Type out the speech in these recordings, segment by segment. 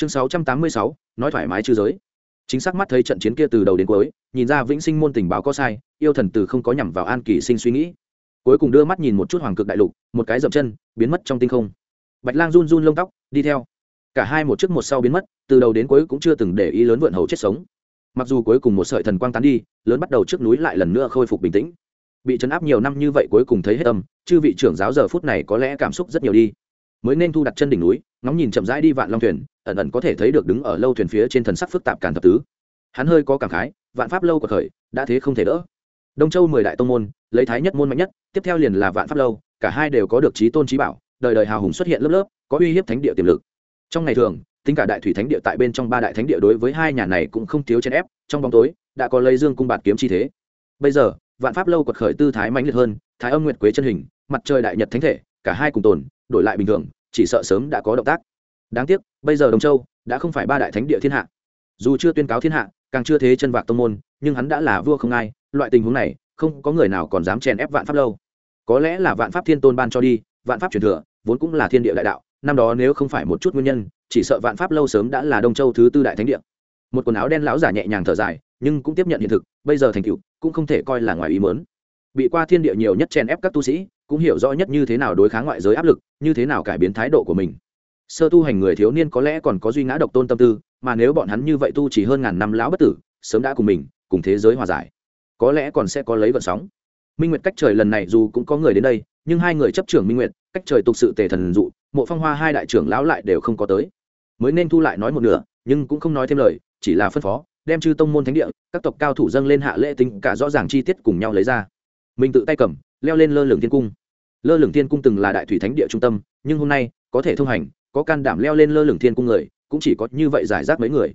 chương sáu trăm tám mươi sáu, nói thoải mái chư giới. Chính xác mắt thấy trận chiến kia từ đầu đến cuối, nhìn ra vĩnh sinh môn tình báo có sai, yêu thần từ không có nhằm vào an kỳ sinh suy nghĩ. Cuối cùng đưa mắt nhìn một chút hoàng cực đại lục, một cái dậm chân, biến mất trong tinh không. Bạch lang run run lông tóc, đi theo. Cả hai một trước một sau biến mất, từ đầu đến cuối cũng chưa từng để ý lớn vượn hầu chết sống. Mặc dù cuối cùng một sợi thần quang tán đi, lớn bắt đầu trước núi lại lần nữa khôi phục bình tĩnh. Bị chấn áp nhiều năm như vậy cuối cùng thấy hết âm, chư vị trưởng giáo giờ phút này có lẽ cảm xúc rất nhiều đi. Mới nên thu đặt chân đỉnh núi ngóng nhìn chậm rãi đi vạn long thuyền, ẩn ẩn có thể thấy được đứng ở lâu thuyền phía trên thần sắc phức tạp càn thập tứ. Hắn hơi có cảm khái, vạn pháp lâu của khởi đã thế không thể đỡ. Đông châu mười đại tông môn, lấy thái nhất môn mạnh nhất, tiếp theo liền là vạn pháp lâu, cả hai đều có được trí tôn trí bảo, đời đời hào hùng xuất hiện lớp lớp, có uy hiếp thánh địa tiềm lực. Trong ngày thường, tính cả đại thủy thánh địa tại bên trong ba đại thánh địa đối với hai nhà này cũng không thiếu chèn ép, trong bóng tối, đã có lấy dương cung bạt kiếm chi thế. Bây giờ, vạn pháp lâu quật khởi tư thái mãnh liệt hơn, thái âm nguyệt quế chân hình, mặt trời đại nhật thánh thể, cả hai cùng tồn, đổi lại bình thường chỉ sợ sớm đã có động tác. Đáng tiếc, bây giờ đồng châu đã không phải ba đại thánh địa thiên hạ. Dù chưa tuyên cáo thiên hạ, càng chưa thế chân vạc tông môn, nhưng hắn đã là vua không ai, loại tình huống này, không có người nào còn dám chèn ép vạn pháp lâu. Có lẽ là vạn pháp thiên tôn ban cho đi, vạn pháp truyền thừa, vốn cũng là thiên địa đại đạo, năm đó nếu không phải một chút nguyên nhân, chỉ sợ vạn pháp lâu sớm đã là đông châu thứ tư đại thánh địa. Một quần áo đen lão giả nhẹ nhàng thở dài, nhưng cũng tiếp nhận hiện thực, bây giờ thành tựu, cũng không thể coi là ngoài ý mớn bị qua thiên địa nhiều nhất chèn ép các tu sĩ cũng hiểu rõ nhất như thế nào đối kháng ngoại giới áp lực, như thế nào cải biến thái độ của mình. Sơ tu hành người thiếu niên có lẽ còn có duy ngã độc tôn tâm tư, mà nếu bọn hắn như vậy tu chỉ hơn ngàn năm lão bất tử, sớm đã cùng mình, cùng thế giới hòa giải, có lẽ còn sẽ có lấy vận sóng. Minh nguyệt cách trời lần này dù cũng có người đến đây, nhưng hai người chấp trưởng minh nguyệt, cách trời tục sự tề thần dụ, mộ phong hoa hai đại trưởng lão lại đều không có tới. Mới nên thu lại nói một nửa, nhưng cũng không nói thêm lời, chỉ là phân phó, đem chư tông môn thánh địa, các tộc cao thủ dâng lên hạ lễ tính cả rõ ràng chi tiết cùng nhau lấy ra mình tự tay cầm, leo lên lơ lửng thiên cung. Lơ lửng thiên cung từng là đại thủy thánh địa trung tâm, nhưng hôm nay, có thể thông hành, có can đảm leo lên lơ lửng thiên cung người, cũng chỉ có như vậy giải rác mấy người.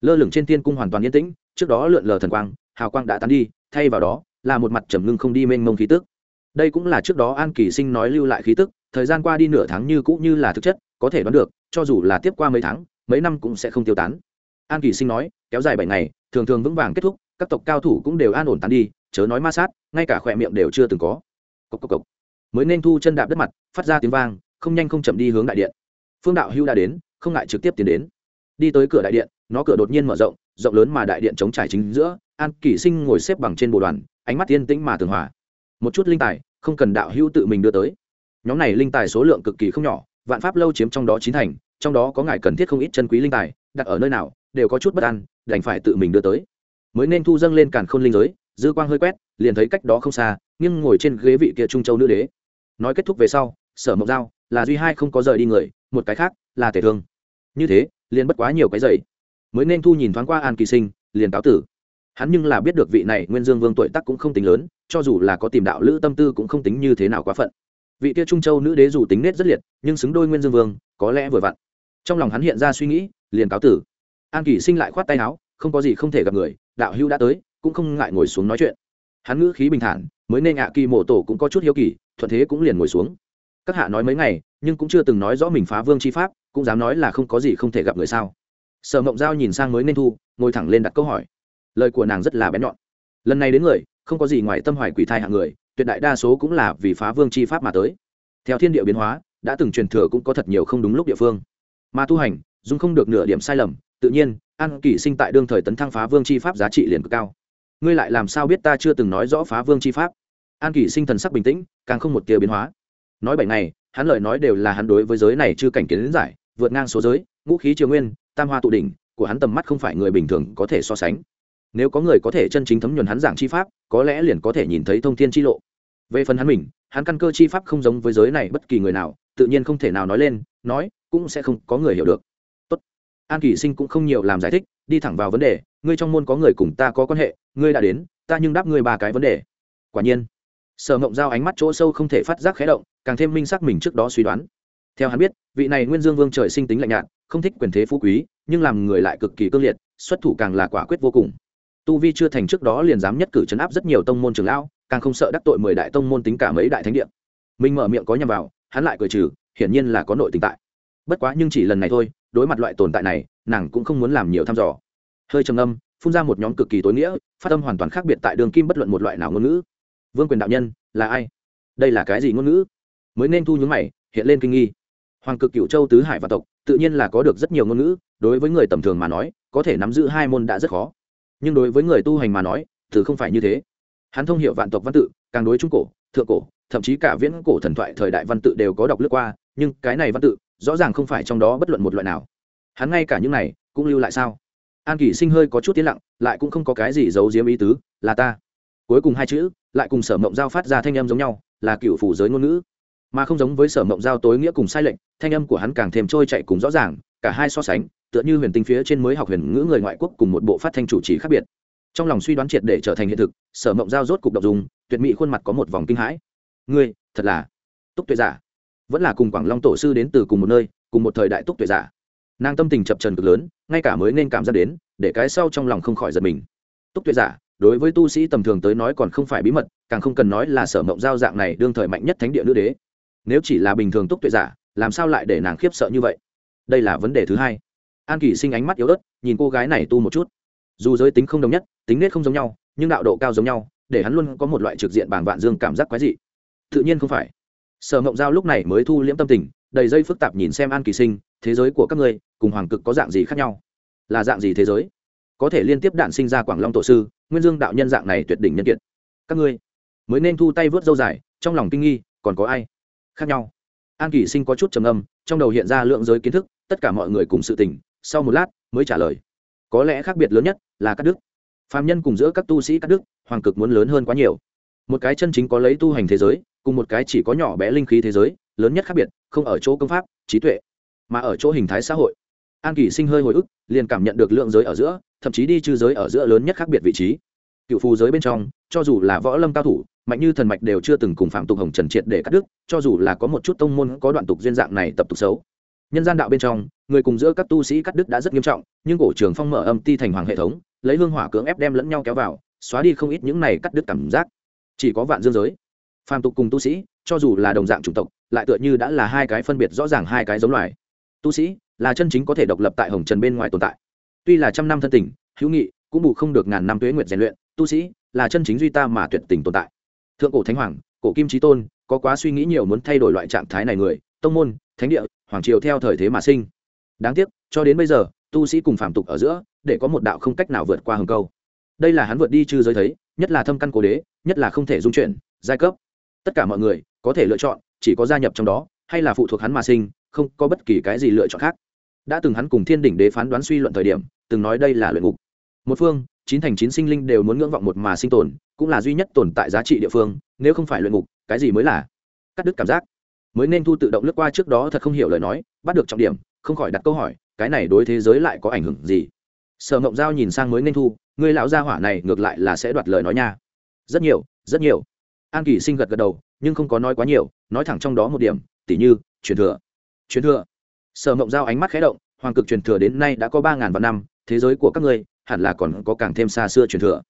Lơ lửng trên thiên cung hoàn toàn yên tĩnh, trước đó lượn lờ thần quang, hào quang đã tán đi, thay vào đó, là một mặt trầm ngưng không đi mênh mông khí tức. Đây cũng là trước đó an kỳ sinh nói lưu lại khí tức, thời gian qua đi nửa tháng như cũng như là thực chất, có thể đoán được, cho dù là tiếp qua mấy tháng, mấy năm cũng sẽ không tiêu tán. An kỳ sinh nói, kéo dài bảy ngày, thường thường vững vàng kết thúc, các tộc cao thủ cũng đều an ổn tán đi chớ nói ma sát, ngay cả khỏe miệng đều chưa từng có. Cốc cốc cốc. mới nên thu chân đạp đất mặt, phát ra tiếng vang, không nhanh không chậm đi hướng đại điện. Phương đạo hưu đã đến, không ngại trực tiếp tiến đến. Đi tới cửa đại điện, nó cửa đột nhiên mở rộng rộng lớn mà đại điện chống trải chính giữa, an kỷ sinh ngồi xếp bằng trên bồ đoàn, ánh mắt yên tĩnh mà tường hòa. Một chút linh tài, không cần đạo hưu tự mình đưa tới. Nhóm này linh tài số lượng cực kỳ không nhỏ, vạn pháp lâu chiếm trong đó chín thành, trong đó có ngài cần thiết không ít chân quý linh tài, đặt ở nơi nào, đều có chút bất an, đành phải tự mình đưa tới. Mới nên thu dâng lên càn khôn linh giới dư quang hơi quét liền thấy cách đó không xa nhưng ngồi trên ghế vị kia trung châu nữ đế. Nói kết thúc về sau sở mộc giao là duy hai không có rời đi người một cái khác là tể thương. Như thế liền bất quá nhiều cái dậy, mới nên thu nhìn thoáng qua an kỳ sinh liền cáo tử. Hắn nhưng là biết được vị này nguyên dương vương tuổi tắc cũng không tính lớn cho dù là có tìm đạo lữ tâm tư cũng không tính như thế nào quá phận. Vị kia trung châu nữ đế dù tính nết rất liệt nhưng xứng đôi nguyên dương vương có lẽ vừa vặn. Trong lòng hắn hiện ra suy nghĩ liền cáo tử. An kỳ sinh lại khoát tay áo không có gì không thể gặp người đạo hữu đã tới cũng không ngại ngồi xuống nói chuyện. Hắn ngữ khí bình thản, mới nên ạ kỳ mộ tổ cũng có chút hiếu kỳ, thuận thế cũng liền ngồi xuống. Các hạ nói mấy ngày, nhưng cũng chưa từng nói rõ mình phá vương chi pháp, cũng dám nói là không có gì không thể gặp người sao. Sở mộng giao nhìn sang mới nên thu, ngồi thẳng lên đặt câu hỏi. Lời của nàng rất là bén nhọn. Lần này đến người, không có gì ngoài tâm hoài quỷ thai hạng người, tuyệt đại đa số cũng là vì phá vương chi pháp mà tới. Theo thiên địa biến hóa, đã từng truyền thừa cũng có thật nhiều không đúng lúc địa phương. Mà tu hành, dùng không được nửa điểm sai lầm, tự nhiên, an kỷ sinh tại đương thời tấn thăng phá vương chi pháp giá trị liền cực cao ngươi lại làm sao biết ta chưa từng nói rõ phá vương chi pháp? An kỷ sinh thần sắc bình tĩnh, càng không một tia biến hóa. Nói bảy ngày, hắn lời nói đều là hắn đối với giới này chưa cảnh kiến giải, vượt ngang số giới, ngũ khí triều nguyên, tam hoa tụ đỉnh, của hắn tầm mắt không phải người bình thường có thể so sánh. Nếu có người có thể chân chính thấm nhuần hắn giảng chi pháp, có lẽ liền có thể nhìn thấy thông thiên chi lộ. Về phần hắn mình, hắn căn cơ chi pháp không giống với giới này bất kỳ người nào, tự nhiên không thể nào nói lên, nói, cũng sẽ không có người hiểu được. Tốt. an kỳ sinh cũng không nhiều làm giải thích, đi thẳng vào vấn đề ngươi trong môn có người cùng ta có quan hệ, ngươi đã đến, ta nhưng đáp ngươi ba cái vấn đề. Quả nhiên, sở mộng giao ánh mắt chỗ sâu không thể phát giác khé động, càng thêm minh xác mình trước đó suy đoán. Theo hắn biết, vị này nguyên dương vương trời sinh tính lạnh nhạt, không thích quyền thế phú quý, nhưng làm người lại cực kỳ cương liệt, xuất thủ càng là quả quyết vô cùng. Tu vi chưa thành trước đó liền dám nhất cử chấn áp rất nhiều tông môn trường lão, càng không sợ đắc tội mười đại tông môn tính cả mấy đại thánh địa. Mình mở miệng có nhằm vào, hắn lại cười trừ, hiển nhiên là có nội tình tại. Bất quá nhưng chỉ lần này thôi, đối mặt loại tồn tại này, nàng cũng không muốn làm nhiều thăm dò hơi trầm âm phun ra một nhóm cực kỳ tối nghĩa, phát âm hoàn toàn khác biệt tại đường kim bất luận một loại nào ngôn ngữ. Vương quyền đạo nhân, là ai? Đây là cái gì ngôn ngữ? Mới nên thu nhúng mày, hiện lên kinh nghi. Hoàng cực cựu châu tứ hải và tộc, tự nhiên là có được rất nhiều ngôn ngữ, đối với người tầm thường mà nói, có thể nắm giữ hai môn đã rất khó. Nhưng đối với người tu hành mà nói từ không phải như thế. Hắn thông hiệu vạn tộc văn tự, càng đối trung cổ, thượng cổ, thậm chí cả viễn cổ thần thoại thời đại văn tự đều có đọc lướt qua, nhưng cái này văn tự, rõ ràng không phải trong đó bất luận một loại nào. Hắn ngay cả những này, cũng lưu lại sao? An kỷ sinh hơi có chút tiến lặng, lại cũng không có cái gì giấu giếm ý tứ, là ta. Cuối cùng hai chữ, lại cùng sở mộng giao phát ra thanh âm giống nhau, là cựu phủ giới ngôn ngữ. Mà không giống với sở mộng giao tối nghĩa cùng sai lệnh thanh âm của hắn càng thêm trôi chạy cùng rõ ràng, cả hai so sánh, tựa như huyền tinh phía trên mới học huyền ngữ người ngoại quốc cùng một bộ phát thanh chủ trì khác biệt. Trong lòng suy đoán triệt để trở thành hiện thực, sở mộng giao rốt cục đ ộ dùng, tuyệt mỹ khuôn mặt có một vòng kinh hãi. Ngươi, thật là túc tuệ giả. Vẫn là cùng quảng long tổ sư đến từ cùng một nơi, cùng một thời đại túc tuệ giả. Nàng tâm tình chập trần cực lớn ngay cả mới nên cảm giác đến, để cái sau trong lòng không khỏi giật mình. Túc tuệ giả, đối với tu sĩ tầm thường tới nói còn không phải bí mật, càng không cần nói là sở mộng giao dạng này đương thời mạnh nhất thánh địa nữ đế. Nếu chỉ là bình thường túc tuệ giả, làm sao lại để nàng khiếp sợ như vậy? Đây là vấn đề thứ hai. An kỳ sinh ánh mắt yếu ớt, nhìn cô gái này tu một chút. Dù giới tính không đồng nhất, tính nết không giống nhau, nhưng đạo độ cao giống nhau, để hắn luôn có một loại trực diện bàng vạn dương cảm giác quái dị. Tự nhiên không phải. Sở mộng giao lúc này mới thu liễm tâm tình đầy dây phức tạp nhìn xem an kỳ sinh, thế giới của các ngươi, cùng hoàng cực có dạng gì khác nhau? Là dạng gì thế giới? Có thể liên tiếp đạn sinh ra quảng long tổ sư, nguyên dương đạo nhân dạng này tuyệt đỉnh nhân kiệt. Các ngươi mới nên thu tay vớt dâu dài, trong lòng kinh nghi, còn có ai khác nhau? An kỳ sinh có chút trầm âm trong đầu hiện ra lượng giới kiến thức, tất cả mọi người cùng sự tình, sau một lát mới trả lời. Có lẽ khác biệt lớn nhất là các đức. Phạm nhân cùng giữa các tu sĩ các đức, hoàng cực muốn lớn hơn quá nhiều. Một cái chân chính có lấy tu hành thế giới, cùng một cái chỉ có nhỏ bé linh khí thế giới lớn nhất khác biệt, không ở chỗ công pháp, trí tuệ, mà ở chỗ hình thái xã hội. An kỳ sinh hơi hồi ức, liền cảm nhận được lượng giới ở giữa, thậm chí đi trừ giới ở giữa lớn nhất khác biệt vị trí. Cựu phù giới bên trong, cho dù là võ lâm cao thủ, mạnh như thần mạch đều chưa từng cùng phạm tục hồng trần triệt để cắt đứt, cho dù là có một chút tông môn có đoạn tục duyên dạng này tập tục xấu. Nhân gian đạo bên trong, người cùng giữa các tu sĩ cắt đứt đã rất nghiêm trọng, nhưng cổ trường phong mở âm ti thành hoàng hệ thống, lấy hương hỏa cưỡng ép đem lẫn nhau kéo vào, xóa đi không ít những này cắt đứt cảm giác. Chỉ có vạn dương giới. Phàm tục cùng tu sĩ, cho dù là đồng dạng chủng tộc lại tựa như đã là hai cái phân biệt rõ ràng hai cái giống loài. Tu sĩ là chân chính có thể độc lập tại hồng trần bên ngoài tồn tại. Tuy là trăm năm thân tình, hữu nghị, cũng bù không được ngàn năm tuế nguyệt rèn luyện, tu sĩ là chân chính duy ta mà tuyệt tình tồn tại. Thượng cổ thánh hoàng, cổ kim trí tôn, có quá suy nghĩ nhiều muốn thay đổi loại trạng thái này người, tông môn, thánh địa, hoàng triều theo thời thế mà sinh. Đáng tiếc, cho đến bây giờ, tu sĩ cùng phạm tục ở giữa, để có một đạo không cách nào vượt qua hừng câu. Đây là hắn vượt đi chư giới thấy, nhất là thâm căn cố đế, nhất là không thể dung chuyển, giai cấp. Tất cả mọi người có thể lựa chọn chỉ có gia nhập trong đó, hay là phụ thuộc hắn mà sinh, không có bất kỳ cái gì lựa chọn khác. Đã từng hắn cùng thiên đỉnh đế phán đoán suy luận thời điểm, từng nói đây là luyện ngục. Một phương, chín thành chín sinh linh đều muốn ngưỡng vọng một mà sinh tồn, cũng là duy nhất tồn tại giá trị địa phương, nếu không phải luyện ngục, cái gì mới là? Cắt đứt cảm giác. Mới nên thu tự động lướt qua trước đó thật không hiểu lời nói, bắt được trọng điểm, không khỏi đặt câu hỏi, cái này đối thế giới lại có ảnh hưởng gì? Sở ngộng giao nhìn sang mới nên thu, người lão gia hỏa này ngược lại là sẽ đoạt lời nói nha. Rất nhiều rất nhiều. An kỳ sinh gật gật đầu nhưng không có nói quá nhiều, nói thẳng trong đó một điểm, tỉ như, truyền thừa. Truyền thừa. Sở mộng giao ánh mắt khé động, hoàng cực truyền thừa đến nay đã có ba ngàn vạn năm, thế giới của các ngươi, hẳn là còn có càng thêm xa xưa truyền thừa.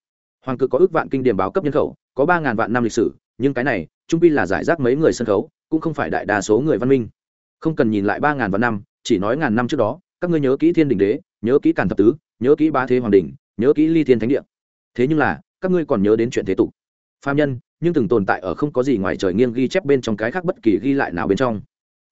Hoàng cực có ước vạn kinh điểm báo cấp nhân khẩu, có ba ngàn vạn năm lịch sử, nhưng cái này, trung pi là giải rác mấy người sân khấu, cũng không phải đại đa số người văn minh. Không cần nhìn lại ba ngàn vạn năm, chỉ nói ngàn năm trước đó, các ngươi nhớ kỹ thiên đình đế, nhớ kỹ càn thập tứ, nhớ kỹ ba thế hoàng đình, nhớ kỹ ly thiên thánh địa. Thế nhưng là, các ngươi còn nhớ đến chuyện thế tục phạm nhân, nhưng từng tồn tại ở không có gì ngoài trời nghiêng ghi chép bên trong cái khác bất kỳ ghi lại nào bên trong.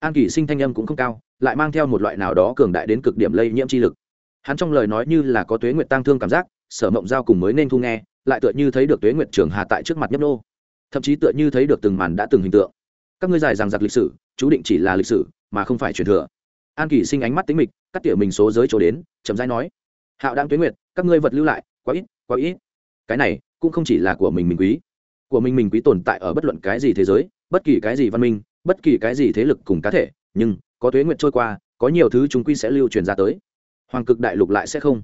An kỷ sinh thanh âm cũng không cao, lại mang theo một loại nào đó cường đại đến cực điểm lây nhiễm chi lực. Hắn trong lời nói như là có tuế nguyệt tăng thương cảm giác, sở mộng giao cùng mới nên thu nghe, lại tựa như thấy được tuế nguyệt trường hà tại trước mặt nhấp nô. Thậm chí tựa như thấy được từng màn đã từng hình tượng. Các ngươi dài rằng giặc lịch sử, chú định chỉ là lịch sử, mà không phải truyền thừa. An kỳ sinh ánh mắt tính mịch, cắt tỉa mình số giới chỗ đến, chậm rãi nói, hạo đang tuế nguyệt, các ngươi vật lưu lại, quá ít quá ít. Cái này cũng không chỉ là của mình mình quý của mình mình quý tồn tại ở bất luận cái gì thế giới, bất kỳ cái gì văn minh, bất kỳ cái gì thế lực cùng cá thể, nhưng, có tuế nguyện trôi qua, có nhiều thứ chúng quy sẽ lưu truyền ra tới. Hoàng cực đại lục lại sẽ không.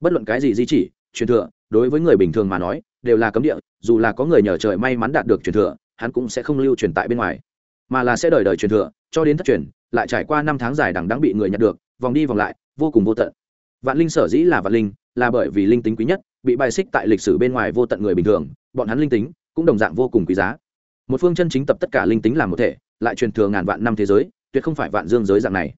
Bất luận cái gì di chỉ, truyền thừa, đối với người bình thường mà nói, đều là cấm địa, dù là có người nhờ trời may mắn đạt được truyền thừa, hắn cũng sẽ không lưu truyền tại bên ngoài. Mà là sẽ đời đời truyền thừa, cho đến thất truyền, lại trải qua năm tháng dài đằng đáng bị người nhận được, vòng đi vòng lại, vô cùng vô tận. Vạn linh sở dĩ là vạn linh, là bởi vì linh tính quý nhất, bị bài xích tại lịch sử bên ngoài vô tận người bình thường, bọn hắn linh tính cũng đồng dạng vô cùng quý giá. Một phương chân chính tập tất cả linh tính làm một thể, lại truyền thừa ngàn vạn năm thế giới, tuyệt không phải vạn dương giới dạng này.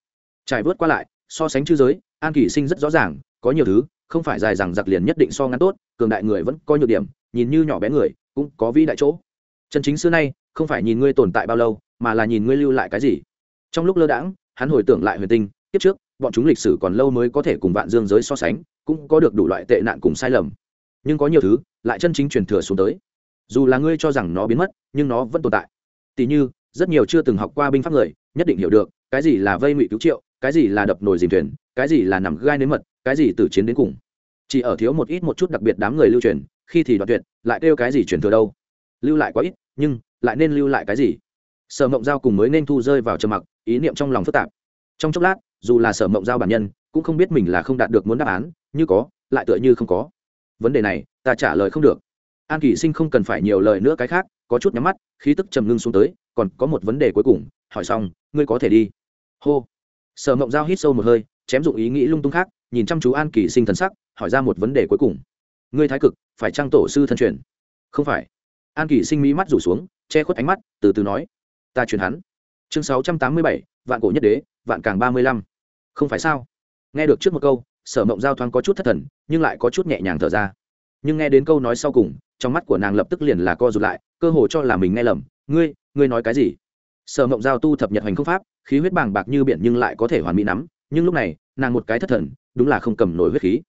Trải vớt qua lại, so sánh chư giới, an kỷ sinh rất rõ ràng, có nhiều thứ, không phải dài rằng giặc liền nhất định so ngắn tốt, cường đại người vẫn có nhược điểm, nhìn như nhỏ bé người, cũng có vĩ đại chỗ. Chân chính xưa nay, không phải nhìn ngươi tồn tại bao lâu, mà là nhìn ngươi lưu lại cái gì. Trong lúc lơ đãng, hắn hồi tưởng lại huyền tinh tiếp trước, bọn chúng lịch sử còn lâu mới có thể cùng vạn dương giới so sánh, cũng có được đủ loại tệ nạn cùng sai lầm. Nhưng có nhiều thứ, lại chân chính truyền thừa xuống tới dù là ngươi cho rằng nó biến mất, nhưng nó vẫn tồn tại. Tỉ như, rất nhiều chưa từng học qua binh pháp người, nhất định hiểu được, cái gì là vây ngụy cứu triệu, cái gì là đập nồi dìm thuyền, cái gì là nằm gai nếm mật, cái gì từ chiến đến cùng. Chỉ ở thiếu một ít một chút đặc biệt đám người lưu truyền, khi thì đoạn tuyệt, lại kêu cái gì truyền thừa đâu. Lưu lại quá ít, nhưng lại nên lưu lại cái gì? Sở mộng giao cùng mới nên thu rơi vào trầm mặc, ý niệm trong lòng phức tạp. Trong chốc lát, dù là sở mộng giao bản nhân, cũng không biết mình là không đạt được muốn đáp án, như có, lại tựa như không có. Vấn đề này, ta trả lời không được an kỷ sinh không cần phải nhiều lời nữa cái khác, có chút nhắm mắt, khí tức trầm ngưng xuống tới, còn có một vấn đề cuối cùng, hỏi xong, ngươi có thể đi. Hô. Sở mộng giao hít sâu một hơi, chém dụng ý nghĩ lung tung khác, nhìn chăm chú an kỳ sinh thần sắc, hỏi ra một vấn đề cuối cùng. Ngươi thái cực, phải trang tổ sư thân truyền. Không phải. An kỳ sinh mỹ mắt rủ xuống, che khuất ánh mắt, từ từ nói. Ta truyền hắn. Chương sáu trăm tám mươi bảy, vạn cổ nhất đế, vạn càng ba mươi lăm. Không phải sao? Nghe được trước một câu, sở mộng giao thoáng có chút thất thần, nhưng lại có chút nhẹ nhàng thở ra nhưng nghe đến câu nói sau cùng, trong mắt của nàng lập tức liền là co rụt lại, cơ hồ cho là mình nghe lầm, ngươi ngươi nói cái gì? Sở mộng giao tu thập nhật hành không pháp, khí huyết bàng bạc như biển nhưng lại có thể hoàn mỹ nắm, nhưng lúc này, nàng một cái thất thần, đúng là không cầm nổi huyết khí.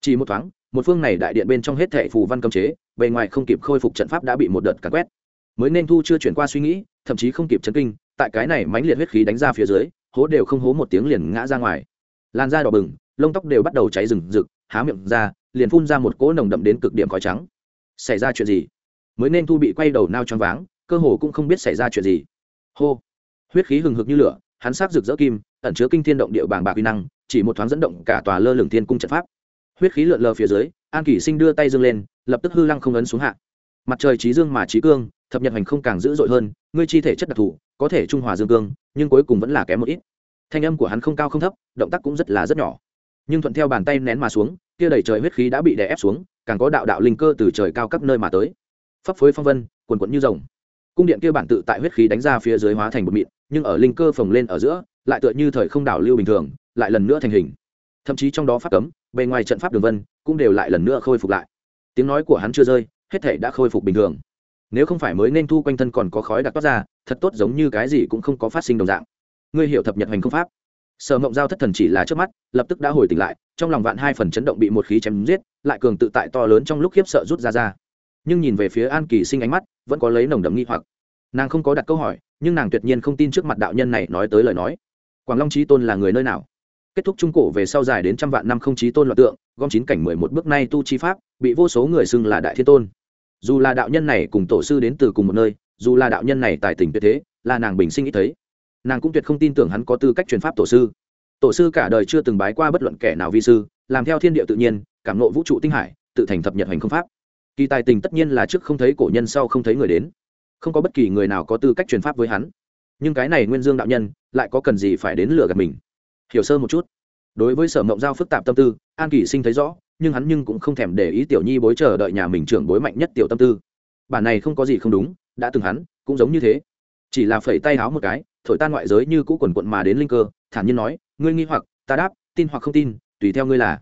Chỉ một thoáng, một phương này đại điện bên trong hết thệ phù văn cấm chế, bề ngoài không kịp khôi phục trận pháp đã bị một đợt cắn quét. Mới nên thu chưa chuyển qua suy nghĩ, thậm chí không kịp chấn kinh, tại cái này mãnh liệt huyết khí đánh ra phía dưới, hố đều không hố một tiếng liền ngã ra ngoài. Làn da đỏ bừng, lông tóc đều bắt đầu cháy rừng rực há miệng ra, liền phun ra một cỗ nồng đậm đến cực điểm khói trắng. Xảy ra chuyện gì? Mới nên thu bị quay đầu nao choáng váng, cơ hồ cũng không biết xảy ra chuyện gì. Hô! Huyết khí hừng hực như lửa, hắn sát rực rỡ kim, ẩn chứa kinh thiên động địa bàng bạc uy năng, chỉ một thoáng dẫn động cả tòa lơ lửng thiên cung trận pháp. Huyết khí lượn lờ phía dưới, an kỷ sinh đưa tay dương lên, lập tức hư lăng không ấn xuống hạ. Mặt trời trí dương mà trí cương, thập nhật hành không càng dữ dội hơn, ngươi chi thể chất đặc thù, có thể trung hòa dương cương, nhưng cuối cùng vẫn là kém một ít. Thanh âm của hắn không cao không thấp, động tác cũng rất là rất nhỏ nhưng thuận theo bàn tay nén mà xuống, kia đầy trời huyết khí đã bị đè ép xuống, càng có đạo đạo linh cơ từ trời cao các nơi mà tới. Phấp phới phong vân, quần quẫn như rồng. Cung điện kia bản tự tại huyết khí đánh ra phía dưới hóa thành một mịn, nhưng ở linh cơ phồng lên ở giữa, lại tựa như thời không đảo lưu bình thường, lại lần nữa thành hình. Thậm chí trong đó phát cấm, bề ngoài trận pháp đường vân, cũng đều lại lần nữa khôi phục lại. Tiếng nói của hắn chưa rơi, hết thể đã khôi phục bình thường. Nếu không phải mới nên thu quanh thân còn có khói đặc toát ra, thật tốt giống như cái gì cũng không có phát sinh đồng dạng. Ngươi hiểu thập nhật hành không pháp? Sở mộng giao thất thần chỉ là trước mắt, lập tức đã hồi tỉnh lại, trong lòng vạn hai phần chấn động bị một khí chém giết, lại cường tự tại to lớn trong lúc khiếp sợ rút ra ra. Nhưng nhìn về phía an kỳ sinh ánh mắt, vẫn có lấy nồng đậm nghi hoặc. Nàng không có đặt câu hỏi, nhưng nàng tuyệt nhiên không tin trước mặt đạo nhân này nói tới lời nói. Quảng long trí tôn là người nơi nào? Kết thúc trung cổ về sau dài đến trăm vạn năm không trí tôn loạn tượng, gom chín cảnh mười một bước nay tu chi pháp, bị vô số người xưng là đại thiên tôn. Dù là đạo nhân này cùng tổ sư đến từ cùng một nơi, dù là đạo nhân này tài tình tuyệt thế, là nàng bình sinh ít thấy nàng cũng tuyệt không tin tưởng hắn có tư cách truyền pháp tổ sư. Tổ sư cả đời chưa từng bái qua bất luận kẻ nào vi sư, làm theo thiên địa tự nhiên, cảm nộ vũ trụ tinh hải, tự thành thập nhật hành không pháp. Kỳ tài tình tất nhiên là trước không thấy cổ nhân sau không thấy người đến. Không có bất kỳ người nào có tư cách truyền pháp với hắn. Nhưng cái này nguyên dương đạo nhân, lại có cần gì phải đến lừa gạt mình? Hiểu sơ một chút. Đối với sở mộng giao phức tạp tâm tư, an kỳ sinh thấy rõ, nhưng hắn nhưng cũng không thèm để ý tiểu nhi bối chờ đợi nhà mình trưởng bối mạnh nhất tiểu tâm tư. Bản này không có gì không đúng, đã từng hắn, cũng giống như thế. Chỉ là phẩy tay háo một cái thổi tan ngoại giới như cũ quần quận mà đến linh cơ, thản nhiên nói, ngươi nghi hoặc, ta đáp, tin hoặc không tin, tùy theo ngươi là.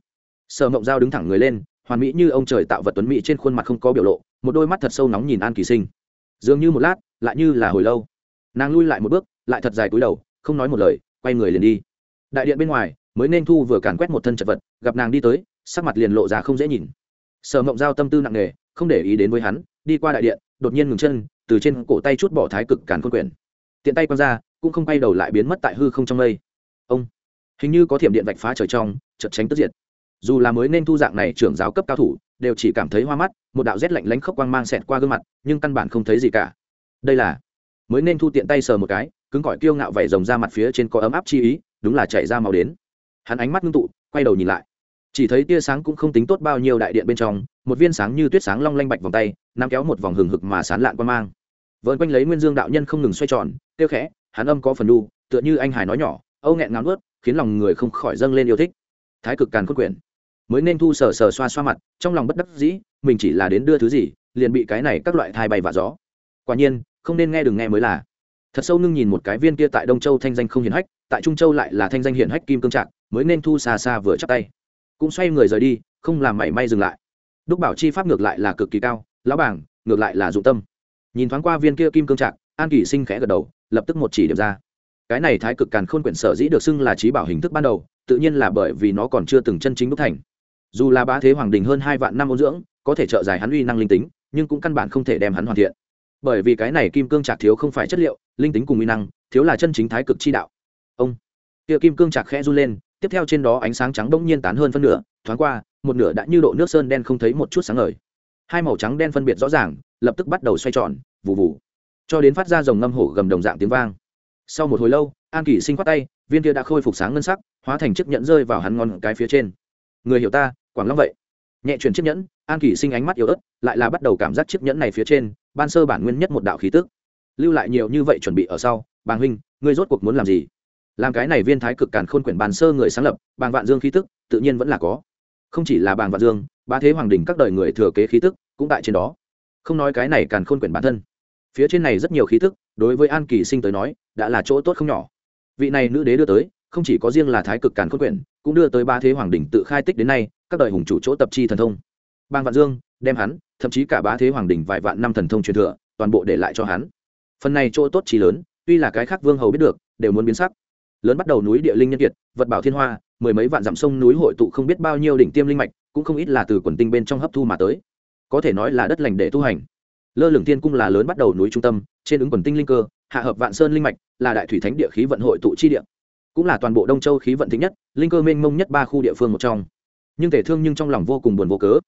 Sở mộng giao đứng thẳng người lên, hoàn mỹ như ông trời tạo vật tuấn mỹ trên khuôn mặt không có biểu lộ, một đôi mắt thật sâu nóng nhìn an kỳ sinh. Dường như một lát, lại như là hồi lâu. Nàng lui lại một bước, lại thật dài cúi đầu, không nói một lời, quay người liền đi. Đại điện bên ngoài, mới nên thu vừa càn quét một thân chật vật, gặp nàng đi tới, sắc mặt liền lộ ra không dễ nhìn. Sở mộng giao tâm tư nặng nề, không để ý đến với hắn, đi qua đại điện, đột nhiên ngừng chân, từ trên cổ tay chút bỏ thái cực càn khôn quyển. Tiện tay quăng ra cũng không quay đầu lại biến mất tại hư không trong mây. Ông, hình như có thiểm điện vạch phá trời trong chật tránh tức diệt. Dù là mới nên thu dạng này trưởng giáo cấp cao thủ, đều chỉ cảm thấy hoa mắt, một đạo rét lạnh lánh khốc quang mang xẹt qua gương mặt, nhưng căn bản không thấy gì cả. Đây là, mới nên thu tiện tay sờ một cái, cứng cỏi kiêu ngạo vẩy rồng ra mặt phía trên có ấm áp chi ý, đúng là chạy ra màu đến. Hắn ánh mắt ngưng tụ, quay đầu nhìn lại. Chỉ thấy tia sáng cũng không tính tốt bao nhiêu đại điện bên trong, một viên sáng như tuyết sáng long lanh bạch vòng tay, nắm kéo một vòng hừng hực mà sán lạn quan mang. Vợn quanh lấy nguyên dương đạo nhân không ngừng xoay tròn tiêu khẽ hắn âm có phần đu tựa như anh hải nói nhỏ, âu nghẹn ngáo ướt khiến lòng người không khỏi dâng lên yêu thích. Thái cực càn cốt quyển mới nên thu sờ sờ xoa xoa mặt, trong lòng bất đắc dĩ, mình chỉ là đến đưa thứ gì, liền bị cái này các loại thai bay và gió. Quả nhiên, không nên nghe đừng nghe mới là. Thật sâu ngưng nhìn một cái viên kia tại đông châu thanh danh không hiển hách, tại trung châu lại là thanh danh hiển hách kim cương trạng, mới nên thu xa xa vừa chắp tay. Cũng xoay người rời đi, không làm mảy may dừng lại. Đúc bảo chi pháp ngược lại là cực kỳ cao, lão bảng ngược lại là dụng tâm. Nhìn thoáng qua viên kia kim cương trạng, an kỷ sinh khẽ gật đầu lập tức một chỉ điểm ra. Cái này thái cực càn khôn quyển sở dĩ được xưng là trí bảo hình thức ban đầu, tự nhiên là bởi vì nó còn chưa từng chân chính đúc thành. Dù là bá thế hoàng đình hơn hai vạn năm ôn dưỡng, có thể trợ giải hắn uy năng linh tính, nhưng cũng căn bản không thể đem hắn hoàn thiện. Bởi vì cái này kim cương trạc thiếu không phải chất liệu, linh tính cùng uy năng, thiếu là chân chính thái cực chi đạo. Ông. Kia kim cương trạc khẽ run lên, tiếp theo trên đó ánh sáng trắng bỗng nhiên tán hơn phân nửa, thoáng qua, một nửa đã như độ nước sơn đen không thấy một chút sáng ngời. Hai màu trắng đen phân biệt rõ ràng, lập tức bắt đầu xoay tròn vụ vụ cho đến phát ra dòng ngâm hổ gầm đồng dạng tiếng vang. Sau một hồi lâu, an kỷ sinh khoát tay, viên kia đã khôi phục sáng ngân sắc, hóa thành chiếc nhẫn rơi vào hắn ngon cái phía trên. Người hiểu ta, quảng long vậy. Nhẹ chuyển chiếc nhẫn, an kỷ sinh ánh mắt yếu ớt, lại là bắt đầu cảm giác chiếc nhẫn này phía trên, ban sơ bản nguyên nhất một đạo khí tức. Lưu lại nhiều như vậy chuẩn bị ở sau, bàng huynh, ngươi rốt cuộc muốn làm gì? Làm cái này viên thái cực càn khôn quyển bàn sơ người sáng lập, bàng vạn dương khí tức, tự nhiên vẫn là có. Không chỉ là bàng vạn dương, ba thế hoàng đình các đời người thừa kế khí tức, cũng tại trên đó. Không nói cái này càn khôn quyển bản thân phía trên này rất nhiều khí tức đối với an kỳ sinh tới nói, đã là chỗ tốt không nhỏ. Vị này nữ đế đưa tới, không chỉ có riêng là thái cực càn khôn quyển, cũng đưa tới ba thế hoàng đình tự khai tích đến nay, các đời hùng chủ chỗ tập chi thần thông. Bang vạn dương, đem hắn, thậm chí cả bá thế hoàng đình vài vạn năm thần thông truyền thừa, toàn bộ để lại cho hắn. Phần này chỗ tốt chỉ lớn, tuy là cái khác vương hầu biết được, đều muốn biến sắc. Lớn bắt đầu núi địa linh nhân kiệt, vật bảo thiên hoa, mười mấy vạn dặm sông núi hội tụ không biết bao nhiêu đỉnh tiêm linh mạch, cũng không ít là từ quần tinh bên trong hấp thu mà tới. Có thể nói là đất lành để tu hành lơ lửng Thiên cung là lớn bắt đầu núi trung tâm, trên ứng quần tinh linh cơ, hạ hợp vạn sơn linh mạch, là đại thủy thánh địa khí vận hội tụ chi địa. Cũng là toàn bộ đông châu khí vận thịnh nhất, linh cơ mênh mông nhất ba khu địa phương một trong. Nhưng tề thương nhưng trong lòng vô cùng buồn vô cớ.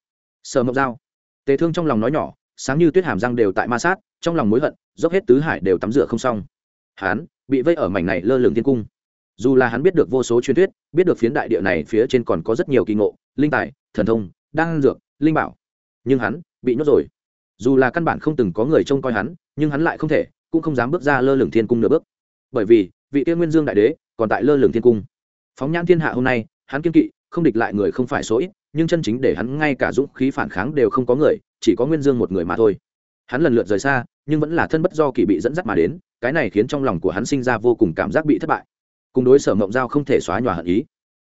Sở mộng dao tề thương trong lòng nói nhỏ, sáng như tuyết hàm răng đều tại ma sát, trong lòng mối hận, dốc hết tứ hải đều tắm rửa không xong. Hán bị vây ở mảnh này lơ lửng Thiên cung. Dù là hắn biết được vô số truyền thuyết, biết được phiến đại địa này phía trên còn có rất nhiều kỳ ngộ, linh tài, thần thông, đan dược, linh bảo. Nhưng hắn bị nhốt rồi dù là căn bản không từng có người trông coi hắn, nhưng hắn lại không thể, cũng không dám bước ra lơ lửng thiên cung nửa bước. Bởi vì, vị tiên nguyên dương đại đế còn tại lơ lửng thiên cung. Phóng nhãn thiên hạ hôm nay, hắn kiên kỵ, không địch lại người không phải số ít, nhưng chân chính để hắn ngay cả dũng khí phản kháng đều không có người, chỉ có nguyên dương một người mà thôi. Hắn lần lượt rời xa, nhưng vẫn là thân bất do kỳ bị dẫn dắt mà đến, cái này khiến trong lòng của hắn sinh ra vô cùng cảm giác bị thất bại. Cùng đối sở mộng giao không thể xóa nhòa hận ý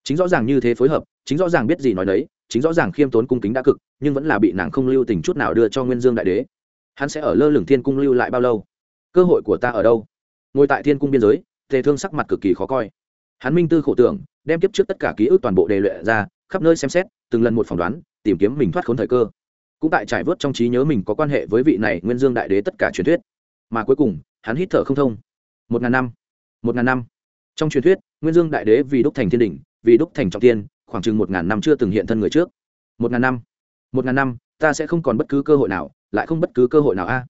chính rõ ràng như thế phối hợp, chính rõ ràng biết gì nói đấy chính rõ ràng khiêm tốn cung kính đã cực, nhưng vẫn là bị nàng không lưu tình chút nào đưa cho nguyên dương đại đế. Hắn sẽ ở lơ lửng thiên cung lưu lại bao lâu? Cơ hội của ta ở đâu? Ngồi tại thiên cung biên giới, tề thương sắc mặt cực kỳ khó coi. Hắn minh tư khổ tưởng, đem kiếp trước tất cả ký ức toàn bộ đề luyện ra, khắp nơi xem xét, từng lần một phỏng đoán, tìm kiếm mình thoát khốn thời cơ. Cũng tại trải vớt trong trí nhớ mình có quan hệ với vị này nguyên dương đại đế tất cả truyền thuyết. Mà cuối cùng, hắn hít thở không thông. Một ngàn năm. Một ngàn năm. Trong truyền thuyết, nguyên dương đại đế vì đúc thành thiên đình vì đúc thành trọng tiên khoảng chừng một ngàn năm chưa từng hiện thân người trước. Một ngàn năm. Một ngàn năm, ta sẽ không còn bất cứ cơ hội nào, lại không bất cứ cơ hội nào a.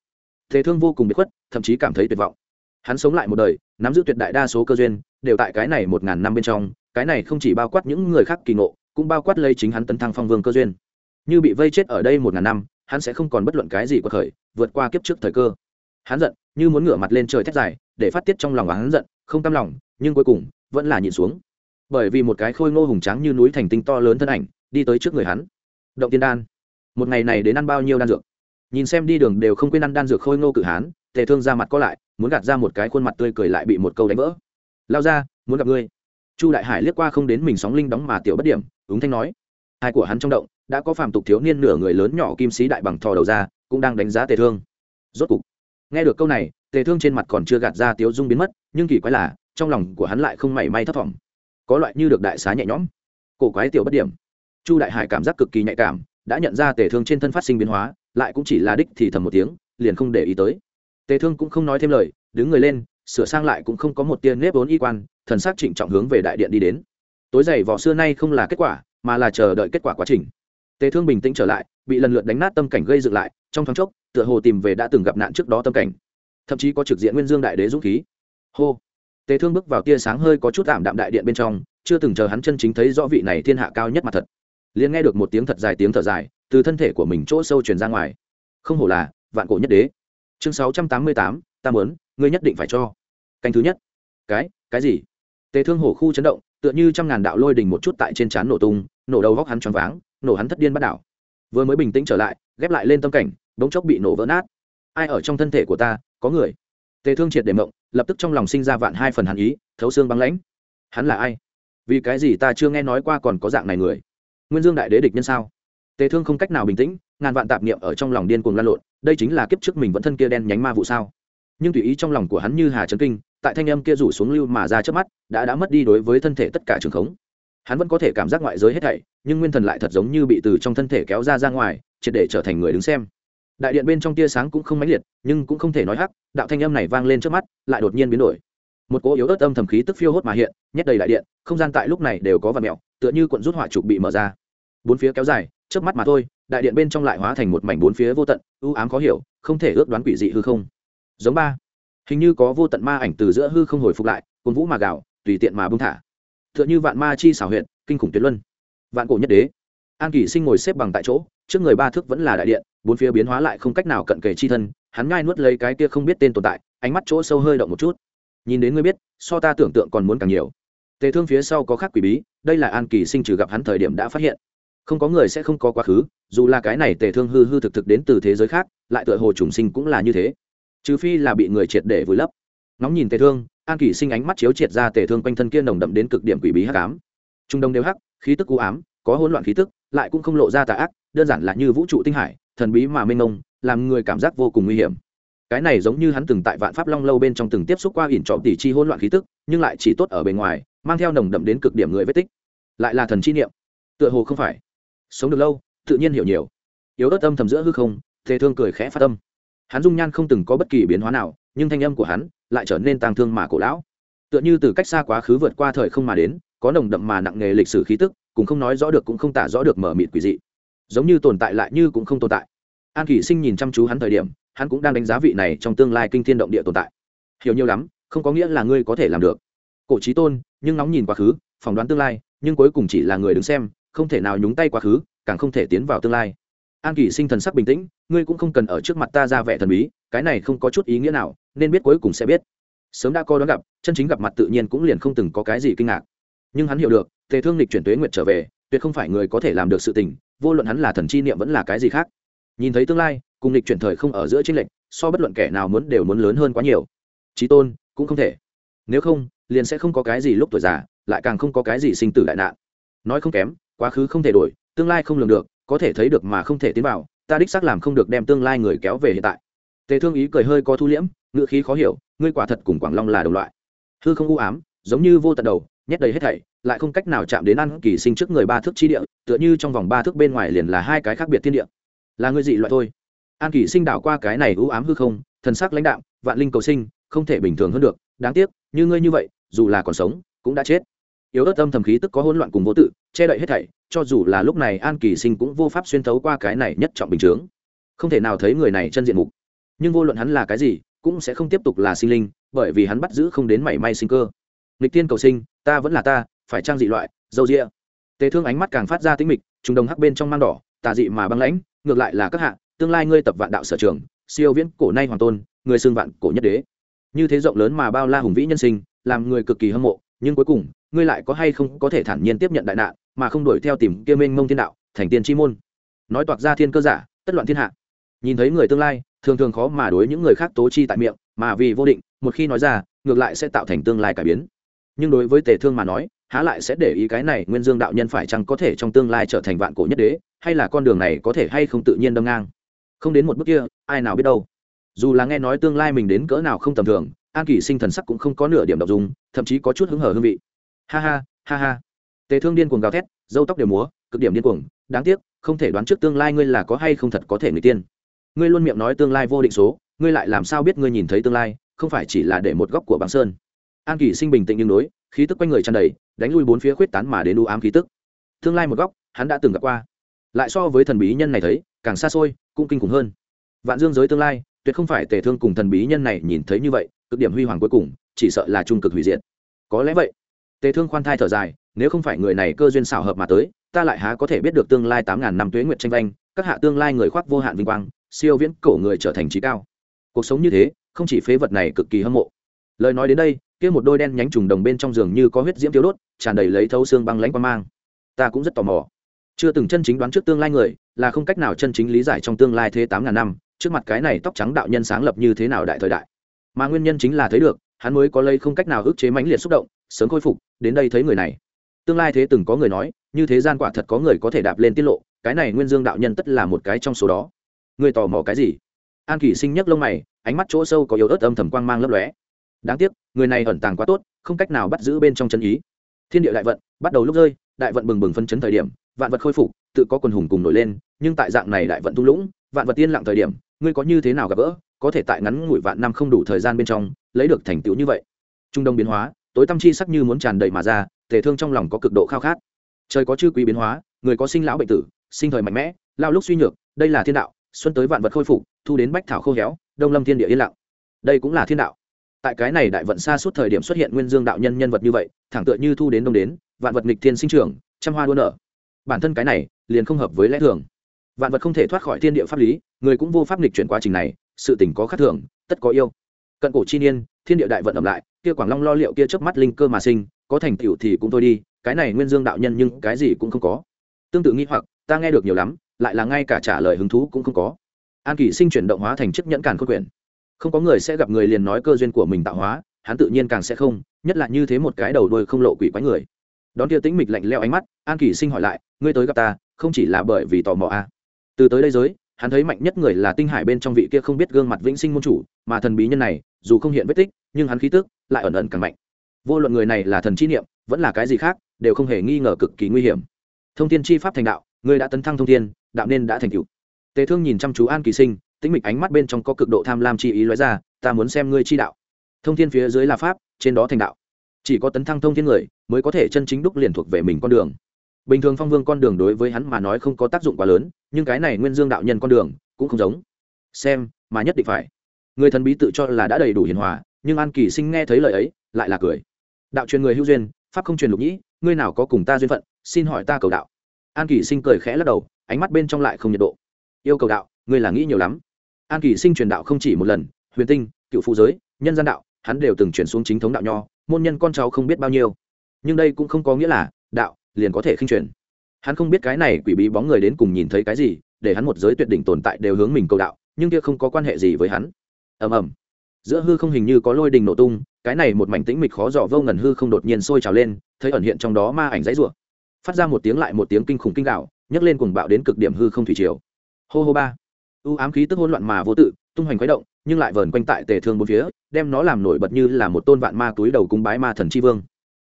Thế thương vô cùng bị khuất, thậm chí cảm thấy tuyệt vọng. Hắn sống lại một đời, nắm giữ tuyệt đại đa số cơ duyên, đều tại cái này một ngàn năm bên trong, cái này không chỉ bao quát những người khác kỳ ngộ, cũng bao quát lây chính hắn tấn thăng phong vương cơ duyên. Như bị vây chết ở đây một ngàn năm, hắn sẽ không còn bất luận cái gì của khởi, vượt qua kiếp trước thời cơ. Hắn giận, như muốn ngửa mặt lên trời thét dài, để phát tiết trong lòng hắn giận, không tâm lòng, nhưng cuối cùng, vẫn là nhìn xuống bởi vì một cái khôi ngô hùng tráng như núi thành tinh to lớn thân ảnh, đi tới trước người hắn. Động tiên đan. Một ngày này đến ăn bao nhiêu đan dược? Nhìn xem đi đường đều không quên ăn đan dược khôi ngô cử hán, tề thương ra mặt có lại, muốn gạt ra một cái khuôn mặt tươi cười lại bị một câu đánh vỡ. Lao ra, muốn gặp ngươi. Chu đại hải liếc qua không đến mình sóng linh đóng mà tiểu bất điểm, ứng thanh nói. Hai của hắn trong động, đã có phàm tục thiếu niên nửa người lớn nhỏ kim sĩ đại bằng thò đầu ra, cũng đang đánh giá tề thương. Rốt cục, nghe được câu này, tề thương trên mặt còn chưa gạt ra tiếu dung biến mất, nhưng kỳ quái là, trong lòng của hắn lại không mảy may thất vọng có loại như được đại xá nhẹ nhõm. Cổ quái tiểu bất điểm. Chu đại hải cảm giác cực kỳ nhạy cảm, đã nhận ra tề thương trên thân phát sinh biến hóa, lại cũng chỉ là đích thì thầm một tiếng, liền không để ý tới. Tề thương cũng không nói thêm lời, đứng người lên, sửa sang lại cũng không có một tia nếp vốn y quan, thần sắc trịnh trọng hướng về đại điện đi đến. Tối dày vỏ xưa nay không là kết quả, mà là chờ đợi kết quả quá trình. Tề thương bình tĩnh trở lại, bị lần lượt đánh nát tâm cảnh gây dựng lại, trong thoáng chốc, tựa hồ tìm về đã từng gặp nạn trước đó tâm cảnh. Thậm chí có trực diện nguyên dương đại đế dũng khí. Hô tề thương bước vào tia sáng hơi có chút tạm đạm đại điện bên trong, chưa từng chờ hắn chân chính thấy rõ vị này thiên hạ cao nhất mặt thật. Liền nghe được một tiếng thật dài tiếng thở dài, từ thân thể của mình chỗ sâu truyền ra ngoài. Không hổ là, vạn cổ nhất đế. Chương sáu trăm tám mươi tám, ta muốn, ngươi nhất định phải cho. Canh thứ nhất. Cái cái gì? Tề thương hổ khu chấn động, tựa như trăm ngàn đạo lôi đình một chút tại trên trán nổ tung, nổ đầu góc hắn choáng váng, nổ hắn thất điên bắt đảo. Vừa mới bình tĩnh trở lại, ghép lại lên tâm cảnh, bỗng chốc bị nổ vỡ nát. Ai ở trong thân thể của ta? Có người. Tề thương triệt để mộng lập tức trong lòng sinh ra vạn hai phần hàn ý, thấu xương băng lãnh. Hắn là ai? Vì cái gì ta chưa nghe nói qua còn có dạng này người? Nguyên dương đại đế địch nhân sao? Tề thương không cách nào bình tĩnh, ngàn vạn tạp niệm ở trong lòng điên cuồng lan lộn, đây chính là kiếp trước mình vẫn thân kia đen nhánh ma vụ sao? Nhưng tùy ý trong lòng của hắn như hà trấn kinh, tại thanh âm kia rủ xuống lưu mà ra trước mắt, đã đã mất đi đối với thân thể tất cả trường khống. Hắn vẫn có thể cảm giác ngoại giới hết thảy, nhưng nguyên thần lại thật giống như bị từ trong thân thể kéo ra ra ngoài, triệt để trở thành người đứng xem đại điện bên trong tia sáng cũng không mãnh liệt, nhưng cũng không thể nói hắc, đạo thanh âm này vang lên trước mắt, lại đột nhiên biến đổi. Một cỗ yếu ớt âm thầm khí tức phiêu hốt mà hiện, nhét đầy đại điện, không gian tại lúc này đều có vật mẹo, tựa như cuộn rút hỏa trục bị mở ra. Bốn phía kéo dài trước mắt mà thôi, đại điện bên trong lại hóa thành một mảnh bốn phía vô tận ưu ám khó hiểu, không thể ước đoán quỷ dị hư không. Giống ba. Hình như có vô tận ma ảnh từ giữa hư không hồi phục lại cồn vũ mà gạo tùy tiện mà bưng thả. Tựa như vạn ma chi xảo huyện kinh khủng tuyệt luân. Vạn cổ nhất đế. An kỷ sinh ngồi xếp bằng tại chỗ, trước người ba thước vẫn là đại điện bốn phía biến hóa lại không cách nào cận kề chi thân, hắn ngai nuốt lấy cái kia không biết tên tồn tại, ánh mắt chỗ sâu hơi động một chút. Nhìn đến ngươi biết, so ta tưởng tượng còn muốn càng nhiều. Tề thương phía sau có khác quỷ bí, đây là an kỳ sinh trừ gặp hắn thời điểm đã phát hiện. Không có người sẽ không có quá khứ, dù là cái này tề thương hư hư thực thực đến từ thế giới khác, lại tựa hồ trùng sinh cũng là như thế. Trừ phi là bị người triệt để vùi lấp. Ngóng nhìn tề thương, an kỳ sinh ánh mắt chiếu triệt ra tề thương quanh thân kia nồng đậm đến cực điểm quỷ bí hắc ám. Trung đông đều hắc, khí tức u ám, có hỗn loạn khí tức, lại cũng không lộ ra tà ác, đơn giản là như vũ trụ tinh hải thần bí mà mênh mông, làm người cảm giác vô cùng nguy hiểm. Cái này giống như hắn từng tại vạn pháp long lâu bên trong từng tiếp xúc qua ỉn trọm tỷ chi hỗn loạn khí tức, nhưng lại chỉ tốt ở bề ngoài, mang theo nồng đậm đến cực điểm người vết tích. Lại là thần chi niệm. Tựa hồ không phải. Sống được lâu, tự nhiên hiểu nhiều. Yếu ớt âm thầm giữa hư không thế thương cười khẽ phát tâm hắn dung nhan không từng có bất kỳ biến hóa nào, nhưng thanh âm của hắn lại trở nên tàng thương mà cổ lão. Tựa như từ cách xa quá khứ vượt qua thời không mà đến, có nồng đậm mà nặng nghề lịch sử khí tức cũng không nói rõ được cũng không tả rõ được mở mịt quỷ dị. Giống như tồn tại lại như cũng không tồn tại an kỷ sinh nhìn chăm chú hắn thời điểm, hắn cũng đang đánh giá vị này trong tương lai kinh thiên động địa tồn tại. Hiểu nhiều lắm, không có nghĩa là ngươi có thể làm được. Cổ trí tôn, nhưng nóng nhìn quá khứ, phỏng đoán tương lai, nhưng cuối cùng chỉ là người đứng xem, không thể nào nhúng tay quá khứ, càng không thể tiến vào tương lai. An kỷ sinh thần sắc bình tĩnh, ngươi cũng không cần ở trước mặt ta ra vẻ thần bí, cái này không có chút ý nghĩa nào, nên biết cuối cùng sẽ biết. Sớm đã coi đón gặp, chân chính gặp mặt tự nhiên cũng liền không từng có cái gì kinh ngạc. Nhưng hắn hiểu được, tề thương lịch chuyển tuế nguyệt trở về, tuyệt không phải người có thể làm được sự tình, vô luận hắn là thần chi niệm vẫn là cái gì khác nhìn thấy tương lai, cùng lịch chuyển thời không ở giữa chính lệnh so bất luận kẻ nào muốn đều muốn lớn hơn quá nhiều. Trí tôn, cũng không thể. Nếu không, liền sẽ không có cái gì lúc tuổi già, lại càng không có cái gì sinh tử đại nạn. Nói không kém, quá khứ không thể đổi, tương lai không lường được, có thể thấy được mà không thể tiến vào, ta đích xác làm không được đem tương lai người kéo về hiện tại. Tề thương ý cười hơi có thu liễm ngựa khí khó hiểu, ngươi quả thật cùng quảng long là đồng loại. Hư không u ám, giống như vô tận đầu, nhét đầy hết thảy, lại không cách nào chạm đến ăn kỳ sinh trước người ba thước chi địa, tựa như trong vòng ba thước bên ngoài liền là hai cái khác biệt thiên địa là ngươi dị loại thôi. An kỳ sinh đảo qua cái này u ám hư không, thần sắc lãnh đạo vạn linh cầu sinh, không thể bình thường hơn được. Đáng tiếc, như ngươi như vậy, dù là còn sống, cũng đã chết. Yếu ớt âm thầm khí tức có hỗn loạn cùng vô tự, che đậy hết thảy, cho dù là lúc này an kỳ sinh cũng vô pháp xuyên thấu qua cái này nhất trọng bình chướng. Không thể nào thấy người này chân diện mục. Nhưng vô luận hắn là cái gì, cũng sẽ không tiếp tục là sinh linh, bởi vì hắn bắt giữ không đến mảy may sinh cơ. Nghịch tiên cầu sinh, ta vẫn là ta, phải trang dị loại, dâu rịa tề thương ánh mắt càng phát ra tính mịch trung đồng hắc bên trong mang đỏ, tà dị mà băng lãnh ngược lại là các hạ, tương lai ngươi tập vạn đạo sở trường, siêu viễn cổ nay hoàng tôn, người xương vạn cổ nhất đế. Như thế rộng lớn mà bao la hùng vĩ nhân sinh, làm người cực kỳ hâm mộ, nhưng cuối cùng, ngươi lại có hay không có thể thản nhiên tiếp nhận đại nạn, mà không đuổi theo tìm kia minh mông thiên đạo, thành tiên chi môn. Nói toạc ra thiên cơ giả, tất loạn thiên hạ. Nhìn thấy người tương lai, thường thường khó mà đối những người khác tố chi tại miệng, mà vì vô định, một khi nói ra, ngược lại sẽ tạo thành tương lai cải biến. Nhưng đối với tề thương mà nói há lại sẽ để ý cái này nguyên dương đạo nhân phải chăng có thể trong tương lai trở thành vạn cổ nhất đế, hay là con đường này có thể hay không tự nhiên đâm ngang? Không đến một bước kia, ai nào biết đâu. Dù là nghe nói tương lai mình đến cỡ nào không tầm thường, an kỳ sinh thần sắc cũng không có nửa điểm đọc dùng thậm chí có chút hứng hở hương vị. Ha ha ha ha. Tề thương điên cuồng gào thét, dâu tóc đều múa, cực điểm điên cuồng, đáng tiếc, không thể đoán trước tương lai ngươi là có hay không thật có thể người tiên. Ngươi luôn miệng nói tương lai vô định số, ngươi lại làm sao biết ngươi nhìn thấy tương lai, không phải chỉ là để một góc của băng sơn an kỳ sinh bình tĩnh nhưng đối, khí tức quanh người tràn đầy, đánh lui bốn phía khuyết tán mà đến u ám khí tức. Tương lai một góc, hắn đã từng gặp qua. Lại so với thần bí nhân này thấy, càng xa xôi, cũng kinh khủng hơn. Vạn dương giới tương lai, tuyệt không phải tề thương cùng thần bí nhân này nhìn thấy như vậy, cực điểm huy hoàng cuối cùng, chỉ sợ là trung cực hủy diệt. Có lẽ vậy. Tề thương khoan thai thở dài, nếu không phải người này cơ duyên xảo hợp mà tới, ta lại há có thể biết được tương lai tám ngàn năm tuế nguyệt tranh vanh, các hạ tương lai người khoác vô hạn vinh quang, siêu viễn cổ người trở thành trí cao. Cuộc sống như thế, không chỉ phế vật này cực kỳ hâm mộ. Lời nói đến đây kia một đôi đen nhánh trùng đồng bên trong giường như có huyết diễm tiêu đốt, tràn đầy lấy thấu xương băng lãnh qua mang. Ta cũng rất tò mò. Chưa từng chân chính đoán trước tương lai người, là không cách nào chân chính lý giải trong tương lai thế tám ngàn năm, trước mặt cái này tóc trắng đạo nhân sáng lập như thế nào đại thời đại. Mà nguyên nhân chính là thấy được, hắn mới có lây không cách nào ức chế mãnh liệt xúc động, sớm khôi phục, đến đây thấy người này. Tương lai thế từng có người nói, như thế gian quả thật có người có thể đạp lên tiết lộ, cái này nguyên dương đạo nhân tất là một cái trong số đó. Người tò mò cái gì? An kỷ sinh nhấc lông mày, ánh mắt chỗ sâu có yếu ớt âm thầm quang mang lấp lóe đáng tiếc, người này ẩn tàng quá tốt, không cách nào bắt giữ bên trong chân ý. Thiên địa đại vận, bắt đầu lúc rơi, đại vận bừng bừng phân chấn thời điểm, vạn vật khôi phục, tự có quần hùng cùng nổi lên, nhưng tại dạng này đại vận thung lũng, vạn vật tiên lặng thời điểm, ngươi có như thế nào gặp gỡ, có thể tại ngắn ngủi vạn năm không đủ thời gian bên trong, lấy được thành tựu như vậy. Trung đông biến hóa, tối tâm chi sắc như muốn tràn đầy mà ra thể thương trong lòng có cực độ khao khát. Trời có chư quý biến hóa, người có sinh lão bệnh tử, sinh thời mạnh mẽ, lao lúc suy nhược, đây là thiên đạo, xuân tới vạn vật khôi phục, thu đến bách thảo khô héo, đông lâm thiên địa yên lặng. Đây cũng là thiên đạo tại cái này đại vận xa suốt thời điểm xuất hiện nguyên dương đạo nhân nhân vật như vậy, thẳng tựa như thu đến đông đến, vạn vật nghịch thiên sinh trưởng, trăm hoa đua nở. Bản thân cái này, liền không hợp với lẽ thường. Vạn vật không thể thoát khỏi thiên địa pháp lý, người cũng vô pháp nghịch chuyển quá trình này, sự tình có khắc thường, tất có yêu. Cận cổ chi niên, thiên địa đại vận ẩm lại, kia quảng long lo liệu kia chớp mắt linh cơ mà sinh, có thành tựu thì cũng thôi đi, cái này nguyên dương đạo nhân nhưng cái gì cũng không có. Tương tự nghĩ hoặc, ta nghe được nhiều lắm, lại là ngay cả trả lời hứng thú cũng không có. An kỷ sinh chuyển động hóa thành chức nhẫn càn khôn quyển không có người sẽ gặp người liền nói cơ duyên của mình tạo hóa, hắn tự nhiên càng sẽ không, nhất là như thế một cái đầu đuôi không lộ quỷ quái người. Đón kia tĩnh mịch lạnh leo ánh mắt, an kỷ sinh hỏi lại, ngươi tới gặp ta, không chỉ là bởi vì tò mò à. từ tới đây giới, hắn thấy mạnh nhất người là tinh hải bên trong vị kia không biết gương mặt vĩnh sinh môn chủ, mà thần bí nhân này, dù không hiện vết tích, nhưng hắn khí tức lại ẩn ẩn càng mạnh. Vô luận người này là thần chi niệm, vẫn là cái gì khác, đều không hề nghi ngờ cực kỳ nguy hiểm. Thông tin chi pháp thành đạo người đã tấn thăng thông thiên, đạo nên đã thành cựu tề thương nhìn chăm chú an kỳ sinh tĩnh mịch ánh mắt bên trong có cực độ tham lam chi ý lóe ra, ta muốn xem ngươi chi đạo. Thông thiên phía dưới là pháp, trên đó thành đạo. Chỉ có tấn thăng thông thiên người, mới có thể chân chính đúc liền thuộc về mình con đường. Bình thường phong vương con đường đối với hắn mà nói không có tác dụng quá lớn, nhưng cái này nguyên dương đạo nhân con đường cũng không giống. Xem, mà nhất định phải. Người thần bí tự cho là đã đầy đủ hiền hòa, nhưng an kỳ sinh nghe thấy lời ấy, lại là cười. Đạo truyền người hữu duyên, pháp không truyền lục nhĩ, ngươi nào có cùng ta duyên phận, xin hỏi ta cầu đạo. An kỳ sinh cười khẽ lắc đầu, ánh mắt bên trong lại không nhiệt độ. Yêu cầu đạo, ngươi là nghĩ nhiều lắm an kỳ sinh truyền đạo không chỉ một lần, huyền tinh, cựu phụ giới, nhân gian đạo, hắn đều từng chuyển xuống chính thống đạo nho, môn nhân con cháu không biết bao nhiêu. Nhưng đây cũng không có nghĩa là đạo liền có thể khinh truyền. Hắn không biết cái này quỷ bí bóng người đến cùng nhìn thấy cái gì, để hắn một giới tuyệt đỉnh tồn tại đều hướng mình cầu đạo, nhưng kia không có quan hệ gì với hắn. Ầm ầm. Giữa hư không hình như có lôi đình nổ tung, cái này một mảnh tĩnh mịch khó dò vô ngần hư không đột nhiên sôi trào lên, thấy ẩn hiện trong đó ma ảnh dãy rủa. Phát ra một tiếng lại một tiếng kinh khủng kinh gạo nhấc lên cuồng bạo đến cực điểm hư không thủy triều. Hô hô ba u ám khí tức hỗn loạn mà vô tự, tung hoành khuấy động, nhưng lại vờn quanh tại tề thương bốn phía, đem nó làm nổi bật như là một tôn vạn ma túi đầu cung bái ma thần tri vương.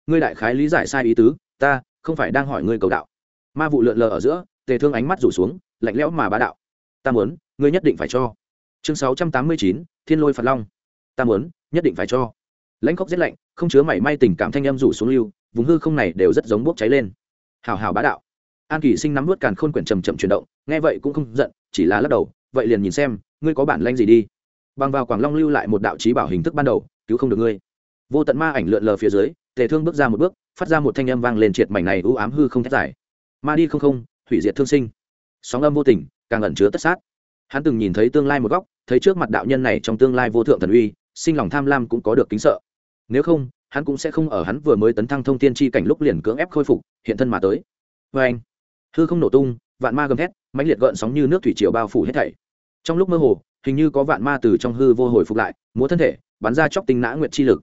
Ngươi đại khái lý giải sai ý tứ, ta không phải đang hỏi ngươi cầu đạo. Ma vụ lượn lờ ở giữa, tề thương ánh mắt rủ xuống, lạnh lẽo mà bá đạo. Ta muốn, ngươi nhất định phải cho. Chương sáu trăm tám mươi chín, thiên lôi phật long. Ta muốn, nhất định phải cho. Lãnh khóc rét lạnh, không chứa mảy may tình cảm thanh âm rủ xuống lưu, vùng hư không này đều rất giống bốc cháy lên. Hào hào bá đạo. An kỳ sinh nắm vớt càn khôn quyển trầm trầm chuyển động, nghe vậy cũng không giận, chỉ là lắc đầu vậy liền nhìn xem, ngươi có bản lanh gì đi. Bằng vào quảng long lưu lại một đạo trí bảo hình thức ban đầu, cứu không được ngươi. Vô tận ma ảnh lượn lờ phía dưới, tề thương bước ra một bước, phát ra một thanh âm vang lên triệt mảnh này ưu ám hư không thét dài. ma đi không không, hủy diệt thương sinh. Sóng âm vô tình, càng ẩn chứa tất sát. Hắn từng nhìn thấy tương lai một góc, thấy trước mặt đạo nhân này trong tương lai vô thượng thần uy, sinh lòng tham lam cũng có được kính sợ. Nếu không, hắn cũng sẽ không ở hắn vừa mới tấn thăng thông tiên tri cảnh lúc liền cưỡng ép khôi phục, hiện thân mà tới. Vê anh hư không nổ tung vạn ma gầm thét, mãnh liệt gợn sóng như nước thủy triều bao phủ hết thảy. Trong lúc mơ hồ, hình như có vạn ma từ trong hư vô hồi phục lại, múa thân thể, bắn ra chóc tinh nã nguyện chi lực.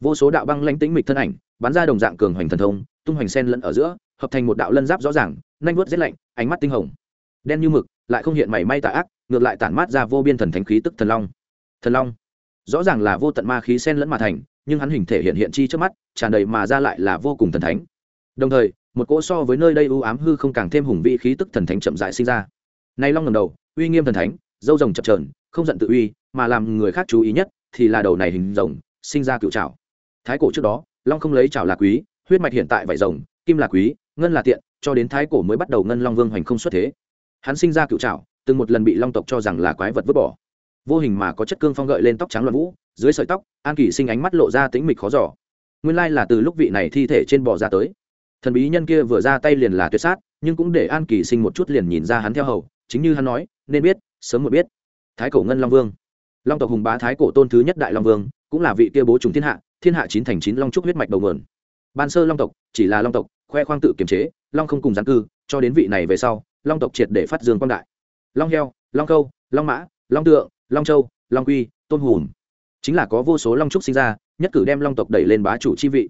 Vô số đạo băng lánh tĩnh mịch thân ảnh, bắn ra đồng dạng cường hoành thần thông, tung hoành sen lẫn ở giữa, hợp thành một đạo lân giáp rõ ràng nanh vuốt rét lạnh, ánh mắt tinh hồng. Đen như mực, lại không hiện mảy may tà ác, ngược lại tản mát ra vô biên thần thánh khí tức thần long. Thần long. Rõ ràng là vô tận ma khí sen lẫn mà thành, nhưng hắn hình thể hiện hiện chi trước mắt, tràn đầy mà ra lại là vô cùng thần thánh. Đồng thời một cỗ so với nơi đây u ám hư không càng thêm hùng vị khí tức thần thánh chậm dại sinh ra. Nay long ngầm đầu, uy nghiêm thần thánh, dâu rồng chập trờn không giận tự uy, mà làm người khác chú ý nhất thì là đầu này hình rồng, sinh ra cựu trào thái cổ trước đó, long không lấy trào là quý, huyết mạch hiện tại vải rồng, kim là quý, ngân là tiện, cho đến thái cổ mới bắt đầu ngân long vương hoành không xuất thế. Hắn sinh ra cựu trào từng một lần bị long tộc cho rằng là quái vật vứt bỏ. Vô hình mà có chất cương phong gợi lên tóc trắng loạn vũ, dưới sợi tóc, an kỳ sinh ánh mắt lộ ra tính mịch khó giỏ nguyên lai là từ lúc vị này thi thể trên bò ra tới thần bí nhân kia vừa ra tay liền là tuyệt sát, nhưng cũng để an kỳ sinh một chút liền nhìn ra hắn theo hầu, chính như hắn nói, nên biết, sớm một biết. Thái cổ ngân long vương. Long tộc hùng bá thái cổ tôn thứ nhất đại long vương, cũng là vị kia bố trùng thiên hạ thiên hạ chín thành chín long trúc huyết mạch đầu nguồn. Ban sơ long tộc, chỉ là long tộc, khoe khoang tự kiềm chế, long không cùng gián cư, cho đến vị này về sau, long tộc triệt để phát dương quang đại. Long heo, long câu, long mã, long tượng, long châu, long quy, tôn hùm chính là có vô số long trúc sinh ra, nhất cử đem long tộc đẩy lên bá chủ chi vị.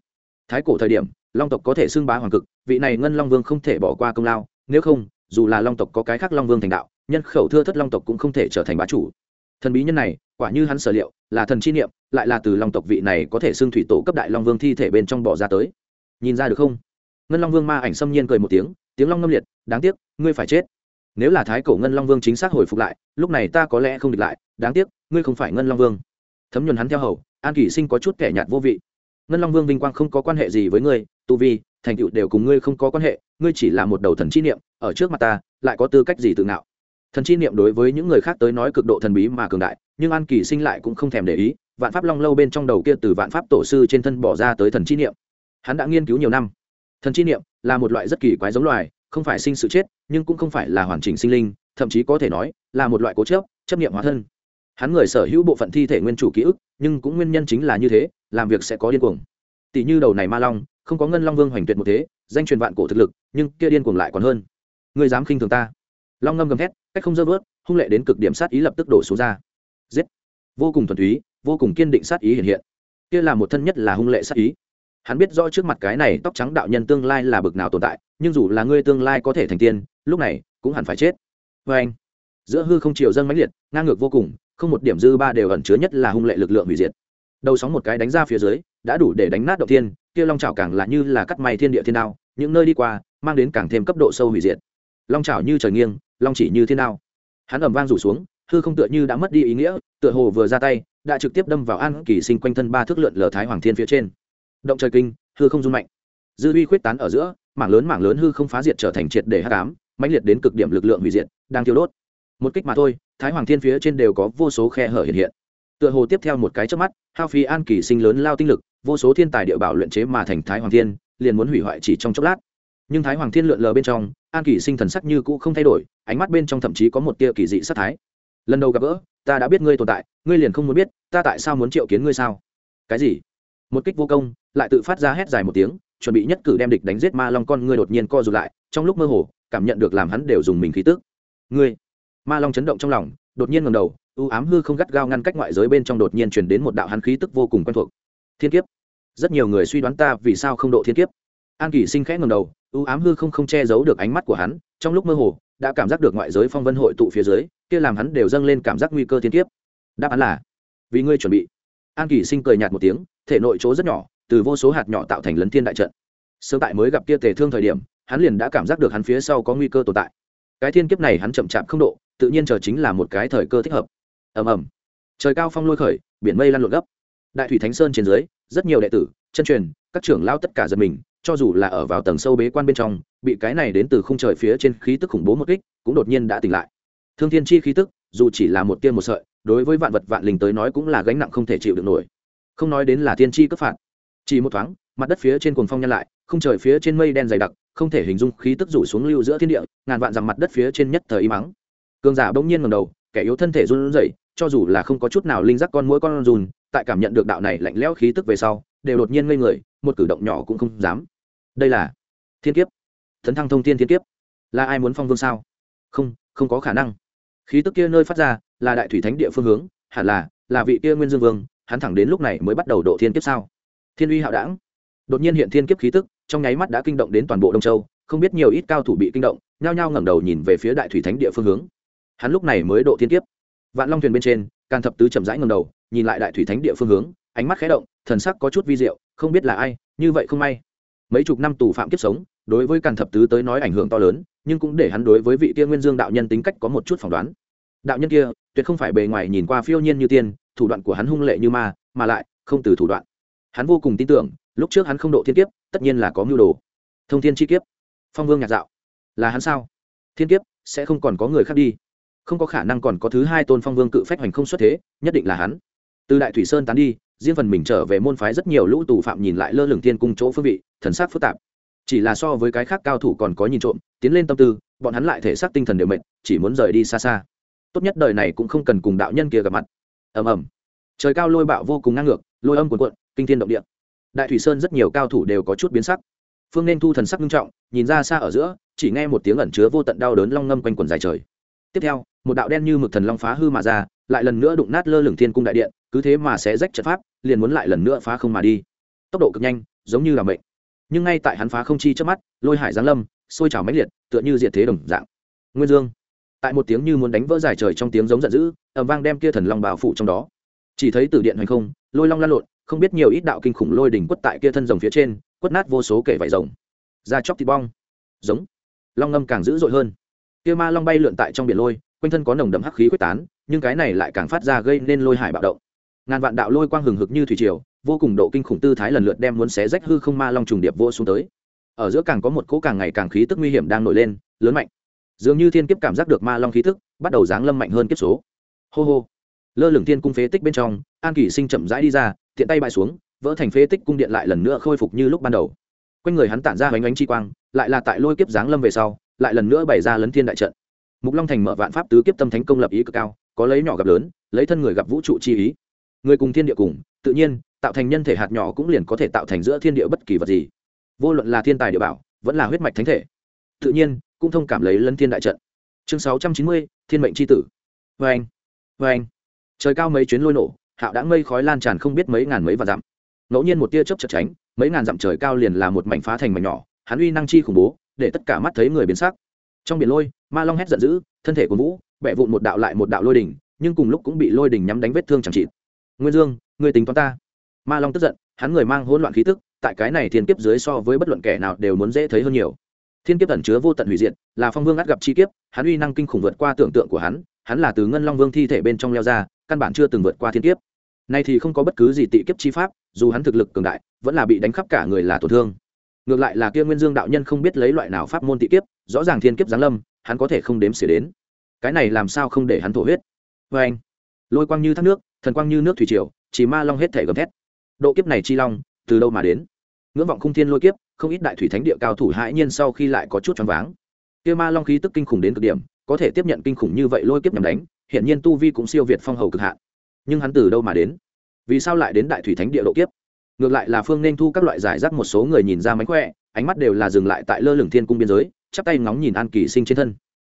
Thái cổ thời điểm long tộc có thể xưng bá hoàng cực, vị này ngân long vương không thể bỏ qua công lao, nếu không, dù là long tộc có cái khác long vương thành đạo, nhân khẩu thưa thất long tộc cũng không thể trở thành bá chủ. Thần bí nhân này, quả như hắn sở liệu, là thần chi niệm, lại là từ long tộc vị này có thể xưng thủy tổ cấp đại long vương thi thể bên trong bỏ ra tới. Nhìn ra được không? Ngân long vương ma ảnh xâm nhiên cười một tiếng tiếng long ngâm liệt, đáng tiếc, ngươi phải chết. Nếu là thái cổ ngân long vương chính xác hồi phục lại, lúc này ta có lẽ không địch lại, đáng tiếc, ngươi không phải ngân long vương. Thấm nhuần hắn theo hầu, an kỷ sinh có chút kẻ nhạt vô vị. Ngân long vương vinh quang không có quan hệ gì với ngươi tu vi, thành tựu đều cùng ngươi không có quan hệ, ngươi chỉ là một đầu thần chi niệm, ở trước mặt ta, lại có tư cách gì tự ngạo? Thần chi niệm đối với những người khác tới nói cực độ thần bí mà cường đại, nhưng an kỳ sinh lại cũng không thèm để ý, vạn pháp long lâu bên trong đầu kia từ vạn pháp tổ sư trên thân bỏ ra tới thần chi niệm. Hắn đã nghiên cứu nhiều năm. Thần chi niệm là một loại rất kỳ quái giống loài, không phải sinh sự chết, nhưng cũng không phải là hoàn chỉnh sinh linh, thậm chí có thể nói là một loại cố chấp chấp niệm hóa thân. Hắn người sở hữu bộ phận thi thể nguyên chủ ký ức, nhưng cũng nguyên nhân chính là như thế, làm việc sẽ có điên cuồng. Tỷ như đầu này ma long không có ngân long vương hoành tuyệt một thế, danh truyền vạn cổ thực lực, nhưng kia điên cuồng lại còn hơn. Ngươi dám khinh thường ta. Long ngâm gầm thét, cách không dơ vớt, hung lệ đến cực điểm sát ý lập tức đổ xuống ra. Giết. Vô cùng thuần túy, vô cùng kiên định sát ý hiện hiện. Kia là một thân nhất là hung lệ sát ý. Hắn biết rõ trước mặt cái này tóc trắng đạo nhân tương lai là bực nào tồn tại, nhưng dù là ngươi tương lai có thể thành tiên, lúc này cũng hẳn phải chết. Vê anh, giữa hư không chiều dâng mãnh liệt, ngang ngược vô cùng, không một điểm dư ba đều ẩn chứa nhất là hung lệ lực lượng hủy diệt đầu sóng một cái đánh ra phía dưới, đã đủ để đánh nát động thiên, kia long trào càng là như là cắt may thiên địa thiên đao, những nơi đi qua, mang đến càng thêm cấp độ sâu hủy diệt. Long trào như trời nghiêng, long chỉ như thiên đao. Hắn ầm vang rủ xuống, hư không tựa như đã mất đi ý nghĩa, tựa hồ vừa ra tay, đã trực tiếp đâm vào an kỳ sinh quanh thân ba thước lượn lờ thái hoàng thiên phía trên. Động trời kinh, hư không run mạnh. Dư uy khuyết tán ở giữa, mảng lớn mảng lớn hư không phá diệt trở thành triệt để hắc ám, mãnh liệt đến cực điểm lực lượng hủy diệt, đang thiêu đốt. Một kích mà thôi, thái hoàng thiên phía trên đều có vô số khe hở hiện hiện tựa hồ tiếp theo một cái trước mắt, hao phí an kỳ sinh lớn lao tinh lực, vô số thiên tài địa bảo luyện chế mà thành thái hoàng thiên, liền muốn hủy hoại chỉ trong chốc lát. Nhưng thái hoàng thiên lượn lờ bên trong, an kỳ sinh thần sắc như cũ không thay đổi, ánh mắt bên trong thậm chí có một tia kỳ dị sát thái. Lần đầu gặp gỡ, ta đã biết ngươi tồn tại, ngươi liền không muốn biết, ta tại sao muốn triệu kiến ngươi sao? Cái gì? Một kích vô công, lại tự phát ra hét dài một tiếng, chuẩn bị nhất cử đem địch đánh giết ma long con ngươi đột nhiên co rụt lại, trong lúc mơ hồ, cảm nhận được làm hắn đều dùng mình khí tức. Ngươi! Ma long chấn động trong lòng, đột nhiên ngầm đầu ưu ám hư không gắt gao ngăn cách ngoại giới bên trong đột nhiên chuyển đến một đạo hắn khí tức vô cùng quen thuộc. Thiên kiếp. Rất nhiều người suy đoán ta vì sao không độ thiên kiếp. An kỷ sinh khẽ ngầm đầu ưu ám hư không không che giấu được ánh mắt của hắn, trong lúc mơ hồ, đã cảm giác được ngoại giới phong vân hội tụ phía dưới, kia làm hắn đều dâng lên cảm giác nguy cơ thiên kiếp. Đáp án là, vì ngươi chuẩn bị. An kỷ sinh cười nhạt một tiếng, thể nội chỗ rất nhỏ, từ vô số hạt nhỏ tạo thành lấn thiên đại trận. Sớm tại mới gặp kia tề thương thời điểm, hắn liền đã cảm giác được hắn phía sau có nguy cơ tồn tại. Cái thiên kiếp này hắn chậm chạp không độ tự nhiên chờ chính là một cái thời cơ thích hợp. Ầm ầm. Trời cao phong lôi khởi, biển mây lăn lộn gấp. Đại thủy thánh sơn trên dưới, rất nhiều đệ tử, chân truyền, các trưởng lao tất cả giật mình, cho dù là ở vào tầng sâu bế quan bên trong, bị cái này đến từ khung trời phía trên khí tức khủng bố một kích, cũng đột nhiên đã tỉnh lại. Thương thiên chi khí tức, dù chỉ là một tiên một sợi, đối với vạn vật vạn linh tới nói cũng là gánh nặng không thể chịu được nổi. Không nói đến là tiên chi cấp phạt. Chỉ một thoáng, mặt đất phía trên cuồng phong nhăn lại không trời phía trên mây đen dày đặc, không thể hình dung khí tức rủ xuống lưu giữa thiên địa, ngàn vạn dặm mặt đất phía trên nhất thời y mắng cường giả bỗng nhiên ngầm đầu, kẻ yếu thân thể run rẩy, cho dù là không có chút nào linh giác con mũi con run, tại cảm nhận được đạo này lạnh lẽo khí tức về sau, đều đột nhiên ngây người, một cử động nhỏ cũng không dám. Đây là thiên kiếp. Thấn thăng thông thiên thiên kiếp. Là ai muốn phong vương sao? Không không có khả năng. Khí tức kia nơi phát ra, là đại thủy thánh địa phương hướng, hẳn là là vị kia nguyên dương vương, hắn thẳng đến lúc này mới bắt đầu độ thiên kiếp sao? Thiên uy hạo đảng. Đột nhiên hiện thiên kiếp khí tức, trong nháy mắt đã kinh động đến toàn bộ đông châu, không biết nhiều ít cao thủ bị kinh động, nhao nhao ngẩng đầu nhìn về phía đại thủy thánh địa phương hướng hắn lúc này mới độ thiên kiếp. Vạn long thuyền bên trên, càn thập tứ chậm rãi ngẩng đầu, nhìn lại đại thủy thánh địa phương hướng, ánh mắt khẽ động, thần sắc có chút vi diệu, không biết là ai, như vậy không may. Mấy chục năm tù phạm kiếp sống, đối với càn thập tứ tới nói ảnh hưởng to lớn, nhưng cũng để hắn đối với vị kia nguyên dương đạo nhân tính cách có một chút phỏng đoán. Đạo nhân kia, tuyệt không phải bề ngoài nhìn qua phiêu nhiên như tiên, thủ đoạn của hắn hung lệ như ma, mà lại, không từ thủ đoạn. Hắn vô cùng tin tưởng, lúc trước hắn không độ thiên kiếp, tất nhiên là có mưu đồ. Thông thiên chi kiếp. Phong vương nhạc dạo. Là hắn sao? Thiên kiếp, sẽ không còn có người khác đi không có khả năng còn có thứ hai tôn phong vương cự phách hoành không xuất thế, nhất định là hắn. Từ đại thủy sơn tán đi, riêng phần mình trở về môn phái rất nhiều lũ tù phạm nhìn lại lơ lửng thiên cung chỗ phương vị, thần sắc phức tạp. Chỉ là so với cái khác cao thủ còn có nhìn trộm, tiến lên tâm tư, bọn hắn lại thể xác tinh thần đều mệt, chỉ muốn rời đi xa xa. Tốt nhất đời này cũng không cần cùng đạo nhân kia gặp mặt. Ầm ầm. Trời cao lôi bạo vô cùng ngang ngược, lôi âm cuồn cuộn, kinh thiên động địa. Đại thủy sơn rất nhiều cao thủ đều có chút biến sắc. Phương nên thu thần sắc nghiêm trọng, nhìn ra xa ở giữa, chỉ nghe một tiếng ẩn chứa vô tận đau đớn long ngâm quanh quần dài trời. Tiếp theo một đạo đen như mực thần long phá hư mà ra, lại lần nữa đụng nát lơ lửng thiên cung đại điện, cứ thế mà sẽ rách trận pháp, liền muốn lại lần nữa phá không mà đi. Tốc độ cực nhanh, giống như là mệnh. Nhưng ngay tại hắn phá không chi trước mắt, lôi hải giáng lâm, sôi trào mãnh liệt, tựa như diệt thế đồng dạng. Nguyên dương. Tại một tiếng như muốn đánh vỡ dài trời trong tiếng giống giận dữ ẩm vang đem kia thần long bào phụ trong đó. Chỉ thấy từ điện hoành không, lôi long lan lộn, không biết nhiều ít đạo kinh khủng lôi đỉnh quất tại kia thân rồng phía trên, quất nát vô số kể vải rồng. Ra chóc thịt bong. Giống. Long ngâm càng dữ dội hơn. Kia ma long bay lượn tại trong biển lôi quanh thân có nồng đậm hắc khí quyết tán, nhưng cái này lại càng phát ra gây nên lôi hải bạo động. Ngàn vạn đạo lôi quang hừng hực như thủy triều, vô cùng độ kinh khủng tư thái lần lượt đem muốn xé rách hư không ma long trùng điệp vô xuống tới. Ở giữa càng có một cỗ càng ngày càng khí tức nguy hiểm đang nổi lên, lớn mạnh. Dường như thiên kiếp cảm giác được ma long khí tức, bắt đầu giáng lâm mạnh hơn kiếp số. Hô hô. Lơ lửng thiên cung phế tích bên trong, an kỷ sinh chậm rãi đi ra, tiện tay bại xuống, vỡ thành phế tích cung điện lại lần nữa khôi phục như lúc ban đầu. Quanh người hắn tản ra bánh bánh chi quang, lại là tại lôi kiếp giáng lâm về sau, lại lần nữa bày ra lấn thiên đại trận mục long thành mở vạn pháp tứ kiếp tâm thánh công lập ý cực cao, có lấy nhỏ gặp lớn, lấy thân người gặp vũ trụ chi ý. Người cùng thiên địa cùng, tự nhiên, tạo thành nhân thể hạt nhỏ cũng liền có thể tạo thành giữa thiên địa bất kỳ vật gì. Vô luận là thiên tài địa bảo, vẫn là huyết mạch thánh thể. Tự nhiên, cũng thông cảm lấy lân thiên đại trận. Chương sáu trăm chín mươi, thiên mệnh c h i tử. Vê anh vê anh trời cao mấy chuyến lôi nổ, hạo đã ngây khói lan tràn không biết mấy ngàn mấy và dặm. Ngẫu nhiên một tia chớp chật tránh, mấy ngàn dặm trời cao liền là một mảnh phá thành mảnh nhỏ, hắn uy năng chi khủng bố, để tất cả mắt thấy người biến sắc trong biển lôi, ma long hét giận dữ, thân thể của vũ bẹ vụn một đạo lại một đạo lôi đỉnh, nhưng cùng lúc cũng bị lôi đỉnh nhắm đánh vết thương chẳng trị nguyên dương, người tính toán ta. Ma long tức giận, hắn người mang hỗn loạn khí tức, tại cái này thiên kiếp dưới so với bất luận kẻ nào đều muốn dễ thấy hơn nhiều. Thiên kiếp ẩn chứa vô tận hủy diệt, là phong vương ắt gặp chi kiếp, hắn uy năng kinh khủng vượt qua tưởng tượng của hắn hắn là từ ngân long vương thi thể bên trong leo ra, căn bản chưa từng vượt qua thiên kiếp. Nay thì không có bất cứ gì tị kiếp chi pháp, dù hắn thực lực cường đại, vẫn là bị đánh khắp cả người là tổn thương. Ngược lại là kia nguyên dương đạo nhân không biết lấy loại nào pháp môn tị kiếp rõ ràng thiên kiếp giáng lâm, hắn có thể không đếm xỉa đến. Cái này làm sao không để hắn thổ huyết? Vê anh, lôi quang như thác nước, thần quang như nước thủy triều, chỉ ma long hết thể gầm thét. Độ kiếp này chi long, từ đâu mà đến? Ngưỡng vọng khung thiên lôi kiếp, không ít đại thủy thánh địa cao thủ hãi nhiên sau khi lại có chút choáng váng. Kia ma long khí tức kinh khủng đến cực điểm, có thể tiếp nhận kinh khủng như vậy lôi kiếp nhằm đánh hiện nhiên tu vi cũng siêu việt phong hầu cực hạn. Nhưng hắn từ đâu mà đến? Vì sao lại đến đại thủy thánh địa độ kiếp? Ngược lại là phương nên thu các loại giải rác một số người nhìn ra mánh khỏe, ánh mắt đều là dừng lại tại lơ lửng thiên cung biên giới chắp tay ngóng nhìn an kỳ sinh trên thân.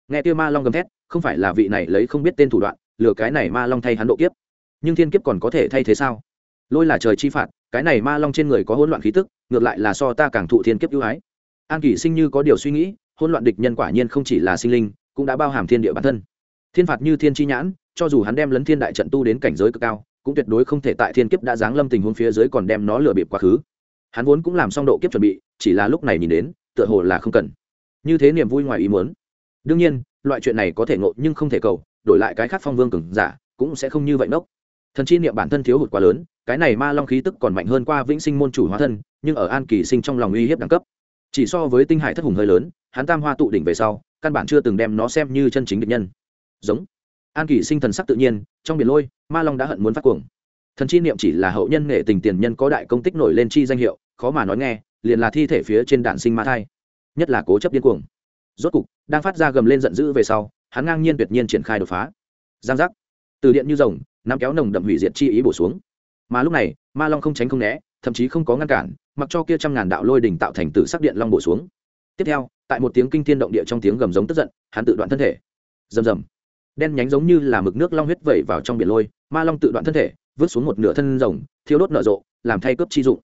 Nghe kia ma long gầm thét, không phải là vị này lấy không biết tên thủ đoạn, lừa cái này ma long thay hắn độ kiếp. Nhưng thiên kiếp còn có thể thay thế sao? Lôi là trời chi phạt, cái này ma long trên người có hỗn loạn khí tức, ngược lại là so ta càng thụ thiên kiếp ưu ái. An kỳ sinh như có điều suy nghĩ, hỗn loạn địch nhân quả nhiên không chỉ là sinh linh, cũng đã bao hàm thiên địa bản thân. Thiên phạt như thiên chi nhãn, cho dù hắn đem lấn thiên đại trận tu đến cảnh giới cực cao, cũng tuyệt đối không thể tại thiên kiếp đã giáng lâm tình huống phía dưới còn đem nó lừa bịp quá khứ. Hắn vốn cũng làm xong độ kiếp chuẩn bị, chỉ là lúc này nhìn đến, tựa hồ là không cần như thế niềm vui ngoài ý muốn. Đương nhiên, loại chuyện này có thể ngộ nhưng không thể cầu, đổi lại cái khác phong vương cường giả, cũng sẽ không như vậy nốc. Thần chi niệm bản thân thiếu hụt quá lớn, cái này ma long khí tức còn mạnh hơn qua vĩnh sinh môn chủ hóa thân, nhưng ở an kỳ sinh trong lòng uy hiếp đẳng cấp. Chỉ so với tinh hải thất hùng hơi lớn, hắn tam hoa tụ đỉnh về sau, căn bản chưa từng đem nó xem như chân chính địch nhân. Giống. An kỳ sinh thần sắc tự nhiên, trong biển lôi, ma long đã hận muốn phát cuồng. Thần chi niệm chỉ là hậu nhân nghệ tình tiền nhân có đại công tích nổi lên chi danh hiệu, khó mà nói nghe, liền là thi thể phía trên đạn sinh ma thai nhất là cố chấp điên cuồng. Rốt cục, đang phát ra gầm lên giận dữ về sau, hắn ngang nhiên tuyệt nhiên triển khai đột phá. Giang giác. Từ điện như rồng, nắm kéo nồng đậm hủy diệt chi ý bổ xuống. Mà lúc này, ma long không tránh không né, thậm chí không có ngăn cản, mặc cho kia trăm ngàn đạo lôi đỉnh tạo thành tử sắc điện long bổ xuống. Tiếp theo, tại một tiếng kinh thiên động địa trong tiếng gầm giống tức giận, hắn tự đoạn thân thể. Rầm rầm. Đen nhánh giống như là mực nước long huyết vẩy vào trong biển lôi, ma long tự đoạn thân thể, vứt xuống một nửa thân rồng, thiêu đốt nở rộ, làm thay cướp chi dụng.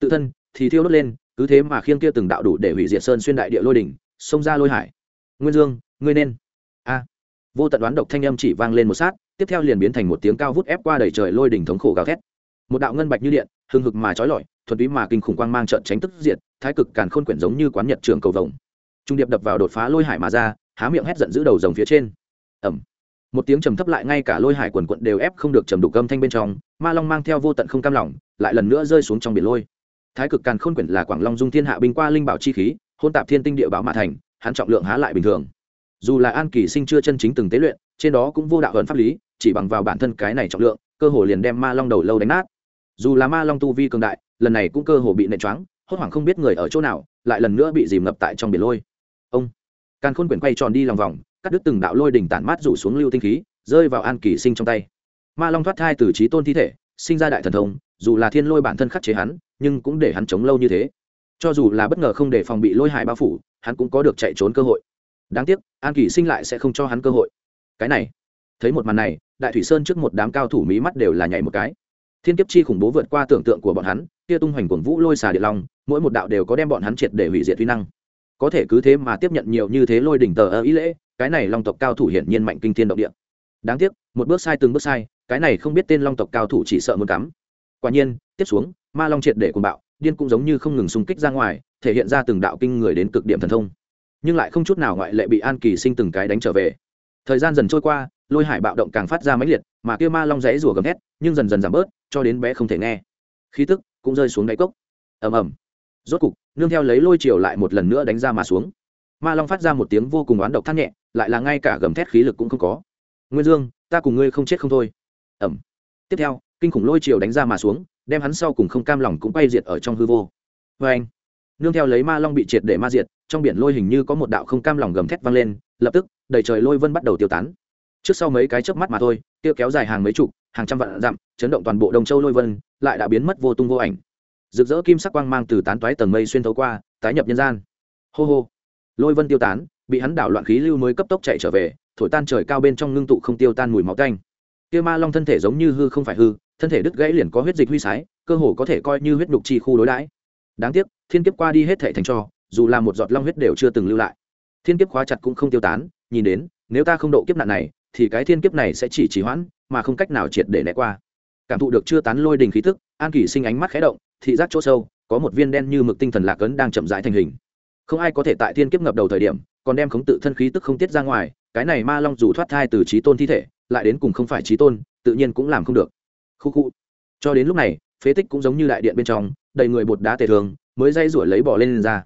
Tự thân thì thiêu đốt lên cứ thế mà khiêng kia từng đạo đủ để hủy diệt sơn xuyên đại địa lôi đỉnh, xông ra lôi hải. Nguyên dương, ngươi nên. A. À. Vô tận đoán độc thanh âm chỉ vang lên một sát, tiếp theo liền biến thành một tiếng cao vút ép qua đầy trời lôi đỉnh thống khổ gào thét. Một đạo ngân bạch như điện, hừng hực mà trói lọi, thuần túy mà kinh khủng quang mang trận tránh tức diệt, thái cực càn khôn quyển giống như quán nhật trường cầu vồng. Trung điệp đập vào đột phá lôi hải mà ra, há miệng hét giận giữ đầu rồng phía trên. Ẩm một tiếng trầm thấp lại ngay cả lôi hải quần quận đều ép không được trầm đục âm thanh bên trong, ma long mang theo vô tận không cam lỏng lại lần nữa rơi xuống trong biển lôi thái cực càn khôn quyển là quảng long dung thiên hạ binh qua linh bảo chi khí, hôn tạp thiên tinh địa bảo mã thành, hắn trọng lượng há lại bình thường. Dù là an kỳ sinh chưa chân chính từng tế luyện, trên đó cũng vô đạo hận pháp lý, chỉ bằng vào bản thân cái này trọng lượng, cơ hồ liền đem ma long đầu lâu đánh nát. Dù là ma long tu vi cường đại, lần này cũng cơ hồ bị nệ choáng, hốt hoảng không biết người ở chỗ nào, lại lần nữa bị dìm ngập tại trong biển lôi. Ông, càn khôn quyển quay tròn đi lòng vòng, cắt đứt từng đạo lôi đỉnh tản mát rủ xuống lưu tinh khí, rơi vào an kỳ sinh trong tay. Ma long thoát thai từ trí tôn thi thể, sinh ra đại thần thông, dù là thiên lôi bản thân khắc chế hắn nhưng cũng để hắn chống lâu như thế. Cho dù là bất ngờ không để phòng bị lôi hại bao phủ, hắn cũng có được chạy trốn cơ hội. Đáng tiếc, an kỷ sinh lại sẽ không cho hắn cơ hội. Cái này, thấy một màn này, đại thủy sơn trước một đám cao thủ mí mắt đều là nhảy một cái. Thiên kiếp chi khủng bố vượt qua tưởng tượng của bọn hắn, kia tung hoành cuồng vũ lôi xà địa long, mỗi một đạo đều có đem bọn hắn triệt để hủy diệt vi năng. Có thể cứ thế mà tiếp nhận nhiều như thế lôi đỉnh tờ ở ý lễ, cái này long tộc cao thủ hiển nhiên mạnh kinh thiên động địa. Đáng tiếc, một bước sai từng bước sai, cái này không biết tên long tộc cao thủ chỉ sợ muốn cắm. Quả nhiên, tiếp xuống ma long triệt để cuồng bạo, điên cũng giống như không ngừng xung kích ra ngoài, thể hiện ra từng đạo kinh người đến cực điểm thần thông. Nhưng lại không chút nào ngoại lệ bị an kỳ sinh từng cái đánh trở về. Thời gian dần trôi qua, lôi hải bạo động càng phát ra mãnh liệt, mà kia ma long rẽ rủa gầm hét nhưng dần dần giảm bớt, cho đến bé không thể nghe. Khí tức cũng rơi xuống đáy cốc. Ầm ầm. Rốt cục, nương theo lấy lôi chiều lại một lần nữa đánh ra mà xuống. Ma long phát ra một tiếng vô cùng oán độc thắt nhẹ, lại là ngay cả gầm thét khí lực cũng không có. Nguyên dương, ta cùng ngươi không chết không thôi. Ẩm tiếp theo, kinh khủng lôi chiều đánh ra mà xuống đem hắn sau cùng không cam lòng cũng bay diệt ở trong hư vô. Vê anh, nương theo lấy ma long bị triệt để ma diệt, trong biển lôi hình như có một đạo không cam lòng gầm thét vang lên, lập tức, đầy trời lôi vân bắt đầu tiêu tán. Trước sau mấy cái chớp mắt mà thôi tiêu kéo dài hàng mấy chục, hàng trăm vạn dặm, chấn động toàn bộ đông châu lôi vân, lại đã biến mất vô tung vô ảnh. Rực rỡ kim sắc quang mang từ tán toái tầng mây xuyên thấu qua, tái nhập nhân gian. Hô hô, lôi vân tiêu tán, bị hắn đảo loạn khí lưu mới cấp tốc chạy trở về, thổi tan trời cao bên trong ngưng tụ không tiêu tan mùi máu canh kia ma long thân thể giống như hư không phải hư thân thể đứt gãy liền có huyết dịch huy sái, cơ hồ có thể coi như huyết nhục chi khu đối đãi. Đáng tiếc, thiên kiếp qua đi hết thể thành cho, dù là một giọt long huyết đều chưa từng lưu lại. Thiên kiếp khóa chặt cũng không tiêu tán, nhìn đến, nếu ta không độ kiếp nạn này, thì cái thiên kiếp này sẽ chỉ trì hoãn, mà không cách nào triệt để né qua. Cảm thụ được chưa tán lôi đình khí tức, an kỳ sinh ánh mắt khẽ động, thị giác chỗ sâu, có một viên đen như mực tinh thần lạc ấn đang chậm rãi thành hình. Không ai có thể tại thiên kiếp ngập đầu thời điểm, còn đem khống tự thân khí tức không tiết ra ngoài, cái này ma long dù thoát thai từ trí tôn thi thể, lại đến cùng không phải trí tôn, tự nhiên cũng làm không được khu khu. Cho đến lúc này phế tích cũng giống như đại điện bên trong đầy người bột đá tề thường mới dây rủi lấy bỏ lên, lên ra.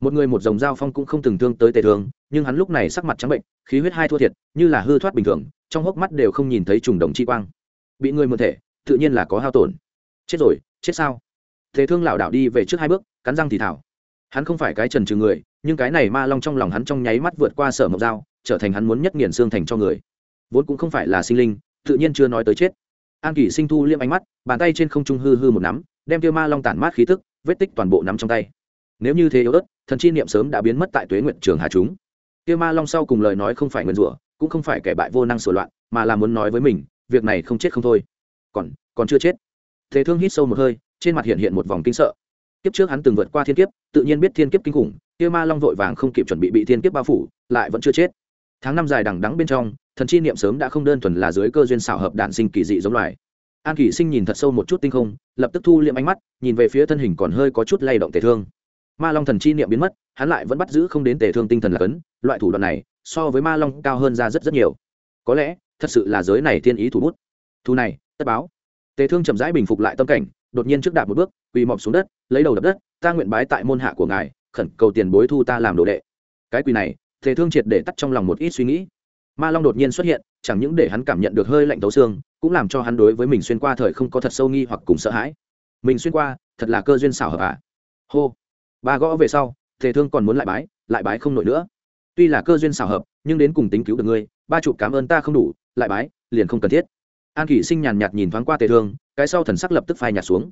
Một người một dòng dao phong cũng không từng thương tới tề thường nhưng hắn lúc này sắc mặt trắng bệnh khí huyết hai thua thiệt như là hư thoát bình thường trong hốc mắt đều không nhìn thấy trùng đồng chi quang. Bị người mượn thể tự nhiên là có hao tổn. Chết rồi chết sao? Thế thương lảo đảo đi về trước hai bước cắn răng thì thảo. Hắn không phải cái trần trừ người nhưng cái này ma long trong lòng hắn trong nháy mắt vượt qua sở mộc dao trở thành hắn muốn nhất nghiền xương thành cho người. Vốn cũng không phải là sinh linh tự nhiên chưa nói tới chết an kỷ sinh thu liêm ánh mắt, bàn tay trên không trung hư hư một nắm, đem tiêu ma long tản mát khí tức, vết tích toàn bộ nắm trong tay. Nếu như thế yếu ớt, thần chi niệm sớm đã biến mất tại tuế nguyện trường hà chúng. Tiêu ma long sau cùng lời nói không phải nguyền rủa, cũng không phải kẻ bại vô năng sửa loạn, mà là muốn nói với mình, việc này không chết không thôi. Còn còn chưa chết. Thế thương hít sâu một hơi, trên mặt hiện hiện một vòng kinh sợ. Kiếp trước hắn từng vượt qua thiên kiếp, tự nhiên biết thiên kiếp kinh khủng tiêu ma long vội vàng không kịp chuẩn bị bị thiên kiếp bao phủ, lại vẫn chưa chết. Tháng năm dài đằng đắng bên trong thần chi niệm sớm đã không đơn thuần là dưới cơ duyên xảo hợp đạn sinh kỳ dị giống loài. An kỷ sinh nhìn thật sâu một chút tinh không, lập tức thu liệm ánh mắt, nhìn về phía thân hình còn hơi có chút lay động tề thương. Ma long thần chi niệm biến mất, hắn lại vẫn bắt giữ không đến tề thương tinh thần là cấn, loại thủ đoạn này, so với ma long cao hơn ra rất rất nhiều. Có lẽ, thật sự là giới này thiên ý thủ bút. Thu này, tất báo. Tề thương chậm rãi bình phục lại tâm cảnh, đột nhiên trước đạp một bước, quỳ mọc xuống đất, lấy đầu đập đất, ta nguyện bái tại môn hạ của ngài, khẩn cầu tiền bối thu ta làm đồ đệ. Cái quỳ này, tề thương triệt để tắt trong lòng một ít suy nghĩ ma long đột nhiên xuất hiện, chẳng những để hắn cảm nhận được hơi lạnh thấu xương, cũng làm cho hắn đối với mình xuyên qua thời không có thật sâu nghi hoặc cùng sợ hãi. Mình xuyên qua, thật là cơ duyên xảo hợp à hô. Ba gõ về sau, tề thương còn muốn lại bái lại bái không nổi nữa. Tuy là cơ duyên xảo hợp, nhưng đến cùng tính cứu được ngươi, ba chục cảm ơn ta không đủ, lại bái, liền không cần thiết. An kỷ sinh nhàn nhạt nhìn thoáng qua tề thương, cái sau thần sắc lập tức phai nhạt xuống.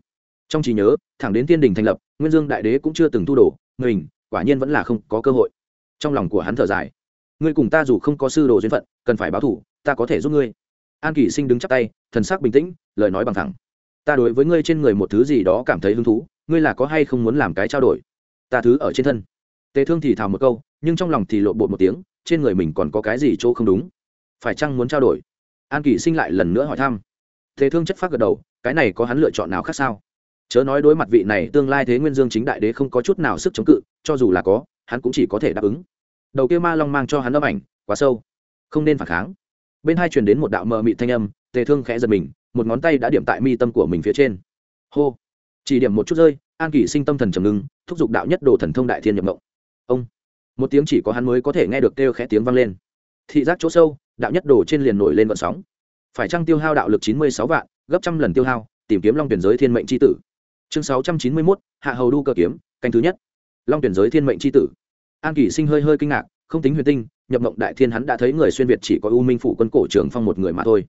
Trong trí nhớ, thẳng đến Tiên đình thành lập, nguyên dương đại đế cũng chưa từng tu đổ mình, quả nhiên vẫn là không có cơ hội. Trong lòng của hắn thở dài ngươi cùng ta dù không có sư đồ duyên phận, cần phải báo thủ, ta có thể giúp ngươi. An kỷ sinh đứng chắp tay, thần sắc bình tĩnh, lời nói bằng thẳng. Ta đối với ngươi trên người một thứ gì đó cảm thấy hứng thú, ngươi là có hay không muốn làm cái trao đổi? Ta thứ ở trên thân. Tề thương thì thào một câu, nhưng trong lòng thì lộ bộ một tiếng, trên người mình còn có cái gì chỗ không đúng? Phải chăng muốn trao đổi? An kỷ sinh lại lần nữa hỏi thăm. Tề thương chất phát gật đầu, cái này có hắn lựa chọn nào khác sao? Chớ nói đối mặt vị này, tương lai thế nguyên dương chính đại đế không có chút nào sức chống cự, cho dù là có, hắn cũng chỉ có thể đáp ứng đầu kia ma long mang cho hắn âm ảnh, quá sâu, không nên phản kháng. Bên hai truyền đến một đạo mờ mị thanh âm, tề thương khẽ giật mình, một ngón tay đã điểm tại mi tâm của mình phía trên. Hô! Chỉ điểm một chút rơi, an kỷ sinh tâm thần trầm ngưng, thúc giục đạo nhất đồ thần thông đại thiên nhập mộng. Ông! Một tiếng chỉ có hắn mới có thể nghe được kêu khẽ tiếng vang lên. Thị giác chỗ sâu, đạo nhất đồ trên liền nổi lên vận sóng. Phải trăng tiêu hao đạo lực chín mươi sáu vạn, gấp trăm lần tiêu hao, tìm kiếm long tuyển giới thiên mệnh c h i tử? Chương sáu trăm chín mươi mốt, hạ hầu đu cơ kiếm, canh thứ nhất. Long tuyển giới thiên mệnh c h i tử an kỷ sinh hơi hơi kinh ngạc, không tính huyền tinh, nhập mộng đại thiên hắn đã thấy người xuyên việt chỉ có u minh phủ quân cổ trưởng phong một người mà thôi.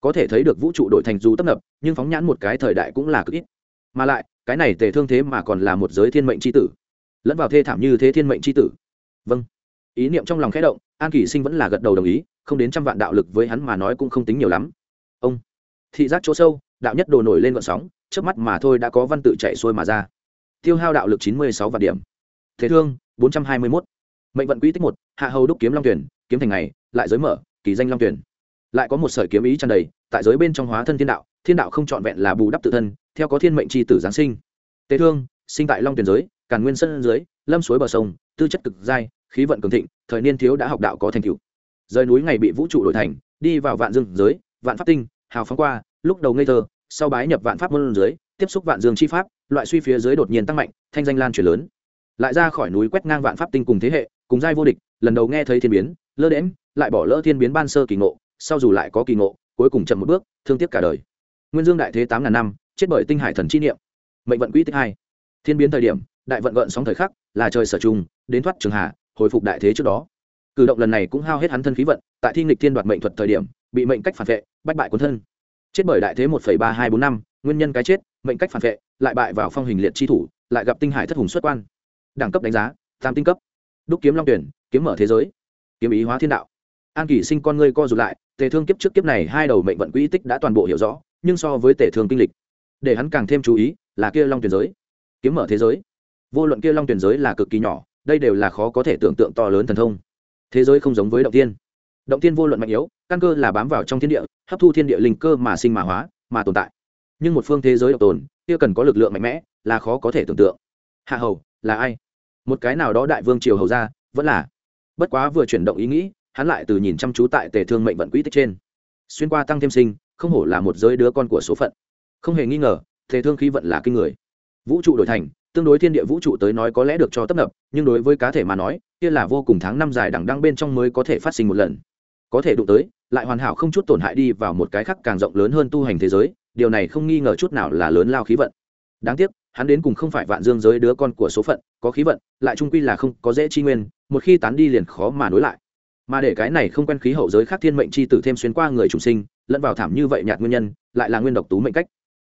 Có thể thấy được vũ trụ đội thành dù tấp nập, nhưng phóng nhãn một cái thời đại cũng là cực ít. Mà lại, cái này tề thương thế mà còn là một giới thiên mệnh c h i tử. Lẫn vào thê thảm như thế thiên mệnh c h i tử. Vâng. Ý niệm trong lòng khẽ động, an kỷ sinh vẫn là gật đầu đồng ý, không đến trăm vạn đạo lực với hắn mà nói cũng không tính nhiều lắm. Ông. Thị giác chỗ sâu, đạo nhất đồ nổi lên vận sóng trước mắt mà thôi đã có văn tự chạy xuôi mà ra. Tiêu hao đạo lực chín mươi sáu vạn điểm. Thế thương bốn trăm hai mươi mốt. Mệnh vận quỹ tích một, hạ hầu đúc kiếm long tuyển, kiếm thành ngày, lại giới mở, kỳ danh long tuyển. Lại có một sợi kiếm ý tràn đầy, tại giới bên trong hóa thân thiên đạo thiên đạo không trọn vẹn là bù đắp tự thân, theo có thiên mệnh chi tử giáng sinh. Tế thương, sinh tại long tuyển giới, càn nguyên sân dưới lâm suối bờ sông, tư chất cực giai, khí vận cường thịnh, thời niên thiếu đã học đạo có thành tựu. Rời núi ngày bị vũ trụ đổi thành, đi vào vạn dương giới, vạn pháp tinh, hào phóng qua, lúc đầu ngây thơ, sau bái nhập vạn pháp môn dưới tiếp xúc vạn dương chi pháp, loại suy phía dưới đột nhiên tăng mạnh, thanh danh lan truyền lớn lại ra khỏi núi quét ngang vạn pháp tinh cùng thế hệ, cùng giai vô địch, lần đầu nghe thấy thiên biến, lơ đễm lại bỏ lỡ thiên biến ban sơ kỳ ngộ, sau dù lại có kỳ ngộ, cuối cùng chậm một bước, thương tiếc cả đời. Nguyên dương đại thế tám ngàn năm, chết bởi tinh hải thần chi niệm. Mệnh vận quỹ tích hai. Thiên biến thời điểm, đại vận gợn sóng thời khắc, là trời sở trung đến thoát trường hạ, hồi phục đại thế trước đó. Cử động lần này cũng hao hết hắn thân khí vận, tại thi nghịch thiên đoạt mệnh thuật thời điểm, bị mệnh cách phản vệ, bách bại quân thân. Chết bởi đại thế một ba hai bốn năm, nguyên nhân cái chết, mệnh cách phản vệ, lại bại vào phong hình liệt chi thủ, lại gặp tinh hải thất hùng xuất quan đẳng cấp đánh giá, tam tinh cấp. Đúc kiếm long tuyển, kiếm mở thế giới. Kiếm ý hóa thiên đạo. An kỷ sinh con ngươi co rụt lại, tề thương kiếp trước kiếp này hai đầu mệnh vận quỹ tích đã toàn bộ hiểu rõ, nhưng so với tề thương kinh lịch, để hắn càng thêm chú ý là kia long tuyển giới. Kiếm mở thế giới. Vô luận kia long tuyển giới là cực kỳ nhỏ, đây đều là khó có thể tưởng tượng to lớn thần thông. Thế giới không giống với động tiên động tiên vô luận mạnh yếu, căn cơ là bám vào trong thiên địa, hấp thu thiên địa linh cơ mà sinh mà hóa, mà tồn tại. Nhưng một phương thế giới độc tồn, kia cần có lực lượng mạnh mẽ là khó có thể tưởng tượng. Hạ hầu, là ai? Một cái nào đó đại vương triều hầu ra, vẫn là. Bất quá vừa chuyển động ý nghĩ, hắn lại từ nhìn chăm chú tại tề thương mệnh vận quỹ tích trên. Xuyên qua tăng thêm sinh, không hổ là một giới đứa con của số phận. Không hề nghi ngờ, tề thương khí vận là kinh người. Vũ trụ đổi thành, tương đối thiên địa vũ trụ tới nói có lẽ được cho tấp nập, nhưng đối với cá thể mà nói, kia là vô cùng tháng năm dài đằng đăng bên trong mới có thể phát sinh một lần. Có thể đụng tới, lại hoàn hảo không chút tổn hại đi vào một cái khác càng rộng lớn hơn tu hành thế giới, điều này không nghi ngờ chút nào là lớn lao khí vận. Đáng tiếc hắn đến cùng không phải vạn dương giới đứa con của số phận, có khí vận, lại trung quy là không có dễ chi nguyên, một khi tán đi liền khó mà nối lại. Mà để cái này không quen khí hậu giới khác thiên mệnh chi tử thêm xuyên qua người trùng sinh, lẫn vào thảm như vậy nhạt nguyên nhân, lại là nguyên độc tú mệnh cách.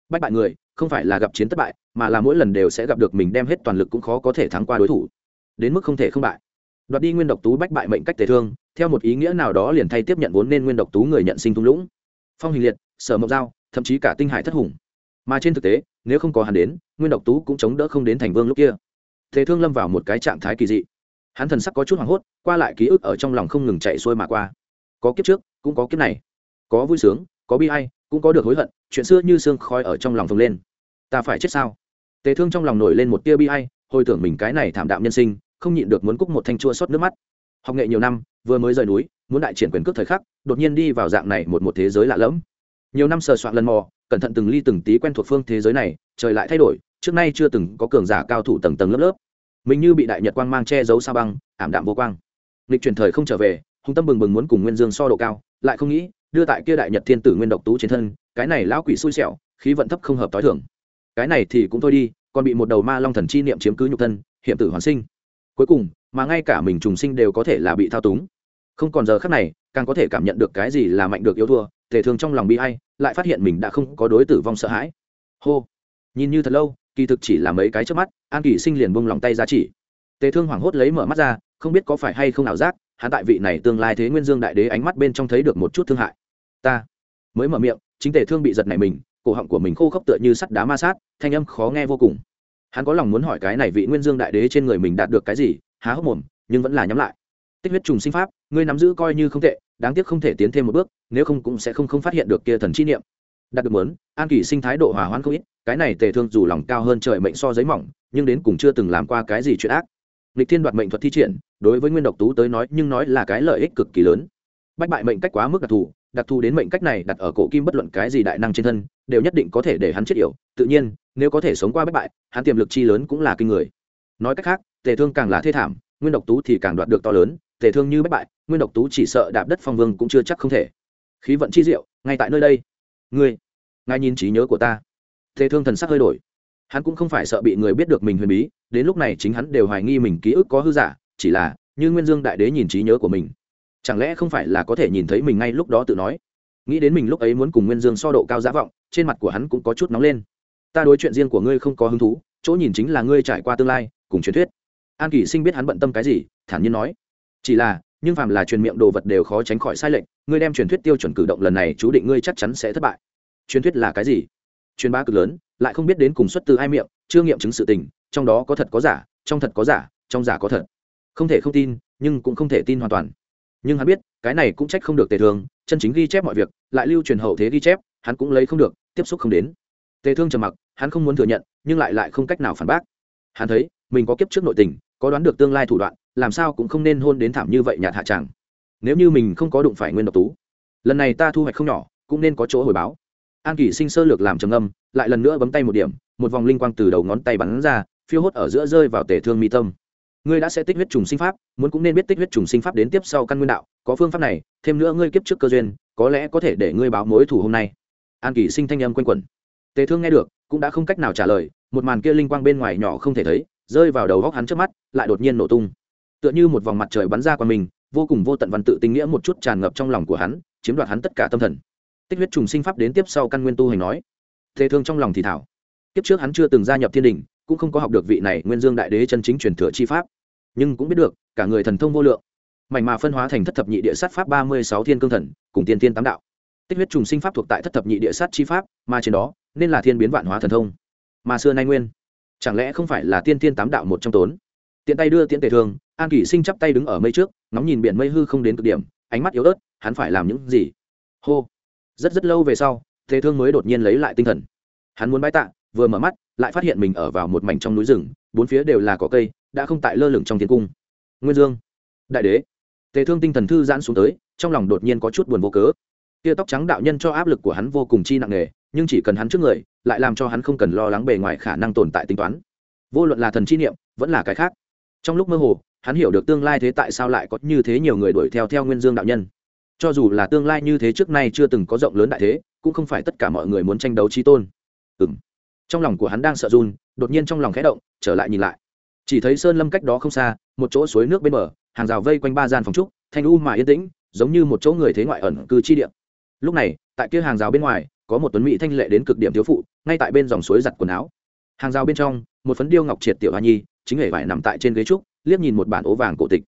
Bách bại người, không phải là gặp chiến thất bại, mà là mỗi lần đều sẽ gặp được mình đem hết toàn lực cũng khó có thể thắng qua đối thủ. Đến mức không thể không bại. Đoạt đi nguyên độc tú bách bại mệnh cách tề thương, theo một ý nghĩa nào đó liền thay tiếp nhận vốn nên nguyên độc tú người nhận sinh thung lũng. Phong hình liệt, sở mộc giao thậm chí cả tinh hải thất hùng mà trên thực tế, nếu không có hắn đến, nguyên độc tú cũng chống đỡ không đến thành vương lúc kia. Thế thương lâm vào một cái trạng thái kỳ dị. Hắn thần sắc có chút hoảng hốt, qua lại ký ức ở trong lòng không ngừng chạy xuôi mà qua. Có kiếp trước, cũng có kiếp này. Có vui sướng, có bi hay cũng có được hối hận, chuyện xưa như xương khói ở trong lòng phồng lên. Ta phải chết sao? Tề thương trong lòng nổi lên một tia bi hay hồi tưởng mình cái này thảm đạm nhân sinh, không nhịn được muốn cúc một thanh chua xót nước mắt. Học nghệ nhiều năm, vừa mới rời núi, muốn đại triển quyền cước thời khắc, đột nhiên đi vào dạng này một một thế giới lạ lẫm. Nhiều năm sờ soạn lần mò cẩn thận từng ly từng tí quen thuộc phương thế giới này, trời lại thay đổi, trước nay chưa từng có cường giả cao thủ tầng tầng lớp lớp. Mình như bị đại nhật quang mang che giấu sa băng, ảm đạm vô quang. Lịch truyền thời không trở về hùng tâm bừng bừng muốn cùng nguyên dương so độ cao, lại không nghĩ, đưa tại kia đại nhật thiên tử nguyên độc tú trên thân, cái này lão quỷ xui xẻo, khí vận thấp không hợp t h i thường. Cái này thì cũng thôi đi, còn bị một đầu ma long thần chi niệm chiếm cứ nhục thân, hiểm tử hoàn sinh. Cuối cùng, mà ngay cả mình trùng sinh đều có thể là bị thao túng. Không còn giờ khác này, càng có thể cảm nhận được cái gì là mạnh được yêu thua thể thương trong lòng bị hay lại phát hiện mình đã không có đối tử vong sợ hãi. Hô. Nhìn như thật lâu, kỳ thực chỉ là mấy cái trước mắt, an kỳ sinh liền bông lòng tay ra chỉ. Tề thương hoảng hốt lấy mở mắt ra, không biết có phải hay không ảo giác, hắn tại vị này tương lai thế nguyên dương đại đế ánh mắt bên trong thấy được một chút thương hại. Ta mới mở miệng, chính tề thương bị giật này mình, cổ họng của mình khô khốc tựa như sắt đá ma sát, thanh âm khó nghe vô cùng. Hắn có lòng muốn hỏi cái này vị nguyên dương đại đế trên người mình đạt được cái gì, há hốc mồm, nhưng vẫn là nhắm lại tích huyết trùng sinh pháp, ngươi nắm giữ coi như không tệ, đáng tiếc không thể tiến thêm một bước, nếu không cũng sẽ không không phát hiện được kia thần chi niệm. Đạt được muốn, an kỳ sinh thái độ hòa hoãn không ít, cái này tề thương dù lòng cao hơn trời mệnh so giấy mỏng, nhưng đến cùng chưa từng làm qua cái gì chuyện ác. Lịch thiên đoạt mệnh thuật thi triển, đối với nguyên độc tú tới nói, nhưng nói là cái lợi ích cực kỳ lớn. Bách bại mệnh cách quá mức đặc thù đặc thù đến mệnh cách này đặt ở cổ kim bất luận cái gì đại năng trên thân, đều nhất định có thể để hắn chết yểu. Tự nhiên, nếu có thể sống qua bách bại, hắn tiềm lực chi lớn cũng là kinh người. Nói cách khác, tề thương càng là thê thảm, nguyên độc tú thì càng đoạt được to lớn tề thương như bất bại, nguyên độc tú chỉ sợ đạp đất phong vương cũng chưa chắc không thể. Khí vận chi diệu, ngay tại nơi đây. Ngươi, ngài nhìn trí nhớ của ta. Tề thương thần sắc hơi đổi. Hắn cũng không phải sợ bị người biết được mình huyền bí, đến lúc này chính hắn đều hoài nghi mình ký ức có hư giả, chỉ là, như nguyên dương đại đế nhìn trí nhớ của mình, chẳng lẽ không phải là có thể nhìn thấy mình ngay lúc đó tự nói? Nghĩ đến mình lúc ấy muốn cùng nguyên dương so độ cao giá vọng, trên mặt của hắn cũng có chút nóng lên. Ta đối chuyện riêng của ngươi không có hứng thú, chỗ nhìn chính là ngươi trải qua tương lai, cùng truyền thuyết. An kỷ sinh biết hắn bận tâm cái gì, thản nhiên nói chỉ là, nhưng phàm là truyền miệng đồ vật đều khó tránh khỏi sai lệch, ngươi đem truyền thuyết tiêu chuẩn cử động lần này chú định ngươi chắc chắn sẽ thất bại. Truyền thuyết là cái gì? Truyền bá cực lớn, lại không biết đến cùng xuất từ ai miệng, chưa nghiệm chứng sự tình, trong đó có thật có giả, trong thật có giả, trong giả có thật. Không thể không tin, nhưng cũng không thể tin hoàn toàn. Nhưng hắn biết, cái này cũng trách không được tề thương, chân chính ghi chép mọi việc, lại lưu truyền hậu thế ghi chép, hắn cũng lấy không được, tiếp xúc không đến. Tề thương trầm mặc, hắn không muốn thừa nhận, nhưng lại lại không cách nào phản bác. Hắn thấy, mình có kiếp trước nội tình có đoán được tương lai thủ đoạn, làm sao cũng không nên hôn đến thảm như vậy nhạt hạ tràng nếu như mình không có đụng phải nguyên độc tú, lần này ta thu hoạch không nhỏ, cũng nên có chỗ hồi báo. An kỷ sinh sơ lược làm trầm âm lại lần nữa bấm tay một điểm, một vòng linh quang từ đầu ngón tay bắn ra, phiêu hốt ở giữa rơi vào tể thương mi tâm. Ngươi đã sẽ tích huyết trùng sinh pháp, muốn cũng nên biết tích huyết trùng sinh pháp đến tiếp sau căn nguyên đạo, có phương pháp này, thêm nữa ngươi kiếp trước cơ duyên, có lẽ có thể để ngươi báo mối thủ hôm nay. An kỷ sinh thanh âm quanh quẩn. Tề thương nghe được, cũng đã không cách nào trả lời, một màn kia linh quang bên ngoài nhỏ không thể thấy rơi vào đầu góc hắn trước mắt, lại đột nhiên nổ tung. Tựa như một vòng mặt trời bắn ra qua mình, vô cùng vô tận văn tự tinh nghĩa một chút tràn ngập trong lòng của hắn, chiếm đoạt hắn tất cả tâm thần. Tích huyết trùng sinh pháp đến tiếp sau căn nguyên tu hành nói, thế thương trong lòng thì thảo. Kiếp trước hắn chưa từng gia nhập thiên đình, cũng không có học được vị này nguyên dương đại đế chân chính truyền thừa chi pháp. Nhưng cũng biết được, cả người thần thông vô lượng. Mảnh mà phân hóa thành thất thập nhị địa sát pháp ba mươi sáu thiên cương thần, cùng tiên tiên tám đạo. Tích huyết trùng sinh pháp thuộc tại thất thập nhị địa sát chi pháp, mà trên đó, nên là thiên biến vạn hóa thần thông. Mà xưa nay nguyên chẳng lẽ không phải là tiên tiên tám đạo một trong tốn? Tiện tay đưa tiễn tề thương an kỷ sinh chắp tay đứng ở mây trước, ngóng nhìn biển mây hư không đến cực điểm, ánh mắt yếu ớt, hắn phải làm những gì? Hô. Rất rất lâu về sau tề thương mới đột nhiên lấy lại tinh thần. Hắn muốn bãi tạ, vừa mở mắt, lại phát hiện mình ở vào một mảnh trong núi rừng, bốn phía đều là cỏ cây, đã không tại lơ lửng trong thiên cung. Nguyên dương. Đại đế. Tề thương tinh thần thư giãn xuống tới, trong lòng đột nhiên có chút buồn vô cớ. Kia tóc trắng đạo nhân cho áp lực của hắn vô cùng chi nặng nề, nhưng chỉ cần hắn trước người lại làm cho hắn không cần lo lắng bề ngoài khả năng tồn tại tính toán. Vô luận là thần chi niệm, vẫn là cái khác. Trong lúc mơ hồ, hắn hiểu được tương lai thế tại sao lại có như thế nhiều người đuổi theo theo nguyên dương đạo nhân. Cho dù là tương lai như thế trước nay chưa từng có rộng lớn đại thế, cũng không phải tất cả mọi người muốn tranh đấu trí tôn. Ừ m trong lòng của hắn đang sợ run, đột nhiên trong lòng khẽ động, trở lại nhìn lại. Chỉ thấy sơn lâm cách đó không xa, một chỗ suối nước bên bờ, hàng rào vây quanh ba gian phòng trúc, thanh u mà yên tĩnh, giống như một chỗ người thế ngoại ẩn cư chi điện lúc này, tại kia hàng rào bên ngoài có một tuấn mỹ thanh lệ đến cực điểm thiếu phụ, ngay tại bên dòng suối giặt quần áo. Hàng rào bên trong, một phấn điêu ngọc triệt tiểu hoa nhi, chính hề vải nằm tại trên ghế trúc, liếc nhìn một bản ố vàng cổ tịch.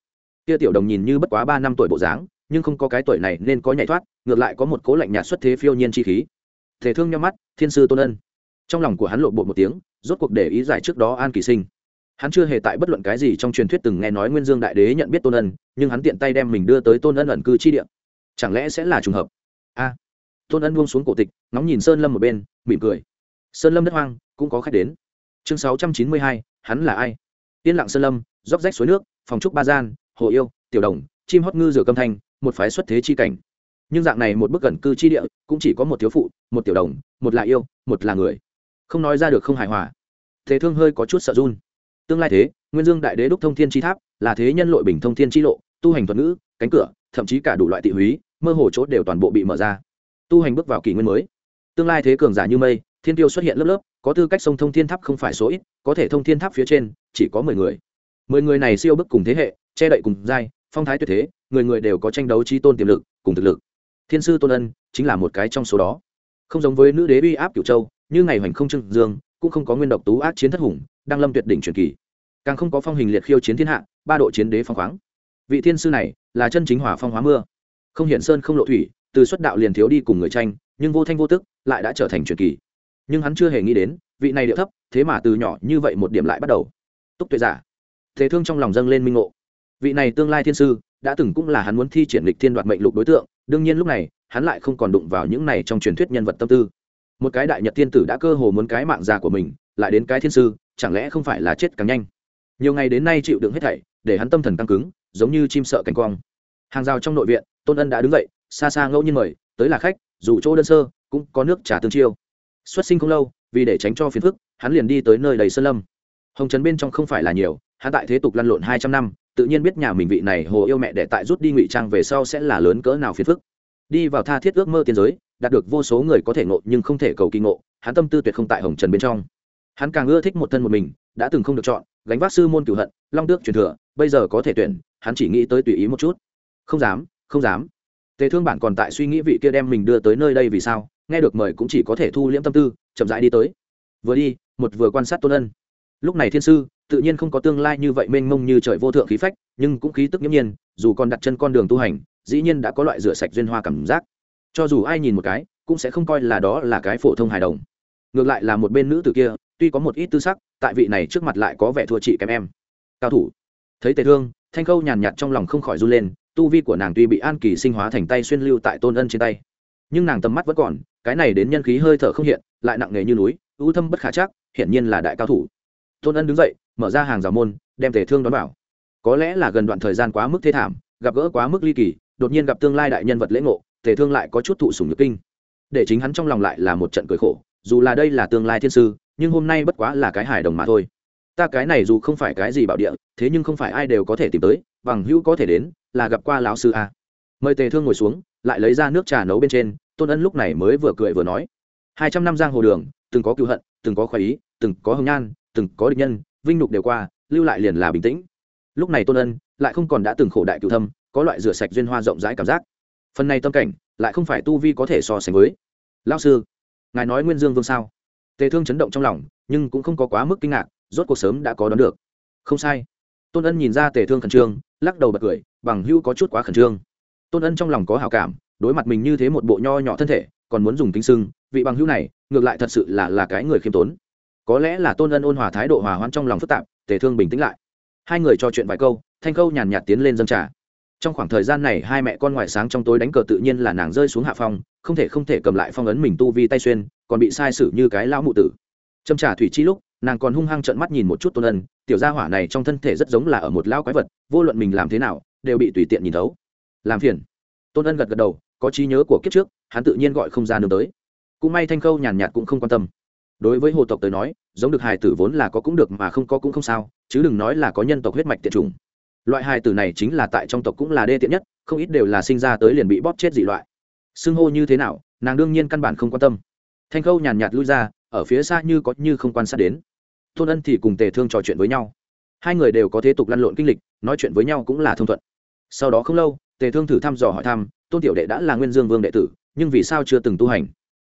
Kia tiểu đồng nhìn như bất quá ba năm tuổi bộ dáng, nhưng không có cái tuổi này nên có nhảy thoát, ngược lại có một cố lạnh nhạt xuất thế phiêu nhiên chi khí. Thể thương nhau mắt, thiên sư tôn ân. Trong lòng của hắn lộ bộ một tiếng, rốt cuộc để ý giải trước đó an kỳ sinh. Hắn chưa hề tại bất luận cái gì trong truyền thuyết từng nghe nói nguyên dương đại đế nhận biết tôn ân, nhưng hắn tiện tay đem mình đưa tới tôn ân ẩn cư chi địa. Chẳng lẽ sẽ là trùng hợp? A tôn ân buông xuống cổ tịch, ngóng nhìn sơn lâm một bên, mỉm cười. Sơn lâm đất hoang, cũng có khách đến. Chương sáu trăm chín mươi hai, hắn là ai? Yên lặng sơn lâm róc rách suối nước, phòng trúc ba gian, hồ yêu, tiểu đồng, chim hót ngư rửa câm thanh, một phái xuất thế chi cảnh. Nhưng dạng này một bức cẩn cư chi địa, cũng chỉ có một thiếu phụ, một tiểu đồng, một là yêu, một là người. Không nói ra được không hài hòa. Thế thương hơi có chút sợ run. Tương lai thế, nguyên dương đại đế đúc thông thiên chi tháp, là thế nhân lội bình thông thiên chi lộ, tu hành thuật ngữ, cánh cửa, thậm chí cả đủ loại tị húy, mơ hồ chốt đều toàn bộ bị mở ra tu hành bước vào kỷ nguyên mới. Tương lai thế cường giả như mây, thiên tiêu xuất hiện lớp lớp, có tư cách sông thông thiên tháp không phải số ít, có thể thông thiên tháp phía trên, chỉ có mười người. Mười người này siêu bức cùng thế hệ, che đậy cùng giai, phong thái tuyệt thế, người người đều có tranh đấu chi tôn tiềm lực, cùng thực lực. Thiên sư tôn ân, chính là một cái trong số đó. Không giống với nữ đế uy áp cửu châu, như ngày hoành không trưng dương, cũng không có nguyên độc tú ác chiến thất hùng, đang lâm tuyệt đỉnh truyền kỳ. Càng không có phong hình liệt khiêu chiến thiên hạ, ba độ chiến đế phong khoáng. Vị thiên sư này là chân chính hỏa phong hóa mưa. Không hiển sơn không lộ thủy từ xuất đạo liền thiếu đi cùng người tranh, nhưng vô thanh vô tức lại đã trở thành truyền kỳ. Nhưng hắn chưa hề nghĩ đến, vị này điệu thấp, thế mà từ nhỏ như vậy một điểm lại bắt đầu. Túc tuệ giả. Thế thương trong lòng dâng lên minh ngộ. Vị này tương lai thiên sư, đã từng cũng là hắn muốn thi triển lịch thiên đoạt mệnh lục đối tượng, đương nhiên lúc này, hắn lại không còn đụng vào những này trong truyền thuyết nhân vật tâm tư. Một cái đại nhật thiên tử đã cơ hồ muốn cái mạng già của mình, lại đến cái thiên sư, chẳng lẽ không phải là chết càng nhanh? Nhiều ngày đến nay chịu đựng hết thảy, để hắn tâm thần căng cứng, giống như chim sợ cánh quang. Hàng rào trong nội viện, tôn ân đã đứng dậy xa xa ngẫu nhiên mời, tới là khách, dù chỗ đơn sơ, cũng có nước trà tương chiêu. Xuất sinh không lâu, vì để tránh cho phiền phức, hắn liền đi tới nơi đầy sơn lâm. Hồng trấn bên trong không phải là nhiều, hắn tại thế tục lăn lộn hai trăm năm, tự nhiên biết nhà mình vị này hồ yêu mẹ để tại rút đi ngụy trang về sau sẽ là lớn cỡ nào phiền phức. Đi vào tha thiết ước mơ tiến giới, đạt được vô số người có thể ngộ nhưng không thể cầu kỳ ngộ, hắn tâm tư tuyệt không tại hồng trần bên trong. Hắn càng ưa thích một thân một mình, đã từng không được chọn, gánh vác sư môn cửu hận, long tước truyền thừa, bây giờ có thể tuyển, hắn chỉ nghĩ tới tùy ý một chút. Không dám không dám tề thương bản còn tại suy nghĩ vị kia đem mình đưa tới nơi đây vì sao, nghe được mời cũng chỉ có thể thu liễm tâm tư, chậm rãi đi tới. Vừa đi, một vừa quan sát tôn ân. Lúc này thiên sư, tự nhiên không có tương lai như vậy mênh mông như trời vô thượng khí phách, nhưng cũng khí tức nghiễm nhiên, dù còn đặt chân con đường tu hành, dĩ nhiên đã có loại rửa sạch duyên hoa cảm giác. Cho dù ai nhìn một cái, cũng sẽ không coi là đó là cái phổ thông hài đồng. Ngược lại là một bên nữ tử kia, tuy có một ít tư sắc, tại vị này trước mặt lại có vẻ thua chị kém em. Cao thủ. Thấy tề thương, thanh khâu nhàn nhạt trong lòng không khỏi run lên tu vi của nàng tuy bị an kỳ sinh hóa thành tay xuyên lưu tại tôn ân trên tay, nhưng nàng tầm mắt vẫn còn, cái này đến nhân khí hơi thở không hiện, lại nặng nề như núi ưu thâm bất khả chắc, hiển nhiên là đại cao thủ. Tôn ân đứng dậy, mở ra hàng rào môn, đem tề thương đón vào. Có lẽ là gần đoạn thời gian quá mức thế thảm, gặp gỡ quá mức ly kỳ, đột nhiên gặp tương lai đại nhân vật lễ ngộ, tề thương lại có chút thụ sùng nhược kinh. Để chính hắn trong lòng lại là một trận cười khổ, dù là đây là tương lai thiên sư, nhưng hôm nay bất quá là cái hài đồng mà thôi ta cái này dù không phải cái gì bảo địa, thế nhưng không phải ai đều có thể tìm tới, bằng hữu có thể đến, là gặp qua lão sư a. Mời tề thương ngồi xuống, lại lấy ra nước trà nấu bên trên, tôn ân lúc này mới vừa cười vừa nói. Hai trăm năm giang hồ đường, từng có cựu hận, từng có khoái ý, từng có hồng nhan, từng có địch nhân, vinh nhục đều qua, lưu lại liền là bình tĩnh. Lúc này tôn ân lại không còn đã từng khổ đại cựu thâm, có loại rửa sạch duyên hoa rộng rãi cảm giác. Phần này tâm cảnh, lại không phải tu vi có thể so sánh với. Lão sư, ngài nói nguyên dương vương sao? Tề thương chấn động trong lòng, nhưng cũng không có quá mức kinh ngạc rốt cuộc sớm đã có đón được. Không sai. Tôn ân nhìn ra tề thương khẩn trương, lắc đầu bật cười, bằng hữu có chút quá khẩn trương. Tôn ân trong lòng có hào cảm, đối mặt mình như thế một bộ nho nhỏ thân thể, còn muốn dùng kính sưng, vị bằng hữu này, ngược lại thật sự là là cái người khiêm tốn. Có lẽ là tôn ân ôn hòa thái độ hòa hoãn trong lòng phức tạp, tề thương bình tĩnh lại. Hai người trò chuyện vài câu, thanh câu nhàn nhạt tiến lên dân trà. Trong khoảng thời gian này, hai mẹ con ngoại sáng trong tối đánh cờ tự nhiên là nàng rơi xuống hạ phong, không thể không thể cầm lại phong ấn mình tu vi tay xuyên, còn bị sai sử như cái lão mụ tử. Châm Trà thủy chi lúc nàng còn hung hăng trợn mắt nhìn một chút tôn ân, tiểu gia hỏa này trong thân thể rất giống là ở một lao quái vật, vô luận mình làm thế nào, đều bị tùy tiện nhìn thấu. Làm phiền. Tôn ân gật gật đầu, có trí nhớ của kiếp trước, hắn tự nhiên gọi không ra nương tới. Cũng may thanh khâu nhàn nhạt cũng không quan tâm. Đối với hồ tộc tới nói, giống được hài tử vốn là có cũng được mà không có cũng không sao, chứ đừng nói là có nhân tộc huyết mạch tiệt chủng. Loại hài tử này chính là tại trong tộc cũng là đê tiện nhất, không ít đều là sinh ra tới liền bị bóp chết dị loại. Xưng hô như thế nào, nàng đương nhiên căn bản không quan tâm. Thanh khâu nhàn nhạt lui ra ở phía xa như có như không quan sát đến. Tôn ân thì cùng tề thương trò chuyện với nhau. Hai người đều có thế tục lăn lộn kinh lịch, nói chuyện với nhau cũng là thông thuận. Sau đó không lâu, tề thương thử thăm dò hỏi thăm, tôn tiểu đệ đã là nguyên dương vương đệ tử, nhưng vì sao chưa từng tu hành?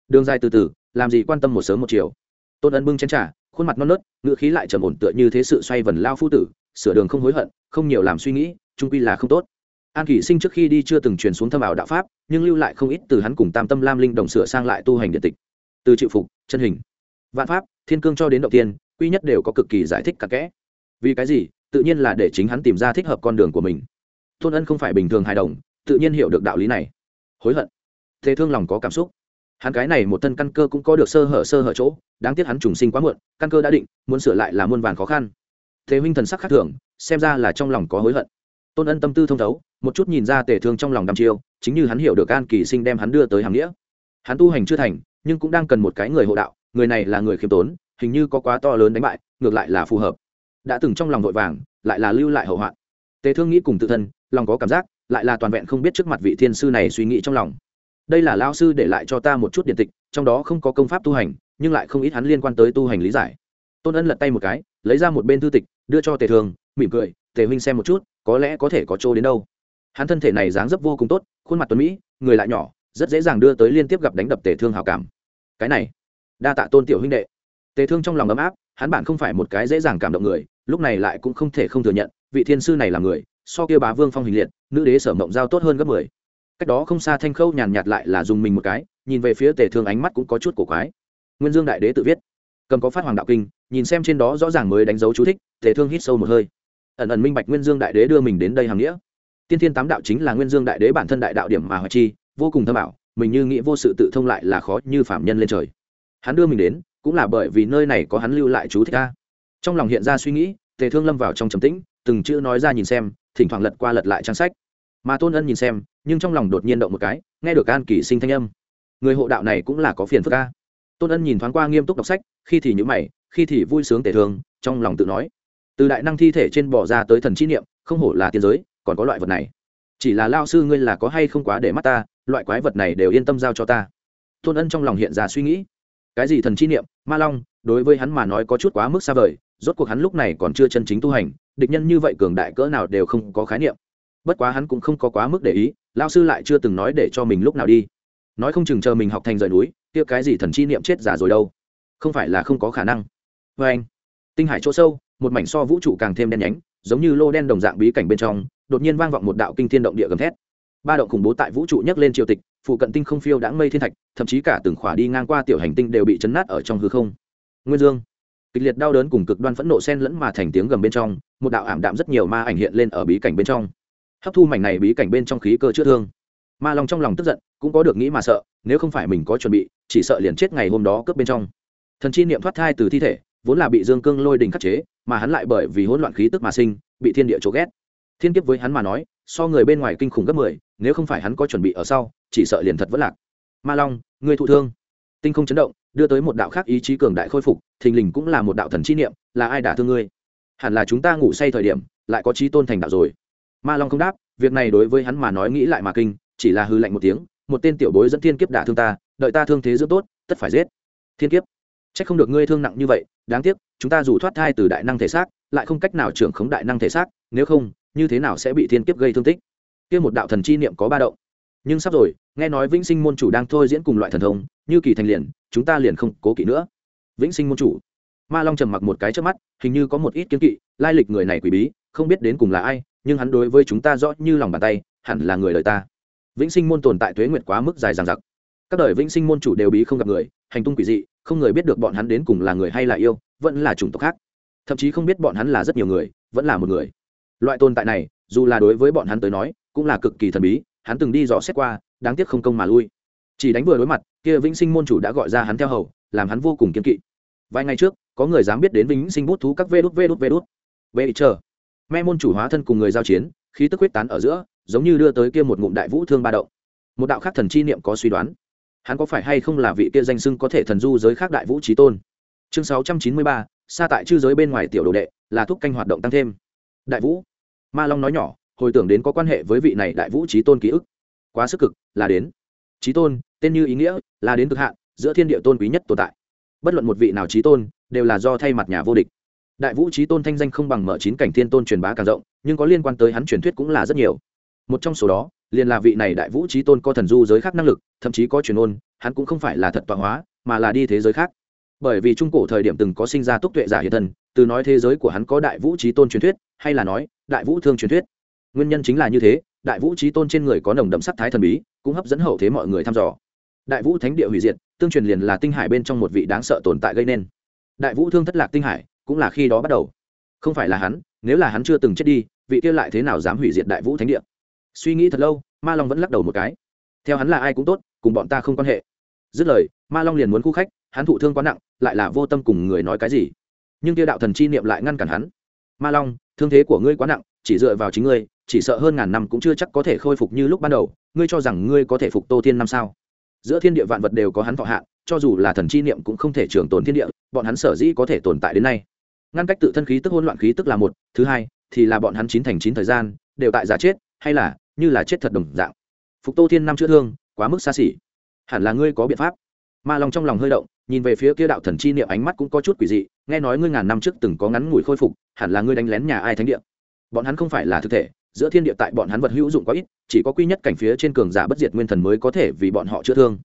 Đường dài từ từ, làm gì quan tâm một sớm một chiều. Tôn ân bưng chén trả khuôn mặt non nớt, ngữ khí lại trầm ổn tựa như thế sự xoay vần lao phu tử, sửa đường không hối hận, không nhiều làm suy nghĩ trung quy là không tốt. An kỷ sinh trước khi đi chưa từng truyền xuống thâm ảo đạo pháp, nhưng lưu lại không ít từ hắn cùng tam tâm lam linh đồng sửa sang lại tu hành điện tịch từ chịu phục, chân hình. Vạn pháp, thiên cương cho đến động tiên, quy nhất đều có cực kỳ giải thích cặn kẽ. Vì cái gì? Tự nhiên là để chính hắn tìm ra thích hợp con đường của mình. Tôn ân không phải bình thường hài đồng, tự nhiên hiểu được đạo lý này. Hối hận. Thế thương lòng có cảm xúc. Hắn cái này một thân căn cơ cũng có được sơ hở sơ hở chỗ, đáng tiếc hắn trùng sinh quá muộn, căn cơ đã định, muốn sửa lại là muôn vàn khó khăn. Thế huynh thần sắc khác thường, xem ra là trong lòng có hối hận. Tôn ân tâm tư thông thấu, một chút nhìn ra tề thương trong lòng đăm chiêu, chính như hắn hiểu được an kỳ sinh đem hắn đưa tới hàng nghĩa. Hắn tu hành chưa thành nhưng cũng đang cần một cái người hộ đạo, người này là người khiêm tốn, hình như có quá to lớn đánh bại, ngược lại là phù hợp. Đã từng trong lòng vội vàng, lại là lưu lại hậu hoạn. Tề thương nghĩ cùng tự thân, lòng có cảm giác, lại là toàn vẹn không biết trước mặt vị thiên sư này suy nghĩ trong lòng. Đây là lao sư để lại cho ta một chút điện tịch, trong đó không có công pháp tu hành, nhưng lại không ít hắn liên quan tới tu hành lý giải. Tôn ân lật tay một cái, lấy ra một bên thư tịch, đưa cho tề thương, mỉm cười, tề huynh xem một chút, có lẽ có thể có chỗ đến đâu. Hắn thân thể này dáng dấp vô cùng tốt, khuôn mặt tuấn mỹ, người lại nhỏ rất dễ dàng đưa tới liên tiếp gặp đánh đập tề thương hào cảm. Cái này, đa tạ tôn tiểu huynh đệ. Tề thương trong lòng ấm áp, hắn bản không phải một cái dễ dàng cảm động người, lúc này lại cũng không thể không thừa nhận, vị thiên sư này là người, so kia bá vương phong hình liệt, nữ đế sở mộng giao tốt hơn gấp mười. Cách đó không xa thanh khâu nhàn nhạt lại là dùng mình một cái, nhìn về phía tề thương ánh mắt cũng có chút cổ quái. Nguyên dương đại đế tự viết, cầm có phát hoàng đạo kinh, nhìn xem trên đó rõ ràng mới đánh dấu chú thích, tề thương hít sâu một hơi. Ẩn ẩn minh bạch nguyên dương đại đế đưa mình đến đây hàng nghĩa. Tiên thiên tám đạo chính là nguyên dương đại đế bản thân đại đạo điểm mà hoài chi vô cùng thâm ảo, mình như nghĩ vô sự tự thông lại là khó như phạm nhân lên trời. Hắn đưa mình đến, cũng là bởi vì nơi này có hắn lưu lại chú thích ca trong lòng hiện ra suy nghĩ, tề thương lâm vào trong trầm tĩnh, từng chữ nói ra nhìn xem, thỉnh thoảng lật qua lật lại trang sách. Mà tôn ân nhìn xem, nhưng trong lòng đột nhiên động một cái, nghe được an kỳ sinh thanh âm. Người hộ đạo này cũng là có phiền phức ca tôn ân nhìn thoáng qua nghiêm túc đọc sách, khi thì nhữ mày, khi thì vui sướng tề thương, trong lòng tự nói. Từ đại năng thi thể trên bỏ ra tới thần chi niệm, không hổ là tiên giới, còn có loại vật này. Chỉ là lao sư ngươi là có hay không quá để mắt ta loại quái vật này đều yên tâm giao cho ta. Tôn ân trong lòng hiện ra suy nghĩ. Cái gì thần chi niệm? Ma long, đối với hắn mà nói có chút quá mức xa vời, rốt cuộc hắn lúc này còn chưa chân chính tu hành, địch nhân như vậy cường đại cỡ nào đều không có khái niệm. Bất quá hắn cũng không có quá mức để ý lao sư lại chưa từng nói để cho mình lúc nào đi. Nói không chừng chờ mình học thành rời núi, kia cái gì thần chi niệm chết giả rồi đâu. Không phải là không có khả năng. Vê anh, tinh hải chỗ sâu, một mảnh so vũ trụ càng thêm đen nhánh, giống như lô đen đồng dạng bí cảnh bên trong, đột nhiên vang vọng một đạo kinh thiên động địa gầm thét ba động khủng bố tại vũ trụ nhấc lên triều tịch, phụ cận tinh không phiêu đãng mây thiên thạch, thậm chí cả từng khỏa đi ngang qua tiểu hành tinh đều bị chấn nát ở trong hư không. Nguyên dương, kịch liệt đau đớn cùng cực đoan phẫn nộ sen lẫn mà thành tiếng gầm bên trong, một đạo ảm đạm rất nhiều ma ảnh hiện lên ở bí cảnh bên trong. Hấp thu mảnh này bí cảnh bên trong khí cơ chữa thương. Ma long trong lòng tức giận, cũng có được nghĩ mà sợ, nếu không phải mình có chuẩn bị, chỉ sợ liền chết ngày hôm đó cướp bên trong. Thần chi niệm thoát thai từ thi thể, vốn là bị dương cương lôi đình khắc chế, mà hắn lại bởi vì hỗn loạn khí tức mà sinh, bị thiên địa chỗ ghét thiên kiếp với hắn mà nói, so người bên ngoài kinh khủng gấp mười, nếu không phải hắn có chuẩn bị ở sau, chỉ sợ liền thật vất lạc. Ma long người thụ thương. Tinh không chấn động, đưa tới một đạo khác ý chí cường đại khôi phục, thình lình cũng là một đạo thần chi niệm, là ai đả thương ngươi? Hẳn là chúng ta ngủ say thời điểm, lại có trí tôn thành đạo rồi. Ma long không đáp, việc này đối với hắn mà nói nghĩ lại mà kinh, chỉ là hư lạnh một tiếng, một tên tiểu bối dẫn thiên kiếp đả thương ta, đợi ta thương thế dưỡng tốt, tất phải giết. Thiên kiếp c h ắ c không được ngươi thương nặng như vậy, đáng tiếc, chúng ta dù thoát thai từ đại năng thể xác, lại không cách nào trưởng khống đại năng thể xác, nếu không như thế nào sẽ bị thiên kiếp gây thương tích? Kia một đạo thần chi niệm có ba động. Nhưng sắp rồi, nghe nói vĩnh sinh môn chủ đang thôi diễn cùng loại thần thông, như kỳ thành liền, chúng ta liền không cố kỵ nữa. Vĩnh sinh môn chủ. Ma long trầm mặc một cái trước mắt, hình như có một ít kiến kỵ, lai lịch người này quỷ bí, không biết đến cùng là ai, nhưng hắn đối với chúng ta rõ như lòng bàn tay, hẳn là người đời ta. Vĩnh sinh môn tồn tại thuế nguyệt quá mức dài dằng dặc. Các đời vĩnh sinh môn chủ đều bí không gặp người, hành tung quỷ dị, không người biết được bọn hắn đến cùng là người hay là yêu, vẫn là chủng tộc khác. Thậm chí không biết bọn hắn là rất nhiều người, vẫn là một người loại tồn tại này, dù là đối với bọn hắn tới nói, cũng là cực kỳ thần bí, hắn từng đi dò xét qua, đáng tiếc không công mà lui. Chỉ đánh vừa đối mặt, kia vĩnh sinh môn chủ đã gọi ra hắn theo hầu, làm hắn vô cùng kiên kỵ. Vài ngày trước, có người dám biết đến vĩnh sinh bút thú các vê đút vê đút vê đút. Vê chờ. Me môn chủ hóa thân cùng người giao chiến, khí tức huyết tán ở giữa, giống như đưa tới kia một ngụm đại vũ thương ba động. Một đạo khác thần chi niệm có suy đoán. Hắn có phải hay không là vị kia danh xưng có thể thần du giới khác đại vũ trí tôn? Chương sáu trăm chín mươi ba xa tại chư giới bên ngoài tiểu đồ đệ, là thúc canh hoạt động tăng thêm đại vũ. Ma long nói nhỏ, hồi tưởng đến có quan hệ với vị này đại vũ trí tôn ký ức. Quá sức cực, là đến. Trí tôn, tên như ý nghĩa, là đến cực hạn, giữa thiên địa tôn quý nhất tồn tại. Bất luận một vị nào trí tôn, đều là do thay mặt nhà vô địch. Đại vũ trí tôn thanh danh không bằng mở chín cảnh thiên tôn truyền bá càng rộng, nhưng có liên quan tới hắn truyền thuyết cũng là rất nhiều. Một trong số đó, liền là vị này đại vũ trí tôn có thần du giới khác năng lực, thậm chí có truyền ôn, hắn cũng không phải là thật tọa hóa, mà là đi thế giới khác bởi vì trung cổ thời điểm từng có sinh ra túc tuệ giả hiện thân, từ nói thế giới của hắn có đại vũ trí tôn truyền thuyết, hay là nói, đại vũ thương truyền thuyết. Nguyên nhân chính là như thế, đại vũ trí tôn trên người có nồng đậm sắc thái thần bí, cũng hấp dẫn hậu thế mọi người thăm dò. Đại vũ thánh địa hủy diệt, tương truyền liền là tinh hải bên trong một vị đáng sợ tồn tại gây nên. Đại vũ thương thất lạc tinh hải, cũng là khi đó bắt đầu. Không phải là hắn, nếu là hắn chưa từng chết đi, vị kia lại thế nào dám hủy diệt đại vũ thánh địa? Suy nghĩ thật lâu, ma long vẫn lắc đầu một cái. Theo hắn là ai cũng tốt, cùng bọn ta không quan hệ. Dứt lời, ma long liền muốn khu khách hắn thụ thương quá nặng, lại là vô tâm cùng người nói cái gì. Nhưng tiêu đạo thần chi niệm lại ngăn cản hắn. Ma long, thương thế của ngươi quá nặng, chỉ dựa vào chính ngươi, chỉ sợ hơn ngàn năm cũng chưa chắc có thể khôi phục như lúc ban đầu, ngươi cho rằng ngươi có thể phục tô thiên năm sao? Giữa thiên địa vạn vật đều có hắn thọ hạn cho dù là thần chi niệm cũng không thể trường tồn thiên địa, bọn hắn sở dĩ có thể tồn tại đến nay. Ngăn cách tự thân khí tức, hỗn loạn khí tức là một, thứ hai, thì là bọn hắn chín thành chín thời gian, đều tại giả chết, hay là, như là chết thật đồng dạng. Phục tô thiên năm chữa thương, quá mức xa xỉ. Hẳn là ngươi có biện pháp. Ma long trong lòng hơi động nhìn về phía kia đạo thần chi niệm ánh mắt cũng có chút quỷ dị, nghe nói ngươi ngàn năm trước từng có ngắn ngủi khôi phục, hẳn là ngươi đánh lén nhà ai thánh địa. Bọn hắn không phải là thực thể, giữa thiên địa tại bọn hắn vật hữu dụng quá ít, chỉ có quy nhất cảnh phía trên cường giả bất diệt nguyên thần mới có thể vì bọn họ chữa thương.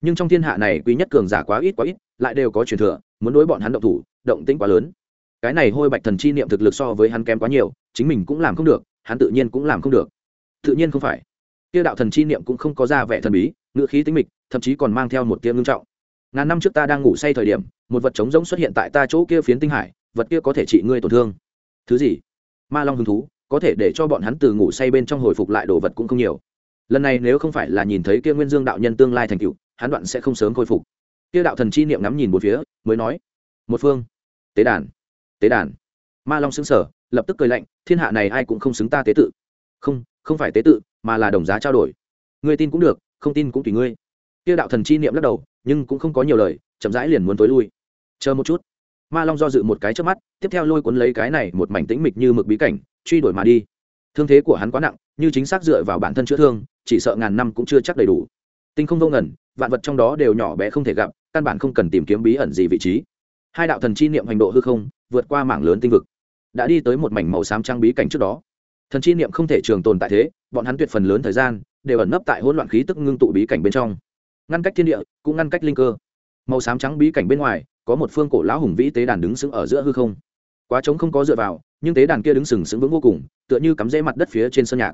Nhưng trong thiên hạ này quy nhất cường giả quá ít quá ít, lại đều có truyền thừa, muốn đối bọn hắn động thủ, động tĩnh quá lớn. Cái này hôi bạch thần chi niệm thực lực so với hắn kém quá nhiều, chính mình cũng làm không được, hắn tự nhiên cũng làm không được. Tự nhiên không phải. Kia đạo thần chi niệm cũng không có ra vẻ thần bí, ngữ khí tính mịch, thậm chí còn mang theo một tiêm ngưng trọng ngàn năm trước ta đang ngủ say thời điểm, một vật trống rỗng xuất hiện tại ta chỗ kia phiến tinh hải, vật kia có thể trị ngươi tổn thương. Thứ gì? Ma long hứng thú, có thể để cho bọn hắn từ ngủ say bên trong hồi phục lại đồ vật cũng không nhiều. Lần này nếu không phải là nhìn thấy kia nguyên dương đạo nhân tương lai thành cựu hắn đoạn sẽ không sớm khôi phục. Kia đạo thần chi niệm ngắm nhìn một phía, mới nói, một phương, tế đàn tế đàn. Ma long xứng sở lập tức cười lạnh, thiên hạ này ai cũng không xứng ta tế tự. Không không phải tế tự, mà là đồng giá trao đổi. Ngươi tin cũng được, không tin cũng tùy ngươi. Kia đạo thần chi niệm lắc đầu nhưng cũng không có nhiều lời, chậm rãi liền muốn tối lui. Chờ một chút. Ma long do dự một cái trước mắt, tiếp theo lôi cuốn lấy cái này một mảnh tĩnh mịch như mực bí cảnh, truy đuổi mà đi. Thương thế của hắn quá nặng, như chính xác dựa vào bản thân chữa thương, chỉ sợ ngàn năm cũng chưa chắc đầy đủ. Tinh không vô ngẩn vạn vật trong đó đều nhỏ bé không thể gặp, căn bản không cần tìm kiếm bí ẩn gì vị trí. Hai đạo thần chi niệm hành độ hư không, vượt qua mảng lớn tinh vực. Đã đi tới một mảnh màu xám trang bí cảnh trước đó. Thần chi niệm không thể trường tồn tại thế, bọn hắn tuyệt phần lớn thời gian, đều ẩn nấp tại hỗn loạn khí tức ngưng tụ bí cảnh bên trong ngăn cách thiên địa, cũng ngăn cách linh cơ. Màu xám trắng bí cảnh bên ngoài, có một phương cổ lão hùng vĩ tế đàn đứng sững ở giữa hư không. Quá trống không có dựa vào, nhưng tế đàn kia đứng sừng sững vững vô cùng, tựa như cắm rễ mặt đất phía trên sân nhạc.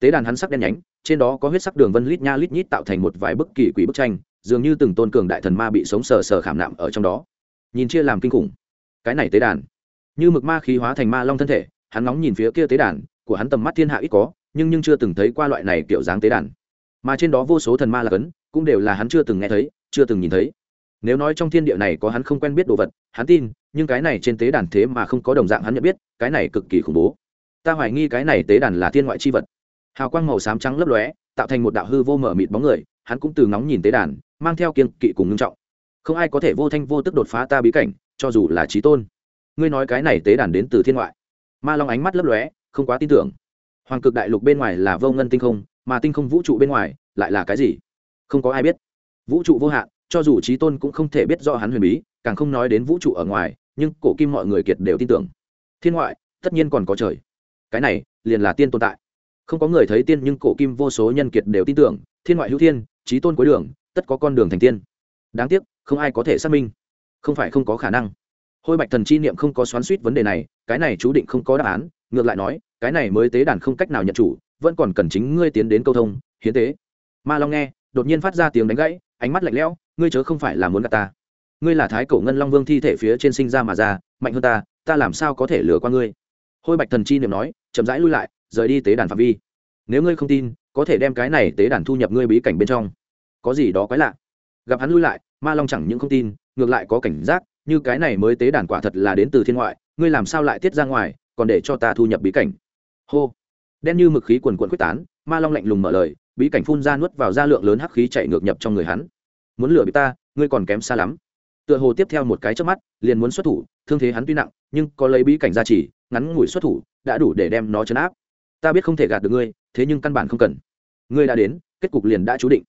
Tế đàn hắn sắc đen nhánh, trên đó có huyết sắc đường vân lít nha lít nhít tạo thành một vài bức kỳ quỷ bức tranh, dường như từng tôn cường đại thần ma bị sống sờ sờ khảm nạm ở trong đó. Nhìn chia làm kinh khủng. Cái này tế đàn, như mực ma khí hóa thành ma long thân thể, hắn nóng nhìn phía kia tế đàn, của hắn tầm mắt thiên hạ ít có, nhưng nhưng chưa từng thấy qua loại này kiểu dáng tế đàn mà trên đó vô số thần ma là cấn, cũng đều là hắn chưa từng nghe thấy, chưa từng nhìn thấy. Nếu nói trong thiên địa này có hắn không quen biết đồ vật, hắn tin, nhưng cái này trên tế đàn thế mà không có đồng dạng hắn nhận biết, cái này cực kỳ khủng bố. Ta hoài nghi cái này tế đàn là thiên ngoại chi vật. Hào quang màu xám trắng lấp lóe, tạo thành một đạo hư vô mở mịt bóng người, hắn cũng từ ngóng nhìn tế đàn, mang theo kiên kỵ cùng ngưng trọng. Không ai có thể vô thanh vô tức đột phá ta bí cảnh, cho dù là trí tôn. Ngươi nói cái này tế đàn đến từ thiên ngoại. Ma long ánh mắt lấp lóe, không quá tin tưởng. Hoàng cực đại lục bên ngoài là vô ngân tinh không mà tinh không vũ trụ bên ngoài lại là cái gì? Không có ai biết. Vũ trụ vô hạn, cho dù trí tôn cũng không thể biết do hắn huyền bí, càng không nói đến vũ trụ ở ngoài, nhưng cổ kim mọi người kiệt đều tin tưởng. Thiên ngoại, tất nhiên còn có trời. Cái này, liền là tiên tồn tại. Không có người thấy tiên nhưng cổ kim vô số nhân kiệt đều tin tưởng, thiên ngoại hữu thiên trí tôn cuối đường, tất có con đường thành tiên. Đáng tiếc, không ai có thể xác minh. Không phải không có khả năng. Hôi bạch thần chi niệm không có xoắn suýt vấn đề này, cái này chú định không có đáp án, ngược lại nói, cái này mới tế đàn không cách nào nhận chủ vẫn còn cần chính ngươi tiến đến câu thông, hiến tế. Ma long nghe, đột nhiên phát ra tiếng đánh gãy, ánh mắt lạnh lẽo, ngươi chớ không phải là muốn gạt ta. Ngươi là thái cổ ngân long vương thi thể phía trên sinh ra mà ra, mạnh hơn ta ta làm sao có thể lừa qua ngươi? Hôi bạch thần chi niệm nói, chậm rãi lui lại, rời đi tế đàn phạm vi. Nếu ngươi không tin, có thể đem cái này tế đàn thu nhập ngươi bí cảnh bên trong. Có gì đó quái lạ. Gặp hắn lui lại, ma long chẳng những không tin, ngược lại có cảnh giác, như cái này mới tế đàn quả thật là đến từ thiên ngoại, ngươi làm sao lại tiết ra ngoài, còn để cho ta thu nhập bí cảnh? Hô đen như mực khí quần quần quyết tán, ma long lạnh lùng mở lời, bí cảnh phun ra nuốt vào da lượng lớn hắc khí chạy ngược nhập trong người hắn. Muốn lừa bị ta, ngươi còn kém xa lắm. Tựa hồ tiếp theo một cái trước mắt, liền muốn xuất thủ, thương thế hắn tuy nặng, nhưng có lấy bí cảnh ra chỉ ngắn ngủi xuất thủ, đã đủ để đem nó chấn áp. Ta biết không thể gạt được ngươi, thế nhưng căn bản không cần. Ngươi đã đến, kết cục liền đã chú định.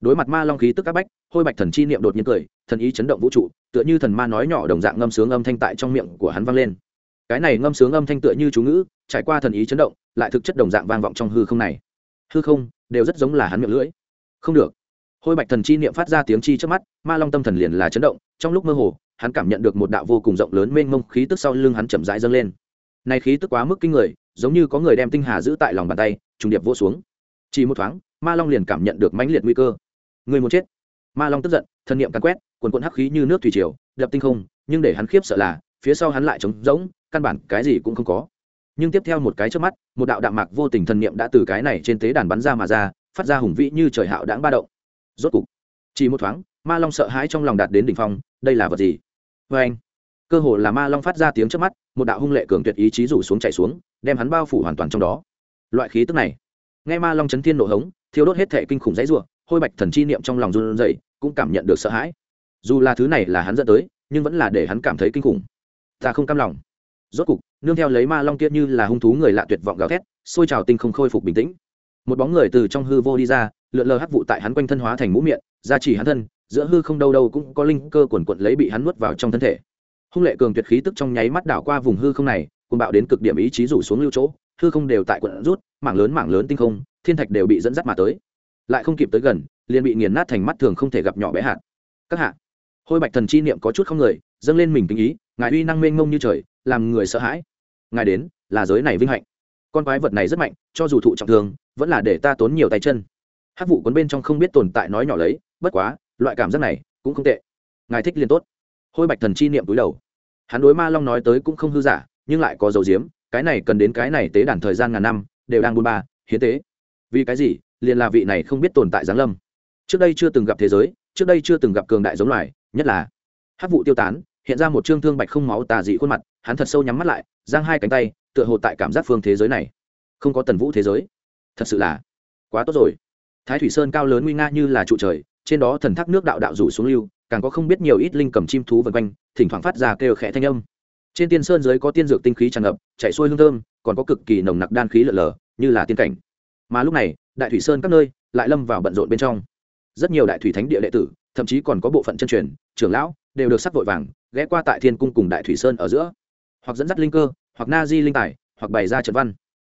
Đối mặt ma long khí tức các bách, hôi bạch thần chi niệm đột nhiên cười, thần ý chấn động vũ trụ, tựa như thần ma nói nhỏ đồng dạng ngâm sướng âm thanh tại trong miệng của hắn vang lên. Cái này ngâm sướng âm thanh tựa như chú ngữ trải qua thần ý chấn động, lại thực chất đồng dạng vang vọng trong hư không này. Hư không, đều rất giống là hắn miệng lưỡi. Không được. Hôi bạch thần chi niệm phát ra tiếng chi trước mắt, ma long tâm thần liền là chấn động, trong lúc mơ hồ, hắn cảm nhận được một đạo vô cùng rộng lớn mênh mông khí tức sau lưng hắn chậm rãi dâng lên. Này khí tức quá mức kinh người, giống như có người đem tinh hà giữ tại lòng bàn tay, trùng điệp vô xuống. Chỉ một thoáng, ma long liền cảm nhận được mãnh liệt nguy cơ. Người muốn chết. Ma long tức giận, thần niệm cắn quét quần quận hắc khí như nước thủy triều, đập tinh không, nhưng để hắn khiếp sợ là, phía sau hắn lại trống rỗng, căn bản cái gì cũng không có nhưng tiếp theo một cái trước mắt, một đạo đạm mạc vô tình thần niệm đã từ cái này trên tế đàn bắn ra mà ra, phát ra hùng vĩ như trời hạo đãng ba động. Rốt cục, chỉ một thoáng, ma long sợ hãi trong lòng đạt đến đỉnh phong, đây là vật gì? Vê anh, cơ hồ là ma long phát ra tiếng trước mắt, một đạo hung lệ cường tuyệt ý chí rủ xuống chạy xuống, đem hắn bao phủ hoàn toàn trong đó. Loại khí tức này, nghe ma long chấn thiên nổ hống thiếu đốt hết thệ kinh khủng dãy ruộng hôi bạch thần chi niệm trong lòng run rẩy, cũng cảm nhận được sợ hãi. Dù là thứ này là hắn dẫn tới, nhưng vẫn là để hắn cảm thấy kinh khủng. Ta không cam lòng rốt cục, nương theo lấy ma long kia như là hung thú người lạ tuyệt vọng gào thét xôi trào tinh không khôi phục bình tĩnh. Một bóng người từ trong hư vô đi ra, lượn lờ hắc vụ tại hắn quanh thân hóa thành mũ miệng, ra chỉ hắn thân, giữa hư không đâu đâu cũng có linh cơ quần quận lấy bị hắn nuốt vào trong thân thể. Hung lệ cường tuyệt khí tức trong nháy mắt đảo qua vùng hư không này cùng bạo đến cực điểm ý chí rủ xuống lưu chỗ, hư không đều tại quận rút, mảng lớn mảng lớn tinh không, thiên thạch đều bị dẫn dắt mà tới. Lại không kịp tới gần, liền bị nghiền nát thành mắt thường không thể gặp nhỏ bé hạt. Các hạ, hôi bạch thần chi niệm có chút không người, dâng lên mình tình ý, ngài uy năng mênh mông như trời làm người sợ hãi. Ngài đến, là giới này vinh hạnh. Con quái vật này rất mạnh, cho dù thụ trọng thương, vẫn là để ta tốn nhiều tay chân. Hát vụ cuốn bên trong không biết tồn tại nói nhỏ lấy, bất quá, loại cảm giác này cũng không tệ. Ngài thích liền tốt. Hôi bạch thần chi niệm túi đầu. Hắn đối ma long nói tới cũng không hư giả, nhưng lại có dầu diếm, cái này cần đến cái này tế đàn thời gian ngàn năm, đều đang buôn ba, hiến tế. Vì cái gì, liền là vị này không biết tồn tại giáng lâm. Trước đây chưa từng gặp thế giới, trước đây chưa từng gặp cường đại giống loài, nhất là hát vụ tiêu tán, hiện ra một trương thương bạch không máu tà dị khuôn mặt hắn thật sâu nhắm mắt lại, giang hai cánh tay, tựa hồ tại cảm giác phương thế giới này. Không có tần vũ thế giới. Thật sự là quá tốt rồi. Thái thủy sơn cao lớn nguy nga như là trụ trời, trên đó thần thác nước đạo đạo rủ xuống lưu, càng có không biết nhiều ít linh cầm chim thú vân quanh, thỉnh thoảng phát ra kêu khẽ thanh âm. Trên tiên sơn dưới có tiên dược tinh khí tràn ngập chạy xuôi hương thơm, còn có cực kỳ nồng nặc đan khí lợn lờ như là tiên cảnh. Mà lúc này, đại thủy sơn các nơi lại lâm vào bận rộn bên trong. Rất nhiều đại thủy thánh địa đệ tử, thậm chí còn có bộ phận chân truyền, trưởng lão, đều được sắc vội vàng, ghé qua tại thiên cung cùng đại thủy sơn ở giữa hoặc dẫn dắt linh cơ, hoặc na di linh tài, hoặc bày ra trận văn.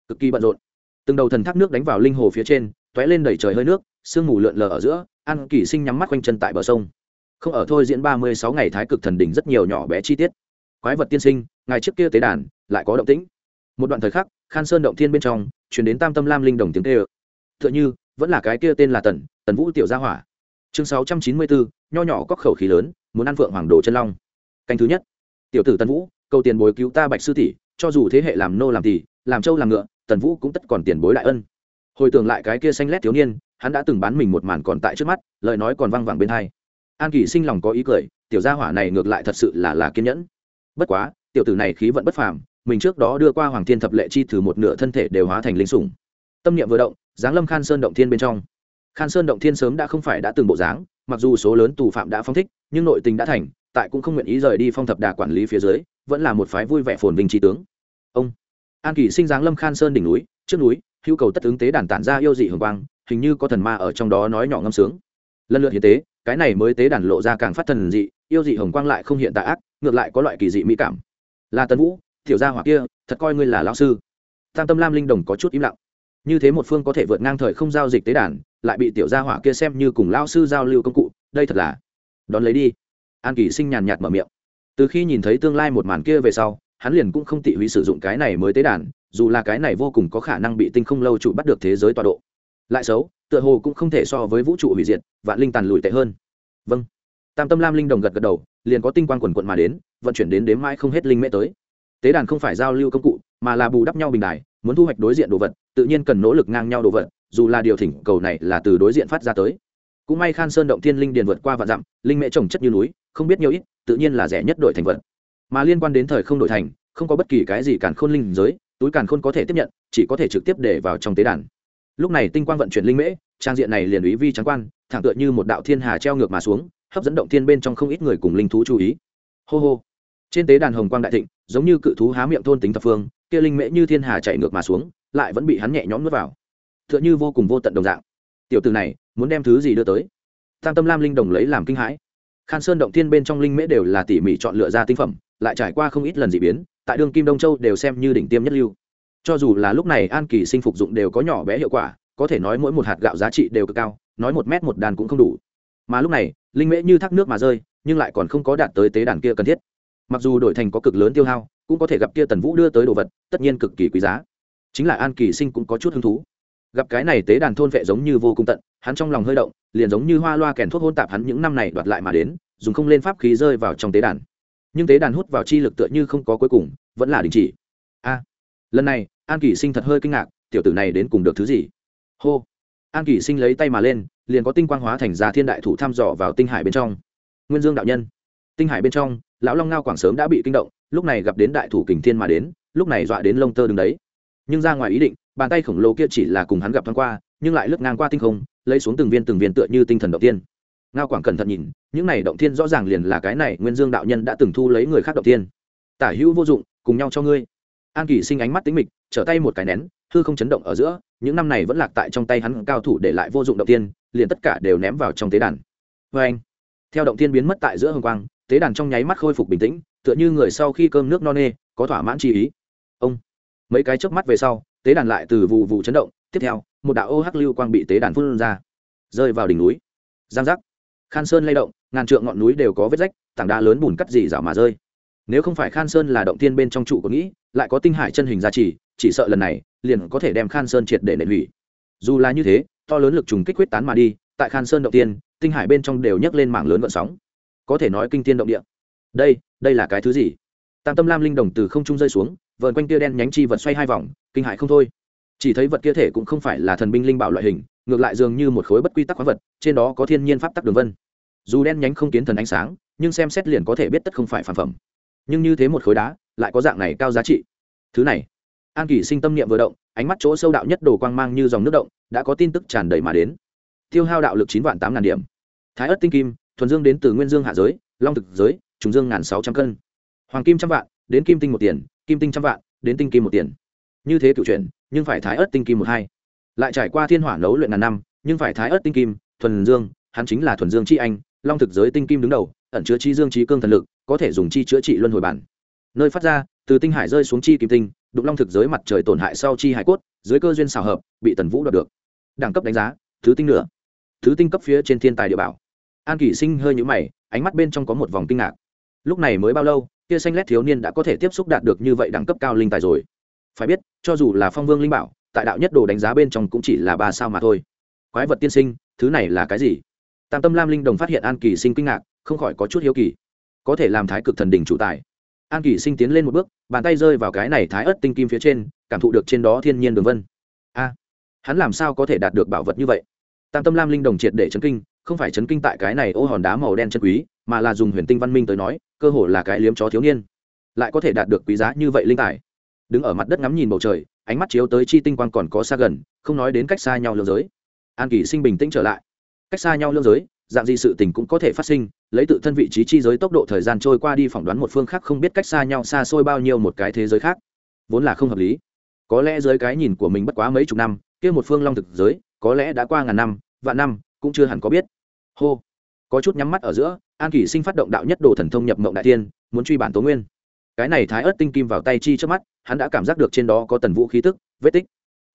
Cực kỳ bận rộn. Từng đầu thần thác nước đánh vào linh hồ phía trên t ó é lên đẩy trời hơi nước, sương mù lượn lờ ở giữa, an kỳ sinh nhắm mắt quanh chân tại bờ sông. Không ở thôi diễn ba mươi sáu ngày thái cực thần đỉnh rất nhiều nhỏ bé chi tiết. Quái vật tiên sinh ngày trước kia tế đàn, lại có động tĩnh. Một đoạn thời khắc, khan sơn động thiên bên trong chuyển đến tam tâm lam linh đồng tiếng tê ơ t h ư ợ n h ư vẫn là cái kia tên là tần tần vũ tiểu gia hỏa. Chương sáu trăm chín mươi bốn, nho nhỏ có khẩu khí lớn, muốn ăn phượng hoàng đồ chân long. Canh thứ nhất. Tiểu tử tần vũ cầu tiền bối cứu ta bạch sư tỷ, cho dù thế hệ làm nô làm tỷ làm trâu làm ngựa, tần vũ cũng tất còn tiền bối đại ân. Hồi tưởng lại cái kia xanh lét thiếu niên, hắn đã từng bán mình một màn còn tại trước mắt, lời nói còn văng vẳng bên hai. An kỳ sinh lòng có ý cười, tiểu gia hỏa này ngược lại thật sự là là kiên nhẫn. Bất quá, tiểu tử này khí vận bất phàm, mình trước đó đưa qua hoàng thiên thập lệ chi thử một nửa thân thể đều hóa thành linh sủng. Tâm niệm vừa động, giáng lâm khan sơn động thiên bên trong. Khan sơn động thiên sớm đã không phải đã từng bộ dáng, mặc dù số lớn tù phạm đã phong thích, nhưng nội tình đã thành, tại cũng không nguyện ý rời đi phong thập đà quản lý phía dưới vẫn là một phái vui vẻ phồn vinh trí tướng. Ông an kỳ sinh dáng lâm khan sơn đỉnh núi, trước núi, hữu cầu tất ứng tế đàn tản ra yêu dị hưởng quang hình như có thần ma ở trong đó nói nhỏ ngâm sướng. Lần lượt hiến tế, cái này mới tế đàn lộ ra càng phát thần dị, yêu dị hồng quang lại không hiện tạ ác, ngược lại có loại kỳ dị mỹ cảm. Là tần vũ thiểu gia hỏa kia, thật coi ngươi là lão sư. Tam tâm lam linh đồng có chút im lặng. Như thế một phương có thể vượt ngang thời không giao dịch tế đàn, lại bị tiểu gia hỏa kia xem như cùng lão sư giao lưu công cụ, đây thật là. Đón lấy đi. An kỳ sinh nhàn nhạt mở miệng từ khi nhìn thấy tương lai một màn kia về sau, hắn liền cũng không tị hủy sử dụng cái này mới tế đàn, dù là cái này vô cùng có khả năng bị tinh không lâu trụ bắt được thế giới tọa độ. Lại xấu, tựa hồ cũng không thể so với vũ trụ hủy diệt, vạn linh tàn lùi tệ hơn. Vâng. Tam tâm lam linh đồng gật gật đầu, liền có tinh quan quần quận mà đến, vận chuyển đến đếm mãi không hết linh mễ tới. Tế đàn không phải giao lưu công cụ, mà là bù đắp nhau bình đài, muốn thu hoạch đối diện đồ vật, tự nhiên cần nỗ lực ngang nhau đồ vật, dù là điều thỉnh cầu này là từ đối diện phát ra tới cũng may khan sơn động thiên linh điền vượt qua vạn dặm, linh mễ trồng chất như núi, không biết nhiều ít, tự nhiên là rẻ nhất đổi thành vật. Mà liên quan đến thời không đổi thành, không có bất kỳ cái gì càn khôn linh giới, túi càn khôn có thể tiếp nhận, chỉ có thể trực tiếp để vào trong tế đàn. Lúc này tinh quang vận chuyển linh mễ, trang diện này liền ý vi trắng quan, thẳng tựa như một đạo thiên hà treo ngược mà xuống, hấp dẫn động thiên bên trong không ít người cùng linh thú chú ý. Hô hô. Trên tế đàn hồng quang đại thịnh, giống như cự thú há miệng thôn tính thập phương, kia linh mễ như thiên hà chạy ngược mà xuống, lại vẫn bị hắn nhẹ nhõm nuốt vào. Tựa như vô cùng vô tận đồng dạng tiểu từ này muốn đem thứ gì đưa tới? Tam tâm lam linh đồng lấy làm kinh hãi. Khan sơn động thiên bên trong linh mễ đều là tỉ mỉ chọn lựa ra tinh phẩm, lại trải qua không ít lần dị biến, tại đường kim đông châu đều xem như đỉnh tiêm nhất lưu. Cho dù là lúc này an kỳ sinh phục dụng đều có nhỏ bé hiệu quả, có thể nói mỗi một hạt gạo giá trị đều cực cao, nói một mét một đàn cũng không đủ. Mà lúc này, linh mễ như thác nước mà rơi, nhưng lại còn không có đạt tới tế đàn kia cần thiết. Mặc dù đổi thành có cực lớn tiêu hao, cũng có thể gặp kia tần vũ đưa tới đồ vật, tất nhiên cực kỳ quý giá. Chính là an kỳ sinh cũng có chút hứng thú gặp cái này tế đàn thôn vệ giống như vô cùng tận, hắn trong lòng hơi động, liền giống như hoa loa kèn thuốc hôn tạp hắn những năm này đoạt lại mà đến, dùng không lên pháp khí rơi vào trong tế đàn. Nhưng tế đàn hút vào chi lực tựa như không có cuối cùng, vẫn là đình chỉ. A, lần này, an kỳ sinh thật hơi kinh ngạc, tiểu tử này đến cùng được thứ gì? Hô, an kỳ sinh lấy tay mà lên, liền có tinh quang hóa thành ra thiên đại thủ thăm dò vào tinh hải bên trong. Nguyên dương đạo nhân, tinh hải bên trong, lão long ngao quảng sớm đã bị kinh động, lúc này gặp đến đại thủ kình thiên mà đến, lúc này dọa đến lông tơ đứng đấy. Nhưng ra ngoài ý định bàn tay khổng lồ kia chỉ là cùng hắn gặp thoáng qua, nhưng lại lướt ngang qua tinh không, lấy xuống từng viên từng viên tựa như tinh thần đầu tiên ngao quảng cẩn thận nhìn, những này động thiên rõ ràng liền là cái này nguyên dương đạo nhân đã từng thu lấy người khác động tiên tả hữu vô dụng, cùng nhau cho ngươi. An kỳ sinh ánh mắt tính mịch, trở tay một cái nén, hư không chấn động ở giữa, những năm này vẫn lạc tại trong tay hắn cao thủ để lại vô dụng động tiên liền tất cả đều ném vào trong tế đàn. Vê anh, theo động tiên biến mất tại giữa hồng quang, tế đàn trong nháy mắt khôi phục bình tĩnh, tựa như người sau khi cơm nước no nê, có thỏa mãn chi ý. Ông, mấy cái chớp mắt về sau tế đàn lại từ vụ vụ chấn động, tiếp theo, một đạo ô hắc lưu quang bị tế đàn phun ra, rơi vào đỉnh núi. Giang giác. Khan sơn lay động, ngàn trượng ngọn núi đều có vết rách, tảng đá lớn bùn cắt dì rảo mà rơi. Nếu không phải khan sơn là động tiên bên trong trụ có nghĩ, lại có tinh hải chân hình gia trì, chỉ sợ lần này liền có thể đem khan sơn triệt để nệ hủy. Dù là như thế, to lớn lực trùng kích quyết tán mà đi, tại khan sơn động tiên, tinh hải bên trong đều nhấc lên mảng lớn vận sóng. Có thể nói kinh tiên động địa. Đây đây là cái thứ gì? Tam tâm lam linh đồng từ không trung rơi xuống vợn quanh tia đen nhánh chi vật xoay hai vòng kinh hại không thôi. Chỉ thấy vật kia thể cũng không phải là thần binh linh bảo loại hình, ngược lại dường như một khối bất quy tắc khoáng vật, trên đó có thiên nhiên pháp tắc đường vân. Dù đen nhánh không kiến thần ánh sáng, nhưng xem xét liền có thể biết tất không phải phản phẩm. Nhưng như thế một khối đá, lại có dạng này cao giá trị. Thứ này, an kỳ sinh tâm niệm vừa động, ánh mắt chỗ sâu đạo nhất đồ quang mang như dòng nước động, đã có tin tức tràn đầy mà đến. Tiêu hao đạo lực chín vạn tám ngàn điểm. Thái ất tinh kim, thuần dương đến từ nguyên dương hạ giới, long thực giới, trùng dương ngàn sáu trăm cân. Hoàng kim trăm vạn, đến kim tinh một tiền, kim tinh trăm vạn, đến tinh kim một tiền như thế cựu chuyển nhưng phải thái ớt tinh kim một hai. Lại trải qua thiên hỏa nấu luyện ngàn năm, nhưng phải thái ớt tinh kim, thuần dương, hắn chính là thuần dương chi anh, long thực giới tinh kim đứng đầu, ẩn chứa chi dương chi cương thần lực, có thể dùng chi chữa trị luân hồi bản. Nơi phát ra, từ tinh hải rơi xuống chi kim tinh, đụng long thực giới mặt trời tổn hại sau chi hải cốt, dưới cơ duyên xào hợp, bị tần vũ đoạt được. Đẳng cấp đánh giá, thứ tinh nữa thứ tinh cấp phía trên thiên tài địa bảo. An kỷ sinh hơi nhũ mày, ánh mắt bên trong có một vòng kinh ngạc. Lúc này mới bao lâu, kia xanh lét thiếu niên đã có thể tiếp xúc đạt được như vậy đẳng cấp cao linh tài rồi? Phải biết, cho dù là phong vương linh bảo, tại đạo nhất đồ đánh giá bên trong cũng chỉ là ba sao mà thôi. Quái vật tiên sinh, thứ này là cái gì? Tam tâm lam linh đồng phát hiện an kỳ sinh kinh ngạc, không khỏi có chút hiếu kỳ. Có thể làm thái cực thần đỉnh chủ tài. An kỳ sinh tiến lên một bước, bàn tay rơi vào cái này thái ớt tinh kim phía trên, cảm thụ được trên đó thiên nhiên đường vân. A, hắn làm sao có thể đạt được bảo vật như vậy? Tam tâm lam linh đồng triệt để chấn kinh, không phải chấn kinh tại cái này ô hòn đá màu đen chân quý, mà là dùng huyền tinh văn minh tới nói, cơ hồ là cái liếm chó thiếu niên. Lại có thể đạt được quý giá như vậy linh tài đứng ở mặt đất ngắm nhìn bầu trời, ánh mắt chiếu tới chi tinh quang còn có xa gần, không nói đến cách xa nhau lương giới. An kỳ sinh bình tĩnh trở lại. Cách xa nhau lương giới, dạng gì sự tình cũng có thể phát sinh, lấy tự thân vị trí chi giới tốc độ thời gian trôi qua đi phỏng đoán một phương khác không biết cách xa nhau xa xôi bao nhiêu một cái thế giới khác. Vốn là không hợp lý. Có lẽ dưới cái nhìn của mình bất quá mấy chục năm, kia một phương long thực giới, có lẽ đã qua ngàn năm, vạn năm, cũng chưa hẳn có biết. Hô. Có chút nhắm mắt ở giữa, an kỷ sinh phát động đạo nhất đồ thần thông nhập mộng đại tiên muốn truy bản tố nguyên cái này thái ớt tinh kim vào tay chi trước mắt, hắn đã cảm giác được trên đó có tần vũ khí tức, vết tích.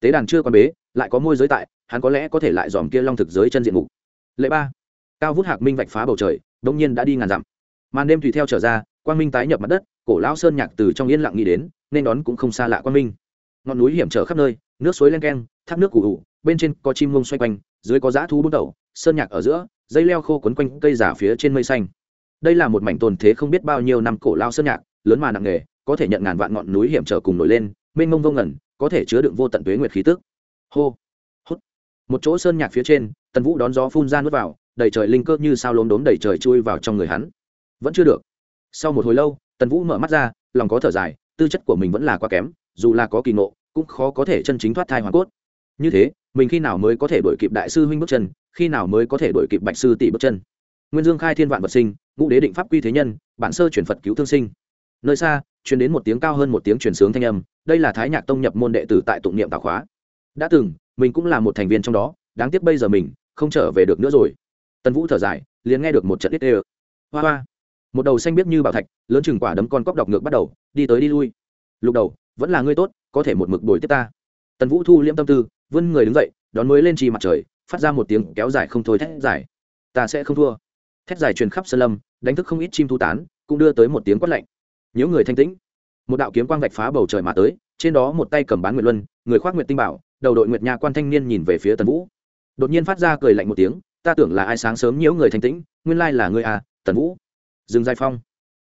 Tế đàn chưa quan bế, lại có môi giới tại, hắn có lẽ có thể lại dòm kia long thực giới chân diện mục. Lệ ba. Cao vút hạc minh vạch phá bầu trời đông nhiên đã đi ngàn dặm. Màn đêm tùy theo trở ra, quang minh tái nhập mặt đất, cổ lão sơn nhạc từ trong yên lặng nghĩ đến, nên đón cũng không xa lạ quang minh. Ngọn núi hiểm trở khắp nơi, nước suối len keng, thác nước ủ ủ bên trên có chim ngông xoay quanh, dưới có dã thú bút đầu sơn nhạc ở giữa, dây leo khô quấn quanh cây giả phía trên mây xanh. Đây là một mảnh tồn thế không biết bao nhiêu năm cổ lao sơn nhạc lớn mà nặng nghề, có thể nhận ngàn vạn ngọn núi hiểm trở cùng nổi lên, mênh mông vô ngẩn có thể chứa đựng vô tận tuế nguyệt khí tức. Hô, hút. Một chỗ sơn nhạc phía trên, tần vũ đón gió phun ra nuốt vào, đầy trời linh cơ như sao lốm đốm đầy trời chui vào trong người hắn. Vẫn chưa được. Sau một hồi lâu, tần vũ mở mắt ra, lòng có thở dài, tư chất của mình vẫn là quá kém, dù là có kỳ ngộ, cũng khó có thể chân chính thoát thai hoàn cốt. Như thế, mình khi nào mới có thể đổi kịp đại sư huynh bước chân, khi nào mới có thể đổi kịp bạch sư tỷ bước chân? Nguyên dương khai thiên vạn vật sinh, ngũ đế định pháp quy thế nhân, bản sơ chuyển phật cứu thương sinh nơi xa, truyền đến một tiếng cao hơn một tiếng truyền sướng thanh âm, đây là thái nhạc tông nhập môn đệ tử tại tụng niệm tạo khóa. Đã từng, mình cũng là một thành viên trong đó, đáng tiếc bây giờ mình không trở về được nữa rồi. Tần vũ thở dài, liền nghe được một trận ít ê hoa hoa. Một đầu xanh biết như bảo thạch, lớn chừng quả đấm con cóc đọc ngược bắt đầu, đi tới đi lui. Lục đầu, vẫn là ngươi tốt, có thể một mực đổi tiếp ta. Tần vũ thu liễm tâm tư, vươn người đứng dậy, đón mới lên trì mặt trời, phát ra một tiếng kéo dài không thôi thét dài. Ta sẽ không thua. Thét dài truyền khắp sơn lâm, đánh thức không ít chim thu tán, cũng đưa tới một tiếng quát lạnh nhớ người thanh tĩnh. Một đạo kiếm quang vạch phá bầu trời mà tới, trên đó một tay cầm bán nguyệt luân, người khoác nguyệt tinh bảo, đầu đội nguyệt nha quan thanh niên nhìn về phía tần vũ. Đột nhiên phát ra cười lạnh một tiếng, ta tưởng là ai sáng sớm nhiễu người thanh tĩnh, nguyên lai là người à tần vũ. Dừng giai phong.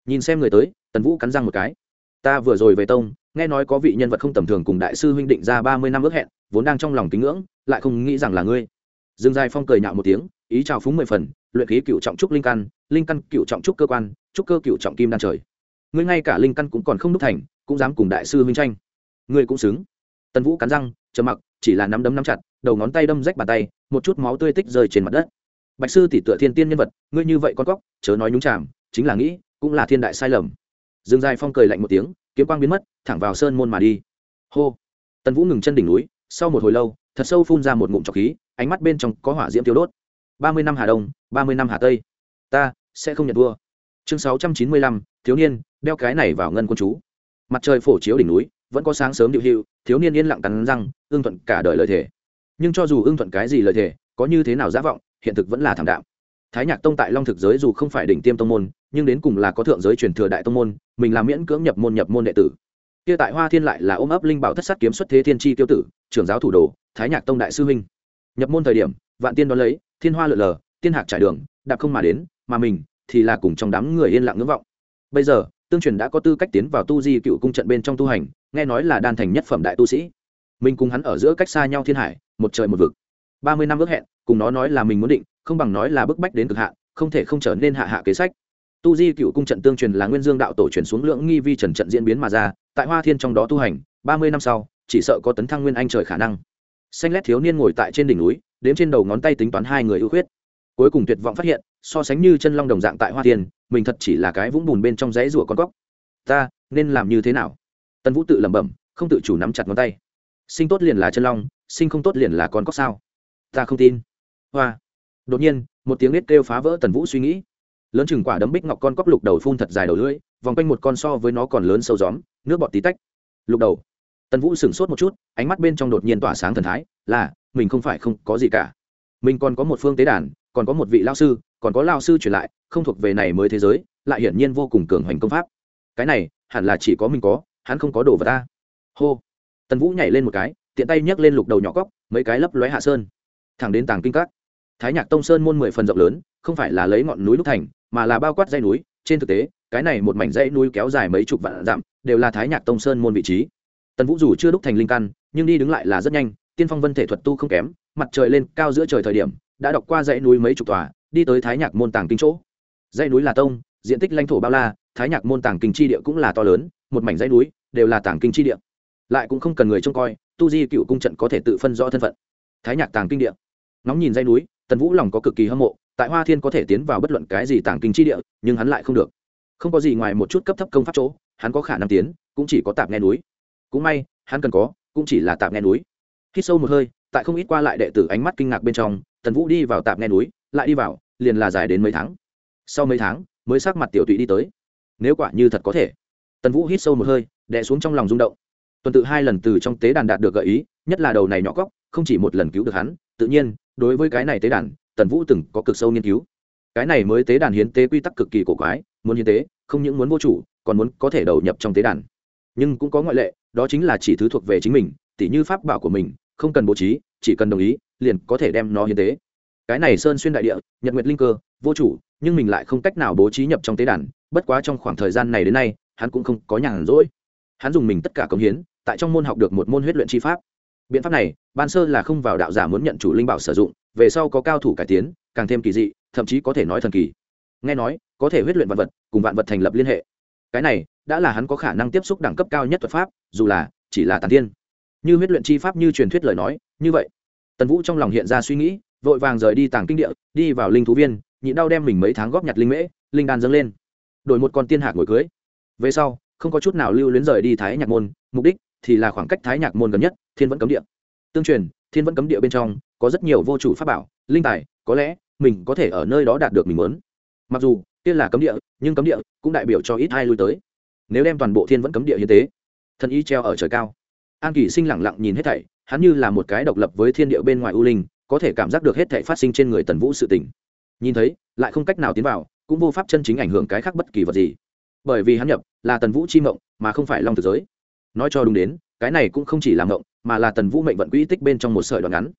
Nhìn xem người tới, tần vũ cắn răng một cái. Ta vừa rồi về tông, nghe nói có vị nhân vật không tầm thường cùng đại sư huynh định ra ba mươi năm ước hẹn, vốn đang trong lòng kính ngưỡng, lại không nghĩ rằng là ngươi. Dương giai phong cười nhạo một tiếng, ý chào phúng mười phần, luyện khí cựu trọng trúc linh căn linh căn cựu trọng trúc cơ quan, trúc cơ cựu trọng kim đan trời ngươi ngay cả linh căn cũng còn không đúc thành, cũng dám cùng đại sư huynh tranh. Ngươi cũng xứng. Tần vũ cắn răng chờ mặc, chỉ là nắm đấm nắm chặt, đầu ngón tay đâm rách bàn tay, một chút máu tươi tích rơi trên mặt đất. Bạch sư tỷ tựa thiên tiên nhân vật, ngươi như vậy con cóc, chớ nói nhúng chàm, chính là nghĩ, cũng là thiên đại sai lầm. Dương dài phong cười lạnh một tiếng, kiếm quang biến mất, thẳng vào sơn môn mà đi. Hô. Tần vũ ngừng chân đỉnh núi, sau một hồi lâu, thật sâu phun ra một ngụm trọc khí, ánh mắt bên trong có hỏa diễm tiêu đốt. Ba mươi năm hà đông, ba mươi năm hà tây. Ta sẽ không nhận vua chương sáu trăm chín mươi lăm thiếu niên, đeo cái này vào ngân quân chú. Mặt trời phổ chiếu đỉnh núi, vẫn có sáng sớm điệu hiệu, thiếu niên yên lặng cắn răng, ưng thuận cả đời lời thề. Nhưng cho dù ưng thuận cái gì lời thề, có như thế nào giả vọng, hiện thực vẫn là thảm đạm. Thái nhạc tông tại long thực giới dù không phải đỉnh tiêm tông môn, nhưng đến cùng là có thượng giới truyền thừa đại tông môn, mình làm miễn cưỡng nhập môn nhập môn đệ tử. Kia tại hoa thiên lại là ôm ấp linh bảo thất sát kiếm xuất thế thiên tri tiêu tử, trưởng giáo thủ đồ, thái nhạc tông đại sư huynh. Nhập môn thời điểm, vạn tiên đón lấy, thiên hoa lượn lờ, tiên hạc trải đường, đạp không mà đến, mà mình thì là cùng trong đám người yên lặng ngưỡng vọng bây giờ, tương truyền đã có tư cách tiến vào tu di cựu cung trận bên trong tu hành, nghe nói là đan thành nhất phẩm đại tu sĩ. Mình cùng hắn ở giữa cách xa nhau thiên hải, một trời một vực. Ba mươi năm ước hẹn, cùng nó nói là mình muốn định, không bằng nói là bức bách đến cực hạn, không thể không trở nên hạ hạ kế sách. Tu di cựu cung trận tương truyền là nguyên dương đạo tổ truyền xuống lượng nghi vi trần trận diễn biến mà ra, tại hoa thiên trong đó tu hành, ba mươi năm sau, chỉ sợ có tấn thăng nguyên anh trời khả năng. Xanh lét thiếu niên ngồi tại trên đỉnh núi, đếm trên đầu ngón tay tính toán hai người ưu khuyết. Cuối cùng tuyệt vọng phát hiện, so sánh như chân long đồng dạng tại hoa thiên mình thật chỉ là cái vũng bùn bên trong dãy rủa con cóc. Ta, nên làm như thế nào? Tân vũ tự lẩm bẩm, không tự chủ nắm chặt ngón tay. Sinh tốt liền là chân long, sinh không tốt liền là con cóc sao? Ta không tin. Hoa. Đột nhiên, một tiếng nết kêu phá vỡ tần vũ suy nghĩ. Lớn chừng quả đấm bích ngọc con cóc lục đầu phun thật dài đầu lưỡi, vòng quanh một con so với nó còn lớn sâu gióm, nước bọt tí tách. Lục đầu. Tần vũ sửng sốt một chút, ánh mắt bên trong đột nhiên tỏa sáng thần thái, là, mình không phải không có gì cả. Mình còn có một phương tế đàn, còn có một vị lao sư còn có lao sư truyền lại, không thuộc về này mới thế giới, lại hiển nhiên vô cùng cường hoành công pháp. Cái này, hẳn là chỉ có mình có, hắn không có đồ vật ta. Hô. Tần vũ nhảy lên một cái, tiện tay nhấc lên lục đầu nhỏ cóc, mấy cái lấp lóe hạ sơn. Thẳng đến tàng kinh các. Thái nhạc tông sơn môn mười phần rộng lớn, không phải là lấy ngọn núi lúc thành, mà là bao quát dây núi. Trên thực tế, cái này một mảnh dãy núi kéo dài mấy chục vạn dặm, đều là thái nhạc tông sơn môn vị trí. Tần vũ dù chưa đúc thành linh căn, nhưng đi đứng lại là rất nhanh, tiên phong vân thể thuật tu không kém, mặt trời lên cao giữa trời thời điểm, đã đọc qua dãy núi mấy chục tòa đi tới thái nhạc môn tàng kinh chỗ. Dãy núi là tông, diện tích lãnh thổ bao la, thái nhạc môn tàng kinh chi địa cũng là to lớn, một mảnh dãy núi, đều là tàng kinh chi địa. Lại cũng không cần người trông coi, tu di cựu cung trận có thể tự phân rõ thân phận. Thái nhạc tàng kinh địa. Ngóng nhìn dãy núi, tần vũ lòng có cực kỳ hâm mộ, tại hoa thiên có thể tiến vào bất luận cái gì tàng kinh chi địa, nhưng hắn lại không được. Không có gì ngoài một chút cấp thấp công pháp chỗ, hắn có khả năng tiến, cũng chỉ có tạp nghe núi. Cũng may, hắn cần có, cũng chỉ là tạp nghe núi. Hít sâu một hơi, tại không ít qua lại đệ tử ánh mắt kinh ngạc bên trong, tần vũ đi vào tạp nghe núi, lại đi vào liền là dài đến mấy tháng. Sau mấy tháng, mới sắc mặt tiểu tụy đi tới. Nếu quả như thật có thể. Tần vũ hít sâu một hơi, đè xuống trong lòng rung động. Tuần tự hai lần từ trong tế đàn đạt được gợi ý, nhất là đầu này nhỏ góc, không chỉ một lần cứu được hắn, tự nhiên, đối với cái này tế đàn, tần vũ từng có cực sâu nghiên cứu. Cái này mới tế đàn hiến tế quy tắc cực kỳ cổ quái, muốn hiến tế, không những muốn vô chủ, còn muốn có thể đầu nhập trong tế đàn. Nhưng cũng có ngoại lệ, đó chính là chỉ thứ thuộc về chính mình, tỉ như pháp bảo của mình, không cần bố trí, chỉ cần đồng ý, liền có thể đem nó hiến tế cái này sơn xuyên đại địa, nhật nguyệt linh cơ, vô chủ, nhưng mình lại không cách nào bố trí nhập trong tế đàn, bất quá trong khoảng thời gian này đến nay, hắn cũng không có nhàn rỗi. Hắn dùng mình tất cả cống hiến, tại trong môn học được một môn huyết luyện chi pháp. Biện pháp này, ban sơ là không vào đạo giả muốn nhận chủ linh bảo sử dụng, về sau có cao thủ cải tiến, càng thêm kỳ dị, thậm chí có thể nói thần kỳ. Nghe nói, có thể huyết luyện vạn vật, cùng vạn vật thành lập liên hệ. Cái này, đã là hắn có khả năng tiếp xúc đẳng cấp cao nhất thuật pháp, dù là, chỉ là tàn thiên như huyết luyện chi pháp như truyền thuyết lời nói, như vậy. Tần vũ trong lòng hiện ra suy nghĩ vội vàng rời đi tàng kinh địa, đi vào linh thú viên nhịn đau đem mình mấy tháng góp nhặt linh mễ, linh đan dâng lên. Đổi một con tiên hạc ngồi cưới. Về sau, không có chút nào lưu luyến rời đi thái nhạc môn, mục đích thì là khoảng cách thái nhạc môn gần nhất, thiên vẫn cấm địa. Tương truyền, thiên vẫn cấm địa bên trong có rất nhiều vô chủ pháp bảo, linh tài, có lẽ mình có thể ở nơi đó đạt được mình muốn. Mặc dù, kia là cấm địa, nhưng cấm địa cũng đại biểu cho ít ai lui tới. Nếu đem toàn bộ thiên vẫn cấm địa hiến tế thân ý treo ở trời cao. An kỳ sinh lẳng lặng nhìn hết thảy, hắn như là một cái độc lập với thiên địa bên ngoài u linh có thể cảm giác được hết thể phát sinh trên người tần vũ sự tỉnh nhìn thấy, lại không cách nào tiến vào, cũng vô pháp chân chính ảnh hưởng cái khác bất kỳ vật gì. Bởi vì hắn nhập, là tần vũ chi mộng, mà không phải long thực giới. Nói cho đúng đến, cái này cũng không chỉ là mộng, mà là tần vũ mệnh vận quỹ tích bên trong một sợi đoạn ngắn.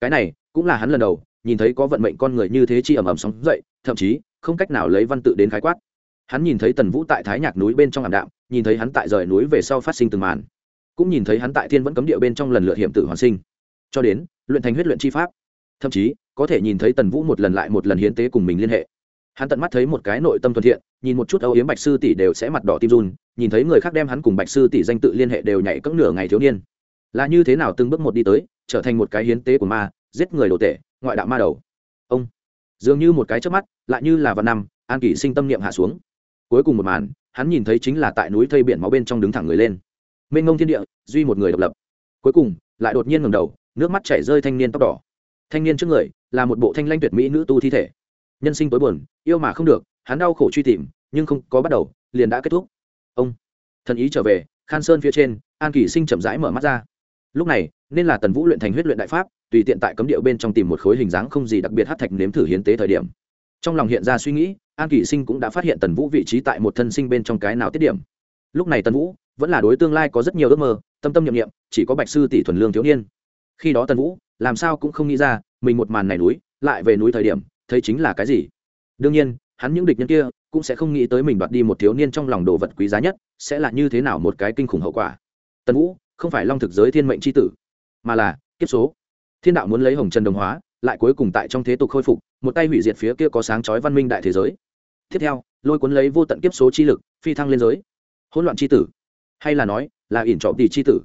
Cái này, cũng là hắn lần đầu, nhìn thấy có vận mệnh con người như thế chi ầm ầm sóng dậy, thậm chí, không cách nào lấy văn tự đến khái quát. Hắn nhìn thấy tần vũ tại thái nhạc núi bên trong ảm đạm, nhìn thấy hắn tại rời núi về sau phát sinh từng màn, cũng nhìn thấy hắn tại thiên vẫn cấm địa bên trong lần lượt hiểm tử hoàn sinh. Cho đến, luyện thành huyết luyện chi pháp thậm chí có thể nhìn thấy tần vũ một lần lại một lần hiến tế cùng mình liên hệ. Hắn tận mắt thấy một cái nội tâm thuận thiện, nhìn một chút âu yếm bạch sư tỷ đều sẽ mặt đỏ tim run, nhìn thấy người khác đem hắn cùng bạch sư tỷ danh tự liên hệ đều nhảy cỡ nửa ngày thiếu niên. Là như thế nào từng bước một đi tới, trở thành một cái hiến tế của ma, giết người đồ tệ ngoại đạo ma đầu? Ông, dường như một cái trước mắt, lại như là văn năm, an kỷ sinh tâm niệm hạ xuống. Cuối cùng một màn, hắn nhìn thấy chính là tại núi thây biển máu bên trong đứng thẳng người lên. Mênh ngông thiên địa, duy một người độc lập. Cuối cùng, lại đột nhiên ngầm đầu, nước mắt chảy rơi thanh niên tóc đỏ thanh niên trước người là một bộ thanh lanh tuyệt mỹ nữ tu thi thể. Nhân sinh tối buồn, yêu mà không được, hắn đau khổ truy tìm, nhưng không có bắt đầu, liền đã kết thúc. Ông thần ý trở về, khan sơn phía trên, an kỳ sinh chậm rãi mở mắt ra. Lúc này, nên là tần vũ luyện thành huyết luyện đại pháp, tùy tiện tại cấm điệu bên trong tìm một khối hình dáng không gì đặc biệt hát thạch nếm thử hiến tế thời điểm. Trong lòng hiện ra suy nghĩ, an kỳ sinh cũng đã phát hiện tần vũ vị trí tại một thân sinh bên trong cái nào tiết điểm. Lúc này tần vũ vẫn là đối tương lai có rất nhiều ước mơ, tâm tâm nhiệm nghiệm chỉ có bạch sư tỷ thuần lương thiếu niên. Khi đó tần vũ làm sao cũng không nghĩ ra, mình một màn này núi, lại về núi thời điểm, thấy chính là cái gì. Đương nhiên, hắn những địch nhân kia cũng sẽ không nghĩ tới mình đoạt đi một thiếu niên trong lòng đồ vật quý giá nhất, sẽ là như thế nào một cái kinh khủng hậu quả. Tần vũ không phải long thực giới thiên mệnh c h i tử, mà là kiếp số. Thiên đạo muốn lấy hồng trần đồng hóa, lại cuối cùng tại trong thế tục khôi phục, một tay hủy diệt phía kia có sáng chói văn minh đại thế giới. Tiếp theo, lôi cuốn lấy vô tận kiếp số chi lực, phi thăng lên giới. Hỗn loạn c h i tử, hay là nói là ỉn trọ tỷ c h i tử.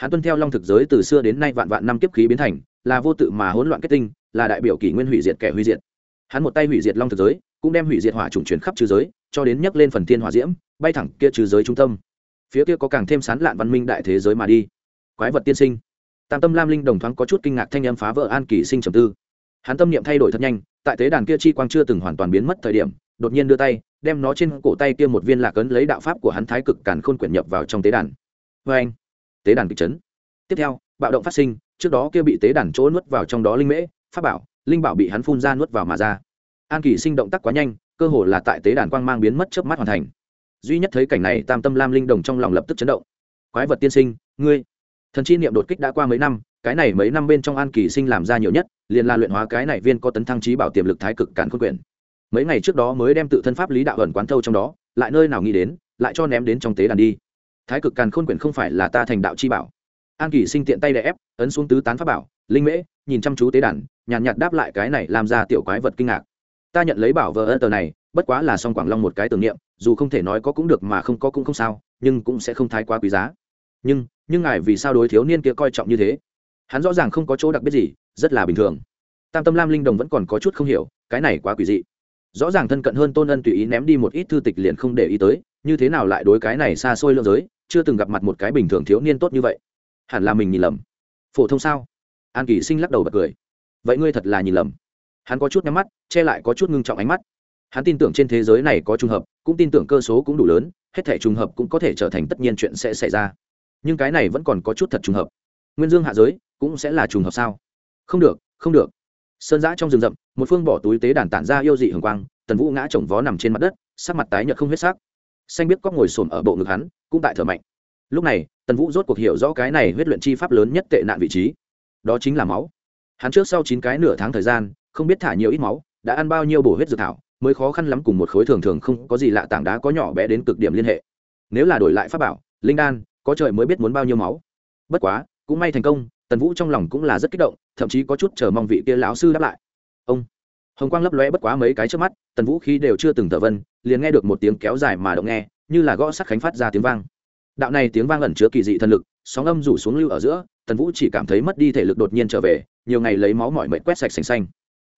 Hắn tuân theo long thực giới từ xưa đến nay vạn vạn năm kiếp khí biến thành là vô tự mà hỗn loạn kết tinh, là đại biểu kỷ nguyên hủy diệt kẻ hủy diệt. Hắn một tay hủy diệt long thực giới, cũng đem hủy diệt hỏa trùng chuyển khắp trừ giới, cho đến nhấc lên phần thiên hỏa diễm, bay thẳng kia trừ giới trung tâm. Phía kia có càng thêm sán lạn văn minh đại thế giới mà đi. Quái vật tiên sinh. Tam tâm lam linh đồng thoáng có chút kinh ngạc thanh âm phá vỡ an kỳ sinh trầm tư. Hắn tâm niệm thay đổi thật nhanh, tại tế đàn kia chi quang chưa từng hoàn toàn biến mất thời điểm, đột nhiên đưa tay, đem nó trên cổ tay kia một viên lạc ấn lấy đạo pháp của hắn thái cực càn khôn quyển nhập vào trong tế đàn. Vê anh tế đàn kịch chấn. Tiếp theo, bạo động phát sinh trước đó kia bị tế đàn chỗ nuốt vào trong đó linh mễ, pháp bảo, linh bảo bị hắn phun ra nuốt vào mà ra. An kỳ sinh động tác quá nhanh, cơ hồ là tại tế đàn quang mang biến mất trước mắt hoàn thành. Duy nhất thấy cảnh này, tam tâm lam linh đồng trong lòng lập tức chấn động. Quái vật tiên sinh, ngươi, thần chi niệm đột kích đã qua mấy năm, cái này mấy năm bên trong an kỳ sinh làm ra nhiều nhất, liền là luyện hóa cái này viên có tấn thăng trí bảo tiềm lực thái cực cản khôn quyền. Mấy ngày trước đó mới đem tự thân pháp lý đạo ẩn quán thâu trong đó, lại nơi nào nghĩ đến, lại cho ném đến trong tế đàn đi. Thái cực càn khôn quyển không phải là ta thành đạo chi bảo an kỳ sinh tiện tay đè ép, ấn xuống tứ tán pháp bảo, linh mễ, nhìn chăm chú tế đàn, nhàn nhạt đáp lại cái này làm ra tiểu quái vật kinh ngạc. Ta nhận lấy bảo vợ ân tờ này, bất quá là song quảng long một cái tưởng niệm, dù không thể nói có cũng được mà không có cũng không sao, nhưng cũng sẽ không thái quá quý giá. Nhưng nhưng ngài vì sao đối thiếu niên kia coi trọng như thế? Hắn rõ ràng không có chỗ đặc biệt gì, rất là bình thường. Tam tâm lam linh đồng vẫn còn có chút không hiểu, cái này quá quỷ dị. Rõ ràng thân cận hơn tôn ân tùy ý ném đi một ít thư tịch liền không để ý tới, như thế nào lại đối cái này xa xôi lương giới, chưa từng gặp mặt một cái bình thường thiếu niên tốt như vậy hẳn là mình nhìn lầm. Phổ thông sao? An kỳ sinh lắc đầu bật cười. Vậy ngươi thật là nhìn lầm. Hắn có chút nhắm mắt, che lại có chút ngưng trọng ánh mắt. Hắn tin tưởng trên thế giới này có trùng hợp, cũng tin tưởng cơ số cũng đủ lớn, hết thể trùng hợp cũng có thể trở thành tất nhiên chuyện sẽ xảy ra. Nhưng cái này vẫn còn có chút thật trùng hợp. Nguyên dương hạ giới cũng sẽ là trùng hợp sao? Không được không được. Sơn giã trong rừng rậm, một phương bỏ túi tế đàn tản ra yêu dị hường quang, tần vũ ngã chồng vó nằm trên mặt đất, sắc mặt tái nhợt không huyết sắc. Xanh biết cóc ngồi xổm ở bộ ngực hắn, cũng tại thở mạnh lúc này, tần vũ rốt cuộc hiểu rõ cái này huyết luyện chi pháp lớn nhất tệ nạn vị trí. Đó chính là máu. Hắn trước sau chín cái nửa tháng thời gian, không biết thả nhiều ít máu, đã ăn bao nhiêu bổ huyết dược thảo, mới khó khăn lắm cùng một khối thường thường không có gì lạ tảng đá có nhỏ bé đến cực điểm liên hệ. Nếu là đổi lại pháp bảo, linh đan, có trời mới biết muốn bao nhiêu máu. Bất quá, cũng may thành công, tần vũ trong lòng cũng là rất kích động, thậm chí có chút chờ mong vị kia lão sư đáp lại. Ông, hồng quang lấp lóe bất quá mấy cái trước mắt, tần vũ khí đều chưa từng thở vân, liền nghe được một tiếng kéo dài mà động nghe, như là gõ sắc khánh phát ra tiếng vang đạo này tiếng vang ẩn chứa kỳ dị thần lực, sóng âm rủ xuống lưu ở giữa, tần vũ chỉ cảm thấy mất đi thể lực đột nhiên trở về, nhiều ngày lấy máu mỏi mệt quét sạch sành xanh.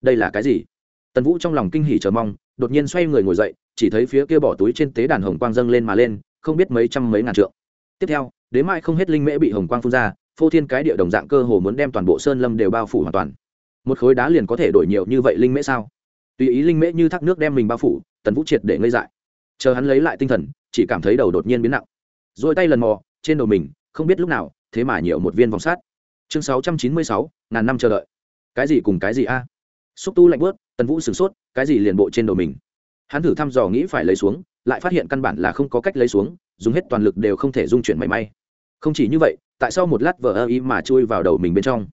Đây là cái gì? Tần vũ trong lòng kinh hỉ chờ mong, đột nhiên xoay người ngồi dậy, chỉ thấy phía kia bỏ túi trên tế đàn hồng quang dâng lên mà lên, không biết mấy trăm mấy ngàn trượng. Tiếp theo đến mai không hết linh mễ bị hồng quang phun ra, phô thiên cái địa đồng dạng cơ hồ muốn đem toàn bộ sơn lâm đều bao phủ hoàn toàn. Một khối đá liền có thể đổi nhiều như vậy linh mễ sao? Tùy ý linh mễ như thác nước đem mình bao phủ, tần vũ triệt để ngây dại. Chờ hắn lấy lại tinh thần, chỉ cảm thấy đầu đột nhiên biến nặng rồi tay lần mò, trên đầu mình, không biết lúc nào, thế mà nhiều một viên vòng sát chương sáu trăm chín mươi sáu, ngàn năm chờ đợi. Cái gì cùng cái gì a? Xúc tu lạnh bớt tần vũ sửng sốt, cái gì liền bộ trên đầu mình? Hắn thử thăm dò nghĩ phải lấy xuống, lại phát hiện căn bản là không có cách lấy xuống, dùng hết toàn lực đều không thể dung chuyển mảy may. Không chỉ như vậy, tại sao một lát vờ ơ ý mà chui vào đầu mình bên trong.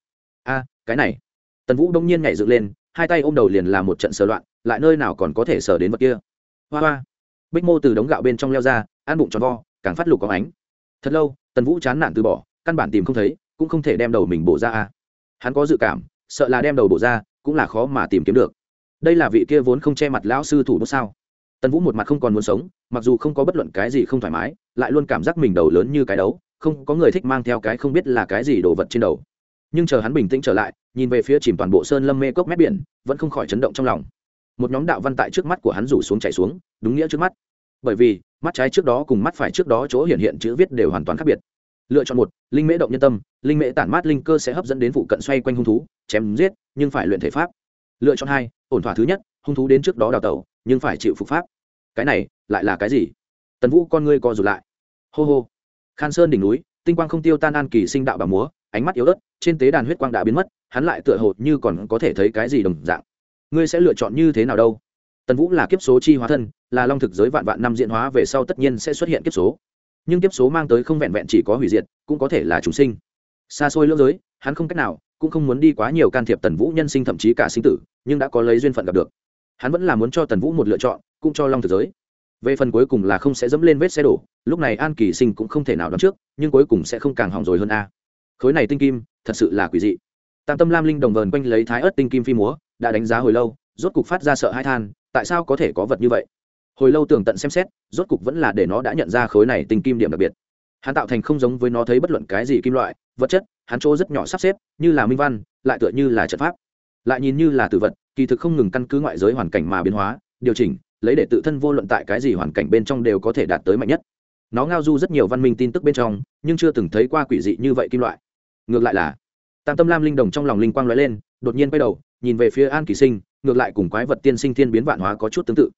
A, cái này. Tần vũ đông nhiên nhảy dựng lên, hai tay ôm đầu liền làm một trận sờ loạn, lại nơi nào còn có thể sờ đến vật kia? Hoa hoa. Bích mô từ đống gạo bên trong leo ra, ăn bụng tròn vo càng phát lục có ánh. Thật lâu, tần vũ chán nản từ bỏ, căn bản tìm không thấy, cũng không thể đem đầu mình bổ ra a. Hắn có dự cảm, sợ là đem đầu bổ ra, cũng là khó mà tìm kiếm được. Đây là vị kia vốn không che mặt lão sư thủ bút sao? Tần vũ một mặt không còn muốn sống, mặc dù không có bất luận cái gì không thoải mái, lại luôn cảm giác mình đầu lớn như cái đấu, không có người thích mang theo cái không biết là cái gì đồ vật trên đầu. Nhưng chờ hắn bình tĩnh trở lại, nhìn về phía chìm toàn bộ sơn lâm mê cốc mép biển, vẫn không khỏi chấn động trong lòng. Một nhóm đạo văn tại trước mắt của hắn rủ xuống chạy xuống, đúng nghĩa trước mắt bởi vì mắt trái trước đó cùng mắt phải trước đó chỗ hiện hiện chữ viết đều hoàn toàn khác biệt. Lựa chọn một, linh mễ động nhân tâm, linh mễ tản mát linh cơ sẽ hấp dẫn đến vụ cận xoay quanh hung thú, chém giết, nhưng phải luyện thể pháp. Lựa chọn hai, ổn thỏa thứ nhất, hung thú đến trước đó đào tẩu, nhưng phải chịu phục pháp. Cái này lại là cái gì? Tần vũ con ngươi co rụt lại. Hô hô. Khan sơn đỉnh núi, tinh quang không tiêu tan an kỳ sinh đạo bà múa, ánh mắt yếu ớt, trên tế đàn huyết quang đã biến mất, hắn lại tựa hồ như còn có thể thấy cái gì đồng dạng. Ngươi sẽ lựa chọn như thế nào đâu? Tần vũ là kiếp số chi hóa thân là long thực giới vạn vạn năm diễn hóa về sau tất nhiên sẽ xuất hiện kiếp số. Nhưng kiếp số mang tới không vẹn vẹn chỉ có hủy diệt, cũng có thể là chủ sinh. Xa xôi lưỡng giới, hắn không cách nào, cũng không muốn đi quá nhiều can thiệp tần vũ nhân sinh thậm chí cả sinh tử, nhưng đã có lấy duyên phận gặp được. Hắn vẫn là muốn cho tần vũ một lựa chọn, cũng cho long thực giới. Về phần cuối cùng là không sẽ dẫm lên vết xe đổ, lúc này an kỳ sinh cũng không thể nào đoán trước, nhưng cuối cùng sẽ không càng hỏng rồi hơn a. Khối này tinh kim, thật sự là quỷ dị. Tam tâm lam linh đồng vờn quanh lấy thái ớt tinh kim phi múa, đã đánh giá hồi lâu, rốt cục phát ra sợ hai than, tại sao có thể có vật như vậy? Hồi lâu tường tận xem xét, rốt cục vẫn là để nó đã nhận ra khối này tinh kim điểm đặc biệt. Hắn tạo thành không giống với nó thấy bất luận cái gì kim loại, vật chất, hắn chỗ rất nhỏ sắp xếp, như là minh văn, lại tựa như là trận pháp. Lại nhìn như là tử vật, kỳ thực không ngừng căn cứ ngoại giới hoàn cảnh mà biến hóa, điều chỉnh, lấy để tự thân vô luận tại cái gì hoàn cảnh bên trong đều có thể đạt tới mạnh nhất. Nó ngao du rất nhiều văn minh tin tức bên trong, nhưng chưa từng thấy qua quỷ dị như vậy kim loại. Ngược lại là, tam tâm lam linh đồng trong lòng linh quang l ó e lên, đột nhiên quay đầu, nhìn về phía an kỳ sinh, ngược lại cùng quái vật tiên sinh thiên biến vạn hóa có chút tương tự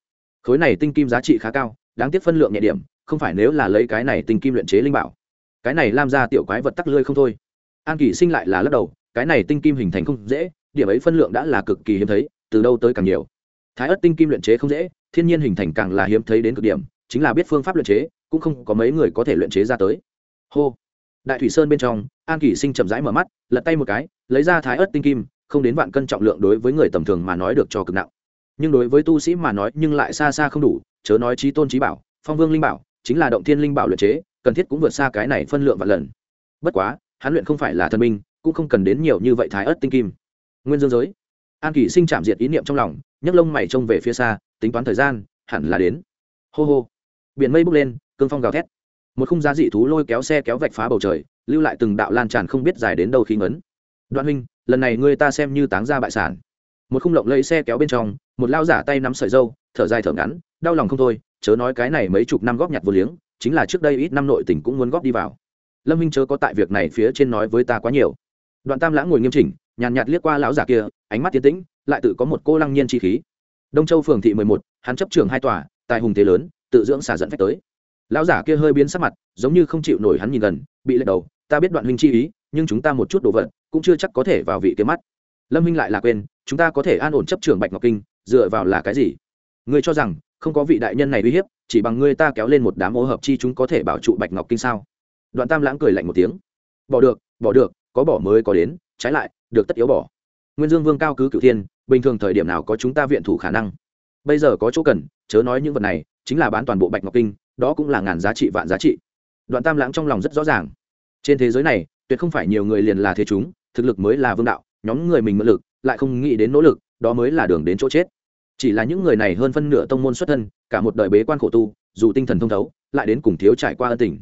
khối này tinh kim giá trị khá cao, đáng tiếc phân lượng nhẹ điểm, không phải nếu là lấy cái này tinh kim luyện chế linh bảo. Cái này làm ra tiểu quái vật tắc lươi không thôi. An kỳ sinh lại là lắc đầu, cái này tinh kim hình thành không dễ, điểm ấy phân lượng đã là cực kỳ hiếm thấy, từ đâu tới càng nhiều. Thái ớt tinh kim luyện chế không dễ, thiên nhiên hình thành càng là hiếm thấy đến cực điểm, chính là biết phương pháp luyện chế, cũng không có mấy người có thể luyện chế ra tới. Hô. Đại thủy sơn bên trong, an kỷ sinh chậm rãi mở mắt, lật tay một cái, lấy ra thái ớt tinh kim, không đến vạn cân trọng lượng đối với người tầm thường mà nói được cho cực nặng nhưng đối với tu sĩ mà nói nhưng lại xa xa không đủ, chớ nói trí tôn trí bảo, phong vương linh bảo, chính là động thiên linh bảo luyện chế, cần thiết cũng vượt xa cái này phân lượng vạn lần. Bất quá, hắn luyện không phải là thần minh, cũng không cần đến nhiều như vậy thái ớt tinh kim. Nguyên dương giới. An kỷ sinh chạm diệt ý niệm trong lòng, nhấc lông mày trông về phía xa, tính toán thời gian, hẳn là đến. Hô hô. Biển mây bốc lên, cương phong gào thét. Một khung giá dị thú lôi kéo xe kéo vạch phá bầu trời, lưu lại từng đạo lan tràn không biết dài đến đâu khí ngấn. Đoạn huynh, lần này ngươi ta xem như táng ra bại sản. Một khung lộng lấy xe kéo bên trong một lao giả tay nắm sợi dâu, thở dài thở ngắn, đau lòng không thôi, chớ nói cái này mấy chục năm góp nhặt vô liếng, chính là trước đây ít năm nội tỉnh cũng muốn góp đi vào. Lâm minh chớ có tại việc này phía trên nói với ta quá nhiều. Đoạn tam lãng ngồi nghiêm chỉnh, nhàn nhạt liếc qua lão giả kia, ánh mắt tiến tĩnh, lại tự có một cô lăng nhiên chi khí. Đông châu phường thị mười một, hắn chấp trường hai tòa, tài hùng thế lớn, tự dưỡng xả dẫn phách tới. Lão giả kia hơi biến sắc mặt, giống như không chịu nổi hắn nhìn gần, bị lệch đầu, ta biết đoạn huynh chi ý, nhưng chúng ta một chút đồ vật, cũng chưa chắc có thể vào vị kế mắt. Lâm minh lại là quên, chúng ta có thể an ổn chấp trường bạch ngọc kinh dựa vào là cái gì? Ngươi cho rằng, không có vị đại nhân này uy hiếp, chỉ bằng ngươi ta kéo lên một đám ô hợp chi chúng có thể bảo trụ bạch ngọc kinh sao? Đoạn tam lãng cười lạnh một tiếng. Bỏ được bỏ được, có bỏ mới có đến, trái lại, được tất yếu bỏ. Nguyên dương vương cao cứ cựu thiên, bình thường thời điểm nào có chúng ta viện thủ khả năng? Bây giờ có chỗ cần, chớ nói những vật này, chính là bán toàn bộ bạch ngọc kinh, đó cũng là ngàn giá trị vạn giá trị. Đoạn tam lãng trong lòng rất rõ ràng. Trên thế giới này, tuyệt không phải nhiều người liền là thế chúng, thực lực mới là vương đạo, nhóm người mình mượn lực, lại không nghĩ đến nỗ lực đó mới là đường đến chỗ chết. Chỉ là những người này hơn phân nửa tông môn xuất thân, cả một đời bế quan khổ tu, dù tinh thần thông thấu, lại đến cùng thiếu trải qua ân tình.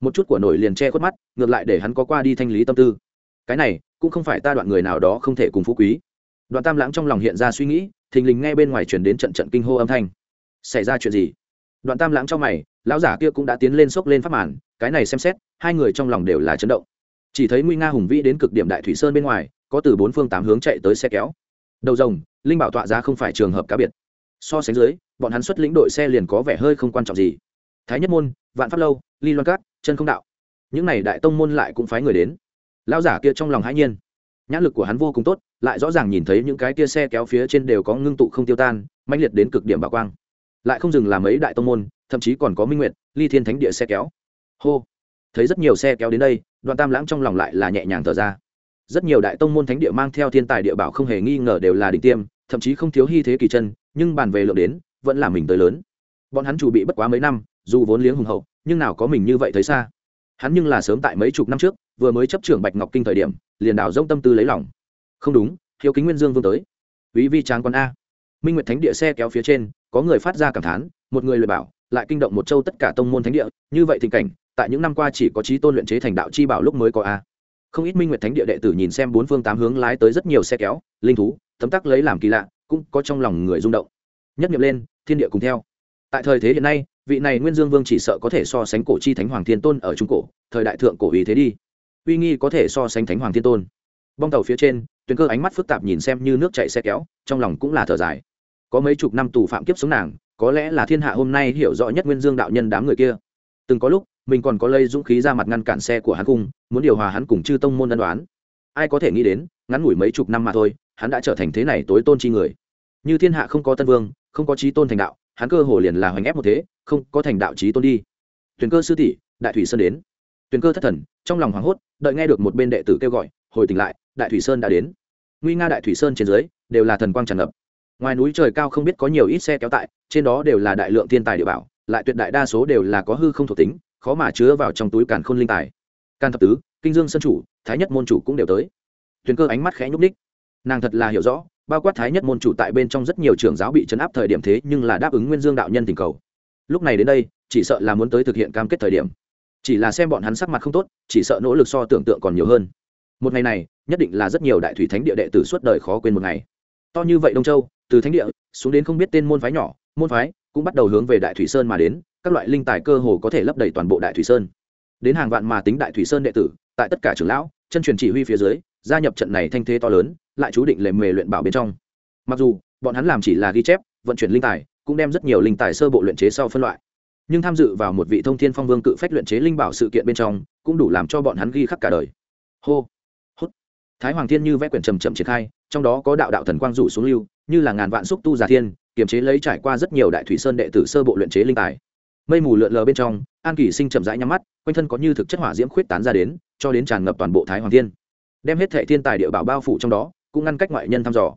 Một chút của nổi liền che khuất mắt, ngược lại để hắn có qua đi thanh lý tâm tư. Cái này, cũng không phải ta đoạn người nào đó không thể cùng phú quý. Đoạn tam lãng trong lòng hiện ra suy nghĩ, thình lình nghe bên ngoài chuyển đến trận trận kinh hô âm thanh. Xảy ra chuyện gì? Đoạn tam lãng trong mày, lão giả kia cũng đã tiến lên sốc lên pháp màn, cái này xem xét, hai người trong lòng đều là chấn động. Chỉ thấy nguy nga hùng vĩ đến cực điểm đại thủy sơn bên ngoài, có từ bốn phương tám hướng chạy tới xe kéo đầu rồng, linh bảo tọa giá không phải trường hợp cá biệt. So sánh dưới, bọn hắn xuất lĩnh đội xe liền có vẻ hơi không quan trọng gì. Thái nhất môn, vạn pháp lâu, ly loan cát, chân không đạo. Những này đại tông môn lại cũng phái người đến. Lão giả kia trong lòng hãi nhiên. Nhãn lực của hắn vô cùng tốt, lại rõ ràng nhìn thấy những cái kia xe kéo phía trên đều có ngưng tụ không tiêu tan, mãnh liệt đến cực điểm bà quang. Lại không dừng làm ấy đại tông môn, thậm chí còn có minh nguyệt, ly thiên thánh địa xe kéo. Hô! Thấy rất nhiều xe kéo đến đây, đoạn tam lãng trong lòng lại là nhẹ nhàng thở ra rất nhiều đại tông môn thánh địa mang theo thiên tài địa bảo không hề nghi ngờ đều là đỉnh tiêm, thậm chí không thiếu hy thế kỳ chân, nhưng bàn về lượng đến, vẫn là mình tới lớn. Bọn hắn chủ bị bất quá mấy năm, dù vốn liếng hùng hậu, nhưng nào có mình như vậy thấy xa. Hắn nhưng là sớm tại mấy chục năm trước, vừa mới chấp trưởng bạch ngọc kinh thời điểm, liền đảo dông tâm tư lấy lòng. Không đúng, hiếu kính nguyên dương vương tới. Quý vi tráng quan a. Minh nguyệt thánh địa xe kéo phía trên, có người phát ra cảm thán, một người lời bảo, lại kinh động một châu tất cả tông môn thánh địa, như vậy tình cảnh, tại những năm qua chỉ có trí tôn luyện chế thành đạo chi bảo lúc mới có a không ít minh nguyệt thánh địa đệ tử nhìn xem bốn phương tám hướng lái tới rất nhiều xe kéo, linh thú, tấm tắc lấy làm kỳ lạ, cũng có trong lòng người rung động. Nhất nghiệm lên, thiên địa cùng theo. Tại thời thế hiện nay, vị này nguyên dương vương chỉ sợ có thể so sánh cổ chi thánh hoàng thiên tôn ở trung cổ, thời đại thượng cổ ý thế đi. Uy nghi có thể so sánh thánh hoàng thiên tôn. Bong tàu phía trên, tuyền cơ ánh mắt phức tạp nhìn xem như nước chạy xe kéo, trong lòng cũng là thở dài. Có mấy chục năm tù phạm kiếp sống nàng, có lẽ là thiên hạ hôm nay hiểu rõ nhất nguyên dương đạo nhân đám người kia. Từng có lúc mình còn có lây dũng khí ra mặt ngăn cản xe của hắn cung muốn điều hòa hắn cùng chư tông môn ân đoán ai có thể nghĩ đến, ngắn ngủi mấy chục năm mà thôi, hắn đã trở thành thế này tối tôn chi người. Như thiên hạ không có tân vương, không có trí tôn thành đạo, hắn cơ hồ liền là hoành ép một thế, không có thành đạo trí tôn đi. Tuyền cơ sư tỷ, đại thủy sơn đến. Tuyền cơ thất thần, trong lòng hoảng hốt, đợi nghe được một bên đệ tử kêu gọi, hồi tỉnh lại, đại thủy sơn đã đến. Nguy nga đại thủy sơn trên dưới, đều là thần quang tràn ngập. Ngoài núi trời cao không biết có nhiều ít xe kéo tại, trên đó đều là đại lượng thiên tài địa bảo, lại tuyệt đại đa số đều là có hư không thuộc tính khó mà chứa vào trong túi càn khôn linh tài. Can thập tứ, kinh dương sân chủ, thái nhất môn chủ cũng đều tới. Tuyền cơ ánh mắt khẽ nhúc ních nàng thật là hiểu rõ, bao quát thái nhất môn chủ tại bên trong rất nhiều trường giáo bị chấn áp thời điểm thế nhưng là đáp ứng nguyên dương đạo nhân tình cầu. Lúc này đến đây, chỉ sợ là muốn tới thực hiện cam kết thời điểm. Chỉ là xem bọn hắn sắc mặt không tốt, chỉ sợ nỗ lực so tưởng tượng còn nhiều hơn. Một ngày này, nhất định là rất nhiều đại thủy thánh địa đệ tử suốt đời khó quên một ngày. To như vậy đông châu, từ thánh địa, xuống đến không biết tên môn phái nhỏ, môn phái cũng bắt đầu hướng về đại thủy sơn mà đến các loại linh tài cơ hồ có thể lấp đầy toàn bộ đại thủy sơn. Đến hàng vạn mà tính đại thủy sơn đệ tử, tại tất cả trưởng lão, chân truyền chỉ huy phía dưới, gia nhập trận này thanh thế to lớn, lại chú định lề mề luyện bảo bên trong. Mặc dù, bọn hắn làm chỉ là ghi chép, vận chuyển linh tài, cũng đem rất nhiều linh tài sơ bộ luyện chế sau phân loại. Nhưng tham dự vào một vị thông thiên phong vương cự phách luyện chế linh bảo sự kiện bên trong, cũng đủ làm cho bọn hắn ghi khắc cả đời. Hô hốt thái hoàng thiên như vẽ quyển trầm trầm triển khai, trong đó có đạo đạo thần quang rủ xuống lưu, như là ngàn vạn xúc tu giả thiên, kiềm chế lấy trải qua rất nhiều đại thủy sơn đệ tử sơ bộ luyện chế linh tài mây mù lượn lờ bên trong, an kỳ sinh chậm rãi nhắm mắt, quanh thân có như thực chất hỏa diễm khuyết tán ra đến, cho đến tràn ngập toàn bộ thái hoàng thiên. Đem hết thệ thiên tài địa bảo bao phủ trong đó, cũng ngăn cách ngoại nhân thăm dò.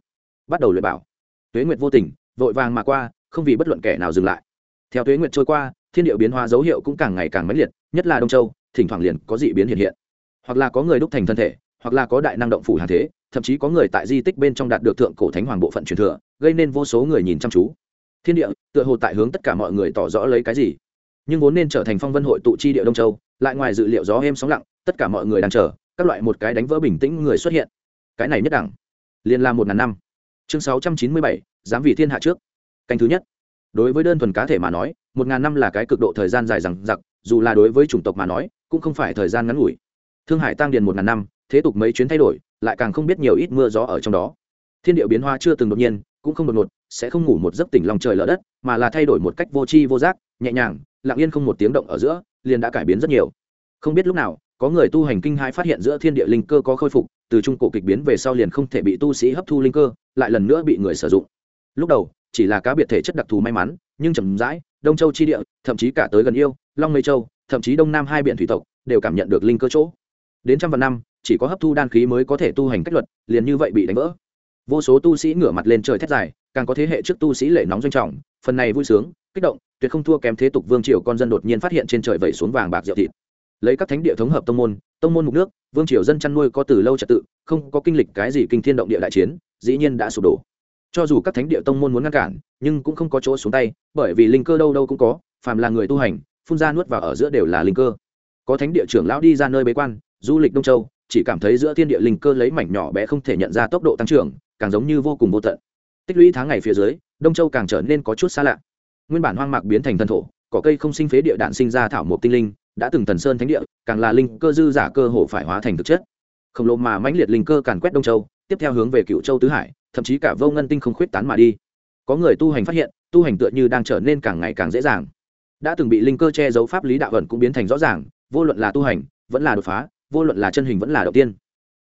Bắt đầu luyện bảo. Tuế nguyệt vô tình, vội vàng mà qua, không vì bất luận kẻ nào dừng lại. Theo tuế nguyệt trôi qua, thiên địa biến hóa dấu hiệu cũng càng ngày càng mãnh liệt, nhất là đông châu, thỉnh thoảng liền có dị biến hiện hiện. Hoặc là có người đúc thành thân thể, hoặc là có đại năng động phủ hàng thế, thậm chí có người tại di tích bên trong đạt được thượng cổ thánh hoàng bộ phận truyền thừa, gây nên vô số người nhìn chăm chú. Thiên địa, tựa hồ tại hướng tất cả mọi người tỏ rõ lấy cái gì? Nhưng vốn nên trở thành phong vân hội tụ chi địa đông châu, lại ngoài dự liệu gió êm sóng lặng, tất cả mọi người đang chờ, các loại một cái đánh vỡ bình tĩnh người xuất hiện. Cái này nhất đẳng, liền là một ngàn năm. Chương sáu trăm chín mươi bảy, dám vì thiên hạ trước. Canh thứ nhất. Đối với đơn thuần cá thể mà nói, một ngàn năm là cái cực độ thời gian dài rằng giặc dù là đối với chủng tộc mà nói, cũng không phải thời gian ngắn ngủi. Thương hải tăng điền một ngàn năm, thế tục mấy chuyến thay đổi, lại càng không biết nhiều ít mưa gió ở trong đó. Thiên điệu biến hoa chưa từng đột nhiên cũng không đột ngột, sẽ không ngủ một giấc tỉnh lòng trời lỡ đất, mà là thay đổi một cách vô tri vô giác, nhẹ nhàng, lặng yên không một tiếng động ở giữa, liền đã cải biến rất nhiều. Không biết lúc nào, có người tu hành kinh hai phát hiện giữa thiên địa linh cơ có khôi phục, từ trung cổ kịch biến về sau liền không thể bị tu sĩ hấp thu linh cơ, lại lần nữa bị người sử dụng. Lúc đầu, chỉ là cá biệt thể chất đặc thù may mắn, nhưng chậm rãi, đông châu chi địa, thậm chí cả tới gần yêu, long mây châu, thậm chí đông nam hai biển thủy tộc, đều cảm nhận được linh cơ chỗ. Đến trăm vạn năm, chỉ có hấp thu đan khí mới có thể tu hành cách luật, liền như vậy bị đánh vỡ vô số tu sĩ ngửa mặt lên trời thét dài, càng có thế hệ trước tu sĩ lệ nóng doanh trọng, phần này vui sướng, kích động, tuyệt không thua kém thế tục vương triều con dân đột nhiên phát hiện trên trời vẩy xuống vàng bạc rượu thịt. Lấy các thánh địa thống hợp tông môn tông môn mục nước, vương triều dân chăn nuôi có từ lâu trật tự, không có kinh lịch cái gì kinh thiên động địa đại chiến, dĩ nhiên đã sụp đổ. Cho dù các thánh địa tông môn muốn ngăn cản, nhưng cũng không có chỗ xuống tay, bởi vì linh cơ đâu đâu cũng có, phàm là người tu hành, phun ra nuốt vào ở giữa đều là linh cơ. Có thánh địa trưởng lão đi ra nơi bế quan, du lịch đông châu, chỉ cảm thấy giữa thiên địa linh cơ lấy mảnh nhỏ bé không thể nhận ra tốc độ tăng trưởng càng giống như vô cùng vô tận. Tích lũy tháng ngày phía dưới, đông châu càng trở nên có chút xa lạ. Nguyên bản hoang mạc biến thành thần thổ, cỏ cây không sinh phế địa đạn sinh ra thảo mộc tinh linh, đã từng thần sơn thánh địa, càng là linh cơ dư giả cơ hồ phải hóa thành thực chất. Khổng lồ mà mãnh liệt linh cơ càn quét đông châu, tiếp theo hướng về cựu châu tứ hải, thậm chí cả vô ngân tinh không khuyết tán mà đi. Có người tu hành phát hiện, tu hành tựa như đang trở nên càng ngày càng dễ dàng. Đã từng bị linh cơ che giấu pháp lý đạo ẩn cũng biến thành rõ ràng, vô luận là tu hành, vẫn là đột phá, vô luận là chân hình vẫn là đầu tiên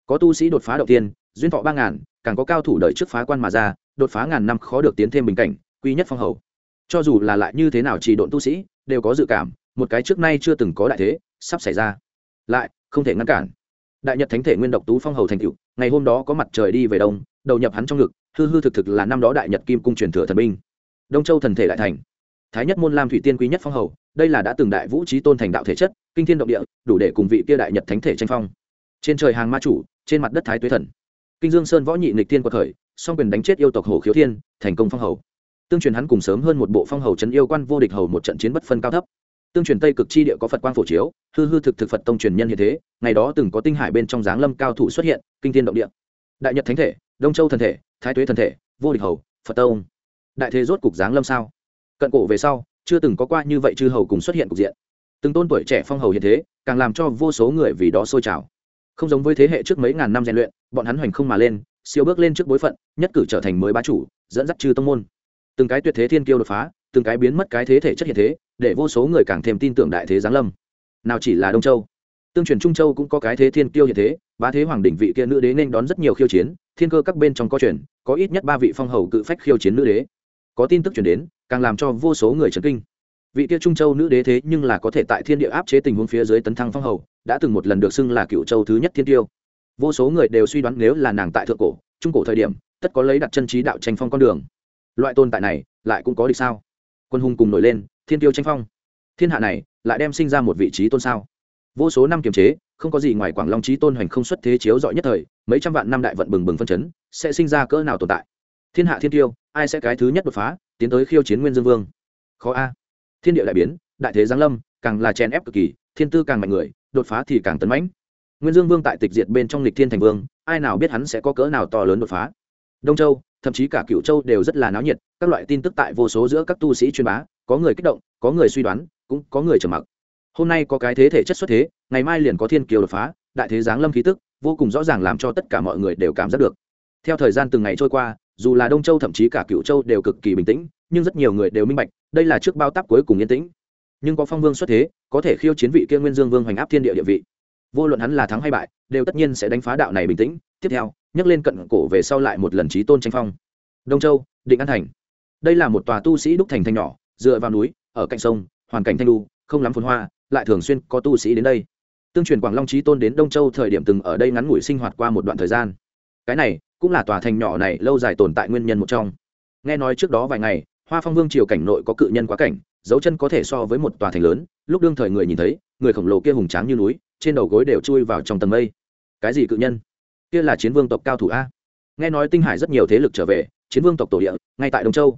có tu sĩ đột phá đầu tiên, duyên thọ ba ngàn, càng có cao thủ đợi trước phá quan mà ra, đột phá ngàn năm khó được tiến thêm bình cảnh, quy nhất phong hầu. Cho dù là lại như thế nào chỉ độn tu sĩ, đều có dự cảm, một cái trước nay chưa từng có đại thế, sắp xảy ra. Lại, không thể ngăn cản. Đại nhật thánh thể nguyên độc tú phong hầu thành cựu ngày hôm đó có mặt trời đi về đông, đầu nhập hắn trong ngực, hư hư thực thực là năm đó đại nhật kim cung truyền thừa thần binh. Đông châu thần thể đại thành. Thái nhất môn lam thủy tiên quý nhất phong hầu, đây là đã từng đại vũ trí tôn thành đạo thể chất, kinh thiên động địa, đủ để cùng vị kia đại nhật thánh thể tranh phong. Trên trời hàng ma chủ trên mặt đất thái tuế thần. Kinh dương sơn võ nhị nịch tiên quật khởi song quyền đánh chết yêu tộc hồ khiếu thiên, thành công phong hầu. Tương truyền hắn cùng sớm hơn một bộ phong hầu trấn yêu quan vô địch hầu một trận chiến bất phân cao thấp. Tương truyền tây cực chi địa có phật quang phổ chiếu, hư hư thực thực phật tông truyền nhân hiện thế, ngày đó từng có tinh hải bên trong giáng lâm cao thủ xuất hiện, kinh thiên động địa. Đại nhật thánh thể, đông châu thần thể, thái tuế thần thể, vô địch hầu, phật tông. Đại thế rốt cục giáng lâm sao? Cận cổ về sau, chưa từng có qua như vậy chư hầu cùng xuất hiện cục diện. Từng tôn tuổi trẻ phong hầu hiện thế, càng làm cho vô số người vì đó sôi trào không giống với thế hệ trước mấy ngàn năm rèn luyện, bọn hắn hoành không mà lên, siêu bước lên trước bối phận, nhất cử trở thành mới bá chủ, dẫn dắt chư tông môn. Từng cái tuyệt thế thiên kiêu đột phá, từng cái biến mất cái thế thể chất hiện thế, để vô số người càng thêm tin tưởng đại thế giáng lâm. Nào chỉ là đông châu. Tương truyền trung châu cũng có cái thế thiên kiêu hiện thế, bá thế hoàng đỉnh vị kia nữ đế nên đón rất nhiều khiêu chiến, thiên cơ các bên trong có truyền, có ít nhất ba vị phong hầu cự phách khiêu chiến nữ đế. Có tin tức chuyển đến, càng làm cho vô số người chấn kinh. Vị kia trung châu nữ đế thế nhưng là có thể tại thiên địa áp chế tình huống phía dưới tấn thăng phong hầu đã từng một lần được xưng là cựu châu thứ nhất thiên tiêu. Vô số người đều suy đoán nếu là nàng tại thượng cổ, trung cổ thời điểm, tất có lấy đặt chân trí đạo tranh phong con đường. Loại tồn tại này, lại cũng có địch sao? Quân hùng cùng nổi lên, thiên tiêu tranh phong. Thiên hạ này, lại đem sinh ra một vị trí tôn sao? Vô số năm kiềm chế, không có gì ngoài quảng long trí tôn hoành không xuất thế chiếu dọi nhất thời, mấy trăm vạn năm đại vận bừng bừng phân chấn, sẽ sinh ra cỡ nào tồn tại? Thiên hạ thiên tiêu, ai sẽ cái thứ nhất đột phá, tiến tới khiêu chiến nguyên dương vương? Khó a. Thiên địa đại biến, đại thế giáng lâm, càng là chèn ép cực kỳ, thiên tư càng mạnh người đột phá thì càng tấn mãnh. Nguyên dương vương tại tịch diệt bên trong lịch thiên thành vương, ai nào biết hắn sẽ có cỡ nào to lớn đột phá. Đông châu, thậm chí cả cựu châu đều rất là náo nhiệt, các loại tin tức tại vô số giữa các tu sĩ chuyên bá, có người kích động, có người suy đoán, cũng có người trầm mặc. Hôm nay có cái thế thể chất xuất thế, ngày mai liền có thiên kiều đột phá, đại thế giáng lâm khí tức, vô cùng rõ ràng làm cho tất cả mọi người đều cảm giác được. Theo thời gian từng ngày trôi qua, dù là đông châu thậm chí cả cựu châu đều cực kỳ bình tĩnh, nhưng rất nhiều người đều minh bạch, đây là trước bao táp cuối cùng yên tĩnh nhưng có phong vương xuất thế, có thể khiêu chiến vị kia nguyên dương vương hoành áp thiên địa địa vị. Vô luận hắn là thắng hay bại, đều tất nhiên sẽ đánh phá đạo này bình tĩnh. Tiếp theo nhấc lên cận cổ về sau lại một lần trí tôn tranh phong. Đông châu, định an thành. Đây là một tòa tu sĩ đúc thành thanh nhỏ, dựa vào núi, ở cạnh sông, hoàn cảnh thanh lu không lắm phồn hoa, lại thường xuyên có tu sĩ đến đây. Tương truyền quảng long trí tôn đến đông châu thời điểm từng ở đây ngắn ngủi sinh hoạt qua một đoạn thời gian. Cái này, cũng là tòa thành nhỏ này lâu dài tồn tại nguyên nhân một trong. Nghe nói trước đó vài ngày, hoa phong vương triều cảnh nội có cự nhân quá cảnh dấu chân có thể so với một tòa thành lớn, lúc đương thời người nhìn thấy, người khổng lồ kia hùng tráng như núi, trên đầu gối đều chui vào trong tầng mây. Cái gì cự nhân? Kia là chiến vương tộc cao thủ a. Nghe nói tinh hải rất nhiều thế lực trở về, chiến vương tộc tổ địa, ngay tại đông châu.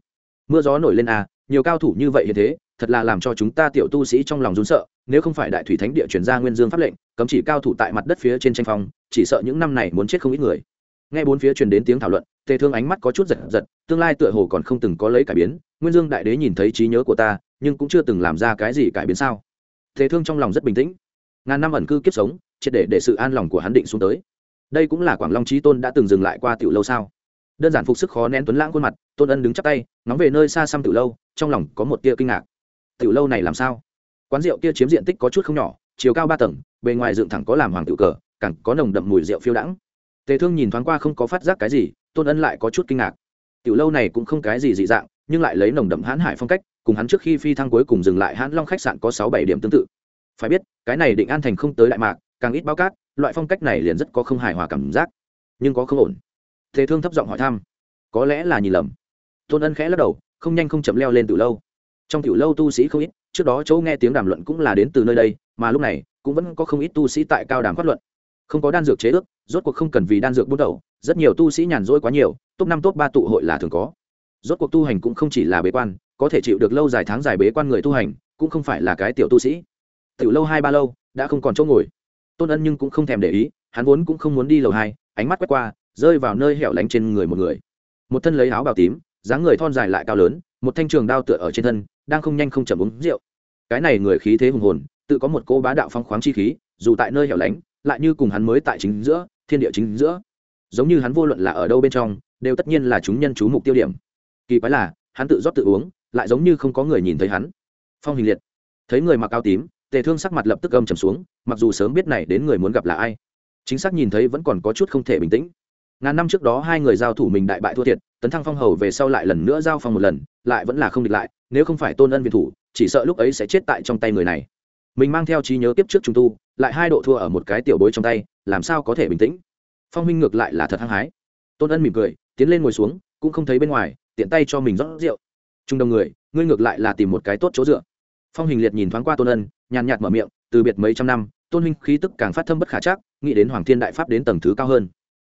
Mưa gió nổi lên a, nhiều cao thủ như vậy hiện thế, thật là làm cho chúng ta tiểu tu sĩ trong lòng run sợ, nếu không phải đại thủy thánh địa chuyển ra nguyên dương pháp lệnh, cấm chỉ cao thủ tại mặt đất phía trên tranh phong, chỉ sợ những năm này muốn chết không ít người. Nghe bốn phía truyền đến tiếng thảo luận, tề thương ánh mắt có chút giật giật, tương lai tựa hồ còn không từng có lấy cải biến, nguyên dương đại đế nhìn thấy trí nhớ của ta nhưng cũng chưa từng làm ra cái gì cải biến sao. Thế thương trong lòng rất bình tĩnh. Ngàn năm ẩn cư kiếp sống, triệt để để sự an lòng của hắn định xuống tới. Đây cũng là quảng long trí tôn đã từng dừng lại qua tiểu lâu sao? Đơn giản phục sức khó nén tuấn lãng khuôn mặt, tôn ân đứng chắp tay, ngóng về nơi xa xăm tiểu lâu, trong lòng có một tia kinh ngạc. Tiểu lâu này làm sao? Quán rượu kia chiếm diện tích có chút không nhỏ, chiều cao ba tầng, bề ngoài dựng thẳng có làm hoàng tự cờ, càng có nồng đậm mùi rượu phiêu đãng. Tề thương nhìn thoáng qua không có phát giác cái gì, tôn ân lại có chút kinh ngạc. Tiểu lâu này cũng không cái gì dị dạng nhưng lại lấy nồng đậm hãn hải phong cách, cùng hắn trước khi phi thăng cuối cùng dừng lại hãn long khách sạn có sáu bảy điểm tương tự. Phải biết, cái này định an thành không tới đại mạc, càng ít bao cát, loại phong cách này liền rất có không hài hòa cảm giác, nhưng có không ổn. Thế thương thấp giọng hỏi thăm, có lẽ là nhìn lầm. Tôn ân khẽ lắc đầu, không nhanh không chậm leo lên tiểu lâu. Trong tiểu lâu tu sĩ không ít, trước đó chỗ nghe tiếng đàm luận cũng là đến từ nơi đây, mà lúc này, cũng vẫn có không ít tu sĩ tại cao đàm phát luận. Không có đan dược chế ước, rốt cuộc không cần vì đan dược bút đầu, rất nhiều tu sĩ nhàn rỗi quá nhiều, top năm, top ba tụ hội là thường có rốt cuộc tu hành cũng không chỉ là bế quan, có thể chịu được lâu dài tháng dài bế quan người tu hành, cũng không phải là cái tiểu tu sĩ. Tiểu lâu hai ba lâu, đã không còn chỗ ngồi. Tôn ân nhưng cũng không thèm để ý, hắn vốn cũng không muốn đi lầu hai, ánh mắt quét qua, rơi vào nơi hẻo lánh trên người một người. Một thân lấy áo bào tím, dáng người thon dài lại cao lớn, một thanh trường đao tựa ở trên thân, đang không nhanh không chậm uống rượu. Cái này người khí thế hùng hồn, tự có một cô bá đạo phong khoáng chi khí, dù tại nơi hẻo lánh, lại như cùng hắn mới tại chính giữa, thiên địa chính giữa. Giống như hắn vô luận là ở đâu bên trong, đều tất nhiên là chúng nhân chú mục tiêu điểm kỳ quái là, hắn tự rót tự uống, lại giống như không có người nhìn thấy hắn. Phong hình liệt. Thấy người mặc áo tím, tề thương sắc mặt lập tức âm trầm xuống, mặc dù sớm biết này đến người muốn gặp là ai. Chính xác nhìn thấy vẫn còn có chút không thể bình tĩnh. Ngàn năm trước đó hai người giao thủ mình đại bại thua thiệt, tấn thăng phong hầu về sau lại lần nữa giao phong một lần, lại vẫn là không địch lại, nếu không phải tôn ân viên thủ, chỉ sợ lúc ấy sẽ chết tại trong tay người này. Mình mang theo trí nhớ tiếp trước trung tu, lại hai độ thua ở một cái tiểu bối trong tay, làm sao có thể bình tĩnh? Phong minh ngược lại là thật hăng hái. Tôn ân mỉm cười, tiến lên ngồi xuống, cũng không thấy bên ngoài tiện tay cho mình rót rượu. Trung đông người, ngươi ngược lại là tìm một cái tốt chỗ dựa. Phong hình liệt nhìn thoáng qua tôn ân, nhàn nhạt mở miệng, từ biệt mấy trăm năm, tôn huynh khí tức càng phát thâm bất khả chắc, nghĩ đến hoàng thiên đại pháp đến tầng thứ cao hơn.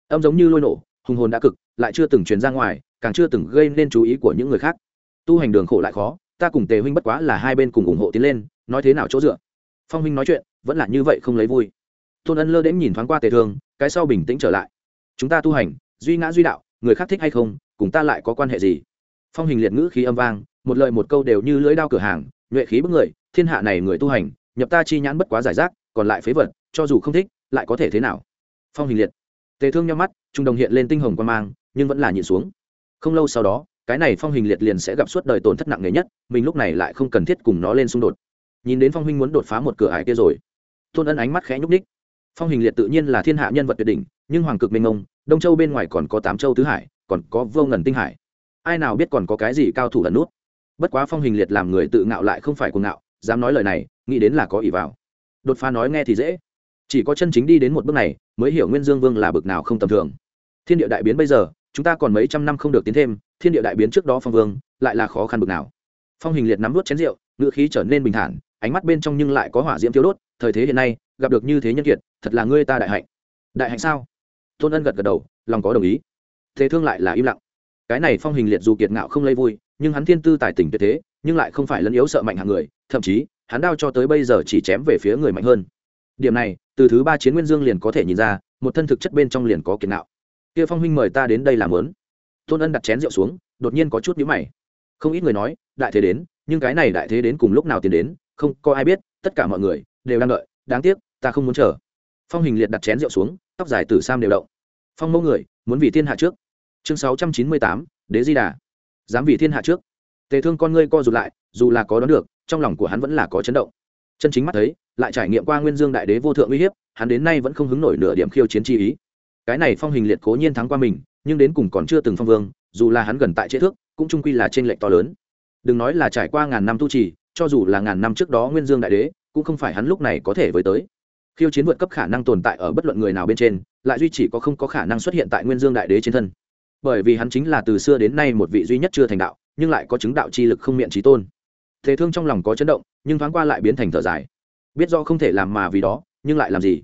Âm giống như lôi nổ, hùng hồn đã cực, lại chưa từng truyền ra ngoài, càng chưa từng gây nên chú ý của những người khác. Tu hành đường khổ lại khó, ta cùng tề huynh bất quá là hai bên cùng ủng hộ tiến lên, nói thế nào chỗ dựa? Phong huynh nói chuyện, vẫn là như vậy không lấy vui. Tôn ân lơ đến nhìn thoáng qua tề thương cái sau bình tĩnh trở lại. Chúng ta tu hành, duy ngã duy đạo, người khác thích hay không cùng ta lại có quan hệ gì? Phong hình liệt ngữ khí âm vang, một lời một câu đều như lưỡi đao cửa hàng, nhuệ khí bức người, thiên hạ này người tu hành, nhập ta chi nhãn bất quá giải rác, còn lại phế vật, cho dù không thích, lại có thể thế nào? Phong hình liệt, tề thương nhau mắt, trung đồng hiện lên tinh hồng quan mang, nhưng vẫn là nhịn xuống. Không lâu sau đó, cái này phong hình liệt liền sẽ gặp suốt đời tổn thất nặng nề nhất, mình lúc này lại không cần thiết cùng nó lên xung đột. Nhìn đến phong huynh muốn đột phá một cửa ải kia rồi, tôn ân ánh mắt khẽ nhúc ních phong hình liệt tự nhiên là thiên hạ nhân vật tuyệt đỉnh, nhưng hoàng cực minh ông đông châu bên ngoài còn có tám châu tứ hải còn có vô ngần tinh hải. Ai nào biết còn có cái gì cao thủ lần nút? Bất quá phong hình liệt làm người tự ngạo lại không phải cuồng ngạo, dám nói lời này, nghĩ đến là có ỷ vào. Đột phá nói nghe thì dễ. Chỉ có chân chính đi đến một bước này, mới hiểu nguyên dương vương là bực nào không tầm thường. Thiên địa đại biến bây giờ, chúng ta còn mấy trăm năm không được tiến thêm, thiên địa đại biến trước đó phong vương, lại là khó khăn bực nào. Phong hình liệt nắm vút chén rượu, ngựa khí trở nên bình thản, ánh mắt bên trong nhưng lại có hỏa diễm thiếu đốt, thời thế hiện nay, gặp được như thế nhân kiệt, thật là ngươi ta đại hạnh. Đại hạnh sao? Tôn ân gật gật đầu, lòng có đồng ý thế thương lại là im lặng. Cái này phong hình liệt dù kiệt ngạo không lấy vui, nhưng hắn thiên tư tài tình tuyệt thế, nhưng lại không phải lấn yếu sợ mạnh hạng người, thậm chí, hắn đao cho tới bây giờ chỉ chém về phía người mạnh hơn. Điểm này, từ thứ ba chiến nguyên dương liền có thể nhìn ra, một thân thực chất bên trong liền có kiệt ngạo. Kia phong huynh mời ta đến đây làm lớn tôn ân đặt chén rượu xuống, đột nhiên có chút nhíu mày. Không ít người nói, đại thế đến, nhưng cái này đại thế đến cùng lúc nào tiến đến, không có ai biết, tất cả mọi người đều đang đợi, đáng tiếc, ta không muốn chờ. Phong hình liệt đặt chén rượu xuống, tóc dài từ sam đều động. Phong mẫu người, muốn vì thiên hạ trước chương sáu trăm chín mươi tám, đế di đà. Dám vì thiên hạ trước. Tề thương con ngươi co rụt lại, dù là có đón được, trong lòng của hắn vẫn là có chấn động. Chân chính mắt thấy, lại trải nghiệm qua nguyên dương đại đế vô thượng uy hiếp, hắn đến nay vẫn không hứng nổi nửa điểm khiêu chiến chi ý. Cái này phong hình liệt cố nhiên thắng qua mình, nhưng đến cùng còn chưa từng phong vương, dù là hắn gần tại chế thước, cũng trung quy là trên lệnh to lớn. Đừng nói là trải qua ngàn năm tu trì, cho dù là ngàn năm trước đó nguyên dương đại đế, cũng không phải hắn lúc này có thể với tới. Khiêu chiến vượt cấp khả năng tồn tại ở bất luận người nào bên trên, lại duy chỉ có không có khả năng xuất hiện tại nguyên dương đại đế trên thân bởi vì hắn chính là từ xưa đến nay một vị duy nhất chưa thành đạo, nhưng lại có chứng đạo chi lực không miệng trí tôn. Thế thương trong lòng có chấn động, nhưng thoáng qua lại biến thành thở dài. Biết do không thể làm mà vì đó, nhưng lại làm gì?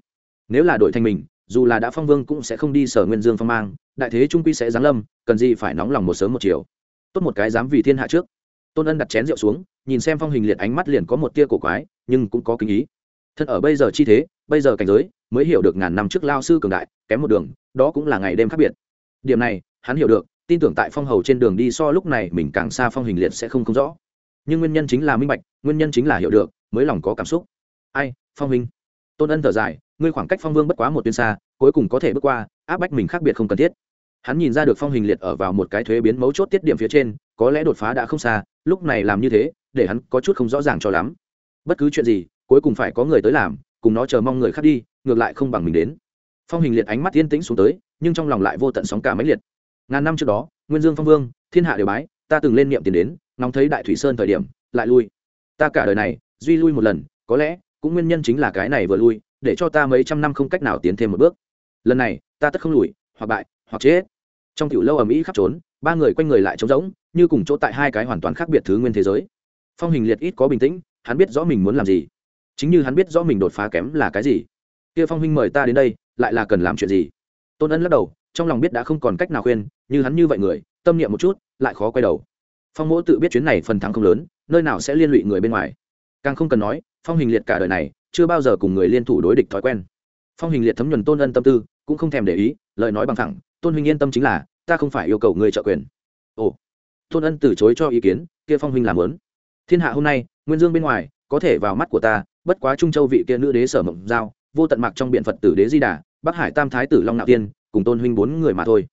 Nếu là đội thành mình, dù là đã phong vương cũng sẽ không đi sở nguyên dương phong mang, đại thế trung quy sẽ giáng lâm, cần gì phải nóng lòng một sớm một chiều. Tốt một cái dám vì thiên hạ trước. Tôn ân đặt chén rượu xuống, nhìn xem phong hình liệt ánh mắt liền có một tia cổ quái, nhưng cũng có kinh ý. Thân ở bây giờ chi thế, bây giờ cảnh giới, mới hiểu được ngàn năm trước lao sư cường đại, kém một đường, đó cũng là ngày đêm khác biệt. Điểm này hắn hiểu được, tin tưởng tại phong hầu trên đường đi so lúc này mình càng xa phong hình liệt sẽ không không rõ. Nhưng nguyên nhân chính là minh bạch, nguyên nhân chính là hiểu được, mới lòng có cảm xúc. Ai, phong hình? Tôn ân thở dài, ngươi khoảng cách phong vương bất quá một tuyến xa, cuối cùng có thể bước qua, áp bách mình khác biệt không cần thiết. Hắn nhìn ra được phong hình liệt ở vào một cái thuế biến mấu chốt tiết điểm phía trên, có lẽ đột phá đã không xa, lúc này làm như thế, để hắn có chút không rõ ràng cho lắm. Bất cứ chuyện gì, cuối cùng phải có người tới làm, cùng nó chờ mong người khác đi, ngược lại không bằng mình đến. Phong hình liệt ánh mắt yên tĩnh xuống tới, nhưng trong lòng lại vô tận sóng cả máy liệt ngàn năm trước đó, nguyên dương phong vương, thiên hạ đều bái, ta từng lên niệm tiền đến, ngóng thấy đại thủy sơn thời điểm, lại lui. Ta cả đời này, duy lui một lần, có lẽ, cũng nguyên nhân chính là cái này vừa lui, để cho ta mấy trăm năm không cách nào tiến thêm một bước. Lần này, ta tất không lùi, hoặc bại, hoặc chết. Trong tiểu lâu ở mỹ khắp trốn, ba người quanh người lại trống rỗng, như cùng chỗ tại hai cái hoàn toàn khác biệt thứ nguyên thế giới. Phong hình liệt ít có bình tĩnh, hắn biết rõ mình muốn làm gì. Chính như hắn biết rõ mình đột phá kém là cái gì. Kia phong huynh mời ta đến đây, lại là cần làm chuyện gì? Tôn ân lắc đầu trong lòng biết đã không còn cách nào khuyên, như hắn như vậy người, tâm niệm một chút, lại khó quay đầu. Phong mỗ tự biết chuyến này phần thắng không lớn, nơi nào sẽ liên lụy người bên ngoài. Càng không cần nói, phong hình liệt cả đời này, chưa bao giờ cùng người liên thủ đối địch thói quen. Phong hình liệt thấm nhuần tôn ân tâm tư, cũng không thèm để ý, lời nói bằng thẳng tôn huynh yên tâm chính là, ta không phải yêu cầu người trợ quyền. Ồ. Tôn ân từ chối cho ý kiến, kia phong huynh làm lớn. Thiên hạ hôm nay, nguyên dương bên ngoài, có thể vào mắt của ta, bất quá trung châu vị kia nữ đế sở mộng giao, vô tận mặc trong biện phật tử đế di đà, bắc hải tam thái tử long nạo tiên cùng tôn huynh bốn người mà thôi.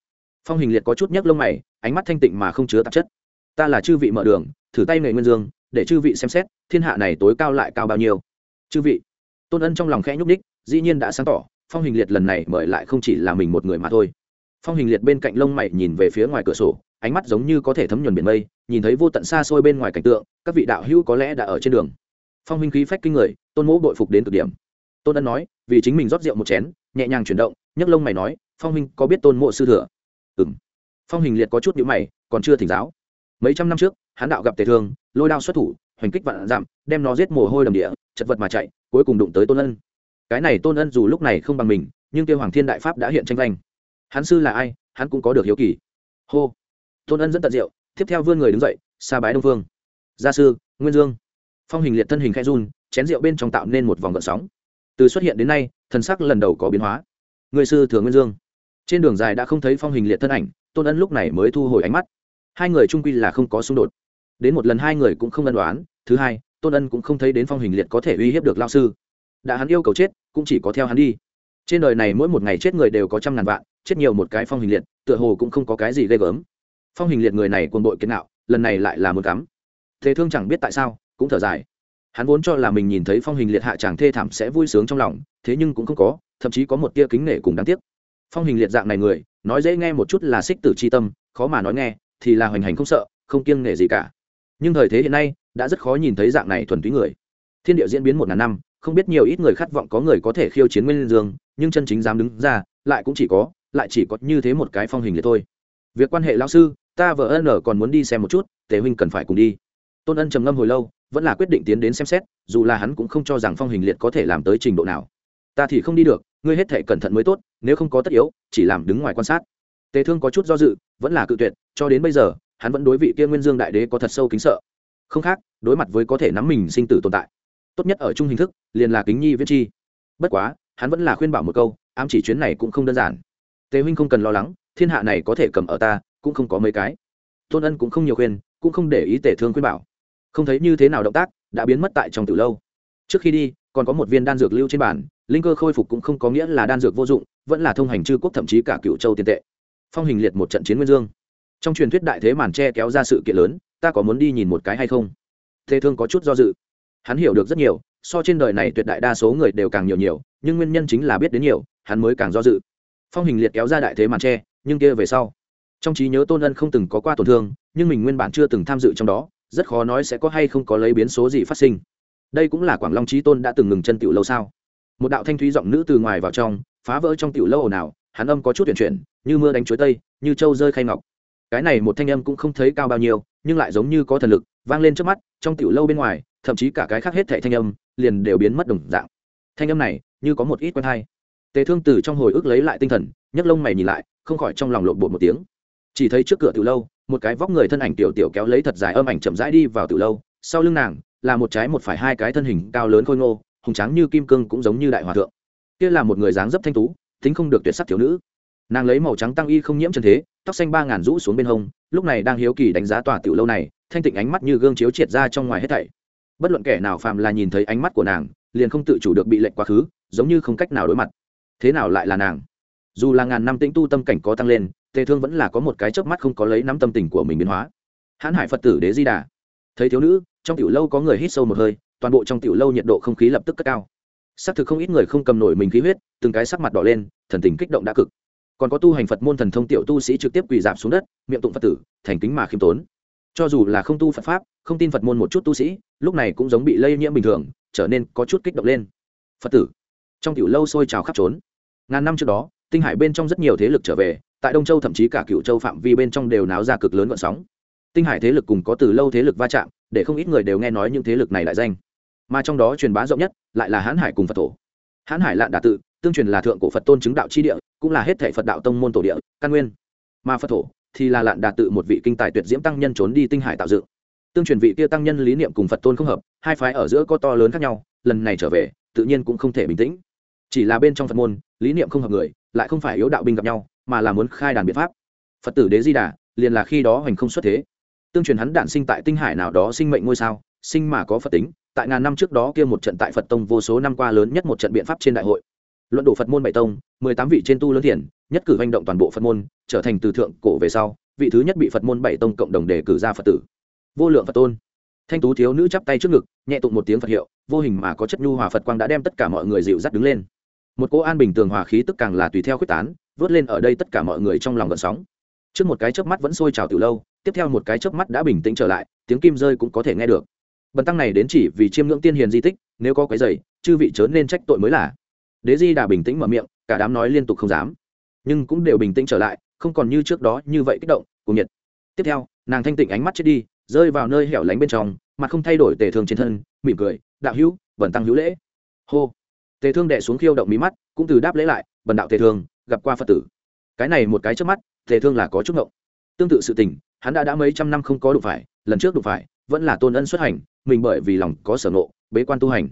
Phong hình liệt có chút nhấc lông mày, ánh mắt thanh tịnh mà không chứa tạp chất. Ta là chư vị mở đường, thử tay nghề nguyên dương, để chư vị xem xét, thiên hạ này tối cao lại cao bao nhiêu. Chư vị, tôn ân trong lòng khẽ nhúc ních dĩ nhiên đã sáng tỏ, phong hình liệt lần này mời lại không chỉ là mình một người mà thôi. Phong hình liệt bên cạnh lông mày nhìn về phía ngoài cửa sổ, ánh mắt giống như có thể thấm nhuần biển mây, nhìn thấy vô tận xa xôi bên ngoài cảnh tượng, các vị đạo hữu có lẽ đã ở trên đường. Phong huynh khí phách kinh người, tôn mỗ bội phục đến cực điểm. Tôn ân nói, vì chính mình rót rượu một chén, nhẹ nhàng chuyển động, nhấc lông mày nói phong Hình có biết tôn mộ sư thừa? Ừ m phong hình liệt có chút nhữ mày còn chưa thỉnh giáo. Mấy trăm năm trước hán đạo gặp tề thương lôi đao xuất thủ hoành kích vạn giảm, đem nó giết mồ hôi đầm địa chật vật mà chạy cuối cùng đụng tới tôn ân. Cái này tôn ân dù lúc này không bằng mình nhưng kêu hoàng thiên đại pháp đã hiện tranh lanh hắn sư là ai hắn cũng có được hiếu kỳ. Hô. Tôn ân dẫn tận rượu tiếp theo vươn người đứng dậy xa bái đông phương. Gia sư nguyên dương. Phong hình liệt thân hình khai run chén rượu bên trong tạo nên một vòng gợn sóng. Từ xuất hiện đến nay thần sắc lần đầu có biến hóa. Người sư thừa nguyên dương trên đường dài đã không thấy phong hình liệt thân ảnh, tôn ân lúc này mới thu hồi ánh mắt. Hai người trung quy là không có xung đột. Đến một lần hai người cũng không ân đoán thứ hai, tôn ân cũng không thấy đến phong hình liệt có thể uy hiếp được lao sư. Đã hắn yêu cầu chết, cũng chỉ có theo hắn đi. Trên đời này mỗi một ngày chết người đều có trăm ngàn vạn, chết nhiều một cái phong hình liệt, tựa hồ cũng không có cái gì ghê gớm. Phong hình liệt người này quân đội kiến nạo, lần này lại là một cắm. Thế thương chẳng biết tại sao, cũng thở dài. Hắn vốn cho là mình nhìn thấy phong hình liệt hạ chàng thê thảm sẽ vui sướng trong lòng, thế nhưng cũng không có, thậm chí có một tia kính nể cùng đáng tiếc phong hình liệt dạng này người, nói dễ nghe một chút là xích tử c h i tâm, khó mà nói nghe, thì là hoành hành không sợ, không kiêng nể gì cả. Nhưng thời thế hiện nay, đã rất khó nhìn thấy dạng này thuần túy người. Thiên địa diễn biến một ngàn năm, không biết nhiều ít người khát vọng có người có thể khiêu chiến nguyên dương, nhưng chân chính dám đứng ra, lại cũng chỉ có, lại chỉ có như thế một cái phong hình liệt thôi. Việc quan hệ lão sư, ta vợ ân ở còn muốn đi xem một chút, tề huynh cần phải cùng đi. Tôn ân trầm ngâm hồi lâu, vẫn là quyết định tiến đến xem xét, dù là hắn cũng không cho rằng phong hình liệt có thể làm tới trình độ nào ta thì không đi được, ngươi hết thể cẩn thận mới tốt, nếu không có tất yếu, chỉ làm đứng ngoài quan sát. Tề thương có chút do dự, vẫn là cự tuyệt, cho đến bây giờ, hắn vẫn đối vị kia nguyên dương đại đế có thật sâu kính sợ. Không khác, đối mặt với có thể nắm mình sinh tử tồn tại. Tốt nhất ở chung hình thức, liền là kính nhi viết chi. Bất quá, hắn vẫn là khuyên bảo một câu, ám chỉ chuyến này cũng không đơn giản. Tề huynh không cần lo lắng, thiên hạ này có thể cầm ở ta, cũng không có mấy cái. Tôn ân cũng không nhiều khuyên, cũng không để ý tể thương khuyên bảo. Không thấy như thế nào động tác, đã biến mất tại trong từ lâu. Trước khi đi, còn có một viên đan dược lưu trên bàn linh cơ khôi phục cũng không có nghĩa là đan dược vô dụng, vẫn là thông hành chư quốc thậm chí cả cựu châu tiền tệ. Phong hình liệt một trận chiến nguyên dương. Trong truyền thuyết đại thế màn tre kéo ra sự kiện lớn, ta có muốn đi nhìn một cái hay không? Thế thương có chút do dự. Hắn hiểu được rất nhiều, so trên đời này tuyệt đại đa số người đều càng nhiều nhiều, nhưng nguyên nhân chính là biết đến nhiều, hắn mới càng do dự. Phong hình liệt kéo ra đại thế màn tre nhưng kia về sau. Trong trí nhớ tôn ân không từng có qua tổn thương, nhưng mình nguyên bản chưa từng tham dự trong đó, rất khó nói sẽ có hay không có lấy biến số gì phát sinh. Đây cũng là quảng long trí tôn đã từng ngừng chân tựu lâu sao? Một đạo thanh thúy giọng nữ từ ngoài vào trong, phá vỡ trong tiểu lâu ồn ào, hắn âm có chút chuyển chuyển, như mưa đánh chuối tây, như trâu rơi khay ngọc. Cái này một thanh âm cũng không thấy cao bao nhiêu, nhưng lại giống như có thần lực, vang lên trước mắt, trong tiểu lâu bên ngoài, thậm chí cả cái khác hết thệ thanh âm, liền đều biến mất đồng dạng. Thanh âm này, như có một ít quen hay. Tề thương từ trong hồi ức lấy lại tinh thần, nhấc lông mày nhìn lại, không khỏi trong lòng lộn bột một tiếng. Chỉ thấy trước cửa tiểu lâu, một cái vóc người thân ảnh tiểu tiểu kéo lấy thật dài âm ảnh chậm rãi đi vào tiểu lâu, sau lưng nàng, là một trái một phải hai cái thân hình cao lớn khôi ngô hùng tráng như kim cương cũng giống như đại hòa thượng. Kia là một người dáng dấp thanh tú, tính không được tuyệt sắc thiếu nữ. Nàng lấy màu trắng tăng y không nhiễm trần thế, tóc xanh ba ngàn rũ xuống bên hông, lúc này đang hiếu kỳ đánh giá tòa tiểu lâu này, thanh tịnh ánh mắt như gương chiếu triệt ra trong ngoài hết thảy. Bất luận kẻ nào phàm là nhìn thấy ánh mắt của nàng, liền không tự chủ được bị lệnh quá khứ, giống như không cách nào đối mặt. Thế nào lại là nàng? Dù là ngàn năm tĩnh tu tâm cảnh có tăng lên, tề thương vẫn là có một cái chớp mắt không có lấy nắm tâm tình của mình biến hóa. Hãn hải phật tử đế di đà. Thấy thiếu nữ, trong tiểu lâu có người hít sâu một hơi toàn bộ trong tiểu lâu nhiệt độ không khí lập tức cất cao. Xác thực không ít người không cầm nổi mình khí huyết, từng cái sắc mặt đỏ lên, thần tình kích động đã cực. Còn có tu hành phật môn thần thông tiểu tu sĩ trực tiếp quỳ giảm xuống đất, miệng tụng phật tử, thành kính mà khiêm tốn. Cho dù là không tu phật pháp, không tin phật môn một chút tu sĩ, lúc này cũng giống bị lây nhiễm bình thường, trở nên có chút kích động lên. Phật tử, trong tiểu lâu sôi trào khắp trốn. Ngàn năm trước đó, tinh hải bên trong rất nhiều thế lực trở về, tại đông châu thậm chí cả cựu châu phạm vi bên trong đều náo ra cực lớn vận sóng. Tinh hải thế lực cùng có từ lâu thế lực va chạm, để không ít người đều nghe nói những thế lực này lại danh mà trong đó truyền bá rộng nhất lại là hán hải cùng phật thổ. Hán hải lạn đà tự, tương truyền là thượng cổ phật tôn chứng đạo chi địa, cũng là hết thể phật đạo tông môn tổ địa, căn nguyên. Mà phật thổ thì là lạn đà tự một vị kinh tài tuyệt diễm tăng nhân trốn đi tinh hải tạo dựng. Tương truyền vị kia tăng nhân lý niệm cùng phật tôn không hợp, hai phái ở giữa có to lớn khác nhau, lần này trở về, tự nhiên cũng không thể bình tĩnh. Chỉ là bên trong phật môn, lý niệm không hợp người, lại không phải yếu đạo binh gặp nhau, mà là muốn khai đàn biện pháp. Phật tử đế di đà, liền là khi đó hoành không xuất thế. Tương truyền hắn đản sinh tại tinh hải nào đó sinh mệnh ngôi sao, sinh mà có phật tính tại ngàn năm trước đó kia một trận tại phật tông vô số năm qua lớn nhất một trận biện pháp trên đại hội. Luận độ phật môn bảy tông, mười tám vị trên tu lớn thiền, nhất cử hành động toàn bộ phật môn, trở thành từ thượng cổ về sau, vị thứ nhất bị phật môn bảy tông cộng đồng đề cử ra phật tử. Vô lượng phật tôn. Thanh tú thiếu nữ chắp tay trước ngực, nhẹ tụng một tiếng phật hiệu, vô hình mà có chất nhu hòa phật quang đã đem tất cả mọi người dịu dắt đứng lên. Một cô an bình tường hòa khí tức càng là tùy theo quyết tán, vớt lên ở đây tất cả mọi người trong lòng gợn sóng. Trước một cái chớp mắt vẫn sôi trào từ lâu, tiếp theo một cái chớp mắt đã bình tĩnh trở lại, tiếng kim rơi cũng có thể nghe được bần tăng này đến chỉ vì chiêm ngưỡng tiên hiền di tích, nếu có cái giày chư vị chớ nên trách tội mới là. Đế di đà bình tĩnh mở miệng, cả đám nói liên tục không dám. Nhưng cũng đều bình tĩnh trở lại, không còn như trước đó như vậy kích động, cùng nhiệt. Tiếp theo, nàng thanh tịnh ánh mắt chết đi, rơi vào nơi hẻo lánh bên trong mà không thay đổi tề thương trên thân, mỉm cười, đạo hữu, bần tăng hữu lễ. Hô. Tề thương đệ xuống khiêu động mí mắt, cũng từ đáp lễ lại, bần đạo tề thương, gặp qua phật tử. Cái này một cái trước mắt, tề thương là có chút ngộng. Tương tự sự tình, hắn đã đã mấy trăm năm không có đụng phải, lần trước đụng phải, vẫn là tôn ân xuất hành mình bởi vì lòng có sở ngộ, bế quan tu hành.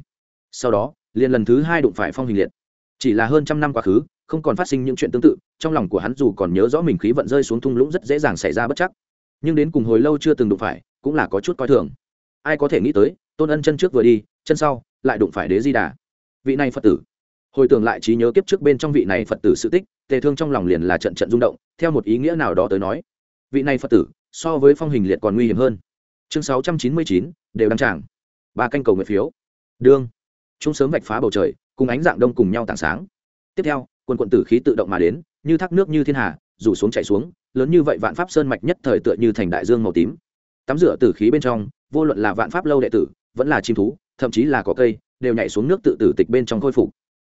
Sau đó liền lần thứ hai đụng phải phong hình liệt. Chỉ là hơn trăm năm quá khứ không còn phát sinh những chuyện tương tự trong lòng của hắn dù còn nhớ rõ mình khí vận rơi xuống thung lũng rất dễ dàng xảy ra bất chắc. Nhưng đến cùng hồi lâu chưa từng đụng phải cũng là có chút coi thường. Ai có thể nghĩ tới tôn ân chân trước vừa đi chân sau lại đụng phải đế di đà. Vị này phật tử. Hồi tưởng lại trí nhớ kiếp trước bên trong vị này phật tử sự tích tề thương trong lòng liền là trận trận rung động theo một ý nghĩa nào đó tới nói. Vị này phật tử so với phong hình liệt còn nguy hiểm hơn chương sáu trăm chín mươi chín, đều đăng tràng. Ba canh cầu nguyện phiếu. Đương. Chúng sớm vạch phá bầu trời, cùng ánh dạng đông cùng nhau tảng sáng. Tiếp theo, quân quận tử khí tự động mà đến, như thác nước như thiên hà, rủ xuống chạy xuống, lớn như vậy vạn pháp sơn mạch nhất thời tựa như thành đại dương màu tím. Tắm rửa tử khí bên trong, vô luận là vạn pháp lâu đệ tử, vẫn là chim thú, thậm chí là có cây, đều nhảy xuống nước tự tử tịch bên trong khôi phục.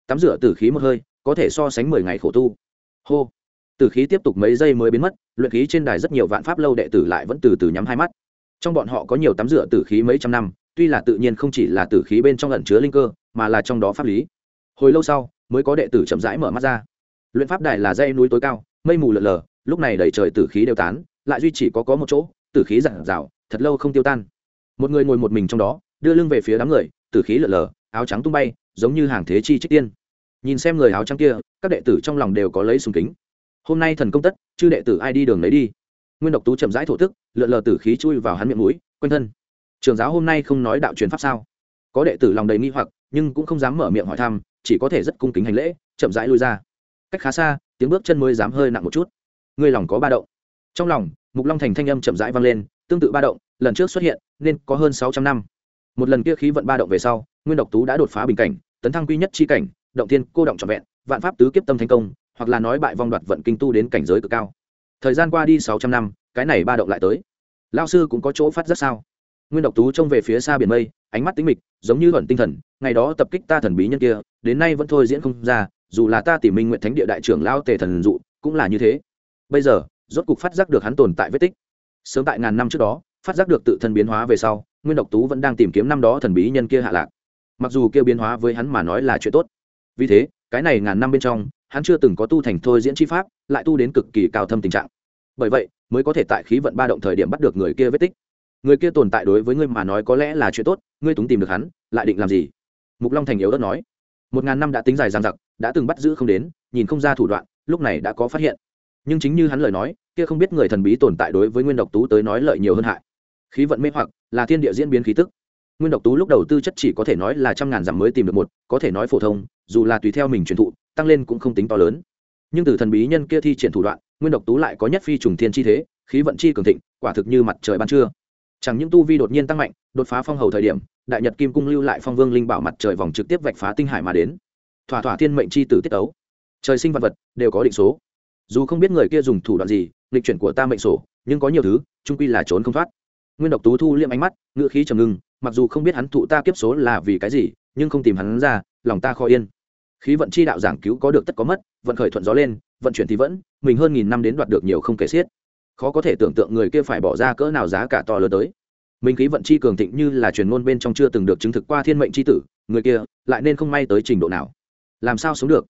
Tắm rửa tử khí một hơi, có thể so sánh mười ngày khổ tu. Hô. Tử khí tiếp tục mấy giây mới biến mất, luyện khí trên đài rất nhiều vạn pháp lâu đệ tử lại vẫn từ từ nhắm hai mắt trong bọn họ có nhiều tắm rửa tử khí mấy trăm năm, tuy là tự nhiên không chỉ là tử khí bên trong ẩn chứa linh cơ, mà là trong đó pháp lý. Hồi lâu sau, mới có đệ tử chậm rãi mở mắt ra. Luyện pháp đài là dây núi tối cao, mây mù lợn lờ lúc này đầy trời tử khí đều tán, lại duy chỉ có có một chỗ, tử khí giản rào thật lâu không tiêu tan. Một người ngồi một mình trong đó, đưa lưng về phía đám người, tử khí lợn lờ áo trắng tung bay, giống như hàng thế chi trích tiên. Nhìn xem người áo trắng kia, các đệ tử trong lòng đều có lấy sùng kính. Hôm nay thần công tất, chư đệ tử ai đi đường lấy đi nguyên độc tú chậm rãi thổ tức, lượn lờ tử khí chui vào hắn miệng mũi, quanh thân. Trường giáo hôm nay không nói đạo truyền pháp sao? Có đệ tử lòng đầy nghi hoặc, nhưng cũng không dám mở miệng hỏi thăm, chỉ có thể rất cung kính hành lễ, chậm rãi lui ra. Cách khá xa, tiếng bước chân mới dám hơi nặng một chút. Ngươi lòng có ba động. Trong lòng, mục long thành thanh âm chậm rãi vang lên, tương tự ba động, lần trước xuất hiện, nên có hơn sáu trăm năm. Một lần kia khí vận ba động về sau, nguyên độc tú đã đột phá bình cảnh, tấn thăng quy nhất chi cảnh, động tiên cô động trọn vẹn, vạn pháp tứ kiếp tâm thành công, hoặc là nói bại vong đoạt vận kinh tu đến cảnh giới cực cao thời gian qua đi sáu trăm năm, cái này ba động lại tới. Lao sư cũng có chỗ phát rất sao? Nguyên độc tú trông về phía xa biển mây, ánh mắt tính mịch, giống như thuần tinh thần, ngày đó tập kích ta thần bí nhân kia, đến nay vẫn thôi diễn không ra, dù là ta tỉ minh nguyện thánh địa đại trưởng lao tề thần dụ, cũng là như thế. Bây giờ, rốt cục phát giác được hắn tồn tại vết tích. Sớm tại ngàn năm trước đó, phát giác được tự thân biến hóa về sau, nguyên độc tú vẫn đang tìm kiếm năm đó thần bí nhân kia hạ lạc. Mặc dù kia biến hóa với hắn mà nói là chuyện tốt. Vì thế, cái này ngàn năm bên trong hắn chưa từng có tu thành thôi diễn chi pháp, lại tu đến cực kỳ cao thâm tình trạng. Bởi vậy, mới có thể tại khí vận ba động thời điểm bắt được người kia vết tích. Người kia tồn tại đối với ngươi mà nói có lẽ là chuyện tốt, ngươi túng tìm được hắn, lại định làm gì? Mục long thành yếu đất nói. Một ngàn năm đã tính dài dằng dặc, đã từng bắt giữ không đến, nhìn không ra thủ đoạn, lúc này đã có phát hiện. Nhưng chính như hắn lời nói, kia không biết người thần bí tồn tại đối với nguyên độc tú tới nói lợi nhiều hơn hại. Khí vận mê hoặc, là thiên địa diễn biến khí tức nguyên độc tú lúc đầu tư chất chỉ có thể nói là trăm ngàn dặm mới tìm được một, có thể nói phổ thông, dù là tùy theo mình truyền thụ, tăng lên cũng không tính to lớn. Nhưng từ thần bí nhân kia thi triển thủ đoạn, nguyên độc tú lại có nhất phi trùng thiên chi thế, khí vận chi cường thịnh, quả thực như mặt trời ban trưa. Chẳng những tu vi đột nhiên tăng mạnh, đột phá phong hầu thời điểm, đại nhật kim cung lưu lại phong vương linh bảo mặt trời vòng trực tiếp vạch phá tinh hải mà đến. Thỏa thỏa thiên mệnh chi tử tiết tấu. Trời sinh vật vật, đều có định số. Dù không biết người kia dùng thủ đoạn gì lịch chuyển của ta mệnh sổ, nhưng có nhiều thứ trung quy là trốn không thoát. Nguyên độc tú thu liệm ánh mắt ngựa khí trầm ngưng mặc dù không biết hắn thụ ta kiếp số là vì cái gì, nhưng không tìm hắn ra, lòng ta khó yên. Khí vận chi đạo giảng cứu có được tất có mất, vận khởi thuận gió lên, vận chuyển thì vẫn, mình hơn nghìn năm đến đoạt được nhiều không kể xiết. Khó có thể tưởng tượng người kia phải bỏ ra cỡ nào giá cả to lớn tới. Mình khí vận chi cường thịnh như là truyền ngôn bên trong chưa từng được chứng thực qua thiên mệnh chi tử, người kia lại nên không may tới trình độ nào. Làm sao sống được?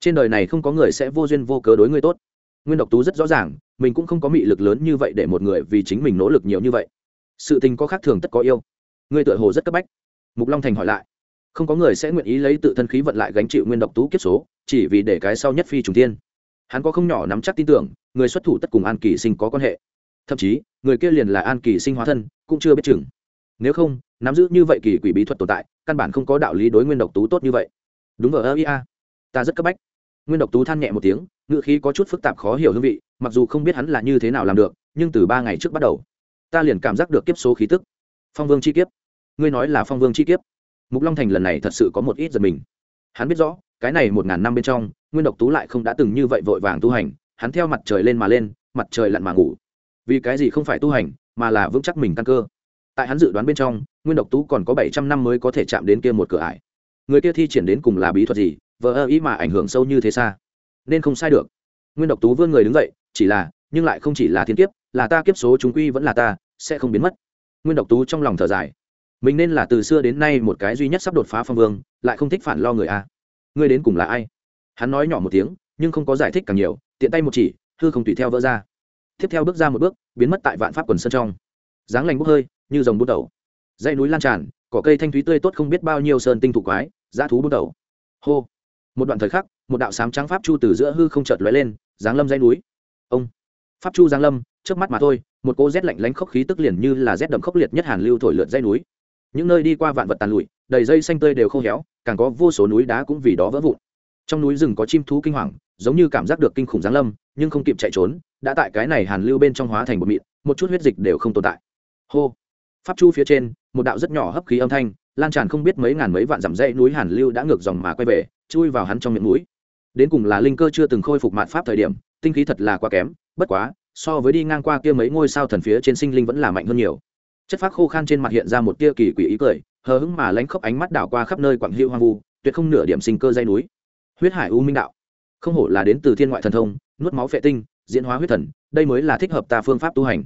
Trên đời này không có người sẽ vô duyên vô cớ đối người tốt. Nguyên độc tú rất rõ ràng, mình cũng không có mị lực lớn như vậy để một người vì chính mình nỗ lực nhiều như vậy. Sự tình có khác thường tất có yêu ngươi tựa hồ rất cấp bách. Mục long thành hỏi lại. Không có người sẽ nguyện ý lấy tự thân khí vận lại gánh chịu nguyên độc tú kiếp số, chỉ vì để cái sau nhất phi trùng tiên hắn có không nhỏ nắm chắc tin tưởng, người xuất thủ tất cùng an kỳ sinh có quan hệ. Thậm chí, người kia liền là an kỳ sinh hóa thân, cũng chưa biết chừng. Nếu không, nắm giữ như vậy kỳ quỷ bí thuật tồn tại, căn bản không có đạo lý đối nguyên độc tú tốt như vậy. Đúng ở ơ ia ta rất cấp bách. Nguyên độc tú than nhẹ một tiếng ngự khí có chút phức tạp khó hiểu hương vị, mặc dù không biết hắn là như thế nào làm được, nhưng từ ba ngày trước bắt đầu, ta liền cảm giác được kiếp số khí tức. Phong vương chi kiếp ngươi nói là phong vương chi kiếp. Mục long thành lần này thật sự có một ít giật mình. Hắn biết rõ, cái này một ngàn năm bên trong, nguyên độc tú lại không đã từng như vậy vội vàng tu hành, hắn theo mặt trời lên mà lên, mặt trời lặn mà ngủ. Vì cái gì không phải tu hành, mà là vững chắc mình căn cơ. Tại hắn dự đoán bên trong, nguyên độc tú còn có bảy trăm năm mới có thể chạm đến kia một cửa ải. Người kia thi triển đến cùng là bí thuật gì, vờ ơ ý mà ảnh hưởng sâu như thế xa. Nên không sai được. Nguyên độc tú vươn người đứng dậy, chỉ là, nhưng lại không chỉ là thiên kiếp, là ta kiếp số chúng quy vẫn là ta, sẽ không biến mất. Nguyên độc tú trong lòng thở dài mình nên là từ xưa đến nay một cái duy nhất sắp đột phá phong vương, lại không thích phản lo người a. Ngươi đến cùng là ai? Hắn nói nhỏ một tiếng, nhưng không có giải thích càng nhiều, tiện tay một chỉ, hư không tùy theo vỡ ra. Tiếp theo bước ra một bước, biến mất tại vạn pháp quần sân trong. Dáng lành bốc hơi, như dòng bút đầu. Dãy núi lan tràn, cỏ cây thanh thúy tươi tốt không biết bao nhiêu sơn tinh thủ quái, dã thú bút đầu. Hô. Một đoạn thời khắc, một đạo sám trắng pháp chu từ giữa hư không chợt lóe lên, giáng lâm dãy núi. Ông. Pháp chu giáng lâm trước mắt mà thôi, một cô rét lạnh lánh khốc khí tức liền như là rét đậm khốc liệt nhất hàn lưu thổi lượn dãy núi những nơi đi qua vạn vật tàn lụi, đầy dây xanh tươi đều khô héo, càng có vô số núi đá cũng vì đó vỡ vụn. Trong núi rừng có chim thú kinh hoàng, giống như cảm giác được kinh khủng giáng lâm, nhưng không kịp chạy trốn, đã tại cái này hàn lưu bên trong hóa thành một mịn, một chút huyết dịch đều không tồn tại. Hô! Pháp chu phía trên, một đạo rất nhỏ hấp khí âm thanh, lan tràn không biết mấy ngàn mấy vạn dặm dãy núi hàn lưu đã ngược dòng mà quay về, chui vào hắn trong miệng mũi. Đến cùng là linh cơ chưa từng khôi phục mạn pháp thời điểm, tinh khí thật là quá kém, bất quá, so với đi ngang qua kia mấy ngôi sao thần phía trên sinh linh vẫn là mạnh hơn nhiều chất phác khô khan trên mặt hiện ra một tia kỳ quỷ ý cười, hờ hững mà lánh khóc ánh mắt đảo qua khắp nơi quảng hữu hoang vu, tuyệt không nửa điểm sinh cơ dây núi. Huyết hải u minh đạo. Không hổ là đến từ thiên ngoại thần thông, nuốt máu phệ tinh, diễn hóa huyết thần, đây mới là thích hợp ta phương pháp tu hành.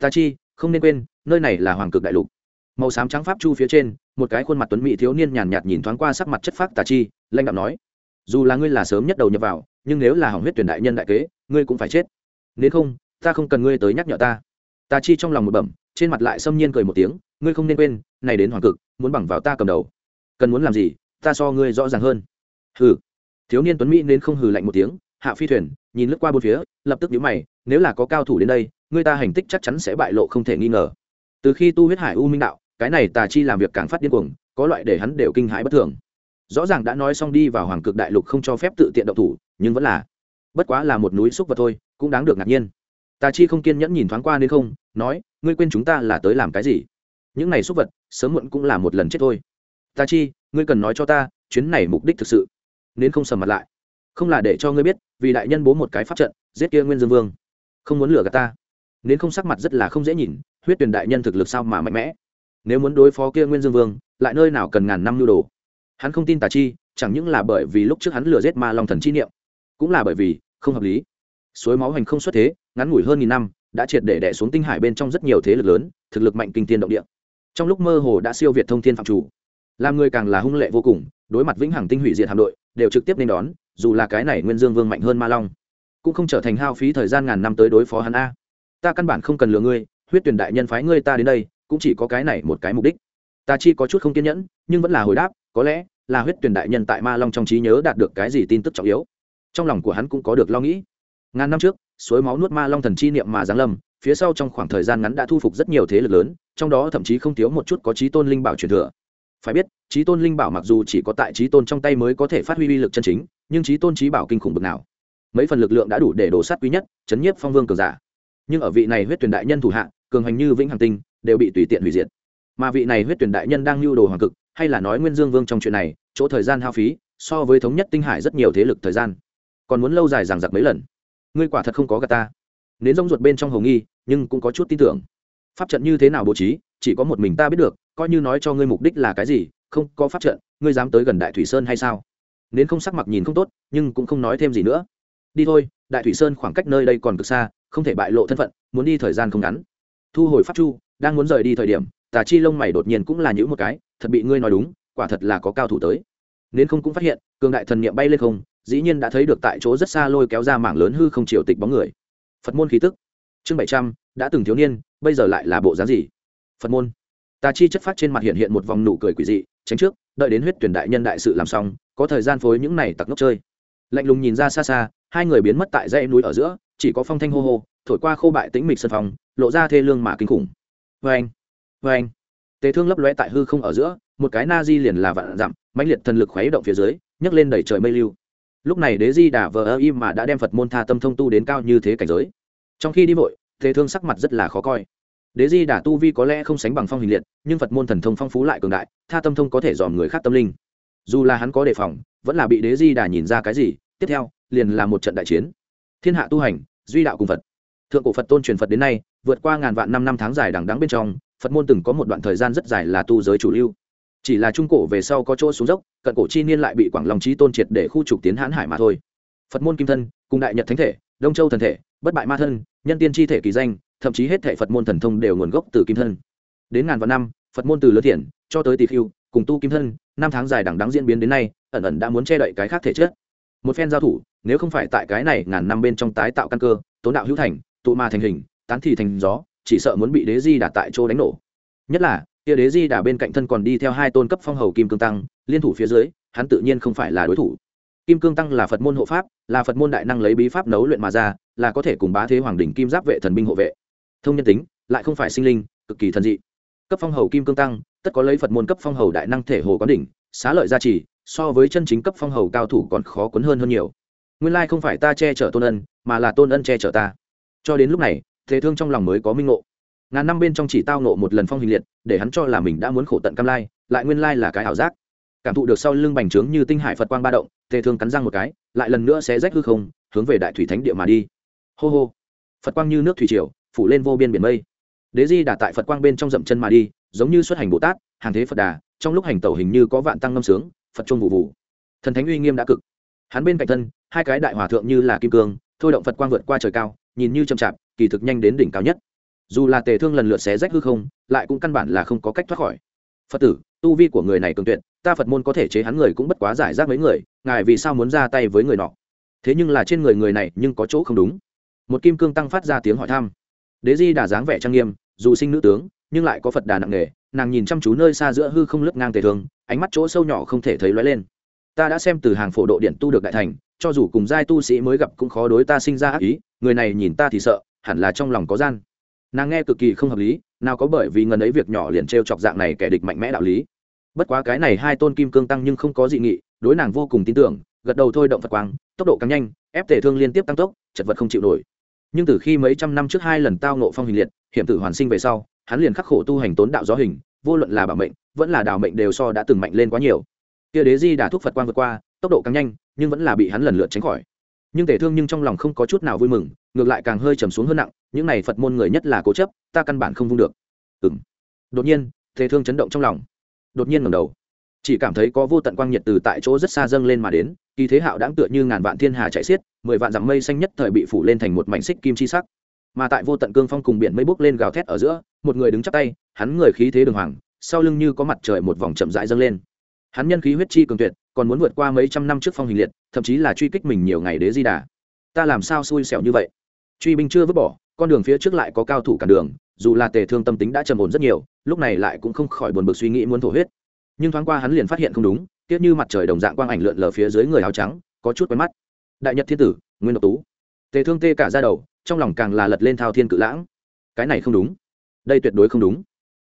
Ta chi, không nên quên, nơi này là hoàng cực đại lục. Màu xám trắng pháp chu phía trên, một cái khuôn mặt tuấn mỹ thiếu niên nhàn nhạt nhìn thoáng qua sắc mặt chất phác tà chi lanh đạo nói, dù là ngươi là sớm nhất đầu nhập vào, nhưng nếu là hỏng huyết tuyển đại nhân đại kế, ngươi cũng phải chết. Nếu không, ta không cần ngươi tới nhắc nhở ta. Tà chi trong lòng một bẩm trên mặt lại xâm nhiên cười một tiếng, ngươi không nên quên, này đến hoàng cực, muốn bằng vào ta cầm đầu. Cần muốn làm gì, ta so ngươi rõ ràng hơn. Hừ. Thiếu niên tuấn mỹ nên không hừ lạnh một tiếng, hạ phi thuyền, nhìn lướt qua bốn phía, lập tức nhíu mày, nếu là có cao thủ đến đây, ngươi ta hành tích chắc chắn sẽ bại lộ không thể nghi ngờ. Từ khi tu huyết hải u minh đạo, cái này tà chi làm việc càng phát điên cuồng, có loại để hắn đều kinh hãi bất thường. Rõ ràng đã nói xong đi vào hoàng cực đại lục không cho phép tự tiện động thủ, nhưng vẫn là, bất quá là một núi xúc vật thôi, cũng đáng được ngạc nhiên tà chi không kiên nhẫn nhìn thoáng qua nên không, nói, ngươi quên chúng ta là tới làm cái gì? Những này xúc vật, sớm muộn cũng là một lần chết thôi. Tà chi, ngươi cần nói cho ta, chuyến này mục đích thực sự. Nên không sầm mặt lại. Không là để cho ngươi biết, vì đại nhân bố một cái pháp trận, giết kia nguyên dương vương. Không muốn lừa gạt ta. Nên không sắc mặt rất là không dễ nhìn, huyết tuyển đại nhân thực lực sao mà mạnh mẽ. Nếu muốn đối phó kia nguyên dương vương, lại nơi nào cần ngàn năm nhu đồ? Hắn không tin tà chi, chẳng những là bởi vì lúc trước hắn lừa giết ma long thần chi niệm, cũng là bởi vì không hợp lý suối máu hành không xuất thế, ngắn ngủi hơn nghìn năm, đã triệt để đẻ xuống tinh hải bên trong rất nhiều thế lực lớn, thực lực mạnh kinh tiên động địa. Trong lúc mơ hồ đã siêu việt thông thiên phạm chủ. Làm người càng là hung lệ vô cùng, đối mặt vĩnh hằng tinh hủy diệt hạm đội, đều trực tiếp nên đón, dù là cái này nguyên dương vương mạnh hơn ma long, cũng không trở thành hao phí thời gian ngàn năm tới đối phó hắn a. Ta căn bản không cần lừa ngươi, huyết tuyển đại nhân phái ngươi ta đến đây, cũng chỉ có cái này một cái mục đích. Ta chi có chút không kiên nhẫn, nhưng vẫn là hồi đáp, có lẽ là huyết tuyển đại nhân tại ma long trong trí nhớ đạt được cái gì tin tức trọng yếu. Trong lòng của hắn cũng có được lo nghĩ ngàn năm trước, suối máu nuốt ma long thần chi niệm mà giáng lâm, phía sau trong khoảng thời gian ngắn đã thu phục rất nhiều thế lực lớn, trong đó thậm chí không thiếu một chút có trí tôn linh bảo truyền thừa. Phải biết, trí tôn linh bảo mặc dù chỉ có tại trí tôn trong tay mới có thể phát huy uy lực chân chính, nhưng trí tôn trí bảo kinh khủng bực nào. Mấy phần lực lượng đã đủ để đổ sát quý nhất, chấn nhiếp phong vương cường giả. Nhưng ở vị này huyết tuyển đại nhân thủ hạ, cường hành như vĩnh hằng tinh, đều bị tùy tiện hủy diệt. Mà vị này huyết tuyển đại nhân đang lưu đồ hoàng cực, hay là nói nguyên dương vương trong chuyện này, chỗ thời gian hao phí, so với thống nhất tinh hải rất nhiều thế lực thời gian. Còn muốn lâu dài rằng giặc mấy lần ngươi quả thật không có gà ta. Nến rông ruột bên trong hồng nghi, nhưng cũng có chút tin tưởng. Pháp trận như thế nào bố trí, chỉ có một mình ta biết được, coi như nói cho ngươi mục đích là cái gì, không có pháp trận, ngươi dám tới gần đại thủy sơn hay sao? Nến không sắc mặt nhìn không tốt, nhưng cũng không nói thêm gì nữa. Đi thôi, đại thủy sơn khoảng cách nơi đây còn cực xa, không thể bại lộ thân phận, muốn đi thời gian không ngắn. Thu hồi pháp chu, đang muốn rời đi thời điểm, tà chi lông mày đột nhiên cũng là những một cái, thật bị ngươi nói đúng, quả thật là có cao thủ tới. Nên không cũng phát hiện, cường đại thần niệm bay lên không dĩ nhiên đã thấy được tại chỗ rất xa lôi kéo ra mảng lớn hư không triều tịch bóng người. Phật môn khí tức. Chương bảy trăm, đã từng thiếu niên, bây giờ lại là bộ dáng gì? Phật môn. Tà chi chất phát trên mặt hiện hiện một vòng nụ cười quỷ dị, tránh trước, đợi đến huyết tuyển đại nhân đại sự làm xong, có thời gian phối những này tặc ngốc chơi. Lạnh lùng nhìn ra xa xa, hai người biến mất tại dãy núi ở giữa, chỉ có phong thanh hô hô, thổi qua khô bại tĩnh mịch sân phòng, lộ ra thê lương mà kinh khủng. Vê anh vê anh tề thương lấp lóe tại hư không ở giữa, một cái na di liền là vạn dặm, mãnh liệt thần lực khuấy động phía dưới, nhấc lên đẩy trời mây lưu lúc này đế di đà vờ ơ im mà đã đem phật môn tha tâm thông tu đến cao như thế cảnh giới. Trong khi đi vội, thế thương sắc mặt rất là khó coi. Đế di đà tu vi có lẽ không sánh bằng phong hình liệt, nhưng phật môn thần thông phong phú lại cường đại, tha tâm thông có thể dòm người khác tâm linh. Dù là hắn có đề phòng, vẫn là bị đế di đà nhìn ra cái gì, tiếp theo, liền là một trận đại chiến. Thiên hạ tu hành, duy đạo cùng phật. Thượng cổ phật tôn truyền phật đến nay, vượt qua ngàn vạn năm năm tháng dài đằng đắng bên trong, phật môn từng có một đoạn thời gian rất dài là tu giới chủ lưu chỉ là trung cổ về sau có chỗ xuống dốc, cận cổ chi niên lại bị quảng lòng trí tôn triệt để khu trục tiến hãn hải mà thôi. Phật môn kim thân, cùng đại nhật thánh thể, đông châu thần thể, bất bại ma thân, nhân tiên chi thể kỳ danh, thậm chí hết thể phật môn thần thông đều nguồn gốc từ kim thân. Đến ngàn vạn năm, phật môn từ lớn thiện, cho tới tỷ khiêu cùng tu kim thân, năm tháng dài đằng đắng diễn biến đến nay, ẩn ẩn đã muốn che đậy cái khác thể chết một phen giao thủ, nếu không phải tại cái này ngàn năm bên trong tái tạo căn cơ, tốn đạo hữu thành, tụ ma thành hình, tán thì thành gió, chỉ sợ muốn bị đế di đả tại chỗ đánh nổ. Nhất là kia đế di đà bên cạnh thân còn đi theo hai tôn cấp phong hầu kim cương tăng, liên thủ phía dưới, hắn tự nhiên không phải là đối thủ. Kim cương tăng là phật môn hộ pháp, là phật môn đại năng lấy bí pháp nấu luyện mà ra, là có thể cùng bá thế hoàng đỉnh kim giáp vệ thần binh hộ vệ. Thông nhân tính, lại không phải sinh linh, cực kỳ thần dị. Cấp phong hầu kim cương tăng, tất có lấy phật môn cấp phong hầu đại năng thể hồ quán đỉnh, xá lợi gia trì, so với chân chính cấp phong hầu cao thủ còn khó cuốn hơn hơn nhiều. Nguyên lai không phải ta che chở tôn ân, mà là tôn ân che chở ta. Cho đến lúc này, thế thương trong lòng mới có minh ngộ ngàn năm bên trong chỉ tao nộ một lần phong hình liệt, để hắn cho là mình đã muốn khổ tận cam lai, lại nguyên lai là cái ảo giác. Cảm thụ được sau lưng bành trướng như tinh hải phật quang ba động tề thương cắn răng một cái, lại lần nữa sẽ rách hư không, hướng về đại thủy thánh địa mà đi. Hô hô. Phật quang như nước thủy triều, phủ lên vô biên biển mây. Đế di đà tại phật quang bên trong dậm chân mà đi, giống như xuất hành bồ tát, hàng thế phật đà, trong lúc hành tẩu hình như có vạn tăng ngâm sướng, phật trung vụ vụ. Thần thánh uy nghiêm đã cực. Hắn bên cạnh thân, hai cái đại hòa thượng như là kim cương, thôi động phật quang vượt qua trời cao, nhìn như chậm chạp, kỳ thực nhanh đến đỉnh cao nhất dù là tề thương lần lượt xé rách hư không, lại cũng căn bản là không có cách thoát khỏi. Phật tử, tu vi của người này cường tuyệt, ta phật môn có thể chế hắn người cũng bất quá giải rác mấy người, ngài vì sao muốn ra tay với người nọ? Thế nhưng là trên người người này nhưng có chỗ không đúng. Một kim cương tăng phát ra tiếng hỏi thăm. Đế di đà dáng vẻ trang nghiêm, dù sinh nữ tướng, nhưng lại có phật đà nặng nề, nàng nhìn chăm chú nơi xa giữa hư không lướt ngang tề thương, ánh mắt chỗ sâu nhỏ không thể thấy lóe lên. Ta đã xem từ hàng phổ độ điện tu được đại thành, cho dù cùng giai tu sĩ mới gặp cũng khó đối ta sinh ra ác ý, người này nhìn ta thì sợ, hẳn là trong lòng có gian nàng nghe cực kỳ không hợp lý, nào có bởi vì ngần ấy việc nhỏ liền t r e o chọc dạng này kẻ địch mạnh mẽ đạo lý. Bất quá cái này hai tôn kim cương tăng nhưng không có dị nghị, đối nàng vô cùng tin tưởng, gật đầu thôi động phật quang, tốc độ càng nhanh, ép tể thương liên tiếp tăng tốc, chật vật không chịu nổi. Nhưng từ khi mấy trăm năm trước hai lần tao nộ phong hình liệt, hiểm tử hoàn sinh về sau, hắn liền khắc khổ tu hành tốn đạo gió hình, vô luận là bảo mệnh, vẫn là đào mệnh đều so đã từng mạnh lên quá nhiều. Kia đế di đà thúc phật quang vượt qua, tốc độ càng nhanh, nhưng vẫn là bị hắn lần lượt tránh khỏi. Nhưng tể thương nhưng trong lòng không có chút nào vui mừng ngược lại càng hơi trầm xuống hơn nặng, những này phật môn người nhất là cố chấp, ta căn bản không vung được. Ừ m đột nhiên, thế thương chấn động trong lòng. Đột nhiên ngầm đầu. Chỉ cảm thấy có vô tận quang nhiệt từ tại chỗ rất xa dâng lên mà đến, kỳ thế hạo đáng tựa như ngàn vạn thiên hà chạy xiết, mười vạn dặm mây xanh nhất thời bị phủ lên thành một mảnh xích kim chi sắc. Mà tại vô tận cương phong cùng biển mây bốc lên gào thét ở giữa, một người đứng chắp tay, hắn người khí thế đường hoàng, sau lưng như có mặt trời một vòng chậm rãi dâng lên. Hắn nhân khí huyết chi cường tuyệt, còn muốn vượt qua mấy trăm năm trước phong hình liệt, thậm chí là truy kích mình nhiều ngày đế di đà. Ta làm sao xui xẻo như vậy? Truy binh chưa vứt bỏ, con đường phía trước lại có cao thủ cản đường, dù là tề thương tâm tính đã trầm ổn rất nhiều, lúc này lại cũng không khỏi buồn bực suy nghĩ muốn thổ huyết. Nhưng thoáng qua hắn liền phát hiện không đúng, tiếc như mặt trời đồng dạng quang ảnh lượn lờ phía dưới người áo trắng, có chút quen mắt. Đại nhật thiên tử, nguyên độc tú. Tề thương tê cả ra đầu, trong lòng càng là lật lên thao thiên cự lãng. Cái này không đúng. Đây tuyệt đối không đúng.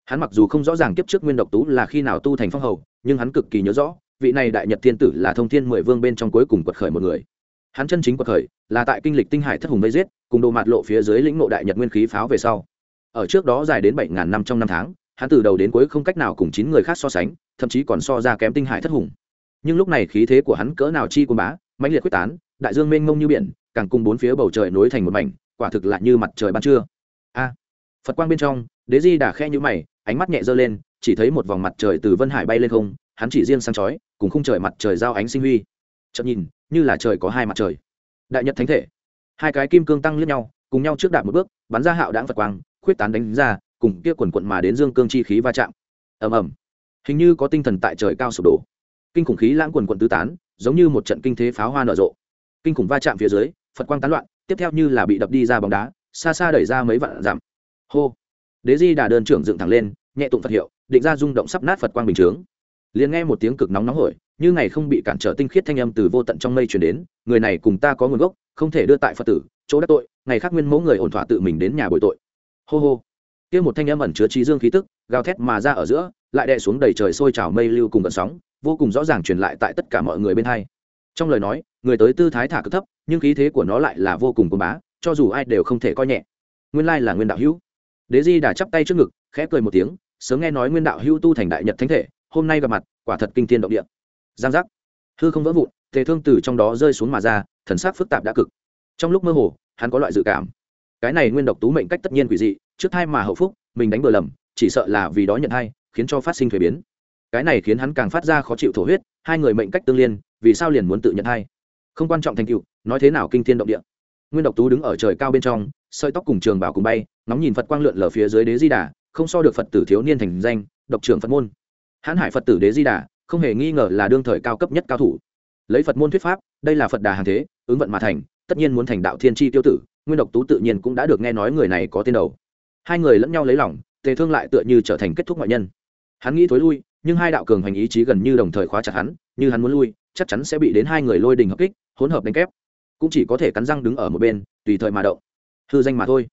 Hắn mặc dù không rõ ràng kiếp trước nguyên độc tú là khi nào tu thành phong hầu, nhưng hắn cực kỳ nhớ rõ, vị này đại nhật thiên tử là thông thiên mười vương bên trong cuối cùng quật khởi một người. Hắn chân chính quật khởi là tại kinh lịch tinh hải thất hùng vây giết cùng đồ mặt lộ phía dưới lĩnh ngộ đại nhật nguyên khí pháo về sau. Ở trước đó dài đến bảy ngàn năm trong năm tháng, hắn từ đầu đến cuối không cách nào cùng chín người khác so sánh, thậm chí còn so ra kém tinh hải thất hùng. Nhưng lúc này khí thế của hắn cỡ nào chi quân bá, mãnh liệt quyết tán, đại dương mênh mông như biển, càng cùng bốn phía bầu trời nối thành một mảnh, quả thực lại như mặt trời ban trưa. A! Phật quang bên trong, đế di đà khe nhũ mày, ánh mắt nhẹ dơ lên, chỉ thấy một vòng mặt trời từ vân hải bay lên không, hắn chỉ riêng sang chói, cùng khung trời mặt trời giao ánh sinh huy. Chậm nhìn, như là trời có hai mặt trời. Đại nhật thánh thể hai cái kim cương tăng lướt nhau, cùng nhau trước đạp một bước, bắn ra hạo đáng phật quang, khuyết tán đánh ra, cùng kia quần quận mà đến dương cương chi khí va chạm. Ầm ầm. Hình như có tinh thần tại trời cao sụp đổ. Kinh khủng khí lãng quần quận tứ tán, giống như một trận kinh thế pháo hoa nở rộ. Kinh khủng va chạm phía dưới, phật quang tán loạn, tiếp theo như là bị đập đi ra bóng đá, xa xa đẩy ra mấy vạn dặm. Hô. Đế di đà đơn trưởng dựng thẳng lên, nhẹ tụng phật hiệu, định ra rung động sắp nát phật quang bình chướng. Liền nghe một tiếng cực nóng nóng hổi, như ngày không bị cản trở tinh khiết thanh âm từ vô tận trong mây truyền đến, người này cùng ta có nguồn gốc không thể đưa tại phật tử, chỗ đắc tội, ngày khác nguyên mẫu người ổn thỏa tự mình đến nhà bồi tội. Hô hô. Kia một thanh âm ẩn chứa trí dương khí tức, gào thét mà ra ở giữa, lại đè xuống đầy trời sôi trào mây lưu cùng gần sóng, vô cùng rõ ràng truyền lại tại tất cả mọi người bên hai. Trong lời nói, người tới tư thái thả cực thấp, nhưng khí thế của nó lại là vô cùng côn bá, cho dù ai đều không thể coi nhẹ. Nguyên lai là nguyên đạo hữu. Đế di đã chắp tay trước ngực, khẽ cười một tiếng, sớm nghe nói nguyên đạo hữu tu thành đại nhật thánh thể, hôm nay gặp mặt, quả thật kinh thiên động địa. Giang giác. Hư không vỡ vụn, tề thương từ trong đó rơi xuống mà ra thần sắc phức tạp đã cực. Trong lúc mơ hồ, hắn có loại dự cảm. Cái này nguyên độc tú mệnh cách tất nhiên quỷ dị, trước thai mà hậu phúc, mình đánh bừa lầm, chỉ sợ là vì đó nhận hay khiến cho phát sinh thuế biến. Cái này khiến hắn càng phát ra khó chịu thổ huyết, hai người mệnh cách tương liên, vì sao liền muốn tự nhận hay không quan trọng thành tựu, nói thế nào kinh thiên động địa. Nguyên độc tú đứng ở trời cao bên trong, sợi tóc cùng trường bảo cùng bay nóng nhìn phật quang lượn lờ phía dưới đế di đà, không so được phật tử thiếu niên thành danh, độc trưởng phật môn. Hãn hải phật tử đế di đà, không hề nghi ngờ là đương thời cao cấp nhất cao thủ. Lấy phật môn thuyết pháp, đây là phật đà hàng thế ứng vận mà thành, tất nhiên muốn thành đạo thiên tri tiêu tử, nguyên độc tú tự nhiên cũng đã được nghe nói người này có tên đầu. Hai người lẫn nhau lấy lòng, tề thương lại tựa như trở thành kết thúc ngoại nhân. Hắn nghĩ thối lui, nhưng hai đạo cường hành ý chí gần như đồng thời khóa chặt hắn, như hắn muốn lui, chắc chắn sẽ bị đến hai người lôi đình hợp kích, hỗn hợp đánh kép. Cũng chỉ có thể cắn răng đứng ở một bên, tùy thời mà động. Hư danh mà thôi.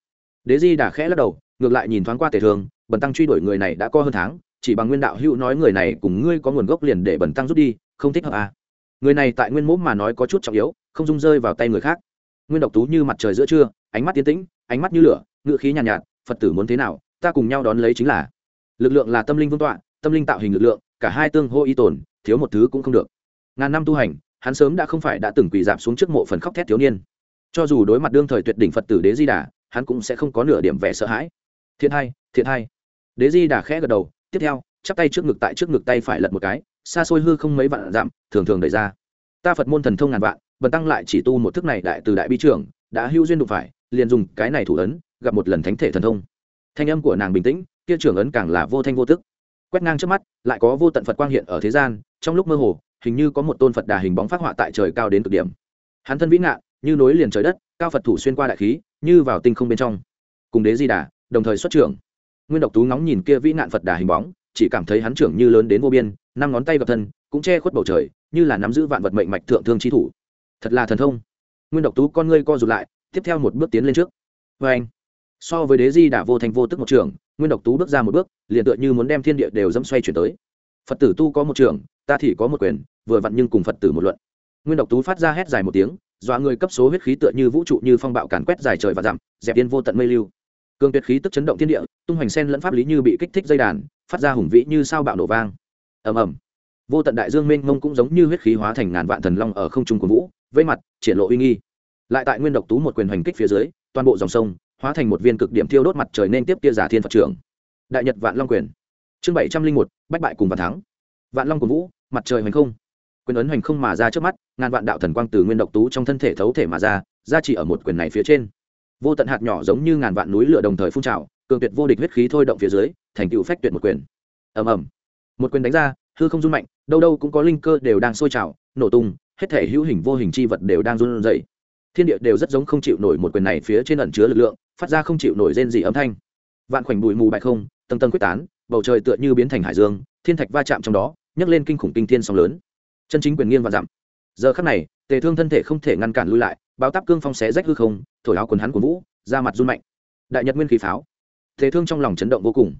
Đế di đã khẽ lắc đầu, ngược lại nhìn thoáng qua tề thương, bần tăng truy đuổi người này đã có hơn tháng, chỉ bằng nguyên đạo hữu nói người này cùng ngươi có nguồn gốc liền để bần tăng rút đi, không thích hợp à. người này tại nguyên mẫu mà nói có chút trọng yếu không dung rơi vào tay người khác. Nguyên độc tú như mặt trời giữa trưa ánh mắt tiến tĩnh ánh mắt như lửa ngự khí nhàn nhạt, nhạt phật tử muốn thế nào ta cùng nhau đón lấy chính là. Lực lượng là tâm linh vương tọa tâm linh tạo hình lực lượng cả hai tương hô y tồn thiếu một thứ cũng không được. Ngàn năm tu hành hắn sớm đã không phải đã từng quỳ dạp xuống trước mộ phần khóc thét thiếu niên. Cho dù đối mặt đương thời tuyệt đỉnh phật tử đế di đà hắn cũng sẽ không có nửa điểm vẻ sợ hãi. Thiện hai thiện hai đế di đà khẽ gật đầu tiếp theo chắp tay trước ngực tại trước ngực tay phải lật một cái xa xôi hư không mấy vạn dặm thường thường đẩy ra. Ta phật môn thần thông ngàn vạn bần tăng lại chỉ tu một thức này đại từ đại bi trưởng, đã hưu duyên đụng phải, liền dùng cái này thủ ấn, gặp một lần thánh thể thần thông. Thanh âm của nàng bình tĩnh, kia trưởng ấn càng là vô thanh vô tức. Quét ngang trước mắt, lại có vô tận phật quang hiện ở thế gian, trong lúc mơ hồ, hình như có một tôn phật đà hình bóng phát họa tại trời cao đến cực điểm. Hắn thân vĩ ngạn như nối liền trời đất, cao phật thủ xuyên qua đại khí, như vào tinh không bên trong. Cùng đế di đà, đồng thời xuất trưởng. Nguyên độc tú ngóng nhìn kia vĩ nạn phật đà hình bóng, chỉ cảm thấy hắn trưởng như lớn đến vô biên, năm ngón tay gặp thân, cũng che khuất bầu trời, như là nắm giữ vạn vật mệnh mạch thượng thương chi thủ thật là thần thông. Nguyên độc tú, con ngươi co rụt lại, tiếp theo một bước tiến lên trước. Vê anh, so với đế di đã vô thành vô tức một trường, nguyên độc tú bước ra một bước, liền tựa như muốn đem thiên địa đều dẫm xoay chuyển tới. Phật tử tu có một trường, ta thì có một quyền, vừa vặn nhưng cùng phật tử một luận. Nguyên độc tú phát ra hét dài một tiếng, dọa người cấp số huyết khí tựa như vũ trụ như phong bạo càn quét dài trời và dặm dẹp yên vô tận mây lưu. Cường tuyệt khí tức chấn động thiên địa, tung hoành sen lẫn pháp lý như bị kích thích dây đàn, phát ra hùng vĩ như sao bạo nổ vang. Ầm ầm. Vô tận đại dương mênh mông cũng giống như huyết khí hóa thành ngàn vạn thần long ở không trung của vũ vây mặt, triển lộ uy nghi. Lại tại nguyên độc tú một quyền hành kích phía dưới, toàn bộ dòng sông hóa thành một viên cực điểm thiêu đốt mặt trời nên tiếp tia giả thiên phật trưởng. Đại nhật vạn long quyền. Chương bảy trăm linh một, bách bại cùng vạn thắng. Vạn long của vũ, mặt trời hoành không. Quyền ấn hoành không mà ra trước mắt, ngàn vạn đạo thần quang từ nguyên độc tú trong thân thể thấu thể mà ra ra chỉ ở một quyền này phía trên. Vô tận hạt nhỏ giống như ngàn vạn núi lửa đồng thời phun trào, cường tuyệt vô địch huyết khí thôi động phía dưới, thành tựu phách tuyệt một quyền. Ầm ầm. Một quyền đánh ra, hư không run mạnh, đâu đâu cũng có linh cơ đều đang sôi trào, nổ tung hết thể hữu hình vô hình chi vật đều đang run rẩy. Thiên địa đều rất giống không chịu nổi một quyền này phía trên ẩn chứa lực lượng phát ra không chịu nổi rên gì âm thanh. Vạn khoảnh bụi mù bại không tầng tầng quyết tán bầu trời tựa như biến thành hải dương thiên thạch va chạm trong đó nhấc lên kinh khủng kinh thiên sóng lớn. Chân chính quyền nghiêng và giảm, giờ khắc này tề thương thân thể không thể ngăn cản lui lại báo táp cương phong xé rách hư không thổi áo quần hắn của vũ ra mặt run mạnh. Đại nhật nguyên khí pháo. Tề thương trong lòng chấn động vô cùng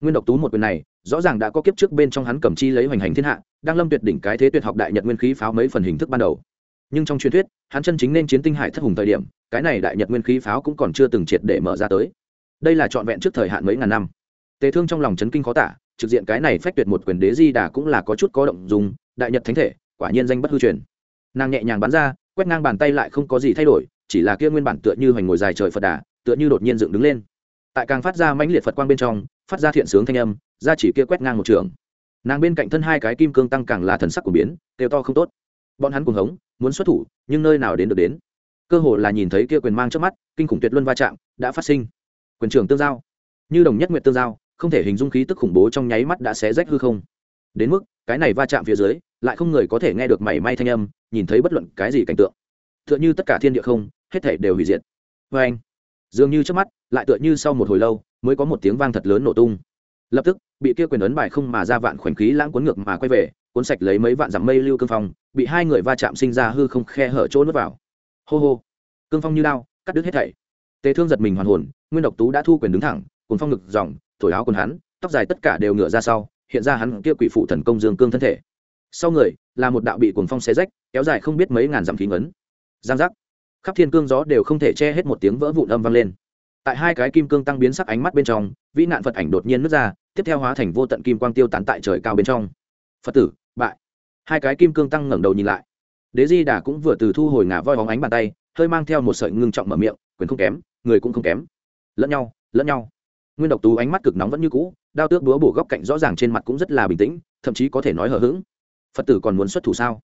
nguyên độc tú một quyền này, rõ ràng đã có kiếp trước bên trong hắn cầm chi lấy hoành hành thiên hạ, đang lâm tuyệt đỉnh cái thế tuyệt học đại nhật nguyên khí pháo mấy phần hình thức ban đầu. Nhưng trong truyền thuyết, hắn chân chính nên chiến tinh hải thất hùng thời điểm, cái này đại nhật nguyên khí pháo cũng còn chưa từng triệt để mở ra tới. Đây là trọn vẹn trước thời hạn mấy ngàn năm. Tề thương trong lòng chấn kinh khó tả, trực diện cái này phách tuyệt một quyền đế di đà cũng là có chút có động dùng, đại nhật thánh thể, quả nhiên danh bất hư truyền. Nàng nhẹ nhàng bắn ra, quét ngang bàn tay lại không có gì thay đổi, chỉ là kia nguyên bản tựa như hoành ngồi dài trời phật đà, tựa như đột nhiên dựng đứng lên tại càng phát ra mãnh liệt phật quang bên trong, phát ra thiện sướng thanh âm, ra chỉ kia quét ngang một trường. Nàng bên cạnh thân hai cái kim cương tăng càng là thần sắc của biến, đều to không tốt. Bọn hắn cùng hống, muốn xuất thủ, nhưng nơi nào đến được đến. Cơ hồ là nhìn thấy kia quyền mang trước mắt, kinh khủng tuyệt luân va chạm đã phát sinh. Quyền trưởng tương giao. Như đồng nhất nguyện tương giao, không thể hình dung khí tức khủng bố trong nháy mắt đã xé rách hư không. Đến mức, cái này va chạm phía dưới, lại không người có thể nghe được mảy may thanh âm, nhìn thấy bất luận cái gì cảnh tượng. Tựa như tất cả thiên địa không, hết thể đều hủy diệt. Vê anh dường như trước mắt, lại tựa như sau một hồi lâu, mới có một tiếng vang thật lớn nổ tung. Lập tức, bị kia quyền ấn bài không mà ra vạn khoảnh khí lãng cuốn ngược mà quay về, cuốn sạch lấy mấy vạn dặm mây lưu cương phong, bị hai người va chạm sinh ra hư không khe hở chỗ nuốt vào. Hô hô, cương phong như lao cắt đứt hết thảy. Tề thương giật mình hoàn hồn, nguyên độc tú đã thu quyền đứng thẳng, cuốn phong ngực dòng, thổi áo quần hắn, tóc dài tất cả đều ngựa ra sau, hiện ra hắn kia quỷ phụ thần công dương cương thân thể. Sau người, là một đạo bị cuồng phong xé rách, kéo dài không biết mấy ngàn dặm khí ngấn. Giang giác khắp thiên cương gió đều không thể che hết một tiếng vỡ vụn âm vang lên. Tại hai cái kim cương tăng biến sắc ánh mắt bên trong, vĩ nạn phật ảnh đột nhiên nứt ra, tiếp theo hóa thành vô tận kim quang tiêu tán tại trời cao bên trong. Phật tử, bại. Hai cái kim cương tăng ngẩng đầu nhìn lại. Đế di đà cũng vừa từ thu hồi ngả voi hóng ánh bàn tay, hơi mang theo một sợi ngưng trọng mở miệng, quyền không kém, người cũng không kém. Lẫn nhau lẫn nhau. Nguyên độc tú ánh mắt cực nóng vẫn như cũ, đao tước búa bổ góc cạnh rõ ràng trên mặt cũng rất là bình tĩnh, thậm chí có thể nói hờ hững. Phật tử còn muốn xuất thủ sao?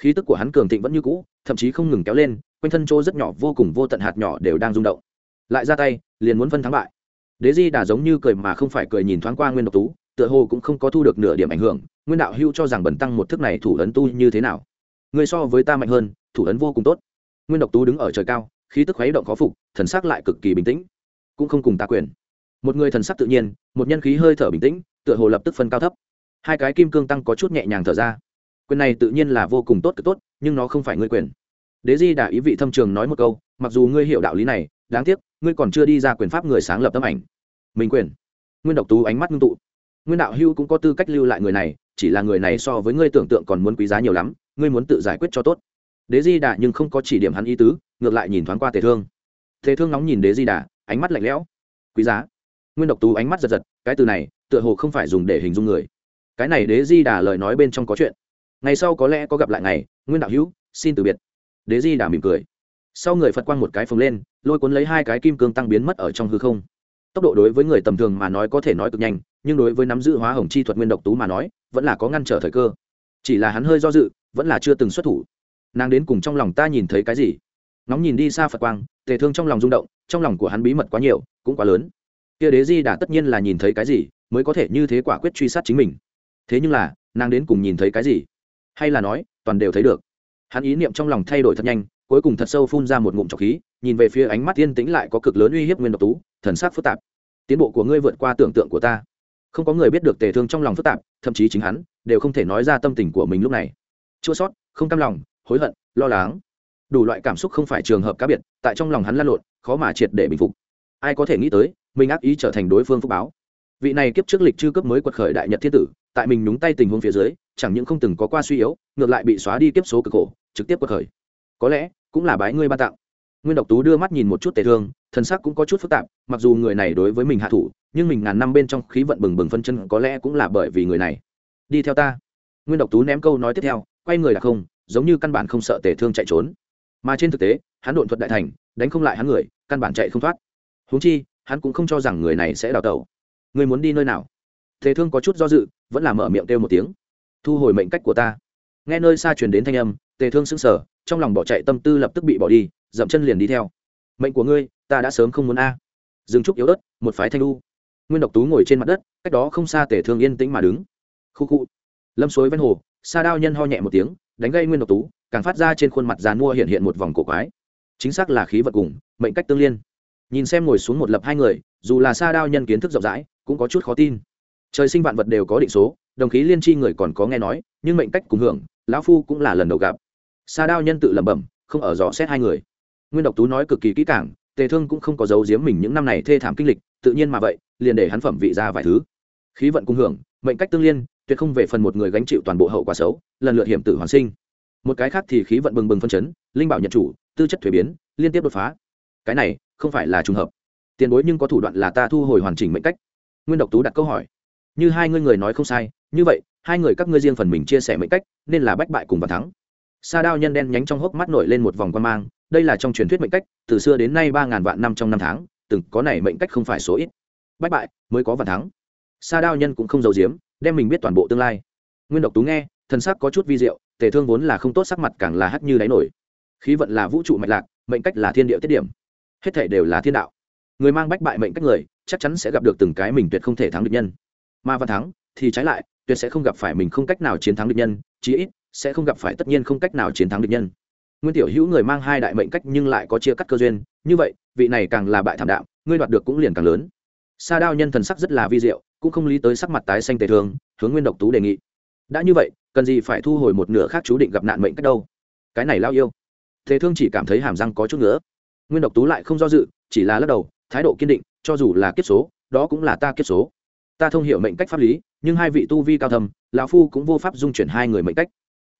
Khí tức của hắn cường thịnh vẫn như cũ, thậm chí không ngừng kéo lên quanh thân chỗ rất nhỏ vô cùng vô tận hạt nhỏ đều đang rung động. Lại ra tay, liền muốn phân thắng bại. Đế di đà giống như cười mà không phải cười nhìn thoáng qua nguyên độc tú, tựa hồ cũng không có thu được nửa điểm ảnh hưởng, nguyên đạo hưu cho rằng bẩn tăng một thức này thủ ấn tu như thế nào. Người so với ta mạnh hơn, thủ ấn vô cùng tốt. Nguyên độc tú đứng ở trời cao, khí tức khuấy động khó phục, thần sắc lại cực kỳ bình tĩnh. Cũng không cùng ta quyền. Một người thần sắc tự nhiên, một nhân khí hơi thở bình tĩnh, tựa hồ lập tức phân cao thấp. Hai cái kim cương tăng có chút nhẹ nhàng thở ra. Quyền này tự nhiên là vô cùng tốt cực tốt, nhưng nó không phải ngươi quyền đế di đã ý vị thâm trường nói một câu, mặc dù ngươi hiểu đạo lý này, đáng tiếc, ngươi còn chưa đi ra quyền pháp người sáng lập tấm ảnh. Minh quyền. Nguyên độc tú ánh mắt ngưng tụ. Nguyên đạo hưu cũng có tư cách lưu lại người này, chỉ là người này so với ngươi tưởng tượng còn muốn quý giá nhiều lắm, ngươi muốn tự giải quyết cho tốt. Đế di đà nhưng không có chỉ điểm hắn ý tứ, ngược lại nhìn thoáng qua tề thương. Tề thương nóng nhìn đế di đà, ánh mắt lạnh lẽo. Quý giá. Nguyên độc tú ánh mắt giật giật, cái từ này, tựa hồ không phải dùng để hình dung người. Cái này đế di đà lời nói bên trong có chuyện. Ngày sau có lẽ có gặp lại ngày, nguyên đạo hữu xin từ biệt đế di đà mỉm cười. Sau người phật quang một cái phồng lên, lôi cuốn lấy hai cái kim cương tăng biến mất ở trong hư không. Tốc độ đối với người tầm thường mà nói có thể nói cực nhanh, nhưng đối với nắm giữ hóa hồng chi thuật nguyên độc tú mà nói, vẫn là có ngăn trở thời cơ. Chỉ là hắn hơi do dự, vẫn là chưa từng xuất thủ. Nàng đến cùng trong lòng ta nhìn thấy cái gì? Nóng nhìn đi xa phật quang, tề thương trong lòng rung động, trong lòng của hắn bí mật quá nhiều, cũng quá lớn. Kia đế di đã tất nhiên là nhìn thấy cái gì, mới có thể như thế quả quyết truy sát chính mình. Thế nhưng là, nàng đến cùng nhìn thấy cái gì? Hay là nói, toàn đều thấy được? Hắn ý niệm trong lòng thay đổi thật nhanh, cuối cùng thật sâu phun ra một ngụm trọc khí, nhìn về phía ánh mắt tiên tĩnh lại có cực lớn uy hiếp nguyên độc tú, thần sắc phức tạp. Tiến bộ của ngươi vượt qua tưởng tượng của ta. Không có người biết được tề thương trong lòng phức tạp, thậm chí chính hắn, đều không thể nói ra tâm tình của mình lúc này. Chua sót, không cam lòng, hối hận, lo lắng. Đủ loại cảm xúc không phải trường hợp cá biệt, tại trong lòng hắn lăn lộn, khó mà triệt để bình phục. Ai có thể nghĩ tới, mình ác ý trở thành đối phương phúc báo. Vị này kiếp trước lịch chư cấp mới quật khởi đại nhật thiên tử, tại mình nhúng tay tình huống phía dưới chẳng những không từng có qua suy yếu, ngược lại bị xóa đi kiếp số cực khổ, trực tiếp quật khởi. Có lẽ, cũng là bái ngươi ban tặng. Nguyên độc tú đưa mắt nhìn một chút tề thương thân sắc cũng có chút phức tạp, mặc dù người này đối với mình hạ thủ, nhưng mình ngàn năm bên trong khí vận bừng bừng phân chân, có lẽ cũng là bởi vì người này. Đi theo ta. Nguyên độc tú ném câu nói tiếp theo, quay người là không, giống như căn bản không sợ tề thương chạy trốn. Mà trên thực tế, hắn đột thuật đại thành, đánh không lại hắn người, căn bản chạy không thoát. Huống chi, hắn cũng không cho rằng người này sẽ đào tẩu. Người muốn đi nơi nào? Tề thương có chút do dự, vẫn là mở miệng kêu một tiếng thu hồi mệnh cách của ta. Nghe nơi xa truyền đến thanh âm, tề thương sững sờ, trong lòng bỏ chạy tâm tư lập tức bị bỏ đi, dậm chân liền đi theo. Mệnh của ngươi, ta đã sớm không muốn a. À. dừng trúc yếu ớt, một phái thanh lu nguyên độc tú ngồi trên mặt đất, cách đó không xa tề thương yên tĩnh mà đứng. Khu khu. Lâm suối ven hồ, sa đao nhân ho nhẹ một tiếng, đánh gây nguyên độc tú, càng phát ra trên khuôn mặt dàn mua hiện hiện một vòng cổ quái. Chính xác là khí vật cùng, mệnh cách tương liên. Nhìn xem ngồi xuống một lập hai người, dù là sa đao nhân kiến thức rộng rãi, cũng có chút khó tin. Trời sinh vạn vật đều có định số đồng khí liên tri người còn có nghe nói, nhưng mệnh cách cùng hưởng, lão phu cũng là lần đầu gặp. Sa đao nhân tự lẩm bẩm, không ở dò xét hai người. Nguyên độc tú nói cực kỳ kỹ càng, tề thương cũng không có giấu giếm mình những năm này thê thảm kinh lịch, tự nhiên mà vậy, liền để hắn phẩm vị ra vài thứ. Khí vận cùng hưởng, mệnh cách tương liên, tuyệt không về phần một người gánh chịu toàn bộ hậu quả xấu, lần lượt hiểm tử hoàn sinh. Một cái khác thì khí vận bừng bừng phân chấn, linh bảo nhận chủ, tư chất thuế biến, liên tiếp đột phá. Cái này, không phải là trùng hợp. Tiền bối nhưng có thủ đoạn là ta thu hồi hoàn chỉnh mệnh cách. Nguyên độc tú đặt câu hỏi. Như hai ngươi người nói không sai như vậy, hai người các ngươi riêng phần mình chia sẻ mệnh cách, nên là bách bại cùng và thắng. Sa đao nhân đen nhánh trong hốc mắt nổi lên một vòng quan mang, đây là trong truyền thuyết mệnh cách, từ xưa đến nay ba ngàn vạn năm trong năm tháng, từng có này mệnh cách không phải số ít. Bách bại, mới có và thắng. Sa đao nhân cũng không giấu giếm, đem mình biết toàn bộ tương lai. Nguyên độc tú nghe, thần sắc có chút vi diệu, tề thương vốn là không tốt sắc mặt càng là hắt như đáy nổi. Khí vận là vũ trụ mạch lạc, mệnh cách là thiên địa tiết điểm. Hết thể đều là thiên đạo. Người mang bách bại mệnh cách người, chắc chắn sẽ gặp được từng cái mình tuyệt không thể thắng được nhân. Mà văn thắng thì trái lại tuyệt sẽ không gặp phải mình không cách nào chiến thắng được nhân, chí ít sẽ không gặp phải tất nhiên không cách nào chiến thắng được nhân. Nguyên tiểu hữu người mang hai đại mệnh cách nhưng lại có chia cắt cơ duyên, như vậy, vị này càng là bại thảm đạo ngươi đoạt được cũng liền càng lớn. Sa đao nhân thần sắc rất là vi diệu, cũng không lý tới sắc mặt tái xanh tề thương hướng nguyên độc tú đề nghị. Đã như vậy, cần gì phải thu hồi một nửa khác chú định gặp nạn mệnh cách đâu? Cái này lao yêu. Tề thương chỉ cảm thấy hàm răng có chút nữa nguyên độc tú lại không do dự, chỉ là lắc đầu, thái độ kiên định, cho dù là kiếp số, đó cũng là ta kiếp số ta thông hiểu mệnh cách pháp lý, nhưng hai vị tu vi cao thầm lão phu cũng vô pháp dung chuyển hai người mệnh cách.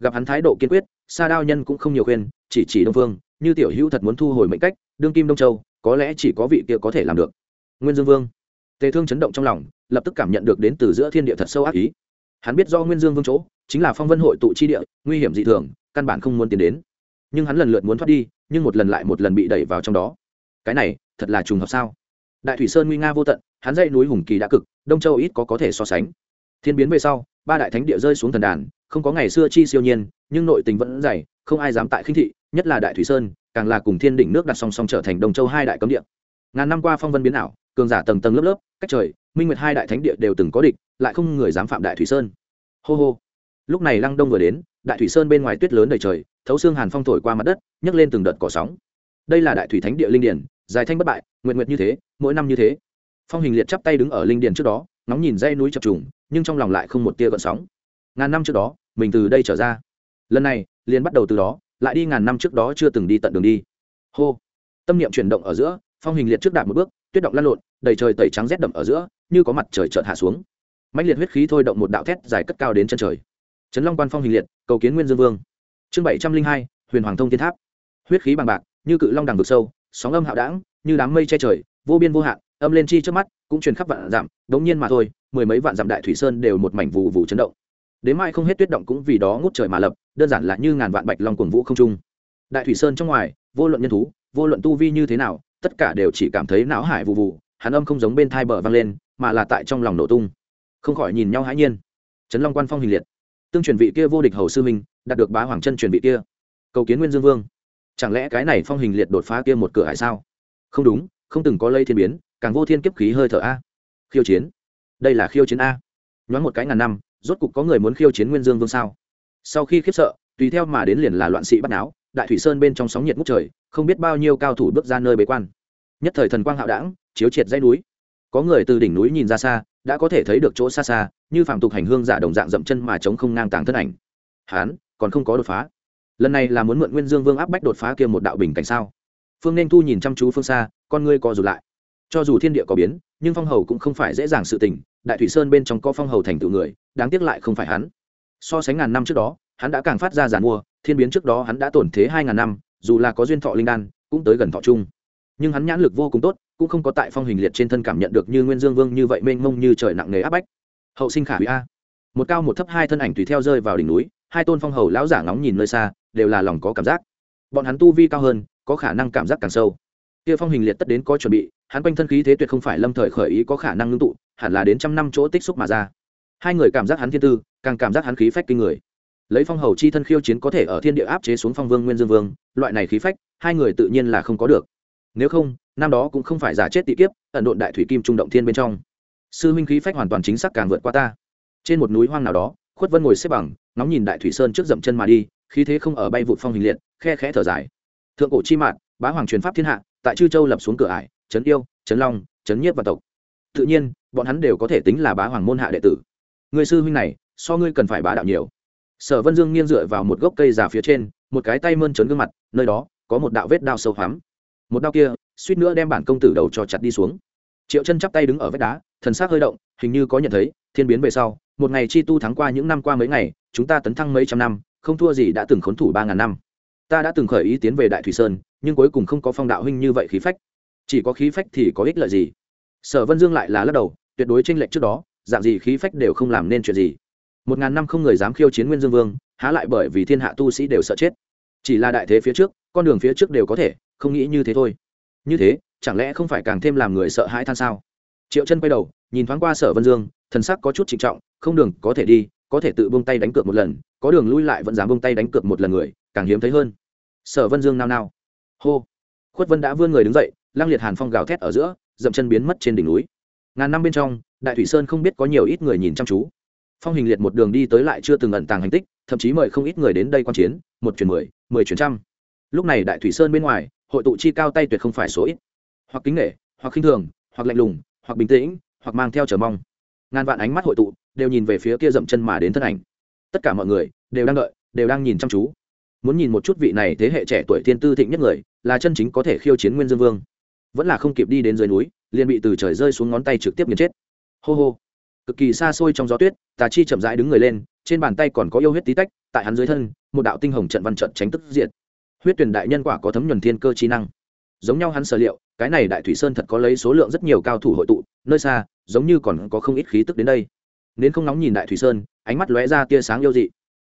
Gặp hắn thái độ kiên quyết, sa đao nhân cũng không nhiều khuyên, chỉ chỉ đông phương như tiểu hữu thật muốn thu hồi mệnh cách, đương kim đông châu, có lẽ chỉ có vị kia có thể làm được. Nguyên dương vương. Tề thương chấn động trong lòng, lập tức cảm nhận được đến từ giữa thiên địa thật sâu ác ý. Hắn biết do nguyên dương vương chỗ, chính là phong vân hội tụ chi địa, nguy hiểm dị thường, căn bản không muốn tiến đến. Nhưng hắn lần lượt muốn thoát đi, nhưng một lần lại một lần bị đẩy vào trong đó. Cái này, thật là trùng hợp sao? Đại thủy sơn nguy nga vô tận, hắn dãy núi hùng kỳ đã cực, đông châu ít có có thể so sánh. Thiên biến về sau, ba đại thánh địa rơi xuống thần đàn, không có ngày xưa chi siêu nhiên, nhưng nội tình vẫn dày, không ai dám tại khinh thị, nhất là đại thủy sơn, càng là cùng thiên đỉnh nước đặt song song trở thành đông châu hai đại cấm địa. Ngàn năm qua phong vân biến ảo, cường giả tầng tầng lớp lớp, cách trời, minh nguyệt hai đại thánh địa đều từng có địch, lại không người dám phạm đại thủy sơn. Hô hô. Lúc này lăng đông vừa đến, đại thủy sơn bên ngoài tuyết lớn đầy trời, thấu xương hàn phong thổi qua mặt đất, nhấc lên từng đợt cỏ sóng. Đây là đại thủy thánh địa linh điển dài thanh bất bại nguyện nguyện như thế, mỗi năm như thế. Phong hình liệt chắp tay đứng ở linh điền trước đó nóng nhìn dây núi chập trùng, nhưng trong lòng lại không một tia gợn sóng. Ngàn năm trước đó, mình từ đây trở ra. Lần này, liền bắt đầu từ đó, lại đi ngàn năm trước đó chưa từng đi tận đường đi. Hô. Tâm niệm chuyển động ở giữa, phong hình liệt trước đạp một bước, tuyết động lăn lộn, đầy trời tẩy trắng rét đậm ở giữa, như có mặt trời chợt hạ xuống. Mạnh liệt huyết khí thôi động một đạo thét dài cất cao đến chân trời. Trấn long quan phong hình liệt, cầu kiến nguyên dương vương. Chương bảy trăm linh hai, huyền hoàng thông thiên tháp. Huyết khí bằng bạc, như cự long đằng vực sâu sóng âm hạo đãng, như đám mây che trời, vô biên vô hạn, âm lên chi trước mắt, cũng truyền khắp vạn dặm, đống nhiên mà thôi, mười mấy vạn dặm đại thủy sơn đều một mảnh vụ vụ chấn động. Đến mai không hết tuyết động cũng vì đó ngút trời mà lập, đơn giản là như ngàn vạn bạch long cuồng vũ không trung. Đại thủy sơn trong ngoài, vô luận nhân thú, vô luận tu vi như thế nào, tất cả đều chỉ cảm thấy não hải vụ vụ hắn âm không giống bên thai bờ vang lên, mà là tại trong lòng nổ tung. Không khỏi nhìn nhau hãi nhiên. Trấn long quan phong hình liệt. Tương truyền vị kia vô địch hầu sư minh, đạt được bá hoàng chân truyền vị kia. Cầu kiến nguyên dương vương chẳng lẽ cái này phong hình liệt đột phá kia một cửa hải sao? Không đúng, không từng có lây thiên biến, càng vô thiên kiếp khí hơi thở a. Khiêu chiến. Đây là khiêu chiến a. Nhoáng một cái ngàn năm, rốt cục có người muốn khiêu chiến nguyên dương vương sao? Sau khi khiếp sợ, tùy theo mà đến liền là loạn sĩ bắt náo, đại thủy sơn bên trong sóng nhiệt ngút trời, không biết bao nhiêu cao thủ bước ra nơi bế quan. Nhất thời thần quang hạo đảng chiếu triệt dây núi. Có người từ đỉnh núi nhìn ra xa, đã có thể thấy được chỗ xa xa, như phạm tục hành hương giả đồng dạng dậm chân mà chống không ngang tàng thân ảnh. Hán, còn không có đột phá lần này là muốn mượn nguyên dương vương áp bách đột phá kia một đạo bình cảnh sao? Phương nên thu nhìn chăm chú phương xa, con ngươi co rụt lại. Cho dù thiên địa có biến, nhưng phong hầu cũng không phải dễ dàng sự tình, đại thủy sơn bên trong có phong hầu thành tựu người, đáng tiếc lại không phải hắn. So sánh ngàn năm trước đó, hắn đã càng phát ra giàn mua, thiên biến trước đó hắn đã tổn thế hai ngàn năm, dù là có duyên thọ linh đan, cũng tới gần thọ chung nhưng hắn nhãn lực vô cùng tốt, cũng không có tại phong hình liệt trên thân cảm nhận được như nguyên dương vương như vậy mênh mông như trời nặng nề áp bách. Hậu sinh khả hủy a. Một cao một thấp hai thân ảnh tùy theo rơi vào đỉnh núi, hai tôn phong hầu lão giả ngóng nhìn nơi xa đều là lòng có cảm giác. Bọn hắn tu vi cao hơn, có khả năng cảm giác càng sâu. Kia phong hình liệt tất đến có chuẩn bị, hắn quanh thân khí thế tuyệt không phải lâm thời khởi ý có khả năng ngưng tụ, hẳn là đến trăm năm chỗ tích xúc mà ra. Hai người cảm giác hắn thiên tư, càng cảm giác hắn khí phách kinh người. Lấy phong hầu chi thân khiêu chiến có thể ở thiên địa áp chế xuống phong vương nguyên dương vương, loại này khí phách, hai người tự nhiên là không có được. Nếu không, năm đó cũng không phải giả chết tị kiếp, ẩn độn đại thủy kim trung động thiên bên trong. Sư minh khí phách hoàn toàn chính xác càng vượt qua ta. Trên một núi hoang nào đó, khuất vân ngồi xếp bằng, ngóng nhìn đại thủy sơn trước dậm chân mà đi khí thế không ở bay vụt phong hình liệt, khe khẽ thở dài. Thượng cổ chi mạn bá hoàng truyền pháp thiên hạ, tại chư châu lập xuống cửa ải, trấn yêu, trấn long, trấn nhiếp và tộc. Tự nhiên, bọn hắn đều có thể tính là bá hoàng môn hạ đệ tử. Người sư huynh này, so ngươi cần phải bá đạo nhiều. Sở vân dương nghiêng dựa vào một gốc cây già phía trên, một cái tay mơn trớn gương mặt, nơi đó có một đạo vết đao sâu hoắm. Một đao kia, suýt nữa đem bản công tử đầu cho chặt đi xuống. Triệu chân chắp tay đứng ở vách đá, thần s c hơi động, hình như có nhận thấy, thiên biến về sau, một ngày chi tu thắng qua những năm qua mấy ngày, chúng ta tấn thăng mấy trăm năm không thua gì đã từng khốn thủ ba ngàn năm. Ta đã từng khởi ý tiến về đại thủy sơn, nhưng cuối cùng không có phong đạo huynh như vậy khí phách. Chỉ có khí phách thì có ích lợi gì? Sở vân dương lại là lắc đầu, tuyệt đối tranh lệch trước đó, dạng gì khí phách đều không làm nên chuyện gì. Một ngàn năm không người dám khiêu chiến nguyên dương vương, há lại bởi vì thiên hạ tu sĩ đều sợ chết. Chỉ là đại thế phía trước, con đường phía trước đều có thể, không nghĩ như thế thôi. Như thế, chẳng lẽ không phải càng thêm làm người sợ hãi than sao? Triệu chân quay đầu, nhìn thoáng qua sở vân dương, thần sắc có chút trịnh trọng, không đường, có thể đi có thể tự buông tay đánh cược một lần, có đường lui lại vẫn dám buông tay đánh cược một lần người, càng hiếm thấy hơn. Sở vân dương nao nao. Hô. Khuất vân đã vươn người đứng dậy lang liệt hàn phong gào thét ở giữa, dậm chân biến mất trên đỉnh núi. Ngàn năm bên trong, đại thủy sơn không biết có nhiều ít người nhìn chăm chú. Phong hình liệt một đường đi tới lại chưa từng ẩn tàng hành tích, thậm chí mời không ít người đến đây quan chiến, một chuyển mười mười chuyển trăm. Lúc này đại thủy sơn bên ngoài, hội tụ chi cao tay tuyệt không phải số ít. Hoặc kính nghệ hoặc khinh thường, hoặc lạnh lùng, hoặc bình tĩnh, hoặc mang theo chờ mong. Ngàn vạn ánh mắt hội tụ đều nhìn về phía kia dậm chân mà đến thân ảnh. Tất cả mọi người đều đang đợi, đều đang nhìn chăm chú. Muốn nhìn một chút vị này thế hệ trẻ tuổi thiên tư thịnh nhất người, là chân chính có thể khiêu chiến nguyên dương vương. Vẫn là không kịp đi đến dưới núi, liền bị từ trời rơi xuống ngón tay trực tiếp nghiền chết. Hô hô. Cực kỳ xa xôi trong gió tuyết, tà chi chậm rãi đứng người lên, trên bàn tay còn có yêu huyết tí tách, tại hắn dưới thân, một đạo tinh hồng trận văn trận tránh tức diện huyết tuyển đại nhân quả có thấm nhuần thiên cơ trí năng. Giống nhau hắn sở liệu, cái này đại thủy sơn thật có lấy số lượng rất nhiều cao thủ hội tụ, nơi xa, giống như còn có không ít khí tức đến đây nên không nóng nhìn đại thủy sơn, ánh mắt lóe ra tia sáng yêu dị.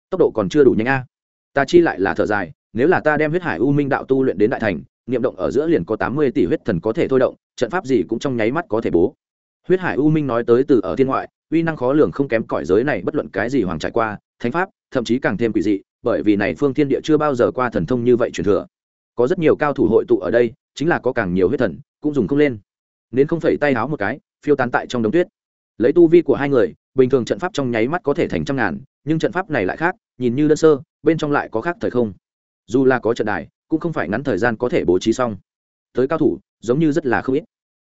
Tốc độ còn chưa đủ nhanh a. Ta chi lại là thở dài, nếu là ta đem huyết hải u minh đạo tu luyện đến đại thành, niệm động ở giữa liền có tám mươi tỷ huyết thần có thể thôi động, trận pháp gì cũng trong nháy mắt có thể bố. Huyết hải u minh nói tới từ ở thiên ngoại, uy năng khó lường không kém cõi giới này bất luận cái gì hoàng trải qua, thánh pháp, thậm chí càng thêm quỷ dị, bởi vì này phương thiên địa chưa bao giờ qua thần thông như vậy truyền thừa. Có rất nhiều cao thủ hội tụ ở đây, chính là có càng nhiều huyết thần, cũng dùng không lên. Nên không phải tay háo một cái, phiêu tán tại trong đống tuyết. Lấy tu vi của hai người bình thường trận pháp trong nháy mắt có thể thành trăm ngàn, nhưng trận pháp này lại khác, nhìn như đơn sơ, bên trong lại có khác thời không. Dù là có trận đài, cũng không phải ngắn thời gian có thể bố trí xong. Tới cao thủ, giống như rất là không ít.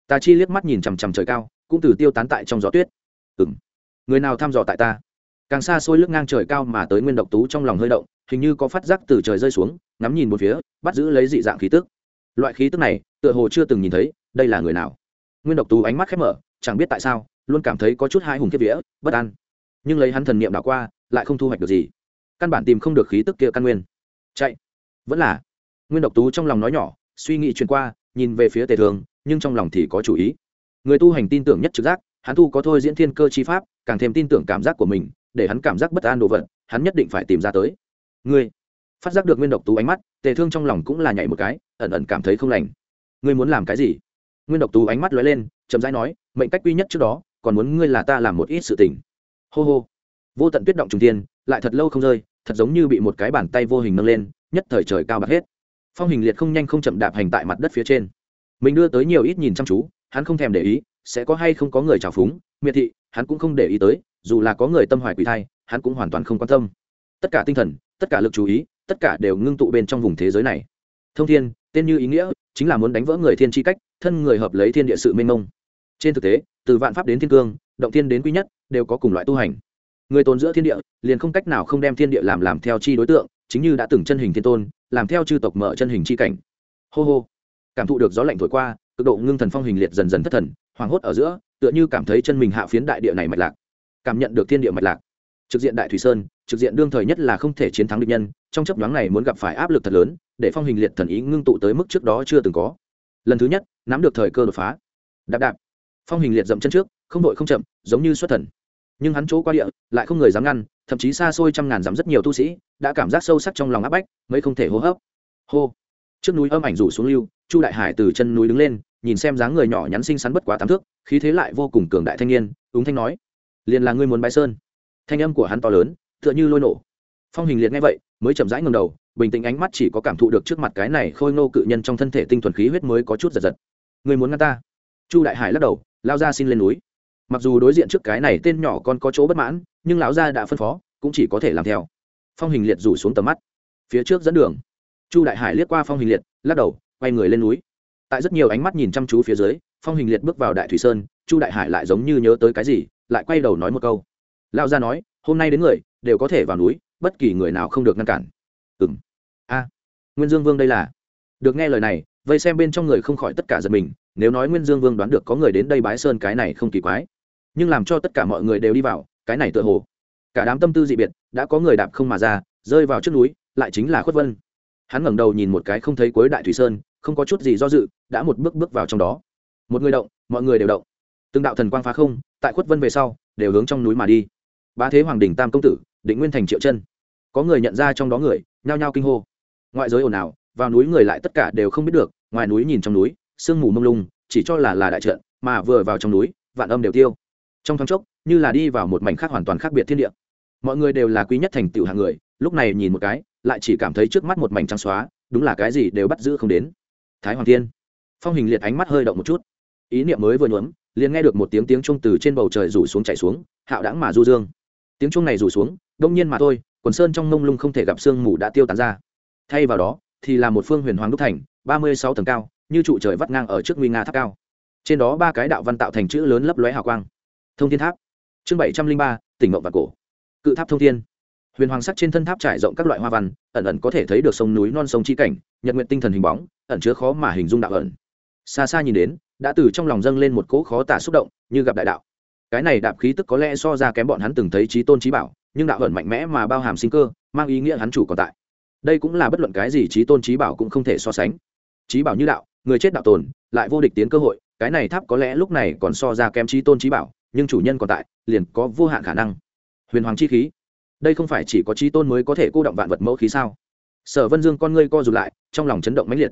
Tà chi liếc mắt nhìn chằm chằm trời cao, cũng từ tiêu tán tại trong gió tuyết. Ừ m người nào thăm dò tại ta? Càng xa xôi lướt ngang trời cao mà tới nguyên độc tú trong lòng hơi động, hình như có phát giác từ trời rơi xuống, ngắm nhìn một phía, bắt giữ lấy dị dạng khí tức. Loại khí tức này, tựa hồ chưa từng nhìn thấy, đây là người nào? Nguyên độc tú ánh mắt khép mở, chẳng biết tại sao luôn cảm thấy có chút hai hùng kiếp vía, bất an. Nhưng lấy hắn thần niệm đảo qua, lại không thu hoạch được gì. Căn bản tìm không được khí tức kia căn nguyên. Chạy. Vẫn là. Nguyên độc tú trong lòng nói nhỏ, suy nghĩ chuyển qua, nhìn về phía tề thường, nhưng trong lòng thì có chủ ý. Người tu hành tin tưởng nhất trực giác, hắn tu có thôi diễn thiên cơ chi pháp, càng thêm tin tưởng cảm giác của mình, để hắn cảm giác bất an đồ vật, hắn nhất định phải tìm ra tới. Ngươi. Phát giác được nguyên độc tú ánh mắt, tề thương trong lòng cũng là nhảy một cái, ẩn ẩn cảm thấy không lành. Ngươi muốn làm cái gì? Nguyên độc tú ánh mắt lóe lên, chậm rãi nói, mệnh cách quy nhất trước đó còn muốn ngươi là ta làm một ít sự tình. Hô hô. Vô tận tuyết động trùng tiên lại thật lâu không rơi, thật giống như bị một cái bàn tay vô hình nâng lên, nhất thời trời cao bạc hết. Phong hình liệt không nhanh không chậm đạp hành tại mặt đất phía trên. Mình đưa tới nhiều ít nhìn chăm chú, hắn không thèm để ý, sẽ có hay không có người trào phúng, miệt thị, hắn cũng không để ý tới, dù là có người tâm hoài quỷ thai, hắn cũng hoàn toàn không quan tâm. Tất cả tinh thần, tất cả lực chú ý, tất cả đều ngưng tụ bên trong vùng thế giới này. Thông thiên, tên như ý nghĩa, chính là muốn đánh vỡ người thiên tri cách, thân người hợp lấy thiên địa sự mênh mông trên thực tế, từ vạn pháp đến thiên cương, động thiên đến quý nhất, đều có cùng loại tu hành. Người tồn giữa thiên địa, liền không cách nào không đem thiên địa làm làm theo chi đối tượng, chính như đã từng chân hình thiên tôn, làm theo chư tộc mở chân hình chi cảnh. Hô hô. Cảm thụ được gió lạnh thổi qua, cực độ ngưng thần phong hình liệt dần dần thất thần, hoảng hốt ở giữa, tựa như cảm thấy chân mình hạ phiến đại địa này mạch lạc. Cảm nhận được thiên địa mạch lạc. Trực diện đại thủy sơn, trực diện đương thời nhất là không thể chiến thắng địch nhân, trong chấp nhoáng này muốn gặp phải áp lực thật lớn, để phong hình liệt thần ý ngưng tụ tới mức trước đó chưa từng có. Lần thứ nhất, nắm được thời cơ đột phá. Đạp đạp phong hình liệt dậm chân trước, không đội không chậm, giống như xuất thần. Nhưng hắn chỗ qua địa, lại không người dám ngăn, thậm chí xa xôi trăm ngàn dám rất nhiều tu sĩ, đã cảm giác sâu sắc trong lòng áp bách mấy không thể hô hấp. Hô. Trước núi âm ảnh rủ xuống lưu, chu đại hải từ chân núi đứng lên, nhìn xem dáng người nhỏ nhắn xinh xắn bất quá tám thước, khí thế lại vô cùng cường đại thanh niên ứng thanh nói, liền là ngươi muốn bái sơn. Thanh âm của hắn to lớn, tựa như lôi nổ. Phong hình liệt nghe vậy, mới chậm rãi ngầm đầu, bình tĩnh ánh mắt chỉ có cảm thụ được trước mặt cái này khôi ngô cự nhân trong thân thể tinh thuần khí huyết mới có chút giật giật. Người muốn ngăn ta? Chu đại hải lắc đầu lao ra xin lên núi. Mặc dù đối diện trước cái này tên nhỏ con có chỗ bất mãn, nhưng lão gia đã phân phó, cũng chỉ có thể làm theo. Phong hình liệt rủ xuống tầm mắt. Phía trước dẫn đường. Chu đại hải liếc qua phong hình liệt, lắc đầu, quay người lên núi. Tại rất nhiều ánh mắt nhìn chăm chú phía dưới, phong hình liệt bước vào đại thủy sơn, chu đại hải lại giống như nhớ tới cái gì, lại quay đầu nói một câu. Lão gia nói, hôm nay đến người, đều có thể vào núi, bất kỳ người nào không được ngăn cản. Ừ m a. Nguyên dương vương đây là. Được nghe lời này, vây xem bên trong người không khỏi tất cả giật mình nếu nói nguyên dương vương đoán được có người đến đây bái sơn cái này không kỳ quái. Nhưng làm cho tất cả mọi người đều đi vào, cái này tựa hồ, cả đám tâm tư dị biệt, đã có người đạp không mà ra, rơi vào trước núi, lại chính là khuất vân. Hắn ngẩng đầu nhìn một cái không thấy cuối đại thủy sơn, không có chút gì do dự, đã một bước bước vào trong đó. Một người động, mọi người đều động. Từng đạo thần quang phá không, tại khuất vân về sau, đều hướng trong núi mà đi. Ba thế hoàng đình tam công tử, định nguyên thành triệu chân. Có người nhận ra trong đó người, nhao nhao kinh hô. Ngoại giới ồn ào, vào núi người lại tất cả đều không biết được, ngoài núi nhìn trong núi sương mù mông lung, chỉ cho là là đại trận, mà vừa vào trong núi, vạn âm đều tiêu. Trong thoáng chốc, như là đi vào một mảnh khác hoàn toàn khác biệt thiên địa. Mọi người đều là quý nhất thành tựu hạng người, lúc này nhìn một cái, lại chỉ cảm thấy trước mắt một mảnh trắng xóa, đúng là cái gì đều bắt giữ không đến. Thái hoàng thiên. Phong hình liệt ánh mắt hơi động một chút. Ý niệm mới vừa nhuốm, liền nghe được một tiếng tiếng trung từ trên bầu trời rủ xuống chạy xuống, hạo đãng mà du dương. Tiếng trung này rủ xuống, đông nhiên mà thôi, quần sơn trong mông lung không thể gặp sương mù đã tiêu tán ra. Thay vào đó, thì là một phương huyền hoàng đúc thành, ba mươi sáu tầng cao như trụ trời vắt ngang ở trước nguy nga tháp cao. Trên đó ba cái đạo văn tạo thành chữ lớn lấp lóe hào quang. Thông thiên tháp. Chương bảy trăm linh ba, tỉnh mộng và cổ. Cự tháp thông thiên. Huyền hoàng sắc trên thân tháp trải rộng các loại hoa văn, ẩn ẩn có thể thấy được sông núi non sông chi cảnh, nhật nguyện tinh thần hình bóng, ẩn chứa khó mà hình dung đạo ẩn. Xa xa nhìn đến, đã từ trong lòng dâng lên một cỗ khó tả xúc động, như gặp đại đạo. Cái này đạp khí tức có lẽ so ra kém bọn hắn từng thấy trí tôn trí bảo, nhưng đạo ẩn mạnh mẽ mà bao hàm sinh cơ, mang ý nghĩa hắn chủ còn tại. Đây cũng là bất luận cái gì trí tôn trí bảo cũng không thể so sánh. Trí bảo như đạo người chết đạo tồn, lại vô địch tiến cơ hội, cái này tháp có lẽ lúc này còn so ra kém trí tôn trí bảo, nhưng chủ nhân còn tại, liền có vô hạn khả năng. Huyền hoàng chi khí. Đây không phải chỉ có trí tôn mới có thể cô động vạn vật mẫu khí sao? Sở vân dương con ngươi co rụt lại, trong lòng chấn động mãnh liệt.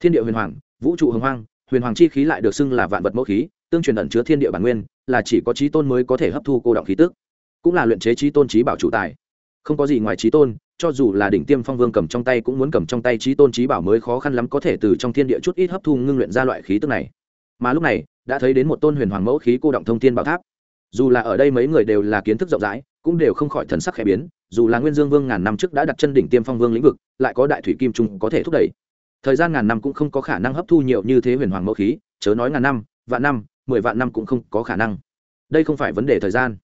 Thiên địa huyền hoàng, vũ trụ hồng hoang, huyền hoàng chi khí lại được xưng là vạn vật mẫu khí, tương truyền ẩn chứa thiên địa bản nguyên, là chỉ có trí tôn mới có thể hấp thu cô động khí tức, cũng là luyện chế trí tôn trí bảo chủ tài. Không có gì ngoài trí tôn cho dù là đỉnh tiêm phong vương cầm trong tay cũng muốn cầm trong tay trí tôn trí bảo mới khó khăn lắm có thể từ trong thiên địa chút ít hấp thu ngưng luyện ra loại khí tức này. Mà lúc này, đã thấy đến một tôn huyền hoàng mẫu khí cô động thông thiên bảo tháp. Dù là ở đây mấy người đều là kiến thức rộng rãi, cũng đều không khỏi thần sắc khẽ biến, dù là nguyên dương vương ngàn năm trước đã đặt chân đỉnh tiêm phong vương lĩnh vực, lại có đại thủy kim trung có thể thúc đẩy. Thời gian ngàn năm cũng không có khả năng hấp thu nhiều như thế huyền hoàng mẫu khí, chớ nói ngàn năm, vạn năm, mười vạn năm cũng không có khả năng. Đây không phải vấn đề thời gian.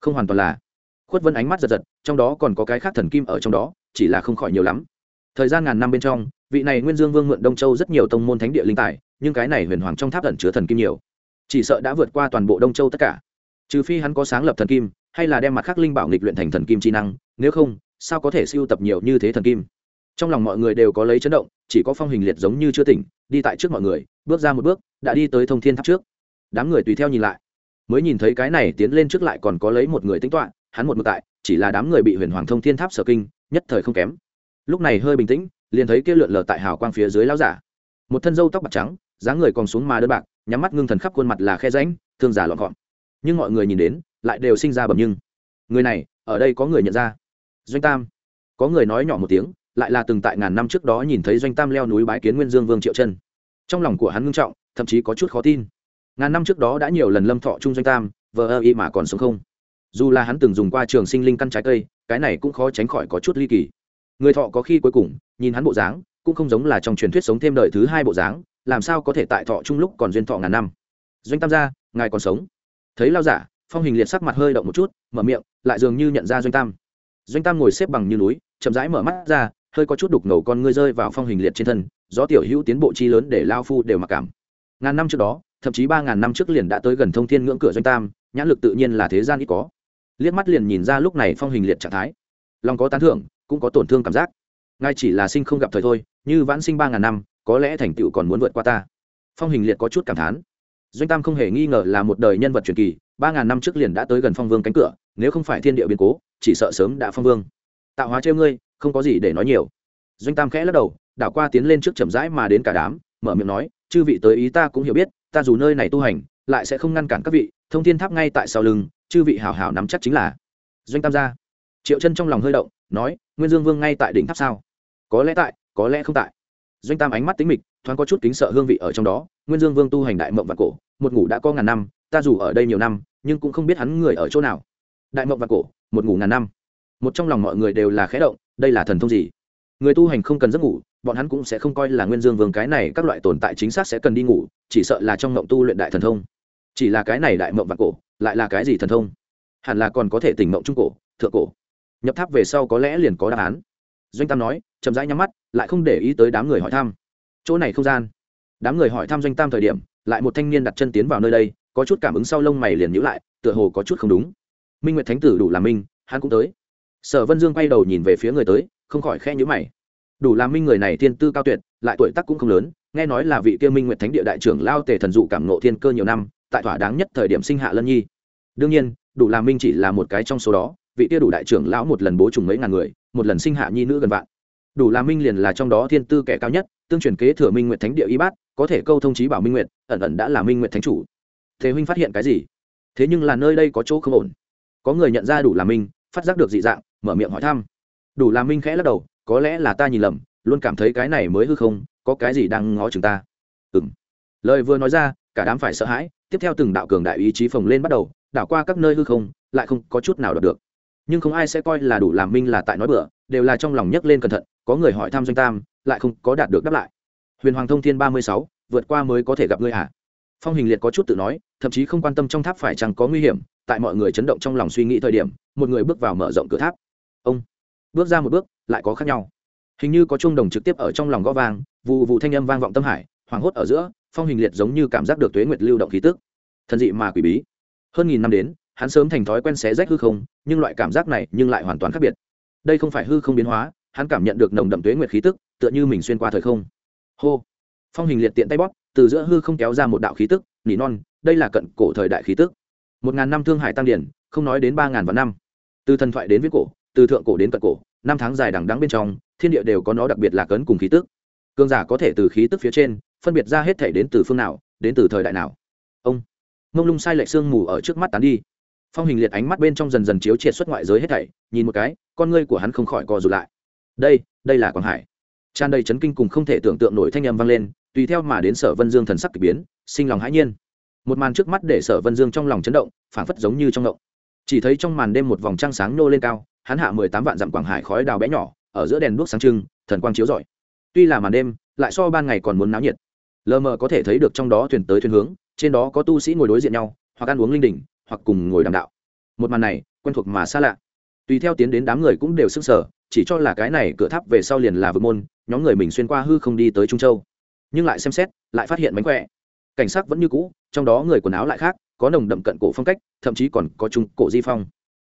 Không hoàn toàn là khuất vân ánh mắt giật giật, trong đó còn có cái khác thần kim ở trong đó, chỉ là không khỏi nhiều lắm. Thời gian ngàn năm bên trong, vị này nguyên dương vương mượn đông châu rất nhiều tông môn thánh địa linh tài, nhưng cái này huyền hoàng trong tháp ẩn chứa thần kim nhiều. Chỉ sợ đã vượt qua toàn bộ đông châu tất cả. Trừ phi hắn có sáng lập thần kim, hay là đem mặt khắc linh bảo nghịch luyện thành thần kim chi năng, nếu không, sao có thể siêu tập nhiều như thế thần kim? Trong lòng mọi người đều có lấy chấn động, chỉ có phong hình liệt giống như chưa tỉnh, đi tại trước mọi người, bước ra một bước, đã đi tới thông thiên tháp trước. Đám người tùy theo nhìn lại, mới nhìn thấy cái này tiến lên trước lại còn có lấy một người tính toạ hắn một mực tại, chỉ là đám người bị huyền hoàng thông thiên tháp sở kinh, nhất thời không kém. Lúc này hơi bình tĩnh, liền thấy kia lượn lờ tại hào quang phía dưới lao giả. Một thân râu tóc bạc trắng, dáng người còn xuống mà đơn bạc, nhắm mắt ngưng thần khắp khuôn mặt là khe ránh thương giả lọn gọn. Nhưng mọi người nhìn đến, lại đều sinh ra bầm nhưng. Người này, ở đây có người nhận ra. Doanh tam. Có người nói nhỏ một tiếng, lại là từng tại ngàn năm trước đó nhìn thấy doanh tam leo núi bái kiến nguyên dương vương triệu chân. Trong lòng của hắn ngưng trọng, thậm chí có chút khó tin. Ngàn năm trước đó đã nhiều lần lâm thọ chung doanh tam, vờ ơ y mà còn sống không dù là hắn từng dùng qua trường sinh linh căn trái cây, cái này cũng khó tránh khỏi có chút ly kỳ. Người thọ có khi cuối cùng, nhìn hắn bộ dáng, cũng không giống là trong truyền thuyết sống thêm đời thứ hai bộ dáng, làm sao có thể tại thọ chung lúc còn duyên thọ ngàn năm. Doanh tam gia, ngài còn sống. Thấy lao giả, phong hình liệt sắc mặt hơi động một chút, mở miệng, lại dường như nhận ra doanh tam. Doanh tam ngồi xếp bằng như núi, chậm rãi mở mắt ra, hơi có chút đục ngầu con ngươi rơi vào phong hình liệt trên thân Do tiểu hữu tiến bộ chi lớn để lao phu đều mặc cảm. Ngàn năm trước đó, thậm chí ba ngàn năm trước liền đã tới gần thông thiên ngưỡng cửa doanh tam, nhãn lực tự nhiên là thế gian ít có liếc mắt liền nhìn ra lúc này phong hình liệt trạng thái. Lòng có tán thưởng, cũng có tổn thương cảm giác. Ngay chỉ là sinh không gặp thời thôi, như vãn sinh ba ngàn năm, có lẽ thành tựu còn muốn vượt qua ta. Phong hình liệt có chút cảm thán. Doanh tam không hề nghi ngờ là một đời nhân vật truyền kỳ, ba ngàn năm trước liền đã tới gần phong vương cánh cửa, nếu không phải thiên địa biến cố, chỉ sợ sớm đã phong vương. Tạo hóa trêu ngươi, không có gì để nói nhiều. Doanh tam khẽ lắc đầu, đảo qua tiến lên trước chậm rãi mà đến cả đám, mở miệng nói, chư vị tới ý ta cũng hiểu biết, ta dù nơi này tu hành, lại sẽ không ngăn cản các vị thông thiên tháp ngay tại sau lưng, chư vị hảo hảo nắm chắc chính là. Doanh tam gia. Triệu chân trong lòng hơi động, nói, nguyên dương vương ngay tại đỉnh tháp sao? Có lẽ tại, có lẽ không tại. Doanh tam ánh mắt tính mịch, thoáng có chút kính sợ hương vị ở trong đó. Nguyên dương vương tu hành đại mộng và cổ, một ngủ đã có ngàn năm, ta dù ở đây nhiều năm, nhưng cũng không biết hắn người ở chỗ nào. Đại mộng và cổ, một ngủ ngàn năm. Một trong lòng mọi người đều là khẽ động, đây là thần thông gì? Người tu hành không cần giấc ngủ, bọn hắn cũng sẽ không coi là nguyên dương vương cái này các loại tồn tại chính xác sẽ cần đi ngủ, chỉ sợ là trong mộng tu luyện đại thần thông chỉ là cái này đại mộng vạn cổ, lại là cái gì thần thông? Hẳn là còn có thể tỉnh mộng trung cổ, thượng cổ. Nhập tháp về sau có lẽ liền có đáp án. Doanh tam nói, chậm rãi nhắm mắt, lại không để ý tới đám người hỏi thăm. Chỗ này không gian. Đám người hỏi thăm doanh tam thời điểm, lại một thanh niên đặt chân tiến vào nơi đây, có chút cảm ứng sau lông mày liền nhữ lại, tựa hồ có chút không đúng. Minh nguyệt thánh tử đủ là minh, hắn cũng tới. Sở vân dương quay đầu nhìn về phía người tới, không khỏi khe nhữ mày. Đủ là minh người này thiên tư cao tuyệt, lại tuổi tác cũng không lớn, nghe nói là vị kia minh nguyệt thánh địa đại trưởng lao tề thần dụ cảm nộ thiên cơ nhiều năm tại thỏa đáng nhất thời điểm sinh hạ lân nhi. Đương nhiên, đủ làm minh chỉ là một cái trong số đó, vị tia đủ đại trưởng lão một lần bố trùng mấy ngàn người, một lần sinh hạ nhi nữ gần vạn. Đủ làm minh liền là trong đó thiên tư kẻ cao nhất, tương truyền kế thừa minh nguyệt thánh địa y bát, có thể câu thông trí bảo minh nguyệt, ẩn ẩn đã là minh nguyệt thánh chủ. Thế huynh phát hiện cái gì? Thế nhưng là nơi đây có chỗ không ổn. Có người nhận ra đủ làm minh, phát giác được dị dạng, mở miệng hỏi thăm. Đủ làm minh khẽ lắc đầu, có lẽ là ta nhìn lầm, luôn cảm thấy cái này mới hư không, có cái gì đang ngó chừng ta. Ừng lời vừa nói ra, cả đám phải sợ hãi tiếp theo từng đạo cường đại ý chí phồng lên bắt đầu, đảo qua các nơi hư không, lại không có chút nào đọc được. Nhưng không ai sẽ coi là đủ làm minh là tại nói bữa đều là trong lòng nhấc lên cẩn thận, có người hỏi thăm doanh tam, lại không có đạt được đáp lại. Huyền hoàng thông thiên ba mươi sáu, vượt qua mới có thể gặp ngươi hả? Phong hình liệt có chút tự nói, thậm chí không quan tâm trong tháp phải chăng có nguy hiểm, tại mọi người chấn động trong lòng suy nghĩ thời điểm, một người bước vào mở rộng cửa tháp. Ông, bước ra một bước, lại có khác nhau. Hình như có chuông đồng trực tiếp ở trong lòng gõ vang vụ vụ thanh âm vang vọng tâm hải, hoảng hốt ở giữa, phong hình liệt giống như cảm giác được tuế nguyệt lưu động khí tức thần dị mà quỷ bí. Hơn nghìn năm đến, hắn sớm thành thói quen xé rách hư không, nhưng loại cảm giác này nhưng lại hoàn toàn khác biệt. Đây không phải hư không biến hóa, hắn cảm nhận được nồng đậm tuế nguyệt khí tức, tựa như mình xuyên qua thời không. Hô! Phong hình liệt tiện tay bóp, từ giữa hư không kéo ra một đạo khí tức, nỉ non, đây là cận cổ thời đại khí tức. Một ngàn năm thương hải tăng điển, không nói đến ba ngàn vạn năm. Từ thần thoại đến viết cổ, từ thượng cổ đến cận cổ, năm tháng dài đằng đắng bên trong, thiên địa đều có nó đặc biệt là cấn cùng khí tức. Cương giả có thể từ khí tức phía trên, phân biệt ra hết thể đến từ phương nào, đến từ thời đại nào. Ông! Mông lung sai lệch sương mù ở trước mắt tán đi. Phong hình liệt ánh mắt bên trong dần dần chiếu triệt xuất ngoại giới hết thảy, nhìn một cái, con ngươi của hắn không khỏi co rụt lại. Đây đây là quảng hải. Tràn đầy chấn kinh cùng không thể tưởng tượng nổi thanh âm vang lên, tùy theo mà đến sở vân dương thần sắc k ỳ biến, sinh lòng hãi nhiên. Một màn trước mắt để sở vân dương trong lòng chấn động, phảng phất giống như trong động. Chỉ thấy trong màn đêm một vòng trăng sáng nô lên cao, hắn hạ mười tám vạn dặm quảng hải khói đào bé nhỏ, ở giữa đèn đuốc sáng trưng, thần quang chiếu rọi. Tuy là màn đêm, lại so ban ngày còn muốn náo nhiệt. Lờ mờ có thể thấy được trong đó thuyền tới thuyền hướng trên đó có tu sĩ ngồi đối diện nhau, hoặc ăn uống linh đình, hoặc cùng ngồi đàm đạo. Một màn này, quen thuộc mà xa lạ. Tùy theo tiến đến đám người cũng đều sưng sở chỉ cho là cái này cửa tháp về sau liền là vực môn, nhóm người mình xuyên qua hư không đi tới trung châu. Nhưng lại xem xét, lại phát hiện mánh khỏe. Cảnh sắc vẫn như cũ, trong đó người quần áo lại khác, có nồng đậm cận cổ phong cách, thậm chí còn có trung cổ di phong.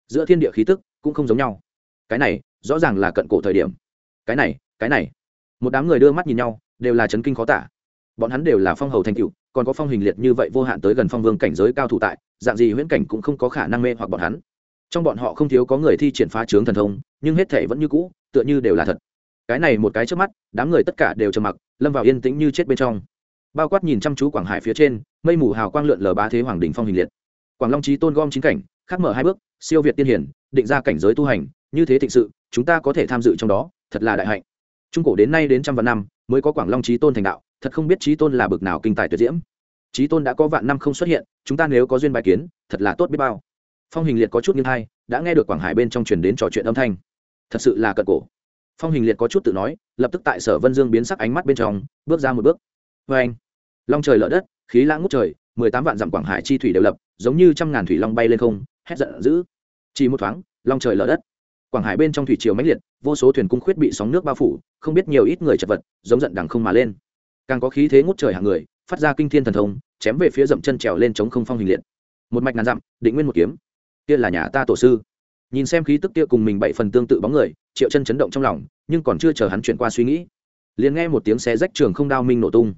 Giữa thiên địa khí tức cũng không giống nhau. Cái này, rõ ràng là cận cổ thời điểm. Cái này cái này. Một đám người đưa mắt nhìn nhau, đều là chấn kinh khó tả. Bọn hắn đều là phong hầu thành cựu còn có phong hình liệt như vậy vô hạn tới gần phong vương cảnh giới cao thủ tại, dạng gì huyễn cảnh cũng không có khả năng mê hoặc bọn hắn. Trong bọn họ không thiếu có người thi triển phá trướng thần thông, nhưng hết thể vẫn như cũ, tựa như đều là thật. Cái này một cái trước mắt, đám người tất cả đều trầm mặc, lâm vào yên tĩnh như chết bên trong. Bao quát nhìn chăm chú quảng hải phía trên, mây mù hào quang lượn lờ bá thế hoàng đình phong hình liệt. Quảng long trí tôn gom chính cảnh, khắc mở hai bước, siêu việt tiên hiển, định ra cảnh giới tu hành, như thế thịnh sự, chúng ta có thể tham dự trong đó, thật là đại hạnh. Trung cổ đến nay đến trăm vạn năm, mới có quảng long trí tôn thành đạo thật không biết trí tôn là bực nào kinh tài tuyệt diễm. Trí tôn đã có vạn năm không xuất hiện, chúng ta nếu có duyên bài kiến, thật là tốt biết bao. Phong hình liệt có chút nghiêng hay đã nghe được quảng hải bên trong truyền đến trò chuyện âm thanh. Thật sự là cận cổ. Phong hình liệt có chút tự nói, lập tức tại sở vân dương biến sắc ánh mắt bên trong, bước ra một bước. Vê anh, long trời lở đất, khí lãng ngút trời, mười tám vạn dặm quảng hải chi thủy đều lập, giống như trăm ngàn thủy long bay lên không, hét giận dữ. Chỉ một thoáng, long trời lở đất. Quảng hải bên trong thủy triều mãnh liệt, vô số thuyền cung khuyết bị sóng nước bao phủ, không biết nhiều ít người chật vật, giống giận đằng không mà lên càng có khí thế ngút trời hàng người, phát ra kinh thiên thần thông, chém về phía dậm chân trèo lên chống không phong hình liệt. Một mạch ngàn dặm, định nguyên một kiếm. Kia là nhà ta tổ sư. Nhìn xem khí tức kia cùng mình bảy phần tương tự bóng người, triệu chân chấn động trong lòng, nhưng còn chưa chờ hắn chuyển qua suy nghĩ, liền nghe một tiếng xé rách trường không đao minh nổ tung.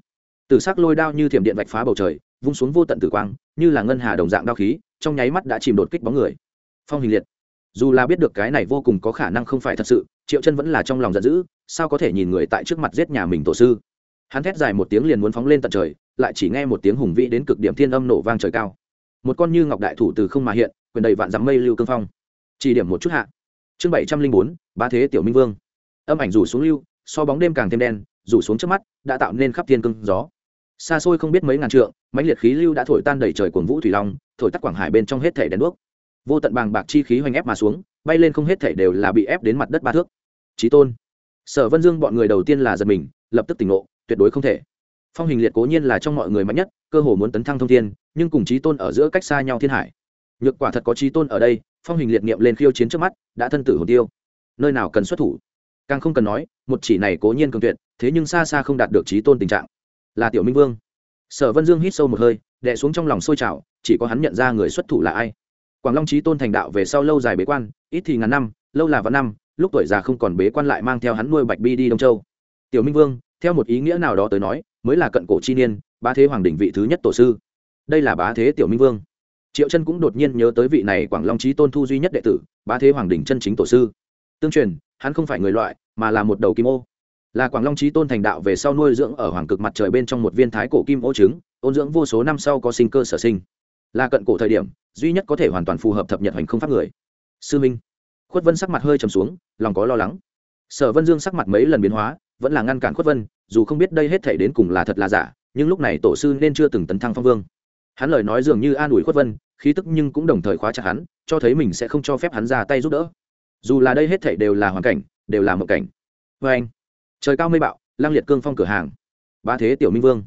Từ sắc lôi đao như thiểm điện vạch phá bầu trời, vung xuống vô tận tử quang, như là ngân hà đồng dạng đao khí, trong nháy mắt đã chìm đột kích bóng người. Phong hình liệt. Dù là biết được cái này vô cùng có khả năng không phải thật sự, triệu chân vẫn là trong lòng giận dữ, sao có thể nhìn người tại trước mặt giết nhà mình tổ sư? Hắn thét dài một tiếng liền muốn phóng lên tận trời, lại chỉ nghe một tiếng hùng vĩ đến cực điểm thiên âm nổ vang trời cao. Một con như ngọc đại thủ từ không mà hiện, quyền đầy vạn dắm mây lưu cương phong. Chỉ điểm một chút hạ. Chương bảy trăm linh bốn ba thế tiểu minh vương. Âm ảnh rủ xuống lưu, so bóng đêm càng thêm đen, rủ xuống trước mắt, đã tạo nên khắp thiên cương gió. Xa xôi không biết mấy ngàn trượng, mãnh liệt khí lưu đã thổi tan đầy trời cuồng vũ thủy long, thổi tắt quảng hải bên trong hết thể đèn đuốc. Vô tận bàng bạc chi khí hoành ép mà xuống, bay lên không hết thể đều là bị ép đến mặt đất ba thước. Trí tôn. Sở vân dương bọn người đầu tiên là giật mình, lập tức tỉnh ngộ tuyệt đối không thể. Phong hình liệt cố nhiên là trong mọi người mạnh nhất, cơ hồ muốn tấn thăng thông thiên, nhưng cùng trí tôn ở giữa cách xa nhau thiên hải. Nhược quả thật có trí tôn ở đây, phong hình liệt niệm lên khiêu chiến trước mắt, đã thân tử hồ tiêu. Nơi nào cần xuất thủ? Càng không cần nói, một chỉ này cố nhiên cường tuyệt, thế nhưng xa xa không đạt được trí tôn tình trạng. Là tiểu minh vương. Sở vân dương hít sâu một hơi, đè xuống trong lòng sôi trào, chỉ có hắn nhận ra người xuất thủ là ai. Quảng long trí tôn thành đạo về sau lâu dài bế quan, ít thì ngàn năm, lâu là vạn năm, lúc tuổi già không còn bế quan lại mang theo hắn nuôi bạch bi đi đông châu. Tiểu minh vương theo một ý nghĩa nào đó tới nói, mới là cận cổ chi niên, bá thế hoàng đỉnh vị thứ nhất tổ sư. Đây là bá thế tiểu minh vương. Triệu chân cũng đột nhiên nhớ tới vị này quảng long trí tôn thu duy nhất đệ tử, bá thế hoàng đỉnh chân chính tổ sư. Tương truyền, hắn không phải người loại, mà là một đầu kim ô. Là quảng long trí tôn thành đạo về sau nuôi dưỡng ở hoàng cực mặt trời bên trong một viên thái cổ kim ô trứng, ôn dưỡng vô số năm sau có sinh cơ sở sinh. Là cận cổ thời điểm, duy nhất có thể hoàn toàn phù hợp thập nhật hành không pháp người. Sư minh. Khuất vân sắc mặt hơi trầm xuống, lòng có lo lắng. Sở vân dương sắc mặt mấy lần biến hóa vẫn là ngăn cản khuất vân, dù không biết đây hết thể đến cùng là thật là giả, nhưng lúc này tổ sư nên chưa từng tấn thăng phong vương. Hắn lời nói dường như an ủi khuất vân, khí tức nhưng cũng đồng thời khóa chặt hắn, cho thấy mình sẽ không cho phép hắn ra tay giúp đỡ. Dù là đây hết thể đều là hoàn cảnh, đều là mộng cảnh. Vê anh, trời cao mây bạo, lang liệt cương phong cửa hàng. Ba thế tiểu minh vương.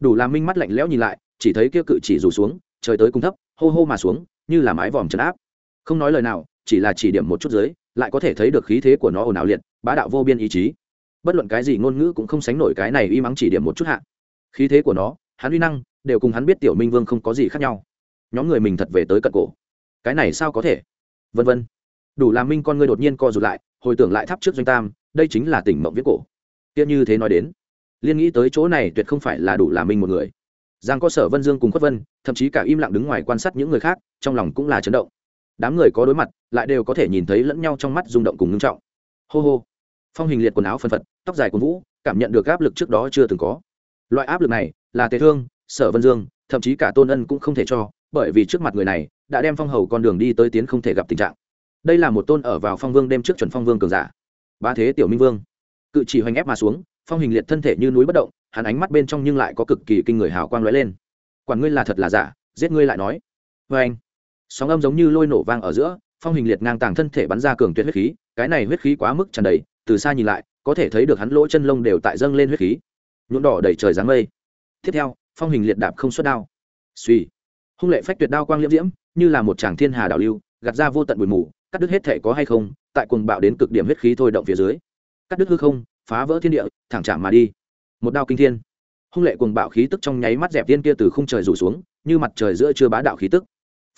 Đủ làm minh mắt lạnh lẽo nhìn lại, chỉ thấy kia cự chỉ rủ xuống, trời tới cung thấp, hô hô mà xuống, như là mái vòm trấn áp. Không nói lời nào, chỉ là chỉ điểm một chút dưới, lại có thể thấy được khí thế của nó ồn ào liệt, bá đạo vô biên ý chí bất luận cái gì ngôn ngữ cũng không sánh nổi cái này y mắng chỉ điểm một chút hạ. Khí thế của nó, hắn uy năng, đều cùng hắn biết tiểu minh vương không có gì khác nhau. Nhóm người mình thật về tới cận cổ. Cái này sao có thể? Vân vân. Đủ làm minh con ngươi đột nhiên co rụt lại, hồi tưởng lại tháp trước doanh tam, đây chính là tỉnh mộng viết cổ. Tiếc như thế nói đến, liên nghĩ tới chỗ này tuyệt không phải là đủ làm minh một người. Giang có sở vân dương cùng khuất vân, thậm chí cả im lặng đứng ngoài quan sát những người khác, trong lòng cũng là chấn động. Đám người có đối mặt, lại đều có thể nhìn thấy lẫn nhau trong mắt rung động cùng ngưng trọng. Hô hô phong hình liệt quần áo phân phật, tóc dài quần vũ, cảm nhận được áp lực trước đó chưa từng có. Loại áp lực này là tề thương, sở vân dương, thậm chí cả tôn ân cũng không thể cho, bởi vì trước mặt người này đã đem phong hầu con đường đi tới tiến không thể gặp tình trạng. Đây là một tôn ở vào phong vương đêm trước chuẩn phong vương cường giả. Ba thế tiểu minh vương. Cự chỉ hoành ép mà xuống, phong hình liệt thân thể như núi bất động, hắn ánh mắt bên trong nhưng lại có cực kỳ kinh người hào quang lóe lên. Quản ngươi là thật là giả, giết ngươi lại nói. Vê anh. Sóng âm giống như lôi nổ vang ở giữa, phong hình liệt ngang tàng thân thể bắn ra cường tuyệt huyết khí, cái này huyết khí quá mức tràn đầy từ xa nhìn lại, có thể thấy được hắn lỗ chân lông đều tại dâng lên huyết khí. Nhuộm đỏ đầy trời dáng mây. Tiếp theo, phong hình liệt đạp không xuất đao. Suy hung lệ phách tuyệt đao quang liễm diễm, như là một tràng thiên hà đảo lưu, gạt ra vô tận bụi mù, cắt đứt hết thể có hay không, tại cuồng bạo đến cực điểm huyết khí thôi động phía dưới. Cắt đứt hư không, phá vỡ thiên địa, thẳng chạm mà đi. Một đao kinh thiên. Hung lệ cuồng bạo khí tức trong nháy mắt dẹp tiên kia từ khung trời rủ xuống, như mặt trời giữa chưa bá đạo khí tức.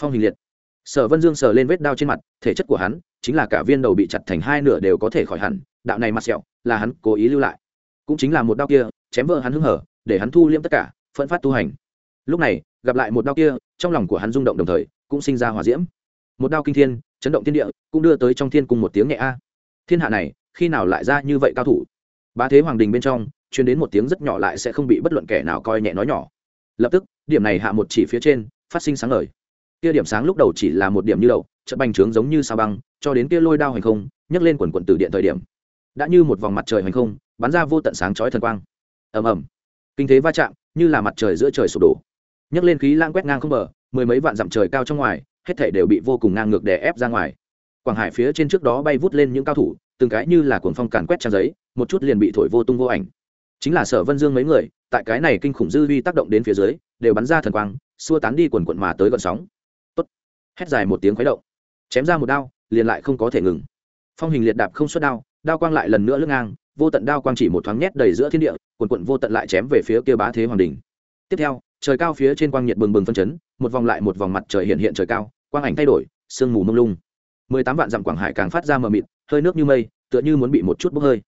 Phong hình liệt. Sở vân dương sờ lên vết đao trên mặt, thể chất của hắn chính là cả viên đầu bị chặt thành hai nửa đều có thể khỏi hẳn, đạo này mặt sẹo, là hắn cố ý lưu lại. Cũng chính là một đao kia, chém vỡ hắn hưng hở, để hắn thu liễm tất cả phân phát tu hành. Lúc này, gặp lại một đao kia, trong lòng của hắn rung động đồng thời, cũng sinh ra hòa diễm. Một đao kinh thiên, chấn động thiên địa, cũng đưa tới trong thiên cùng một tiếng nhẹ a. Thiên hạ này, khi nào lại ra như vậy cao thủ? Ba thế hoàng đình bên trong chuyên đến một tiếng rất nhỏ lại sẽ không bị bất luận kẻ nào coi nhẹ nói nhỏ. Lập tức, điểm này hạ một chỉ phía trên, phát sinh sáng lời kia điểm sáng lúc đầu chỉ là một điểm như đậu chợt bành trướng giống như sao băng cho đến kia lôi đao hành không, nhấc lên quần quận từ điện thời điểm. Đã như một vòng mặt trời hành không, bắn ra vô tận sáng chói thần quang. Ầm ầm. Kinh thế va chạm, như là mặt trời giữa trời sụp đổ. Nhấc lên khí lãng quét ngang không bờ, mười mấy vạn dặm trời cao trong ngoài, hết thảy đều bị vô cùng ngang ngược đè ép ra ngoài. Quảng hải phía trên trước đó bay vút lên những cao thủ, từng cái như là cuồng phong càn quét trang giấy, một chút liền bị thổi vô tung vô ảnh. Chính là sở vân dương mấy người, tại cái này kinh khủng dư vi tác động đến phía dưới, đều bắn ra thần quang, xua tán đi quần quận mà tới gọn sóng. Tốt. Hét dài một tiếng khuấy động. Chém ra một đao liền lại không có thể ngừng. Phong hình liệt đạp không xuất đao đao quang lại lần nữa lưng ngang, vô tận đao quang chỉ một thoáng nhét đầy giữa thiên địa, quần quận vô tận lại chém về phía kia bá thế hoàng đình tiếp theo, trời cao phía trên quang nhiệt bừng bừng phân chấn, một vòng lại một vòng mặt trời hiện hiện trời cao, quang ảnh thay đổi, sương mù mông lung. Mười tám vạn dặm quảng hải càng phát ra mờ mịt, hơi nước như mây, tựa như muốn bị một chút bốc hơi.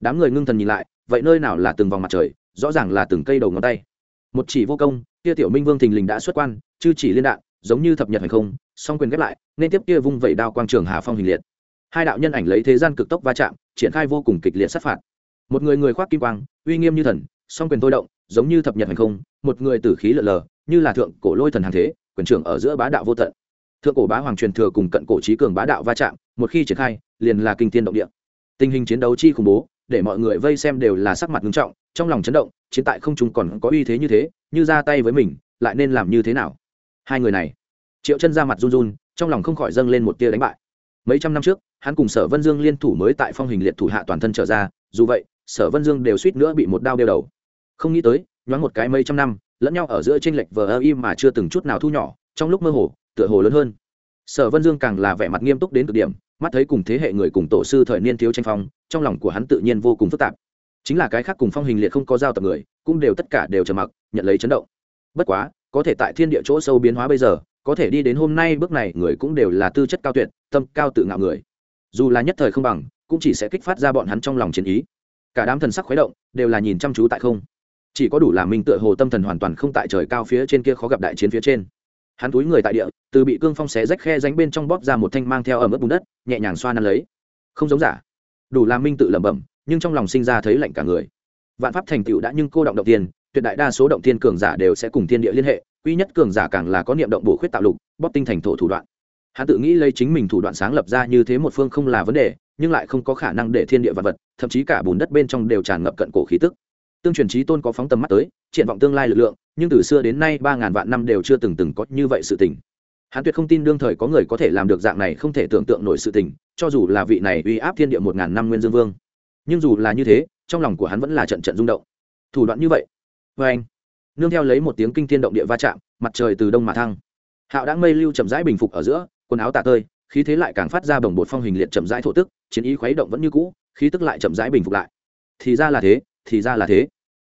Đám người ngưng thần nhìn lại, vậy nơi nào là từng vòng mặt trời, rõ ràng là từng cây đầu ngón tay. Một chỉ vô công, kia tiểu minh vương thình lình đã xuất quan, chư chỉ liên đạn, giống như thập nhật hay không song quyền ghép lại, nên tiếp kia vung vẩy đao quang trường hà phong hình liệt. Hai đạo nhân ảnh lấy thế gian cực tốc va chạm, triển khai vô cùng kịch liệt sát phạt. Một người người khoác kim quang, uy nghiêm như thần, song quyền tôi động, giống như thập nhật hành không, một người tử khí lợn lờ, như là thượng cổ lôi thần hàng thế, quyền trưởng ở giữa bá đạo vô tận. Thượng cổ bá hoàng truyền thừa cùng cận cổ trí cường bá đạo va chạm, một khi triển khai, liền là kinh tiên động địa. Tình hình chiến đấu chi khủng bố, để mọi người vây xem đều là sắc mặt nghiêm trọng, trong lòng chấn động, chiến tại không chúng còn có uy thế như thế, như ra tay với mình, lại nên làm như thế nào? Hai người này triệu chân ra mặt run run, trong lòng không khỏi dâng lên một tia đánh bại. Mấy trăm năm trước, hắn cùng sở vân dương liên thủ mới tại phong hình liệt thủ hạ toàn thân trở ra, dù vậy, sở vân dương đều suýt nữa bị một đao đeo đầu. Không nghĩ tới, nhoáng một cái mấy trăm năm, lẫn nhau ở giữa tranh lệch vờ ơ im mà chưa từng chút nào thu nhỏ, trong lúc mơ hồ, tựa hồ lớn hơn. Sở vân dương càng là vẻ mặt nghiêm túc đến cực điểm, mắt thấy cùng thế hệ người cùng tổ sư thời niên thiếu tranh phong, trong lòng của hắn tự nhiên vô cùng phức tạp. Chính là cái khác cùng phong hình liệt không có giao tập người, cũng đều tất cả đều trầm mặc, nhận lấy chấn động. Bất quá, có thể tại thiên địa chỗ sâu biến hóa bây giờ có thể đi đến hôm nay bước này người cũng đều là tư chất cao tuyệt, tâm cao tự ngạo người. Dù là nhất thời không bằng, cũng chỉ sẽ kích phát ra bọn hắn trong lòng chiến ý. Cả đám thần sắc khuấy động, đều là nhìn chăm chú tại không. Chỉ có đủ làm minh tựa hồ tâm thần hoàn toàn không tại trời cao phía trên kia khó gặp đại chiến phía trên. Hắn túi người tại địa, từ bị cương phong xé rách khe ránh bên trong bóp ra một thanh mang theo ở mức bùn đất, nhẹ nhàng xoa năn lấy. Không giống giả. Đủ làm minh tự lẩm bẩm, nhưng trong lòng sinh ra thấy lạnh cả người. Vạn pháp thành tựu đã nhưng cô động động tiên, tuyệt đại đa số động tiên cường giả đều sẽ cùng thiên địa liên hệ quy nhất cường giả càng là có niệm động bổ khuyết tạo lục, bóp tinh thành thổ thủ đoạn. Hắn tự nghĩ lấy chính mình thủ đoạn sáng lập ra như thế một phương không là vấn đề, nhưng lại không có khả năng để thiên địa vật vật, thậm chí cả bùn đất bên trong đều tràn ngập cận cổ khí tức. Tương truyền trí tôn có phóng tầm mắt tới, triển vọng tương lai lực lượng, nhưng từ xưa đến nay ba ngàn vạn năm đều chưa từng từng có như vậy sự tình. Hắn tuyệt không tin đương thời có người có thể làm được dạng này không thể tưởng tượng nổi sự tình, cho dù là vị này uy áp thiên địa một ngàn năm nguyên dương vương. Nhưng dù là như thế, trong lòng của hắn vẫn là trận trận rung động. Thủ đoạn như vậy. Vê anh nương theo lấy một tiếng kinh thiên động địa va chạm, mặt trời từ đông mà thăng. Hạo đã mây lưu chậm rãi bình phục ở giữa, quần áo tả tơi, khí thế lại càng phát ra bồng bột phong hình liệt chậm rãi thổ tức, chiến ý khuấy động vẫn như cũ, khí tức lại chậm rãi bình phục lại. Thì ra là thế, thì ra là thế.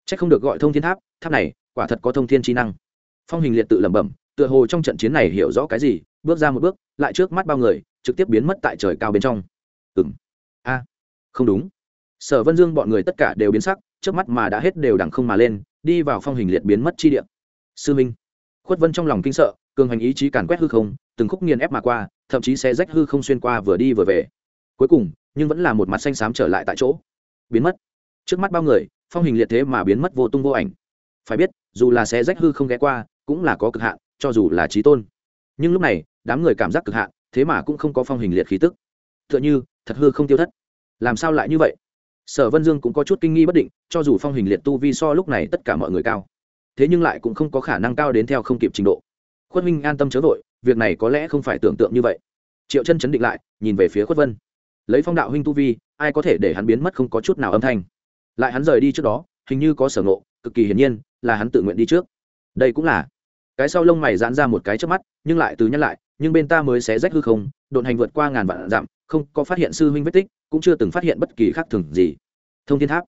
C h ắ c không được gọi thông thiên tháp tháp này, quả thật có thông thiên trí năng. Phong hình liệt tự lẩm bẩm, tựa hồ trong trận chiến này hiểu rõ cái gì, bước ra một bước, lại trước mắt bao người, trực tiếp biến mất tại trời cao bên trong. Ừng a. Không đúng. Sở vân dương bọn người tất cả đều biến sắc, trước mắt mà đã hết đều đằng không mà lên đi vào phong hình liệt biến mất chi địa. Sư minh, khuất vân trong lòng kinh sợ, cường hành ý chí càn quét hư không, từng khúc nghiền ép mà qua, thậm chí sẽ rách hư không xuyên qua vừa đi vừa về. Cuối cùng, nhưng vẫn là một mặt xanh xám trở lại tại chỗ. Biến mất. Trước mắt bao người, phong hình liệt thế mà biến mất vô tung vô ảnh. Phải biết, dù là xé rách hư không ghé qua, cũng là có cực hạn, cho dù là trí tôn. Nhưng lúc này, đám người cảm giác cực hạn, thế mà cũng không có phong hình liệt khí tức. Tựa như, thật hư không tiêu thất. Làm sao lại như vậy? Sở vân dương cũng có chút kinh nghi bất định, cho dù phong hình liệt tu vi so lúc này tất cả mọi người cao, thế nhưng lại cũng không có khả năng cao đến theo không kịp trình độ. Khuất minh an tâm chớ vội, việc này có lẽ không phải tưởng tượng như vậy. Triệu chân chấn định lại, nhìn về phía khuất vân. Lấy phong đạo huynh tu vi, ai có thể để hắn biến mất không có chút nào âm thanh? Lại hắn rời đi trước đó, hình như có sở ngộ, cực kỳ hiển nhiên là hắn tự nguyện đi trước. Đây cũng là. Cái sau lông mày giãn ra một cái trước mắt, nhưng lại từ nhắc lại, nhưng bên ta mới xé rách hư không độn hành vượt qua ngàn vạn dặm, không có phát hiện sư huynh vết tích, cũng chưa từng phát hiện bất kỳ khác thường gì. Thông thiên tháp.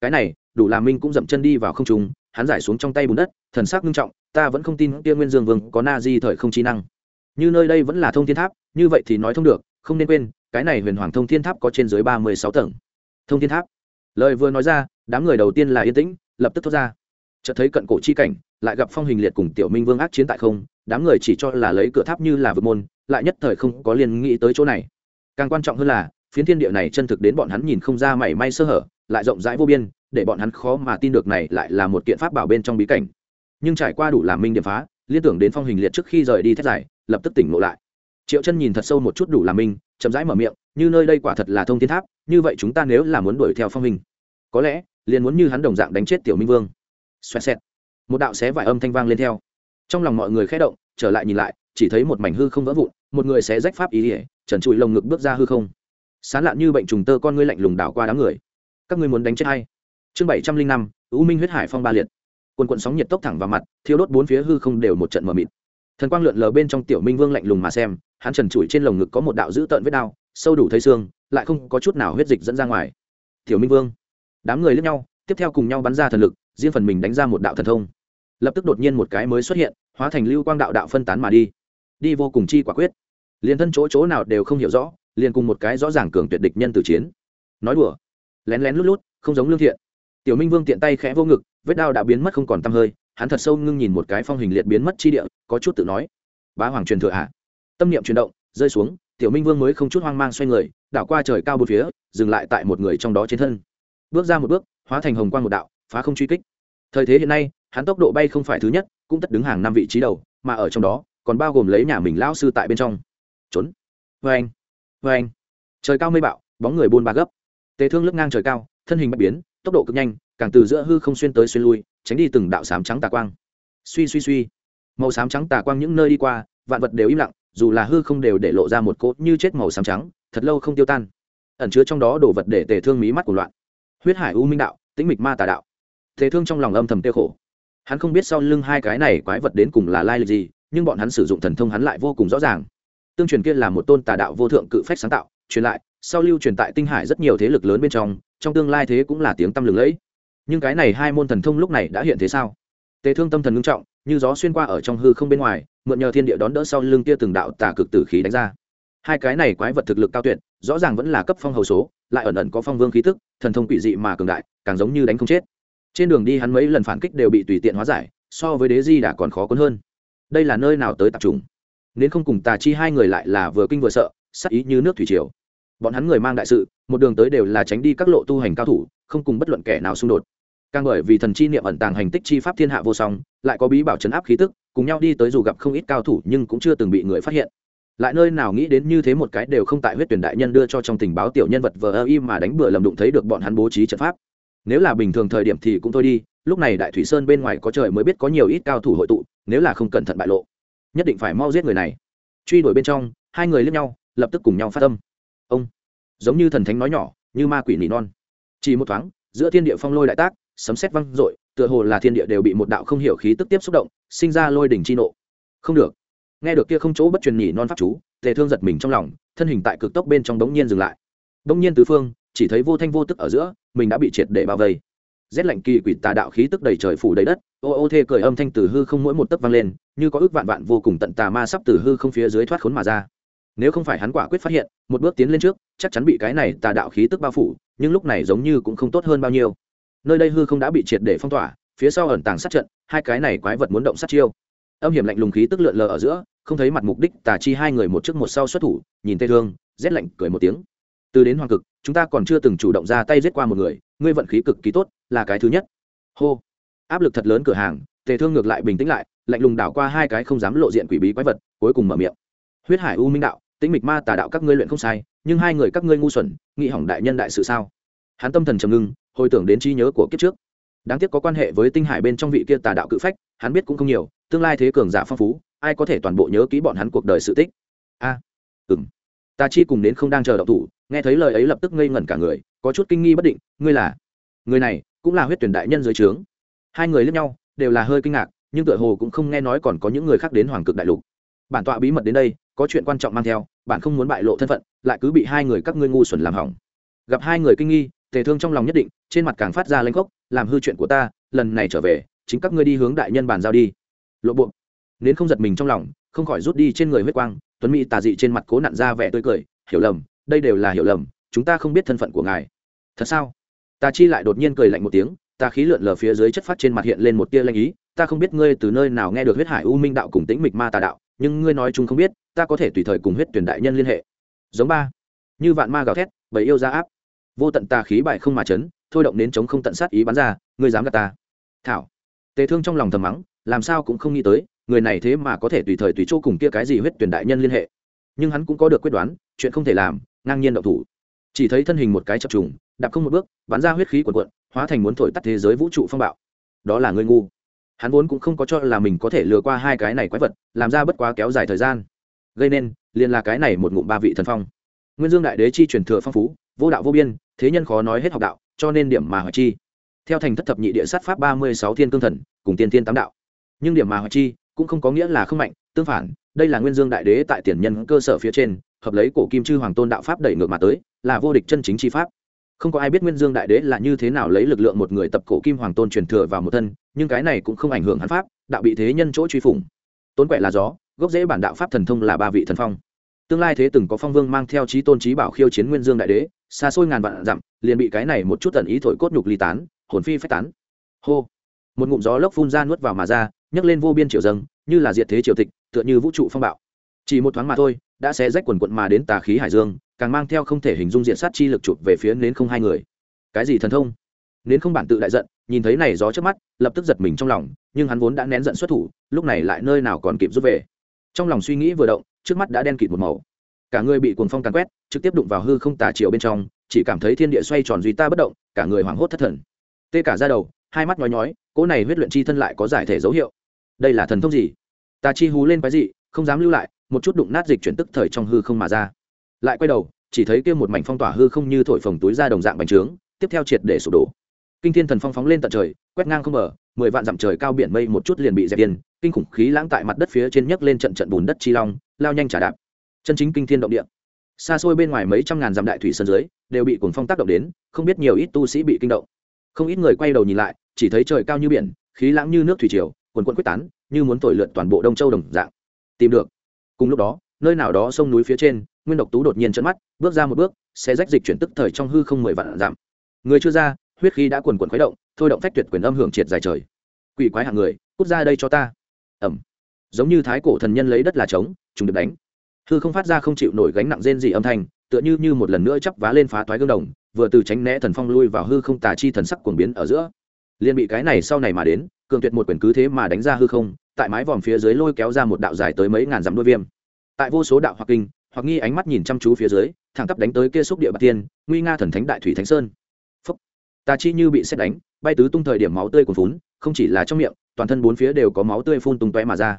Cái này, đủ làm minh cũng dậm chân đi vào không trung, hắn giải xuống trong tay bùn đất, thần sắc nghiêm trọng, ta vẫn không tin kia nguyên dương vương có na di thời không trí năng. Như nơi đây vẫn là thông thiên tháp, như vậy thì nói thông được, không nên quên, cái này huyền hoàng thông thiên tháp có trên dưới ba mươi sáu tầng. Thông thiên tháp. Lời vừa nói ra, đám người đầu tiên là yên tĩnh, lập tức thoát ra. Chợt thấy cận cổ chi cảnh, lại gặp phong hình liệt cùng tiểu minh vương ác chiến tại không đám người chỉ cho là lấy cửa tháp như là vực môn, lại nhất thời không có liên nghĩ tới chỗ này. Càng quan trọng hơn là, phiến thiên địa này chân thực đến bọn hắn nhìn không ra mảy may sơ hở, lại rộng rãi vô biên, để bọn hắn khó mà tin được này lại là một kiện pháp bảo bên trong bí cảnh. Nhưng trải qua đủ làm minh điểm phá, liên tưởng đến phong hình liệt trước khi rời đi thét giải lập tức tỉnh ngộ lại. Triệu chân nhìn thật sâu một chút đủ làm minh, chậm rãi mở miệng, như nơi đây quả thật là thông thiên tháp, như vậy chúng ta nếu là muốn đuổi theo phong hình, có lẽ liền muốn như hắn đồng dạng đánh chết tiểu minh vương. Xoẹt xẹt. Một đạo xé vải âm thanh vang lên theo trong lòng mọi người khẽ động, trở lại nhìn lại, chỉ thấy một mảnh hư không vỡ vụn, một người sẽ rách pháp ý ỉa trần trụi lồng ngực bước ra hư không. Sán lạn như bệnh trùng tơ con ngươi lạnh lùng đảo qua đám người. Các ngươi muốn đánh chết hay chương bảy trăm linh năm, u minh huyết hải phong ba liệt. Quần quận sóng nhiệt tốc thẳng vào mặt, thiêu đốt bốn phía hư không đều một trận mờ mịt. Thần quang lượn lờ bên trong tiểu minh vương lạnh lùng mà xem, hắn trần trụi trên lồng ngực có một đạo dữ tợn vết đao, sâu đủ thấy xương, lại không có chút nào huyết dịch dẫn ra ngoài. Tiểu minh vương. Đám người lướt nhau, tiếp theo cùng nhau bắn ra thần lực, riêng phần mình đánh ra một đạo thần thông lập tức đột nhiên một cái mới xuất hiện, hóa thành lưu quang đạo đạo phân tán mà đi. Đi vô cùng chi quả quyết. Liền thân chỗ chỗ nào đều không hiểu rõ, liền cùng một cái rõ ràng cường tuyệt địch nhân từ chiến. Nói đùa. Lén lén lút lút, không giống lương thiện. Tiểu minh vương tiện tay khẽ vô ngực, vết đao đã biến mất không còn t hơi, hắn thật sâu ngưng nhìn một cái phong hình liệt biến mất chi địa, có chút tự nói. Bá hoàng truyền thừa hạ tâm niệm chuyển động, rơi xuống, tiểu minh vương mới không chút hoang mang xoay người, đảo qua trời cao một phía, dừng lại tại một người trong đó trên thân. Bước ra một bước, hóa thành hồng quang một đạo, phá không truy kích thời thế hiện nay, hắn tốc độ bay không phải thứ nhất, cũng tất đứng hàng năm vị trí đầu, mà ở trong đó, còn bao gồm lấy nhà mình lao sư tại bên trong. Trốn. Vê anh vê anh trời cao mây bạo, bóng người buôn ba gấp. Tề thương lướt ngang trời cao, thân hình bạch biến, tốc độ cực nhanh, càng từ giữa hư không xuyên tới xuyên lui, tránh đi từng đạo sám trắng tà quang. Suy suy suy. Màu sám trắng tà quang những nơi đi qua, vạn vật đều im lặng, dù là hư không đều để lộ ra một cốt như chết màu sám trắng, thật lâu không tiêu tan. Ẩn chứa trong đó đồ vật để tề thương mí mắt của loạn. Huyết hải u minh đạo, tĩnh mịch ma tà đạo. Thế thương trong lòng âm thầm tiêu khổ. Hắn không biết sau lưng hai cái này quái vật đến cùng là lai lịch gì, nhưng bọn hắn sử dụng thần thông hắn lại vô cùng rõ ràng. Tương truyền kia là một tôn tà đạo vô thượng cự phách sáng tạo, truyền lại, sau lưu truyền tại tinh hải rất nhiều thế lực lớn bên trong trong tương lai thế cũng là tiếng tăm lừng lẫy. Nhưng cái này hai môn thần thông lúc này đã hiện thế sao? Tề thương tâm thần ngưng trọng, như gió xuyên qua ở trong hư không bên ngoài, mượn nhờ thiên địa đón đỡ sau lưng kia từng đạo tà cực tử khí đánh ra. Hai cái này quái vật thực lực cao tuyệt, rõ ràng vẫn là cấp phong hầu số, lại ẩn ẩn có phong vương khí tức, thần thông quỷ dị mà cường đại, càng giống như đánh không chết trên đường đi hắn mấy lần phản kích đều bị tùy tiện hóa giải, so với đế di đã còn khó cuốn hơn. Đây là nơi nào tới tập trung nên không cùng tà chi hai người lại là vừa kinh vừa sợ, sắc ý như nước thủy triều. Bọn hắn người mang đại sự, một đường tới đều là tránh đi các lộ tu hành cao thủ, không cùng bất luận kẻ nào xung đột. Càng bởi vì thần chi niệm ẩn tàng hành tích chi pháp thiên hạ vô song, lại có bí bảo chấn áp khí tức, cùng nhau đi tới dù gặp không ít cao thủ nhưng cũng chưa từng bị người phát hiện. Lại nơi nào nghĩ đến như thế một cái đều không tại huyết tuyển đại nhân đưa cho trong tình báo tiểu nhân vật vờ ơ y mà đánh bừa lầm đụng thấy được bọn hắn bố trí trận pháp nếu là bình thường thời điểm thì cũng thôi đi, lúc này đại thủy sơn bên ngoài có trời mới biết có nhiều ít cao thủ hội tụ, nếu là không cẩn thận bại lộ, nhất định phải mau giết người này. Truy đuổi bên trong, hai người lướt nhau, lập tức cùng nhau phát tâm ông, giống như thần thánh nói nhỏ, như ma quỷ nỉ non. Chỉ một thoáng, giữa thiên địa phong lôi đại tác, sấm sét văng rội tựa hồ là thiên địa đều bị một đạo không hiểu khí tức tiếp xúc động, sinh ra lôi đỉnh chi nộ. Không được. Nghe được kia không chỗ bất truyền nhỉ non pháp chú, tề thương giật mình trong lòng, thân hình tại cực tốc bên trong đống nhiên dừng lại. Đống nhiên tứ phương chỉ thấy vô thanh vô tức ở giữa, mình đã bị triệt để bao vây. Rét lạnh kỳ quỷ tà đạo khí tức đầy trời phủ đầy đất, ô ô thê cười âm thanh từ hư không mỗi một tấc vang lên, như có ước vạn vạn vô cùng tận tà ma sắp từ hư không phía dưới thoát khốn mà ra. Nếu không phải hắn quả quyết phát hiện, một bước tiến lên trước, chắc chắn bị cái này tà đạo khí tức bao phủ, nhưng lúc này giống như cũng không tốt hơn bao nhiêu. Nơi đây hư không đã bị triệt để phong tỏa, phía sau ẩn tàng sát trận, hai cái này quái vật muốn động sát chiêu. Âm hiểm lạnh lùng khí tức lượn lờ ở giữa, không thấy mặt mục đích tà chi hai người một trước một sau xuất thủ, nhìn tê thương, rét lạnh cười một tiếng. Từ đến hoàng cực chúng ta còn chưa từng chủ động ra tay giết qua một người ngươi vận khí cực kỳ tốt là cái thứ nhất. Hô. Áp lực thật lớn cửa hàng tề thương ngược lại bình tĩnh lại lạnh lùng đảo qua hai cái không dám lộ diện quỷ bí quái vật cuối cùng mở miệng. Huyết hải u minh đạo tĩnh mịch ma tà đạo các ngươi luyện không sai nhưng hai người các ngươi ngu xuẩn nghị hỏng đại nhân đại sự sao? Hắn tâm thần trầm ngưng hồi tưởng đến trí nhớ của kiếp trước. Đáng tiếc có quan hệ với tinh hải bên trong vị kia tà đạo cự phách hắn biết cũng không nhiều tương lai thế cường giả phong phú ai có thể toàn bộ nhớ kỹ bọn hắn cuộc đời sự tích? A. À, ừng Ta chi cùng đến không đang chờ đậu thủ, nghe thấy lời ấy lập tức ngây ngẩn cả người, có chút kinh nghi bất định, ngươi là? Người này, cũng là huyết tuyển đại nhân dưới trướng. Hai người lẫn nhau, đều là hơi kinh ngạc, nhưng tựa hồ cũng không nghe nói còn có những người khác đến hoàng cực đại lục. Bản tọa bí mật đến đây, có chuyện quan trọng mang theo, bạn không muốn bại lộ thân phận, lại cứ bị hai người các ngươi ngu xuẩn làm hỏng. Gặp hai người kinh nghi, tề thương trong lòng nhất định, trên mặt càng phát ra lãnh gốc làm hư chuyện của ta, lần này trở về, chính các ngươi đi hướng đại nhân bàn giao đi. Lộ buộc nên không giật mình trong lòng, không khỏi rút đi trên người huyết quang tuấn mỹ tà dị trên mặt cố nặn ra vẻ tươi cười, hiểu lầm, đây đều là hiểu lầm, chúng ta không biết thân phận của ngài. Thật sao? Tà chi lại đột nhiên cười lạnh một tiếng tà khí lượn lờ phía dưới chất phát trên mặt hiện lên một tia lanh ý, ta không biết ngươi từ nơi nào nghe được huyết hải u minh đạo cùng tĩnh mịch ma tà đạo, nhưng ngươi nói chung không biết, ta có thể tùy thời cùng huyết tuyển đại nhân liên hệ. Giống ba. Như vạn ma gào thét, bầy yêu ra áp. Vô tận tà khí bại không mà chấn, thôi động đến chống không tận sát ý bắn ra, ngươi dám gạt ta. Thảo. Tề thương trong lòng thầm mắng, làm sao cũng không nghĩ tới người này thế mà có thể tùy thời tùy chỗ cùng kia cái gì huyết tuyển đại nhân liên hệ. Nhưng hắn cũng có được quyết đoán, chuyện không thể làm, ngang nhiên động thủ. Chỉ thấy thân hình một cái chập trùng, đạp không một bước, bắn ra huyết khí quần quận hóa thành muốn thổi tắt thế giới vũ trụ phong bạo. Đó là người ngu. Hắn vốn cũng không có cho là mình có thể lừa qua hai cái này quái vật, làm ra bất quá kéo dài thời gian. Gây nên, liền là cái này một ngụm ba vị thần phong. Nguyên dương đại đế chi truyền thừa phong phú, vô đạo vô biên, thế nhân khó nói hết học đạo, cho nên điểm mà hoài chi. Theo thành thất thập nhị địa sát pháp ba mươi sáu thiên cương thần, cùng tiên thiên tám đạo. Nhưng điểm mà hoài chi cũng không có nghĩa là không mạnh, tương phản, đây là nguyên dương đại đế tại tiền nhân cơ sở phía trên, hợp lấy cổ kim chư hoàng tôn đạo pháp đẩy ngược mà tới, là vô địch chân chính chi pháp. Không có ai biết nguyên dương đại đế là như thế nào lấy lực lượng một người tập cổ kim hoàng tôn truyền thừa vào một thân, nhưng cái này cũng không ảnh hưởng hắn pháp, đạo bị thế nhân chỗ truy phủng. Tốn quẻ là gió, gốc rễ bản đạo pháp thần thông là ba vị thần phong. Tương lai thế từng có phong vương mang theo trí tôn trí bảo khiêu chiến nguyên dương đại đế, xa xôi ngàn vạn dặm, liền bị cái này một chút tần ý thổi cốt nhục ly tán, hồn phi phách tán. Hô một ngụm gió lốc phun ra nuốt vào mà ra, nhấc lên vô biên triều dâng, như là diệt thế triều tịch, tựa như vũ trụ phong bạo. Chỉ một thoáng mà thôi, đã xé rách quần quận mà đến tà khí hải dương, càng mang theo không thể hình dung diện sát chi lực chụp về phía nến không hai người. Cái gì thần thông? Nến không bản tự đại giận, nhìn thấy này gió trước mắt, lập tức giật mình trong lòng, nhưng hắn vốn đã nén giận xuất thủ, lúc này lại nơi nào còn kịp rút về. Trong lòng suy nghĩ vừa động, trước mắt đã đen kịt một màu. Cả người bị cuồng phong càn quét, trực tiếp đụng vào hư không tà chiều bên trong, chỉ cảm thấy thiên địa xoay tròn duy ta bất động, cả người hoảng hốt thất thần. Tê cả ra đầu, hai mắt nhói nhói cỗ này huyết luyện chi thân lại có giải thể dấu hiệu. Đây là thần thông gì? Ta chi hú lên cái gì không dám lưu lại một chút đụng nát dịch chuyển tức thời trong hư không mà ra. Lại quay đầu chỉ thấy kia một mảnh phong tỏa hư không như thổi phồng túi ra đồng dạng bành trướng tiếp theo triệt để sụp đổ. Kinh thiên thần phong phóng lên tận trời quét ngang không mở, mười vạn dặm trời cao biển mây một chút liền bị dẹp yên kinh khủng khí lãng tại mặt đất phía trên nhấc lên trận trận bùn đất chi long lao nhanh trả đạp. Chân chính kinh thiên động địa. Xa xôi bên ngoài mấy trăm ngàn dặm đại thủy sơn dưới đều bị cuồng phong tác động đến không biết nhiều ít tu sĩ bị kinh động không ít người quay đầu nhìn lại, chỉ thấy trời cao như biển, khí lãng như nước thủy triều, quần quận quyết tán, như muốn thổi lượn toàn bộ đông châu đồng dạng. Tìm được. Cùng lúc đó, nơi nào đó sông núi phía trên, nguyên độc tú đột nhiên trận mắt, bước ra một bước sẽ rách dịch chuyển tức thời trong hư không mười vạn giảm người chưa ra, huyết khí đã quần quần khuấy động, thôi động phách tuyệt quyền âm hưởng triệt dài trời. Quỷ quái hạng người, cút ra đây cho ta. Ẩm giống như thái cổ thần nhân lấy đất là trống chúng được đánh. Hư không phát ra không chịu nổi gánh nặng rên dị âm thanh, tựa như như một lần nữa chắp vá lên phá toái gương đồng vừa từ tránh né thần phong lui vào hư không tà chi thần sắc cuồng biến ở giữa. Liền bị cái này sau này mà đến, cường tuyệt một quyền cứ thế mà đánh ra hư không, tại mái vòm phía dưới lôi kéo ra một đạo dài tới mấy ngàn dặm đuôi viêm. Tại vô số đạo hoặc kinh, hoặc nghi ánh mắt nhìn chăm chú phía dưới, thẳng tắp đánh tới kia xúc địa bạc tiên, nguy nga thần thánh đại thủy thánh sơn. Phúc. Tà chi như bị xét đánh, bay tứ tung thời điểm máu tươi cuồn phún không chỉ là trong miệng, toàn thân bốn phía đều có máu tươi phun tung tóe mà ra.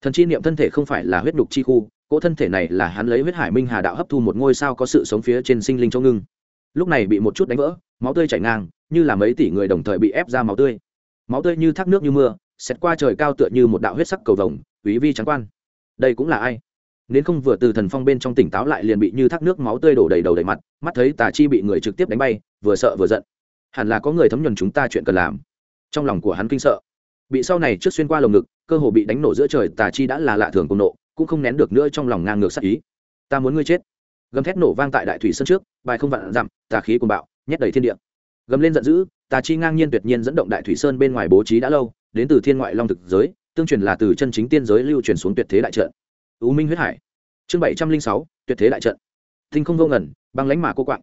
Thần chi niệm thân thể không phải là huyết đục chi khu, cỗ thân thể này là hắn lấy huyết hải minh hà đạo hấp thu một ngôi sao có sự sống phía trên sinh linh châu ngưng lúc này bị một chút đánh vỡ, máu tươi chảy ngang, như là mấy tỷ người đồng thời bị ép ra máu tươi. Máu tươi như thác nước như mưa, xét qua trời cao tựa như một đạo huyết sắc cầu vồng, quý vi trắng quan. Đây cũng là ai? Nên không vừa từ thần phong bên trong tỉnh táo lại liền bị như thác nước máu tươi đổ đầy đầu đầy mặt, mắt thấy tà chi bị người trực tiếp đánh bay, vừa sợ vừa giận. Hẳn là có người thấm nhuần chúng ta chuyện cần làm. Trong lòng của hắn kinh sợ. Bị sau này trước xuyên qua lồng ngực, cơ hồ bị đánh nổ giữa trời, tà chi đã là lạ thường cùng nộ, cũng không nén được nữa trong lòng ngang ngược sắc ý. Ta muốn ngươi chết gầm thét nổ vang tại đại thủy sân trước, bài không vạn dặm, tà khí cùng bạo, nhét đầy thiên địa. Gầm lên giận dữ, tà chi ngang nhiên tuyệt nhiên dẫn động đại thủy sơn bên ngoài bố trí đã lâu, đến từ thiên ngoại long thực giới, tương truyền là từ chân chính tiên giới lưu truyền xuống tuyệt thế đại trận. Ưu minh huyết hải. Chương bảy trăm linh sáu, tuyệt thế đại trận. Tinh không vô ngẩn băng lánh mà cô quạng.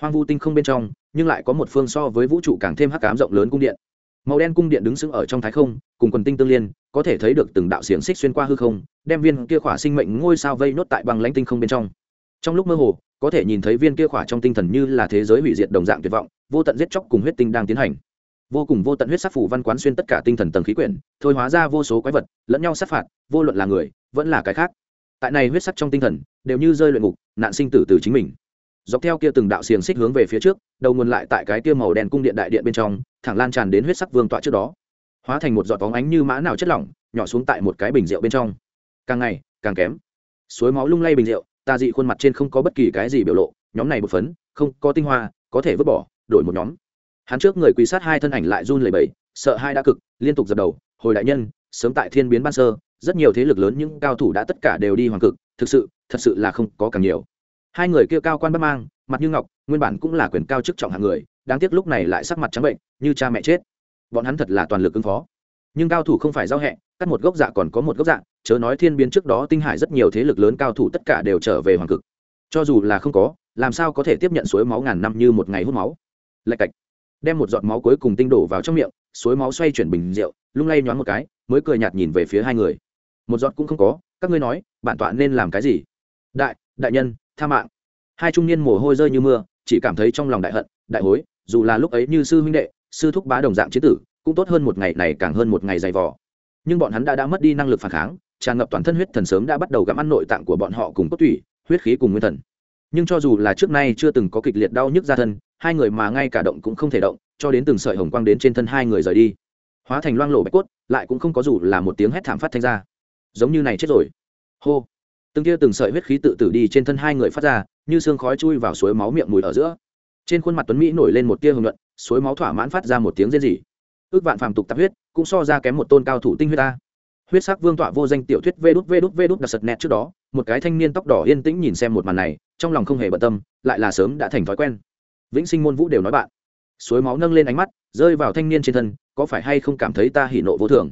Hoang vu tinh không bên trong, nhưng lại có một phương so với vũ trụ càng thêm hắc cám rộng lớn cung điện. Màu đen cung điện đứng sững ở trong thái không, cùng quần tinh tương liên, có thể thấy được từng đạo xiềng xích xuyên qua hư không, đem viên kia khỏa sinh mệnh ngôi sao vây nốt tại băng lãnh tinh không bên trong trong lúc mơ hồ, có thể nhìn thấy viên kia khỏa trong tinh thần như là thế giới hủy diệt đồng dạng tuyệt vọng, vô tận giết chóc cùng huyết tinh đang tiến hành. Vô cùng vô tận huyết sắc phủ văn quán xuyên tất cả tinh thần tầng khí quyển, thôi hóa ra vô số quái vật, lẫn nhau sát phạt, vô luận là người, vẫn là cái khác. Tại này huyết sắc trong tinh thần, đều như rơi luyện ngục, nạn sinh tử từ chính mình. Dọc theo kia từng đạo xiềng xích hướng về phía trước, đầu nguồn lại tại cái kia màu đen cung điện đại điện bên trong, thẳng lan tràn đến huyết sắc vương tọa trước đó. Hóa thành một giọt bóng ánh như mã nào chất lỏng, nhỏ xuống tại một cái bình rượu bên trong. Càng ngày, càng kém. Suối máu lung lay bình rượu ta dị khuôn mặt trên không có bất kỳ cái gì biểu lộ, nhóm này một phấn, không có tinh hoa, có thể vứt bỏ, đổi một nhóm. Hắn trước người quý sát hai thân ảnh lại run lẩy bẩy, sợ hai đã cực, liên tục dập đầu, hồi đại nhân, sớm tại thiên biến ban sơ, rất nhiều thế lực lớn những cao thủ đã tất cả đều đi hoàng cực, thực sự, thật sự là không có càng nhiều. Hai người kia cao quan bất mang, mặt như ngọc, nguyên bản cũng là quyền cao chức trọng hạng người, đáng tiếc lúc này lại sắc mặt trắng bệnh, như cha mẹ chết. Bọn hắn thật là toàn lực ứng phó. Nhưng cao thủ không phải giao hẹ, cắt một gốc dạ còn có một gốc dạ chớ nói thiên biến trước đó tinh hải rất nhiều thế lực lớn cao thủ tất cả đều trở về hoàng cực. Cho dù là không có, làm sao có thể tiếp nhận suối máu ngàn năm như một ngày hút máu? Lạch cạch. Đem một giọt máu cuối cùng tinh đổ vào trong miệng, suối máu xoay chuyển bình rượu, lung lay nhoáng một cái, mới cười nhạt nhìn về phía hai người. Một giọt cũng không có, các ngươi nói, bản tọa nên làm cái gì? Đại đại nhân, tha mạng. Hai trung niên mồ hôi rơi như mưa, chỉ cảm thấy trong lòng đại hận, đại hối, dù là lúc ấy như sư huynh đệ, sư thúc bá đồng dạng chế tử, cũng tốt hơn một ngày này càng hơn một ngày dày vò. Nhưng bọn hắn đã đã mất đi năng lực phản kháng tràn ngập toàn thân huyết thần sớm đã bắt đầu gặm ăn nội tạng của bọn họ cùng cốt tủy, huyết khí cùng nguyên thần. Nhưng cho dù là trước nay chưa từng có kịch liệt đau nhức ra thân, hai người mà ngay cả động cũng không thể động, cho đến từng sợi hồng quang đến trên thân hai người rời đi. Hóa thành loang lổ bạch cốt, lại cũng không có dù là một tiếng hét thảm phát thanh ra. Giống như này chết rồi. Hô. Từng kia từng sợi huyết khí tự tử đi trên thân hai người phát ra, như xương khói chui vào suối máu miệng mùi ở giữa. Trên khuôn mặt tuấn mỹ nổi lên một tia hồng luận suối máu thỏa mãn phát ra một tiếng rên rỉ. Ước vạn phàm tục tạp huyết, cũng so ra kém một tôn cao thủ tinh huyết ta huyết sắc vương tọa vô danh tiểu thuyết vê đút vê đút vê đút đặc sật nét trước đó, một cái thanh niên tóc đỏ yên tĩnh nhìn xem một màn này, trong lòng không hề bận tâm, lại là sớm đã thành thói quen. Vĩnh sinh môn vũ đều nói bạn. Suối máu nâng lên ánh mắt, rơi vào thanh niên trên thân, có phải hay không cảm thấy ta hỉ nộ vô thường?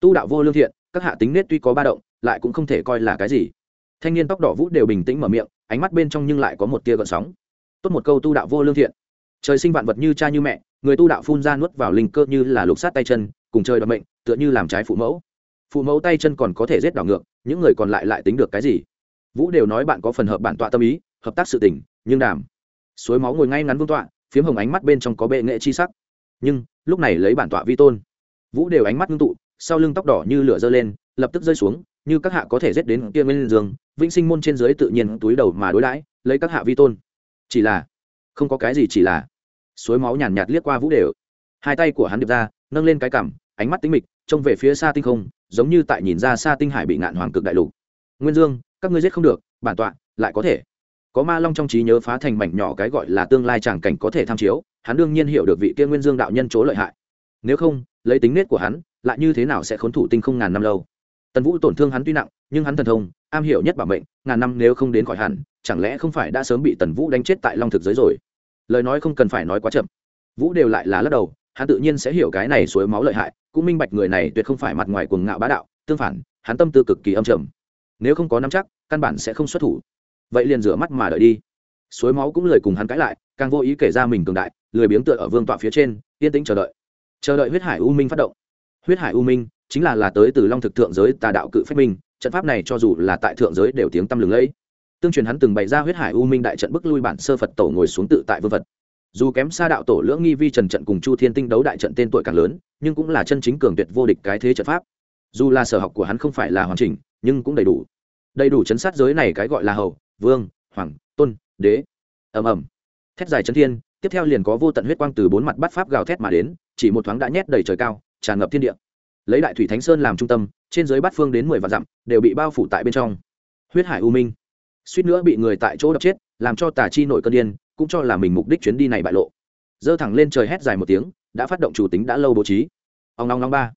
Tu đạo vô lương thiện, các hạ tính nết tuy có ba động, lại cũng không thể coi là cái gì. Thanh niên tóc đỏ vũ đều bình tĩnh mở miệng, ánh mắt bên trong nhưng lại có một tia gợn sóng. Tốt một câu tu đạo vô lương thiện. Trời sinh vạn vật như cha như mẹ, người tu đạo phun ra nuốt vào linh cơ như là lục sát tay chân, cùng chơi đoạt mệnh, tựa như làm trái phụ mẫu phụ mẫu tay chân còn có thể giết đảo ngược những người còn lại lại tính được cái gì? Vũ đều nói bạn có phần hợp bản tọa tâm ý hợp tác sự tình nhưng đàm suối máu ngồi ngay ngắn vương tọa phiếm hồng ánh mắt bên trong có bệ nghệ chi sắc. Nhưng lúc này lấy bản tọa vi tôn. Vũ đều ánh mắt ngưng tụ sau lưng tóc đỏ như lửa dơ lên lập tức rơi xuống như các hạ có thể giết đến kia nguyên dương vĩnh sinh môn trên dưới tự nhiên túi đầu mà đối đãi lấy các hạ vi tôn. Chỉ là không có cái gì chỉ là. Suối máu nhàn nhạt, liếc qua vũ đều. Hai tay của hắn điệp ra nâng lên cái cằm ánh mắt tính mịch trông về phía xa tinh không, giống như tại nhìn ra xa tinh hải bị ngạn hoàng cực đại lục. Nguyên dương, các ngươi giết không được, bản tọa, lại có thể. Có ma long trong trí nhớ phá thành mảnh nhỏ cái gọi là tương lai tràng cảnh có thể tham chiếu, hắn đương nhiên hiểu được vị kia nguyên dương đạo nhân chỗ lợi hại. Nếu không, lấy tính nết của hắn, lại như thế nào sẽ khốn thủ tinh không ngàn năm lâu? Tần vũ tổn thương hắn tuy nặng, nhưng hắn thần thông, am hiểu nhất bảo mệnh, ngàn năm nếu không đến khỏi hẳn, chẳng lẽ không phải đã sớm bị tần vũ đánh chết tại long thực giới rồi? Lời nói không cần phải nói quá chậm. Vũ đều lại là lắc đầu hắn tự nhiên sẽ hiểu cái này suối máu lợi hại, cũng minh bạch người này tuyệt không phải mặt ngoài cuồng ngạo bá đạo, tương phản, hắn tâm tư cực kỳ âm trầm. Nếu không có nắm chắc, căn bản sẽ không xuất thủ. Vậy liền rửa mắt mà đợi đi. Suối máu cũng lời cùng hắn cãi lại, càng vô ý kể ra mình cường đại, lười biếng tựa ở vương tọa phía trên, yên tĩnh chờ đợi. Chờ đợi huyết hải u minh phát động. Huyết hải u minh chính là là tới từ long thực thượng giới tà đạo cự phách minh, trận pháp này cho dù là tại thượng giới đều tiếng tăm lừng lẫy. Tương truyền hắn từng bày ra huyết hải u minh đại trận bức lui bản sơ phật tổ ngồi xuống tự tại vương vật dù kém xa đạo tổ lưỡng nghi vi trần trận cùng chu thiên tinh đấu đại trận tên tuổi càng lớn, nhưng cũng là chân chính cường tuyệt vô địch cái thế trận pháp. Dù là sở học của hắn không phải là hoàn chỉnh, nhưng cũng đầy đủ. Đầy đủ chấn sát giới này cái gọi là hầu, vương, hoàng, tôn, đế. Ầm ầm. Thét dài chấn thiên, tiếp theo liền có vô tận huyết quang từ bốn mặt bắt pháp gào thét mà đến, chỉ một thoáng đã nhét đầy trời cao, tràn ngập thiên địa. Lấy đại thủy thánh sơn làm trung tâm, trên dưới bát phương đến mười vạn dặm, đều bị bao phủ tại bên trong. Huyết hải u minh. Suýt nữa bị người tại chỗ đập chết, làm cho tà chi nội cơn điên cũng cho là mình mục đích chuyến đi này bại lộ. Dơ thẳng lên trời hét dài một tiếng, đã phát động chủ tính đã lâu bố trí. Ông long long ba.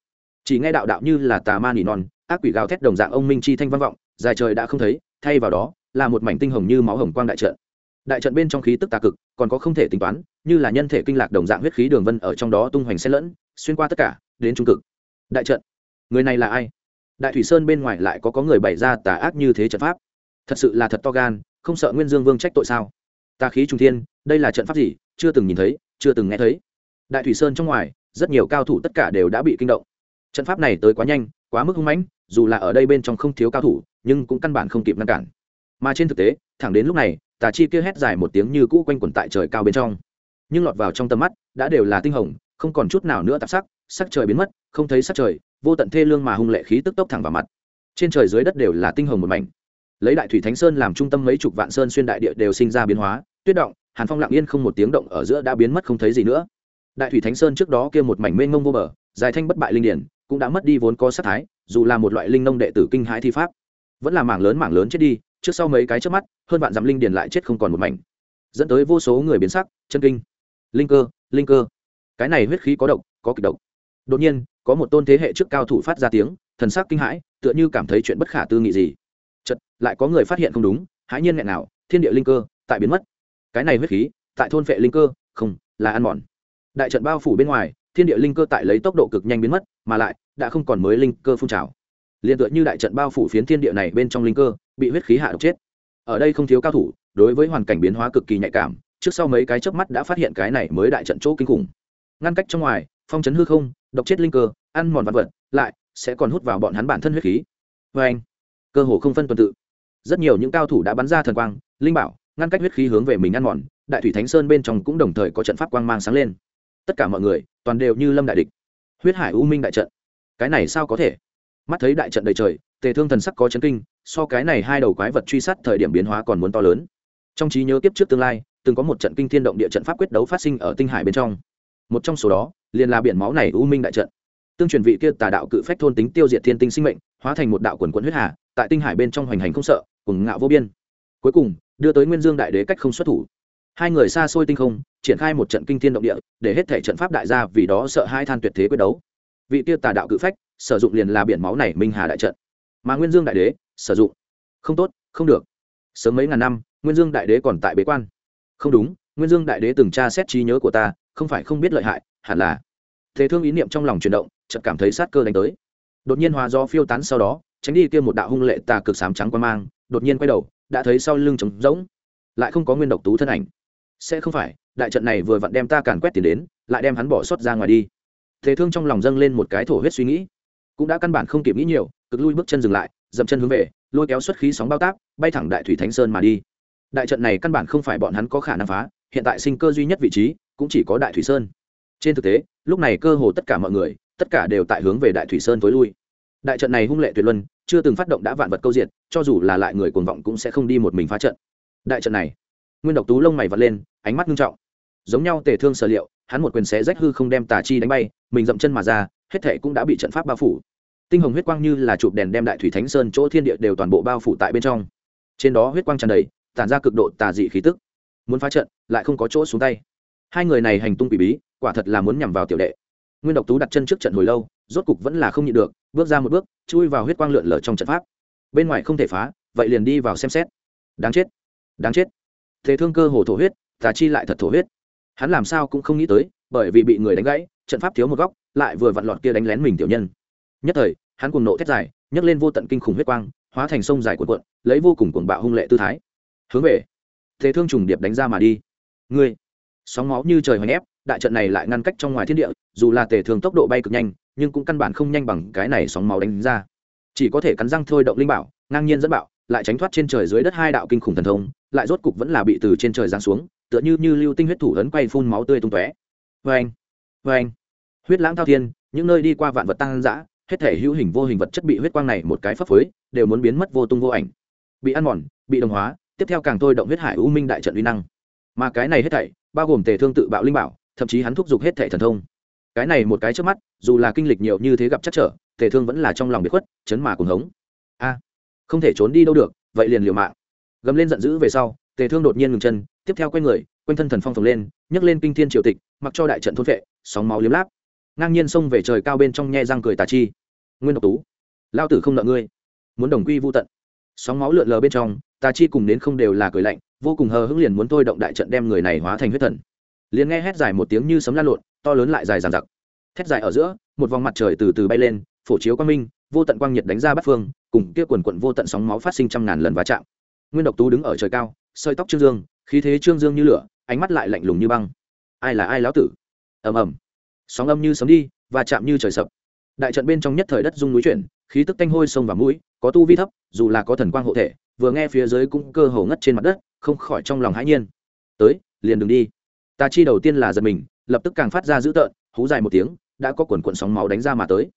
Chỉ nghe đạo đạo như là tà ma nỉ non, ác quỷ gào thét đồng dạng ông minh chi thanh văn vọng, dài trời đã không thấy, thay vào đó, là một mảnh tinh hồng như máu hồng quang đại trận. Đại trận bên trong khí tức tà cực, còn có không thể tính toán, như là nhân thể kinh lạc đồng dạng huyết khí đường vân ở trong đó tung hoành xen lẫn, xuyên qua tất cả, đến trung cực. Đại trận. Người này là ai? Đại thủy sơn bên ngoài lại có có người bày ra tà ác như thế trận pháp. Thật sự là thật to gan, không sợ nguyên dương vương trách tội sao? Tà khí trung thiên, đây là trận pháp gì? Chưa từng nhìn thấy, chưa từng nghe thấy. Đại thủy sơn trong ngoài, rất nhiều cao thủ tất cả đều đã bị kinh động. Trận pháp này tới quá nhanh, quá mức hung mãnh, dù là ở đây bên trong không thiếu cao thủ, nhưng cũng căn bản không kịp ngăn cản. Mà trên thực tế, thẳng đến lúc này, tà chi kia hét dài một tiếng như cũ quanh quẩn tại trời cao bên trong. Nhưng lọt vào trong tầm mắt, đã đều là tinh hồng, không còn chút nào nữa tạp sắc sắc trời biến mất, không thấy sắc trời, vô tận thê lương mà hung lệ khí tức tốc thẳng vào mặt. Trên trời dưới đất đều là tinh hồng một mảnh lấy đại thủy thánh sơn làm trung tâm mấy chục vạn sơn xuyên đại địa đều sinh ra biến hóa, tuyết động, hàn phong lặng yên không một tiếng động ở giữa đã biến mất không thấy gì nữa. Đại thủy thánh sơn trước đó kia một mảnh mênh mông vô bờ, dài thanh bất bại linh điển, cũng đã mất đi vốn có sắc thái, dù là một loại linh nông đệ tử kinh hãi thi pháp, vẫn là mảng lớn mảng lớn chết đi, trước sau mấy cái trước mắt, hơn vạn dặm linh điển lại chết không còn một mảnh. Dẫn tới vô số người biến sắc, chân kinh. Linh cơ linh cơ. Cái này huyết khí có độc, có kịch độc. Đột nhiên, có một tôn thế hệ trước cao thủ phát ra tiếng, thần sắc kinh hãi, tựa như cảm thấy chuyện bất khả tư nghị gì chật lại có người phát hiện không đúng, hãi nhiên nghẹn nào, thiên địa linh cơ, tại biến mất. Cái này huyết khí, tại thôn vệ linh cơ, không, là ăn mòn. Đại trận bao phủ bên ngoài, thiên địa linh cơ tại lấy tốc độ cực nhanh biến mất, mà lại, đã không còn mới linh cơ phun trào. Liền tựa như đại trận bao phủ phiến thiên địa này bên trong linh cơ, bị huyết khí hạ độc chết. Ở đây không thiếu cao thủ, đối với hoàn cảnh biến hóa cực kỳ nhạy cảm, trước sau mấy cái chớp mắt đã phát hiện cái này mới đại trận chỗ kinh khủng. Ngăn cách trong ngoài, phong chấn hư không, độc chết linh cơ, ăn mòn vật vật, lại sẽ còn hút vào bọn hắn bản thân huyết khí. Vê anh cơ hồ không phân tuần tự. Rất nhiều những cao thủ đã bắn ra thần quang, linh bảo, ngăn cách huyết khí hướng về mình ăn mòn, đại thủy thánh sơn bên trong cũng đồng thời có trận pháp quang mang sáng lên. Tất cả mọi người, toàn đều như lâm đại địch. Huyết hải u minh đại trận. Cái này sao có thể? Mắt thấy đại trận đầy trời, tề thương thần sắc có chấn kinh, so cái này hai đầu quái vật truy sát thời điểm biến hóa còn muốn to lớn. Trong trí nhớ kiếp trước tương lai, từng có một trận kinh thiên động địa trận pháp quyết đấu phát sinh ở tinh hải bên trong. Một trong số đó, liền là biển máu này u minh đại trận tương truyền vị kia tà đạo cự phách thôn tính tiêu diệt thiên tinh sinh mệnh, hóa thành một đạo quần quận huyết hà, tại tinh hải bên trong hoành hành không sợ cùng ngạo vô biên. Cuối cùng, đưa tới nguyên dương đại đế cách không xuất thủ. Hai người xa xôi tinh không, triển khai một trận kinh thiên động địa, để hết thể trận pháp đại gia vì đó sợ hai than tuyệt thế quyết đấu. Vị kia tà đạo cự phách, sử dụng liền là biển máu này minh hà đại trận. Mà nguyên dương đại đế, sử dụng. Không tốt, không được. Sớm mấy ngàn năm, nguyên dương đại đế còn tại bế quan. Không đúng, nguyên dương đại đế từng tra xét trí nhớ của ta, không phải không biết lợi hại, hẳn là. Thế thương ý niệm trong lòng chuyển động chợt cảm thấy sát cơ đánh tới. Đột nhiên hòa do phiêu tán sau đó, tránh đi kia một đạo hung lệ tà cực sám trắng quan mang, đột nhiên quay đầu, đã thấy sau lưng trống rỗng, lại không có nguyên độc tú thân ảnh. Sẽ không phải, đại trận này vừa vặn đem ta càn quét tiền đến, lại đem hắn bỏ sót ra ngoài đi. Thế thương trong lòng dâng lên một cái thổ huyết suy nghĩ. Cũng đã căn bản không kịp nghĩ nhiều, cực lui bước chân dừng lại, dậm chân hướng về, lôi kéo xuất khí sóng bao tác, bay thẳng đại thủy thánh sơn mà đi. Đại trận này căn bản không phải bọn hắn có khả năng phá, hiện tại sinh cơ duy nhất vị trí cũng chỉ có đại thủy sơn. Trên thực tế, lúc này cơ hồ tất cả mọi người tất cả đều tại hướng về đại thủy sơn tối lui. Đại trận này hung lệ tuyệt luân, chưa từng phát động đã vạn vật câu diệt, cho dù là lại người cuồng vọng cũng sẽ không đi một mình phá trận. Đại trận này, nguyên độc tú lông mày vật lên, ánh mắt nghiêm trọng. Giống nhau tề thương sở liệu, hắn một quyền xé rách hư không đem tà chi đánh bay, mình dậm chân mà ra, hết thệ cũng đã bị trận pháp bao phủ. Tinh hồng huyết quang như là chụp đèn đem đại thủy thánh sơn chỗ thiên địa đều toàn bộ bao phủ tại bên trong. Trên đó huyết quang tràn đầy, tản ra cực độ tà dị khí tức. Muốn phá trận, lại không có chỗ xuống tay. Hai người này hành tung quỷ bí, quả thật là muốn nhằm vào tiểu đệ nguyên độc tú đặt chân trước trận hồi lâu, rốt cục vẫn là không nhịn được, bước ra một bước, chui vào huyết quang lượn lờ trong trận pháp. Bên ngoài không thể phá, vậy liền đi vào xem xét. Đáng chết đáng chết. Thế thương cơ hồ thổ huyết, tà chi lại thật thổ huyết. Hắn làm sao cũng không nghĩ tới, bởi vì bị người đánh gãy, trận pháp thiếu một góc, lại vừa vặn lọt kia đánh lén mình tiểu nhân. Nhất thời, hắn cùng nộ thét dài, nhấc lên vô tận kinh khủng huyết quang, hóa thành sông dài cuộn cuộn, lấy vô cùng cuồng bạo hung lệ tư thái. Hướng về, thế thương trùng điệp đánh ra mà đi. Ngươi, sóng máu như trời hoành ép đại trận này lại ngăn cách trong ngoài thiên địa, dù là tề thương tốc độ bay cực nhanh, nhưng cũng căn bản không nhanh bằng cái này sóng máu đánh ra. Chỉ có thể cắn răng thôi động linh bảo, ngang nhiên dẫn bạo, lại tránh thoát trên trời dưới đất hai đạo kinh khủng thần thông, lại rốt cục vẫn là bị từ trên trời giáng xuống, tựa như như lưu tinh huyết thủ ấn quay phun máu tươi tung tóe. Vê anh vê anh huyết lãng thao thiên, những nơi đi qua vạn vật tăng dã, hết thể hữu hình vô hình vật chất bị huyết quang này một cái phấp phới, đều muốn biến mất vô tung vô ảnh. Bị ăn mòn, bị đồng hóa, tiếp theo càng thôi động huyết hải u minh đại trận uy năng. Mà cái này hết thảy, bao gồm tề thương tự bạo linh bảo thậm chí hắn thúc giục hết thể thần thông. Cái này một cái trước mắt, dù là kinh lịch nhiều như thế gặp chắc trở, tề thương vẫn là trong lòng bị khuất, chấn mà cùng hống. A, không thể trốn đi đâu được, vậy liền liều mạng. Gầm lên giận dữ về sau, tề thương đột nhiên ngừng chân, tiếp theo quay người, quanh thân thần phong phồng lên, nhấc lên kinh thiên triều tịch, mặc cho đại trận thôn vệ sóng máu liếm láp. Ngang nhiên xông về trời cao bên trong nhe răng cười tà chi. Nguyên độc tú, lao tử không nợ ngươi, muốn đồng quy vô tận. Sóng máu lượn lờ bên trong, tà chi cùng đến không đều là cười lạnh, vô cùng hờ hững liền muốn thôi động đại trận đem người này hóa thành huyết thần liền nghe hét dài một tiếng như sấm lan lộn, to lớn lại dài dàn giặc thét dài ở giữa, một vòng mặt trời từ từ bay lên, phổ chiếu quang minh, vô tận quang nhiệt đánh ra bắt phương, cùng kia quần quận vô tận sóng máu phát sinh trăm ngàn lần va chạm. Nguyên độc tú đứng ở trời cao, sợi tóc trương dương, khí thế trương dương như lửa, ánh mắt lại lạnh lùng như băng. Ai là ai lão tử? Ầm ầm. Sóng âm như sấm đi và chạm như trời sập. Đại trận bên trong nhất thời đất rung núi chuyển, khí tức tanh hôi sông và mũi, có tu vi thấp, dù là có thần quang hộ thể, vừa nghe phía dưới cũng cơ hồ ngất trên mặt đất, không khỏi trong lòng hãi nhiên. Tới, liền đừng đi ta chi đầu tiên là giật mình, lập tức càng phát ra dữ tợn, hú dài một tiếng, đã có quần quần sóng máu đánh ra mà tới.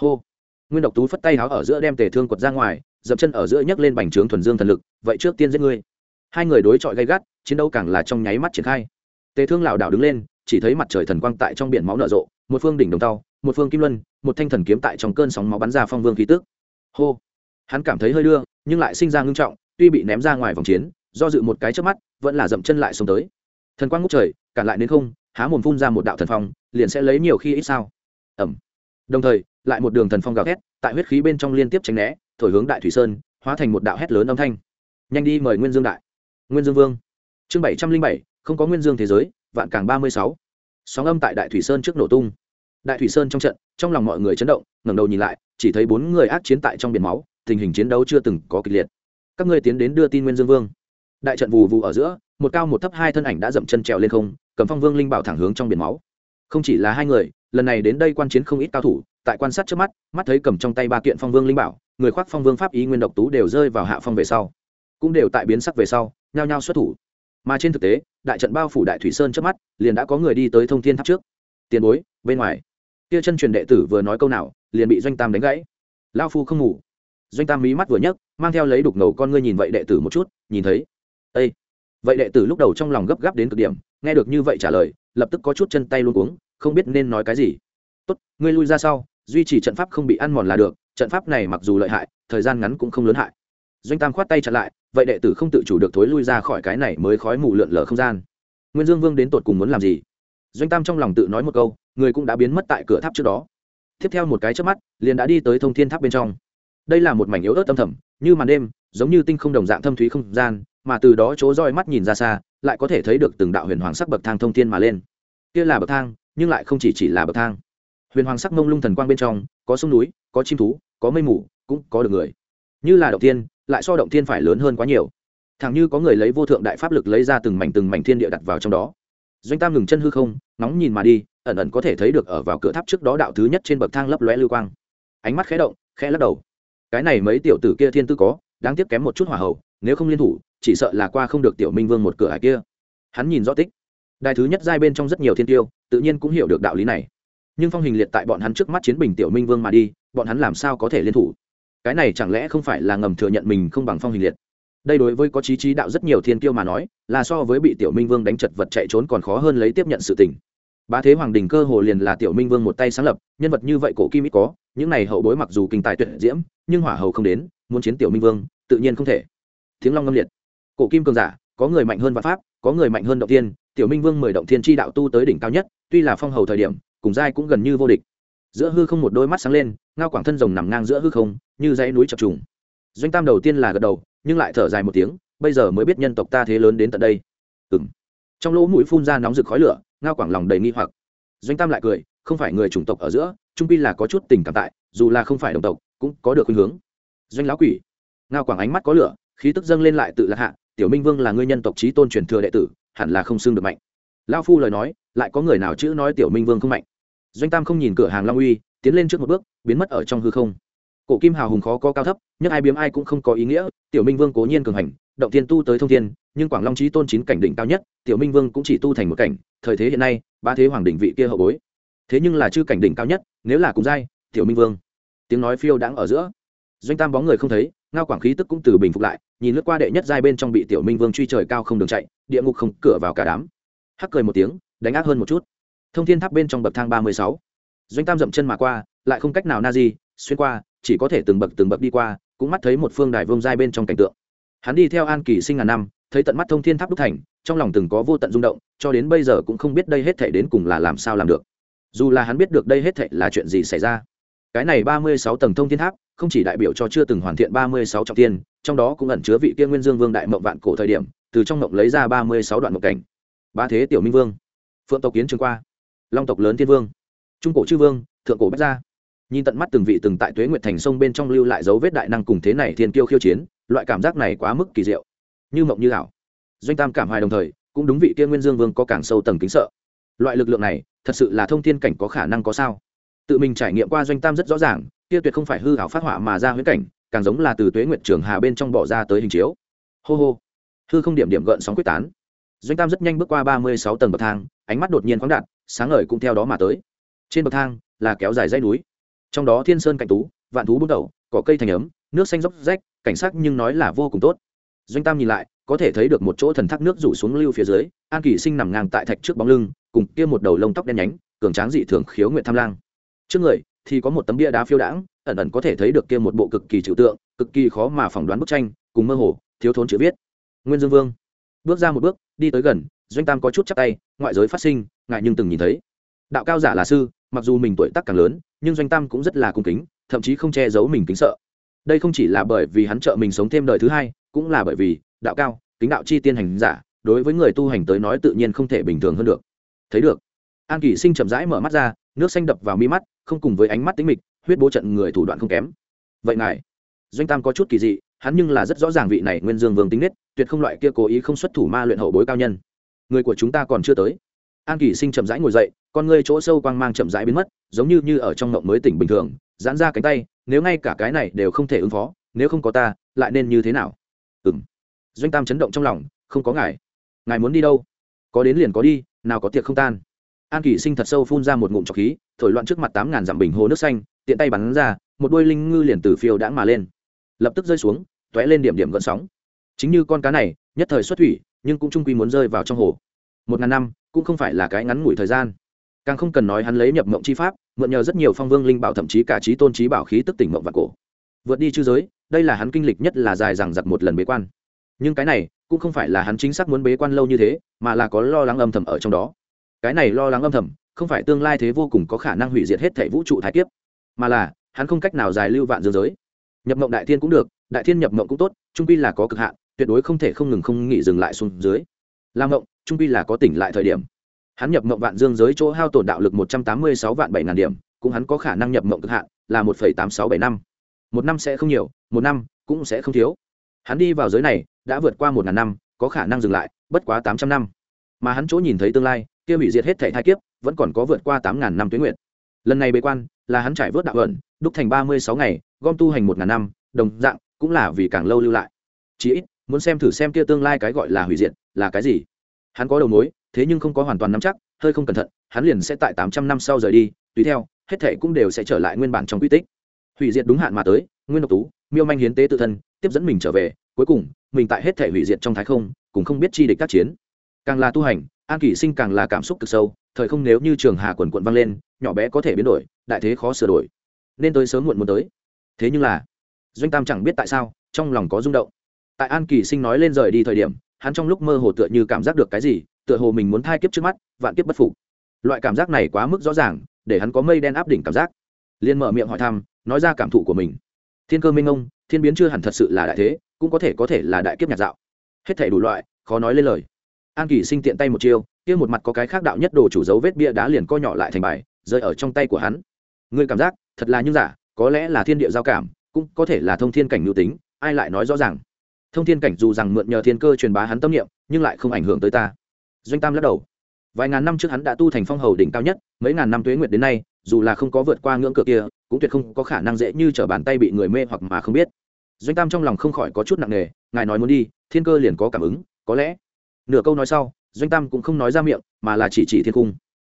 Hô! Nguyên độc tú phất tay háo ở giữa đem tề thương quật ra ngoài, dậm chân ở giữa nhấc lên bành trướng thuần dương thần lực, vậy trước tiên giết ngươi. Hai người đối chọi gay gắt, chiến đấu càng là trong nháy mắt triển khai. Tề thương lảo đảo đứng lên, chỉ thấy mặt trời thần quang tại trong biển máu nở rộ, một phương đỉnh đồng tàu một phương kim luân, một thanh thần kiếm tại trong cơn sóng máu bắn ra phong vương khí tức. Hô! Hắn cảm thấy hơi đưa, nhưng lại sinh ra ngưng trọng, tuy bị ném ra ngoài vòng chiến, do dự một cái trước mắt, vẫn là dậm chân lại xuống tới. Thần quang ngút trời cản lại đến không, há mồm phun ra một đạo thần phong, liền sẽ lấy nhiều khi ít sao. Ẩm. Đồng thời, lại một đường thần phong gào thét, tại huyết khí bên trong liên tiếp tránh né, thổi hướng đại thủy sơn, hóa thành một đạo hét lớn âm thanh. Nhanh đi mời nguyên dương đại. Nguyên dương vương. Chương bảy trăm linh bảy, không có nguyên dương thế giới, vạn càng ba mươi sáu. Sóng âm tại đại thủy sơn trước nổ tung. Đại thủy sơn trong trận, trong lòng mọi người chấn động, ngẩng đầu nhìn lại, chỉ thấy bốn người ác chiến tại trong biển máu, tình hình chiến đấu chưa từng có kịch liệt. Các ngươi tiến đến đưa tin nguyên dương vương. Đại trận vù vù ở giữa một cao một thấp hai thân ảnh đã dậm chân trèo lên không, cầm phong vương linh bảo thẳng hướng trong biển máu. Không chỉ là hai người, lần này đến đây quan chiến không ít cao thủ, tại quan sát trước mắt mắt thấy cầm trong tay ba kiện phong vương linh bảo, người khoác phong vương pháp ý nguyên độc tú đều rơi vào hạ phong về sau. Cũng đều tại biến sắc về sau, nhao nhao xuất thủ. Mà trên thực tế, đại trận bao phủ đại thủy sơn trước mắt, liền đã có người đi tới thông thiên tháp trước. Tiền bối, bên ngoài. Kia chân truyền đệ tử vừa nói câu nào, liền bị doanh tam đánh gãy. Lao phu không ngủ. Doanh tam mí mắt vừa nhấc, mang theo lấy đục ngầu con ngươi nhìn vậy đệ tử một chút, nhìn thấy. Ây vậy đệ tử lúc đầu trong lòng gấp gáp đến cực điểm, nghe được như vậy trả lời, lập tức có chút chân tay luôn cuống, không biết nên nói cái gì. Tốt, ngươi lui ra sau, duy trì trận pháp không bị ăn mòn là được, trận pháp này mặc dù lợi hại, thời gian ngắn cũng không lớn hại. Doanh tam khoát tay chặn lại, vậy đệ tử không tự chủ được thối lui ra khỏi cái này mới khói mù lượn lờ không gian. Nguyên dương vương đến tột cùng muốn làm gì? Doanh tam trong lòng tự nói một câu, người cũng đã biến mất tại cửa tháp trước đó. Tiếp theo một cái trước mắt, liền đã đi tới thông thiên tháp bên trong. Đây là một mảnh yếu ớt tâm thầm, như màn đêm, giống như tinh không đồng dạng thâm thúy không gian mà từ đó chỗ roi mắt nhìn ra xa, lại có thể thấy được từng đạo huyền hoàng sắc bậc thang thông thiên mà lên. Kia là bậc thang, nhưng lại không chỉ chỉ là bậc thang. Huyền hoàng sắc mông lung thần quang bên trong, có sông núi, có chim thú, có mây mù, cũng có được người. Như là động tiên lại so động tiên phải lớn hơn quá nhiều. Thẳng như có người lấy vô thượng đại pháp lực lấy ra từng mảnh từng mảnh thiên địa đặt vào trong đó. Doanh tam ngừng chân hư không nóng nhìn mà đi, ẩn ẩn có thể thấy được ở vào cửa tháp trước đó đạo thứ nhất trên bậc thang lấp lóe lưu quang. Ánh mắt khẽ động, khẽ lắc đầu. Cái này mấy tiểu tử kia thiên tư có, đáng tiếc kém một chút hỏa hậu nếu không liên thủ, chỉ sợ là qua không được tiểu minh vương một cửa hải kia. Hắn nhìn rõ tích. Đài thứ nhất giai bên trong rất nhiều thiên tiêu, tự nhiên cũng hiểu được đạo lý này. Nhưng phong hình liệt tại bọn hắn trước mắt chiến bình tiểu minh vương mà đi, bọn hắn làm sao có thể liên thủ? Cái này chẳng lẽ không phải là ngầm thừa nhận mình không bằng phong hình liệt? Đây đối với có trí trí đạo rất nhiều thiên tiêu mà nói, là so với bị tiểu minh vương đánh chật vật chạy trốn còn khó hơn lấy tiếp nhận sự tình. Bá thế hoàng đình cơ hồ liền là tiểu minh vương một tay sáng lập, nhân vật như vậy cổ kim ít có, những này hậu bối mặc dù kinh tài tuyệt diễm, nhưng hỏa hầu không đến, muốn chiến tiểu minh vương, tự nhiên không thể tiếng long ngâm liệt. Cổ kim cường giả, có người mạnh hơn vạn pháp, có người mạnh hơn động tiên tiểu minh vương mười động thiên tri đạo tu tới đỉnh cao nhất, tuy là phong hầu thời điểm, cùng giai cũng gần như vô địch. Giữa hư không một đôi mắt sáng lên, ngao quảng thân rồng nằm ngang giữa hư không, như dãy núi chập trùng. Doanh tam đầu tiên là gật đầu, nhưng lại thở dài một tiếng, bây giờ mới biết nhân tộc ta thế lớn đến tận đây. Ừng trong lỗ mũi phun ra nóng rực khói lửa, ngao quảng lòng đầy nghi hoặc. Doanh tam lại cười, không phải người chủng tộc ở giữa, trung pi là có chút tình cảm tại, dù là không phải đồng tộc, cũng có được khuynh hướng. Doanh lão quỷ. Ngao quảng ánh mắt có lửa khí tức dâng lên lại tự lạc hạ, tiểu minh vương là ngươi nhân tộc trí tôn truyền thừa đệ tử, hẳn là không xưng được mạnh. Lao phu lời nói, lại có người nào chữ nói tiểu minh vương không mạnh? Doanh tam không nhìn cửa hàng long uy, tiến lên trước một bước, biến mất ở trong hư không. Cổ kim hào hùng khó có cao thấp nhưng ai biếm ai cũng không có ý nghĩa, tiểu minh vương cố nhiên cường hành, động tiên tu tới thông thiên, nhưng quảng long trí tôn chín cảnh đỉnh cao nhất, tiểu minh vương cũng chỉ tu thành một cảnh, thời thế hiện nay ba thế hoàng đỉnh vị kia hậu bối. Thế nhưng là chư cảnh đỉnh cao nhất, nếu là cùng giai, tiểu minh vương. Tiếng nói phiêu đãng ở giữa doanh tam bóng người không thấy, ngao quảng khí tức cũng từ bình phục lại, nhìn lướt qua đệ nhất giai bên trong bị tiểu minh vương truy trời cao không đường chạy, địa ngục không cửa vào cả đám. Hắc cười một tiếng, đánh ác hơn một chút. Thông thiên tháp bên trong bậc thang ba mươi sáu. Doanh tam dậm chân mà qua, lại không cách nào na di, xuyên qua, chỉ có thể từng bậc từng bậc đi qua, cũng mắt thấy một phương đài vương giai bên trong cảnh tượng. Hắn đi theo an kỳ sinh ngàn năm, thấy tận mắt thông thiên tháp đúc thành, trong lòng từng có vô tận rung động, cho đến bây giờ cũng không biết đây hết thể đến cùng là làm sao làm được. Dù là hắn biết được đây hết thể là chuyện gì xảy ra. Cái này ba mươi sáu tầng thông thiên tháp không chỉ đại biểu cho chưa từng hoàn thiện ba mươi sáu trọng tiên trong đó cũng ẩn chứa vị tiên nguyên dương vương đại mộng vạn cổ thời điểm, từ trong mộng lấy ra ba mươi sáu đoạn mộng cảnh. Ba thế tiểu minh vương, phượng tộc kiến trường qua, long tộc lớn thiên vương, trung cổ chư vương, thượng cổ bách gia. Nhìn tận mắt từng vị từng tại tuế nguyệt thành sông bên trong lưu lại dấu vết đại năng cùng thế này thiên kiêu khiêu chiến, loại cảm giác này quá mức kỳ diệu. Như mộng như ảo. Doanh tam cảm hoài đồng thời, cũng đúng vị kia nguyên dương vương có càng sâu tầng kính sợ. Loại lực lượng này, thật sự là thông thiên cảnh có khả năng có sao? Tự mình trải nghiệm qua doanh tam rất rõ ràng kia tuyệt không phải hư ảo phát họa mà ra huyễn cảnh, càng giống là từ tuế nguyệt trường hà bên trong bỏ ra tới hình chiếu. Hô hô. Hư không điểm điểm gợn sóng quyết tán. Doanh tam rất nhanh bước qua ba mươi sáu tầng bậc thang, ánh mắt đột nhiên khoáng đạt, sáng ngời cũng theo đó mà tới. Trên bậc thang là kéo dài dãy núi. Trong đó thiên sơn cảnh tú, vạn thú bút đầu, cỏ cây thành ấm, nước xanh dốc rách, cảnh sắc nhưng nói là vô cùng tốt. Doanh tam nhìn lại, có thể thấy được một chỗ thần thác nước rủ xuống lưu phía dưới, an kỳ sinh nằm ngang tại thạch trước bóng lưng, cùng kia một đầu lông tóc đen nhánh, cường tráng dị thường khiếu nguyện tham lang. Trước người thì có một tấm bia đá phiêu đãng, ẩn ẩn có thể thấy được kia một bộ cực kỳ trừu tượng, cực kỳ khó mà phỏng đoán bức tranh, cùng mơ hồ, thiếu thốn chữ viết. Nguyên dương vương. Bước ra một bước, đi tới gần, doanh tam có chút chắc tay, ngoại giới phát sinh, ngại nhưng từng nhìn thấy. Đạo cao giả là sư, mặc dù mình tuổi tác càng lớn, nhưng doanh tam cũng rất là cung kính, thậm chí không che giấu mình kính sợ. Đây không chỉ là bởi vì hắn trợ mình sống thêm đời thứ hai, cũng là bởi vì, đạo cao, kính đạo chi tiên hành giả, đối với người tu hành tới nói tự nhiên không thể bình thường hơn được. Thấy được. An kỷ sinh chậm rãi mở mắt ra nước xanh đập vào mi mắt, không cùng với ánh mắt tính mịch, huyết bố trận người thủ đoạn không kém. Vậy ngài, doanh tam có chút kỳ dị, hắn nhưng là rất rõ ràng vị này nguyên dương vương tính nết, tuyệt không loại kia cố ý không xuất thủ ma luyện hậu bối cao nhân. Người của chúng ta còn chưa tới. An kỷ sinh chậm rãi ngồi dậy, con ngươi chỗ sâu quang mang chậm rãi biến mất, giống như như ở trong ngộng mới tỉnh bình thường, giãn ra cánh tay, nếu ngay cả cái này đều không thể ứng phó, nếu không có ta, lại nên như thế nào? Ừ m doanh tam chấn động trong lòng, không có ngài. Ngài muốn đi đâu? Có đến liền có đi, nào có tiệc không tan an kỷ sinh thật sâu phun ra một ngụm trọc khí, thổi loạn trước mặt tám ngàn dặm bình hồ nước xanh, tiện tay bắn ra, một đôi linh ngư liền từ phiêu đãng mà lên. Lập tức rơi xuống t ó é lên điểm điểm gợn sóng. Chính như con cá này, nhất thời xuất thủy, nhưng cũng trung quy muốn rơi vào trong hồ. Một ngàn năm, cũng không phải là cái ngắn ngủi thời gian. Càng không cần nói hắn lấy nhập mộng chi pháp, mượn nhờ rất nhiều phong vương linh bảo thậm chí cả trí tôn trí bảo khí tức tỉnh mộng và cổ. Vượt đi chư giới, đây là hắn kinh lịch nhất là dài rằng giặc một lần bế quan. Nhưng cái này, cũng không phải là hắn chính xác muốn bế quan lâu như thế, mà là có lo lắng âm thầm ở trong đó cái này lo lắng âm thầm, không phải tương lai thế vô cùng có khả năng hủy diệt hết thể vũ trụ thái kiếp, mà là, hắn không cách nào dài lưu vạn dương giới. Nhập mộng đại thiên cũng được, đại thiên nhập mộng cũng tốt, trung pi là có cực hạn, tuyệt đối không thể không ngừng không nghỉ dừng lại xuống dưới. Làm mộng, trung pi là có tỉnh lại thời điểm. Hắn nhập mộng vạn dương giới chỗ hao tổn đạo lực một trăm tám mươi sáu vạn bảy ngàn điểm, cũng hắn có khả năng nhập mộng cực hạn là một phẩy tám sáu bảy năm. Một năm sẽ không nhiều, một năm cũng sẽ không thiếu. Hắn đi vào giới này, đã vượt qua một ngàn năm, có khả năng dừng lại, bất quá tám trăm năm. Mà hắn chỗ nhìn thấy tương lai kia hủy diệt hết thể thai kiếp, vẫn còn có vượt qua tám ngàn năm tuyến nguyện lần này bế quan, là hắn trải vớt đạo ẩn đúc thành ba mươi sáu ngày, gom tu hành một ngàn năm, đồng dạng, cũng là vì càng lâu lưu lại. Chí ít, muốn xem thử xem kia tương lai cái gọi là hủy diệt, là cái gì. Hắn có đầu mối, thế nhưng không có hoàn toàn nắm chắc, hơi không cẩn thận, hắn liền sẽ tại tám trăm năm sau rời đi, tùy theo, hết thể cũng đều sẽ trở lại nguyên bản trong quy tích. Hủy diệt đúng hạn mà tới, nguyên độc tú, miêu manh hiến tế tự thân, tiếp dẫn mình trở về, cuối cùng, mình tại hết thể hủy diệt trong thái không cũng không biết chi địch tác chiến. Càng là tu hành an kỷ sinh càng là cảm xúc cực sâu, thời không nếu như trường hà quần quận vang lên, nhỏ bé có thể biến đổi, đại thế khó sửa đổi. Nên tới sớm muộn muốn tới. Thế nhưng là, doanh tam chẳng biết tại sao, trong lòng có rung động. Tại an kỳ sinh nói lên rời đi thời điểm, hắn trong lúc mơ hồ tựa như cảm giác được cái gì, tựa hồ mình muốn thai kiếp trước mắt, vạn kiếp bất phục. Loại cảm giác này quá mức rõ ràng, để hắn có mây đen áp đỉnh cảm giác. Liên mở miệng hỏi thăm, nói ra cảm thụ của mình. Thiên cơ minh ông, thiên biến chưa hẳn thật sự là đại thế, cũng có thể có thể là đại kiếp nhạt dạo. Hết thể đủ loại, khó nói lên lời an kỳ sinh tiện tay một chiêu, kia một mặt có cái khác đạo nhất đồ chủ dấu vết bia đá liền co nhỏ lại thành bài, rơi ở trong tay của hắn. Người cảm giác, thật là như giả, có lẽ là thiên địa giao cảm, cũng có thể là thông thiên cảnh nhu tính, ai lại nói rõ ràng? Thông thiên cảnh dù rằng mượn nhờ thiên cơ truyền bá hắn tâm niệm, nhưng lại không ảnh hưởng tới ta. Doanh tam lắc đầu. Vài ngàn năm trước hắn đã tu thành phong hầu đỉnh cao nhất, mấy ngàn năm tuế nguyệt đến nay, dù là không có vượt qua ngưỡng cửa kia, cũng tuyệt không có khả năng dễ như t r ở bàn tay bị người mê hoặc mà không biết. Doanh tam trong lòng không khỏi có chút nặng nề, ngài nói muốn đi, thiên cơ liền có cảm ứng, có lẽ nửa câu nói sau, doanh tam cũng không nói ra miệng, mà là chỉ chỉ thiên cung.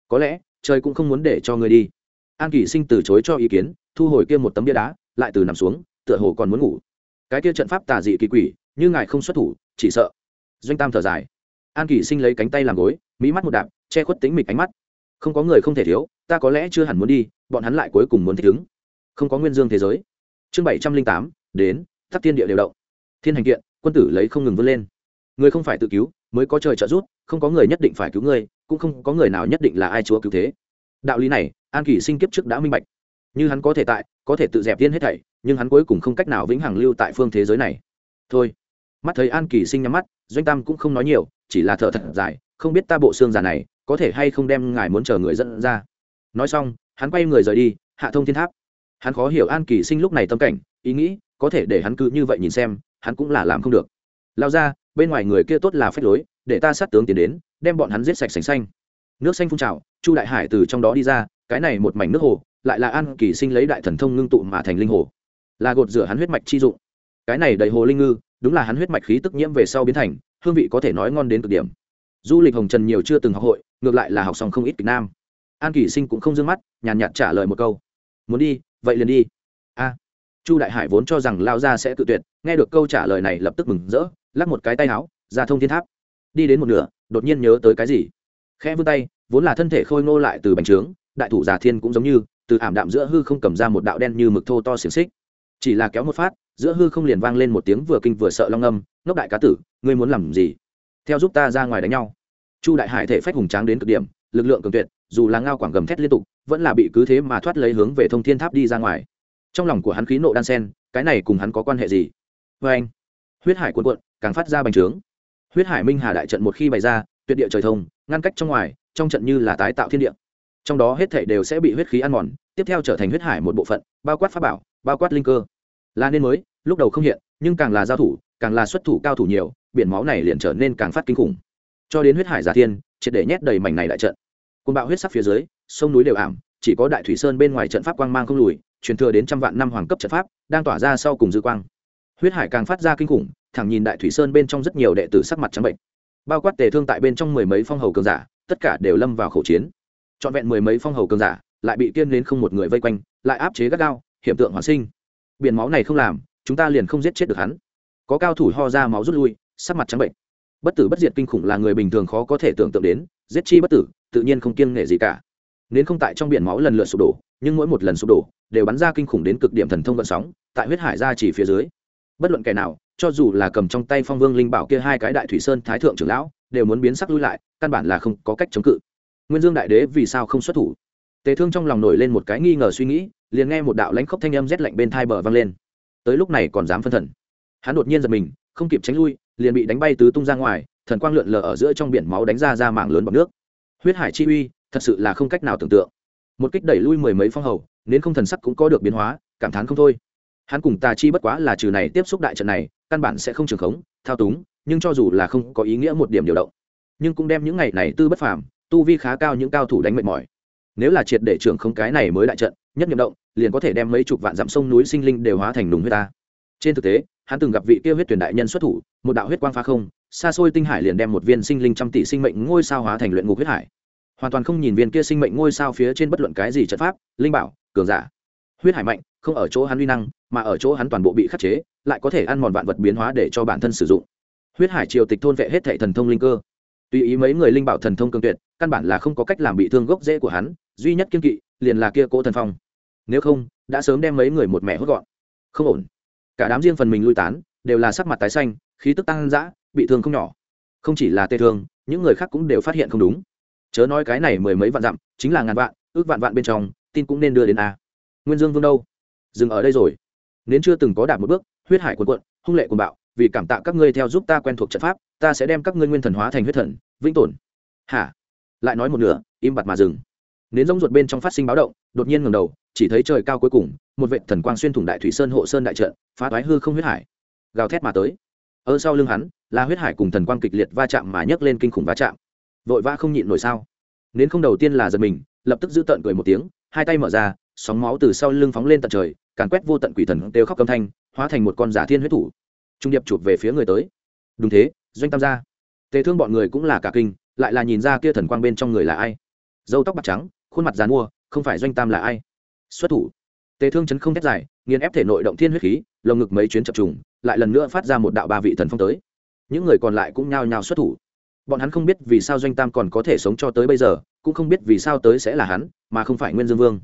Có lẽ, trời cũng không muốn để cho người đi. An kỷ sinh từ chối cho ý kiến, thu hồi kia một tấm bia đá, lại từ nằm xuống, tựa hồ còn muốn ngủ. Cái kia trận pháp tà dị kỳ quỷ, như ngài không xuất thủ, chỉ sợ. Doanh tam thở dài. An kỷ sinh lấy cánh tay làm gối, mỹ mắt một đạp, che khuất tính mịch ánh mắt. Không có người không thể thiếu, ta có lẽ chưa hẳn muốn đi, bọn hắn lại cuối cùng muốn thích ứng. Không có nguyên dương thế giới. Chương bảy trăm linh tám, đến thắt thiên địa đều động. Thiên hành kiện, quân tử lấy không ngừng vươn lên. Người không phải tự cứu mới có trời trợ giúp, không có người nhất định phải cứu ngươi, cũng không có người nào nhất định là ai chúa cứu thế. Đạo lý này, an kỳ sinh kiếp trước đã minh bạch. Như hắn có thể tại, có thể tự dẹp tiên hết thảy, nhưng hắn cuối cùng không cách nào vĩnh hằng lưu tại phương thế giới này. Thôi. Mắt thấy an kỳ sinh nhắm mắt, doanh tam cũng không nói nhiều, chỉ là thở thật dài, không biết ta bộ xương già này, có thể hay không đem ngài muốn chờ người dẫn ra. Nói xong, hắn quay người rời đi, hạ thông thiên tháp. Hắn khó hiểu an kỳ sinh lúc này tâm cảnh, ý nghĩ, có thể để hắn cứ như vậy nhìn xem, hắn cũng là làm không được. Lao ra bên ngoài người kia tốt là phép lối, để ta sát tướng tiến đến, đem bọn hắn giết sạch sành xanh. Nước xanh phun trào, chu đại hải từ trong đó đi ra, cái này một mảnh nước hồ, lại là an kỳ sinh lấy đại thần thông ngưng tụ mà thành linh hồ. Là gột rửa hắn huyết mạch chi dụng. Cái này đầy hồ linh ngư, đúng là hắn huyết mạch khí tức nhiễm về sau biến thành, hương vị có thể nói ngon đến cực điểm. Du lịch hồng trần nhiều chưa từng học hội, ngược lại là học xong không ít kịch nam. An kỳ sinh cũng không d ư ơ n g mắt, nhàn nhạt trả lời một câu. Muốn đi, vậy liền đi. A. Chu đại hải vốn cho rằng lao ra sẽ tự tuyệt, nghe được câu trả lời này lập tức mừng rỡ lắc một cái tay áo, ra thông thiên tháp. Đi đến một nửa, đột nhiên nhớ tới cái gì? Khẽ vươn tay, vốn là thân thể khôi ngô lại từ bành trướng, đại thủ giả thiên cũng giống như, từ ảm đạm giữa hư không cầm ra một đạo đen như mực thô to xiềng xích. Chỉ là kéo một phát, giữa hư không liền vang lên một tiếng vừa kinh vừa sợ long âm, ngốc đại cá tử, ngươi muốn làm gì? Theo giúp ta ra ngoài đánh nhau. Chu đại hải thể phách hùng tráng đến cực điểm, lực lượng cường tuyệt, dù là ngao quảng gầm thét liên tục, vẫn là bị cứ thế mà thoát lấy hướng về thông thiên tháp đi ra ngoài. Trong lòng của hắn khí nộ đan sen, cái này cùng hắn có quan hệ gì? Vê anh huyết hải cuộn cuộn càng phát ra bành trướng. Huyết hải minh hà đại trận một khi bày ra, tuyệt địa trời thông, ngăn cách trong ngoài, trong trận như là tái tạo thiên địa. Trong đó hết thể đều sẽ bị huyết khí ăn mòn, tiếp theo trở thành huyết hải một bộ phận, bao quát pháp bảo, bao quát linh cơ. Là nên mới, lúc đầu không hiện, nhưng càng là giao thủ, càng là xuất thủ cao thủ nhiều, biển máu này liền trở nên càng phát kinh khủng. Cho đến huyết hải giả thiên, triệt để nhét đầy mảnh này đại trận. Côn bạo huyết sắc phía dưới, sông núi đều ảm, chỉ có đại thủy sơn bên ngoài trận pháp quang mang không lùi, truyền thừa đến trăm vạn năm hoàng cấp trận pháp, đang tỏa ra sau cùng dư quang. Huyết hải càng phát ra kinh khủng thẳng nhìn đại thủy sơn bên trong rất nhiều đệ tử sắc mặt trắng bệnh. Bao quát tề thương tại bên trong mười mấy phong hầu cường giả, tất cả đều lâm vào khẩu chiến. Trọn vẹn mười mấy phong hầu cường giả, lại bị tiên đến không một người vây quanh, lại áp chế gắt gao, hiểm tượng hoàn sinh. Biển máu này không làm, chúng ta liền không giết chết được hắn. Có cao thủ ho ra máu rút lui, sắc mặt trắng bệnh. Bất tử bất diệt kinh khủng là người bình thường khó có thể tưởng tượng đến, giết chi bất tử, tự nhiên không kiêng nghệ gì cả. Nên không tại trong biển máu lần lượt sụp đổ, nhưng mỗi một lần sụp đổ, đều bắn ra kinh khủng đến cực điểm thần thông vận sóng, tại huyết hải ra chỉ phía dưới. Bất luận kẻ nào cho dù là cầm trong tay phong vương linh bảo kia hai cái đại thủy sơn thái thượng trưởng lão, đều muốn biến sắc lui lại, căn bản là không có cách chống cự. Nguyên dương đại đế vì sao không xuất thủ? Tề thương trong lòng nổi lên một cái nghi ngờ suy nghĩ, liền nghe một đạo lãnh khốc thanh âm rét lạnh bên thai bờ vang lên. Tới lúc này còn dám phân thần. Hắn đột nhiên giật mình, không kịp tránh lui, liền bị đánh bay tứ tung ra ngoài, thần quang lượn lờ ở giữa trong biển máu đánh ra ra mạng lớn bọc nước. Huyết hải chi uy, thật sự là không cách nào tưởng tượng. Một kích đẩy lui mười mấy phong hầu nên không thần sắc cũng có được biến hóa, cảm thán không thôi. Hắn cùng tà chi bất quá là trừ này tiếp xúc đại trận này căn bản sẽ không trường khống, thao túng, nhưng cho dù là không có ý nghĩa một điểm điều động, nhưng cũng đem những ngày này tư bất phàm, tu vi khá cao những cao thủ đánh mệt mỏi. Nếu là triệt để trưởng không cái này mới đại trận, nhất nhiệm động, liền có thể đem mấy chục vạn dặm sông núi sinh linh đều hóa thành nùng huyết ta. Trên thực tế, hắn từng gặp vị kia huyết tuyển đại nhân xuất thủ, một đạo huyết quang phá không, xa xôi tinh hải liền đem một viên sinh linh trăm tỷ sinh mệnh ngôi sao hóa thành luyện ngục huyết hải. Hoàn toàn không nhìn viên kia sinh mệnh ngôi sao phía trên bất luận cái gì trận pháp, linh bảo, cường giả. Huyết hải mạnh, không ở chỗ hắn uy năng mà ở chỗ hắn toàn bộ bị khắc chế, lại có thể ăn mòn vạn vật biến hóa để cho bản thân sử dụng. Huyết hải triều tịch thôn vệ hết thệ thần thông linh cơ. Tùy ý mấy người linh bảo thần thông cường tuyệt, căn bản là không có cách làm bị thương gốc rễ của hắn, duy nhất kiên kỵ, liền là kia cỗ thần phong. Nếu không, đã sớm đem mấy người một mẹ hốt gọn. Không ổn. Cả đám riêng phần mình lui tán, đều là sắc mặt tái xanh, khí tức tăng dã, bị thương không nhỏ. Không chỉ là tê thương, những người khác cũng đều phát hiện không đúng. Chớ nói cái này mười mấy vạn dặm, chính là ngàn vạn, ước vạn vạn bên trong, tin cũng nên đưa đến a. Nguyên dương vương đâu? Dừng ở đây rồi nên chưa từng có đạt một bước, huyết hải cuồn cuộn, hung lệ cuồng bạo, vì cảm tạ các ngươi theo giúp ta quen thuộc trận pháp, ta sẽ đem các ngươi nguyên thần hóa thành huyết thần, vĩnh tồn. Hả? Lại nói một nửa, im bặt mà dừng. Nến giống ruột bên trong phát sinh báo động, đột nhiên ngầm đầu, chỉ thấy trời cao cuối cùng, một vệ thần quang xuyên thủng đại thủy sơn hộ sơn đại trận, phá toái hư không huyết hải. Gào thét mà tới. Ở sau lưng hắn, là huyết hải cùng thần quang kịch liệt va chạm mà nhấc lên kinh khủng va chạm. Vội vã không nhịn nổi sao? Nến không đầu tiên là giật mình, lập tức giữ tợn cười một tiếng, hai tay mở ra, sóng máu từ sau lưng phóng lên tận trời càn quét vô tận quỷ thần đều khóc âm thanh, hóa thành một con giả thiên huyết thủ. Trung điệp chụp về phía người tới. Đúng thế, doanh tam gia. Tề thương bọn người cũng là cả kinh, lại là nhìn ra kia thần quang bên trong người là ai. Dâu tóc bạc trắng, khuôn mặt dàn mua không phải doanh tam là ai. Xuất thủ. Tề thương chấn không thét dài, nghiền ép thể nội động thiên huyết khí, lồng ngực mấy chuyến chập trùng, lại lần nữa phát ra một đạo ba vị thần phong tới. Những người còn lại cũng nhao nhao xuất thủ. Bọn hắn không biết vì sao doanh tam còn có thể sống cho tới bây giờ, cũng không biết vì sao tới sẽ là hắn, mà không phải nguyên dương vương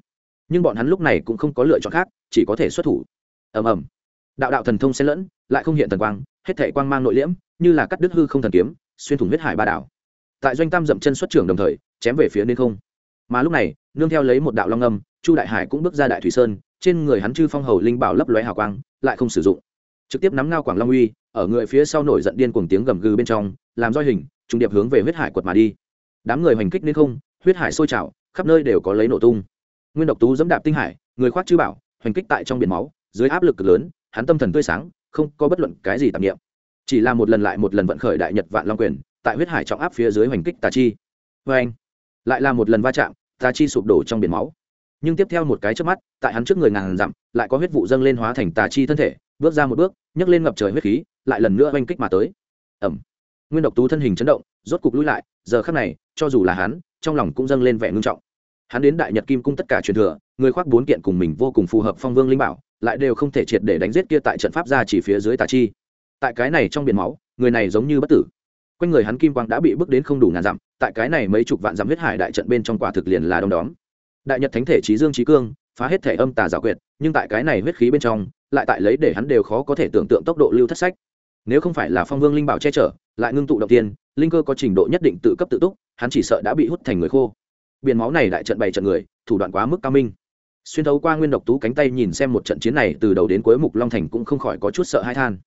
nhưng bọn hắn lúc này cũng không có lựa chọn khác, chỉ có thể xuất thủ. Ầm ầm. Đạo đạo thần thông xen lẫn, lại không hiện thần quang, hết thể quang mang nội liễm, như là cắt đứt hư không thần kiếm, xuyên thủng huyết hải ba đảo. Tại doanh tam dậm chân xuất trưởng đồng thời, chém về phía nên không. Mà lúc này, nương theo lấy một đạo long âm, chu đại hải cũng bước ra đại thủy sơn, trên người hắn chư phong hầu linh bảo lấp lóe hào quang, lại không sử dụng. Trực tiếp nắm ngao quảng long uy, ở người phía sau nổi giận điên cuồng tiếng gầm gừ bên trong, làm roi hình, trùng điệp hướng về huyết hải quật mà đi. Đám người hoành kích nên không, huyết hải sôi trào, khắp nơi đều có lấy nổ tung nguyên độc tú dẫm đạp tinh hải, người khoác chư bảo, hoành kích tại trong biển máu, dưới áp lực cực lớn, hắn tâm thần tươi sáng, không có bất luận cái gì tạp nghiệm chỉ là một lần lại một lần vận khởi đại nhật vạn long quyền, tại huyết hải trọng áp phía dưới hoành kích tà chi. Vê anh lại là một lần va chạm, tà chi sụp đổ trong biển máu. Nhưng tiếp theo một cái trước mắt, tại hắn trước người ngàn dặm, lại có huyết vụ dâng lên hóa thành tà chi thân thể, bước ra một bước, nhấc lên ngập trời huyết khí, lại lần nữa oanh kích mà tới. Ẩm! Nguyên độc tú thân hình chấn động, rốt cục lui lại, giờ khắc này, cho dù là hắn, trong lòng cũng dâng lên vẻ ngưng trọng hắn đến đại nhật kim cung tất cả truyền thừa, người khoác bốn kiện cùng mình vô cùng phù hợp phong vương linh bảo, lại đều không thể triệt để đánh giết kia tại trận pháp ra chỉ phía dưới tà chi. Tại cái này trong biển máu, người này giống như bất tử. Quanh người hắn kim quang đã bị bước đến không đủ ngàn dặm, tại cái này mấy chục vạn dặm huyết hải đại trận bên trong quả thực liền là đông đóm. Đại nhật thánh thể trí dương trí cương, phá hết thể âm tà giả quyệt, nhưng tại cái này huyết khí bên trong, lại tại lấy để hắn đều khó có thể tưởng tượng tốc độ lưu thất sách. Nếu không phải là phong vương linh bảo che chở, lại ngưng tụ động tiên, linh cơ có trình độ nhất định tự cấp tự túc, hắn chỉ sợ đã bị hút thành người khô biển máu này đại trận bày trận người, thủ đoạn quá mức cao minh. Xuyên thấu qua nguyên độc tú cánh tay nhìn xem một trận chiến này, từ đầu đến cuối mục long thành cũng không khỏi có chút sợ hãi than.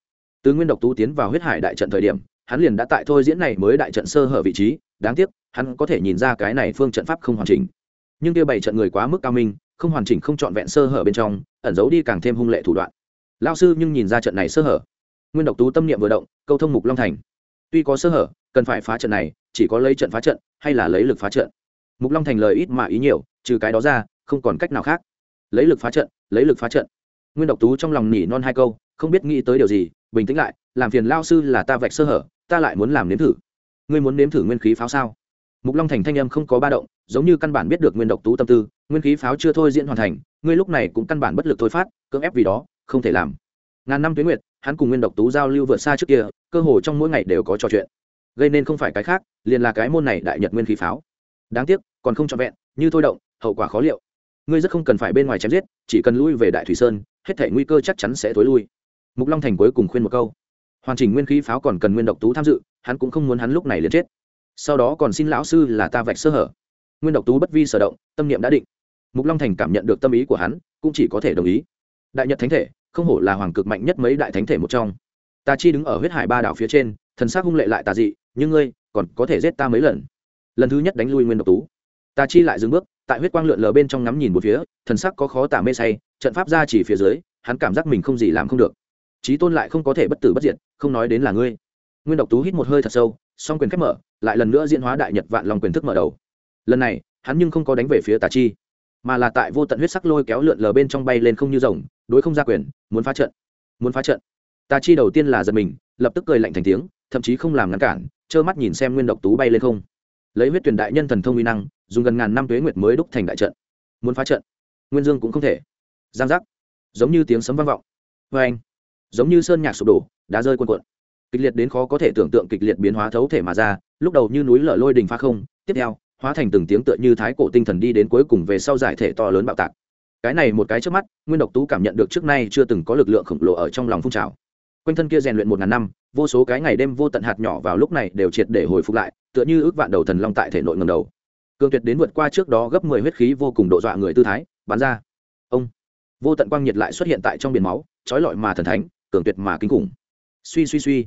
Từ nguyên độc tú tiến vào huyết hải đại trận thời điểm, hắn liền đã tại thôi diễn này mới đại trận sơ hở vị trí, đáng tiếc, hắn có thể nhìn ra cái này phương trận pháp không hoàn chỉnh. Nhưng kia bảy trận người quá mức cao minh, không hoàn chỉnh không trọn vẹn sơ hở bên trong, ẩn giấu đi càng thêm hung lệ thủ đoạn. Lao sư nhưng nhìn ra trận này sơ hở. Nguyên độc tú tâm niệm vừa động, câu thông mục long thành. Tuy có sơ hở, cần phải phá trận này, chỉ có lấy trận phá trận, hay là lấy lực phá trận mục long thành lời ít mà ý nhiều, trừ cái đó ra, không còn cách nào khác. Lấy lực phá trận, lấy lực phá trận. Nguyên độc tú trong lòng nỉ non hai câu, không biết nghĩ tới điều gì, bình tĩnh lại, làm phiền lao sư là ta vạch sơ hở, ta lại muốn làm nếm thử. Ngươi muốn nếm thử nguyên khí pháo sao? Mục long thành thanh âm không có ba động, giống như căn bản biết được nguyên độc tú tâm tư, nguyên khí pháo chưa thôi diễn hoàn thành, ngươi lúc này cũng căn bản bất lực thôi phát, cưỡng ép vì đó, không thể làm. Ngàn năm tuyến nguyệt, hắn cùng nguyên độc tú giao lưu vượt xa trước kia, cơ hồ trong mỗi ngày đều có trò chuyện. Gây nên không phải cái khác, liền là cái môn này đại nhật nguyên khí pháo đáng tiếc, còn không trọn vẹn, như thôi động, hậu quả khó liệu. Ngươi rất không cần phải bên ngoài chém giết, chỉ cần lui về đại thủy sơn, hết thể nguy cơ chắc chắn sẽ tối lui. Mục long thành cuối cùng khuyên một câu. Hoàn chỉnh nguyên khí pháo còn cần nguyên độc tú tham dự, hắn cũng không muốn hắn lúc này liền chết. Sau đó còn xin lão sư là ta vạch sơ hở. Nguyên độc tú bất vi sở động, tâm niệm đã định. Mục long thành cảm nhận được tâm ý của hắn, cũng chỉ có thể đồng ý. Đại nhật thánh thể, không hổ là hoàng cực mạnh nhất mấy đại thánh thể một trong. Ta chi đứng ở huyết hải ba đảo phía trên, thần s ắ c hung lệ lại tà dị, nhưng ngươi, còn có thể giết ta mấy lần? Lần thứ nhất đánh lui nguyên độc tú. Ta chi lại dừng bước, tại huyết quang lượn lờ bên trong ngắm nhìn một phía, thần sắc có khó tả mê say, trận pháp ra chỉ phía dưới, hắn cảm giác mình không gì làm không được. Trí tôn lại không có thể bất tử bất diệt, không nói đến là ngươi. Nguyên độc tú hít một hơi thật sâu, song quyền khép mở, lại lần nữa diễn hóa đại nhật vạn lòng quyền thức mở đầu. Lần này, hắn nhưng không có đánh về phía tà chi, mà là tại vô tận huyết sắc lôi kéo lượn lờ bên trong bay lên không như rồng, đối không ra quyền, muốn phá trận, muốn phá trận. Tà chi đầu tiên là giật mình, lập tức cười lạnh thành tiếng, thậm chí không làm ngăn cản, trơ mắt nhìn xem nguyên độc tú bay lên không lấy huyết tuyển đại nhân thần thông uy năng, dùng gần ngàn năm tuế nguyệt mới đúc thành đại trận. Muốn phá trận, nguyên dương cũng không thể. Giang giác. Giống như tiếng sấm vang vọng. Vê anh, giống như sơn nhạc sụp đổ, đá rơi cuồn cuộn. Kịch liệt đến khó có thể tưởng tượng kịch liệt biến hóa thấu thể mà ra, lúc đầu như núi lở lôi đình phá không, tiếp theo, hóa thành từng tiếng tựa như thái cổ tinh thần đi đến cuối cùng về sau giải thể to lớn bạo tạc. Cái này một cái trước mắt, nguyên độc tú cảm nhận được trước nay chưa từng có lực lượng khổng lồ ở trong lòng phun trào. Quanh thân kia rèn luyện một ngàn năm, vô số cái ngày đêm vô tận hạt nhỏ vào lúc này đều triệt để hồi phục lại tựa như ước vạn đầu thần long tại thể nội ngầm đầu. Cường tuyệt đến vượt qua trước đó gấp mười huyết khí vô cùng độ dọa người tư thái, bắn ra. Ông. Vô tận quang nhiệt lại xuất hiện tại trong biển máu, trói lọi mà thần thánh, cường tuyệt mà kinh khủng. Suy suy suy.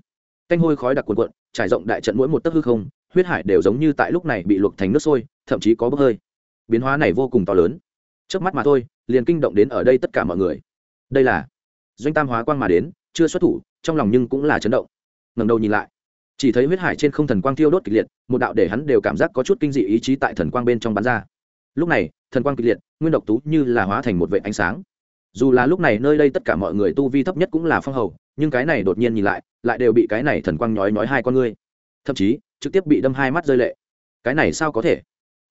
Canh hôi khói đặc cuồn cuộn, trải rộng đại trận mỗi một tấc hư không, huyết hải đều giống như tại lúc này bị luộc thành nước sôi, thậm chí có bốc hơi. Biến hóa này vô cùng to lớn. Trước mắt mà thôi, liền kinh động đến ở đây tất cả mọi người. Đây là doanh tam hóa quang mà đến, chưa xuất thủ, trong lòng nhưng cũng là chấn động. Ngầm đầu nhìn lại chỉ thấy huyết hải trên không thần quang tiêu đốt kịch liệt, một đạo để hắn đều cảm giác có chút kinh dị ý chí tại thần quang bên trong bắn ra. Lúc này, thần quang kịch liệt, nguyên độc tú như là hóa thành một vệ ánh sáng. Dù là lúc này nơi đây tất cả mọi người tu vi thấp nhất cũng là phong hầu, nhưng cái này đột nhiên nhìn lại lại đều bị cái này thần quang nhói nhói hai con ngươi. Thậm chí, trực tiếp bị đâm hai mắt rơi lệ. Cái này sao có thể?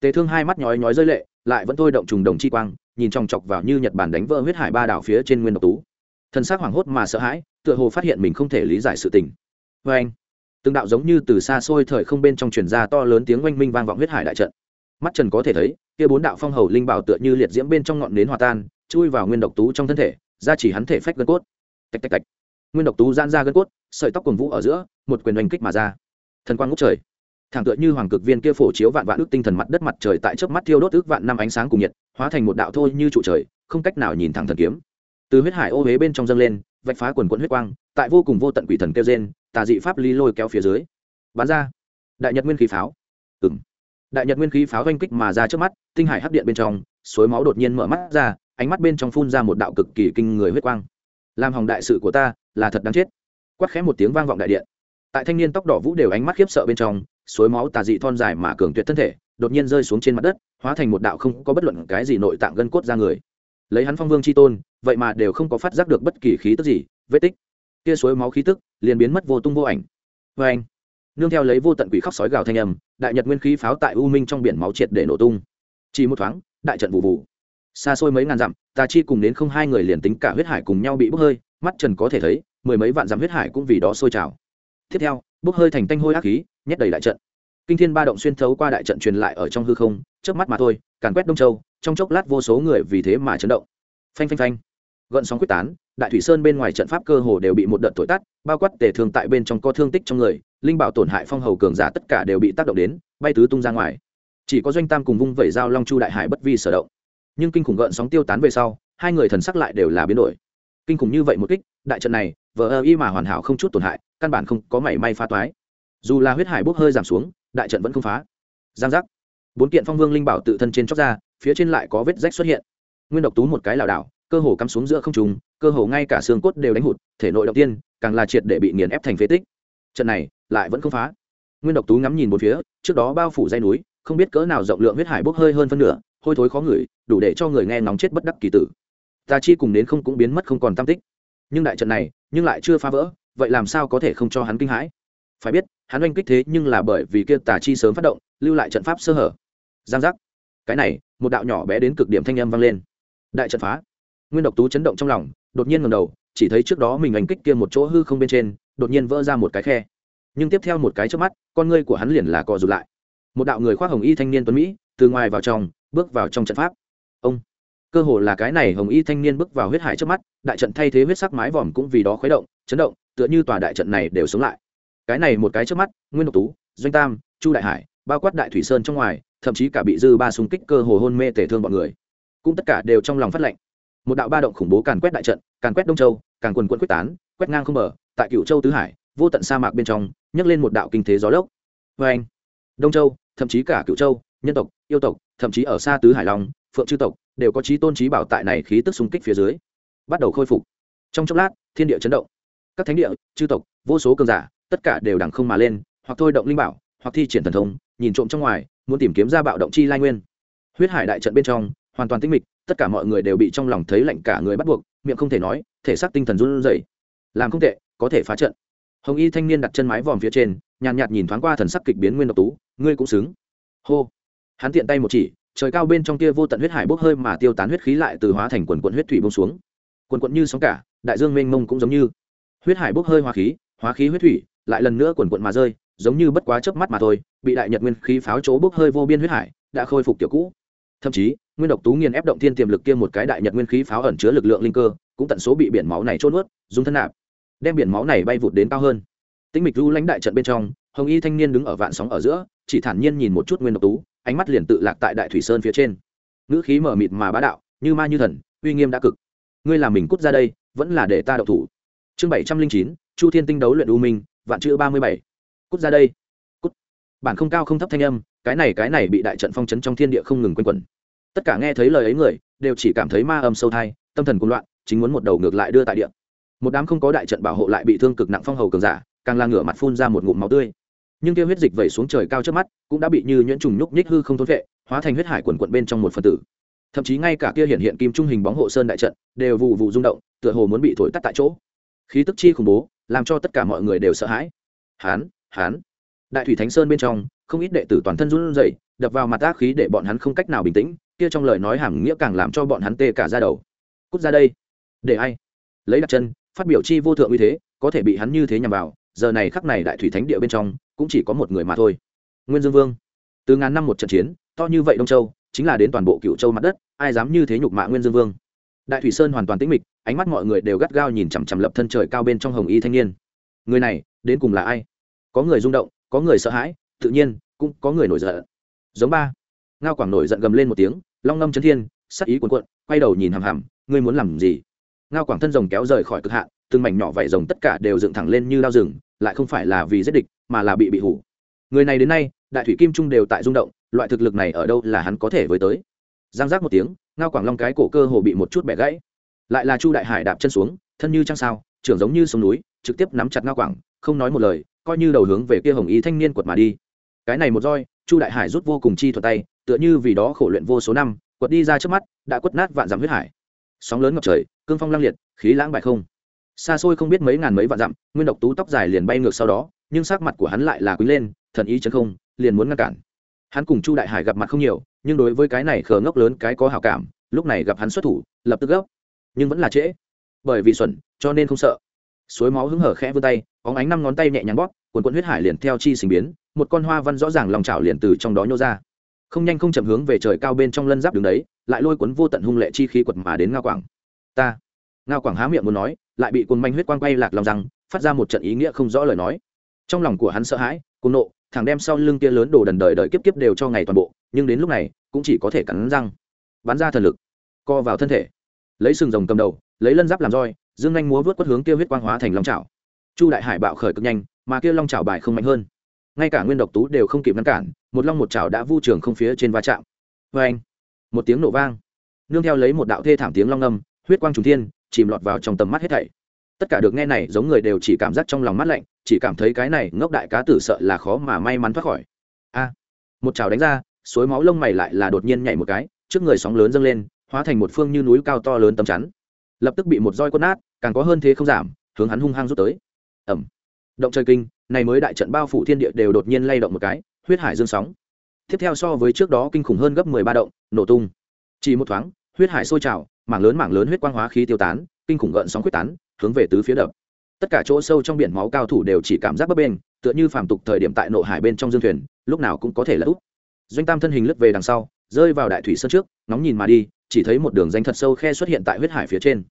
Tề thương hai mắt nhói nhói rơi lệ, lại vẫn thôi động trùng đồng chi quang, nhìn chòng chọc vào như nhật bản đánh vỡ huyết hải ba đảo phía trên nguyên độc tú. Thân xác hoảng hốt mà sợ hãi, tựa hồ phát hiện mình không thể lý giải sự tình. Vê anh từng đạo giống như từ xa xôi thời không bên trong truyền ra to lớn tiếng oanh minh vang vọng huyết hải đại trận. Mắt trần có thể thấy, kia bốn đạo phong hầu linh bảo tựa như liệt diễm bên trong ngọn nến hòa tan, chui vào nguyên độc tú trong thân thể, ra chỉ hắn thể phách gân cốt. Tạch tạch tạch. Nguyên độc tú giãn ra gân cốt, sợi tóc cùng vũ ở giữa, một quyền oanh kích mà ra. Thần quang ngút trời. Thẳng tựa như hoàng cực viên kia phổ chiếu vạn vạn ước tinh thần mặt đất mặt trời tại trước mắt thiêu đốt ước vạn năm ánh sáng cùng nhiệt, hóa thành một đạo thôi như trụ trời, không cách nào nhìn thẳng thần kiếm. Từ huyết hải ô huế bên trong dâng lên, vạch phá quần quận huyết quang, tại vô cùng vô tận quỷ thần kêu gen tà dị pháp ly lôi kéo phía dưới. Bán ra. Đại nhật nguyên khí pháo. Ừng đại nhật nguyên khí pháo oanh kích mà ra trước mắt, tinh hải hấp điện bên trong, suối máu đột nhiên mở mắt ra, ánh mắt bên trong phun ra một đạo cực kỳ kinh người huyết quang. Làm hỏng đại sự của ta, là thật đáng chết. Quát khẽ một tiếng vang vọng đại điện. Tại thanh niên tóc đỏ vũ đều ánh mắt khiếp sợ bên trong, suối máu tà dị thon dài mà cường tuyệt thân thể, đột nhiên rơi xuống trên mặt đất, hóa thành một đạo không có bất luận cái gì nội tạng gân cốt ra người. Lấy hắn phong vương c h i tôn, vậy mà đều không có phát giác được bất kỳ khí tức gì, vết tích. Kia suối máu khí tức liền biến mất vô tung vô ảnh. Vê anh, nương theo lấy vô tận quỷ khóc sói gào thanh âm, đại nhật nguyên khí pháo tại u minh trong biển máu triệt để nổ tung. Chỉ một thoáng, đại trận vụ vụ. Xa xôi mấy ngàn dặm, tà chi cùng đến không hai người liền tính cả huyết hải cùng nhau bị bốc hơi, mắt trần có thể thấy, mười mấy vạn dặm huyết hải cũng vì đó sôi trào. Tiếp theo, bốc hơi thành tanh hôi ác khí, nhét đầy đại trận. Kinh thiên ba động xuyên thấu qua đại trận truyền lại ở trong hư không trước mắt mà thôi, càn quét đông châu, trong chốc lát vô số người vì thế mà chấn động. Phanh phanh phanh. Gợn sóng quyết tán đại thủy sơn bên ngoài trận pháp cơ hồ đều bị một đợt thổi tắt, bao quát tề thương tại bên trong có thương tích trong người, linh bảo tổn hại phong hầu cường giả tất cả đều bị tác động đến, bay tứ tung ra ngoài. Chỉ có doanh tam cùng vung vẩy dao long chu đại hải bất vi sở động. Nhưng kinh khủng gợn sóng tiêu tán về sau, hai người thần sắc lại đều là biến đổi. Kinh khủng như vậy một kích, đại trận này, vờ ơ y mà hoàn hảo không chút tổn hại, căn bản không có mảy may phá toái. Dù là huyết hải bốc hơi giảm xuống, đại trận vẫn không phá. Giang giác. Bốn kiện phong vương linh bảo tự thân trên chóc ra, phía trên lại có vết rách xuất hiện. Nguyên độc tú một cái lảo đảo, cơ hồ cắm xuống giữa không trùng cơ hồ ngay cả xương cốt đều đánh hụt, thể nội động tiên càng là triệt để bị nghiền ép thành phế tích. Trận này lại vẫn không phá. Nguyên độc tú ngắm nhìn một phía, trước đó bao phủ dây núi, không biết cỡ nào rộng lượng huyết hải bốc hơi hơn phân nửa, hôi thối khó ngửi, đủ để cho người nghe nóng chết bất đắc kỳ tử. Tà chi cùng đến không cũng biến mất không còn tam tích. Nhưng đại trận này, nhưng lại chưa phá vỡ, vậy làm sao có thể không cho hắn kinh hãi? Phải biết, hắn oanh kích thế nhưng là bởi vì kia tà chi sớm phát động, lưu lại trận pháp sơ hở. Giang giác. Cái này, một đạo nhỏ bé đến cực điểm thanh âm vang lên. Đại trận phá nguyên độc tú chấn động trong lòng, đột nhiên ngầm đầu, chỉ thấy trước đó mình ảnh kích kia một chỗ hư không bên trên, đột nhiên vỡ ra một cái khe. Nhưng tiếp theo một cái trước mắt, con ngươi của hắn liền là co rụt lại. Một đạo người khoác hồng y thanh niên tuấn mỹ, từ ngoài vào trong, bước vào trong trận pháp. Ông! Cơ hồ là cái này hồng y thanh niên bước vào huyết hải trước mắt, đại trận thay thế huyết sắc mái vòm cũng vì đó khuấy động, chấn động, tựa như tòa đại trận này đều sống lại. Cái này một cái trước mắt, nguyên độc tú, doanh tam, chu đại hải, bao quát đại thủy sơn trong ngoài, thậm chí cả bị dư ba súng kích cơ hồ hôn mê tể thương bọn người. Cũng tất cả đều trong lòng phát lệnh một đạo ba động khủng bố càn quét đại trận, càn quét đông châu, càn quần quận quyết tán, quét ngang không bờ, tại cựu châu tứ hải, vô tận sa mạc bên trong, nhấc lên một đạo kinh thế gió lốc. Vê anh, đông châu, thậm chí cả cựu châu, nhân tộc, yêu tộc, thậm chí ở xa tứ hải long, phượng chư tộc, đều có trí tôn trí bảo tại này khí tức xung kích phía dưới. Bắt đầu khôi phục. Trong chốc lát, thiên địa chấn động. Các thánh địa, chư tộc, vô số cường giả, tất cả đều đằng không mà lên, hoặc thôi động linh bảo, hoặc thi triển thần thông, nhìn trộm trong ngoài, muốn tìm kiếm ra bạo động chi lai nguyên. Huyết hải đại trận bên trong, hoàn toàn tinh mịch tất cả mọi người đều bị trong lòng thấy lạnh cả người bắt buộc, miệng không thể nói, thể xác tinh thần run rẩy. Làm không tệ, có thể phá trận. Hồng y thanh niên đặt chân mái vòm phía trên, nhàn nhạt nhìn thoáng qua thần sắc kịch biến nguyên độc tú, ngươi cũng xứng. Hô. Hắn tiện tay một chỉ, trời cao bên trong kia vô tận huyết hải bốc hơi mà tiêu tán huyết khí lại từ hóa thành quần quận huyết thủy bông xuống. Quần quận như sóng cả, đại dương mênh mông cũng giống như. Huyết hải bốc hơi hóa khí hóa khí huyết thủy, lại lần nữa quần quận mà rơi, giống như bất quá chớp mắt mà thôi, bị đại nhật nguyên khí pháo chỗ bốc hơi vô biên huyết hải, đã khôi phục kiểu cũ. Thậm chí nguyên độc tú nghiền ép động thiên tiềm lực kia một cái đại nhật nguyên khí pháo ẩn chứa lực lượng linh cơ, cũng tận số bị biển máu này trôn ướt dùng thân nạp, đem biển máu này bay vụt đến cao hơn. Tĩnh mịch du lãnh đại trận bên trong, hồng y thanh niên đứng ở vạn sóng ở giữa, chỉ thản nhiên nhìn một chút nguyên độc tú, ánh mắt liền tự lạc tại đại thủy sơn phía trên. Ngữ khí mở mịt mà bá đạo, như ma như thần, uy nghiêm đã cực. Ngươi làm mình cút ra đây, vẫn là để ta đậu thủ. Chương bảy trăm linh chín, chu thiên tinh đấu luyện u minh, vạn chữ ba mươi bảy. Cút ra đây. Cút. Bản không cao không thấp thanh âm, cái này cái này bị đại trận phong chấn trong thiên địa không ngừng quanh quẩn tất cả nghe thấy lời ấy người, đều chỉ cảm thấy ma âm sâu thai, tâm thần cuồng loạn, chính muốn một đầu ngược lại đưa tại địa. Một đám không có đại trận bảo hộ lại bị thương cực nặng phong hầu cường giả, càng là ngửa mặt phun ra một ngụm máu tươi. Nhưng tiêu huyết dịch vẩy xuống trời cao trước mắt, cũng đã bị như nhuyễn trùng nhúc nhích hư không thốn vệ, hóa thành huyết hải quần quận bên trong một phần tử. Thậm chí ngay cả kia hiện hiện kim trung hình bóng hộ sơn đại trận, đều vụ vụ rung động, tựa hồ muốn bị thổi tắt tại chỗ. Khí tức chi khủng bố, làm cho tất cả mọi người đều sợ hãi. Hán hán. Đại thủy thánh sơn bên trong, không ít đệ tử toàn thân run rẩy, đập vào mặt ác khí để bọn hắn không cách nào bình tĩnh kia trong lời nói hàm nghĩa càng làm cho bọn hắn tê cả ra đầu. Cút ra đây. Để ai? Lấy đặt chân, phát biểu chi vô thượng uy thế, có thể bị hắn như thế nhằm vào, giờ này khắc này đại thủy thánh địa bên trong, cũng chỉ có một người mà thôi. Nguyên dương vương. Từ ngàn năm một trận chiến, to như vậy đông châu, chính là đến toàn bộ cựu châu mặt đất, ai dám như thế nhục mạ nguyên dương vương? Đại thủy sơn hoàn toàn tĩnh mịch, ánh mắt mọi người đều gắt gao nhìn chằm chằm lập thân trời cao bên trong hồng y thanh niên. Người này, đến cùng là ai? Có người rung động, có người sợ hãi, tự nhiên, cũng có người nổi giận. Giống ba. Ngao quảng nổi giận gầm lên một tiếng long ngâm chấn thiên, sắc ý cuồn cuộn, quay đầu nhìn hằm hằm, ngươi muốn làm gì? Ngao quảng thân rồng kéo rời khỏi cực hạn, từng mảnh nhỏ vảy rồng tất cả đều dựng thẳng lên như lao rừng, lại không phải là vì giết địch, mà là bị bị hủ. Người này đến nay, đại thủy kim trung đều tại rung động, loại thực lực này ở đâu là hắn có thể với tới. Giang giác một tiếng, ngao quảng long cái cổ cơ hồ bị một chút bẻ gãy. Lại là chu đại hải đạp chân xuống, thân như trăng sao, trưởng giống như sông núi, trực tiếp nắm chặt ngao quảng, không nói một lời, coi như đầu hướng về kia hồng ý thanh niên quật mà đi. Cái này một roi, chu đại hải rút vô cùng chi thuật tay tựa như vì đó khổ luyện vô số năm, quật đi ra trước mắt, đã quất nát vạn dặm huyết hải. Sóng lớn ngập trời, cương phong lăng liệt, khí lãng bại không. Xa xôi không biết mấy ngàn mấy vạn dặm, nguyên độc tú tóc dài liền bay ngược sau đó, nhưng sắc mặt của hắn lại là quý lên, thần ý chấn không, liền muốn ngăn cản. Hắn cùng chu đại hải gặp mặt không nhiều, nhưng đối với cái này khờ ngốc lớn cái có hào cảm, lúc này gặp hắn xuất thủ, lập tức gấp. Nhưng vẫn là trễ. Bởi vì xuẩn, cho nên không sợ. Suối máu hứng hở khẽ vươn tay, óng ánh năm ngón tay nhẹ nhàng bóp quần quần huyết hải liền theo chi sinh biến, một con hoa văn rõ ràng lòng chảo liền từ trong đó nhô ra không nhanh không chậm hướng về trời cao bên trong lân giáp đường đấy, lại lôi cuốn vô tận hung lệ chi khí quật mà đến ngao quảng. Ta. Ngao quảng há miệng muốn nói, lại bị cồn manh huyết quang quay lạc lòng rằng phát ra một trận ý nghĩa không rõ lời nói. Trong lòng của hắn sợ hãi cồn nộ thằng đem sau lưng kia lớn đồ đần đời đời kiếp kiếp đều cho ngày toàn bộ, nhưng đến lúc này, cũng chỉ có thể cắn răng. Bắn ra thần lực, co vào thân thể. Lấy sừng rồng cầm đầu, lấy lân giáp làm roi, dương anh múa vớt quất hướng tiêu huyết quang hóa thành long trào chu đại hải bạo khởi cực nhanh, mà kia long trào bài không mạnh hơn. Ngay cả nguyên độc tú đều không kịp ngăn cản một long một chảo đã vu trường không phía trên va chạm. Vê anh, một tiếng nổ vang. Nương theo lấy một đạo thê thảm tiếng long âm, huyết quang trùng thiên, chìm lọt vào trong tầm mắt hết thảy. Tất cả được nghe này giống người đều chỉ cảm giác trong lòng mắt lạnh, chỉ cảm thấy cái này ngốc đại cá tử sợ là khó mà may mắn thoát khỏi. A, một chảo đánh ra, suối máu lông mày lại là đột nhiên nhảy một cái, trước người sóng lớn dâng lên, hóa thành một phương như núi cao to lớn tầm chắn. Lập tức bị một roi quất nát, càng có hơn thế không giảm, hướng hắn hung hăng rút tới. Ẩm động trời kinh, này mới đại trận bao phủ thiên địa đều đột nhiên lay động một cái huyết hải dương sóng. Tiếp theo so với trước đó kinh khủng hơn gấp mười ba động, nổ tung. Chỉ một thoáng, huyết hải sôi trào, mảng lớn mảng lớn huyết quang hóa khí tiêu tán, kinh khủng gợn sóng quyết tán, hướng về tứ phía đập. Tất cả chỗ sâu trong biển máu cao thủ đều chỉ cảm giác bấp bên tựa như phàm tục thời điểm tại nộ hải bên trong dương thuyền, lúc nào cũng có thể là úp. Doanh tam thân hình lướt về đằng sau, rơi vào đại thủy sơn trước nóng nhìn mà đi, chỉ thấy một đường danh thật sâu khe xuất hiện tại huyết hải phía trên.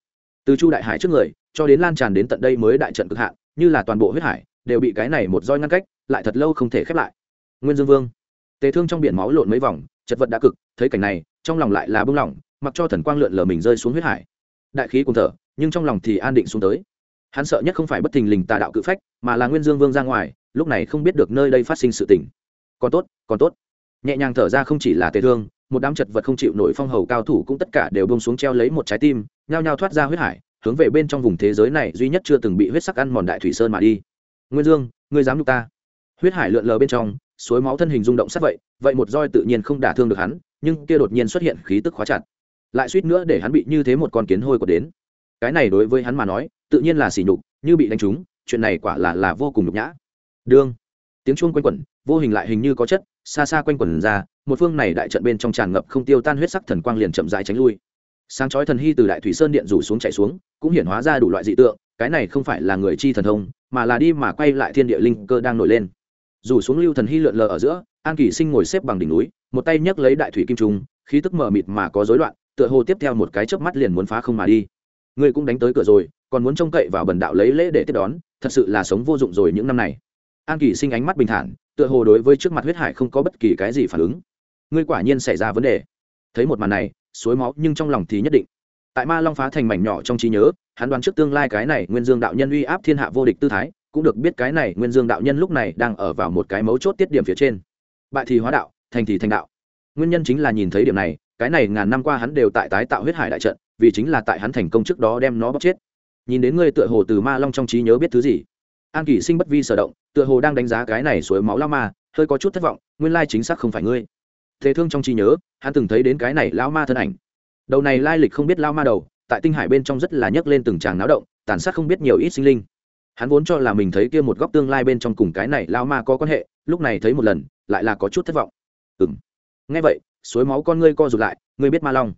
Từ chu đại hải trước người, cho đến lan tràn đến tận đây mới đại trận cực hạn, như là toàn bộ huyết hải, đều bị cái này một roi ngăn cách, lại thật lâu không thể khép lại nguyên dương vương. Tề thương trong biển máu lộn mấy vòng, chật vật đã cực, thấy cảnh này, trong lòng lại là bưng lỏng, mặc cho thần quang lượn lờ mình rơi xuống huyết hải. Đại khí cùng thở, nhưng trong lòng thì an định xuống tới. Hắn sợ nhất không phải bất thình lình tà đạo cự phách, mà là nguyên dương vương ra ngoài, lúc này không biết được nơi đây phát sinh sự tình. Còn tốt còn tốt. Nhẹ nhàng thở ra không chỉ là tề thương, một đám chật vật không chịu nổi phong hầu cao thủ cũng tất cả đều bông xuống treo lấy một trái tim, nhao nhao thoát ra huyết hải, hướng về bên trong vùng thế giới này duy nhất chưa từng bị huyết sắc ăn mòn đại thủy sơn mà đi. Nguyên dương, ngươi dám nhục ta? Huyết hải lượn lờ bên trong suối máu thân hình rung động sát vậy vậy một roi tự nhiên không đả thương được hắn, nhưng kia đột nhiên xuất hiện khí tức khóa chặt. Lại suýt nữa để hắn bị như thế một con kiến hôi của đến. Cái này đối với hắn mà nói, tự nhiên là sỉ nhục, như bị đánh trúng, chuyện này quả là là vô cùng nhục nhã. Đương, tiếng chuông quanh quẩn, vô hình lại hình như có chất, xa xa quanh quẩn ra, một phương này đại trận bên trong tràn ngập không tiêu tan huyết sắc thần quang liền chậm rãi tránh lui. Sáng chói thần hy từ đại thủy sơn điện rủ xuống chạy xuống, cũng hiển hóa ra đủ loại dị tượng, cái này không phải là người chi thần thông, mà là đi mà quay lại thiên địa linh cơ đang nổi lên dù xuống lưu thần hy lượn lờ ở giữa, an kỳ sinh ngồi xếp bằng đỉnh núi, một tay nhấc lấy đại thủy kim trung, khí tức mờ mịt mà có rối loạn, tựa hồ tiếp theo một cái chớp mắt liền muốn phá không mà đi. Ngươi cũng đánh tới cửa rồi, còn muốn trông cậy vào bần đạo lấy lễ để tiếp đón, thật sự là sống vô dụng rồi những năm này. An kỳ sinh ánh mắt bình thản, tựa hồ đối với trước mặt huyết hải không có bất kỳ cái gì phản ứng. Ngươi quả nhiên xảy ra vấn đề. Thấy một màn này, suối máu nhưng trong lòng thì nhất định. Tại ma long phá thành mảnh nhỏ trong trí nhớ, hắn đoán trước tương lai cái này nguyên dương đạo nhân uy áp thiên hạ vô địch tư thái cũng được biết cái này nguyên dương đạo nhân lúc này đang ở vào một cái mấu chốt tiết điểm phía trên. Bại thì hóa đạo, thành thì thành đạo. Nguyên nhân chính là nhìn thấy điểm này, cái này ngàn năm qua hắn đều tại tái tạo huyết hải đại trận, vì chính là tại hắn thành công trước đó đem nó bóc chết. Nhìn đến ngươi tựa hồ từ ma long trong trí nhớ biết thứ gì. An kỷ sinh bất vi sở động, tựa hồ đang đánh giá cái này suối máu lao ma, hơi có chút thất vọng, nguyên lai chính xác không phải ngươi. Thế thương trong trí nhớ, hắn từng thấy đến cái này lao ma thân ảnh. Đầu này lai lịch không biết lao ma đầu, tại tinh hải bên trong rất là nhấc lên từng tràng náo động, tàn sát không biết nhiều ít sinh linh hắn vốn cho là mình thấy kia một góc tương lai bên trong cùng cái này lao ma có quan hệ, lúc này thấy một lần, lại là có chút thất vọng. Ừng ngay vậy, suối máu con ngươi co rụt lại, ngươi biết ma long.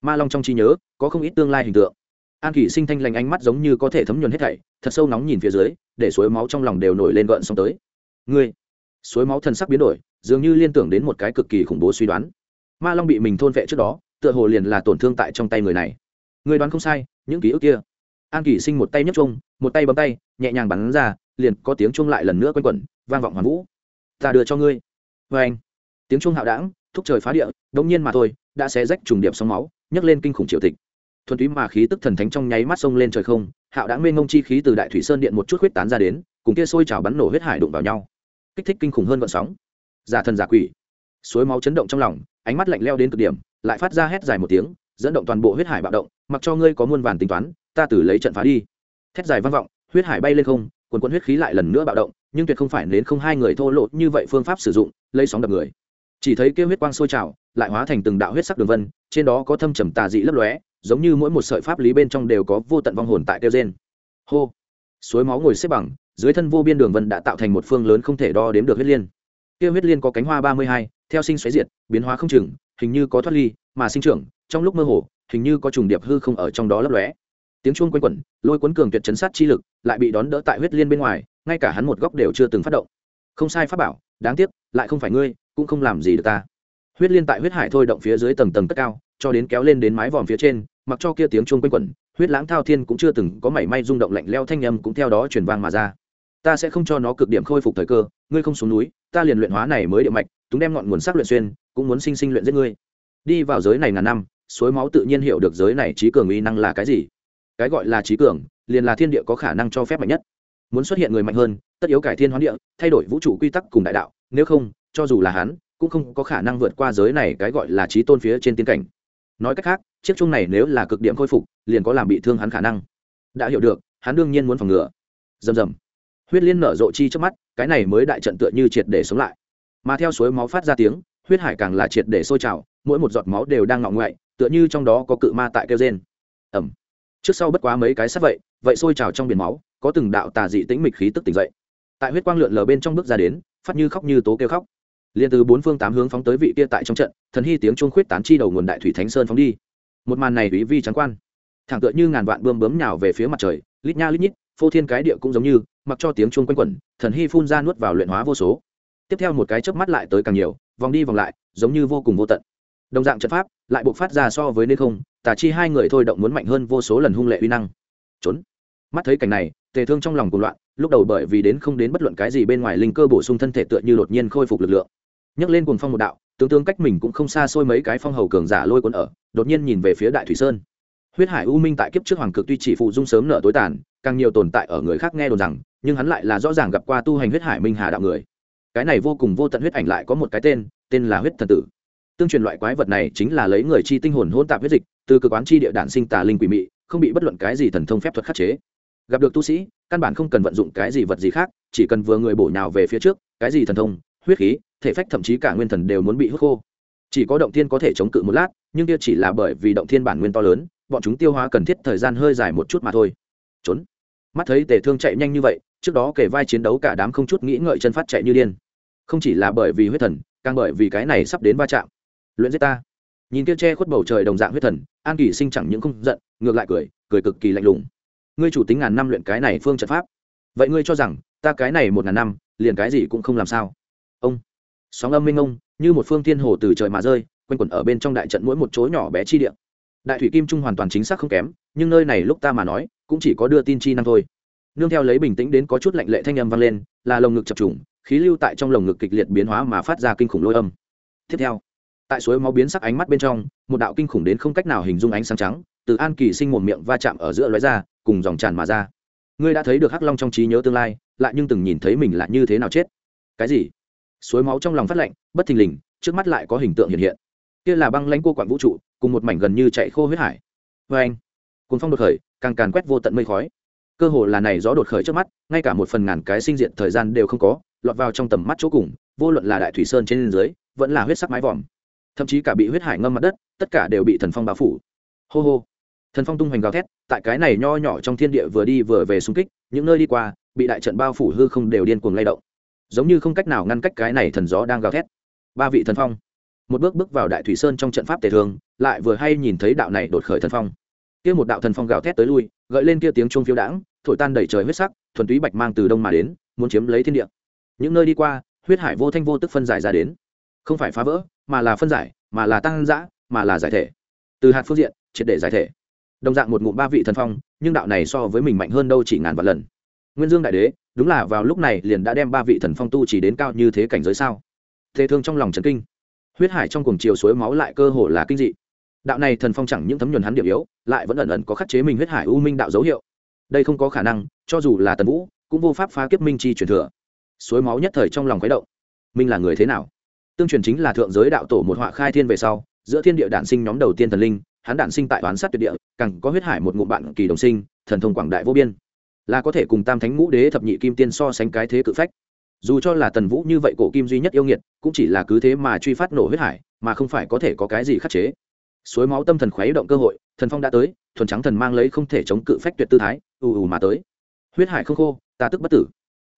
Ma long trong trí nhớ, có không ít tương lai hình tượng. An kỷ sinh thanh lành ánh mắt giống như có thể thấm nhuần hết thảy, thật sâu nóng nhìn phía dưới, để suối máu trong lòng đều nổi lên gợn xong tới. Ngươi. Suối máu thần sắc biến đổi, dường như liên tưởng đến một cái cực kỳ khủng bố suy đoán. Ma long bị mình thôn vệ trước đó, tựa hồ liền là tổn thương tại trong tay người này. Người đoán không sai, những ký ức kia. An kỷ sinh một tay nhấc chung một tay bấm tay nhẹ nhàng bắn ra, liền có tiếng chuông lại lần nữa quanh quẩn, vang vọng hoàn vũ. Ta đưa cho ngươi. Vê anh, tiếng chuông hạo đảng thúc trời phá địa, đống nhiên mà thôi, đã xé rách trùng điệp sóng máu, nhấc lên kinh khủng triều tịch. Thuần túy mà khí tức thần thánh trong nháy mắt sông lên trời không, hạo đã nguyên ngông chi khí từ đại thủy sơn điện một chút huyết tán ra đến, cùng kia sôi trào bắn nổ huyết hải đụng vào nhau. Kích thích kinh khủng hơn vận sóng. Giả thần giả quỷ. Suối máu chấn động trong lòng, ánh mắt lạnh leo đến cực điểm, lại phát ra hét dài một tiếng, dẫn động toàn bộ huyết hải bạo động, mặc cho ngươi có muôn vàn tính toán, ta tử lấy trận phá đi. Thét dài vang vọng huyết hải bay lên không, quần quân huyết khí lại lần nữa bạo động, nhưng tuyệt không phải đến không hai người thô lộ như vậy phương pháp sử dụng, lấy sóng đập người. Chỉ thấy kêu huyết quang sôi trào, lại hóa thành từng đạo huyết sắc đường vân, trên đó có thâm trầm tà dị lấp lóe, giống như mỗi một sợi pháp lý bên trong đều có vô tận vong hồn tại kêu trên hô! Suối máu ngồi xếp bằng, dưới thân vô biên đường vân đã tạo thành một phương lớn không thể đo đếm được huyết liên. Kia huyết liên có cánh hoa ba mươi hai, theo sinh xoáy diệt, biến hóa không chừng, hình như có thoát ly, mà sinh trưởng, trong lúc mơ hồ, hình như có trùng điệp hư không ở trong đó lấp lóe tiếng chuông quanh quẩn, lôi cuốn cường tuyệt chấn sát chi lực lại bị đón đỡ tại huyết liên bên ngoài, ngay cả hắn một góc đều chưa từng phát động. Không sai pháp bảo, đáng tiếc, lại không phải ngươi, cũng không làm gì được ta. Huyết liên tại huyết hải thôi động phía dưới tầng tầng cất cao, cho đến kéo lên đến mái vòm phía trên, mặc cho kia tiếng chuông quanh quẩn, huyết lãng thao thiên cũng chưa từng có mảy may rung động lạnh leo thanh âm cũng theo đó truyền vang mà ra. Ta sẽ không cho nó cực điểm khôi phục thời cơ, ngươi không xuống núi, ta liền luyện hóa này mới địa mạch chúng đem ngọn nguồn sắc luyện xuyên, cũng muốn sinh sinh luyện giết ngươi. Đi vào giới này ngàn năm, suối máu tự nhiên hiểu được giới này trí cường uy năng là cái gì cái gọi là trí cường, liền là thiên địa có khả năng cho phép mạnh nhất. Muốn xuất hiện người mạnh hơn, tất yếu cải thiên hoán địa, thay đổi vũ trụ quy tắc cùng đại đạo, nếu không, cho dù là hắn, cũng không có khả năng vượt qua giới này cái gọi là trí tôn phía trên tiên cảnh. Nói cách khác, chiếc chung này nếu là cực điểm khôi phục, liền có làm bị thương hắn khả năng. Đã hiểu được, hắn đương nhiên muốn phòng ngừa. Rầm rầm. Huyết liên nở rộ chi trước mắt, cái này mới đại trận tựa như triệt để sống lại. Mà theo suối máu phát ra tiếng, huyết hải càng là triệt để sôi trào, mỗi một giọt máu đều đang ngọng ngoại, tựa như trong đó có cự ma tại kêu gen ẩm trước sau bất quá mấy cái sắt vậy vậy sôi trào trong biển máu, có từng đạo tà dị tĩnh mịch khí tức tỉnh dậy. Tại huyết quang lượn lờ bên trong bước ra đến, phát như khóc như tố kêu khóc. Liền từ bốn phương tám hướng phóng tới vị kia tại trong trận, thần hy tiếng chuông khuyết tán chi đầu nguồn đại thủy thánh sơn phóng đi. Một màn này ủy vi trắng quan. Thẳng tựa như ngàn vạn bươm bướm nhào về phía mặt trời, lít nha lít nhít, phô thiên cái địa cũng giống như, mặc cho tiếng chuông quanh quẩn, thần hy phun ra nuốt vào luyện hóa vô số. Tiếp theo một cái chớp mắt lại tới càng nhiều, vòng đi vòng lại, giống như vô cùng vô tận đồng dạng trận pháp, lại buộc phát ra so với nên không tả chi hai người thôi động muốn mạnh hơn vô số lần hung lệ uy năng. Trốn. Mắt thấy cảnh này, tề thương trong lòng cuồng loạn, lúc đầu bởi vì đến không đến bất luận cái gì bên ngoài linh cơ bổ sung thân thể tựa như đột nhiên khôi phục lực lượng. Nhấc lên cuồng phong một đạo, tướng tướng cách mình cũng không xa xôi mấy cái phong hầu cường giả lôi cuốn ở, đột nhiên nhìn về phía đại thủy sơn. Huyết hải u minh tại kiếp trước hoàng cực tuy chỉ phụ dung sớm nợ tối tàn, càng nhiều tồn tại ở người khác nghe đồn rằng, nhưng hắn lại là rõ ràng gặp qua tu hành huyết hải minh hà đạo người. Cái này vô cùng vô tận huyết ảnh lại có một cái tên tên là huyết thần tử tương truyền loại quái vật này chính là lấy người chi tinh hồn hôn tạp huyết dịch, từ cơ quán chi địa đản sinh tà linh quỷ mị, không bị bất luận cái gì thần thông phép thuật khắc chế. Gặp được tu sĩ, căn bản không cần vận dụng cái gì vật gì khác, chỉ cần vừa người bổ nhào về phía trước, cái gì thần thông, huyết khí, thể phách thậm chí cả nguyên thần đều muốn bị hút khô. Chỉ có động thiên có thể chống cự một lát, nhưng kia chỉ là bởi vì động thiên bản nguyên to lớn, bọn chúng tiêu hóa cần thiết thời gian hơi dài một chút mà thôi. Trốn. Mắt thấy tề thương chạy nhanh như vậy, trước đó kể vai chiến đấu cả đám không chút nghĩ ngợi chân phát chạy như điên. Không chỉ là bởi vì huyết thần, càng bởi vì cái này sắp đến va chạm luyện giết ta. Nhìn kia che khuất bầu trời đồng dạng huyết thần, an kỳ sinh chẳng những không giận, ngược lại cười cười cực kỳ lạnh lùng. Ngươi chủ tính ngàn năm luyện cái này phương trận pháp. Vậy ngươi cho rằng, ta cái này một ngàn năm, liền cái gì cũng không làm sao? Ông, sóng âm minh ông, như một phương thiên hồ từ trời mà rơi, quanh quẩn ở bên trong đại trận mỗi một chỗ nhỏ bé chi địa. Đại thủy kim trung hoàn toàn chính xác không kém, nhưng nơi này lúc ta mà nói, cũng chỉ có đưa tin chi năng thôi. Nương theo lấy bình tĩnh đến có chút lạnh lệ thanh âm vang lên, là lồng ngực chập trùng, khí lưu tại trong lồng ngực kịch liệt biến hóa mà phát ra kinh khủng lôi âm. Tiếp theo tại suối máu biến sắc ánh mắt bên trong, một đạo kinh khủng đến không cách nào hình dung ánh sáng trắng, từ an kỳ sinh một miệng va chạm ở giữa lóe ra, cùng dòng tràn mà ra. Ngươi đã thấy được hắc long trong trí nhớ tương lai, lại nhưng từng nhìn thấy mình là như thế nào chết? Cái gì? Suối máu trong lòng phát lạnh, bất thình lình, trước mắt lại có hình tượng hiện hiện. Kia là băng lãnh cô quản vũ trụ, cùng một mảnh gần như chạy khô huyết hải. Vê anh cuốn phong đột khởi, càng càn quét vô tận mây khói. Cơ hồ là này gió đột khởi trước mắt, ngay cả một phần ngàn cái sinh diện thời gian đều không có, lọt vào trong tầm mắt chỗ cùng, vô luận là đại thủy sơn trên dưới, vẫn là huyết sắc mái vòm thậm chí cả bị huyết hải ngâm mặt đất, tất cả đều bị thần phong bao phủ. Hô hô. Thần phong tung hoành gào thét, tại cái này nho nhỏ trong thiên địa vừa đi vừa về xung kích, những nơi đi qua, bị đại trận bao phủ hư không đều điên cuồng lay động. Giống như không cách nào ngăn cách cái này thần gió đang gào thét. Ba vị thần phong. Một bước bước vào đại thủy sơn trong trận pháp tề thường, lại vừa hay nhìn thấy đạo này đột khởi thần phong. Kia một đạo thần phong gào thét tới lui, gợi lên kia tiếng chuông phiêu đãng, thổi tan đầy trời huyết sắc, thuần túy bạch mang từ đông mà đến, muốn chiếm lấy thiên địa. Những nơi đi qua, huyết hải vô thanh vô tức phân giải ra đến không phải phá vỡ, mà là phân giải, mà là tăng giã, mà là giải thể. Từ hạt phương diện, triệt để giải thể. Đồng dạng một ngụm ba vị thần phong, nhưng đạo này so với mình mạnh hơn đâu chỉ ngàn vạn lần. Nguyên dương đại đế, đúng là vào lúc này liền đã đem ba vị thần phong tu chỉ đến cao như thế cảnh giới sao? Thế thương trong lòng trần kinh. Huyết hải trong cùng chiều suối máu lại cơ hồ là kinh dị. Đạo này thần phong chẳng những thấm nhuần hắn điểm yếu, lại vẫn ẩn ẩn có khắc chế mình huyết hải u minh đạo dấu hiệu. Đây không có khả năng, cho dù là tần vũ, cũng vô pháp phá kiếp minh chi truyền thừa. Suối máu nhất thời trong lòng khuấy động. Minh là người thế nào? Tương truyền chính là thượng giới đạo tổ một họa khai thiên về sau, giữa thiên địa đản sinh nhóm đầu tiên thần linh, hắn đản sinh tại oán sát tuyệt địa, càng có huyết hải một ngụm bạn kỳ đồng sinh, thần thông quảng đại vô biên. Là có thể cùng tam thánh ngũ đế, thập nhị kim tiên so sánh cái thế cự phách. Dù cho là tần vũ như vậy cổ kim duy nhất yêu nghiệt, cũng chỉ là cứ thế mà truy phát nổ huyết hải, mà không phải có thể có cái gì khắc chế. Suối máu tâm thần khuấy động cơ hội, thần phong đã tới, thuần trắng thần mang lấy không thể chống cự phách tuyệt tư thái, ù ù mà tới. Huyết hải không khô, ta tức bất tử.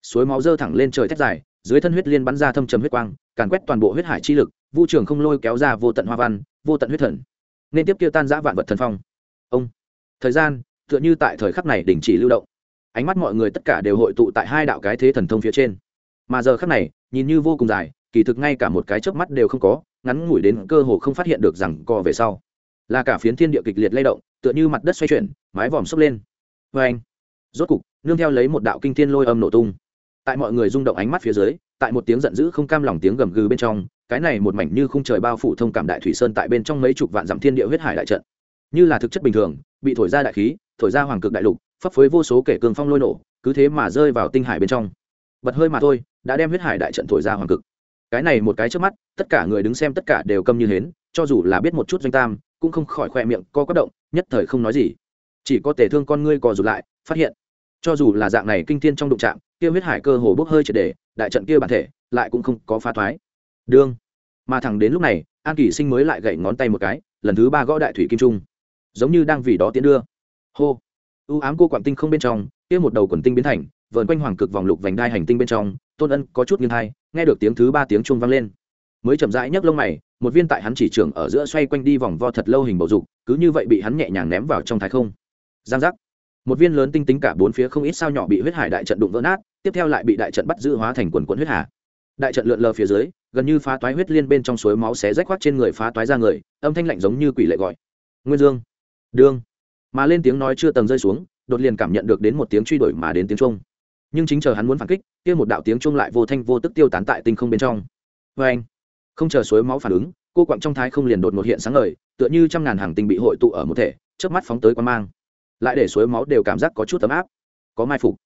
Suối máu dơ thẳng lên trời thét dài dưới thân huyết liên bắn ra thâm trầm huyết quang, càn quét toàn bộ huyết hải chi lực, vu trường không lôi kéo ra vô tận hoa văn, vô tận huyết thần. Nên tiếp kia tan giã vạn vật thần phong. Ông, thời gian, tựa như tại thời khắc này đình chỉ lưu động. Ánh mắt mọi người tất cả đều hội tụ tại hai đạo cái thế thần thông phía trên. Mà giờ khắc này, nhìn như vô cùng dài, kỳ thực ngay cả một cái chớp mắt đều không có, ngắn ngủi đến cơ hồ không phát hiện được rằng co về sau. Là cả phiến thiên địa kịch liệt lay động, tựa như mặt đất xoay chuyển, mái vòm sốc lên. Vê anh rốt cục, nương theo lấy một đạo kinh thiên lôi âm nổ tung tại mọi người rung động ánh mắt phía dưới, tại một tiếng giận dữ không cam lòng tiếng gầm gừ bên trong, cái này một mảnh như khung trời bao phủ thông cảm đại thủy sơn tại bên trong mấy chục vạn dặm thiên địa huyết hải đại trận. Như là thực chất bình thường, bị thổi ra đại khí, thổi ra hoàng cực đại lục, phấp phới vô số kể cường phong lôi nổ, cứ thế mà rơi vào tinh hải bên trong. Bật hơi mà thôi, đã đem huyết hải đại trận thổi ra hoàng cực. Cái này một cái trước mắt, tất cả người đứng xem tất cả đều câm như hến, cho dù là biết một chút doanh tam, cũng không khỏi khoe miệng co quất động, nhất thời không nói gì. Chỉ có tể thương con ngươi cò rụt lại, phát hiện, cho dù là dạng này kinh thiên trong đụng trạm kia huyết hải cơ hồ bốc hơi triệt để đại trận kia bản thể lại cũng không có phá thoái. Đương, mà thẳng đến lúc này, an kỳ sinh mới lại gậy ngón tay một cái, lần thứ ba gõ đại thủy kim trung. Giống như đang vì đó tiến đưa. Hô, u ám cô quảng tinh không bên trong, kia một đầu quần tinh biến thành, vờn quanh hoàng cực vòng lục vành đai hành tinh bên trong, tôn ân có chút nghiêng thai, nghe được tiếng thứ ba tiếng chuông vang lên. Mới chậm rãi nhấc lông mày, một viên tại hắn chỉ trường ở giữa xoay quanh đi vòng vo thật lâu hình bầu dục, cứ như vậy bị hắn nhẹ nhàng ném vào trong thái không. Giang giác một viên lớn tinh tính cả bốn phía không ít sao nhỏ bị huyết hải đại trận đụng vỡ nát, tiếp theo lại bị đại trận bắt giữ hóa thành quần quận huyết hà. Đại trận lượn lờ phía dưới, gần như phá toái huyết liên bên trong suối máu xé rách khoác trên người phá toái ra người, âm thanh lạnh giống như quỷ lệ gọi. Nguyên dương. Đương. Mà lên tiếng nói chưa tầng rơi xuống, đột liền cảm nhận được đến một tiếng truy đuổi mà đến tiếng trung nhưng chính chờ hắn muốn phản kích, kia một đạo tiếng trung lại vô thanh vô tức tiêu tán tại tinh không bên trong. Vê anh, không chờ suối máu phản ứng, cô quặng trong thái không liền đột một hiện sáng ngời, tựa như trăm ngàn hàng tinh bị hội tụ ở một thể trước mắt phóng tới quan mang lại để suối máu đều cảm giác có chút ấm áp. Có mai phục.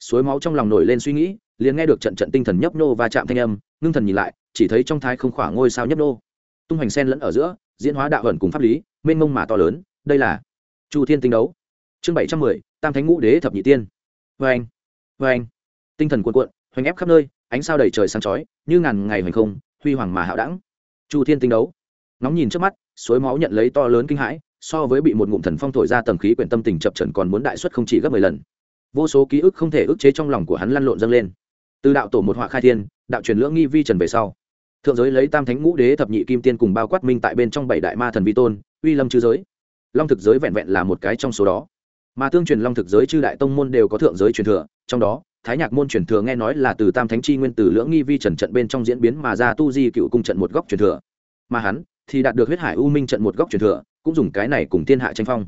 Suối máu trong lòng nổi lên suy nghĩ, liền nghe được trận trận tinh thần nhấp nô và chạm thanh âm, ngưng thần nhìn lại, chỉ thấy trong thái không khỏa ngôi sao nhấp nô tung hoành sen lẫn ở giữa, diễn hóa đạo ẩn cùng pháp lý, mênh mông mà to lớn, đây là chu thiên tinh đấu. Chương bảy trăm mười, tam thánh ngũ đế thập nhị tiên. Vê anh vê anh. Tinh thần cuộn cuộn, hoành ép khắp nơi, ánh sao đầy trời sáng chói, như ngàn ngày hoành không, huy hoàng mà hạo đẳng. Chu thiên tinh đấu. Nóng nhìn trước mắt, suối máu nhận lấy to lớn kinh hãi so với bị một ngụm thần phong thổi ra tầng khí quyển tâm tình chập trần còn muốn đại xuất không chỉ gấp mười lần. Vô số ký ức không thể ức chế trong lòng của hắn lăn lộn dâng lên. Từ đạo tổ một họa khai thiên, đạo truyền lưỡng nghi vi trần về sau, thượng giới lấy tam thánh ngũ đế thập nhị kim tiên cùng bao quát minh tại bên trong bảy đại ma thần vi tôn, uy lâm chư giới. Long thực giới vẹn vẹn là một cái trong số đó. Mà tương truyền long thực giới chư đại tông môn đều có thượng giới truyền thừa, trong đó, thái nhạc môn truyền thừa nghe nói là từ tam thánh chi nguyên tử lưỡng nghi vi trần trận bên trong diễn biến mà ra tu di cựu cung trận một góc truyền thừa. Mà hắn thì đạt được huyết hải u minh trận một góc truyền thừa cũng dùng cái này cùng thiên hạ tranh phong.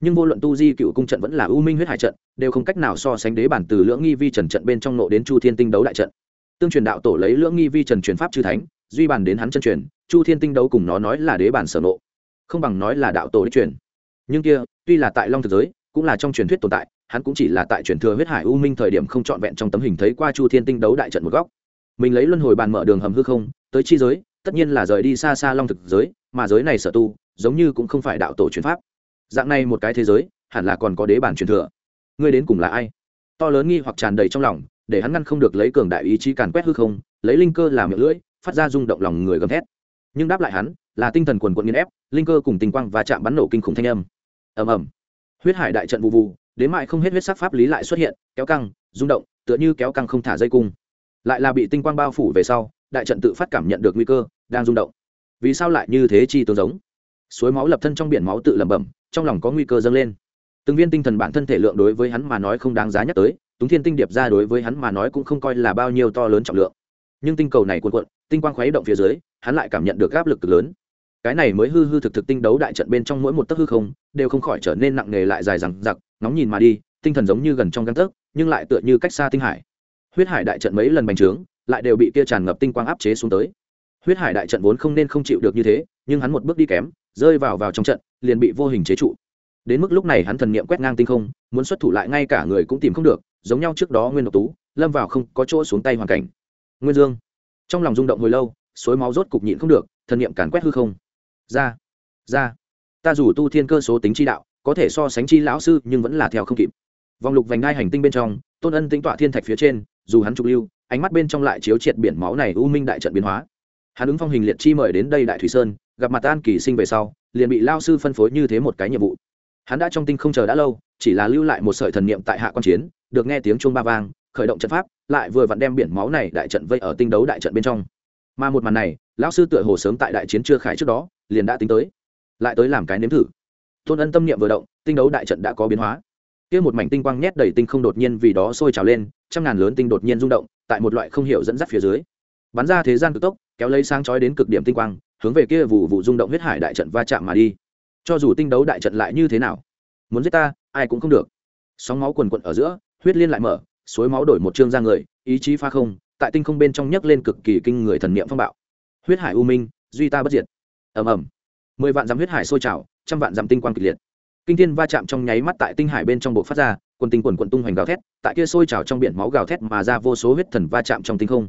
Nhưng vô luận tu di cựu cung trận vẫn là u minh huyết hải trận, đều không cách nào so sánh đế bản từ lưỡng nghi vi trần trận bên trong nộ đến chu thiên tinh đấu đại trận. Tương truyền đạo tổ lấy lưỡng nghi vi trần truyền pháp chư thánh, duy bản đến hắn chân truyền, chu thiên tinh đấu cùng nó nói là đế bản sở nộ, không bằng nói là đạo tổ đích truyền. Nhưng kia, tuy là tại long thực giới, cũng là trong truyền thuyết tồn tại, hắn cũng chỉ là tại truyền thừa huyết hải u minh thời điểm không trọn vẹn trong tấm hình thấy qua chu thiên tinh đấu đại trận một góc. Mình lấy luân hồi bàn mở đường hầm hư không, tới chi giới, tất nhiên là rời đi xa xa long thực giới, mà giới này sở tu giống như cũng không phải đạo tổ truyền pháp. Dạng này một cái thế giới, hẳn là còn có đế bản truyền thừa. Ngươi đến cùng là ai? To lớn nghi hoặc tràn đầy trong lòng, để hắn ngăn không được lấy cường đại ý chí càn quét hư không, lấy linh cơ làm miệng lưỡi, phát ra rung động lòng người gầm thét. Nhưng đáp lại hắn, là tinh thần quần quận nghiên ép, linh cơ cùng tinh quang và chạm bắn nổ kinh khủng thanh âm. Ầm ầm. Huyết hải đại trận vụ vụ, đến mại không hết huyết sắc pháp lý lại xuất hiện, kéo căng, rung động, tựa như kéo căng không thả dây cung. Lại là bị tinh quang bao phủ về sau, đại trận tự phát cảm nhận được nguy cơ, đang rung động. Vì sao lại như thế chi tương giống? Suối máu lập thân trong biển máu tự lẩm bẩm, trong lòng có nguy cơ dâng lên. Từng viên tinh thần bản thân thể lượng đối với hắn mà nói không đáng giá nhắc tới, túng thiên tinh điệp ra đối với hắn mà nói cũng không coi là bao nhiêu to lớn trọng lượng. Nhưng tinh cầu này cuộn cuộn, tinh quang khuấy động phía dưới, hắn lại cảm nhận được áp lực cực lớn. Cái này mới hư hư thực thực tinh đấu đại trận bên trong mỗi một tấc hư không, đều không khỏi trở nên nặng nề lại dài rằng giặc nóng nhìn mà đi, tinh thần giống như gần trong găng tấc, nhưng lại tựa như cách xa tinh hải. Huyết hải đại trận mấy lần bành trướng, lại đều bị kia tràn ngập tinh quang áp chế xuống tới. Huyết hải đại trận vốn không nên không chịu được như thế, nhưng hắn một bước đi kém rơi vào vào trong trận, liền bị vô hình chế trụ. Đến mức lúc này hắn thần niệm quét ngang tinh không, muốn xuất thủ lại ngay cả người cũng tìm không được, giống nhau trước đó nguyên độc tú, lâm vào không có chỗ xuống tay hoàn cảnh. Nguyên dương. Trong lòng rung động hồi lâu, suối máu rốt cục nhịn không được, thần niệm càn quét hư không. Ra ra. Ta dù tu thiên cơ số tính chi đạo, có thể so sánh chi lão sư, nhưng vẫn là theo không kịp. Vòng lục vành đai hành tinh bên trong, tôn ân tính tọa thiên thạch phía trên, dù hắn trục lưu, ánh mắt bên trong lại chiếu triệt biển máu này u minh đại trận biến hóa. Hắn ứng phong hình liệt chi mời đến đây đại thủy sơn gặp mặt an kỳ sinh về sau, liền bị lao sư phân phối như thế một cái nhiệm vụ. Hắn đã trong tinh không chờ đã lâu, chỉ là lưu lại một sợi thần niệm tại hạ quan chiến, được nghe tiếng chuông ba vang, khởi động trận pháp, lại vừa vặn đem biển máu này đại trận vây ở tinh đấu đại trận bên trong. Mà một màn này, lão sư tựa hồ sớm tại đại chiến chưa khải trước đó, liền đã tính tới. Lại tới làm cái nếm thử. Tôn ân tâm niệm vừa động, tinh đấu đại trận đã có biến hóa. Kia một mảnh tinh quang nhét đầy tinh không đột nhiên vì đó sôi trào lên, trăm ngàn lớn tinh đột nhiên rung động, tại một loại không hiểu dẫn dắt phía dưới. Bắn ra thế gian cực tốc, kéo lấy sáng chói đến cực điểm tinh quang hướng về kia vụ vụ rung động huyết hải đại trận va chạm mà đi. Cho dù tinh đấu đại trận lại như thế nào? Muốn giết ta, ai cũng không được. Sóng máu quần quận ở giữa, huyết liên lại mở, suối máu đổi một chương ra người, ý chí pha không, tại tinh không bên trong nhấc lên cực kỳ kinh người thần niệm phong bạo. Huyết hải u minh, duy ta bất diệt. Ầm ầm. Mười vạn dặm huyết hải sôi trào, trăm vạn dặm tinh quang kịch liệt. Kinh thiên va chạm trong nháy mắt tại tinh hải bên trong bộ phát ra, quần tinh quần quần tung hoành gào thét, tại kia sôi trào trong biển máu gào thét mà ra vô số huyết thần va chạm trong tinh không.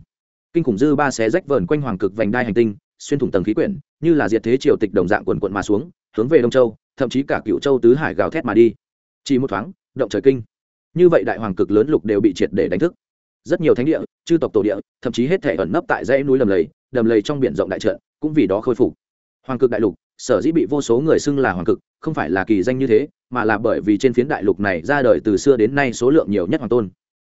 Kinh khủng dư ba xé rách vờn quanh hoàng cực vành đai hành tinh xuyên thủng tầng khí quyển, như là diệt thế triều tịch đồng dạng quần quận mà xuống, hướng về đông châu, thậm chí cả cựu châu tứ hải gào thét mà đi. Chỉ một thoáng, động trời kinh. Như vậy đại hoàng cực lớn lục đều bị triệt để đánh thức. Rất nhiều thánh địa, chư tộc tổ địa, thậm chí hết thể ẩn nấp tại dãy núi lầm lầy, đầm lầy trong biển rộng đại trận, cũng vì đó khôi phục. Hoàng cực đại lục, sở dĩ bị vô số người xưng là hoàng cực, không phải là kỳ danh như thế, mà là bởi vì trên phiến đại lục này ra đời từ xưa đến nay số lượng nhiều nhất hoàng tôn.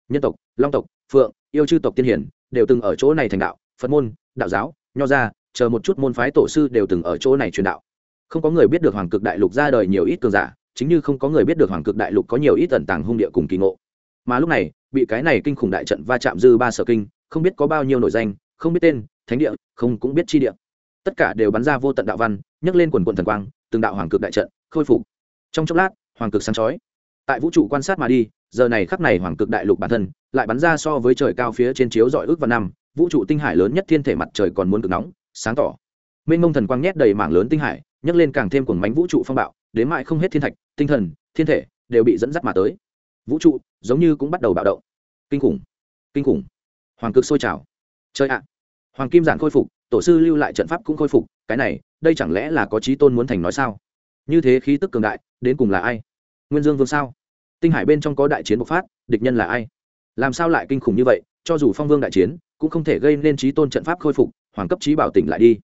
Nhân tộc, long tộc, phượng, yêu chư tộc tiên hiển, đều từng ở chỗ này thành đạo, phật môn, đạo giáo, nho gia chờ một chút môn phái tổ sư đều từng ở chỗ này truyền đạo. Không có người biết được hoàng cực đại lục ra đời nhiều ít cường giả, chính như không có người biết được hoàng cực đại lục có nhiều ít tần tàng hung địa cùng kỳ ngộ. Mà lúc này, bị cái này kinh khủng đại trận va chạm dư ba sở kinh, không biết có bao nhiêu nổi danh, không biết tên, thánh địa, không cũng biết chi địa. Tất cả đều bắn ra vô tận đạo văn, nhấc lên quần quần thần quang, từng đạo hoàng cực đại trận khôi phục. Trong chốc lát, hoàng cực sáng chói. Tại vũ trụ quan sát mà đi, giờ này khắc này hoàng cực đại lục bản thân lại bắn ra so với trời cao phía trên chiếu dọi ước và năm, vũ trụ tinh hải lớn nhất thiên thể mặt trời còn muốn cực nóng sáng tỏ. Mênh mông thần quang nhét đầy mảng lớn tinh hải, nhấc lên càng thêm cuồng mánh vũ trụ phong bạo, đến mại không hết thiên thạch, tinh thần, thiên thể đều bị dẫn dắt mà tới. Vũ trụ giống như cũng bắt đầu bạo động. Kinh khủng kinh khủng. Hoàng cực sôi trào. Chơi ạ! Hoàng kim giản khôi phục, tổ sư lưu lại trận pháp cũng khôi phục, cái này, đây chẳng lẽ là có trí tôn muốn thành nói sao? Như thế khí tức cường đại, đến cùng là ai? Nguyên dương vương sao? Tinh hải bên trong có đại chiến bộc phát, địch nhân là ai? Làm sao lại kinh khủng như vậy? Cho dù phong vương đại chiến, cũng không thể gây nên trí tôn trận pháp khôi phục, hoàng cấp trí bảo tỉnh lại đi.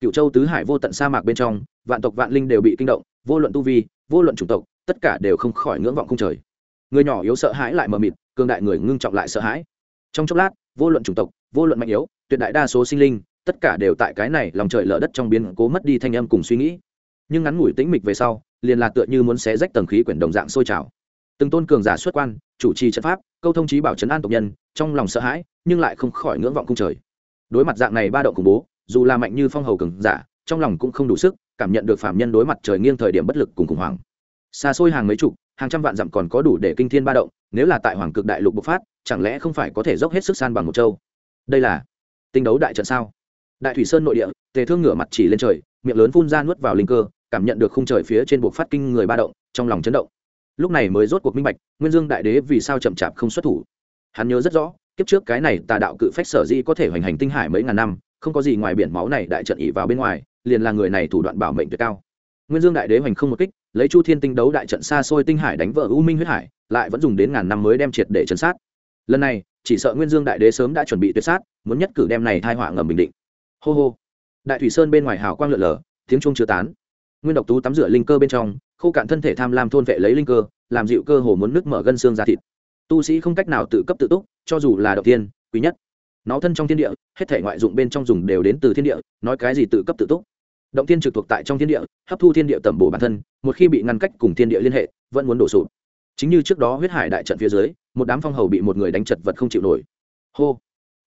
Cựu châu tứ hải vô tận sa mạc bên trong, vạn tộc vạn linh đều bị kinh động, vô luận tu vi, vô luận chủng tộc, tất cả đều không khỏi ngưỡng vọng không trời. Người nhỏ yếu sợ hãi lại mờ mịt, cường đại người ngưng trọng lại sợ hãi. Trong chốc lát, vô luận chủng tộc, vô luận mạnh yếu, tuyệt đại đa số sinh linh, tất cả đều tại cái này lòng trời lở đất trong biến cố mất đi thanh âm cùng suy nghĩ. Nhưng ngắn ngủi tĩnh mịch về sau, liền là tựa như muốn xé rách tầng khí quyển đồng dạng sôi trào. Từng tôn cường giả xuất quan, chủ trì trận pháp, câu thông trí bảo trấn an tộc nhân trong lòng sợ hãi, nhưng lại không khỏi ngưỡng vọng cung trời. Đối mặt dạng này ba động khủng bố, dù là mạnh như phong hầu cường giả, trong lòng cũng không đủ sức cảm nhận được phạm nhân đối mặt trời nghiêng thời điểm bất lực cùng khủng hoảng. Xa xôi hàng mấy chục, hàng trăm vạn dặm còn có đủ để kinh thiên ba động, nếu là tại hoàng cực đại lục bộc phát, chẳng lẽ không phải có thể dốc hết sức san bằng một châu? Đây là tinh đấu đại trận sao? Đại thủy sơn nội địa, tề thương ngửa mặt chỉ lên trời, miệng lớn phun ra nuốt vào linh cơ, cảm nhận được khung trời phía trên buộc phát kinh người ba động, trong lòng chấn động. Lúc này mới rốt cuộc minh bạch, nguyên dương đại đế vì sao chậm chạp không xuất thủ hắn nhớ rất rõ, kiếp trước cái này tà đạo cự phách sở di có thể hoành hành tinh hải mấy ngàn năm, không có gì ngoài biển máu này đại trận ỉ vào bên ngoài, liền là người này thủ đoạn bảo mệnh tuyệt cao. Nguyên dương đại đế hoành không một kích, lấy chu thiên tinh đấu đại trận xa xôi tinh hải đánh vỡ u minh huyết hải, lại vẫn dùng đến ngàn năm mới đem triệt để chấn sát. Lần này, chỉ sợ nguyên dương đại đế sớm đã chuẩn bị tuyệt sát, muốn nhất cử đem này thai họa ngầm bình định. Hô hô. Đại thủy sơn bên ngoài hào quang lượn lờ, tiếng trung chưa tán. Nguyên độc tú tắm rửa linh cơ bên trong, khô cạn thân thể tham lam thôn vệ lấy linh cơ, làm dịu cơ hồ muốn nước mở gân xương ra thịt tu sĩ không cách nào tự cấp tự túc, cho dù là đầu tiên quý nhất. Nó thân trong thiên địa, hết thể ngoại dụng bên trong dùng đều đến từ thiên địa, nói cái gì tự cấp tự túc. Động thiên trực thuộc tại trong thiên địa, hấp thu thiên địa tẩm bổ bản thân, một khi bị ngăn cách cùng thiên địa liên hệ, vẫn muốn đổ sụp. Chính như trước đó huyết hải đại trận phía dưới, một đám phong hầu bị một người đánh chật vật không chịu nổi. Hô.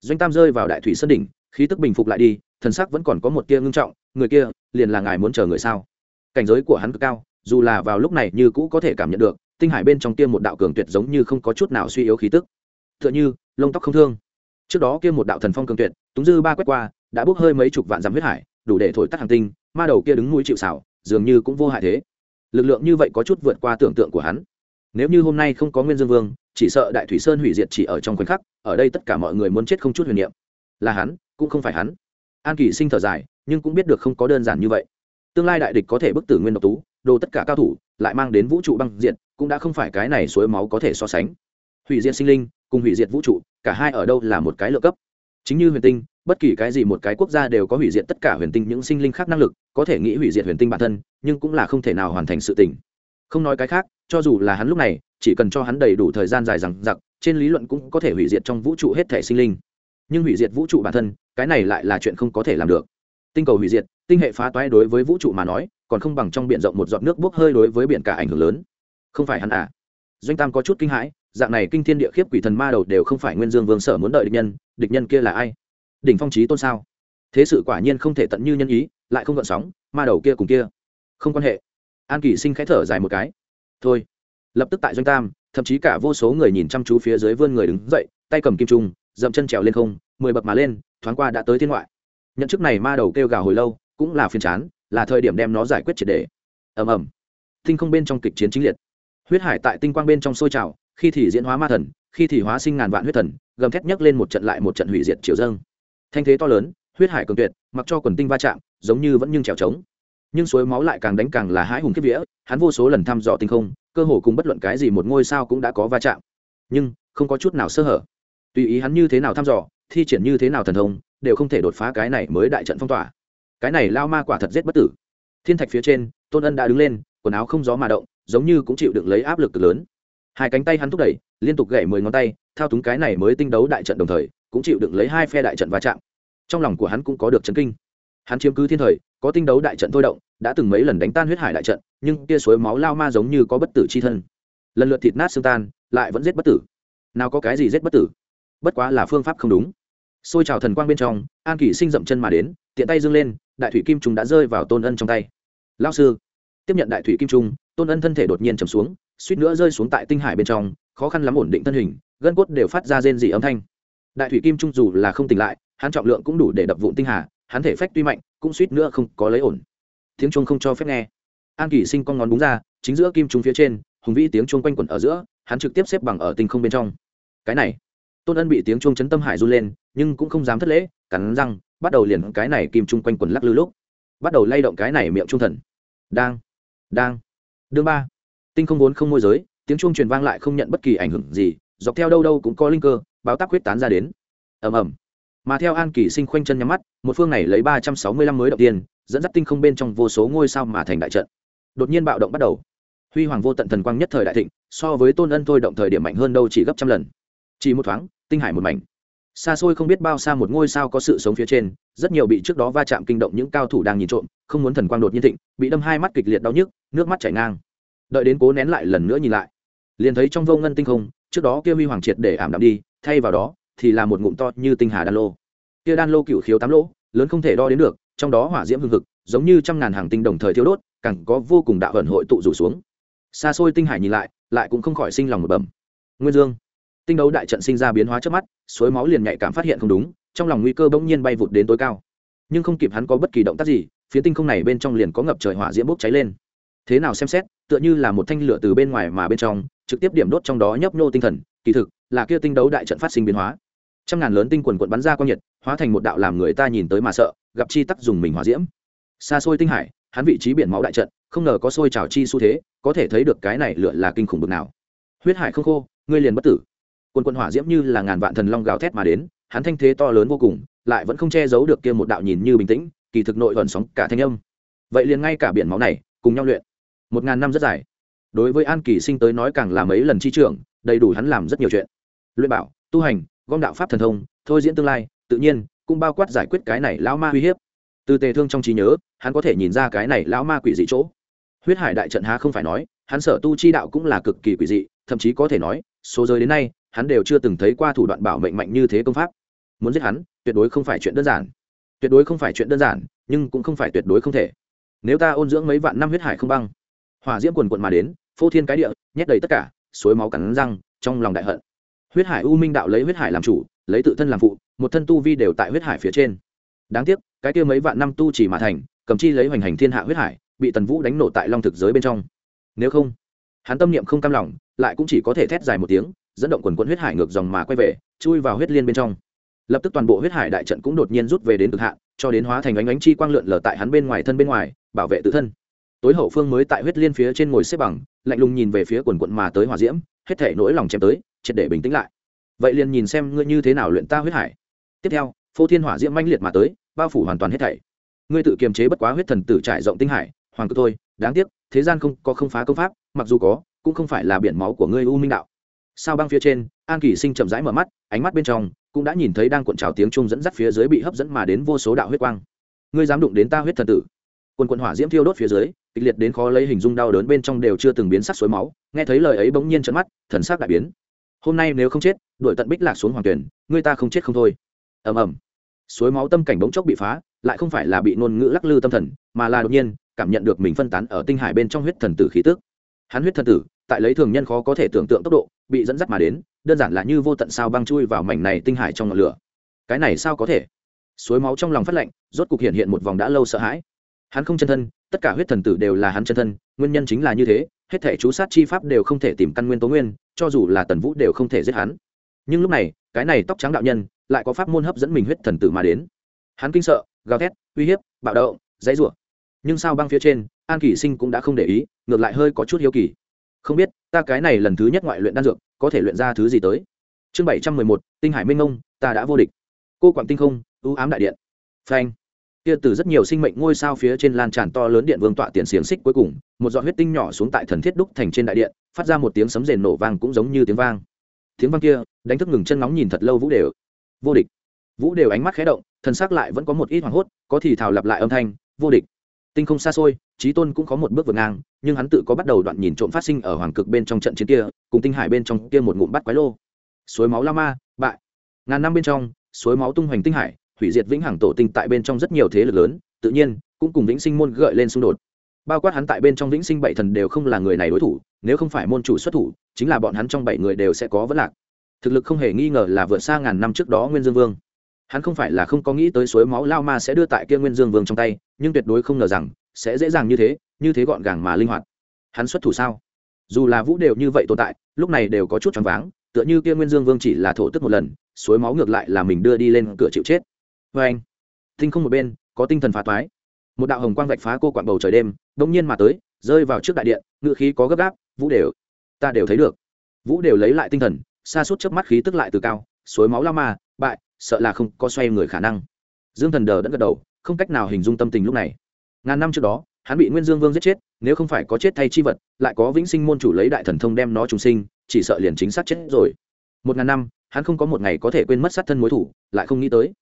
Doanh tam rơi vào đại thủy sơn đỉnh, khí tức bình phục lại đi, thần sắc vẫn còn có một tia ngưng trọng, người kia, liền là ngài muốn chờ người sao? Cảnh giới của hắn cực cao, dù là vào lúc này như cũ có thể cảm nhận được tinh hải bên trong kia một đạo cường tuyệt giống như không có chút nào suy yếu khí tức. Tựa như lông tóc không thương. Trước đó kia một đạo thần phong cường tuyệt, túng dư ba quét qua, đã bốc hơi mấy chục vạn dặm huyết hải, đủ để thổi tắt hàng tinh, ma đầu kia đứng mũi chịu xảo dường như cũng vô hại thế. Lực lượng như vậy có chút vượt qua tưởng tượng của hắn. Nếu như hôm nay không có nguyên dương vương, chỉ sợ đại thủy sơn hủy diệt chỉ ở trong khoảnh khắc, ở đây tất cả mọi người muốn chết không chút huyền niệm. Là hắn, cũng không phải hắn. An kỳ sinh thở dài, nhưng cũng biết được không có đơn giản như vậy. Tương lai đại địch có thể bức tử nguyên độc tú, đồ tất cả cao thủ, lại mang đến vũ trụ băng diện cũng đã không phải cái này suối máu có thể so sánh. Hủy diệt sinh linh, cùng hủy diệt vũ trụ, cả hai ở đâu là một cái lợi cấp. Chính như huyền tinh, bất kỳ cái gì một cái quốc gia đều có hủy diệt tất cả huyền tinh những sinh linh khác năng lực, có thể nghĩ hủy diệt huyền tinh bản thân, nhưng cũng là không thể nào hoàn thành sự tình. Không nói cái khác, cho dù là hắn lúc này, chỉ cần cho hắn đầy đủ thời gian dài rằng giặc trên lý luận cũng có thể hủy diệt trong vũ trụ hết thể sinh linh. Nhưng hủy diệt vũ trụ bản thân, cái này lại là chuyện không có thể làm được. Tinh cầu hủy diệt, tinh hệ phá toái đối với vũ trụ mà nói, còn không bằng trong b i ể n rộng một giọt nước bốc hơi đối với biển cả ảnh hưởng lớn không phải hắn à? Doanh tam có chút kinh hãi, dạng này kinh thiên địa khiếp quỷ thần ma đầu đều không phải nguyên dương vương sở muốn đợi địch nhân địch nhân kia là ai? Đỉnh phong trí tôn sao? Thế sự quả nhiên không thể tận như nhân ý, lại không gợn sóng, ma đầu kia cùng kia. Không quan hệ. An kỳ sinh khẽ thở dài một cái. Thôi. Lập tức tại doanh tam, thậm chí cả vô số người nhìn chăm chú phía dưới vươn người đứng dậy, tay cầm kim trung, dậm chân trèo lên không, mười bậc mà lên, thoáng qua đã tới thiên ngoại. Nhận chức này ma đầu kêu gào hồi lâu, cũng là phiền chán, là thời điểm đem nó giải quyết triệt đề ầm ầm. Tinh không bên trong kịch chiến chính liệt huyết hải tại tinh quang bên trong sôi trào, khi thì diễn hóa ma thần, khi thì hóa sinh ngàn vạn huyết thần, gầm thét nhấc lên một trận lại một trận hủy diệt triều dâng. Thanh thế to lớn, huyết hải cường tuyệt, mặc cho quần tinh va chạm, giống như vẫn nhưng trèo trống. Nhưng suối máu lại càng đánh càng là hãi hùng kiếp vĩa hắn vô số lần thăm dò tinh không, cơ hồ cùng bất luận cái gì một ngôi sao cũng đã có va chạm. Nhưng, không có chút nào sơ hở. Tùy ý hắn như thế nào thăm dò, thi triển như thế nào thần thông, đều không thể đột phá cái này mới đại trận phong tỏa. Cái này lao ma quả thật giết bất tử. Thiên thạch phía trên, tôn ân đã đứng lên, quần áo không gió mà động giống như cũng chịu đựng lấy áp lực cực lớn. Hai cánh tay hắn thúc đẩy, liên tục gậy mười ngón tay, thao túng cái này mới tinh đấu đại trận đồng thời, cũng chịu đựng lấy hai phe đại trận va chạm. Trong lòng của hắn cũng có được chấn kinh. Hắn chiếm cứ thiên thời, có tinh đấu đại trận thôi động, đã từng mấy lần đánh tan huyết hải đại trận, nhưng kia suối máu lao ma giống như có bất tử c h i thân. Lần lượt thịt nát xương tan, lại vẫn giết bất tử. Nào có cái gì giết bất tử? Bất quá là phương pháp không đúng. Xôi trào thần quang bên trong, an kỷ sinh dậm chân mà đến, tiện tay dâng lên, đại thủy kim trung đã rơi vào tôn ân trong tay. Lao sư! Tiếp nhận đại thủy kim trung tôn ân thân thể đột nhiên trầm xuống, suýt nữa rơi xuống tại tinh hải bên trong, khó khăn lắm ổn định thân hình, gân cốt đều phát ra rên dị âm thanh. Đại thủy kim trung dù là không tỉnh lại, hắn trọng lượng cũng đủ để đập vụn tinh hà, hắn thể phách tuy mạnh, cũng suýt nữa không có lấy ổn. Tiếng chuông không cho phép nghe. An kỷ sinh con ngón búng ra, chính giữa kim trung phía trên, hùng vĩ tiếng chuông quanh quẩn ở giữa, hắn trực tiếp xếp bằng ở tinh không bên trong. Cái này, tôn ân bị tiếng chuông chấn tâm hải run lên, nhưng cũng không dám thất lễ, cắn răng, bắt đầu liền cái này kim trung quanh quẩn lắc lư lúc. Bắt đầu lay động cái này miệng trung thần. Đang đang đương ba. Tinh không vốn không môi giới, tiếng chuông truyền vang lại không nhận bất kỳ ảnh hưởng gì, dọc theo đâu đâu cũng có linh cơ, báo tác huyết tán ra đến. Ầm ầm. Mà theo an kỳ sinh khoanh chân nhắm mắt, một phương này lấy ba trăm sáu mươi lăm mới đầu tiên, dẫn dắt tinh không bên trong vô số ngôi sao mà thành đại trận. Đột nhiên bạo động bắt đầu. Huy hoàng vô tận thần quang nhất thời đại thịnh, so với tôn ân thôi động thời điểm mạnh hơn đâu chỉ gấp trăm lần. Chỉ một thoáng, tinh hải một mảnh xa xôi không biết bao xa một ngôi sao có sự sống phía trên, rất nhiều bị trước đó va chạm kinh động những cao thủ đang nhìn trộm, không muốn thần quang đột nhiên thịnh, bị đâm hai mắt kịch liệt đau nhức, nước mắt chảy ngang. Đợi đến cố nén lại lần nữa nhìn lại, liền thấy trong vô ngân tinh không, trước đó kia huy hoàng triệt để ảm đạm đi, thay vào đó thì là một ngụm to như tinh hà đan lô. Kia đan lô cựu khiếu tám lỗ, lớn không thể đo đến được, trong đó hỏa diễm hưng hực, giống như trăm ngàn hàng tinh đồng thời thiêu đốt, càng có vô cùng đạo vận hội tụ rủ xuống. Xa xôi tinh hải nhìn lại lại cũng không khỏi sinh lòng một bẩm. Nguyên dương tinh đấu đại trận sinh ra biến hóa trước mắt, suối máu liền nhạy cảm phát hiện không đúng, trong lòng nguy cơ bỗng nhiên bay vụt đến tối cao. Nhưng không kịp hắn có bất kỳ động tác gì, phía tinh không này bên trong liền có ngập trời hỏa diễm bốc cháy lên. Thế nào xem xét, tựa như là một thanh lửa từ bên ngoài mà bên trong, trực tiếp điểm đốt trong đó nhấp nhô tinh thần, kỳ thực, là kia tinh đấu đại trận phát sinh biến hóa. Trăm ngàn lớn tinh quần quận bắn ra quang nhiệt, hóa thành một đạo làm người ta nhìn tới mà sợ, gặp chi tắc dùng mình hỏa diễm. Xa xôi tinh hải, hắn vị trí biển máu đại trận, không ngờ có sôi trào chi xu thế, có thể thấy được cái này lửa là kinh khủng bực nào. Huyết hải không khô, ngươi liền bất tử quân quần hỏa diễm như là ngàn vạn thần long gào thét mà đến, hắn thanh thế to lớn vô cùng, lại vẫn không che giấu được kia một đạo nhìn như bình tĩnh, kỳ thực nội vần sóng cả thanh âm. Vậy liền ngay cả biển máu này, cùng nhau luyện. Một ngàn năm rất dài. Đối với an kỳ sinh tới nói càng là mấy lần chi trưởng, đầy đủ hắn làm rất nhiều chuyện. Luyện bảo, tu hành, gom đạo pháp thần thông, thôi diễn tương lai, tự nhiên, cũng bao quát giải quyết cái này lão ma uy hiếp. Từ tề thương trong trí nhớ, hắn có thể nhìn ra cái này lão ma quỷ dị chỗ. Huyết hải đại trận há không phải nói, hắn sở tu chi đạo cũng là cực kỳ quỷ dị, thậm chí có thể nói, số giới đến nay hắn đều chưa từng thấy qua thủ đoạn bảo mệnh mạnh như thế công pháp. Muốn giết hắn, tuyệt đối không phải chuyện đơn giản. Tuyệt đối không phải chuyện đơn giản, nhưng cũng không phải tuyệt đối không thể. Nếu ta ôn dưỡng mấy vạn năm huyết hải không băng, hỏa diễm quần quận mà đến, phô thiên cái địa, nhét đầy tất cả, suối máu cắn răng, trong lòng đại hận. Huyết hải u minh đạo lấy huyết hải làm chủ, lấy tự thân làm phụ, một thân tu vi đều tại huyết hải phía trên. Đáng tiếc, cái kia mấy vạn năm tu chỉ mà thành, cầm chi lấy hoành hành thiên hạ huyết hải, bị tần vũ đánh nổ tại long thực giới bên trong. Nếu không, hắn tâm niệm không cam lòng, lại cũng chỉ có thể thét dài một tiếng dẫn động quần quân huyết hải ngược dòng mà quay về, chui vào huyết liên bên trong. Lập tức toàn bộ huyết hải đại trận cũng đột nhiên rút về đến cực hạn, cho đến hóa thành ánh ánh chi quang lượn lờ tại hắn bên ngoài thân bên ngoài, bảo vệ tự thân. Tối hậu phương mới tại huyết liên phía trên ngồi xếp bằng, lạnh lùng nhìn về phía quần quận mà tới hòa diễm, hết thể nỗi lòng chém tới, triệt để bình tĩnh lại. Vậy liền nhìn xem ngươi như thế nào luyện ta huyết hải. Tiếp theo, phô thiên hỏa diễm manh liệt mà tới, bao phủ hoàn toàn hết thảy. Ngươi tự kiềm chế bất quá huyết thần tử trải rộng tinh hải, hoàng cực thôi, đáng tiếc, thế gian không có không phá công pháp, mặc dù có, cũng không phải là biển máu của ngươi u minh đạo sao băng phía trên, an kỳ sinh chậm rãi mở mắt, ánh mắt bên trong cũng đã nhìn thấy đang cuộn trào tiếng trung dẫn dắt phía dưới bị hấp dẫn mà đến vô số đạo huyết quang. Ngươi dám đụng đến ta huyết thần tử? Quần quần hỏa diễm thiêu đốt phía dưới, kịch liệt đến khó lấy hình dung đau đớn bên trong đều chưa từng biến sắc suối máu, nghe thấy lời ấy bỗng nhiên trận mắt, thần sắc đại biến. Hôm nay nếu không chết đội tận bích lạc xuống hoàng tuyển, ngươi ta không chết không thôi. Ầm ầm. Suối máu tâm cảnh bỗng chốc bị phá, lại không phải là bị ngôn ngữ lắc lư tâm thần, mà là đột nhiên cảm nhận được mình phân tán ở tinh hải bên trong huyết thần tử khí tức. Hắn huyết thần tử tại lấy thường nhân khó có thể tưởng tượng tốc độ bị dẫn dắt mà đến đơn giản là như vô tận sao băng chui vào mảnh này tinh hải trong ngọn lửa. Cái này sao có thể? Suối máu trong lòng phát lạnh rốt cục hiện hiện một vòng đã lâu sợ hãi. Hắn không chân thân tất cả huyết thần tử đều là hắn chân thân nguyên nhân chính là như thế hết thể chú sát chi pháp đều không thể tìm căn nguyên tố nguyên cho dù là tần vũ đều không thể giết hắn. Nhưng lúc này cái này tóc trắng đạo nhân lại có pháp môn hấp dẫn mình huyết thần tử mà đến. Hắn kinh sợ gào thét uy hiếp bạo động, dãy rủa. Nhưng sao băng phía trên an kỷ sinh cũng đã không để ý ngược lại hơi có chút hiếu kỳ không biết, ta cái này lần thứ nhất ngoại luyện đan dược, có thể luyện ra thứ gì tới? Chương bảy trăm mười một, tinh hải minh ông ta đã vô địch. Cô quảng tinh không, ưu ám đại điện. Phanh. Kia từ rất nhiều sinh mệnh ngôi sao phía trên lan tràn to lớn điện vương tọa tiền xiềng xích cuối cùng, một giọt huyết tinh nhỏ xuống tại thần thiết đúc thành trên đại điện, phát ra một tiếng sấm rền nổ vang cũng giống như tiếng vang. Tiếng vang kia, đánh thức ngừng chân nóng nhìn thật lâu vũ đều. Vô địch. Vũ đều ánh mắt khé động, thần xác lại vẫn có một ít hoảng hốt, có thì thào lặp lại âm thanh, vô địch. Tinh không xa xôi trí tôn cũng có một bước vượt ngang, nhưng hắn tự có bắt đầu đoạn nhìn trộm phát sinh ở hoàng cực bên trong trận chiến kia, cùng tinh hải bên trong kia một ngụm bắt quái lô. Suối máu la ma, bại. Ngàn năm bên trong, suối máu tung hoành tinh hải, hủy diệt vĩnh hằng tổ tinh tại bên trong rất nhiều thế lực lớn, tự nhiên, cũng cùng vĩnh sinh môn gợi lên xung đột. Bao quát hắn tại bên trong vĩnh sinh bảy thần đều không là người này đối thủ, nếu không phải môn chủ xuất thủ, chính là bọn hắn trong bảy người đều sẽ có vấn lạc. Thực lực không hề nghi ngờ là vượt xa ngàn năm trước đó nguyên dương vương. Hắn không phải là không có nghĩ tới suối máu lao ma sẽ đưa tại kia nguyên dương vương trong tay, nhưng tuyệt đối không ngờ rằng sẽ dễ dàng như thế như thế gọn gàng mà linh hoạt. Hắn xuất thủ sao? Dù là vũ đều như vậy tồn tại lúc này đều có chút choáng váng tựa như kia nguyên dương vương chỉ là thổ tức một lần suối máu ngược lại là mình đưa đi lên cửa chịu chết. Vê anh tinh không một bên có tinh thần phá toái. Một đạo hồng quang vạch phá cô quặn bầu trời đêm đông nhiên mà tới rơi vào trước đại điện ngự khí có gấp gáp vũ đều ta đều thấy được. Vũ đều lấy lại tinh thần xa suốt trước mắt khí tức lại từ cao suối máu lao mà, bại sợ là không có xoay người khả năng. Dương thần đờ đẫn gật đầu không cách nào hình dung tâm tình lúc này ngàn năm trước đó, hắn bị nguyên dương vương giết chết, nếu không phải có chết thay chi vật, lại có vĩnh sinh môn chủ lấy đại thần thông đem nó trùng sinh, chỉ sợ liền chính xác chết rồi. Một ngàn năm, hắn không có một ngày có thể quên mất sát thân mối thủ, lại không nghĩ tới.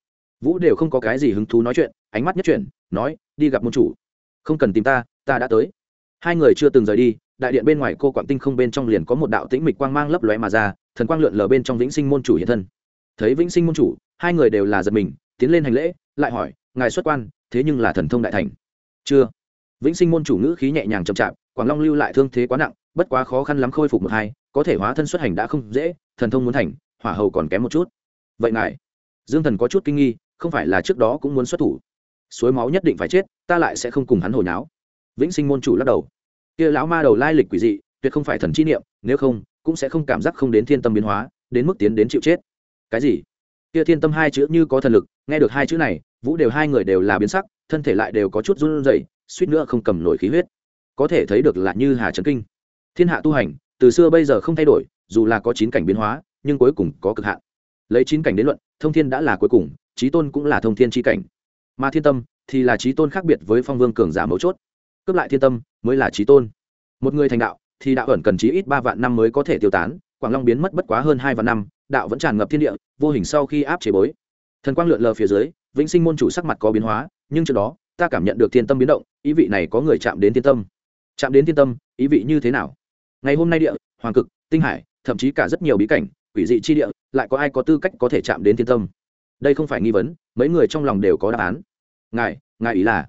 Vũ đều không có cái gì hứng thú nói chuyện, ánh mắt nhất chuyển, nói, đi gặp môn chủ. Không cần tìm ta ta đã tới. Hai người chưa từng rời đi, đại điện bên ngoài cô quảng tinh không bên trong liền có một đạo tĩnh mịch quang mang lấp lóe mà ra, thần quang lượn lờ bên trong vĩnh sinh môn chủ hiện thân. Thấy vĩnh sinh môn chủ, hai người đều là giật mình, tiến lên hành lễ, lại hỏi, ngài xuất quan, thế nhưng là thần thông đại thành chưa. Vĩnh sinh môn chủ ngữ khí nhẹ nhàng chậm chạp, quảng long lưu lại thương thế quá nặng, bất quá khó khăn lắm khôi phục một hai, có thể hóa thân xuất hành đã không dễ, thần thông muốn thành, hỏa hầu còn kém một chút. Vậy ngài, dương thần có chút kinh nghi, không phải là trước đó cũng muốn xuất thủ. Suối máu nhất định phải chết, ta lại sẽ không cùng hắn hồi nháo vĩnh sinh môn chủ lắc đầu. Kia lão ma đầu lai lịch quỷ dị, tuyệt không phải thần chi niệm, nếu không, cũng sẽ không cảm giác không đến thiên tâm biến hóa, đến mức tiến đến chịu chết. Cái gì? Kia thiên tâm hai chữ như có thần lực, nghe được hai chữ này, vũ đều hai người đều là biến sắc thân thể lại đều có chút run rẩy, suýt nữa không cầm nổi khí huyết. Có thể thấy được là như hà trấn kinh. Thiên hạ tu hành, từ xưa bây giờ không thay đổi, dù là có chín cảnh biến hóa, nhưng cuối cùng có cực hạn. Lấy chín cảnh đến luận, thông thiên đã là cuối cùng trí tôn cũng là thông thiên trí cảnh. Mà thiên tâm, thì là trí tôn khác biệt với phong vương cường giả mấu chốt. Cướp lại thiên tâm, mới là trí tôn. Một người thành đạo, thì đạo ẩn cần chí ít ba vạn năm mới có thể tiêu tán, quảng long biến mất bất quá hơn hai vạn năm, đạo vẫn tràn ngập thiên địa, vô hình sau khi áp chế bối. Thần quang lượn lờ phía dưới vĩnh sinh môn chủ sắc mặt có biến hóa, nhưng trước đó, ta cảm nhận được thiên tâm biến động, ý vị này có người chạm đến thiên tâm. Chạm đến thiên tâm, ý vị như thế nào? Ngày hôm nay địa, hoàng cực, tinh hải, thậm chí cả rất nhiều bí cảnh, quỷ dị chi địa, lại có ai có tư cách có thể chạm đến thiên tâm? Đây không phải nghi vấn, mấy người trong lòng đều có đáp án. Ngài ngài ý là?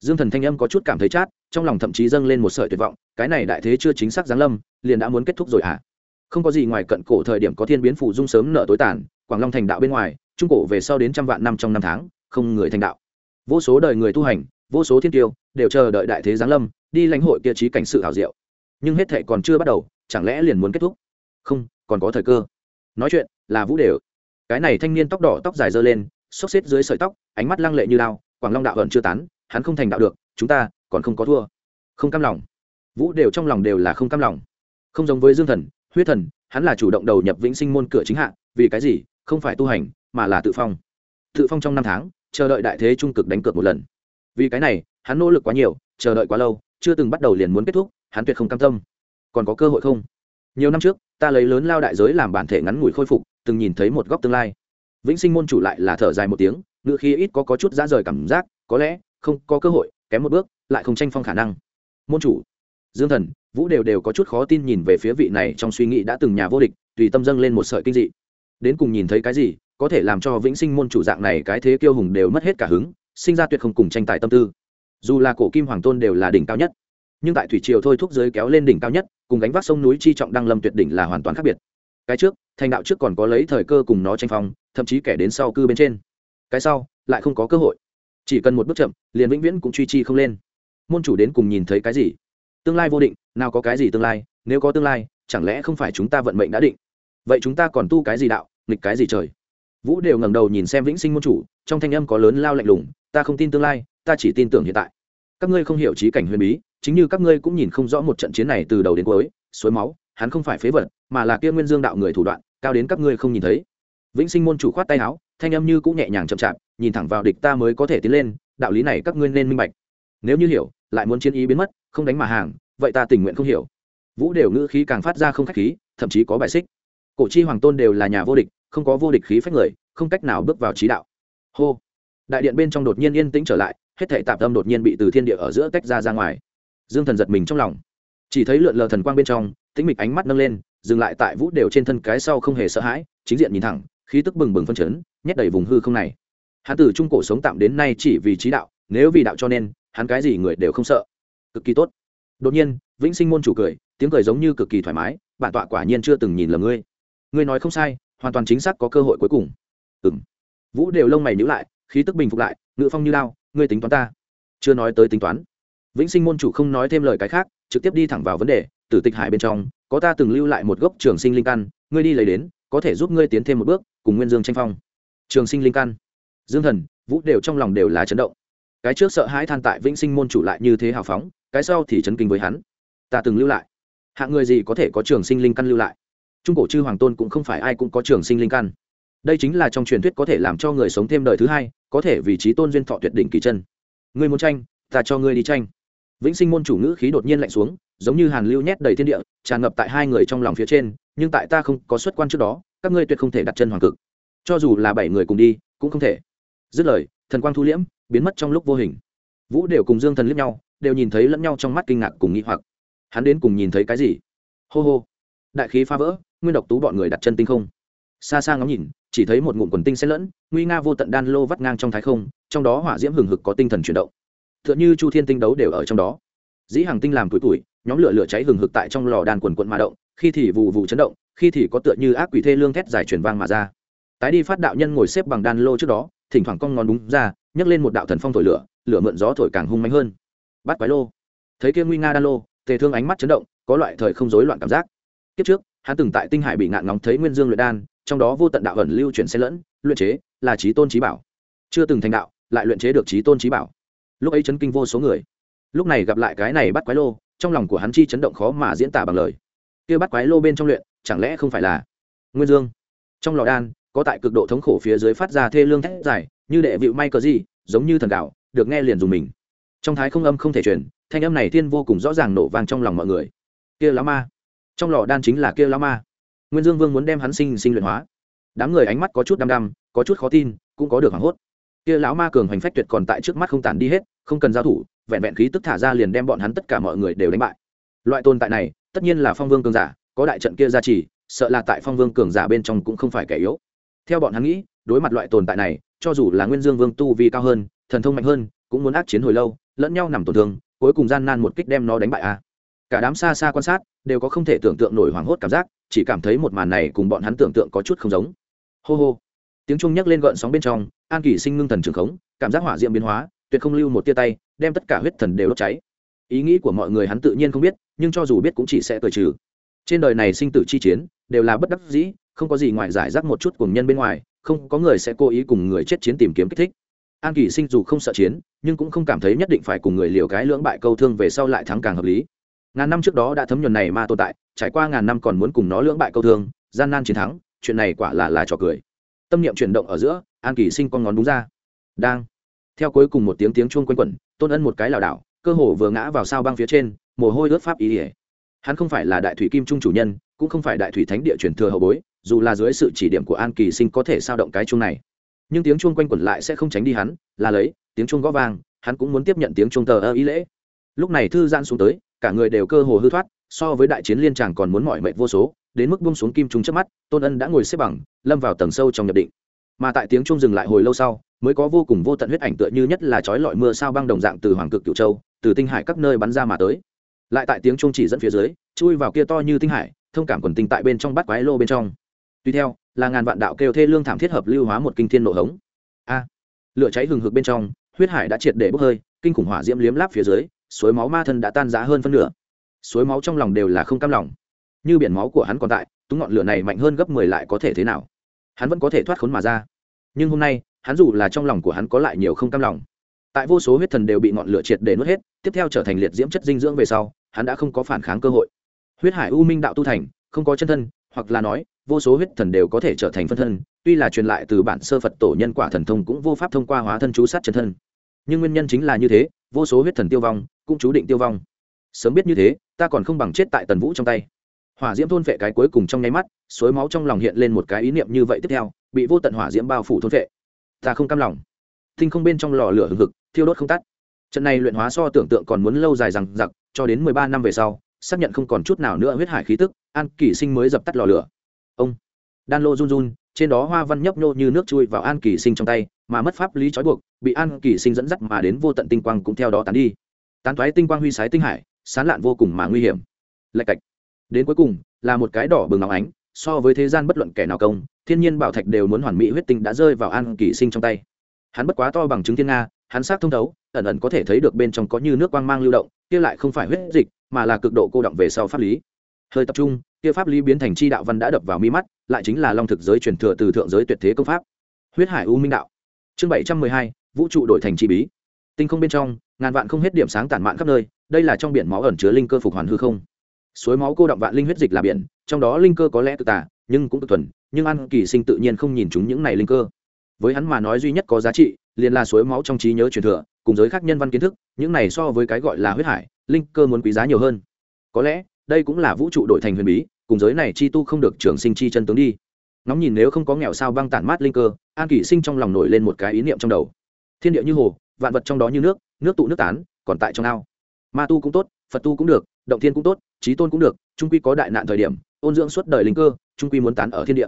Dương thần thanh âm có chút cảm thấy chát, trong lòng thậm chí dâng lên một sợi tuyệt vọng, cái này đại thế chưa chính xác giáng lâm, liền đã muốn kết thúc rồi à không có gì ngoài cận cổ thời điểm có thiên biến phủ dung sớm nợ tối tàn, quảng long thành đạo bên ngoài, trung cổ về sau đến trăm vạn năm trong năm tháng, không người thành đạo. Vô số đời người tu hành, vô số thiên tiêu, đều chờ đợi đại thế giáng lâm, đi lãnh hội kia trí cảnh sự hảo diệu. Nhưng hết thệ còn chưa bắt đầu, chẳng lẽ liền muốn kết thúc? Không, còn có thời cơ. Nói chuyện, là vũ đều. Cái này thanh niên tóc đỏ tóc dài dơ lên, xốc xếp dưới sợi tóc, ánh mắt lăng lệ như lao quảng long đạo vẫn chưa tán, hắn không thành đạo được, chúng ta còn không có thua. Không cam lòng. Vũ đều trong lòng đều là không cam lòng. Không giống với dương thần huyết thần hắn là chủ động đầu nhập vĩnh sinh môn cửa chính hạ vì cái gì? Không phải tu hành mà là tự phong. Tự phong trong năm tháng chờ đợi đại thế trung cực đánh cược một lần. Vì cái này hắn nỗ lực quá nhiều chờ đợi quá lâu chưa từng bắt đầu liền muốn kết thúc hắn tuyệt không cam tâm. Còn có cơ hội không? Nhiều năm trước ta lấy lớn lao đại giới làm bản thể ngắn ngủi khôi phục từng nhìn thấy một góc tương lai. Vĩnh sinh môn chủ lại là thở dài một tiếng ngựa khí ít có, có chút ra rời cảm giác có lẽ không có cơ hội kém một bước lại không tranh phong khả năng. Môn chủ dương thần vũ đều đều có chút khó tin nhìn về phía vị này trong suy nghĩ đã từng nhà vô địch, tùy tâm dâng lên một sợi kinh dị. Đến cùng nhìn thấy cái gì, có thể làm cho vĩnh sinh môn chủ dạng này cái thế kiêu hùng đều mất hết cả hứng, sinh ra tuyệt không cùng tranh tài tâm tư. Dù là cổ kim hoàng tôn đều là đỉnh cao nhất, nhưng tại thủy triều thôi thúc giới kéo lên đỉnh cao nhất, cùng gánh vác sông núi chi trọng đăng lâm tuyệt đỉnh là hoàn toàn khác biệt. Cái trước, thành đạo trước còn có lấy thời cơ cùng nó tranh phong, thậm chí kẻ đến sau cư bên trên. Cái sau, lại không có cơ hội. Chỉ cần một bước chậm, liền vĩnh viễn cũng truy chi không lên. Môn chủ đến cùng nhìn thấy cái gì? Tương lai vô định, nào có cái gì tương lai, nếu có tương lai, chẳng lẽ không phải chúng ta vận mệnh đã định? Vậy chúng ta còn tu cái gì đạo, nghịch cái gì trời? Vũ đều ngẩng đầu nhìn xem vĩnh sinh môn chủ, trong thanh âm có lớn lao lạnh lùng, ta không tin tương lai, ta chỉ tin tưởng hiện tại. Các ngươi không hiểu trí cảnh huyền bí, chính như các ngươi cũng nhìn không rõ một trận chiến này từ đầu đến cuối, suối máu, hắn không phải phế vật, mà là kia nguyên dương đạo người thủ đoạn, cao đến các ngươi không nhìn thấy. Vĩnh sinh môn chủ khoát tay áo, thanh âm như cũng nhẹ nhàng chậm chạp, nhìn thẳng vào địch ta mới có thể tiến lên, đạo lý này các ngươi nên minh bạch. Nếu như hiểu lại muốn chiến ý biến mất, không đánh mà hàng, vậy ta tình nguyện không hiểu. Vũ đều ngữ khí càng phát ra không khách khí, thậm chí có bài xích. Cổ chi hoàng tôn đều là nhà vô địch, không có vô địch khí phách người, không cách nào bước vào trí đạo. Hô. Đại điện bên trong đột nhiên yên tĩnh trở lại, hết thể tạp tâm đột nhiên bị từ thiên địa ở giữa tách ra ra ngoài. Dương thần giật mình trong lòng. Chỉ thấy lượn lờ thần quang bên trong, tĩnh mịch ánh mắt nâng lên, dừng lại tại vũ đều trên thân cái sau không hề sợ hãi, chính diện nhìn thẳng, khí tức bừng bừng phân chấn, nhét đầy vùng hư không này. Hắn từ trung cổ sống tạm đến nay chỉ vì trí đạo, nếu vì đạo cho nên hắn cái gì người đều không sợ. Cực kỳ tốt. Đột nhiên, vĩnh sinh môn chủ cười, tiếng cười giống như cực kỳ thoải mái, bản tọa quả nhiên chưa từng nhìn lầm ngươi. Ngươi nói không sai, hoàn toàn chính xác có cơ hội cuối cùng. Ừ m vũ đều lông mày nhữ lại, khí tức bình phục lại, ngự phong như lao, ngươi tính toán ta. Chưa nói tới tính toán. Vĩnh sinh môn chủ không nói thêm lời cái khác, trực tiếp đi thẳng vào vấn đề, tử tịch hải bên trong, có ta từng lưu lại một gốc trường sinh linh căn, ngươi đi lấy đến, có thể giúp ngươi tiến thêm một bước, cùng nguyên dương tranh phong. Trường sinh linh căn. Dương thần, vũ đều trong lòng đều là chấn động cái trước sợ hãi than tại vĩnh sinh môn chủ lại như thế hào phóng, cái sau thì chấn kinh với hắn. Ta từng lưu lại. Hạng người gì có thể có trường sinh linh căn lưu lại? Trung cổ chư hoàng tôn cũng không phải ai cũng có trường sinh linh căn. Đây chính là trong truyền thuyết có thể làm cho người sống thêm đời thứ hai, có thể vị trí tôn duyên thọ tuyệt đỉnh kỳ chân. Ngươi muốn tranh, ta cho ngươi đi tranh. Vĩnh sinh môn chủ ngữ khí đột nhiên lạnh xuống, giống như hàn lưu nhét đầy thiên địa, tràn ngập tại hai người trong lòng phía trên, nhưng tại ta không có xuất quan trước đó, các ngươi tuyệt không thể đặt chân hoàng cực. Cho dù là bảy người cùng đi, cũng không thể. Dứt lời, thần quang thu liễm biến mất trong lúc vô hình. Vũ đều cùng dương thần liếc nhau, đều nhìn thấy lẫn nhau trong mắt kinh ngạc cùng nghĩ hoặc. Hắn đến cùng nhìn thấy cái gì? Hô hô. Đại khí phá vỡ, nguyên độc tú bọn người đặt chân tinh không. Xa xa ngắm nhìn, chỉ thấy một ngụm quần tinh xen lẫn, nguy nga vô tận đan lô vắt ngang trong thái không, trong đó hỏa diễm hừng hực có tinh thần chuyển động. T h ư ợ n h ư chu thiên tinh đấu đều ở trong đó. Dĩ hàng tinh làm tuổi tuổi, nhóm lửa lửa cháy hừng hực tại trong lò đan quần quận mà động, khi thì vụ vụ chấn động, khi thì có tựa như ác quỷ thê lương thét dài truyền vang mà ra. Tái đi phát đạo nhân ngồi xếp bằng đan lô trước đó thỉnh thoảng cong ngón đúng ra, nhấc lên một đạo thần phong thổi lửa lửa mượn gió thổi càng hung mạnh hơn. Bắt quái lô. Thấy kia nguy nga đan lô, tề thương ánh mắt chấn động, có loại thời không rối loạn cảm giác. Kiếp trước, hắn từng tại tinh hải bị ngạn ngóng thấy nguyên dương luyện đan, trong đó vô tận đạo ẩn lưu chuyển xen lẫn, luyện chế là trí tôn trí bảo. Chưa từng thành đạo, lại luyện chế được trí tôn trí bảo. Lúc ấy chấn kinh vô số người. Lúc này gặp lại cái này bắt quái lô, trong lòng của hắn chi chấn động khó mà diễn tả bằng lời. Kia bắt quái lô bên trong luyện, chẳng lẽ không phải là nguyên dương? Trong lò đan có tại cực độ thống khổ phía dưới phát ra thê lương thét dài, như đệ vịu may cờ gì, giống như thần đạo được nghe liền dùng mình. Trong thái không âm không thể truyền, thanh âm này thiên vô cùng rõ ràng nổ vang trong lòng mọi người. Kia lá ma. Trong lò đan chính là kia lá ma. Nguyên dương vương muốn đem hắn sinh sinh luyện hóa. Đám người ánh mắt có chút đăm đăm, có chút khó tin, cũng có được hoảng hốt. Kia lão ma cường hành phách tuyệt còn tại trước mắt không tàn đi hết, không cần giao thủ, vẹn vẹn khí tức thả ra liền đem bọn hắn tất cả mọi người đều đánh bại. Loại tồn tại này, tất nhiên là phong vương cường giả, có đại trận kia gia trì, sợ là tại phong vương cường giả bên trong cũng không phải kẻ yếu theo bọn hắn nghĩ, đối mặt loại tồn tại này, cho dù là nguyên dương vương tu vi cao hơn, thần thông mạnh hơn, cũng muốn ác chiến hồi lâu, lẫn nhau nằm tổn thương, cuối cùng gian nan một kích đem nó đánh bại a cả đám xa xa quan sát, đều có không thể tưởng tượng nổi hoảng hốt cảm giác, chỉ cảm thấy một màn này cùng bọn hắn tưởng tượng có chút không giống. Hô hô. Tiếng trung nhắc lên gợn sóng bên trong, an kỳ sinh ngưng thần trường khống, cảm giác hỏa diệm biến hóa, tuyệt không lưu một tia tay, đem tất cả huyết thần đều đốt cháy. Ý nghĩ của mọi người hắn tự nhiên không biết, nhưng cho dù biết cũng chỉ sẽ cười trừ. Trên đời này sinh tử chi chiến, đều là bất đắc dĩ không có gì ngoài giải rác một chút cùng nhân bên ngoài, không có người sẽ cố ý cùng người chết chiến tìm kiếm kích thích. An kỳ sinh dù không sợ chiến, nhưng cũng không cảm thấy nhất định phải cùng người liều cái lưỡng bại câu thương về sau lại thắng càng hợp lý. Ngàn năm trước đó đã thấm nhuần này ma tồn tại, trải qua ngàn năm còn muốn cùng nó lưỡng bại câu thương, gian nan chiến thắng, chuyện này quả là là trò cười. Tâm niệm chuyển động ở giữa, an kỳ sinh con ngón đúng ra. Đang. Theo cuối cùng một tiếng tiếng chuông quanh quẩn, tôn ân một cái lảo đảo, cơ hồ vừa ngã vào sao băng phía trên, mồ hôi ướt pháp ý ỉa hắn không phải là đại thủy kim trung chủ nhân, cũng không phải đại thủy thánh địa truyền thừa hậu bối dù là dưới sự chỉ điểm của an kỳ sinh có thể sao động cái chuông này. Nhưng tiếng chuông quanh quẩn lại sẽ không tránh đi hắn, là lấy, tiếng chuông gõ vang, hắn cũng muốn tiếp nhận tiếng chuông tờ ơ ý lễ. Lúc này thư giãn xuống tới, cả người đều cơ hồ hư thoát, so với đại chiến liên tràng còn muốn mỏi mệt vô số, đến mức bung xuống kim trung trước mắt, tôn ân đã ngồi xếp bằng, lâm vào tầng sâu trong nhập định. Mà tại tiếng chuông dừng lại hồi lâu sau, mới có vô cùng vô tận huyết ảnh tựa như nhất là chói lọi mưa sao băng đồng dạng từ hoàng cực cựu châu, từ tinh hải các nơi bắn ra mà tới. Lại tại tiếng chuông chỉ dẫn phía dưới, chui vào kia to như tinh hải, thông cảm quần tinh tại bên trong bát quái lô bên trong tuy theo, là ngàn vạn đạo kêu thê lương thảm thiết hợp lưu hóa một kinh thiên nộ hống. A. Lửa cháy hừng hực bên trong, huyết hải đã triệt để bốc hơi, kinh khủng hỏa diễm liếm láp phía dưới, suối máu ma thân đã tan rã hơn phân nửa. Suối máu trong lòng đều là không cam lòng. Như biển máu của hắn còn tại, túng ngọn lửa này mạnh hơn gấp mười lại có thể thế nào? Hắn vẫn có thể thoát khốn mà ra. Nhưng hôm nay, hắn dù là trong lòng của hắn có lại nhiều không cam lòng. Tại vô số huyết thần đều bị ngọn lửa triệt để nuốt hết, tiếp theo trở thành liệt diễm chất dinh dưỡng về sau, hắn đã không có phản kháng cơ hội. Huyết hải u minh đạo tu thành, không có chân thân hoặc là nói, vô số huyết thần đều có thể trở thành phân thân, tuy là truyền lại từ bản sơ phật tổ nhân quả thần thông cũng vô pháp thông qua hóa thân chú sát chân thân. Nhưng nguyên nhân chính là như thế, vô số huyết thần tiêu vong, cũng chú định tiêu vong. Sớm biết như thế, ta còn không bằng chết tại tần vũ trong tay. Hỏa diễm thôn vệ cái cuối cùng trong nháy mắt, suối máu trong lòng hiện lên một cái ý niệm như vậy tiếp theo, bị vô tận hỏa diễm bao phủ thôn vệ. Ta không cam lòng. Thinh không bên trong lò lửa hừng hực, thiêu đốt không tắt. Trận này luyện hóa so tưởng tượng còn muốn lâu dài rằng giặc cho đến mười ba năm về sau, xác nhận không còn chút nào nữa huyết hải khí tức an kỳ sinh mới dập tắt lò lửa. Ông đan lô run run, trên đó hoa văn nhấp nhô như nước chui vào an kỳ sinh trong tay, mà mất pháp lý trói buộc, bị an kỳ sinh dẫn dắt mà đến vô tận tinh quang cũng theo đó tán đi. Tán thoái tinh quang huy sái tinh hải, sán lạn vô cùng mà nguy hiểm. Lạch cạch. Đến cuối cùng, là một cái đỏ bừng ngọc ánh, so với thế gian bất luận kẻ nào công, thiên nhiên bảo thạch đều muốn hoàn mỹ huyết tinh đã rơi vào an kỳ sinh trong tay. Hắn bất quá to bằng chứng thiên nga, hắn sát thông thấu, ẩn ẩn có thể thấy được bên trong có như nước quang mang lưu động, kia lại không phải huyết dịch, mà là cực độ cô động về sau pháp lý hơi tập trung, kia pháp lý biến thành chi đạo văn đã đập vào mi mắt, lại chính là long thực giới truyền thừa từ thượng giới tuyệt thế công pháp. Huyết hải u minh đạo. Chương bảy trăm mười hai, vũ trụ đổi thành chi bí. Tinh không bên trong, ngàn vạn không hết điểm sáng tản mạn khắp nơi, đây là trong biển máu ẩn chứa linh cơ phục hoàn hư không. Suối máu cô động vạn linh huyết dịch là biển, trong đó linh cơ có lẽ tự tả nhưng cũng tự thuần, nhưng ăn kỳ sinh tự nhiên không nhìn chúng những này linh cơ. Với hắn mà nói duy nhất có giá trị, liền là suối máu trong trí nhớ truyền thừa, cùng giới khác nhân văn kiến thức, những này so với cái gọi là huyết hải, linh cơ muốn quý giá nhiều hơn. Có lẽ đây cũng là vũ trụ đổi thành huyền bí, cùng giới này chi tu không được trường sinh chi chân tướng đi. Ngóng nhìn nếu không có nghèo sao băng tản mát linh cơ, an kỷ sinh trong lòng nổi lên một cái ý niệm trong đầu. Thiên địa như hồ, vạn vật trong đó như nước nước tụ nước tán, còn tại trong ao. Ma tu cũng tốt, phật tu cũng được, động thiên cũng tốt, trí tôn cũng được, trung quy có đại nạn thời điểm, ôn dưỡng suốt đời linh cơ, trung quy muốn tán ở thiên địa.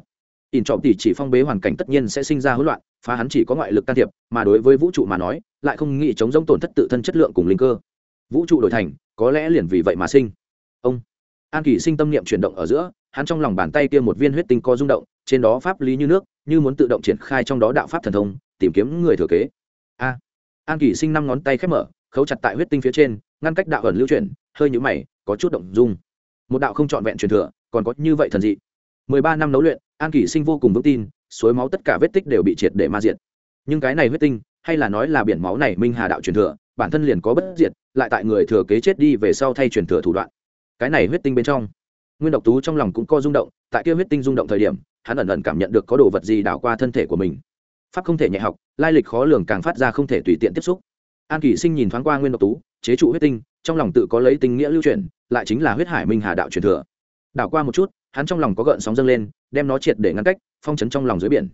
Ỉn trọng tỷ chỉ phong bế hoàn cảnh tất nhiên sẽ sinh ra hỗn loạn, phá hắn chỉ có ngoại lực can thiệp, mà đối với vũ trụ mà nói, lại không nghĩ chống giống tổn thất tự thân chất lượng cùng linh cơ. Vũ trụ đổi thành, có lẽ liền vì vậy mà sinh. Ông an kỳ sinh tâm niệm chuyển động ở giữa, hắn trong lòng bàn tay kia một viên huyết tinh co rung động, trên đó pháp lý như nước, như muốn tự động triển khai trong đó đạo pháp thần thông, tìm kiếm người thừa kế. A. An kỳ sinh năm ngón tay khép mở, khấu chặt tại huyết tinh phía trên, ngăn cách đạo ẩn lưu chuyển, hơi nhũ mày, có chút động dung. Một đạo không trọn vẹn truyền thừa, còn có như vậy thần dị. Mười ba năm nấu luyện, an Kỳ sinh vô cùng vững tin, suối máu tất cả vết tích đều bị triệt để ma diệt. Nhưng cái này huyết tinh, hay là nói là biển máu này minh hà đạo truyền thừa, bản thân liền có bất diệt, lại tại người thừa kế chết đi về sau thay truyền thừa thủ đoạn cái này huyết tinh bên trong. Nguyên độc tú trong lòng cũng co rung động, tại kia huyết tinh rung động thời điểm, hắn ẩn ẩn cảm nhận được có đồ vật gì đảo qua thân thể của mình. Pháp không thể nhẹ học, lai lịch khó lường càng phát ra không thể tùy tiện tiếp xúc. An kỷ sinh nhìn thoáng qua nguyên độc tú, chế trụ huyết tinh, trong lòng tự có lấy tinh nghĩa lưu truyền, lại chính là huyết hải minh hà đạo truyền thừa. Đảo qua một chút, hắn trong lòng có gợn sóng dâng lên, đem nó triệt để ngăn cách, phong chấn trong lòng dưới biển.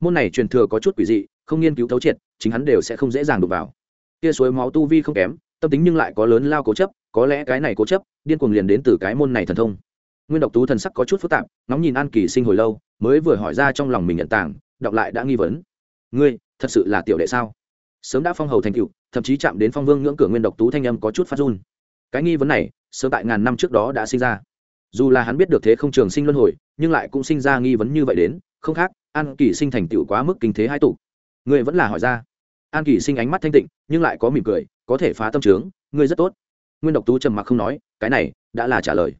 Môn này truyền thừa có chút quỷ dị, không nghiên cứu thấu triệt, chính hắn đều sẽ không dễ dàng đụng vào. Kia suối máu tu vi không kém, tâm tính nhưng lại có lớn lao cố chấp có lẽ cái này cố chấp, điên cuồng liền đến từ cái môn này thần thông. Nguyên độc tú thần sắc có chút phức tạp nóng nhìn an kỳ sinh hồi lâu, mới vừa hỏi ra trong lòng mình nhận tảng đọc lại đã nghi vấn. Ngươi, thật sự là tiểu đệ sao? Sớm đã phong hầu thành cựu thậm chí chạm đến phong vương ngưỡng cửa nguyên độc tú thanh âm có chút phát run. Cái nghi vấn này, sớm tại ngàn năm trước đó đã sinh ra. Dù là hắn biết được thế không trường sinh luân hồi, nhưng lại cũng sinh ra nghi vấn như vậy đến, không khác, an kỳ sinh thành tựu quá mức kinh thế hai tụ. Ngươi vẫn là hỏi ra. An kỳ sinh ánh mắt thanh tịnh, nhưng lại có mỉm cười, có thể phá tâm trướng, ngươi rất tốt nguyên độc tú trầm mặc không nói, cái này đã là trả lời.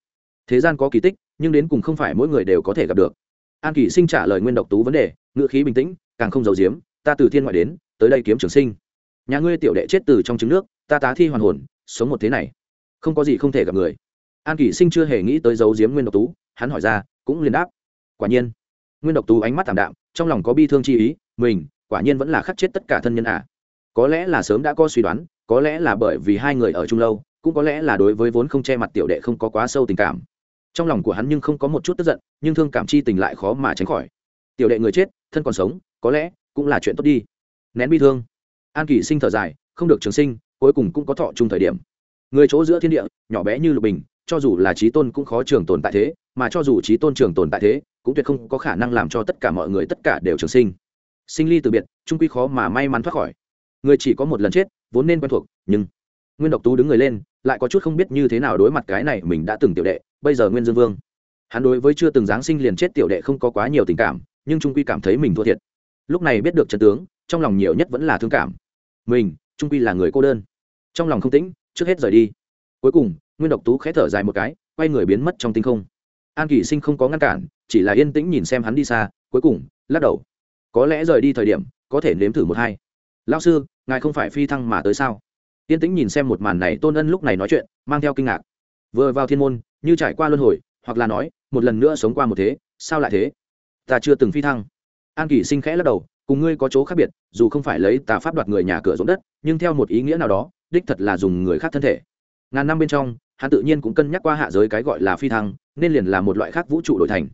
Thế gian có kỳ tích, nhưng đến cùng không phải mỗi người đều có thể gặp được. An kỳ sinh trả lời nguyên độc tú vấn đề, ngữ khí bình tĩnh, càng không giàu diếm ta từ thiên ngoại đến, tới đây kiếm trường sinh. Nhà ngươi tiểu đệ chết từ trong trứng nước, ta tá thi hoàn hồn, sống một thế này. Không có gì không thể gặp người. An kỷ sinh chưa hề nghĩ tới giấu diếm nguyên độc tú, hắn hỏi ra, cũng liền đáp, quả nhiên. Nguyên độc tú ánh mắt t ạ m đạm, trong lòng có bi thương chi ý, mình, quả nhiên vẫn là khắc chết tất cả thân nhân à. có lẽ là sớm đã có suy đoán, có lẽ là bởi vì hai người ở chung lâu cũng có lẽ là đối với vốn không che mặt tiểu đệ không có quá sâu tình cảm. Trong lòng của hắn nhưng không có một chút tức giận, nhưng thương cảm chi tình lại khó mà tránh khỏi. Tiểu đệ người chết, thân còn sống, có lẽ cũng là chuyện tốt đi. Nén bi thương. An kỷ sinh thở dài, không được trường sinh, cuối cùng cũng có thọ chung thời điểm. Người chỗ giữa thiên địa, nhỏ bé như lục bình, cho dù là trí tôn cũng khó trường tồn tại thế, mà cho dù trí tôn trường tồn tại thế, cũng tuyệt không có khả năng làm cho tất cả mọi người tất cả đều trường sinh. Sinh ly từ biệt, trung quy khó mà may mắn thoát khỏi. Người chỉ có một lần chết, vốn nên quen thuộc, nhưng nguyên độc tú đứng người lên, lại có chút không biết như thế nào đối mặt cái này mình đã từng tiểu đệ, bây giờ nguyên dương vương. Hắn đối với chưa từng giáng sinh liền chết tiểu đệ không có quá nhiều tình cảm, nhưng trung quy cảm thấy mình thua thiệt. Lúc này biết được trận tướng, trong lòng nhiều nhất vẫn là thương cảm. Mình, trung quy là người cô đơn. Trong lòng không tĩnh, trước hết rời đi. Cuối cùng, nguyên độc tú khẽ thở dài một cái, quay người biến mất trong tinh không. An kỷ sinh không có ngăn cản, chỉ là yên tĩnh nhìn xem hắn đi xa, cuối cùng, lắc đầu. Có lẽ rời đi thời điểm, có thể nếm thử một hai. Lao sư, ngài không phải phi thăng mà tới sao? Tiên tĩnh nhìn xem một màn này, tôn ân lúc này nói chuyện, mang theo kinh ngạc. Vừa vào thiên môn, như trải qua luân hồi, hoặc là nói, một lần nữa sống qua một thế, sao lại thế? Ta chưa từng phi thăng. An kỷ sinh khẽ lắc đầu, cùng ngươi có chỗ khác biệt, dù không phải lấy tà pháp đoạt người nhà cửa ruộng đất, nhưng theo một ý nghĩa nào đó, đích thật là dùng người khác thân thể. Ngàn năm bên trong, hắn tự nhiên cũng cân nhắc qua hạ giới cái gọi là phi thăng, nên liền là một loại khác vũ trụ đổi thành.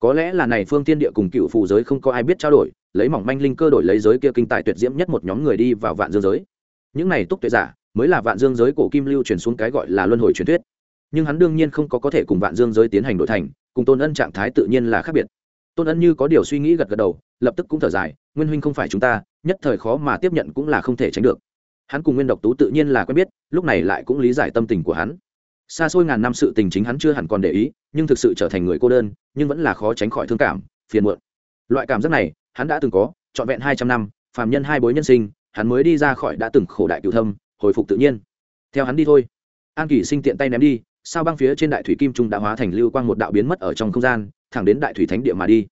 Có lẽ là này phương tiên địa cùng cựu phù giới không có ai biết trao đổi, lấy mỏng manh linh cơ đổi lấy giới kia kinh tài tuyệt diễm nhất một nhóm người đi vào vạn dương giới những này túc tuệ giả mới là vạn dương giới cổ kim lưu truyền xuống cái gọi là luân hồi truyền thuyết. Nhưng hắn đương nhiên không có có thể cùng vạn dương giới tiến hành đổi thành, cùng tôn ân trạng thái tự nhiên là khác biệt. Tôn ân như có điều suy nghĩ gật gật đầu, lập tức cũng thở dài, nguyên huynh không phải chúng ta, nhất thời khó mà tiếp nhận cũng là không thể tránh được. Hắn cùng nguyên độc tú tự nhiên là quen biết, lúc này lại cũng lý giải tâm tình của hắn. Xa xôi ngàn năm sự tình chính hắn chưa hẳn còn để ý, nhưng thực sự trở thành người cô đơn, nhưng vẫn là khó tránh khỏi thương cảm, phiền muộn. Loại cảm giác này, hắn đã từng có, trọn vẹn hai trăm năm, phàm nhân hai bối nhân sinh hắn mới đi ra khỏi đã từng khổ đại cựu thâm, hồi phục tự nhiên. Theo hắn đi thôi. An kỷ sinh tiện tay ném đi, sao băng phía trên đại thủy kim trung đã hóa thành lưu quang một đạo biến mất ở trong không gian, thẳng đến đại thủy thánh địa mà đi.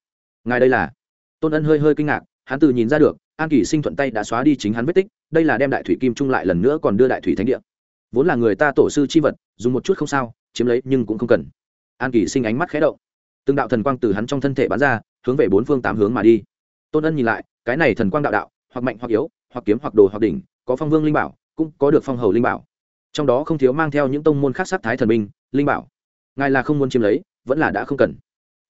Ngài đây là? Tôn ân hơi hơi kinh ngạc, hắn từ nhìn ra được, an kỷ sinh thuận tay đã xóa đi chính hắn vết tích, đây là đem đại thủy kim trung lại lần nữa còn đưa đại thủy thánh địa. Vốn là người ta tổ sư chi vật, dùng một chút không sao, chiếm lấy nhưng cũng không cần. An kỷ sinh ánh mắt khé động. Từng đạo thần quang từ hắn trong thân thể bắn ra, hướng về bốn phương tám hướng mà đi. Tôn ân nhìn lại, cái này thần quang đạo đạo, hoặc mạnh hoặc yếu hoặc kiếm hoặc đồ hoặc đỉnh, có phong vương linh bảo, cũng có được phong hầu linh bảo. Trong đó không thiếu mang theo những tông môn khác sắc thái thần minh linh bảo. Ngài là không muốn chiếm lấy, vẫn là đã không cần.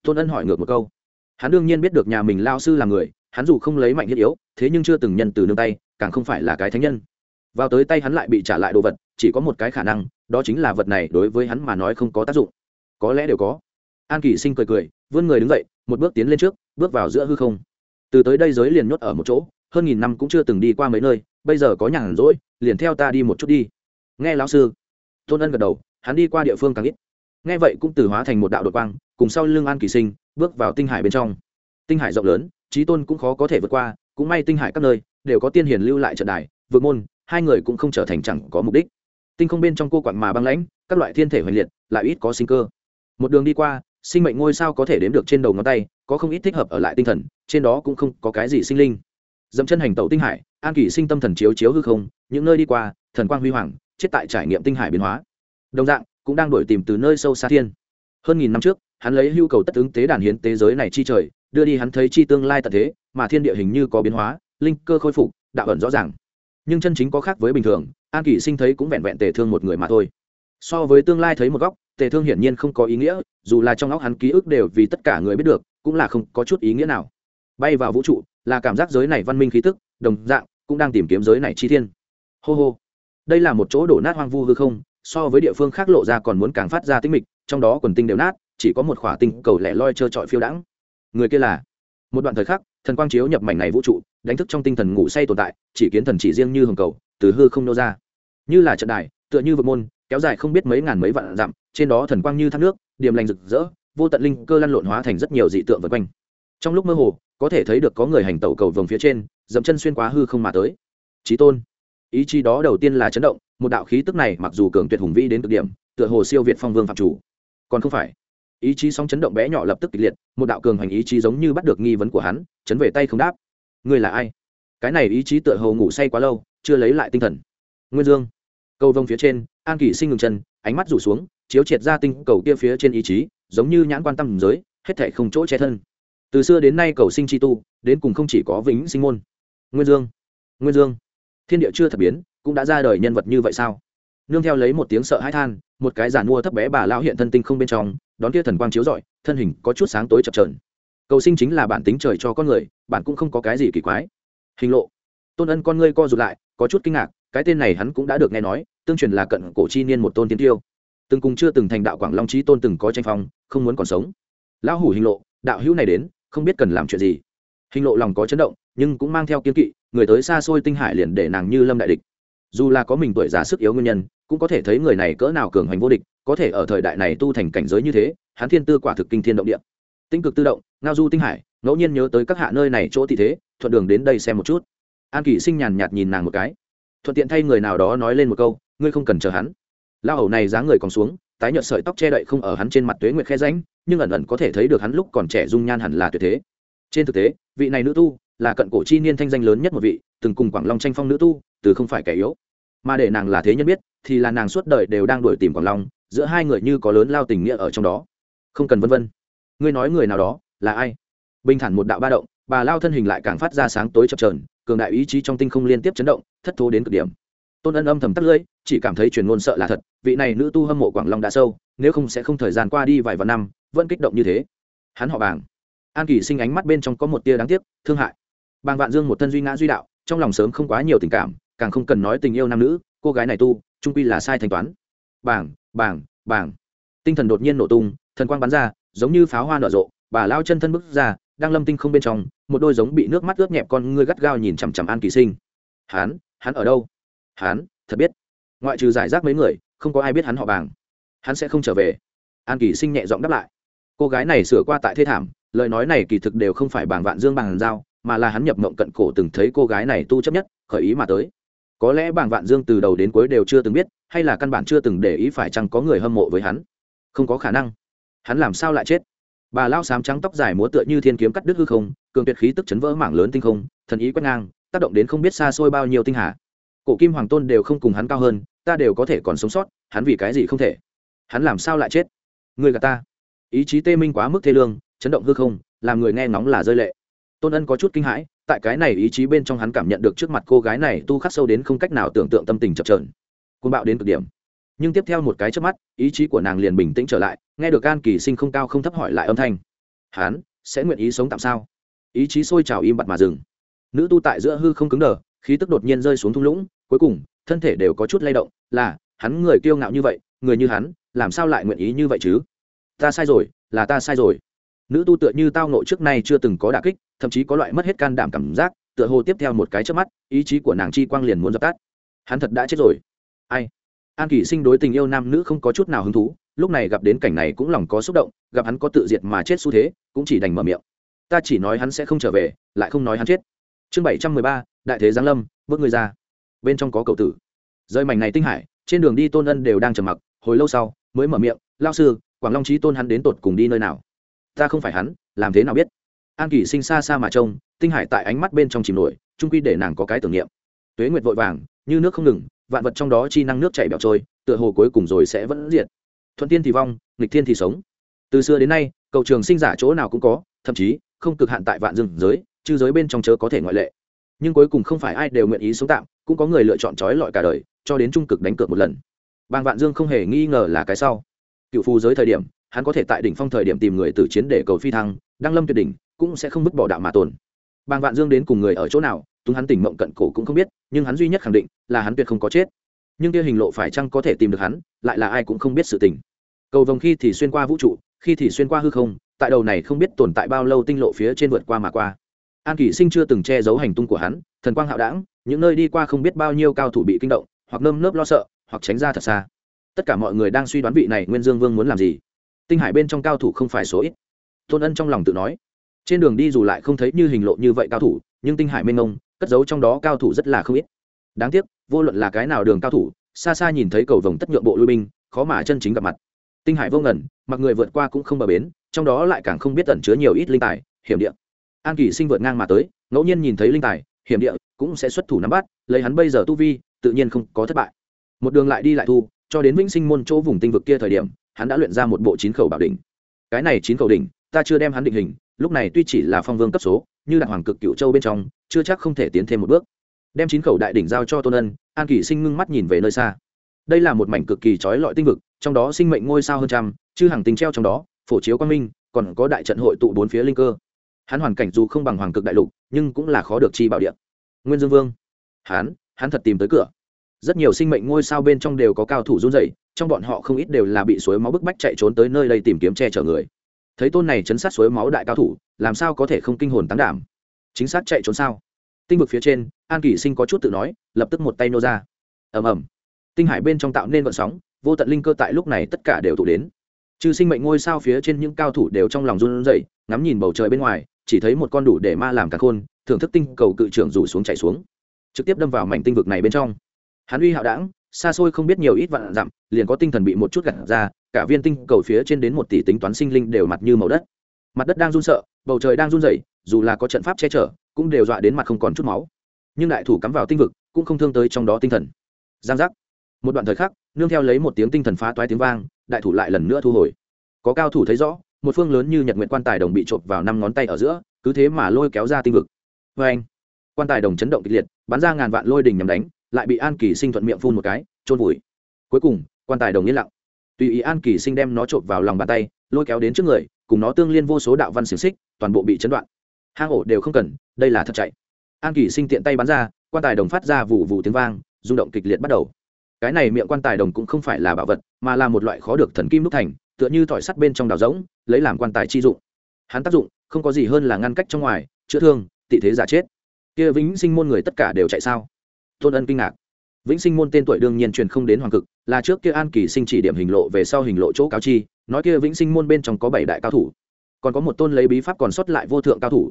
Tôn ân hỏi ngược một câu. Hắn đương nhiên biết được nhà mình lao sư là người, hắn dù không lấy mạnh thiết yếu, thế nhưng chưa từng nhân từ nương tay, càng không phải là cái thánh nhân. Vào tới tay hắn lại bị trả lại đồ vật, chỉ có một cái khả năng, đó chính là vật này đối với hắn mà nói không có tác dụng. Có lẽ đều có. An kỳ sinh cười cười, vươn người đứng dậy, một bước tiến lên trước, bước vào giữa hư không. Từ tới đây giới liền nhốt ở một chỗ hơn nghìn năm cũng chưa từng đi qua mấy nơi, bây giờ có nhàn rỗi, liền theo ta đi một chút đi. Nghe lão sư. Tôn ân gật đầu, hắn đi qua địa phương càng ít. Nghe vậy cũng từ hóa thành một đạo đội quang, cùng sau lương an kỳ sinh, bước vào tinh hải bên trong. Tinh hải rộng lớn trí tôn cũng khó có thể vượt qua, cũng may tinh hải các nơi, đều có tiên hiền lưu lại trận đài, vượt môn, hai người cũng không trở thành chẳng có mục đích. Tinh không bên trong cô quặng mà băng lãnh, các loại thiên thể hoành liệt, lại ít có sinh cơ. Một đường đi qua, sinh mệnh ngôi sao có thể đếm được trên đầu ngón tay, có không ít thích hợp ở lại tinh thần, trên đó cũng không có cái gì sinh linh dẫm chân hành tẩu tinh hải, an kỷ sinh tâm thần chiếu chiếu hư không, những nơi đi qua, thần quang huy hoàng, chết tại trải nghiệm tinh hải biến hóa. Đồng dạng, cũng đang đổi tìm từ nơi sâu xa thiên. Hơn nghìn năm trước, hắn lấy hưu cầu tất ứng tế đàn hiến tế giới này chi trời, đưa đi hắn thấy chi tương lai tận thế, mà thiên địa hình như có biến hóa, linh cơ khôi phục, đạo ẩn rõ ràng. Nhưng chân chính có khác với bình thường, an kỷ sinh thấy cũng vẹn vẹn tề thương một người mà thôi. So với tương lai thấy một góc, tề thương hiển nhiên không có ý nghĩa, dù là trong óc hắn ký ức đều vì tất cả người biết được, cũng là không có chút ý nghĩa nào. Bay vào vũ trụ là cảm giác giới này văn minh khí tức, đồng dạng, cũng đang tìm kiếm giới này chi thiên. Hô hô. Đây là một chỗ đổ nát hoang vu hư không, so với địa phương khác lộ ra còn muốn càng phát ra tinh mịch, trong đó quần tinh đều nát, chỉ có một khỏa tinh cầu lẻ loi trơ trọi phiêu đãng. Người kia là? Một đoạn thời khắc, thần quang chiếu nhập mảnh này vũ trụ, đánh thức trong tinh thần ngủ say tồn tại, chỉ kiến thần chỉ riêng như hồng cầu, từ hư không nô ra. Như là trận đài, tựa như vực môn, kéo dài không biết mấy ngàn mấy vạn dặm, trên đó thần quang như thác nước điềm lành rực rỡ, vô tận linh cơ lăn lộn hóa thành rất nhiều dị tượng vây quanh. Trong lúc mơ hồ có thể thấy được có người hành tẩu cầu vồng phía trên dẫm chân xuyên quá hư không mà tới. Trí tôn, ý chí đó đầu tiên là chấn động, một đạo khí tức này mặc dù cường tuyệt hùng vĩ đến cực điểm, tựa hồ siêu việt phong vương phạm chủ. Còn không phải, ý chí song chấn động bé nhỏ lập tức kịch liệt, một đạo cường hành ý chí giống như bắt được nghi vấn của hắn, chấn về tay không đáp. Ngươi là ai? Cái này ý chí tựa hồ ngủ say quá lâu, chưa lấy lại tinh thần. Nguyên dương, cầu vông phía trên, an kỷ sinh ngừng chân, ánh mắt rủ xuống, chiếu triệt ra tinh cầu kia phía trên ý chí, giống như nhãn quan tâm giới, hết thể không chỗ che thân từ xưa đến nay cầu sinh chi tu, đến cùng không chỉ có vĩnh sinh môn. Nguyên dương nguyên dương. Thiên địa chưa thật biến, cũng đã ra đời nhân vật như vậy sao? Nương theo lấy một tiếng sợ hãi than, một cái giàn mua thấp bé bà lão hiện thân tinh không bên trong, đón kia thần quang chiếu rọi, thân hình có chút sáng tối chập trờn cầu sinh chính là bản tính trời cho con người bạn cũng không có cái gì kỳ quái. Hình lộ. Tôn ân con ngươi co rụt lại, có chút kinh ngạc, cái tên này hắn cũng đã được nghe nói, tương truyền là cận cổ chi niên một tôn tiên tiêu. Từng cùng chưa từng thành đạo quảng long trí tôn từng có tranh phong, không muốn còn sống. Lão hủ hình lộ, đạo hữu này đến không biết cần làm chuyện gì. Hình lộ lòng có chấn động, nhưng cũng mang theo kiên kỵ, người tới xa xôi tinh hải liền để nàng như lâm đại địch. Dù là có mình tuổi già sức yếu nguyên nhân, cũng có thể thấy người này cỡ nào cường hành vô địch, có thể ở thời đại này tu thành cảnh giới như thế, hắn thiên tư quả thực kinh thiên động địa. Tinh cực tự động, ngao du tinh hải, ngẫu nhiên nhớ tới các hạ nơi này chỗ thị thế, thuận đường đến đây xem một chút. An kỷ sinh nhàn nhạt nhìn nàng một cái. Thuận tiện thay người nào đó nói lên một câu, ngươi không cần chờ hắn. Lao hầu này dáng người còn xuống tái nhợt sợi tóc che đậy không ở hắn trên mặt tuế nguyệt khe ránh nhưng ẩn ẩn có thể thấy được hắn lúc còn trẻ dung nhan hẳn là tuyệt thế. Trên thực tế, vị này nữ tu là cận cổ chi niên thanh danh lớn nhất một vị, từng cùng quảng long tranh phong nữ tu, từ không phải kẻ yếu. Mà để nàng là thế nhân biết, thì là nàng suốt đời đều đang đuổi tìm quảng long, giữa hai người như có lớn lao tình nghĩa ở trong đó. Không cần vân vân. Ngươi nói người nào đó, là ai? Bình thản một đạo ba động, bà lao thân hình lại càng phát ra sáng tối chập trờn cường đại ý chí trong tinh không liên tiếp chấn động, thất thố đến cực điểm tôn ân âm thầm tắt lưỡi, chỉ cảm thấy truyền ngôn sợ là thật, vị này nữ tu hâm mộ quảng long đã sâu, nếu không sẽ không thời gian qua đi vài vạn năm, vẫn kích động như thế. Hắn họ bàng. An kỳ sinh ánh mắt bên trong có một tia đáng tiếc, thương hại. Bàng vạn dương một thân duy ngã duy đạo, trong lòng sớm không quá nhiều tình cảm, càng không cần nói tình yêu nam nữ, cô gái này tu, trung quy là sai thanh toán. Bảng bảng bảng tinh thần đột nhiên nổ tung, thần quang bắn ra, giống như pháo hoa nở rộ, bà lao chân thân bước ra, đang lâm tinh không bên trong, một đôi giống bị nước mắt ướt nhẹp con ngươi gắt gao nhìn chằm chằm an kỳ sinh. Hắn hắn ở đâu? Hắn thật biết. Ngoại trừ giải rác mấy người, không có ai biết hắn họ bàng. Hắn sẽ không trở về. An kỳ sinh nhẹ giọng đáp lại. Cô gái này sửa qua tại thế thảm, lời nói này kỳ thực đều không phải bảng vạn dương bằng giao, mà là hắn nhập mộng cận cổ từng thấy cô gái này tu chấp nhất, khởi ý mà tới. Có lẽ bảng vạn dương từ đầu đến cuối đều chưa từng biết, hay là căn bản chưa từng để ý phải chăng có người hâm mộ với hắn. Không có khả năng. Hắn làm sao lại chết? Bà lao sám trắng tóc dài múa tựa như thiên kiếm cắt đứt hư không, cường tuyệt khí tức chấn vỡ mảng lớn tinh không, thần ý quét ngang, tác động đến không biết xa xôi bao nhiêu tinh hà cổ kim hoàng tôn đều không cùng hắn cao hơn, ta đều có thể còn sống sót, hắn vì cái gì không thể? Hắn làm sao lại chết? Người gà ta. Ý chí tê minh quá mức thê lương, chấn động hư không, làm người nghe ngóng là rơi lệ. Tôn ân có chút kinh hãi, tại cái này ý chí bên trong hắn cảm nhận được trước mặt cô gái này tu khắc sâu đến không cách nào tưởng tượng tâm tình chập trờn côn bạo đến cực điểm. Nhưng tiếp theo một cái trước mắt, ý chí của nàng liền bình tĩnh trở lại, nghe được an kỳ sinh không cao không thấp hỏi lại âm thanh. Hán, sẽ nguyện ý sống tạm sao? Ý chí sôi trào im bặt mà dừng. Nữ tu tại giữa hư không cứng đờ, khí tức đột nhiên rơi xuống thung lũng cuối cùng, thân thể đều có chút lay động, là, hắn người kiêu ngạo như vậy, người như hắn, làm sao lại nguyện ý như vậy chứ? Ta sai rồi, là ta sai rồi. Nữ tu tựa như tao nộ trước nay chưa từng có đà kích, thậm chí có loại mất hết can đảm cảm giác, tựa hồ tiếp theo một cái trước mắt, ý chí của nàng chi quang liền muốn dập tắt. Hắn thật đã chết rồi. Ai? An kỷ sinh đối tình yêu nam nữ không có chút nào hứng thú, lúc này gặp đến cảnh này cũng lòng có xúc động, gặp hắn có tự diệt mà chết xu thế, cũng chỉ đành mở miệng. Ta chỉ nói hắn sẽ không trở về, lại không nói hắn chết. Chương bảy trăm mười ba, đại thế giáng lâm, bước người ra bên trong có cầu tử. Rơi mảnh này tinh hải, trên đường đi tôn ân đều đang trầm mặc, hồi lâu sau, mới mở miệng lao sư, quảng long trí tôn hắn đến tột cùng đi nơi nào? Ta không phải hắn, làm thế nào biết? An kỳ sinh xa xa mà trông, tinh hải tại ánh mắt bên trong chìm nổi trung quy để nàng có cái tưởng niệm. Tuế nguyệt vội vàng, như nước không ngừng, vạn vật trong đó chi năng nước chảy bẹo trôi, tựa hồ cuối cùng rồi sẽ vẫn diệt. Thuận tiên thì vong, nghịch thiên thì sống. Từ xưa đến nay, cầu trường sinh giả chỗ nào cũng có, thậm chí không cực hạn tại vạn rừng giới chứ giới bên trong chớ có thể ngoại lệ nhưng cuối cùng không phải ai đều nguyện ý sống tạm, cũng có người lựa chọn trói lọi cả đời, cho đến trung cực đánh cược một lần. Bàng vạn dương không hề nghi ngờ là cái sau. Cựu phù giới thời điểm, hắn có thể tại đỉnh phong thời điểm tìm người tử chiến để cầu phi thăng, đăng lâm tuyệt đỉnh, cũng sẽ không vứt bỏ đạo mà tồn. Bàng vạn dương đến cùng người ở chỗ nào túng hắn tỉnh mộng cận cổ cũng không biết, nhưng hắn duy nhất khẳng định là hắn tuyệt không có chết. Nhưng kia hình lộ phải chăng có thể tìm được hắn, lại là ai cũng không biết sự tình. Cầu vồng khi thì xuyên qua vũ trụ, khi thì xuyên qua hư không, tại đầu này không biết tồn tại bao lâu tinh lộ phía trên vượt qua mà qua an kỷ sinh chưa từng che giấu hành tung của hắn, thần quang hạo đảng những nơi đi qua không biết bao nhiêu cao thủ bị kinh động, hoặc nơm nớp lo sợ, hoặc tránh ra thật xa. Tất cả mọi người đang suy đoán vị này nguyên dương vương muốn làm gì. Tinh hải bên trong cao thủ không phải số ít. Tôn ân trong lòng tự nói, trên đường đi dù lại không thấy như hình lộ như vậy cao thủ, nhưng tinh hải mênh mông, cất giấu trong đó cao thủ rất là không ít. Đáng tiếc, vô luận là cái nào đường cao thủ, xa xa nhìn thấy cầu vồng tất nhượng bộ lui binh, khó mà chân chính gặp mặt. Tinh hải vô ngẩn mặc người vượt qua cũng không bờ bến, trong đó lại càng không biết tẩn chứa nhiều ít linh tài, hiểm địa an kỳ sinh vượt ngang mà tới, ngẫu nhiên nhìn thấy linh tài, hiểm địa, cũng sẽ xuất thủ nắm bắt, lấy hắn bây giờ tu vi, tự nhiên không có thất bại. Một đường lại đi lại thu, cho đến vĩnh sinh môn chỗ vùng tinh vực kia thời điểm, hắn đã luyện ra một bộ chín khẩu bảo đỉnh. Cái này chín khẩu đỉnh, ta chưa đem hắn định hình, lúc này tuy chỉ là phong vương cấp số, như là hoàng cực cựu châu bên trong, chưa chắc không thể tiến thêm một bước. Đem chín khẩu đại đỉnh giao cho tôn ân, an kỷ sinh ngưng mắt nhìn về nơi xa. Đây là một mảnh cực kỳ trói lọi tinh vực, trong đó sinh mệnh ngôi sao hơn trăm, chư hàng tinh treo trong đó, phổ chiếu quang minh, còn có đại trận hội tụ bốn phía linh cơ hắn hoàn cảnh dù không bằng hoàng cực đại lục, nhưng cũng là khó được chi bảo điện nguyên dương vương. Hắn hắn thật tìm tới cửa. Rất nhiều sinh mệnh ngôi sao bên trong đều có cao thủ run dày trong bọn họ không ít đều là bị suối máu bức bách chạy trốn tới nơi đây tìm kiếm che chở người. Thấy tôn này chấn sát suối máu đại cao thủ, làm sao có thể không kinh hồn tán đảm? Chính xác chạy trốn sao? Tinh vực phía trên, an kỷ sinh có chút tự nói, lập tức một tay nô ra. Ầm ầm. Tinh hải bên trong tạo nên vận sóng, vô tận linh cơ tại lúc này tất cả đều tụ đến. Trừ sinh mệnh ngôi sao phía trên những cao thủ đều trong lòng run rẩy, ngắm nhìn bầu trời bên ngoài chỉ thấy một con đủ để ma làm cả khôn, thưởng thức tinh cầu cự trưởng rủ xuống chạy xuống. Trực tiếp đâm vào mảnh tinh vực này bên trong. Hắn uy hạo đảng xa xôi không biết nhiều ít vạn dặm, liền có tinh thần bị một chút gặt ra, cả viên tinh cầu phía trên đến một tỷ tính toán sinh linh đều mặt như màu đất. Mặt đất đang run sợ, bầu trời đang run rẩy, dù là có trận pháp che chở, cũng đều dọa đến mặt không còn chút máu. Nhưng đại thủ cắm vào tinh vực, cũng không thương tới trong đó tinh thần. Giang giác. Một đoạn thời khắc, nương theo lấy một tiếng tinh thần phá toái tiếng vang, đại thủ lại lần nữa thu hồi. Có cao thủ thấy rõ một phương lớn như nhật nguyện quan tài đồng bị trộm vào năm ngón tay ở giữa, cứ thế mà lôi kéo ra tinh vực. Vê anh, quan tài đồng chấn động kịch liệt, bắn ra ngàn vạn lôi đình nhằm đánh, lại bị an kỳ sinh thuận miệng phun một cái trôn vùi. Cuối cùng, quan tài đồng yên lặng. Tùy ý an kỳ sinh đem nó trộm vào lòng bàn tay, lôi kéo đến trước người, cùng nó tương liên vô số đạo văn xiềng xích, toàn bộ bị chấn đoạn. Hang ổ đều không cần, đây là thật chạy. An kỳ sinh tiện tay bắn ra, quan tài đồng phát ra vụ vụ tiếng vang, rung động kịch liệt bắt đầu. Cái này miệng quan tài đồng cũng không phải là bảo vật, mà là một loại khó được thần kim đúc thành tựa như thỏi sắt bên trong đào rỗng, lấy làm quan tài chi dụng. Hắn tác dụng, không có gì hơn là ngăn cách trong ngoài, chữa thương, tị thế giả chết. Kia vĩnh sinh môn người tất cả đều chạy sao? Tôn ân kinh ngạc. Vĩnh sinh môn tên tuổi đương nhiên truyền không đến hoàng cực, là trước kia an kỳ sinh chỉ điểm hình lộ về sau hình lộ chỗ cáo chi, nói kia vĩnh sinh môn bên trong có bảy đại cao thủ. Còn có một tôn lấy bí pháp còn sót lại vô thượng cao thủ.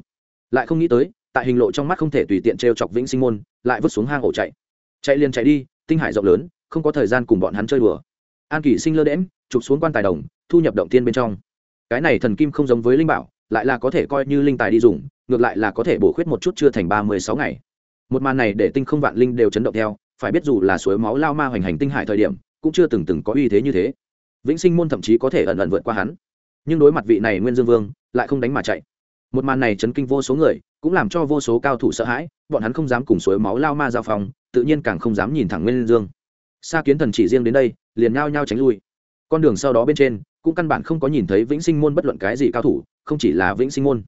Lại không nghĩ tới, tại hình lộ trong mắt không thể tùy tiện t chọc vĩnh sinh môn, lại vứt xuống hang ổ chạy. Chạy liền chạy đi, tinh hải rộng lớn, không có thời gian cùng bọn hắn chơi đùa. An kỳ sinh lơ đễm chụp xuống quan tài đồng thu nhập động tiên bên trong. Cái này thần kim không giống với linh bảo, lại là có thể coi như linh tài đi dùng, ngược lại là có thể bổ khuyết một chút chưa thành ba mươi sáu ngày. Một màn này để tinh không vạn linh đều chấn động theo, phải biết dù là suối máu lao ma hoành hành tinh hải thời điểm, cũng chưa từng từng có uy thế như thế. Vĩnh sinh môn thậm chí có thể ẩn ẩn vượt qua hắn. Nhưng đối mặt vị này nguyên dương vương, lại không đánh mà chạy. Một màn này chấn kinh vô số người, cũng làm cho vô số cao thủ sợ hãi, bọn hắn không dám cùng suối máu lao ma giao phòng tự nhiên càng không dám nhìn thẳng nguyên dương. Xa kiến thần chỉ riêng đến đây, liền nhao nhao tránh lui. Con đường sau đó bên trên cũng căn bản không có nhìn thấy vĩnh sinh môn bất luận cái gì cao thủ, không chỉ là vĩnh sinh môn.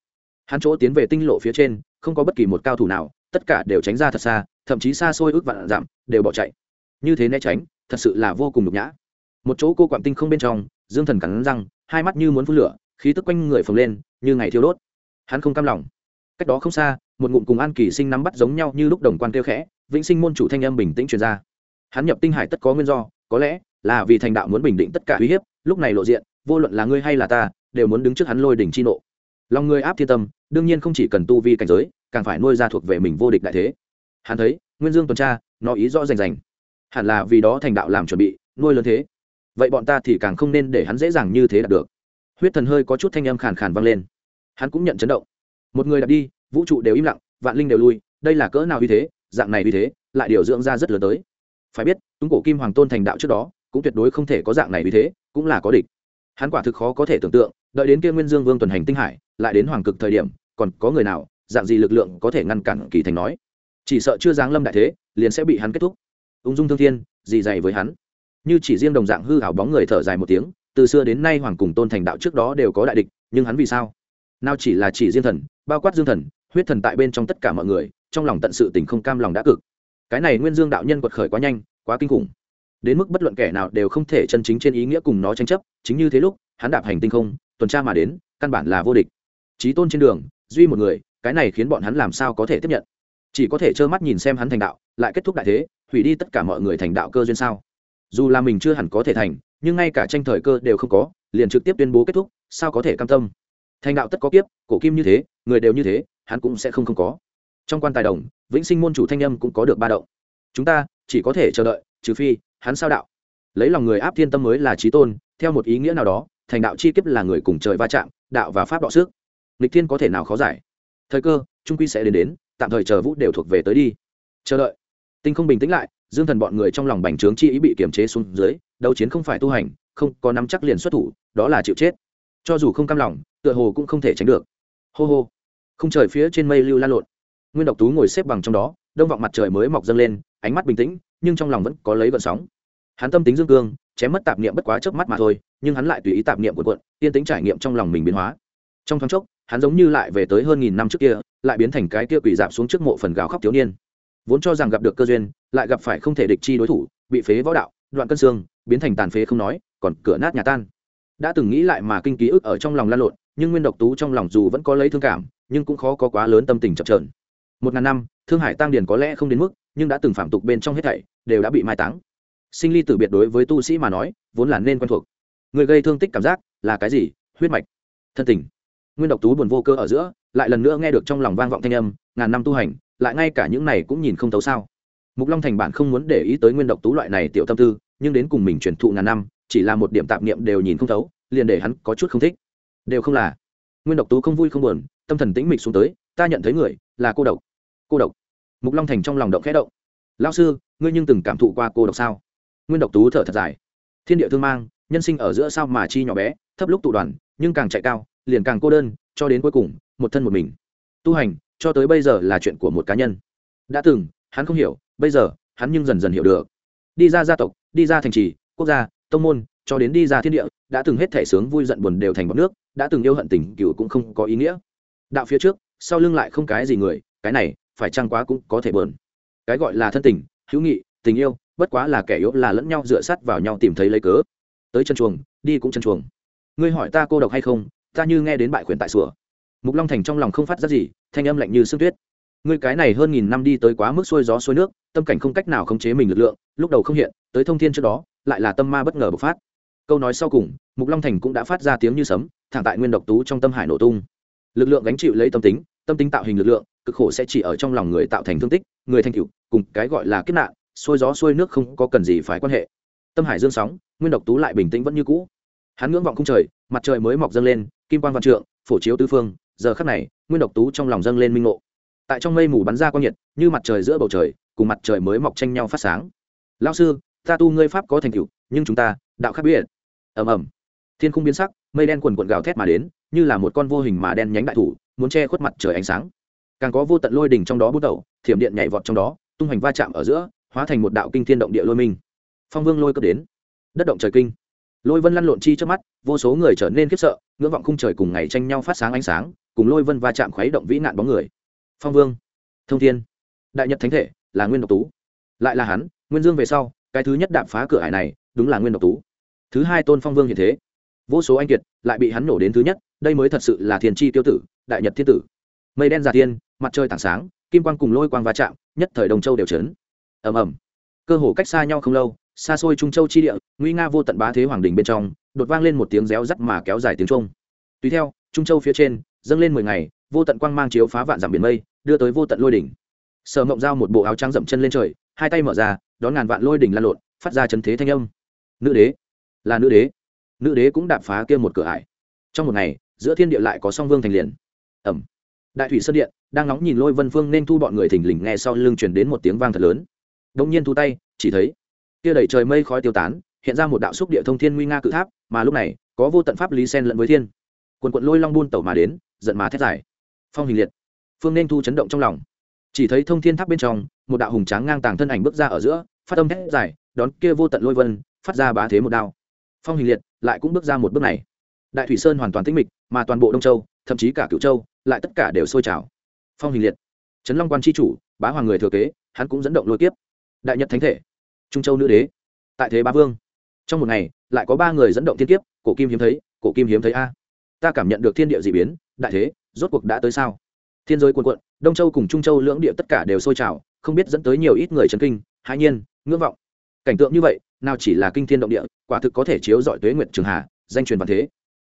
Hắn chỗ tiến về tinh lộ phía trên, không có bất kỳ một cao thủ nào, tất cả đều tránh ra thật xa, thậm chí xa xôi ước vạn giảm đều bỏ chạy. Như thế né tránh, thật sự là vô cùng nhục nhã. Một chỗ cô quạm tinh không bên trong, dương thần cắn răng, hai mắt như muốn phun lửa, khí tức quanh người phồng lên, như ngày thiêu đốt. Hắn không cam lòng. Cách đó không xa, một ngụm cùng an kỳ sinh nắm bắt giống nhau như lúc đồng quan kêu khẽ, vĩnh sinh môn chủ thanh âm bình tĩnh truyền ra. Hắn nhập tinh hải tất có nguyên do, có lẽ là vì thành đạo muốn bình định tất cả uy hiếp lúc này lộ diện, vô luận là ngươi hay là ta, đều muốn đứng trước hắn lôi đỉnh chi nộ. Lòng người áp thiên tâm, đương nhiên không chỉ cần tu vi cảnh giới, càng phải nuôi ra thuộc về mình vô địch đại thế. Hắn thấy, nguyên dương tuần tra, nó ý rõ rành rành. Hẳn là vì đó thành đạo làm chuẩn bị, nuôi lớn thế. Vậy bọn ta thì càng không nên để hắn dễ dàng như thế đạt được. Huyết thần hơi có chút thanh âm khàn khàn vang lên. Hắn cũng nhận chấn động. Một người đặt đi, vũ trụ đều im lặng, vạn linh đều lui, đây là cỡ nào uy thế, dạng này uy thế, lại điều dưỡng ra rất lớn tới. Phải biết, túng cổ kim hoàng tôn thành đạo trước đó cũng tuyệt đối không thể có dạng này vì thế, cũng là có địch. Hắn quả thực khó có thể tưởng tượng, đợi đến kia nguyên dương vương tuần hành tinh hải, lại đến hoàng cực thời điểm, còn có người nào, dạng gì lực lượng có thể ngăn cản kỳ thành nói? Chỉ sợ chưa giáng lâm đại thế, liền sẽ bị hắn kết thúc. Ung dung thương thiên, gì dày với hắn? Như chỉ riêng đồng dạng hư hảo bóng người thở dài một tiếng, từ xưa đến nay hoàng cùng tôn thành đạo trước đó đều có đại địch, nhưng hắn vì sao? Nào chỉ là chỉ riêng thần, bao quát dương thần, huyết thần tại bên trong tất cả mọi người, trong lòng tận sự tình không cam lòng đã cực. Cái này nguyên dương đạo nhân quật khởi quá nhanh, quá kinh khủng đến mức bất luận kẻ nào đều không thể chân chính trên ý nghĩa cùng nó tranh chấp, chính như thế lúc, hắn đạp hành tinh không, tuần tra mà đến, căn bản là vô địch. Trí tôn trên đường, duy một người, cái này khiến bọn hắn làm sao có thể tiếp nhận? Chỉ có thể trơ mắt nhìn xem hắn thành đạo, lại kết thúc đại thế, hủy đi tất cả mọi người thành đạo cơ duyên sao? Dù là mình chưa hẳn có thể thành, nhưng ngay cả tranh thời cơ đều không có, liền trực tiếp tuyên bố kết thúc, sao có thể cam tâm? Thành đạo tất có kiếp, cổ kim như thế, người đều như thế, hắn cũng sẽ không không có. Trong quan tài đồng, vĩnh sinh môn chủ thanh âm cũng có được ba động. Chúng ta chỉ có thể chờ đợi, trừ phi hắn sao đạo? Lấy lòng người áp thiên tâm mới là trí tôn, theo một ý nghĩa nào đó, thành đạo chi kiếp là người cùng trời va chạm, đạo và pháp đọ sức. Lịch thiên có thể nào khó giải? Thời cơ, trung quy sẽ đến đến, tạm thời chờ vũ đều thuộc về tới đi. Chờ đợi. Tinh không bình tĩnh lại, dương thần bọn người trong lòng bành trướng chi ý bị kiềm chế xuống dưới, đấu chiến không phải tu hành, không có nắm chắc liền xuất thủ, đó là chịu chết. Cho dù không cam lòng, tựa hồ cũng không thể tránh được. Hô hô. Không trời phía trên mây lưu lan lộn. Nguyên độc tú ngồi xếp bằng trong đó, đông vọng mặt trời mới mọc dâng lên ánh mắt bình tĩnh, nhưng trong lòng vẫn có lấy vận sóng. Hắn tâm tính dương cương, chém mất tạp niệm bất quá chớp mắt mà thôi, nhưng hắn lại tùy ý tạp niệm của quận tiên tính trải nghiệm trong lòng mình biến hóa. Trong thoáng chốc, hắn giống như lại về tới hơn nghìn năm trước kia, lại biến thành cái kia quỷ dạp xuống trước mộ phần gào khóc thiếu niên. Vốn cho rằng gặp được cơ duyên, lại gặp phải không thể địch chi đối thủ, bị phế võ đạo, đoạn cân xương, biến thành tàn phế không nói, còn cửa nát nhà tan. Đã từng nghĩ lại mà kinh ký ức ở trong lòng lan lộn, nhưng nguyên độc tú trong lòng dù vẫn có lấy thương cảm, nhưng cũng khó có quá lớn tâm tình chập trờn một ngàn năm, thương hải tăng điền có lẽ không đến mức nhưng đã từng phạm tục bên trong hết thảy, đều đã bị mai táng. Sinh ly tử biệt đối với tu sĩ mà nói, vốn là nên quen thuộc. Người gây thương tích cảm giác là cái gì? Huyết mạch. Thân tình. Nguyên độc tú buồn vô cơ ở giữa, lại lần nữa nghe được trong lòng vang vọng thanh âm, ngàn năm tu hành, lại ngay cả những này cũng nhìn không thấu sao. Mục long thành bản không muốn để ý tới nguyên độc tú loại này tiểu tâm tư, nhưng đến cùng mình truyền thụ ngàn năm, chỉ là một điểm tạp niệm đều nhìn không thấu, liền để hắn có chút không thích. Đều không là. Nguyên độc tú không vui không buồn, tâm thần tĩnh mịch xuống tới, ta nhận thấy người là cô độc. Cô độc mục long thành trong lòng động khẽ động. Lao sư, ngươi nhưng từng cảm thụ qua cô độc sao? Nguyên độc tú thở thật dài. Thiên địa thương mang, nhân sinh ở giữa sao mà chi nhỏ bé, thấp lúc tụ đoàn, nhưng càng chạy cao, liền càng cô đơn, cho đến cuối cùng, một thân một mình. Tu hành, cho tới bây giờ là chuyện của một cá nhân. Đã từng, hắn không hiểu, bây giờ, hắn nhưng dần dần hiểu được. Đi ra gia tộc, đi ra thành trì, quốc gia, tông môn, cho đến đi ra thiên địa, đã từng hết thể sướng vui giận buồn đều thành bọc nước, đã từng yêu hận tình cựu cũng không có ý nghĩa. Đạo phía trước, sau lưng lại không cái gì người, cái này phải chăng quá cũng có thể bờn. Cái gọi là thân tình, hữu nghị, tình yêu, bất quá là kẻ yếu là lẫn nhau dựa sát vào nhau tìm thấy lấy cớ. Tới chân chuồng, đi cũng chân chuồng. Ngươi hỏi ta cô độc hay không, ta như nghe đến bại khuyển tại sủa. Mục long thành trong lòng không phát ra gì, thanh âm lạnh như sương tuyết. Ngươi cái này hơn nghìn năm đi tới quá mức xuôi gió xuôi nước, tâm cảnh không cách nào khống chế mình lực lượng, lúc đầu không hiện, tới thông thiên trước đó, lại là tâm ma bất ngờ bộc phát. Câu nói sau cùng, mục long thành cũng đã phát ra tiếng như sấm, thẳng tại nguyên độc tú trong tâm hải nổ tung lực lượng gánh chịu lấy tâm tính tâm tính tạo hình lực lượng, cực khổ sẽ chỉ ở trong lòng người tạo thành thương tích, người thành cựu cùng cái gọi là kết nạn, xuôi gió xuôi nước không có cần gì phải quan hệ. Tâm hải dương sóng, nguyên độc tú lại bình tĩnh vẫn như cũ. Hắn ngưỡng vọng không trời, mặt trời mới mọc dâng lên, kim quan văn trượng, phổ chiếu tứ phương, giờ khắc này, nguyên độc tú trong lòng dâng lên minh ngộ. Tại trong mây mù bắn ra quang nhiệt, như mặt trời giữa bầu trời, cùng mặt trời mới mọc tranh nhau phát sáng. Lao sư, ta tu ngươi pháp có thành tựu, nhưng chúng ta, đạo khác biệt. Ầm ầm. Thiên không biến sắc, mây đen quần quần gào thét mà đến như là một con vô hình mà đen nhánh đại thủ, muốn che khuất mặt trời ánh sáng. Càng có vô tận lôi đỉnh trong đó bút đầu, thiểm điện nhảy vọt trong đó, tung hoành va chạm ở giữa, hóa thành một đạo kinh thiên động địa lôi minh. Phong vương lôi cấp đến. Đất động trời kinh. Lôi vân lăn lộn chi trước mắt, vô số người trở nên khiếp sợ, ngưỡng vọng khung trời cùng ngày tranh nhau phát sáng ánh sáng, cùng lôi vân va chạm khuấy động vĩ nạn bóng người. Phong vương. Thông thiên. Đại nhật thánh thể, là nguyên độc tú. Lại là hắn, nguyên dương về sau, cái thứ nhất đạp phá cửa hải này, đúng là nguyên độc tú. Thứ hai tôn phong vương hiện thế. Vô số anh kiệt, lại bị hắn nổ đến thứ nhất đây mới thật sự là thiên chi tiêu tử, đại nhật thiên tử. Mây đen giả thiên, mặt trời tảng sáng, kim quang cùng lôi quang va chạm, nhất thời đồng châu đều trấn ầm ầm. Cơ hồ cách xa nhau không lâu, xa xôi trung châu chi địa, nguy nga vô tận bá thế hoàng đình bên trong, đột vang lên một tiếng réo rắt mà kéo dài tiếng trung tùy theo, trung châu phía trên, dâng lên mười ngày, vô tận quang mang chiếu phá vạn dặm biển mây, đưa tới vô tận lôi đỉnh. Sở mộng giao một bộ áo trắng dậm chân lên trời, hai tay mở ra, đón ngàn vạn lôi đỉnh lan lộn, phát ra chấn thế thanh âm. Nữ đế. Là nữ đế. Nữ đế cũng đạp phá kia một cửa ải. Trong một ngày giữa thiên địa lại có song vương thành liền. Ẩm. Đại thủy sơn điện, đang nóng nhìn lôi vân phương nên thu bọn người thình lình nghe sau lưng truyền đến một tiếng vang thật lớn. Đông nhiên thu tay, chỉ thấy, kia đẩy trời mây khói tiêu tán, hiện ra một đạo xúc địa thông thiên nguy nga cự tháp, mà lúc này, có vô tận pháp lý sen lẫn với thiên. Quần quận lôi long buôn tẩu mà đến, giận mà thét dài. Phong hình liệt. Phương nên thu chấn động trong lòng. Chỉ thấy thông thiên tháp bên trong, một đạo hùng tráng ngang tàng thân ảnh bước ra ở giữa, phát âm thét dài, đón kia vô tận lôi vân, phát ra bá thế một đao. Phong hình liệt, lại cũng bước ra một bước này đại thủy sơn hoàn toàn tĩnh mịch, mà toàn bộ đông châu, thậm chí cả cựu châu, lại tất cả đều sôi trào. Phong hình liệt trấn long quan tri chủ, bá hoàng người thừa kế, hắn cũng dẫn động lôi kiếp. Đại nhật thánh thể, trung châu nữ đế, tại thế ba vương. Trong một ngày, lại có ba người dẫn động thiên kiếp, cổ kim hiếm thấy, cổ kim hiếm thấy a. Ta cảm nhận được thiên địa d ị biến, đại thế, rốt cuộc đã tới sao? Thiên giới cuồn quận đông châu cùng trung châu lưỡng địa tất cả đều sôi trào, không biết dẫn tới nhiều ít người trần kinh, hãi nhiên, ngưỡng vọng. Cảnh tượng như vậy, nào chỉ là kinh thiên động địa, quả thực có thể chiếu dọi tuế nguyện trường hà, danh truyền văn thế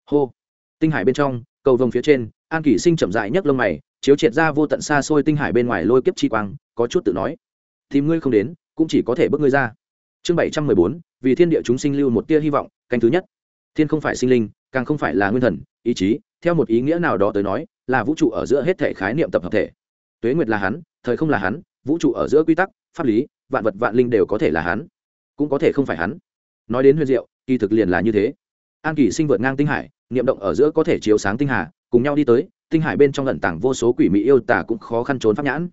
hô. Tinh hải bên trong, cầu vồng phía trên, an kỷ sinh chậm dại nhấc lông mày, chiếu triệt ra vô tận xa xôi tinh hải bên ngoài lôi kiếp chi quang, có chút tự nói. Tìm ngươi không đến, cũng chỉ có thể bước ngươi ra. Chương bảy trăm mười bốn, vì thiên địa chúng sinh lưu một tia hy vọng, canh thứ nhất. Thiên không phải sinh linh, càng không phải là nguyên thần, ý chí, theo một ý nghĩa nào đó tới nói, là vũ trụ ở giữa hết thể khái niệm tập hợp thể. Tuế nguyệt là hắn, thời không là hắn, vũ trụ ở giữa quy tắc, pháp lý, vạn vật vạn linh đều có thể là hắn, cũng có thể không phải hắn. Nói đến huyền diệu, kỳ thực liền là như thế an kỷ sinh vượt ngang tinh hải, niệm động ở giữa có thể chiếu sáng tinh hà, cùng nhau đi tới, tinh hải bên trong lận tảng vô số quỷ mỹ yêu tả cũng khó khăn trốn pháp nhãn.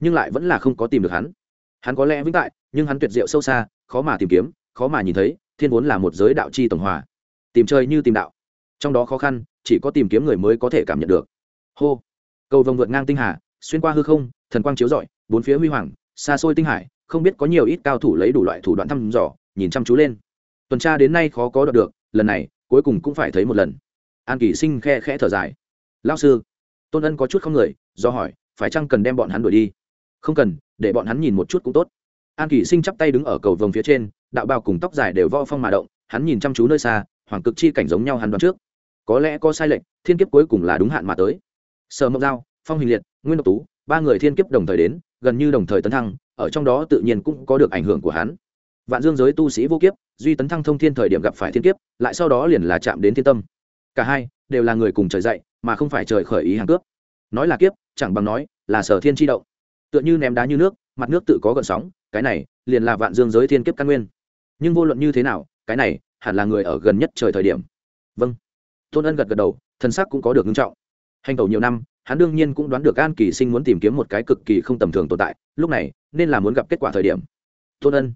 Nhưng lại vẫn là không có tìm được hắn. Hắn có lẽ vĩnh tại, nhưng hắn tuyệt diệu sâu xa, khó mà tìm kiếm, khó mà nhìn thấy, thiên vốn là một giới đạo chi tổng hòa. Tìm chơi như tìm đạo. Trong đó khó khăn, chỉ có tìm kiếm người mới có thể cảm nhận được. Hô. Cầu vồng vượt ngang tinh hà, xuyên qua hư không, thần quang chiếu rọi, bốn phía huy hoàng, xa xôi tinh hải, không biết có nhiều ít cao thủ lấy đủ loại thủ đoạn thăm dò, nhìn chăm chú lên. Tuần tra đến nay khó có đọc được, lần này cuối cùng cũng phải thấy một lần. An kỳ sinh khe khẽ thở dài. Lao sư. Tôn ân có chút không người, do hỏi, phải chăng cần đem bọn hắn đuổi đi? Không cần, để bọn hắn nhìn một chút cũng tốt. An kỳ sinh chắp tay đứng ở cầu vồng phía trên, đạo bào cùng tóc dài đều vo phong mà động, hắn nhìn chăm chú nơi xa, hoàng cực chi cảnh giống nhau hắn đoán trước. Có lẽ có sai lệch, thiên kiếp cuối cùng là đúng hạn mà tới. Sở mộc giao, phong hình liệt, nguyên độc tú, ba người thiên kiếp đồng thời đến, gần như đồng thời tấn thăng, ở trong đó tự nhiên cũng có được ảnh hưởng của hắn vạn dương giới tu sĩ vô kiếp, duy tấn thăng thông thiên thời điểm gặp phải thiên kiếp, lại sau đó liền là chạm đến thiên tâm. Cả hai đều là người cùng trời dậy mà không phải trời khởi ý hàng cướp nói là kiếp, chẳng bằng nói là sở thiên tri động. Tựa như ném đá như nước, mặt nước tự có gợn sóng, cái này liền là vạn dương giới thiên kiếp căn nguyên. Nhưng vô luận như thế nào, cái này hẳn là người ở gần nhất trời thời điểm. Vâng. Tôn ân gật gật đầu thân sắc cũng có được ngưng trọng. Hành tẩu nhiều năm, hắn đương nhiên cũng đoán được an kỳ sinh muốn tìm kiếm một cái cực kỳ không tầm thường tồn tại, lúc này nên là muốn gặp kết quả thời điểm. Tôn ân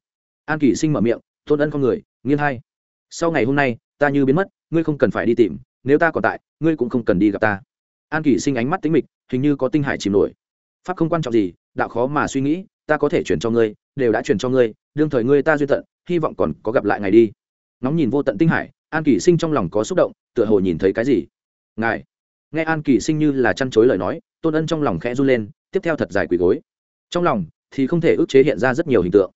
an kỷ sinh mở miệng, tôn ân con người, nghiêng hai. Sau ngày hôm nay, ta như biến mất, ngươi không cần phải đi tìm, nếu ta còn tại, ngươi cũng không cần đi gặp ta. An kỷ sinh ánh mắt tính mịch, hình như có tinh hải chìm nổi. Pháp không quan trọng gì, đạo khó mà suy nghĩ, ta có thể chuyển cho ngươi, đều đã chuyển cho ngươi, đương thời ngươi ta duyên tận, hy vọng còn có gặp lại ngày đi. Ngóng nhìn vô tận tinh hải, an kỷ sinh trong lòng có xúc động, tựa hồ nhìn thấy cái gì? Ngài. Nghe an kỷ sinh như là chăn chối lời nói, tôn ân trong lòng khẽ run lên, tiếp theo thật dài quỳ gối. Trong lòng thì không thể ức chế hiện ra rất nhiều hình tượng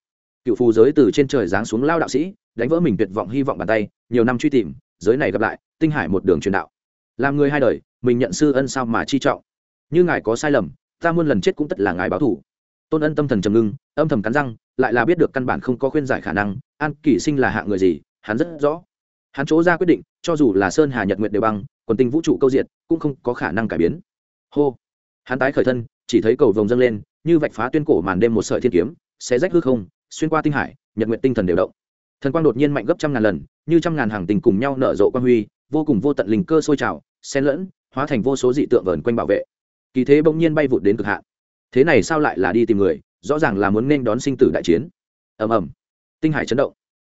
cựu phù giới từ trên trời giáng xuống lao đạo sĩ, đánh vỡ mình tuyệt vọng hy vọng bàn tay, nhiều năm truy tìm, giới này gặp lại, tinh hải một đường truyền đạo. Làm người hai đời, mình nhận sư ân sao mà chi trọng? Như ngài có sai lầm, ta muôn lần chết cũng tất là ngài báo thủ. Tôn ân tâm thần trầm ngưng, âm thầm cắn răng, lại là biết được căn bản không có khuyên giải khả năng, an kỷ sinh là hạng người gì, hắn rất rõ. Hắn chỗ ra quyết định, cho dù là sơn hà nhật nguyệt đều băng, quần tinh vũ trụ câu diệt, cũng không có khả năng cải biến. Hô. Hắn tái khởi thân, chỉ thấy cầu vồng dâng lên, như vạch phá tuyên cổ màn đêm một sợi thiên kiếm sẽ rách hư không xuyên qua tinh hải, nhật nguyện tinh thần đều động. Thần quang đột nhiên mạnh gấp trăm ngàn lần, như trăm ngàn hàng tình cùng nhau nở rộ quang huy, vô cùng vô tận linh cơ sôi trào, xen lẫn, hóa thành vô số dị tượng vờn quanh bảo vệ. Kỳ thế bỗng nhiên bay vụt đến cực hạn. Thế này sao lại là đi tìm người, rõ ràng là muốn nên đón sinh tử đại chiến. Ầm ầm. Tinh hải chấn động.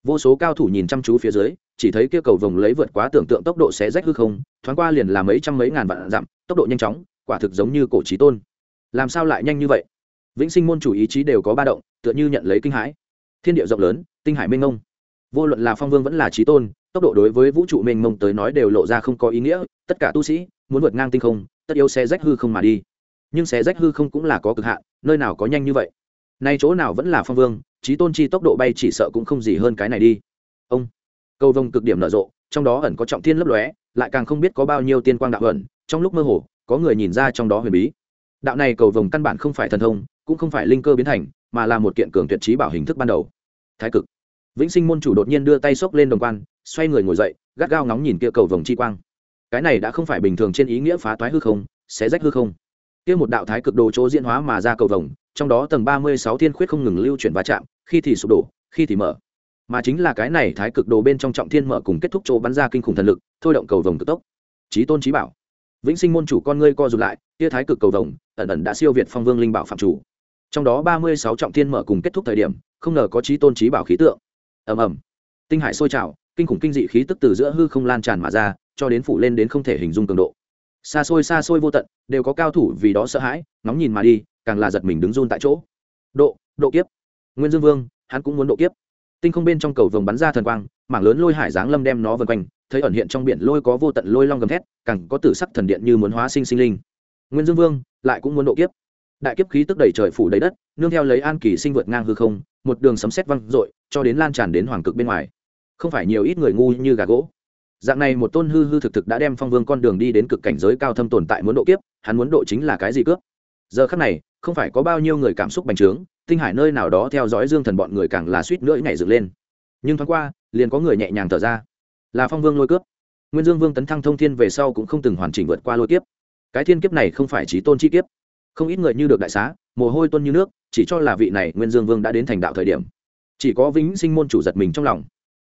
Vô số cao thủ nhìn chăm chú phía dưới, chỉ thấy kia cầu vồng lấy vượt quá tưởng tượng tốc độ xé rách hư không, thoáng qua liền là mấy trăm mấy ngàn vạn dặm, tốc độ nhanh chóng, quả thực giống như cổ trí tôn. Làm sao lại nhanh như vậy? Vĩnh sinh môn chủ ý chí đều có ba động tựa như nhận lấy kinh hãi. Thiên địa rộng lớn, tinh hải mênh mông. Vô luận là phong vương vẫn là trí tôn, tốc độ đối với vũ trụ mênh mông tới nói đều lộ ra không có ý nghĩa, tất cả tu sĩ muốn vượt ngang tinh không, tất yếu xe rách hư không mà đi. Nhưng xe rách hư không cũng là có cực hạn, nơi nào có nhanh như vậy? Nay chỗ nào vẫn là phong vương trí tôn chi tốc độ bay chỉ sợ cũng không gì hơn cái này đi. Ông, cầu vồng cực điểm nở rộ, trong đó ẩn có trọng thiên lấp lóe, lại càng không biết có bao nhiêu tiên quang đạo ẩn, trong lúc mơ hồ, có người nhìn ra trong đó huyền bí. Đạo này cầu vồng căn bản không phải thần thông, cũng không phải linh cơ biến thành mà là một kiện cường tuyệt trí bảo hình thức ban đầu. Thái cực. Vĩnh sinh môn chủ đột nhiên đưa tay xốc lên đồng quan, xoay người ngồi dậy, gắt gao ngóng nhìn kia cầu vồng chi quang. Cái này đã không phải bình thường trên ý nghĩa phá toái hư không xé rách hư không. Kia một đạo thái cực đồ chỗ diễn hóa mà ra cầu vồng, trong đó tầng ba mươi sáu thiên khuyết không ngừng lưu chuyển va chạm, khi thì sụp đổ, khi thì mở. Mà chính là cái này thái cực đồ bên trong trọng thiên mở cùng kết thúc chỗ bắn ra kinh khủng thần lực, thôi động cầu vồng cực tốc. Trí tôn trí bảo. Vĩnh sinh môn chủ con ngươi co rụt lại, kia thái cực cầu vồng, ẩn ẩn đã siêu việt phong vương linh bảo phạm chủ trong đó ba mươi sáu trọng thiên mở cùng kết thúc thời điểm, không ngờ có trí tôn trí bảo khí tượng. Ầm ầm. Tinh hải sôi trào, kinh khủng kinh dị khí tức từ giữa hư không lan tràn mà ra, cho đến phủ lên đến không thể hình dung cường độ. Xa xôi xa xôi vô tận, đều có cao thủ vì đó sợ hãi, ngóng nhìn mà đi, càng là giật mình đứng run tại chỗ. Độ độ kiếp. Nguyên dương vương, hắn cũng muốn độ kiếp. Tinh không bên trong cầu vồng bắn ra thần quang, mảng lớn lôi hải giáng lâm đem nó vần quanh, thấy ẩn hiện trong biển lôi có vô tận lôi long gầm thét, càng có tử sắc thần điện như muốn hóa sinh sinh linh. Nguyên dương vương, lại cũng muốn độ kiếp đại kiếp khí tức đầy trời phủ đầy đất, nương theo lấy an kỳ sinh vượt ngang hư không, một đường sấm sét văng dội, cho đến lan tràn đến hoàng cực bên ngoài. Không phải nhiều ít người ngu như gà gỗ. Dạng này một tôn hư hư thực thực đã đem phong vương con đường đi đến cực cảnh giới cao thâm tồn tại muốn độ kiếp, hắn muốn độ chính là cái gì cướp? Giờ khắc này, không phải có bao nhiêu người cảm xúc bành trướng, tinh hải nơi nào đó theo dõi dương thần bọn người càng là suýt nữa nhảy dựng lên. Nhưng thoáng qua, liền có người nhẹ nhàng thở ra. Là phong vương lôi cướp. Nguyên dương vương tấn thăng thông thiên về sau cũng không từng hoàn chỉnh vượt qua lôi kiếp. Cái thiên kiếp này không phải trí tôn chi kiếp không ít người như được đại xá, mồ hôi tuân như nước, chỉ cho là vị này nguyên dương vương đã đến thành đạo thời điểm. Chỉ có vĩnh sinh môn chủ giật mình trong lòng.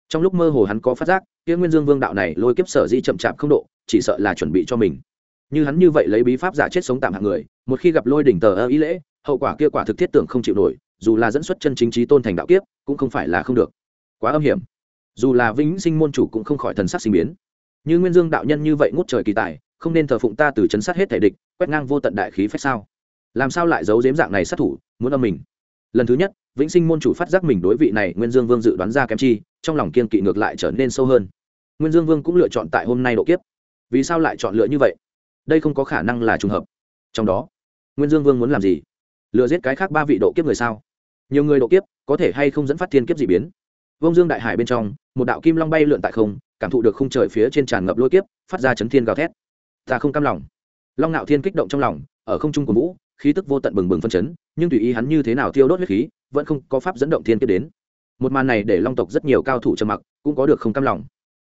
Trong lúc mơ hồ hắn có phát giác, kia nguyên dương vương đạo này lôi kiếp sở di chậm chạp không độ, chỉ sợ là chuẩn bị cho mình. Như hắn như vậy lấy bí pháp giả chết sống tạm hạng người, một khi gặp lôi đỉnh tờ ơ ý lễ, hậu quả kia quả thực thiết tưởng không chịu nổi, dù là dẫn xuất chân chính trí tôn thành đạo kiếp, cũng không phải là không được. Quá âm hiểm. Dù là vĩnh sinh môn chủ cũng không khỏi thần sắc sinh biến. Như nguyên dương đạo nhân như vậy ngút trời kỳ tài, không nên thờ phụng ta từ chấn sát hết thể địch, quét ngang vô tận đại khí phách sao? Làm sao lại giấu dếm dạng này sát thủ, muốn âm mình? Lần thứ nhất, vĩnh sinh môn chủ phát giác mình đối vị này nguyên dương vương dự đoán ra kém chi, trong lòng kiên kỵ ngược lại trở nên sâu hơn. Nguyên dương vương cũng lựa chọn tại hôm nay độ kiếp. Vì sao lại chọn lựa như vậy? Đây không có khả năng là trùng hợp. Trong đó, nguyên dương vương muốn làm gì? Lừa giết cái khác ba vị độ kiếp người sao? Nhiều người độ kiếp, có thể hay không dẫn phát thiên kiếp d ị biến? Vông dương đại hải bên trong, một đạo kim long bay lượn tại không, cảm thụ được khung trời phía trên tràn ngập lôi kiếp, phát ra chấn thiên gào thét. Ta không cam lòng. Long ngạo thiên kích động trong lòng, ở không trung của vũ khí tức vô tận bừng bừng phân chấn, nhưng tùy ý hắn như thế nào tiêu đốt huyết khí, vẫn không có pháp dẫn động thiên kiếp đến. Một màn này để long tộc rất nhiều cao thủ trầm mặc, cũng có được không cam lòng.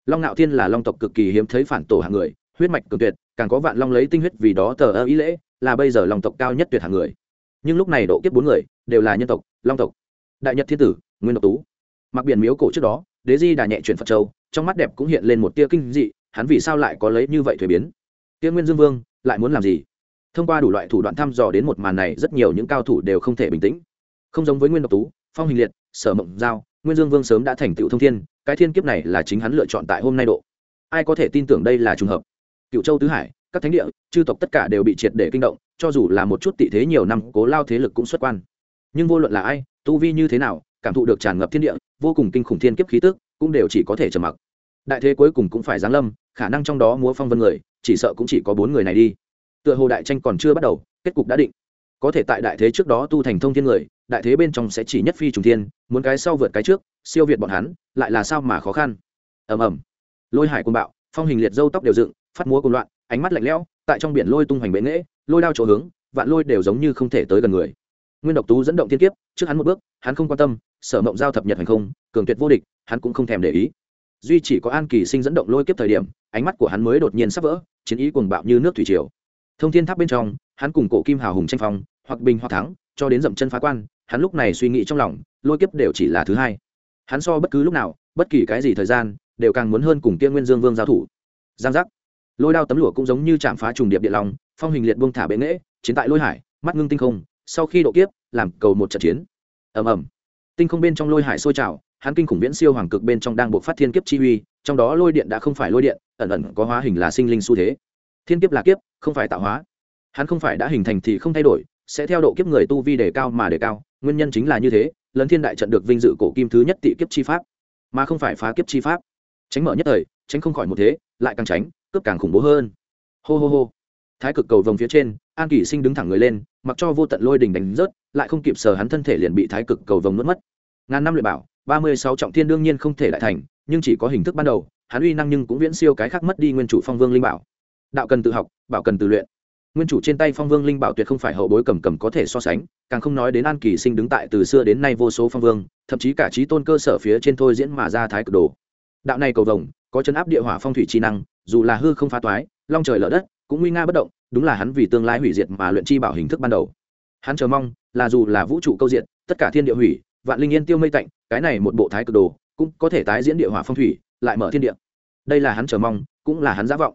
Long ngạo thiên là long tộc cực kỳ hiếm thấy phản tổ hạng người, huyết mạch cường tuyệt, càng có vạn long lấy tinh huyết vì đó tờ ơ ý lễ, là bây giờ long tộc cao nhất tuyệt hạng người. Nhưng lúc này độ kiếp bốn người, đều là nhân tộc, long tộc. Đại nhật thiên tử, nguyên độc tú. Mặc biển miếu cổ trước đó, đế di đà nhẹ chuyển phật châu, trong mắt đẹp cũng hiện lên một tia kinh dị, hắn vì sao lại có lấy như vậy thuế biến? Tia nguyên dương vương, lại muốn làm gì? Thông qua đủ loại thủ đoạn thăm dò đến một màn này, rất nhiều những cao thủ đều không thể bình tĩnh. Không giống với nguyên độc tú, phong hình liệt, sở mộng giao, nguyên dương vương sớm đã thành tựu thông thiên, cái thiên kiếp này là chính hắn lựa chọn tại hôm nay độ. Ai có thể tin tưởng đây là trùng hợp? Cựu châu tứ hải, các thánh địa, chư tộc tất cả đều bị triệt để kinh động, cho dù là một chút tị thế nhiều năm, cố lao thế lực cũng xuất quan. Nhưng vô luận là ai, tu vi như thế nào, cảm thụ được tràn ngập thiên địa, vô cùng kinh khủng thiên kiếp khí tức, cũng đều chỉ có thể trầm mặc. Đại thế cuối cùng cũng phải giáng lâm, khả năng trong đó múa phong vân người, chỉ sợ cũng chỉ có bốn người này đi tựa hồ đại tranh còn chưa bắt đầu, kết cục đã định. Có thể tại đại thế trước đó tu thành thông thiên người, đại thế bên trong sẽ chỉ nhất phi trùng thiên, muốn cái sau vượt cái trước, siêu việt bọn hắn, lại là sao mà khó khăn? Ầm ầm. Lôi hải côn bạo, phong hình liệt dâu tóc đều dựng, phát múa cùng loạn, ánh mắt lạnh lẽo, tại trong biển lôi tung hoành bệ nghễ, lôi đao chỗ hướng, vạn lôi đều giống như không thể tới gần người. Nguyên độc tú dẫn động thiên kiếp, trước hắn một bước, hắn không quan tâm, sở mộng giao thập nhật hành không, cường tuyệt vô địch, hắn cũng không thèm để ý. Duy chỉ có an kỳ sinh dẫn động lôi kiếp thời điểm, ánh mắt của hắn mới đột nhiên sắp vỡ, chiến ý cuồng bạo như nước thủy triều thông thiên tháp bên trong, hắn cùng cổ kim hào hùng tranh phong, hoặc bình hoặc thắng, cho đến dậm chân phá quan, hắn lúc này suy nghĩ trong lòng, lôi kiếp đều chỉ là thứ hai. Hắn so bất cứ lúc nào, bất kỳ cái gì thời gian, đều càng muốn hơn cùng kia nguyên dương vương giao thủ. Giang giác. Lôi đao tấm lụa cũng giống như chạm phá trùng điệp địa lòng phong hình liệt buông thả bệ nghễ, chiến tại lôi hải, mắt ngưng tinh không, sau khi độ kiếp, làm cầu một trận chiến. Ầm ầm. Tinh không bên trong lôi hải sôi trào, hắn kinh khủng viễn siêu hoàng cực bên trong đang buộc phát thiên kiếp chi uy, trong đó lôi điện đã không phải lôi điện, ẩn ẩn có hóa hình là sinh linh xu thế thiên kiếp là kiếp, không phải tạo hóa. Hắn không phải đã hình thành thì không thay đổi, sẽ theo độ kiếp người tu vi đề cao mà đề cao, nguyên nhân chính là như thế lấn thiên đại trận được vinh dự cổ kim thứ nhất tị kiếp chi pháp, mà không phải phá kiếp chi pháp. Tránh mở nhất thời, tránh không khỏi một thế, lại càng tránh, cướp càng khủng bố hơn. Hô hô hô. Thái cực cầu vồng phía trên, an kỷ sinh đứng thẳng người lên, mặc cho vô tận lôi đình đánh rớt, lại không kịp sờ hắn thân thể liền bị thái cực cầu vồng nuốt mất. Ngàn năm luyện bảo, ba mươi sáu trọng thiên đương nhiên không thể lại thành, nhưng chỉ có hình thức ban đầu, hắn uy năng nhưng cũng viễn siêu cái khác mất đi nguyên chủ phong vương linh bảo đạo cần tự học, bảo cần tự luyện. Nguyên chủ trên tay phong vương linh bảo tuyệt không phải hậu bối cầm cầm có thể so sánh, càng không nói đến an kỳ sinh đứng tại từ xưa đến nay vô số phong vương, thậm chí cả trí tôn cơ sở phía trên thôi diễn mà ra thái cực đồ. Đạo này cầu vồng, có chân áp địa hỏa phong thủy chi năng, dù là hư không phá toái, long trời lở đất, cũng nguy nga bất động, đúng là hắn vì tương lai hủy diệt mà luyện chi bảo hình thức ban đầu. Hắn chờ mong, là dù là vũ trụ câu diện tất cả thiên địa hủy, vạn linh yên tiêu mây tạnh, cái này một bộ thái cực đồ, cũng có thể tái diễn địa hỏa phong thủy, lại mở thiên địa. Đây là hắn chờ mong, cũng là hắn giả vọng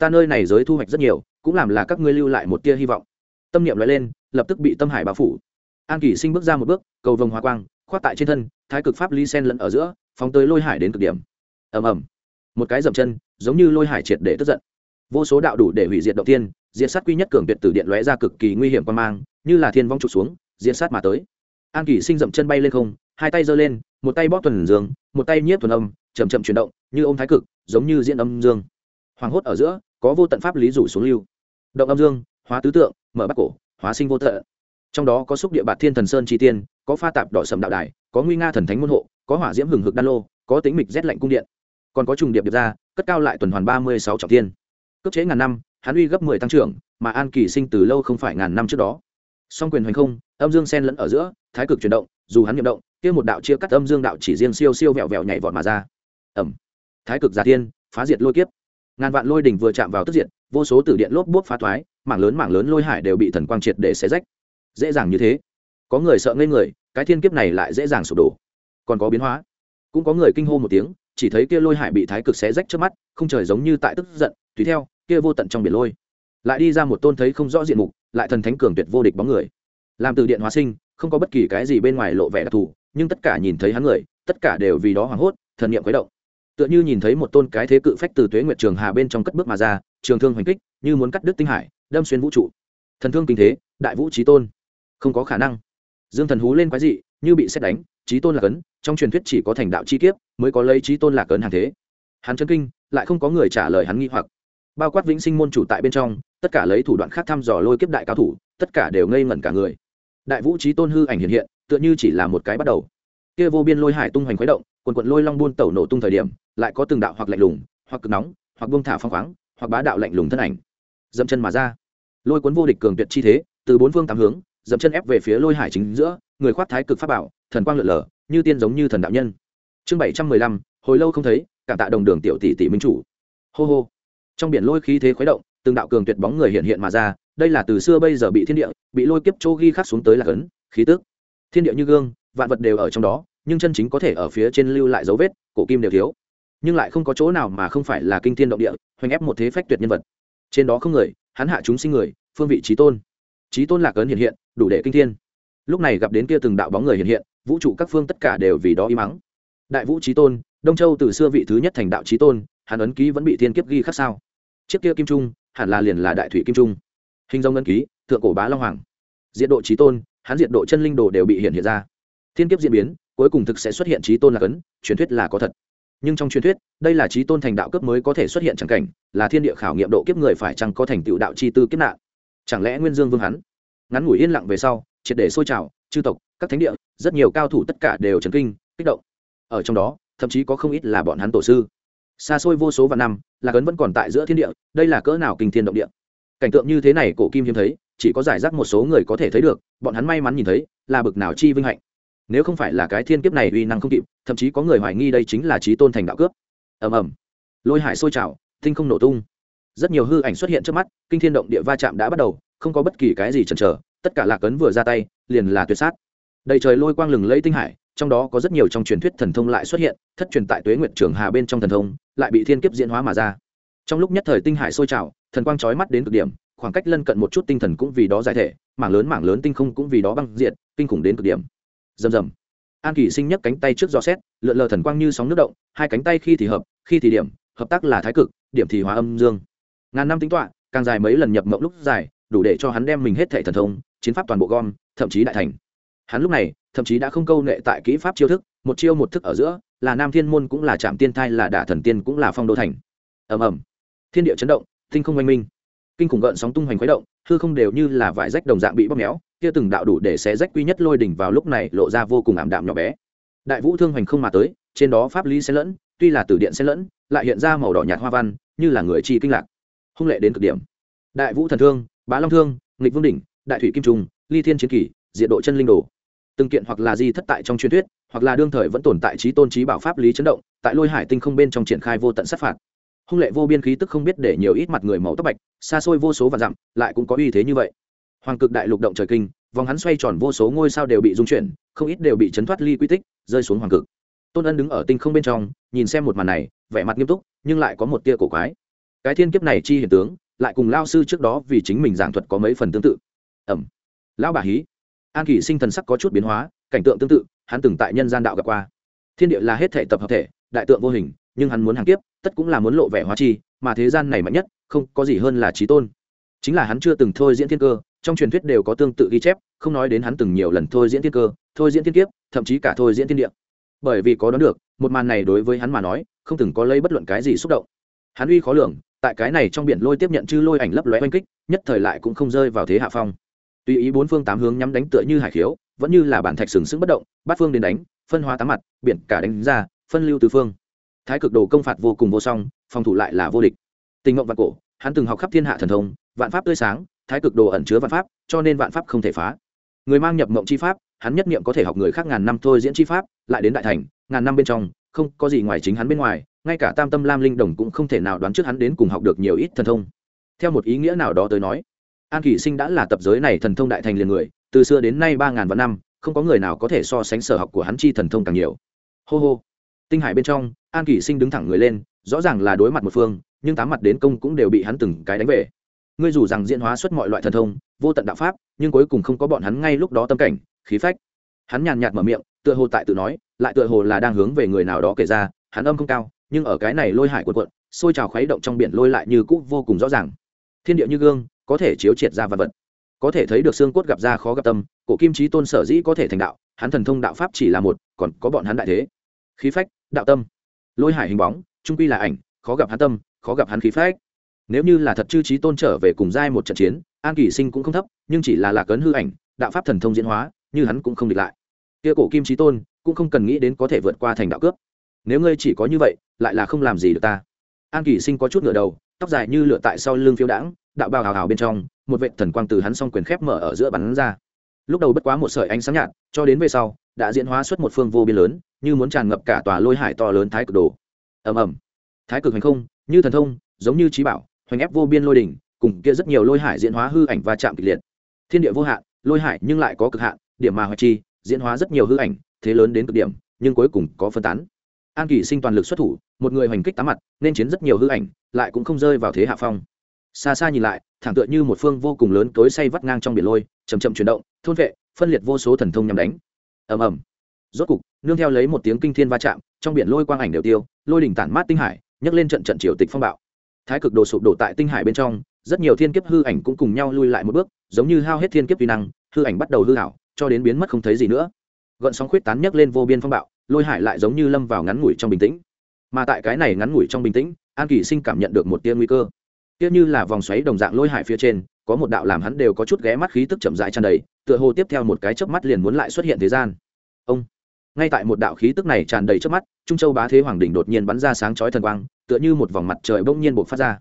ta nơi này giới thu hoạch rất nhiều, cũng làm là các ngươi lưu lại một tia hy vọng. Tâm niệm nói lên, lập tức bị tâm hải bao phủ. An kỷ sinh bước ra một bước, cầu vồng hoa quang, khoác tại trên thân, thái cực pháp ly sen lẫn ở giữa, phóng tới lôi hải đến cực điểm. Ầm ầm. Một cái dậm chân, giống như lôi hải triệt để tức giận. Vô số đạo đủ để hủy diệt động tiên diệt sát quy nhất cường tuyệt tử điện lóe ra cực kỳ nguy hiểm quan mang, như là thiên vong trục xuống, diệt sát mà tới. An kỷ sinh dậm chân bay lên không, hai tay giơ lên, một tay bóp tuần dương, một tay nhiếp thuần âm chầm chậm chuyển động, như ô m thái cực, giống như diễn âm dương. Hoàng hốt ở giữa có vô tận pháp lý rủ xuống lưu. Động âm dương, hóa tứ tượng, mở bắc cổ, hóa sinh vô thợ trong đó có xúc địa bạt thiên thần sơn chi tiên, có pha tạp đỏ sầm đạo đài, có nguy nga thần thánh môn hộ, có hỏa diễm hừng hực đan lô, có tính mịch rét lạnh cung điện. Còn có trùng điệp điệp ra, cất cao lại tuần hoàn ba mươi sáu trọng tiên cấp chế ngàn năm, hắn uy gấp mười tăng trưởng, mà an kỳ sinh từ lâu không phải ngàn năm trước đó. Song quyền hoành không, âm dương sen lẫn ở giữa, thái cực chuyển động, dù hắn nhậm động, kia một đạo chia cắt âm dương đạo chỉ riêng siêu siêu vẹo vẹo nhảy vọt mà ra. Ẩm. Thái cực giả thiên, phá diệt lôi kiếp ngàn vạn lôi đỉnh vừa chạm vào tức diện vô số tử điện lốp bốp phá thoái, mảng lớn mảng lớn lôi hải đều bị thần quang triệt để xé rách. Dễ dàng như thế. Có người sợ ngây người, cái thiên kiếp này lại dễ dàng sụp đổ. Còn có biến hóa. Cũng có người kinh hô một tiếng, chỉ thấy kia lôi hải bị thái cực xé rách trước mắt, không trời giống như tại tức giận, tùy theo, kia vô tận trong biển lôi. Lại đi ra một tôn thấy không rõ diện mục, lại thần thánh cường tuyệt vô địch bóng người. Làm từ điện hóa sinh, không có bất kỳ cái gì bên ngoài lộ vẻ đặc thù, nhưng tất cả nhìn thấy hắn người, tất cả đều vì đó hoảng hốt, thần niệm quấy động tựa như nhìn thấy một tôn cái thế cự phách từ tuế nguyệt trường hà bên trong cất bước mà ra, trường thương hoành kích, như muốn cắt đứt tinh hải, đâm xuyên vũ trụ. Thần thương kinh thế, đại vũ trí tôn. Không có khả năng. Dương thần hú lên quái dị, như bị xét đánh trí tôn là cấn, trong truyền thuyết chỉ có thành đạo chi kiếp mới có lấy trí tôn là cấn hàng thế. Hắn chân kinh, lại không có người trả lời hắn nghi hoặc. Bao quát vĩnh sinh môn chủ tại bên trong, tất cả lấy thủ đoạn khác thăm dò lôi kiếp đại cao thủ, tất cả đều ngây ngẩn cả người. Đại vũ trí tôn hư ảnh hiện hiện, tựa như chỉ là một cái bắt đầu. Kia vô biên lôi hải tung hoành khuấy động quần quận lôi long buôn tẩu nổ tung thời điểm, lại có từng đạo hoặc lạnh lùng, hoặc cực nóng, hoặc buông thả phong khoáng, hoặc bá đạo lạnh lùng thân ảnh. Dậm chân mà ra. Lôi cuốn vô địch cường tuyệt chi thế, từ bốn phương tám hướng, dậm chân ép về phía lôi hải chính giữa, người khoác thái cực pháp bảo, thần quang lượn lờ, như tiên giống như thần đạo nhân. Chương bảy trăm mười lăm, hồi lâu không thấy, cảm tạ đồng đường tiểu tỷ tỷ minh chủ. Hô hô. Trong biển lôi khí thế khuấy động, từng đạo cường tuyệt bóng người hiện hiện mà ra, đây là từ xưa bây giờ bị thiên địa, bị lôi kiếp chỗ ghi khắc xuống tới là cấn khí tức. Thiên địa như gương vạn vật đều ở trong đó, nhưng chân chính có thể ở phía trên lưu lại dấu vết, cổ kim đều thiếu. Nhưng lại không có chỗ nào mà không phải là kinh thiên động địa, hoành ép một thế phách tuyệt nhân vật. Trên đó không người, hắn hạ chúng sinh người, phương vị trí tôn. Trí tôn lạc ấn hiện hiện, đủ để kinh thiên. Lúc này gặp đến kia từng đạo bóng người hiện hiện, vũ trụ các phương tất cả đều vì đó im mắng. Đại vũ trí tôn, đông châu từ xưa vị thứ nhất thành đạo trí tôn, hắn ấn ký vẫn bị thiên kiếp ghi khắc sao? Chiếc kia kim trung, hẳn là liền là đại thủy kim trung. Hình dông ấn ký, thượng cổ bá long hoàng. Diện độ trí tôn, hắn diện độ chân linh đồ đều bị hiện hiện ra thiên kiếp diễn biến, cuối cùng thực sẽ xuất hiện trí tôn là cấn, truyền thuyết là có thật. Nhưng trong truyền thuyết, đây là trí tôn thành đạo cấp mới có thể xuất hiện chẳng cảnh, là thiên địa khảo nghiệm độ kiếp người phải chăng có thành tựu đạo chi tư kiếp nạn. Chẳng lẽ nguyên dương vương hắn? Ngắn ngủi yên lặng về sau, triệt để sôi trào, chư tộc, các thánh địa, rất nhiều cao thủ tất cả đều trấn kinh, kích động. Ở trong đó, thậm chí có không ít là bọn hắn tổ sư. Xa xôi vô số vạn năm, là cấn vẫn còn tại giữa thiên địa, đây là cỡ nào kinh thiên động địa? Cảnh tượng như thế này, cổ kim hiếm thấy, chỉ có giải rác một số người có thể thấy được, bọn hắn may mắn nhìn thấy, là bực nào chi vinh hạnh nếu không phải là cái thiên kiếp này uy năng không kịp, thậm chí có người hoài nghi đây chính là trí tôn thành đạo cướp. Ầm ầm. Lôi hải sôi trào, tinh không nổ tung. Rất nhiều hư ảnh xuất hiện trước mắt, kinh thiên động địa va chạm đã bắt đầu, không có bất kỳ cái gì chần chờ, tất cả lạc ấn vừa ra tay, liền là tuyệt sát. Đầy trời lôi quang lừng lấy tinh hải, trong đó có rất nhiều trong truyền thuyết thần thông lại xuất hiện, thất truyền tại tuế nguyệt trường hà bên trong thần thông, lại bị thiên kiếp diễn hóa mà ra. Trong lúc nhất thời tinh hải sôi trào, thần quang trói mắt đến cực điểm, khoảng cách lân cận một chút tinh thần cũng vì đó giải thể, mảng lớn mảng lớn tinh không cũng vì đó băng diện kinh khủng đến cực điểm rầm rầm. An kỳ sinh nhấc cánh tay trước gió xét, lượn lờ thần quang như sóng nước động, hai cánh tay khi thì hợp, khi thì điểm, hợp tác là thái cực, điểm thì hóa âm dương. Ngàn năm tính toạ càng dài mấy lần nhập mộng lúc dài, đủ để cho hắn đem mình hết thệ thần thông, chiến pháp toàn bộ gom, thậm chí đại thành. Hắn lúc này, thậm chí đã không câu nệ tại kỹ pháp chiêu thức, một chiêu một thức ở giữa, là nam thiên môn cũng là trạm tiên thai, là đả thần tiên cũng là phong đô thành. Ầm ầm. Thiên địa chấn động, tinh không oanh minh. Kinh khủng gợn sóng tung hoành khuấy động, hư không đều như là vải rách đồng dạng bị bóp méo kia từng đạo đủ để xé rách quy nhất lôi đỉnh vào lúc này lộ ra vô cùng ảm đạm nhỏ bé. Đại vũ thương hoành không mà tới, trên đó pháp lý xen lẫn, tuy là từ điện xen lẫn, lại hiện ra màu đỏ nhạt hoa văn, như là người chi kinh lạc. Hung lệ đến cực điểm. Đại vũ thần thương, bá long thương, nghịch vương đỉnh, đại thủy kim trung ly thiên chiến kỳ diện độ chân linh đồ. Từng kiện hoặc là di thất tại trong truyền thuyết, hoặc là đương thời vẫn tồn tại trí tôn trí bảo pháp lý chấn động, tại lôi hải tinh không bên trong triển khai vô tận sát phạt. Hung lệ vô biên khí tức không biết để nhiều ít mặt người màu tóc bạch, xa xôi vô số và dặm, lại cũng có uy thế như vậy hoàng cực đại lục động trời kinh, vòng hắn xoay tròn vô số ngôi sao đều bị dung chuyển, không ít đều bị chấn thoát ly quy tích, rơi xuống hoàng cực. Tôn ân đứng ở tinh không bên trong, nhìn xem một màn này, vẻ mặt nghiêm túc, nhưng lại có một tia cổ quái. Cái thiên kiếp này chi hiện tướng, lại cùng lao sư trước đó vì chính mình giảng thuật có mấy phần tương tự. Ẩm. Lão bà hí. An kỷ sinh thần sắc có chút biến hóa, cảnh tượng tương tự, hắn từng tại nhân gian đạo gặp qua. Thiên địa là hết thể tập hợp thể, đại tượng vô hình, nhưng hắn muốn hàng kiếp, tất cũng là muốn lộ vẻ hóa chi, mà thế gian này mạnh nhất, không có gì hơn là trí tôn. Chính là hắn chưa từng thôi diễn thiên cơ trong truyền thuyết đều có tương tự ghi chép, không nói đến hắn từng nhiều lần thôi diễn thiên cơ, thôi diễn thiên kiếp, thậm chí cả thôi diễn thiên địa. Bởi vì có đoán được, một màn này đối với hắn mà nói, không từng có lấy bất luận cái gì xúc động. Hắn uy khó lường, tại cái này trong biển lôi tiếp nhận chư lôi ảnh lấp lóe oanh kích, nhất thời lại cũng không rơi vào thế hạ phong. Tùy ý bốn phương tám hướng nhắm đánh tựa như hải khiếu, vẫn như là bản thạch sừng sững bất động, bát phương đến đánh, phân hóa tám mặt, biển cả đánh ra, phân lưu tứ phương. Thái cực đồ công phạt vô cùng vô song, phòng thủ lại là vô địch. Tình mộng vạn cổ, hắn từng học khắp thiên hạ thần thông, vạn pháp tươi sáng thái cực đồ ẩn chứa vạn pháp, cho nên vạn pháp không thể phá. Người mang nhập mộng chi pháp, hắn nhất niệm có thể học người khác ngàn năm thôi diễn chi pháp, lại đến đại thành, ngàn năm bên trong, không có gì ngoài chính hắn bên ngoài, ngay cả tam tâm lam linh đồng cũng không thể nào đoán trước hắn đến cùng học được nhiều ít thần thông. Theo một ý nghĩa nào đó tới nói, an kỷ sinh đã là tập giới này thần thông đại thành liền người, từ xưa đến nay ba ngàn vạn năm, không có người nào có thể so sánh sở học của hắn chi thần thông càng nhiều. Hô hô. Tinh hải bên trong, an kỷ sinh đứng thẳng người lên, rõ ràng là đối mặt một phương, nhưng tám mặt đến công cũng đều bị hắn từng cái đánh về ngươi dù rằng diễn hóa xuất mọi loại thần thông, vô tận đạo pháp, nhưng cuối cùng không có bọn hắn ngay lúc đó tâm cảnh, khí phách. Hắn nhàn nhạt mở miệng, tựa hồ tại tự nói, lại tựa hồ là đang hướng về người nào đó kể ra, hắn âm không cao, nhưng ở cái này lôi hải quần quận xôi trào khuấy động trong biển lôi lại như cũ vô cùng rõ ràng. Thiên địa như gương, có thể chiếu triệt ra vật vật. Có thể thấy được xương cốt gặp ra khó gặp tâm, cổ kim trí tôn sở dĩ có thể thành đạo, hắn thần thông đạo pháp chỉ là một, còn có bọn hắn đại thế. Khí phách, đạo tâm. Lôi hải hình bóng, trung quy là ảnh, khó gặp hắn tâm, khó gặp hắn khí phách nếu như là thật chư trí tôn trở về cùng giai một trận chiến, an kỳ sinh cũng không thấp, nhưng chỉ là lạc ấn hư ảnh, đạo pháp thần thông diễn hóa, như hắn cũng không địch lại. Kia cổ kim trí tôn, cũng không cần nghĩ đến có thể vượt qua thành đạo cướp. Nếu ngươi chỉ có như vậy, lại là không làm gì được ta. An kỳ sinh có chút ngựa đầu, tóc dài như lửa tại sau lưng phiêu đãng, đạo bào hào hào bên trong, một vệ thần quang từ hắn s o n g quyền khép mở ở giữa bắn ra. Lúc đầu bất quá một sợi ánh sáng nhạt, cho đến về sau, đã diễn hóa xuất một phương vô biên lớn, như muốn tràn ngập cả tòa lôi hải to lớn thái cực đồ. Ầm ầm. Thái cực hành không, như thần thông, giống như trí bảo hoành ép vô biên lôi đỉnh, cùng kia rất nhiều lôi hải diễn hóa hư ảnh và chạm kịch liệt. Thiên địa vô hạn, lôi hải nhưng lại có cực hạn, điểm mà hoạch chi, diễn hóa rất nhiều hư ảnh, thế lớn đến cực điểm, nhưng cuối cùng có phân tán. An kỳ sinh toàn lực xuất thủ, một người hoành kích tám mặt, nên chiến rất nhiều hư ảnh, lại cũng không rơi vào thế hạ phong. Xa xa nhìn lại, thẳng tựa như một phương vô cùng lớn tối say vắt ngang trong biển lôi chầm chậm chuyển động, thôn vệ, phân liệt vô số thần thông nhằm đánh. Ầm ầm. Rốt cục, nương theo lấy một tiếng kinh thiên va chạm, trong biển lôi quang ảnh đều tiêu, lôi đỉnh tản mát tinh hải, nhấc lên trận trận triều tịch phong bạo thái cực đồ sụp đổ tại tinh hải bên trong, rất nhiều thiên kiếp hư ảnh cũng cùng nhau lui lại một bước, giống như hao hết thiên kiếp vi năng, hư ảnh bắt đầu hư hảo cho đến biến mất không thấy gì nữa. Gợn sóng khuyết tán nhấc lên vô biên phong bạo, lôi hải lại giống như lâm vào ngắn ngủi trong bình tĩnh. Mà tại cái này ngắn ngủi trong bình tĩnh, an kỳ sinh cảm nhận được một tia nguy cơ. Tiếc như là vòng xoáy đồng dạng lôi hải phía trên, có một đạo làm hắn đều có chút ghé mắt khí tức chậm rãi tràn đầy, tựa hồ tiếp theo một cái chớp mắt liền muốn lại xuất hiện thế gian. Ông! Ngay tại một đạo khí tức này tràn đầy trước mắt, trung châu bá thế hoàng đỉnh đột nhiên bắn ra sáng chói thần quang tựa như một vòng mặt trời bỗng nhiên bộc phát ra.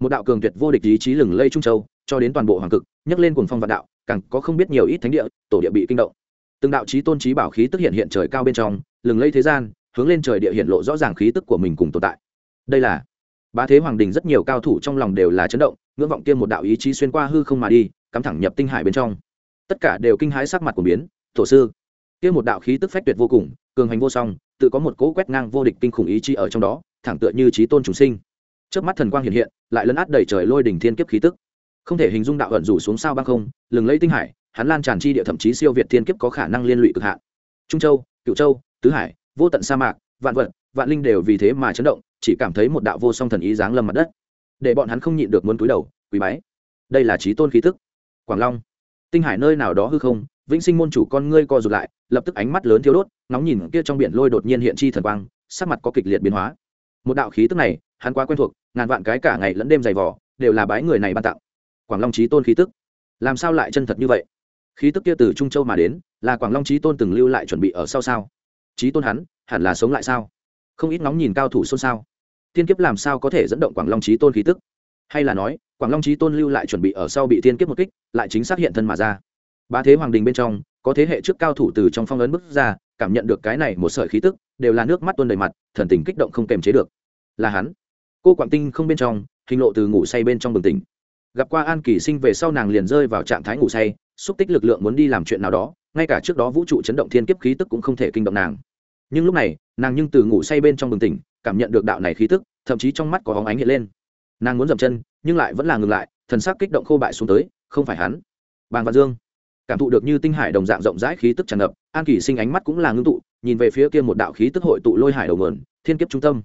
Một đạo cường tuyệt vô địch ý chí lừng lây trung châu, cho đến toàn bộ hoàng cực, nhấc lên cuồng phong vạn đạo, càng có không biết nhiều ít thánh địa, tổ địa bị kinh động. Từng đạo chí tôn chí bảo khí tức hiện hiện trời cao bên trong, lừng lây thế gian, hướng lên trời địa hiện lộ rõ ràng khí tức của mình cùng tồn tại. Đây là bá thế hoàng đình rất nhiều cao thủ trong lòng đều là chấn động, ngưỡng vọng kia một đạo ý chí xuyên qua hư không mà đi, cắm thẳng nhập tinh hải bên trong. Tất cả đều kinh hãi sắc mặt của biến, tổ sư. Kia một đạo khí tức phách tuyệt vô cùng, cường hành vô song, tự có một cỗ quét ngang vô địch kinh khủng ý chí ở trong đó thẳng tựa như trí tôn chúng sinh. Trước mắt thần quang hiện hiện, lại lấn át đầy trời lôi đỉnh thiên kiếp khí tức. Không thể hình dung đạo ẩn rủ xuống sao băng không, lừng lấy tinh hải, hắn lan tràn chi địa thậm chí siêu việt thiên kiếp có khả năng liên lụy cực hạn. Trung châu cựu châu, tứ hải, vô tận sa mạc, vạn vật, vạn linh đều vì thế mà chấn động, chỉ cảm thấy một đạo vô song thần ý giáng lâm mặt đất. Để bọn hắn không nhịn được muốn cúi đầu quý bái. Đây là trí tôn khí tức. Quảng long. Tinh hải nơi nào đó hư không, vĩnh sinh môn chủ con ngươi co rụt lại, lập tức ánh mắt lớn thiếu đốt nóng nhìn kia trong biển lôi đột nhiên hiện chi thần quang, sắc mặt có kịch liệt biến hóa một đạo khí tức này, hắn quá quen thuộc, ngàn vạn cái cả ngày lẫn đêm dày vỏ đều là bái người này ban tặng. Quảng long trí tôn khí tức. Làm sao lại chân thật như vậy? Khí tức kia từ trung châu mà đến, là quảng long trí tôn từng lưu lại chuẩn bị ở sau sao? Trí tôn hắn, hẳn là sống lại sao? Không ít nóng nhìn cao thủ xôn xao. Tiên kiếp làm sao có thể dẫn động quảng long trí tôn khí tức? Hay là nói, quảng long trí tôn lưu lại chuẩn bị ở sau bị tiên kiếp một kích, lại chính xác hiện thân mà ra. Ba thế hoàng đình bên trong, có thế hệ trước cao thủ từ trong phong ấn bước ra cảm nhận được cái này một sợi khí tức, đều là nước mắt tuôn đầy mặt, thần tình kích động không kềm chế được. Là hắn. Cô quảng tinh không bên trong, hình lộ từ ngủ say bên trong bừng tỉnh. Gặp qua an kỳ sinh về sau nàng liền rơi vào trạng thái ngủ say, xúc tích lực lượng muốn đi làm chuyện nào đó, ngay cả trước đó vũ trụ chấn động thiên kiếp khí tức cũng không thể kinh động nàng. Nhưng lúc này, nàng nhưng từ ngủ say bên trong bừng tỉnh, cảm nhận được đạo này khí tức, thậm chí trong mắt có hóng ánh hiện lên. Nàng muốn dậm chân, nhưng lại vẫn là ngừng lại, thần sắc kích động khô bại xuống tới, không phải hắn. Bàng văn dương cảm thụ được như tinh hải đồng dạng rộng rãi khí tức tràn ngập, an kỳ sinh ánh mắt cũng là ngưng tụ, nhìn về phía kia một đạo khí tức hội tụ lôi hải đầu mườn thiên kiếp trung tâm.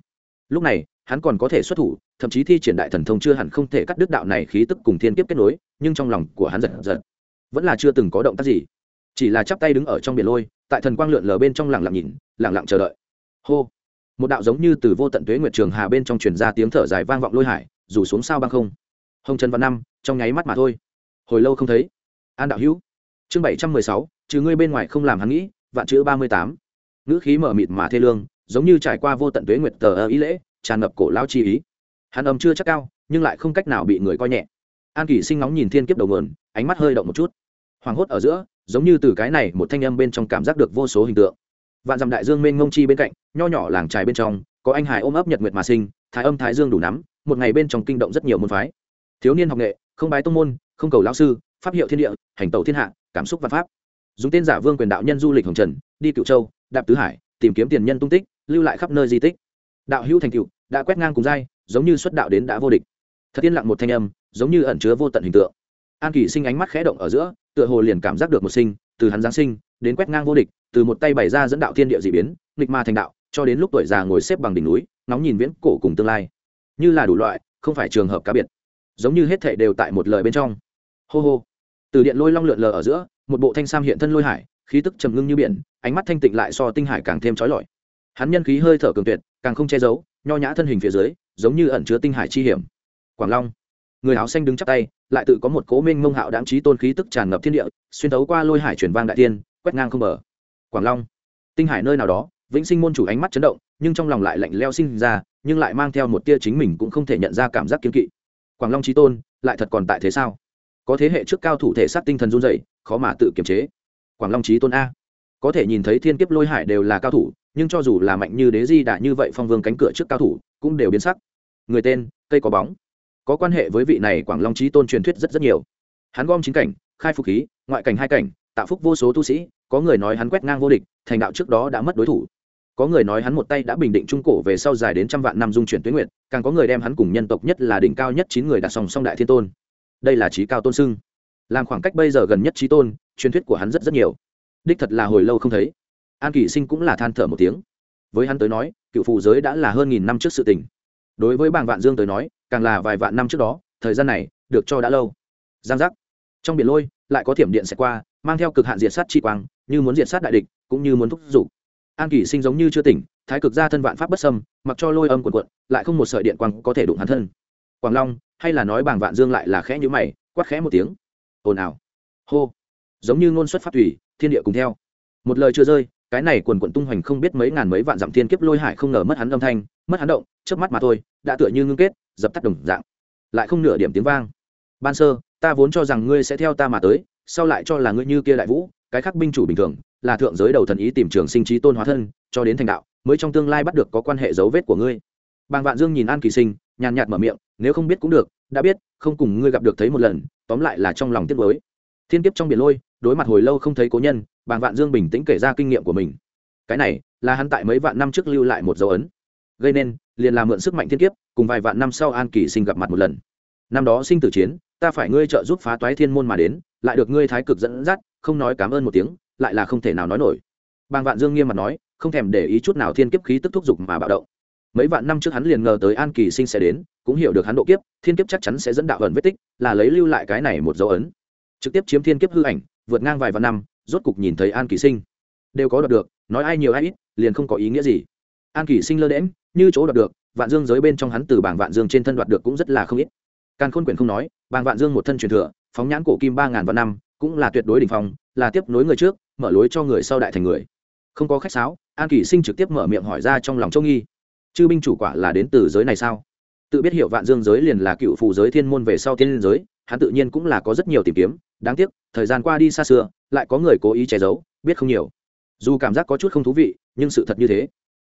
Lúc này, hắn còn có thể xuất thủ, thậm chí thi triển đại thần thông chưa hẳn không thể cắt đứt đạo này khí tức cùng thiên kiếp kết nối, nhưng trong lòng của hắn giật giật. Vẫn là chưa từng có động tác gì. Chỉ là chắp tay đứng ở trong biển lôi, tại thần quang lượn lờ bên trong lặng lặng nhìn, lặng lặng chờ đợi. Hô! Một đạo giống như từ vô tận tuế nguyệt trường hà bên trong truyền ra tiếng thở dài vang vọng lôi hải rủ xuống sao băng không. Hồng trần văn năm, trong nháy mắt mà thôi. Hồi lâu không thấy. An đạo hữu chương bảy trăm mười sáu, trừ ngươi bên ngoài không làm hắn nghĩ, vạn chữ ba mươi tám. Ngữ khí mở mịt mà thê lương, giống như trải qua vô tận tuế nguyệt tờ ơ ý lễ, tràn ngập cổ lao chi ý. Hắn âm chưa chắc cao, nhưng lại không cách nào bị người coi nhẹ. An kỷ sinh nóng nhìn thiên kiếp đầu mườn ánh mắt hơi động một chút. Hoảng hốt ở giữa, giống như từ cái này một thanh âm bên trong cảm giác được vô số hình tượng. Vạn dặm đại dương mênh ngông chi bên cạnh, nho nhỏ làng trài bên trong, có anh hải ôm ấp nhật nguyệt mà sinh, thái âm thái dương đủ nắm, một ngày bên trong kinh động rất nhiều môn phái. Thiếu niên học nghệ, không bái tông môn, không cầu lão sư, pháp hiệu thiên địa, hành tẩu thiên hạ cảm xúc văn pháp. Dùng tên giả vương quyền đạo nhân du lịch hồng trần, đi cựu châu, đạp tứ hải, tìm kiếm tiền nhân tung tích, lưu lại khắp nơi di tích. Đạo hữu thành cựu đã quét ngang cùng giai, giống như xuất đạo đến đã vô địch. Thật yên lặng một thanh âm, giống như ẩn chứa vô tận hình tượng. An kỳ sinh ánh mắt khẽ động ở giữa, tựa hồ liền cảm giác được một sinh, từ hắn giáng sinh, đến quét ngang vô địch, từ một tay bày ra dẫn đạo thiên địa dị biến, nghịch ma thành đạo, cho đến lúc tuổi già ngồi xếp bằng đỉnh núi, ngóng nhìn viễn cổ cùng tương lai. Như là đủ loại, không phải trường hợp cá biệt. Giống như hết thệ đều tại một lời bên trong. Hô hô từ điện lôi long lượn lờ ở giữa, một bộ thanh sam hiện thân lôi hải, khí tức trầm ngưng như biển, ánh mắt thanh tịnh lại so tinh hải càng thêm trói lọi. Hắn nhân khí hơi thở cường tuyệt, càng không che giấu, nho nhã thân hình phía dưới, giống như ẩn chứa tinh hải chi hiểm. Quảng long, người áo xanh đứng chắp tay, lại tự có một cố minh mông hạo đáng trí tôn khí tức tràn ngập thiên địa, xuyên thấu qua lôi hải chuyển vang đại tiên quét ngang không bờ. Quảng long, tinh hải nơi nào đó, vĩnh sinh môn chủ ánh mắt chấn động, nhưng trong lòng lại lạnh leo sinh ra, nhưng lại mang theo một tia chính mình cũng không thể nhận ra cảm giác kiên kỵ. Quảng long trí tôn, lại thật còn tại thế sao? Có thế hệ trước cao thủ thể xác tinh thần run dậy khó mà tự kiềm chế. Quảng long trí tôn a. Có thể nhìn thấy thiên kiếp lôi hải đều là cao thủ, nhưng cho dù là mạnh như đế di đã như vậy phong vương cánh cửa trước cao thủ, cũng đều biến sắc. Người tên, cây có bóng. Có quan hệ với vị này quảng long trí tôn truyền thuyết rất rất nhiều. Hắn gom chính cảnh, khai phục khí, ngoại cảnh hai cảnh, tạo phúc vô số tu sĩ, có người nói hắn quét ngang vô địch, thành đạo trước đó đã mất đối thủ. Có người nói hắn một tay đã bình định trung cổ về sau dài đến trăm vạn năm dung chuyển tuyến nguyện càng có người đem hắn cùng nhân tộc nhất là đỉnh cao nhất chín người đặt song song đại thiên tôn đây là trí cao tôn sưng. Làm khoảng cách bây giờ gần nhất trí tôn, truyền thuyết của hắn rất rất nhiều. Đích thật là hồi lâu không thấy. An kỷ sinh cũng là than thở một tiếng. Với hắn tới nói, cựu phù giới đã là hơn nghìn năm trước sự tình. Đối với bàng vạn dương tới nói, càng là vài vạn năm trước đó, thời gian này, được cho đã lâu. Giang giác. Trong biển lôi, lại có thiểm điện sẽ qua, mang theo cực hạn diệt sát chi quang, như muốn diệt sát đại địch, cũng như muốn thúc giục. An kỷ sinh giống như chưa tỉnh, thái cực ra thân vạn pháp bất sâm mặc cho lôi âm quần quận lại không một sợi điện quang có thể đụng hắn thân. Quảng long hay là nói bàng vạn dương lại là khẽ nhữ mày, quát khẽ một tiếng. Ồn ào. Hô. Giống như ngôn xuất phát thủy, thiên địa cùng theo. Một lời chưa rơi, cái này quần quận tung hoành không biết mấy ngàn mấy vạn dặm thiên kiếp lôi hải không ngờ mất hắn âm thanh, mất hắn động trước mắt mà thôi, đã tựa như ngưng kết, dập tắt đồng dạng. Lại không nửa điểm tiếng vang. Ban sơ, ta vốn cho rằng ngươi sẽ theo ta mà tới, sau lại cho là ngươi như kia đại vũ, cái khác binh chủ bình thường, là thượng giới đầu thần ý tìm trường sinh trí tôn hóa thân, cho đến thành đạo, mới trong tương lai bắt được có quan hệ dấu vết của ngươi. Bàng vạn dương nhìn an kỳ sinh nhàn nhạt mở miệng, nếu không biết cũng được, đã biết, không cùng ngươi gặp được thấy một lần, tóm lại là trong lòng tiếc mới thiên kiếp trong biển lôi, đối mặt hồi lâu không thấy cố nhân, bàng vạn dương bình tĩnh kể ra kinh nghiệm của mình. Cái này, là hắn tại mấy vạn năm trước lưu lại một dấu ấn. Gây nên, liền làm mượn sức mạnh thiên kiếp, cùng vài vạn năm sau an kỳ sinh gặp mặt một lần. Năm đó sinh tử chiến, ta phải ngươi trợ giúp phá toái thiên môn mà đến, lại được ngươi thái cực dẫn dắt, không nói cảm ơn một tiếng, lại là không thể nào nói nổi. Bàng vạn dương nghiêm mặt nói, không thèm để ý chút nào thiên kiếp khí tức thúc giục mà bạo động mấy vạn năm trước hắn liền ngờ tới an kỳ sinh sẽ đến, cũng hiểu được hắn độ kiếp, thiên kiếp chắc chắn sẽ dẫn đạo ẩn vết tích, là lấy lưu lại cái này một dấu ấn. Trực tiếp chiếm thiên kiếp hư ảnh, vượt ngang vài vạn năm, rốt cục nhìn thấy an kỳ sinh. Đều có đoạt được, nói ai nhiều ai ít, liền không có ý nghĩa gì. An kỳ sinh lơ đễm như chỗ đoạt được, vạn dương giới bên trong hắn từ bảng vạn dương trên thân đoạt được cũng rất là không ít. Càng khôn quyển không nói, bảng vạn dương một thân truyền thừa, phóng nhãn cổ kim ba ngàn vạn năm, cũng là tuyệt đối đỉnh phong, là tiếp nối người trước, mở lối cho người sau đại thành người. Không có khách sáo, an kỳ sinh trực tiếp mở miệng hỏi ra trong lòng châu nghi chư binh chủ quả là đến từ giới này sao? Tự biết hiệu vạn dương giới liền là cựu phù giới thiên môn về sau thiên liên giới, hắn tự nhiên cũng là có rất nhiều tìm kiếm, đáng tiếc, thời gian qua đi xa xưa, lại có người cố ý che giấu, biết không nhiều. Dù cảm giác có chút không thú vị, nhưng sự thật như thế.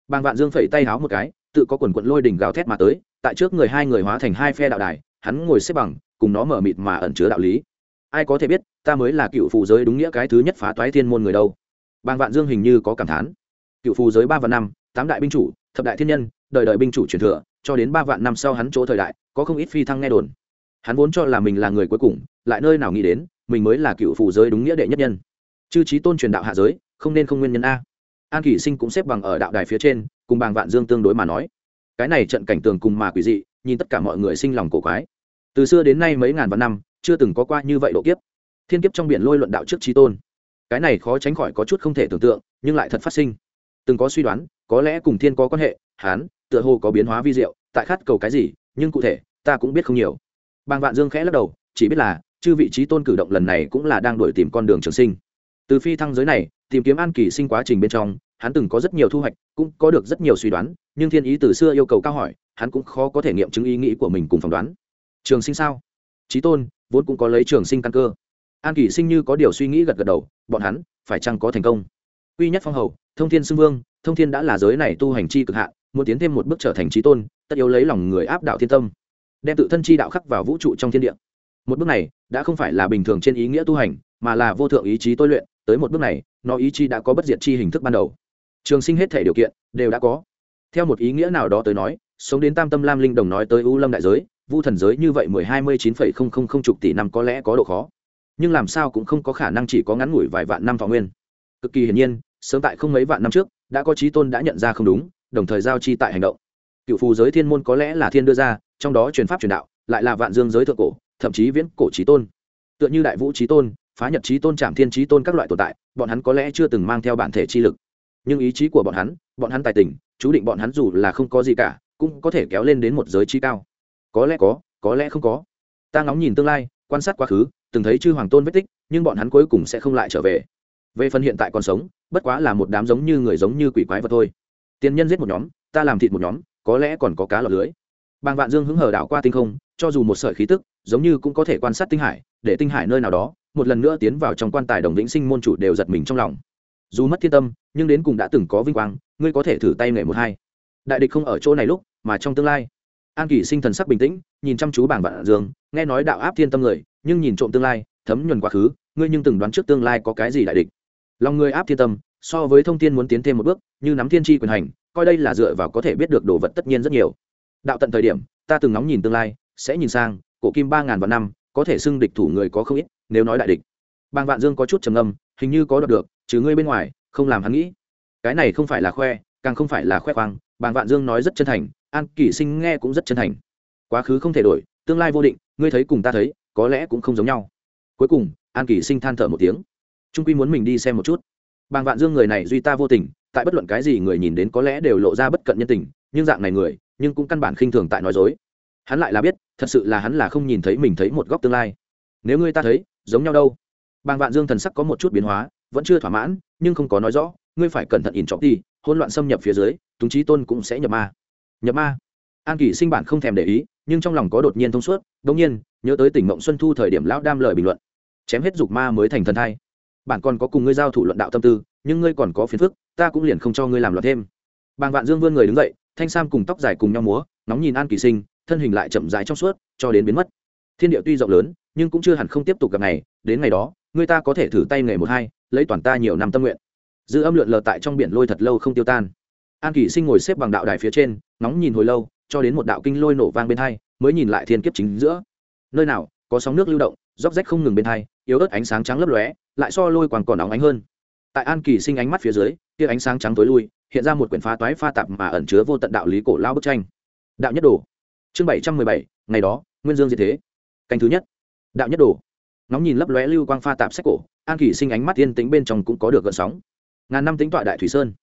Bàng vạn dương phẩy tay háo một cái, tự có quần quận lôi đỉnh gào thét mà tới, tại trước người hai người hóa thành hai phe đạo đài, hắn ngồi xếp bằng, cùng nó mở mịt mà ẩn chứa đạo lý. Ai có thể biết, ta mới là cựu phù giới đúng nghĩa cái thứ nhất phá toái thiên môn người đâu. Bàng vạn dương hình như có cảm thán. Cựu phù giới ba và năm, tám đại binh chủ thập đại thiên nhân, đời đời binh chủ truyền thừa, cho đến ba vạn năm sau hắn chỗ thời đại, có không ít phi thăng nghe đồn. Hắn vốn cho là mình là người cuối cùng, lại nơi nào nghĩ đến, mình mới là cựu phủ giới đúng nghĩa đệ nhất nhân. Chư trí tôn truyền đạo hạ giới, không nên không nguyên nhân a. An kỷ sinh cũng xếp bằng ở đạo đài phía trên, cùng bàng vạn dương tương đối mà nói. Cái này trận cảnh tường cùng mà quỷ dị, nhìn tất cả mọi người sinh lòng cổ quái. Từ xưa đến nay mấy ngàn vạn năm, chưa từng có qua như vậy độ kiếp. Thiên kiếp trong biển lôi luận đạo trước trí tôn. Cái này khó tránh khỏi có chút không thể tưởng tượng, nhưng lại thật phát sinh. Từng có suy đoán có lẽ cùng thiên có quan hệ, hán, tựa hồ có biến hóa vi diệu, tại khát cầu cái gì, nhưng cụ thể, ta cũng biết không nhiều. Bàng vạn dương khẽ lắc đầu, chỉ biết là, chư vị trí tôn cử động lần này cũng là đang đổi tìm con đường trường sinh. Từ phi thăng giới này, tìm kiếm an kỳ sinh quá trình bên trong, hắn từng có rất nhiều thu hoạch, cũng có được rất nhiều suy đoán, nhưng thiên ý từ xưa yêu cầu cao hỏi, hắn cũng khó có thể nghiệm chứng ý nghĩ của mình cùng phỏng đoán. Trường sinh sao? Trí tôn, vốn cũng có lấy trường sinh căn cơ. An kỳ sinh như có điều suy nghĩ gật gật đầu, bọn hắn, phải chăng có thành công? Uy nhất phong hầu, thông thiên xưng vương thông thiên đã là giới này tu hành chi cực hạn, muốn tiến thêm một bước trở thành trí tôn, tất yếu lấy lòng người áp đạo thiên tâm, đem tự thân chi đạo khắc vào vũ trụ trong thiên địa. Một bước này đã không phải là bình thường trên ý nghĩa tu hành, mà là vô thượng ý chí tôi luyện, tới một bước này, nó ý chí đã có bất diệt chi hình thức ban đầu. Trường sinh hết thể điều kiện đều đã có. Theo một ý nghĩa nào đó tới nói, sống đến tam tâm lam linh đồng nói tới u lâm đại giới, vu thần giới như vậy mười hai mươi chín phẩy không không không chục tỷ năm có lẽ có độ khó. Nhưng làm sao cũng không có khả năng chỉ có ngắn ngủi vài vạn năm thọ nguyên. Cực kỳ hiển nhiên, sớm tại không mấy vạn năm trước đã có trí tôn đã nhận ra không đúng, đồng thời giao chi tại hành động. Cựu phù giới thiên môn có lẽ là thiên đưa ra, trong đó truyền pháp truyền đạo, lại là vạn dương giới thượng cổ, thậm chí viễn cổ trí tôn. Tựa như đại vũ trí tôn, phá nhật trí tôn, trảm thiên trí tôn các loại tồn tại, bọn hắn có lẽ chưa từng mang theo bản thể chi lực. Nhưng ý chí của bọn hắn bọn hắn tài tình, chú định bọn hắn dù là không có gì cả, cũng có thể kéo lên đến một giới trí cao. Có lẽ có có lẽ không có. Ta ngóng nhìn tương lai, quan sát quá khứ, từng thấy chư hoàng tôn vết tích, nhưng bọn hắn cuối cùng sẽ không lại trở về. Về phần hiện tại còn sống bất quá là một đám giống như người giống như quỷ quái vật thôi. Tiền nhân giết một nhóm, ta làm thịt một nhóm, có lẽ còn có cá lọt lưới. Bàng vạn dương hứng hở đảo qua tinh không, cho dù một sợi khí tức, giống như cũng có thể quan sát tinh hải, để tinh hải nơi nào đó, một lần nữa tiến vào trong quan tài đồng vĩnh sinh môn chủ đều giật mình trong lòng. Dù mất thiên tâm, nhưng đến cùng đã từng có vinh quang, ngươi có thể thử tay nghề một hai. Đại địch không ở chỗ này lúc, mà trong tương lai. An kỷ sinh thần sắc bình tĩnh, nhìn chăm chú bảng vạn dương, nghe nói đạo áp thiên tâm người, nhưng nhìn trộm tương lai, thấm nhuần quá khứ, ngươi nhưng từng đoán trước tương lai có cái gì đại địch lòng người áp thiên tâm, so với thông tin muốn tiến thêm một bước, như nắm thiên tri quyền hành, coi đây là dựa vào có thể biết được đồ vật tất nhiên rất nhiều. Đạo tận thời điểm, ta từng ngóng nhìn tương lai, sẽ nhìn sang, cổ kim ba ngàn vạn năm, có thể xưng địch thủ người có không ít, nếu nói đại địch. Bàng vạn dương có chút trầm ngâm, hình như có đọc được, trừ ngươi bên ngoài, không làm hắn nghĩ. Cái này không phải là khoe, càng không phải là khoe khoang, bàng vạn dương nói rất chân thành, an kỷ sinh nghe cũng rất chân thành. Quá khứ không thể đổi, tương lai vô định, ngươi thấy cùng ta thấy, có lẽ cũng không giống nhau. Cuối cùng, an kỷ sinh than thở một tiếng trung quy muốn mình đi xem một chút. Bàng vạn dương người này duy ta vô tình, tại bất luận cái gì người nhìn đến có lẽ đều lộ ra bất cận nhân tình, nhưng dạng này người, nhưng cũng căn bản khinh thường tại nói dối. Hắn lại là biết, thật sự là hắn là không nhìn thấy mình thấy một góc tương lai. Nếu ngươi ta thấy, giống nhau đâu? Bàng vạn dương thần sắc có một chút biến hóa, vẫn chưa thỏa mãn, nhưng không có nói rõ, ngươi phải cẩn thận ỉn trọng đi, hỗn loạn xâm nhập phía dưới, túng trí tôn cũng sẽ nhập ma. Nhập ma? An kỷ sinh bản không thèm để ý, nhưng trong lòng có đột nhiên thông suốt đống nhiên, nhớ tới tỉnh mộng xuân thu thời điểm lão đam lời bình luận. Chém hết dục ma mới thành thần thai bản còn có cùng ngươi giao thủ luận đạo tâm tư, nhưng ngươi còn có phiền phức, ta cũng liền không cho ngươi làm loạn thêm. Bàng vạn dương vươn người đứng dậy, thanh sam cùng tóc dài cùng nhau múa, nóng nhìn an kỳ sinh, thân hình lại chậm dài trong suốt, cho đến biến mất. Thiên địa tuy rộng lớn, nhưng cũng chưa hẳn không tiếp tục gặp ngày, đến ngày đó, người ta có thể thử tay nghề một hai, lấy toàn ta nhiều năm tâm nguyện. Dư âm lượn lờ tại trong biển lôi thật lâu không tiêu tan. An kỳ sinh ngồi xếp bằng đạo đài phía trên, nóng nhìn hồi lâu, cho đến một đạo kinh lôi nổ vang bên hai, mới nhìn lại thiên kiếp chính giữa. Nơi nào, có sóng nước lưu động, róc rách không ngừng bên hai, yếu ớt ánh sáng trắng lấp lóe lại so lôi quàng còn óng ánh hơn. Tại an kỳ sinh ánh mắt phía dưới kia ánh sáng trắng tối lui, hiện ra một quyển phá toái pha tạp mà ẩn chứa vô tận đạo lý cổ lao bức tranh. Đạo nhất đồ, chương bảy trăm mười bảy, ngày đó, nguyên dương diệt thế. Canh thứ nhất. Đạo nhất đồ. Nóng nhìn lấp lóe lưu quang pha tạp sách cổ, an kỳ sinh ánh mắt yên tính bên trong cũng có được gợn sóng. Ngàn năm tính tọa đại thủy sơn.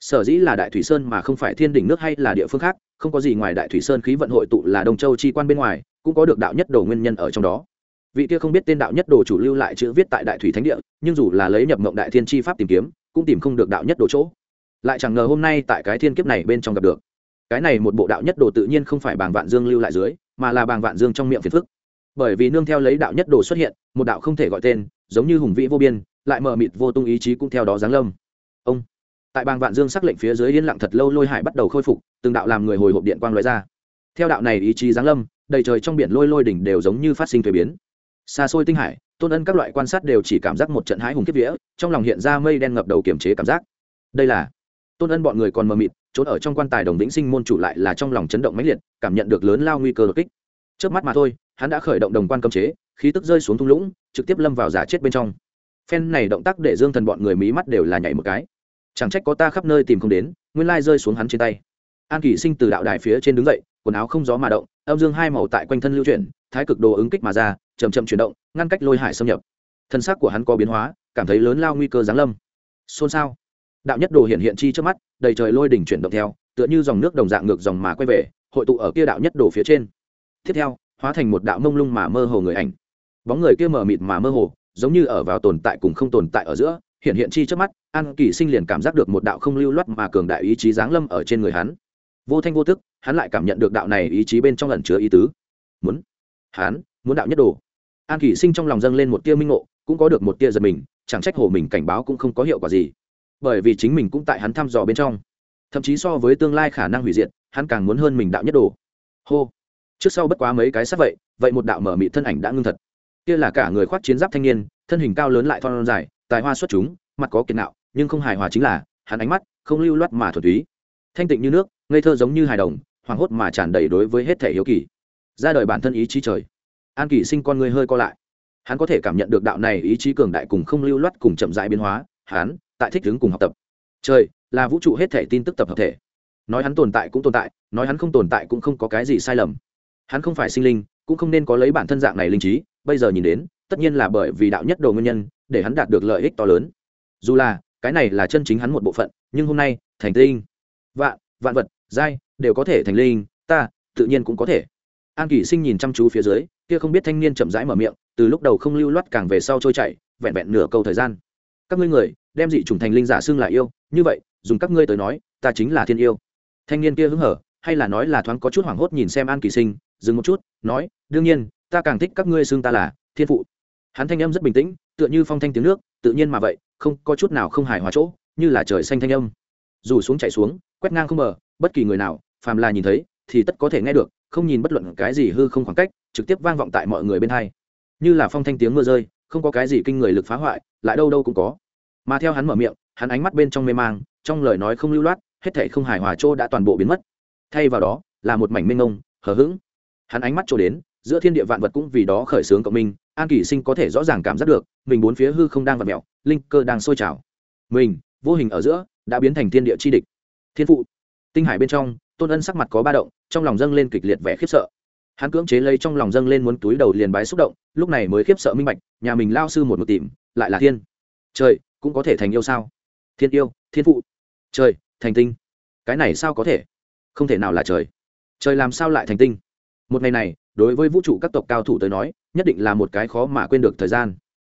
Sở dĩ là đại thủy sơn mà không phải thiên đỉnh nước hay là địa phương khác, không có gì ngoài đại thủy sơn khí vận hội tụ là đông châu chi quan bên ngoài, cũng có được đạo nhất đồ nguyên nhân ở trong đó vị kia không biết tên đạo nhất đồ chủ lưu lại chữ viết tại đại thủy thánh địa, nhưng dù là lấy nhập mộng đại thiên chi pháp tìm kiếm, cũng tìm không được đạo nhất đồ chỗ. Lại chẳng ngờ hôm nay tại cái thiên kiếp này bên trong gặp được. Cái này một bộ đạo nhất đồ tự nhiên không phải bàng vạn dương lưu lại dưới, mà là bàng vạn dương trong miệng phiền phức. Bởi vì nương theo lấy đạo nhất đồ xuất hiện, một đạo không thể gọi tên, giống như hùng vĩ vô biên, lại mờ mịt vô tung ý chí cũng theo đó giáng lâm. Ông, tại bàng vạn dương sắc lệnh phía dưới yên lặng thật lâu lôi hải bắt đầu khôi phục, từng đạo làm người hồi hộp điện quang loại ra. Theo đạo này ý chí giáng lâm, đầy trời trong biển lôi lôi đỉnh đều giống như phát sinh thuế biến xa xôi tinh hải, tôn ân các loại quan sát đều chỉ cảm giác một trận hái hùng kiếp vía, trong lòng hiện ra mây đen ngập đầu kiềm chế cảm giác. Đây là, tôn ân bọn người còn mờ mịt, trốn ở trong quan tài đồng vĩnh sinh môn chủ lại là trong lòng chấn động mãnh liệt, cảm nhận được lớn lao nguy cơ đột kích. Trước mắt mà thôi, hắn đã khởi động đồng quan cấm chế, khí tức rơi xuống thung lũng, trực tiếp lâm vào giả chết bên trong. Phen này động tác để dương thần bọn người mí mắt đều là nhảy một cái. Chẳng trách có ta khắp nơi tìm không đến, nguyên lai rơi xuống hắn trên tay. An kỷ sinh từ đạo đài phía trên đứng dậy, quần áo không gió mà động, âm dương hai màu tại quanh thân lưu chuyển, thái cực đồ ứng kích mà ra chầm chậm chuyển động ngăn cách lôi hải xâm nhập. Thân xác của hắn có biến hóa cảm thấy lớn lao nguy cơ giáng lâm. Xôn xao. Đạo nhất đồ hiện hiện chi trước mắt đầy trời lôi đỉnh chuyển động theo tựa như dòng nước đồng dạng ngược dòng mà quay về hội tụ ở kia đạo nhất đồ phía trên. Tiếp theo hóa thành một đạo mông lung mà mơ hồ người ảnh. Bóng người kia mờ mịt mà mơ hồ giống như ở vào tồn tại cùng không tồn tại ở giữa hiện hiện chi trước mắt an kỳ sinh liền cảm giác được một đạo không lưu loát mà cường đại ý chí giáng lâm ở trên người hắn. Vô thanh vô tức, hắn lại cảm nhận được đạo này ý chí bên trong lần chứa ý tứ. Muốn hắn muốn đạo nhất đồ an kỷ sinh trong lòng dâng lên một tia minh ngộ, cũng có được một tia giật mình, chẳng trách hồ mình cảnh báo cũng không có hiệu quả gì. Bởi vì chính mình cũng tại hắn thăm dò bên trong. Thậm chí so với tương lai khả năng hủy diệt, hắn càng muốn hơn mình đạo nhất đồ. Hô. Trước sau bất quá mấy cái sắp vậy vậy một đạo mở mị thân ảnh đã ngưng thật. Kia là cả người khoác chiến giáp thanh niên, thân hình cao lớn lại thon dài, tài hoa xuất chúng, mặt có kiệt nạo, nhưng không hài hòa chính là, hắn ánh mắt không lưu loát mà thuần túy. Thanh tịnh như nước, ngây thơ giống như hài đồng, hoảng hốt mà tràn đầy đối với hết thể hiếu kỳ. Ra đời bản thân ý chí trời an kỳ sinh con người hơi co lại. Hắn có thể cảm nhận được đạo này ý chí cường đại cùng không lưu loát cùng chậm dại biến hóa. Hắn tại thích ứng cùng học tập. Trời, là vũ trụ hết thể tin tức tập hợp thể. Nói hắn tồn tại cũng tồn tại, nói hắn không tồn tại cũng không có cái gì sai lầm. Hắn không phải sinh linh, cũng không nên có lấy bản thân dạng này linh trí. Bây giờ nhìn đến, tất nhiên là bởi vì đạo nhất đồ nguyên nhân, để hắn đạt được lợi ích to lớn. Dù là, cái này là chân chính hắn một bộ phận, nhưng hôm nay, thành tinh vạn vạn vật, giai, đều có thể thành linh. Ta, tự nhiên cũng có thể an kỷ sinh nhìn chăm chú phía dưới, kia không biết thanh niên chậm rãi mở miệng, từ lúc đầu không lưu loát càng về sau trôi chảy, vẹn vẹn nửa câu thời gian. Các ngươi người, đem dị chủng thành linh giả xưng lại yêu, như vậy, dùng các ngươi tới nói, ta chính là thiên yêu. Thanh niên kia hứng hở, hay là nói là thoáng có chút hoảng hốt nhìn xem an kỳ sinh, dừng một chút, nói, đương nhiên, ta càng thích các ngươi xưng ta là thiên phụ. Hắn thanh âm rất bình tĩnh, tựa như phong thanh tiếng nước, tự nhiên mà vậy, không, có chút nào không hài hòa chỗ, như là trời xanh thanh âm. Dù xuống chạy xuống, quét ngang không bờ, bất kỳ người nào, phàm là nhìn thấy, thì tất có thể nghe được không nhìn bất luận cái gì hư không khoảng cách, trực tiếp vang vọng tại mọi người bên hai. Như là phong thanh tiếng mưa rơi, không có cái gì kinh người lực phá hoại, lại đâu đâu cũng có. Mà theo hắn mở miệng, hắn ánh mắt bên trong mê mang, trong lời nói không lưu loát, hết thảy không hài hòa chỗ đã toàn bộ biến mất. Thay vào đó, là một mảnh mênh ngông hờ hững. Hắn ánh mắt trổ đến, giữa thiên địa vạn vật cũng vì đó khởi xướng cộng minh, an kỷ sinh có thể rõ ràng cảm giác được, mình bốn phía hư không đang vặt mẹo linh cơ đang sôi trào. Mình, vô hình ở giữa, đã biến thành thiên địa chi địch. Thiên phụ. Tinh hải bên trong, tôn ân sắc mặt có ba động trong lòng dâng lên kịch liệt vẻ khiếp sợ. Hắn cưỡng chế lấy trong lòng dâng lên muốn túi đầu liền bái xúc động, lúc này mới khiếp sợ minh bạch, nhà mình lao sư một một tìm, lại là thiên. Trời, cũng có thể thành yêu sao? Thiên yêu, thiên phụ. Trời, thành tinh. Cái này sao có thể? Không thể nào là trời. Trời làm sao lại thành tinh? Một ngày này, đối với vũ trụ các tộc cao thủ tới nói, nhất định là một cái khó mà quên được thời gian.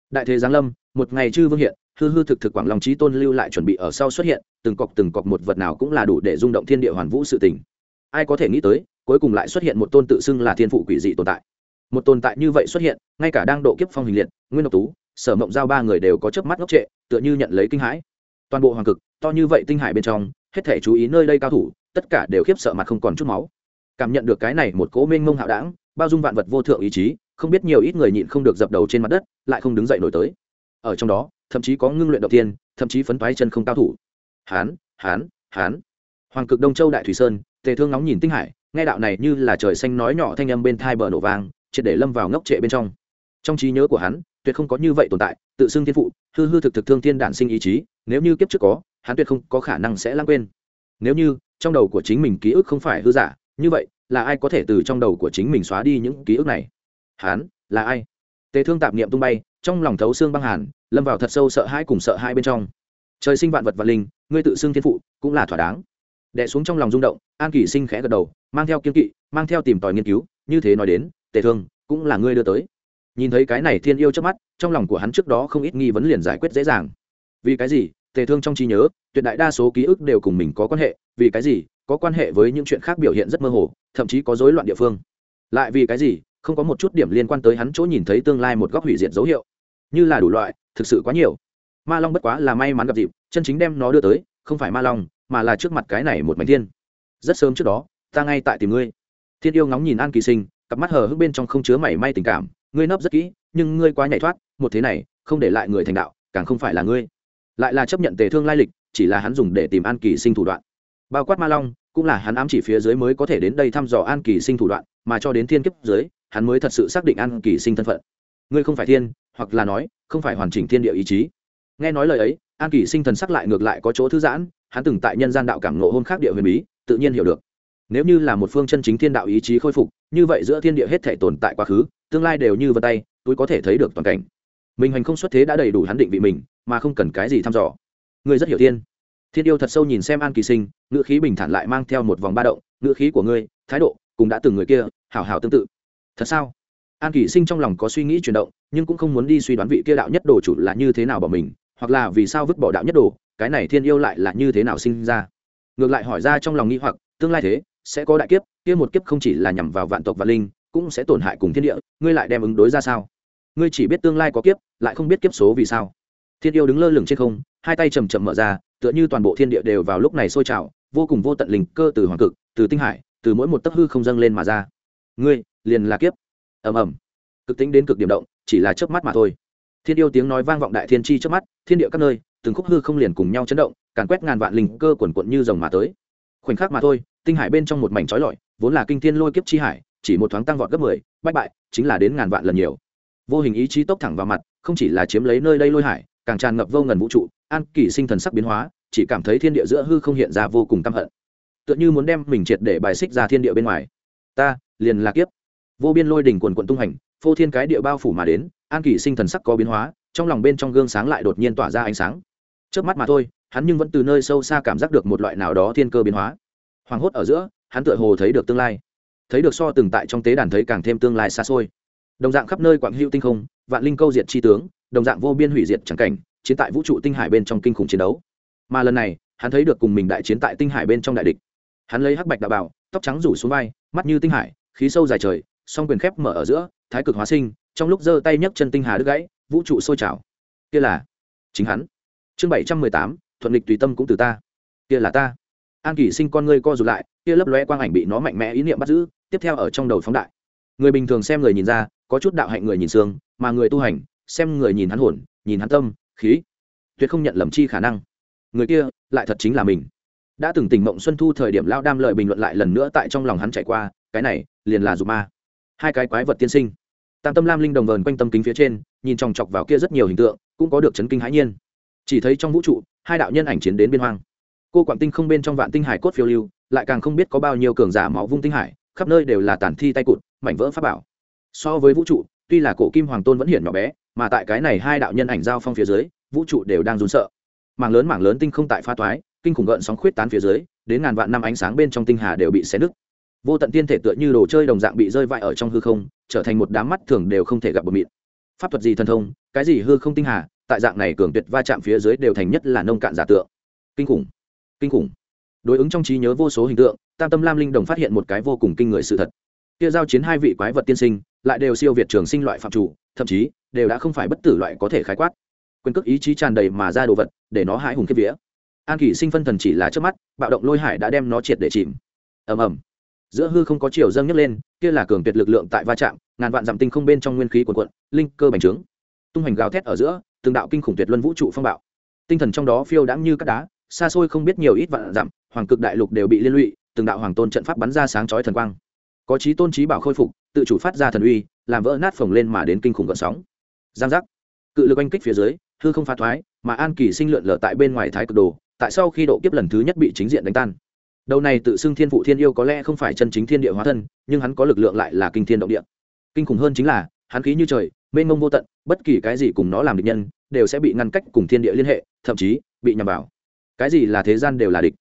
Đại thế giáng lâm, một ngày chư vương hiện, hư hư thực thực quảng lòng trí tôn lưu lại chuẩn bị ở sau xuất hiện, từng cọc từng cọc một vật nào cũng là đủ để rung động thiên địa hoàn vũ sự tình ai có thể nghĩ tới, cuối cùng lại xuất hiện một tôn tự xưng là thiên phụ quỷ dị tồn tại. Một tồn tại như vậy xuất hiện, ngay cả đang độ kiếp phong hình liệt, nguyên độc tú, sở mộng giao ba người đều có chớp mắt ngốc trệ, tựa như nhận lấy kinh hãi. Toàn bộ hoàng cực, to như vậy tinh hải bên trong, hết thể chú ý nơi đây cao thủ, tất cả đều khiếp sợ mặt không còn chút máu. Cảm nhận được cái này một cố mênh mông hạo đảng, bao dung vạn vật vô thượng ý chí, không biết nhiều ít người nhịn không được dập đầu trên mặt đất, lại không đứng dậy nổi tới. Ở trong đó, thậm chí có ngưng luyện đầu tiên, thậm chí phấn toái chân không cao thủ. Hán hán hán. Hoàng cực đông châu đại thủy sơn tề thương nóng nhìn tinh hải, nghe đạo này như là trời xanh nói nhỏ thanh âm bên thai bờ nổ vang, triệt để lâm vào ngốc trệ bên trong. Trong trí nhớ của hắn, tuyệt không có như vậy tồn tại, tự xưng thiên phụ, hư hư thực thực thương thiên đản sinh ý chí, nếu như kiếp trước có, hắn tuyệt không có khả năng sẽ lãng quên. Nếu như, trong đầu của chính mình ký ức không phải hư giả, như vậy, là ai có thể từ trong đầu của chính mình xóa đi những ký ức này? Hắn, là ai? Tề thương tạp niệm tung bay, trong lòng thấu xương băng hàn, lâm vào thật sâu sợ hãi cùng sợ hãi bên trong. Trời sinh vạn vật và linh, ngươi tự xưng thiên phụ, cũng là thỏa đáng đẻ xuống trong lòng rung động, an kỳ sinh khẽ gật đầu, mang theo kiên kỵ, mang theo tìm tòi nghiên cứu, như thế nói đến, tề thương, cũng là ngươi đưa tới. Nhìn thấy cái này thiên yêu trước mắt, trong lòng của hắn trước đó không ít nghi vấn liền giải quyết dễ dàng. Vì cái gì? Tề thương trong trí nhớ, tuyệt đại đa số ký ức đều cùng mình có quan hệ, vì cái gì? Có quan hệ với những chuyện khác biểu hiện rất mơ hồ, thậm chí có rối loạn địa phương. Lại vì cái gì? Không có một chút điểm liên quan tới hắn chỗ nhìn thấy tương lai một góc hủy diệt dấu hiệu. Như là đủ loại, thực sự quá nhiều. Ma long bất quá là may mắn gặp dịp, chân chính đem nó đưa tới, không phải ma long mà là trước mặt cái này một mảnh thiên. Rất sớm trước đó, ta ngay tại tìm ngươi. Thiên yêu ngóng nhìn an kỳ sinh, cặp mắt hờ hững bên trong không chứa mảy may tình cảm. Ngươi nấp rất kỹ, nhưng ngươi quá nhảy thoát, một thế này, không để lại người thành đạo, càng không phải là ngươi. Lại là chấp nhận tề thương lai lịch, chỉ là hắn dùng để tìm an kỳ sinh thủ đoạn. Bao quát ma long, cũng là hắn ám chỉ phía dưới mới có thể đến đây thăm dò an kỳ sinh thủ đoạn, mà cho đến thiên kiếp dưới, hắn mới thật sự xác định an kỳ sinh thân phận. Ngươi không phải thiên, hoặc là nói, không phải hoàn chỉnh thiên địa ý chí. Nghe nói lời ấy, an kỳ sinh thần sắc lại ngược lại có chỗ thư giãn hắn từng tại nhân gian đạo cảm nộ hôn khác địa huyền bí, tự nhiên hiểu được. Nếu như là một phương chân chính thiên đạo ý chí khôi phục, như vậy giữa thiên địa hết thể tồn tại quá khứ, tương lai đều như vân tay tôi có thể thấy được toàn cảnh. Mình hành không xuất thế đã đầy đủ hắn định vị mình, mà không cần cái gì thăm dò. Ngươi rất hiểu thiên. Thiên yêu thật sâu nhìn xem an kỳ sinh, ngữ khí bình thản lại mang theo một vòng ba động, ngữ khí của ngươi, thái độ, cùng đã từng người kia, hảo hảo tương tự. Thật sao? An kỳ sinh trong lòng có suy nghĩ chuyển động, nhưng cũng không muốn đi suy đoán vị kia đạo nhất đồ chủ là như thế nào bỏ mình hoặc là vì sao vứt bỏ đạo nhất đồ, cái này thiên yêu lại là như thế nào sinh ra? Ngược lại hỏi ra trong lòng nghĩ hoặc, tương lai thế, sẽ có đại kiếp, kia một kiếp không chỉ là nhằm vào vạn tộc và linh, cũng sẽ tổn hại cùng thiên địa, ngươi lại đem ứng đối ra sao? Ngươi chỉ biết tương lai có kiếp, lại không biết kiếp số vì sao. Thiên yêu đứng lơ lửng trên không, hai tay chầm chậm mở ra, tựa như toàn bộ thiên địa đều vào lúc này sôi trào, vô cùng vô tận linh cơ từ hoàng cực, từ tinh hải, từ mỗi một tấc hư không dâng lên mà ra. Ngươi, liền là kiếp. Ầm ầm. Cực tính đến cực điểm động, chỉ là chớp mắt mà thôi thiên yêu tiếng nói vang vọng đại thiên chi trước mắt, thiên địa các nơi, từng khúc hư không liền cùng nhau chấn động, càn quét ngàn vạn linh cơ quần quận như rồng mà tới. Khoảnh khắc mà thôi, tinh hải bên trong một mảnh trói lọi, vốn là kinh thiên lôi kiếp chi hải, chỉ một thoáng tăng vọt gấp mười, bách bại, chính là đến ngàn vạn lần nhiều. Vô hình ý chí tốc thẳng vào mặt, không chỉ là chiếm lấy nơi đây lôi hải, càng tràn ngập vô ngần vũ trụ, an kỳ sinh thần sắc biến hóa, chỉ cảm thấy thiên địa giữa hư không hiện ra vô cùng căm hận. Tựa như muốn đem mình triệt để bài xích ra thiên địa bên ngoài. Ta, liền là kiếp. Vô biên lôi đỉnh quần quận tung hành phô thiên cái địa bao phủ mà đến, an kỳ sinh thần sắc có biến hóa, trong lòng bên trong gương sáng lại đột nhiên tỏa ra ánh sáng. Trước mắt mà thôi, hắn nhưng vẫn từ nơi sâu xa cảm giác được một loại nào đó thiên cơ biến hóa. Hoảng hốt ở giữa, hắn tựa hồ thấy được tương lai. Thấy được so từng tại trong tế đàn thấy càng thêm tương lai xa xôi. Đồng dạng khắp nơi quảng hữu tinh không, vạn linh câu diệt chi tướng, đồng dạng vô biên hủy diệt chẳng cảnh, chiến tại vũ trụ tinh hải bên trong kinh khủng chiến đấu. Mà lần này, hắn thấy được cùng mình đại chiến tại tinh hải bên trong đại địch. Hắn lấy hắc bạch đạo bảo, tóc trắng rủ xuống vai, mắt như tinh hải, khí sâu dài trời song quyền khép mở ở giữa, thái cực hóa sinh, trong lúc giơ tay nhấc chân tinh hà đứt gãy, vũ trụ sôi trào. Kia là chính hắn. Chương bảy trăm mười tám, thuận lịch tùy tâm cũng từ ta. Kia là ta. An kỷ sinh con ngươi co rụt lại, kia lấp lóe quang ảnh bị nó mạnh mẽ ý niệm bắt giữ, tiếp theo ở trong đầu phóng đại. Người bình thường xem người nhìn ra, có chút đạo hạnh người nhìn xương, mà người tu hành, xem người nhìn hắn hồn, nhìn hắn tâm, khí. Tuyệt không nhận lầm chi khả năng. Người kia lại thật chính là mình. Đã từng tỉnh mộng xuân thu thời điểm lao đam lợi bình luận lại lần nữa tại trong lòng hắn chạy qua, cái này liền là dục ma hai cái quái vật tiên sinh. Tam tâm lam linh đồng vờn quanh tâm kính phía trên, nhìn chòng chọc vào kia rất nhiều hình tượng, cũng có được chấn kinh hãi nhiên. Chỉ thấy trong vũ trụ, hai đạo nhân ảnh chiến đến biên hoang. Cô quảng tinh không bên trong vạn tinh hải cốt phiêu lưu, lại càng không biết có bao nhiêu cường giả máu vung tinh hải, khắp nơi đều là tàn thi tay cụt, mảnh vỡ pháp bảo. So với vũ trụ, tuy là cổ kim hoàng tôn vẫn hiển nhỏ bé, mà tại cái này hai đạo nhân ảnh giao phong phía dưới, vũ trụ đều đang run sợ. Mảng lớn mảng lớn tinh không tại pha toái, kinh khủng gợn sóng khuyết tán phía dưới, đến ngàn vạn năm ánh sáng bên trong tinh hà đều bị xé nứt vô tận tiên thể tựa như đồ chơi đồng dạng bị rơi vãi ở trong hư không, trở thành một đám mắt thường đều không thể gặp bờ mịn pháp thuật gì thần thông, cái gì hư không tinh hà, tại dạng này cường tuyệt va chạm phía dưới đều thành nhất là nông cạn giả tượng. Kinh khủng kinh khủng. Đối ứng trong trí nhớ vô số hình tượng, tam tâm lam linh đồng phát hiện một cái vô cùng kinh người sự thật. Kia giao chiến hai vị quái vật tiên sinh, lại đều siêu việt trường sinh loại phạm chủ, thậm chí, đều đã không phải bất tử loại có thể khái quát. Quyền cước ý chí tràn đầy mà ra đồ vật, để nó hãi hùng kiếp vía. An kỷ sinh phân thần chỉ là trước mắt, bạo động lôi hải đã đem nó triệt để chìm. Ầm ầm giữa hư không có chiều dâng nhấc lên, kia là cường tuyệt lực lượng tại va chạm, ngàn vạn dặm tinh không bên trong nguyên khí quần quận linh cơ bành trướng. Tung hoành gào thét ở giữa, từng đạo kinh khủng tuyệt luân vũ trụ phong bạo. Tinh thần trong đó phiêu đãng như các đá, xa xôi không biết nhiều ít vạn dặm, hoàng cực đại lục đều bị liên lụy, từng đạo hoàng tôn trận pháp bắn ra sáng chói thần quang. Có trí tôn trí bảo khôi phục, tự chủ phát ra thần uy, làm vỡ nát phồng lên mà đến kinh khủng gợn sóng. Giang giác. Cự lực oanh kích phía dưới, hư không phá thoái, mà an kỳ sinh lượn lờ tại bên ngoài thái cực đồ, tại sau khi độ kiếp lần thứ nhất bị chính diện đánh tan đầu này tự xưng thiên phụ thiên yêu có lẽ không phải chân chính thiên địa hóa thân, nhưng hắn có lực lượng lại là kinh thiên động địa. Kinh khủng hơn chính là, hắn khí như trời, mênh mông vô tận, bất kỳ cái gì cùng nó làm địch nhân, đều sẽ bị ngăn cách cùng thiên địa liên hệ, thậm chí, bị nhằm vào. Cái gì là thế gian đều là địch.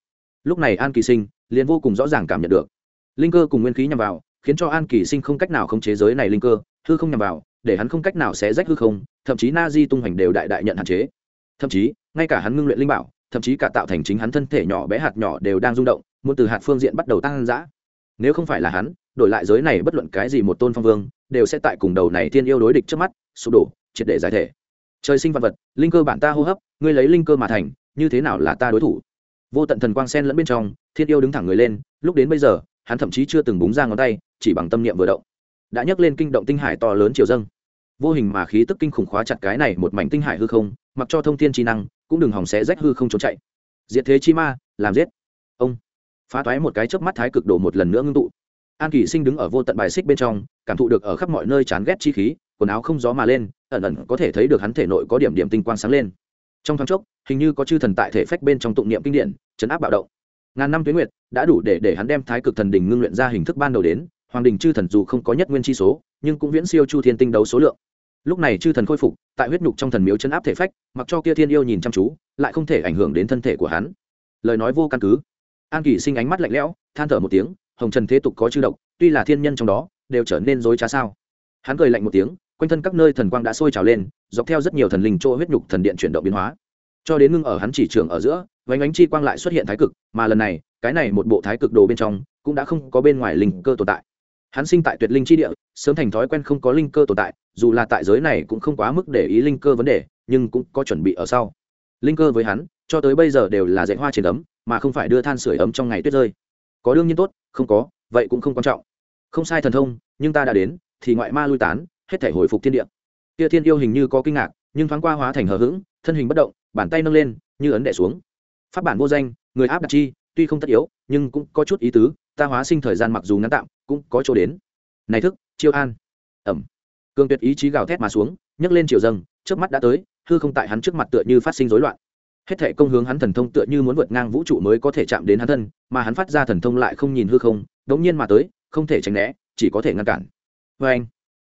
Lúc này an kỳ sinh liền vô cùng rõ ràng cảm nhận được. Linh cơ cùng nguyên khí nhằm vào, khiến cho an kỳ sinh không cách nào không chế giới này linh cơ, hư không nhằm vào, để hắn không cách nào sẽ rách hư không, thậm chí na di tung hoành đều đại đại nhận hạn chế. Thậm chí, ngay cả hắn ngưng luyện linh bảo, thậm chí cả tạo thành chính hắn thân thể nhỏ bé hạt nhỏ đều đang rung động muốn từ hạt phương diện bắt đầu tăng dã. Nếu không phải là hắn, đổi lại giới này bất luận cái gì một tôn phong vương, đều sẽ tại cùng đầu này thiên yêu đối địch trước mắt, sụp đổ, triệt để giải thể. Trời sinh vật vật, linh cơ bản ta hô hấp, ngươi lấy linh cơ mà thành, như thế nào là ta đối thủ? Vô tận thần quang sen lẫn bên trong, thiên yêu đứng thẳng người lên, lúc đến bây giờ, hắn thậm chí chưa từng búng ra ngón tay, chỉ bằng tâm niệm vừa động. Đã nhấc lên kinh động tinh hải to lớn chiều dâng. Vô hình mà khí tức kinh khủng khóa chặt cái này một mảnh tinh hải hư không, mặc cho thông thiên trí năng, cũng đừng hỏng xé rách hư không trốn chạy. Diệt thế chi ma, làm giết phá toái một cái chớp mắt thái cực đổ một lần nữa ngưng tụ. An kỳ sinh đứng ở vô tận bài xích bên trong, cảm thụ được ở khắp mọi nơi chán ghét chi khí, quần áo không gió mà lên, ẩn ẩn có thể thấy được hắn thể nội có điểm điểm tinh quang sáng lên. Trong thoáng chốc, hình như có chư thần tại thể phách bên trong tụng niệm kinh điển, chấn áp bạo động. Ngàn năm tuyến nguyệt đã đủ để để hắn đem thái cực thần đình ngưng luyện ra hình thức ban đầu đến, hoàng đình chư thần dù không có nhất nguyên chi số, nhưng cũng viễn siêu chu thiên tinh đấu số lượng. Lúc này chư thần khôi phục, tại huyết nhục trong thần miếu chấn áp thể phách, mặc cho kia thiên yêu nhìn chăm chú, lại không thể ảnh hưởng đến thân thể của hắn. Lời nói vô căn cứ an kỳ sinh ánh mắt lạnh lẽo, than thở một tiếng, hồng trần thế tục có chư độc, tuy là thiên nhân trong đó, đều trở nên dối trá sao? Hắn cười lạnh một tiếng, quanh thân các nơi thần quang đã sôi trào lên, dọc theo rất nhiều thần linh chỗ huyết nhục thần điện chuyển động biến hóa. Cho đến ngưng ở hắn chỉ trường ở giữa, vánh ánh chi quang lại xuất hiện thái cực, mà lần này, cái này một bộ thái cực đồ bên trong, cũng đã không có bên ngoài linh cơ tồn tại. Hắn sinh tại tuyệt linh chi địa, sớm thành thói quen không có linh cơ tồn tại, dù là tại giới này cũng không quá mức để ý linh cơ vấn đề, nhưng cũng có chuẩn bị ở sau. Linh cơ với hắn cho tới bây giờ đều là dạy hoa trên ấm, mà không phải đưa than sửa ấm trong ngày tuyết rơi. Có đương nhiên tốt, không có, vậy cũng không quan trọng. Không sai thần thông, nhưng ta đã đến, thì ngoại ma lui tán, hết thể hồi phục thiên địa. Kia thiên yêu hình như có kinh ngạc, nhưng thoáng qua hóa thành hờ hững, thân hình bất động, bàn tay nâng lên, như ấn đẻ xuống. Pháp bản vô danh, người áp đặt chi, tuy không tất yếu, nhưng cũng có chút ý tứ, ta hóa sinh thời gian mặc dù ngắn tạm, cũng có chỗ đến. Này thức, chiêu an. Ẩm. Cường tuyệt ý chí gào thét mà xuống, nhấc lên chiều dâng trước mắt đã tới, hư không tại hắn trước mặt tựa như phát sinh rối loạn hết thể công hướng hắn thần thông tựa như muốn vượt ngang vũ trụ mới có thể chạm đến hắn thân, mà hắn phát ra thần thông lại không nhìn hư không, đống nhiên mà tới, không thể tránh né, chỉ có thể ngăn cản. Vê anh,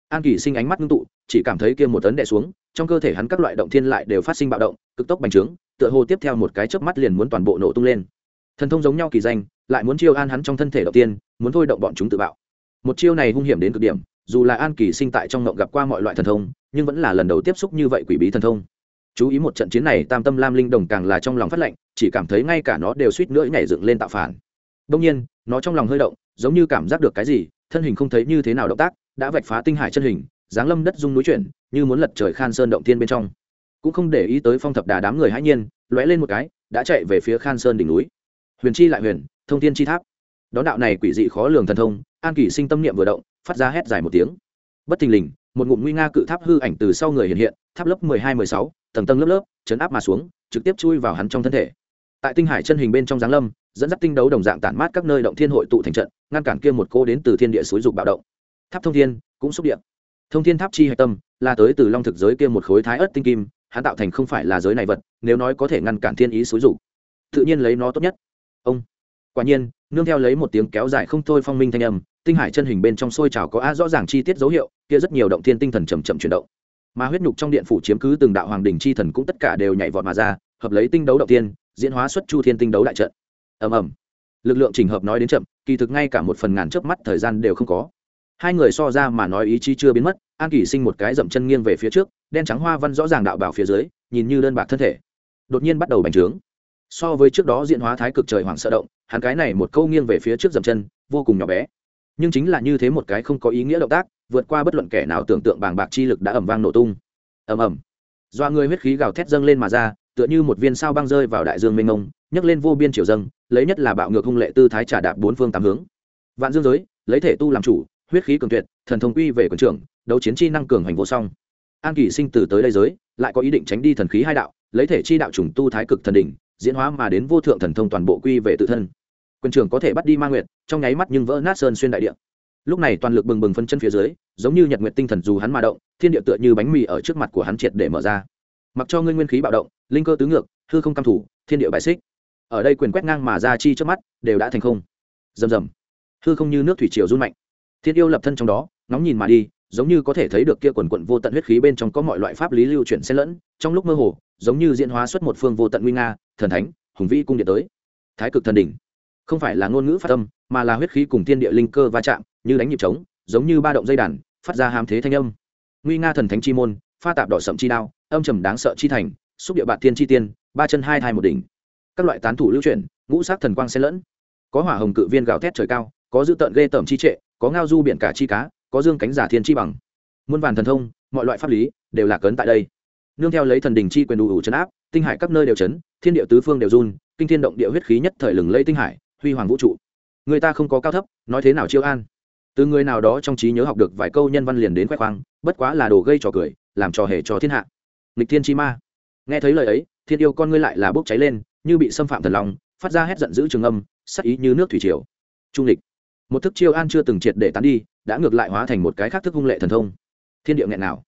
an kỳ sinh ánh mắt ngưng tụ, chỉ cảm thấy kia một tấn đè xuống, trong cơ thể hắn các loại động thiên lại đều phát sinh bạo động, cực tốc bành trướng, tựa hồ tiếp theo một cái chớp mắt liền muốn toàn bộ nổ tung lên. Thần thông giống nhau kỳ danh, lại muốn chiêu an hắn trong thân thể đầu tiên, muốn thôi động bọn chúng tự bạo. Một chiêu này hung hiểm đến cực điểm, dù là an kỳ sinh tại trong ngộng gặp qua mọi loại thần thông, nhưng vẫn là lần đầu tiếp xúc như vậy quỷ bí thần thông chú ý một trận chiến này, tam tâm lam linh đồng càng là trong lòng phát lệnh chỉ cảm thấy ngay cả nó đều suýt nữa nhảy dựng lên tạo phản. Đông nhiên, nó trong lòng hơi động, giống như cảm giác được cái gì, thân hình không thấy như thế nào động tác, đã vạch phá tinh hải chân hình, giáng lâm đất dung núi chuyển, như muốn lật trời khan sơn động thiên bên trong. Cũng không để ý tới phong thập đà đám người hãi nhiên, lóe lên một cái, đã chạy về phía khan sơn đỉnh núi. Huyền chi lại huyền, thông thiên chi tháp. Đón đạo này quỷ dị khó lường thần thông, an kỷ sinh tâm niệm vừa động, phát ra hét dài một tiếng. Bất thình lình, một ngụm nguy nga cự tháp hư ảnh từ sau người hiện hiện, tháp lớp mười hai mười sáu tầng tầng lớp lớp, chấn áp mà xuống, trực tiếp chui vào hắn trong thân thể. Tại tinh hải chân hình bên trong giáng lâm, dẫn dắt tinh đấu đồng dạng tản mát các nơi động thiên hội tụ thành trận, ngăn cản kia một cô đến từ thiên địa suối dục bạo động. Tháp thông thiên, cũng xúc điện thông thiên tháp chi hạch tâm, là tới từ long thực giới kia một khối thái ớt tinh kim, hắn tạo thành không phải là giới này vật, nếu nói có thể ngăn cản thiên ý suối dục, tự nhiên lấy nó tốt nhất. Ông. Quả nhiên, nương theo lấy một tiếng kéo dài không thôi phong minh thanh âm, tinh hải chân hình bên trong sôi trào có a rõ ràng chi tiết dấu hiệu, kia rất nhiều động thiên tinh thần chầm chậm chuyển động mà huyết nhục trong điện phủ chiếm cứ từng đạo hoàng đình chi thần cũng tất cả đều nhảy vọt mà ra, hợp lấy tinh đấu động tiên, diễn hóa xuất chu thiên tinh đấu đại trận. Ầm ầm. Lực lượng trình hợp nói đến chậm, kỳ thực ngay cả một phần ngàn chớp mắt thời gian đều không có. Hai người so ra mà nói ý chí chưa biến mất, an kỳ sinh một cái dậm chân nghiêng về phía trước, đen trắng hoa văn rõ ràng đạo bảo phía dưới, nhìn như đơn bạc thân thể. Đột nhiên bắt đầu bành trướng. So với trước đó diễn hóa thái cực trời hoàng sợ động, hắn cái này một câu nghiêng về phía trước dậm chân, vô cùng nhỏ bé. Nhưng chính là như thế một cái không có ý nghĩa động tác vượt qua bất luận kẻ nào tưởng tượng bàng bạc chi lực đã ẩm vang nổ tung. Ầm ầm. Doa người huyết khí gào thét dâng lên mà ra, tựa như một viên sao băng rơi vào đại dương mênh mông, nhấc lên vô biên triều dâng, lấy nhất là bạo ngược hung lệ tư thái trả đạp bốn phương tám hướng. Vạn dương giới, lấy thể tu làm chủ, huyết khí cường tuyệt, thần thông uy về quần trưởng, đấu chiến chi năng cường hành vô song. An kỳ sinh từ tới đây giới, lại có ý định tránh đi thần khí hai đạo, lấy thể chi đạo trùng tu thái cực thần đỉnh, diễn hóa mà đến vô thượng thần thông toàn bộ quy về tự thân. Quân trưởng có thể bắt đi ma nguyệt, trong nháy mắt nhưng vỡ nát sơn xuyên đại địa lúc này toàn lực bừng bừng phân chân phía dưới, giống như nhật nguyện tinh thần dù hắn mà động, thiên địa tựa như bánh mì ở trước mặt của hắn triệt để mở ra. Mặc cho ngươi nguyên khí bạo động, linh cơ tứ ngược, hư không cam thủ, thiên địa bại xích. Ở đây quyền quét ngang mà ra chi trước mắt, đều đã thành không. Rầm rầm. Hư không như nước thủy triều run mạnh. Thiên yêu lập thân trong đó nóng nhìn mà đi, giống như có thể thấy được kia quần quận vô tận huyết khí bên trong có mọi loại pháp lý lưu chuyển xen lẫn, trong lúc mơ hồ, giống như diễn hóa xuất một phương vô tận nguy nga, thần thánh, hùng vĩ cung điện tới. Thái cực thần đỉnh không phải là ngôn ngữ phát tâm mà là huyết khí cùng thiên địa linh cơ va chạm, như đánh nhịp trống, giống như ba động dây đàn, phát ra hàm thế thanh âm. Nguy nga thần thánh chi môn, pha tạp đỏ sậm chi đao, âm trầm đáng sợ chi thành, xúc địa bạt thiên chi tiên, ba chân hai thai một đỉnh. Các loại tán thủ lưu chuyển, ngũ sát thần quang xen lẫn. Có hỏa hồng cự viên gào thét trời cao, có dư tợn ghê tởm chi trệ, có ngao du biển cả chi cá, có dương cánh giả thiên chi bằng. Muôn vàn thần thông, mọi loại pháp lý, đều là cấn tại đây. Nương theo lấy thần đình chi quyền đủ đủ chấn áp, tinh hải các nơi đều chấn, thiên địa tứ phương đều run, kinh thiên động địa huyết khí nhất thời lừng lây tinh hải huy hoàng vũ trụ. Người ta không có cao thấp, nói thế nào chiêu an? Từ người nào đó trong trí nhớ học được vài câu nhân văn liền đến khoe khoang, bất quá là đồ gây trò cười, làm trò hề cho thiên hạ. Nghịch thiên chi ma. Nghe thấy lời ấy, thiên yêu con ngươi lại là bốc cháy lên, như bị xâm phạm thần lòng, phát ra hét giận dữ trường âm, sắc ý như nước thủy triều. Trung lịch. Một thức chiêu an chưa từng triệt để tán đi, đã ngược lại hóa thành một cái khác thức hung lệ thần thông. Thiên địa nghẹn nào.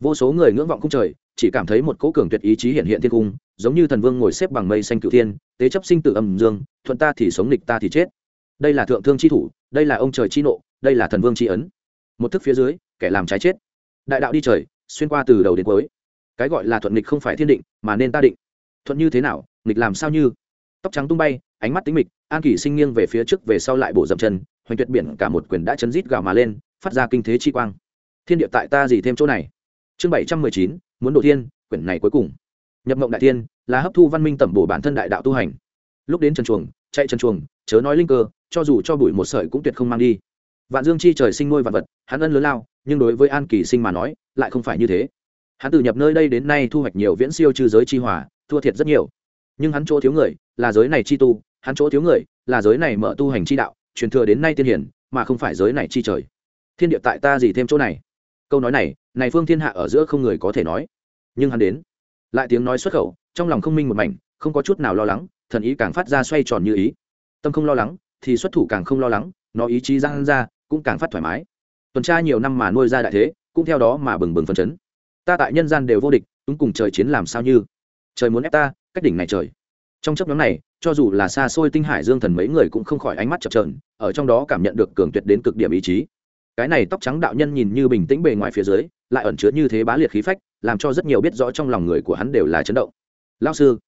Vô số người ngưỡng vọng cung trời, chỉ cảm thấy một cỗ cường tuyệt ý chí hiện hiện thiên cung, giống như thần vương ngồi xếp bằng mây xanh cửu thiên tế chấp sinh tử âm dương, thuận ta thì sống nghịch ta thì chết. Đây là thượng thương chi thủ, đây là ông trời chi nộ, đây là thần vương chi ấn. Một thức phía dưới, kẻ làm trái chết. Đại đạo đi trời, xuyên qua từ đầu đến cuối. Cái gọi là thuận nghịch không phải thiên định, mà nên ta định. Thuận như thế nào, nghịch làm sao như? Tóc trắng tung bay, ánh mắt tính mịch, an kỷ sinh nghiêng về phía trước về sau lại bổ dậm chân, hoành tuyệt biển cả một quyền đã chấn rít gào mà lên, phát ra kinh thế chi quang. Thiên địa tại ta gì thêm chỗ này? Chương bảy trăm mười chín, muốn độ thiên, quyển này cuối cùng nhập mộng đại tiên là hấp thu văn minh tẩm bổ bản thân đại đạo tu hành. Lúc đến trần chuồng, chạy trần chuồng, chớ nói linh cơ, cho dù cho bụi một sợi cũng tuyệt không mang đi. Vạn dương chi trời sinh nuôi vạn vật, hắn ân lớn lao, nhưng đối với an kỳ sinh mà nói, lại không phải như thế. Hắn từ nhập nơi đây đến nay thu hoạch nhiều viễn siêu trừ giới chi hòa, thua thiệt rất nhiều. Nhưng hắn chỗ thiếu người, là giới này chi tu, hắn chỗ thiếu người, là giới này mở tu hành chi đạo, truyền thừa đến nay tiên hiển, mà không phải giới này chi trời. Thiên địa tại ta gì thêm chỗ này? Câu nói này này phương thiên hạ ở giữa không người có thể nói. Nhưng hắn đến lại tiếng nói xuất khẩu, trong lòng không minh một mảnh, không có chút nào lo lắng, thần ý càng phát ra xoay tròn như ý. Tâm không lo lắng, thì xuất thủ càng không lo lắng, nó ý chí giang ra, cũng càng phát thoải mái. Tuần tra nhiều năm mà nuôi ra đại thế, cũng theo đó mà bừng bừng phấn chấn. Ta tại nhân gian đều vô địch chúng cùng trời chiến làm sao như? Trời muốn ép ta, cách đỉnh này trời. Trong chấp nhóm này, cho dù là xa xôi tinh hải dương thần mấy người cũng không khỏi ánh mắt chập trờn ở trong đó cảm nhận được cường tuyệt đến cực điểm ý chí. Cái này tóc trắng đạo nhân nhìn như bình tĩnh bề ngoài phía dưới, lại ẩn chứa như thế bá liệt khí phách làm cho rất nhiều biết rõ trong lòng người của hắn đều là chấn động. Lao sư,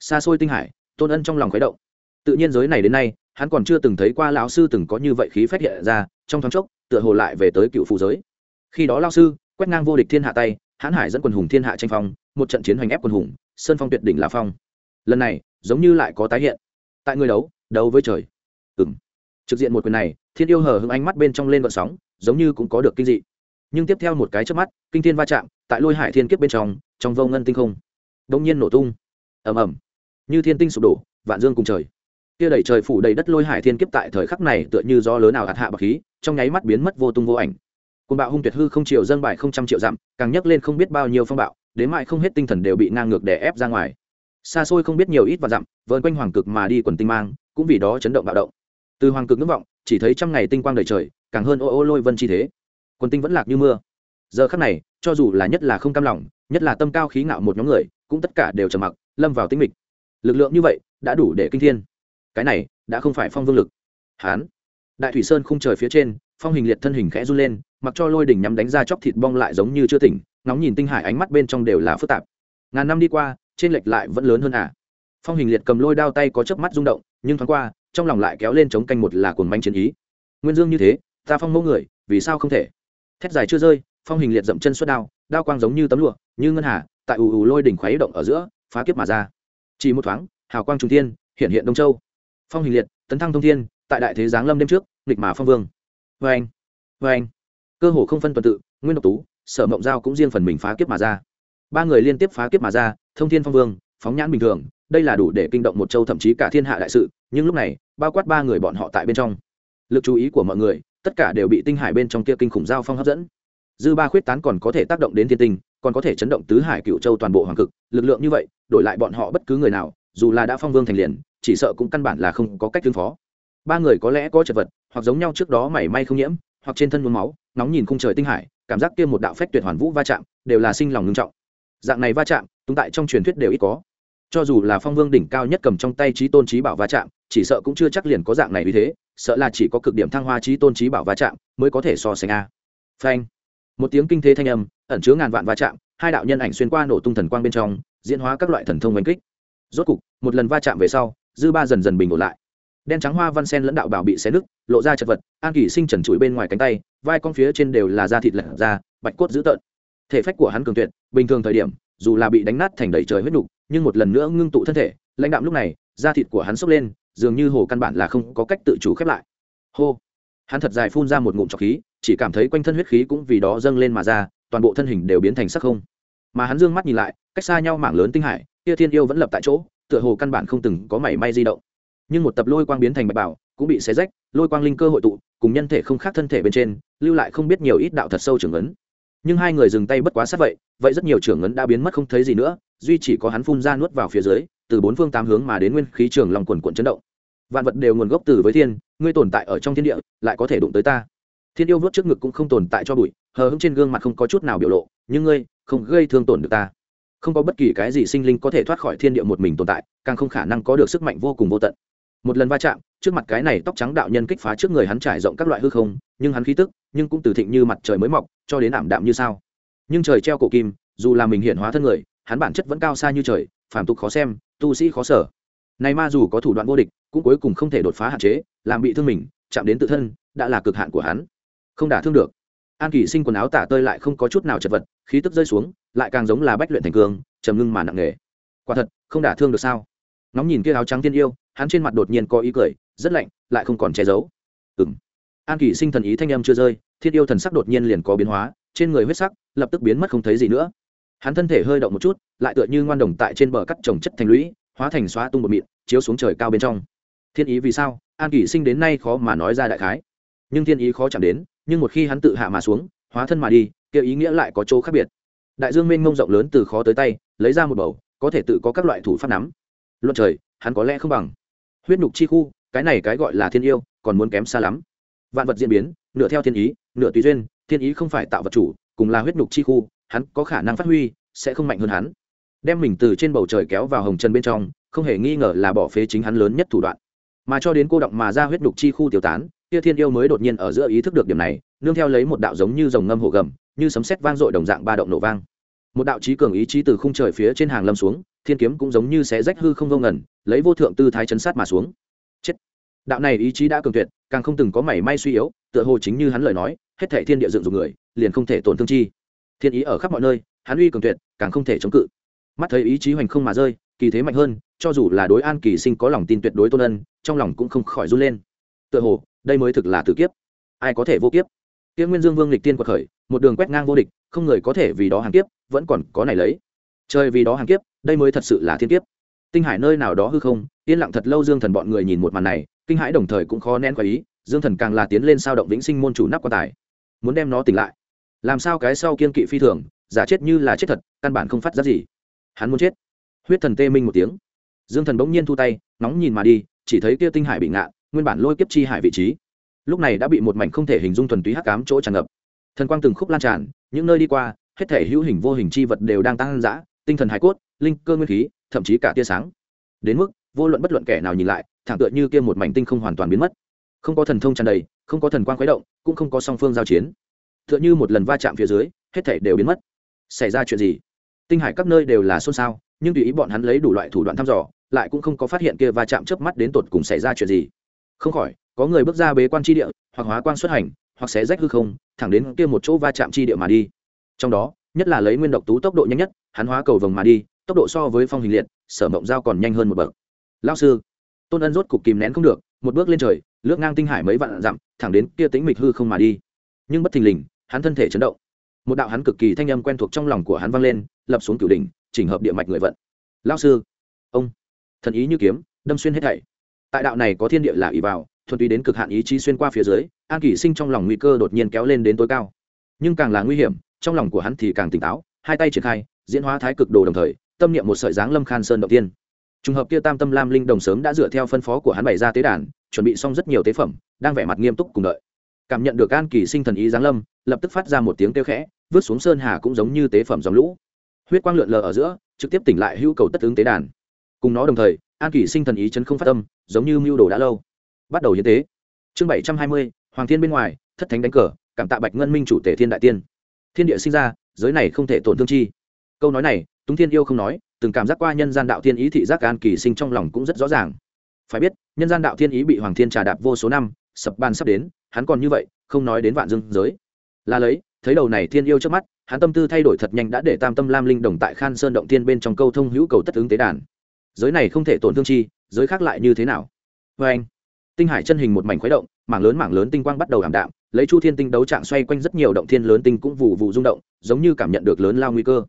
xa xôi tinh hải, tôn ân trong lòng khuấy động. Tự nhiên giới này đến nay, hắn còn chưa từng thấy qua lão sư từng có như vậy khí phách hiện ra, trong thoáng chốc, tựa hồ lại về tới cựu phù giới. Khi đó lao sư, quét ngang vô địch thiên hạ tay, hãn hải dẫn quần hùng thiên hạ tranh phong, một trận chiến hoành ép quần hùng, sơn phong tuyệt đỉnh là phong. Lần này, giống như lại có tái hiện. Tại người đấu đấu với trời. Ừ m trực diện một quyền này, thiên yêu hờ hững ánh mắt bên trong lên vận sóng, giống như cũng có được kinh dị. Nhưng tiếp theo một cái trước mắt, kinh thiên va chạm tại lôi hải thiên kiếp bên trong trong vô ngân tinh không đông nhiên nổ tung. Ầm ầm. Như thiên tinh sụp đổ, vạn dương cùng trời. Kia đẩy trời phủ đầy đất lôi hải thiên kiếp tại thời khắc này tựa như do lớn nào hạt hạ bậc khí, trong nháy mắt biến mất vô tung vô ảnh. Côn bạo hung tuyệt hư không chiều dâng bài không trăm triệu dặm, càng nhấc lên không biết bao nhiêu phong bạo, đến mại không hết tinh thần đều bị ngang ngược đè ép ra ngoài. Xa xôi không biết nhiều ít và dặm, vờn quanh hoàng cực mà đi quần tinh mang, cũng vì đó chấn động bạo động. Từ hoàng cực ngưỡng vọng, chỉ thấy trăm ngày tinh quang đầy trời, càng hơn ô ô lôi vân chi thế. Quần tinh vẫn lạc như mưa giờ khắc này, cho dù là nhất là không cam lòng, nhất là tâm cao khí ngạo một nhóm người, cũng tất cả đều trầm mặc, lâm vào tinh mịch. Lực lượng như vậy, đã đủ để kinh thiên. Cái này, đã không phải phong vương lực. Hán. Đại thủy sơn khung trời phía trên, phong hình liệt thân hình khẽ run lên, mặc cho lôi đỉnh nhắm đánh ra chóc thịt bong lại giống như chưa tỉnh, ngóng nhìn tinh hải ánh mắt bên trong đều là phức tạp. Ngàn năm đi qua, trên lệch lại vẫn lớn hơn à. Phong hình liệt cầm lôi đao tay có chớp mắt rung động, nhưng thoáng qua, trong lòng lại kéo lên chống canh một là cuồng manh chiến ý. Nguyên dương như thế, ta phong mẫu người, vì sao không thể? Thét dài chưa rơi phong hình liệt dậm chân suốt đao đao quang giống như tấm lụa, như ngân hà, tại ù ù lôi đỉnh khuấy động ở giữa, phá kiếp mà ra. Chỉ một thoáng, hào quang trung thiên, hiện hiện đông châu. Phong hình liệt, tấn thăng thông thiên, tại đại thế giáng lâm đêm trước, nghịch mà phong vương. Vê anh vê anh cơ hồ không phân tuần tự, nguyên độc tú, sở mộng giao cũng riêng phần mình phá kiếp mà ra. Ba người liên tiếp phá kiếp mà ra, thông thiên phong vương, phóng nhãn bình thường, đây là đủ để kinh động một châu thậm chí cả thiên hạ đại sự, nhưng lúc này, bao quát ba người bọn họ tại bên trong. Lực chú ý của mọi người, tất cả đều bị tinh hải bên trong kia kinh khủng giao phong hấp dẫn dư ba khuyết tán còn có thể tác động đến thiên tinh, còn có thể chấn động tứ hải cựu châu toàn bộ hoàng cực, lực lượng như vậy, đổi lại bọn họ bất cứ người nào, dù là đã phong vương thành liền, chỉ sợ cũng căn bản là không có cách tương phó. Ba người có lẽ có chật vật, hoặc giống nhau trước đó mảy may không nhiễm, hoặc trên thân mướn máu, nóng nhìn khung trời tinh hải, cảm giác kia một đạo phách tuyệt hoàn vũ va chạm, đều là sinh lòng ngưng trọng. Dạng này va chạm, túng tại trong truyền thuyết đều ít có. Cho dù là phong vương đỉnh cao nhất cầm trong tay trí tôn trí bảo va chạm, chỉ sợ cũng chưa chắc liền có dạng này vì thế, sợ là chỉ có cực điểm thăng hoa trí tôn trí bảo va chạm mới có thể so sánh a. Phanh một tiếng kinh thế thanh âm, ẩn chứa ngàn vạn va chạm, hai đạo nhân ảnh xuyên qua nổ tung thần quang bên trong, diễn hóa các loại thần thông oanh kích. Rốt cục, một lần va chạm về sau, dư ba dần dần bình ổn lại. Đen trắng hoa văn sen lẫn đạo bảo bị xé nứt, lộ ra chật vật, an kỷ sinh trần trụi bên ngoài cánh tay, vai con phía trên đều là da thịt lật ra, bạch cốt dữ tợn. Thể phách của hắn cường tuyệt, bình thường thời điểm, dù là bị đánh nát thành đầy trời huyết nục, nhưng một lần nữa ngưng tụ thân thể, lãnh đạm lúc này, da thịt của hắn sốc lên, dường như hồ căn bản là không có cách tự chủ khép lại. Hô! Hắn thật dài phun ra một ngụm trọc khí chỉ cảm thấy quanh thân huyết khí cũng vì đó dâng lên mà ra, toàn bộ thân hình đều biến thành sắc không. Mà hắn dương mắt nhìn lại, cách xa nhau mảng lớn tinh hải, kia thiên yêu vẫn lập tại chỗ, tựa hồ căn bản không từng có mảy may di động. Nhưng một tập lôi quang biến thành bạch bảo, cũng bị xé rách, lôi quang linh cơ hội tụ, cùng nhân thể không khác thân thể bên trên, lưu lại không biết nhiều ít đạo thật sâu trưởng ấn. Nhưng hai người dừng tay bất quá sát vậy vậy rất nhiều trưởng ấn đã biến mất không thấy gì nữa, duy chỉ có hắn phun ra nuốt vào phía dưới, từ bốn phương tám hướng mà đến nguyên khí trường lòng quần quận chấn động. Vạn vật đều nguồn gốc từ với thiên, ngươi tồn tại ở trong thiên địa, lại có thể đụng tới ta thiên yêu vớt trước ngực cũng không tồn tại cho bụi, hờ hững trên gương mặt không có chút nào biểu lộ, nhưng ngươi, không gây thương tổn được ta. Không có bất kỳ cái gì sinh linh có thể thoát khỏi thiên địa một mình tồn tại, càng không khả năng có được sức mạnh vô cùng vô tận. Một lần va chạm, trước mặt cái này tóc trắng đạo nhân kích phá trước người hắn trải rộng các loại hư không, nhưng hắn khí tức, nhưng cũng từ thịnh như mặt trời mới mọc, cho đến ảm đạm như sao. Nhưng trời treo cổ kim, dù là mình hiện hóa thân người, hắn bản chất vẫn cao xa như trời, phàm tục khó xem, tu sĩ khó sở. Này ma dù có thủ đoạn vô địch, cũng cuối cùng không thể đột phá hạn chế, làm bị thương mình, chạm đến tự thân, đã là cực hạn của hắn không đả thương được. An kỳ sinh quần áo tả tơi lại không có chút nào chật vật, khí tức rơi xuống, lại càng giống là bách luyện thành cường trầm ngưng mà nặng nề. Quả thật, không đả thương được sao? Ngóng nhìn kia áo trắng tiên yêu, hắn trên mặt đột nhiên có ý cười, rất lạnh, lại không còn che giấu. Ừ m an kỳ sinh thần ý thanh âm chưa rơi, thiên yêu thần sắc đột nhiên liền có biến hóa, trên người huyết sắc lập tức biến mất không thấy gì nữa. Hắn thân thể hơi động một chút, lại tựa như ngoan đồng tại trên bờ cắt trồng chất thành lũy, hóa thành xóa tung một mịn, chiếu xuống trời cao bên trong. Thiên ý vì sao? An kỳ sinh đến nay khó mà nói ra đại khái. Nhưng thiên ý khó chạm đến nhưng một khi hắn tự hạ mà xuống, hóa thân mà đi, kia ý nghĩa lại có chỗ khác biệt. Đại dương mênh mông rộng lớn từ khó tới tay, lấy ra một bầu, có thể tự có các loại thủ pháp nắm. Luận trời, hắn có lẽ không bằng. Huyết nhục chi khu, cái này cái gọi là thiên yêu, còn muốn kém xa lắm. Vạn vật diễn biến, nửa theo thiên ý, nửa tùy duyên, thiên ý không phải tạo vật chủ, cùng là huyết nhục chi khu, hắn có khả năng phát huy, sẽ không mạnh hơn hắn. Đem mình từ trên bầu trời kéo vào hồng trần bên trong, không hề nghi ngờ là bỏ phế chính hắn lớn nhất thủ đoạn. Mà cho đến cô động mà ra huyết nhục chi khu tiêu tán kia thiên yêu mới đột nhiên ở giữa ý thức được điểm này, nương theo lấy một đạo giống như dòng ngâm hồ gầm, như sấm sét vang dội đồng dạng ba động nổ vang. Một đạo trí cường ý chí từ khung trời phía trên hàng lâm xuống, thiên kiếm cũng giống như xé rách hư không vô ngẩn lấy vô thượng tư thái chấn sát mà xuống. Chết. Đạo này ý chí đã cường tuyệt, càng không từng có mảy may suy yếu, tựa hồ chính như hắn lời nói, hết thể thiên địa dựng dùng người, liền không thể tổn thương chi. Thiên ý ở khắp mọi nơi, hắn uy cường tuyệt, càng không thể chống cự. Mắt thấy ý chí hoành không mà rơi, kỳ thế mạnh hơn, cho dù là đối an kỳ sinh có lòng tin tuyệt đối tôn ân, trong lòng cũng không khỏi run lên tựa hồ, đây mới thực là tử kiếp. Ai có thể vô kiếp? Kia nguyên dương vương lịch tiên quật khởi, một đường quét ngang vô địch, không người có thể vì đó hàng kiếp, vẫn còn có này lấy. Trời vì đó hàng kiếp, đây mới thật sự là thiên kiếp. Tinh hải nơi nào đó hư không, yên lặng thật lâu dương thần bọn người nhìn một màn này, kinh hãi đồng thời cũng khó nén quả ý, dương thần càng là tiến lên sao động vĩnh sinh môn chủ nắp quan tài. Muốn đem nó tỉnh lại. Làm sao cái sau kiên kỵ phi thường, giả chết như là chết thật, căn bản không phát ra gì. Hắn muốn chết. Huyết thần tê minh một tiếng. Dương thần bỗng nhiên thu tay nóng nhìn mà đi, chỉ thấy kia tinh hải bị ngạ nguyên bản lôi kiếp chi hải vị trí. Lúc này đã bị một mảnh không thể hình dung thuần túy hắc cám chỗ tràn ngập. Thần quang từng khúc lan tràn, những nơi đi qua, hết thể hữu hình vô hình chi vật đều đang tăng dã, tinh thần hải cốt, linh cơ nguyên khí, thậm chí cả tia sáng. Đến mức, vô luận bất luận kẻ nào nhìn lại, thẳng tựa như kia một mảnh tinh không hoàn toàn biến mất. Không có thần thông tràn đầy, không có thần quang khuấy động, cũng không có song phương giao chiến. Tựa như một lần va chạm phía dưới, hết thể đều biến mất. Xảy ra chuyện gì? Tinh hải các nơi đều là xôn xao, nhưng tùy ý bọn hắn lấy đủ loại thủ đoạn thăm dò, lại cũng không có phát hiện kia va chạm chớp mắt đến tột cùng xảy ra chuyện gì không khỏi, có người bước ra bế quan tri địa, hoặc hóa quan xuất hành, hoặc sẽ rách hư không, thẳng đến kia một chỗ va chạm tri địa mà đi. Trong đó, nhất là lấy nguyên độc tú tốc độ nhanh nhất, hắn hóa cầu vồng mà đi, tốc độ so với phong hình liệt, sở mộng giao còn nhanh hơn một bậc. Lao sư, tôn ân rốt cục kìm nén không được, một bước lên trời, lướt ngang tinh hải mấy vạn dặm, thẳng đến kia tính mịch hư không mà đi. Nhưng bất thình lình, hắn thân thể chấn động. Một đạo hắn cực kỳ thanh âm quen thuộc trong lòng của hắn vang lên, lập xuống cửu đỉnh, chỉnh hợp địa mạch người vận. Lao sư, ông, thần ý như kiếm, đâm xuyên hết thảy tại đạo này có thiên địa là ỷ vào, thuần túy đến cực hạn ý chí xuyên qua phía dưới, an kỷ sinh trong lòng nguy cơ đột nhiên kéo lên đến tối cao. Nhưng càng là nguy hiểm, trong lòng của hắn thì càng tỉnh táo, hai tay triển khai, diễn hóa thái cực đồ đồng thời, tâm niệm một sợi dáng lâm khan sơn đầu tiên. Trùng hợp kia tam tâm lam linh đồng sớm đã dựa theo phân phó của hắn bày ra tế đàn, chuẩn bị xong rất nhiều tế phẩm, đang vẻ mặt nghiêm túc cùng đợi. Cảm nhận được an kỳ sinh thần ý giáng lâm, lập tức phát ra một tiếng kêu khẽ, vứt xuống sơn hà cũng giống như tế phẩm dòng lũ. Huyết quang lượn lờ ở giữa, trực tiếp tỉnh lại hữu cầu tất ứng tế đàn. Cùng nó đồng thời an kỷ sinh thần ý chấn không phát tâm giống như mưu đồ đã lâu. Bắt đầu hiến tế. Chương bảy trăm hai mươi, hoàng thiên bên ngoài, thất thánh đánh cờ, cảm tạ bạch ngân minh chủ tể thiên đại tiên. Thiên địa sinh ra, giới này không thể tổn thương chi. Câu nói này, túng thiên yêu không nói, từng cảm giác qua nhân gian đạo thiên ý thị giác an kỳ sinh trong lòng cũng rất rõ ràng. Phải biết, nhân gian đạo thiên ý bị hoàng thiên trà đạp vô số năm, sập bàn sắp đến, hắn còn như vậy, không nói đến vạn dương giới. Là lấy, thấy đầu này thiên yêu trước mắt, hắn tâm tư thay đổi thật nhanh đã để tam tâm lam linh đồng tại khan sơn động thiên bên trong câu thông hữu cầu tất ứng tế đàn giới này không thể tổn thương chi, giới khác lại như thế nào? Vê anh, tinh hải chân hình một mảnh khuấy động, mảng lớn mảng lớn tinh quang bắt đầu ảm đạm, lấy chu thiên tinh đấu trạng xoay quanh rất nhiều động thiên lớn tinh cũng vụ vụ rung động, giống như cảm nhận được lớn lao nguy cơ.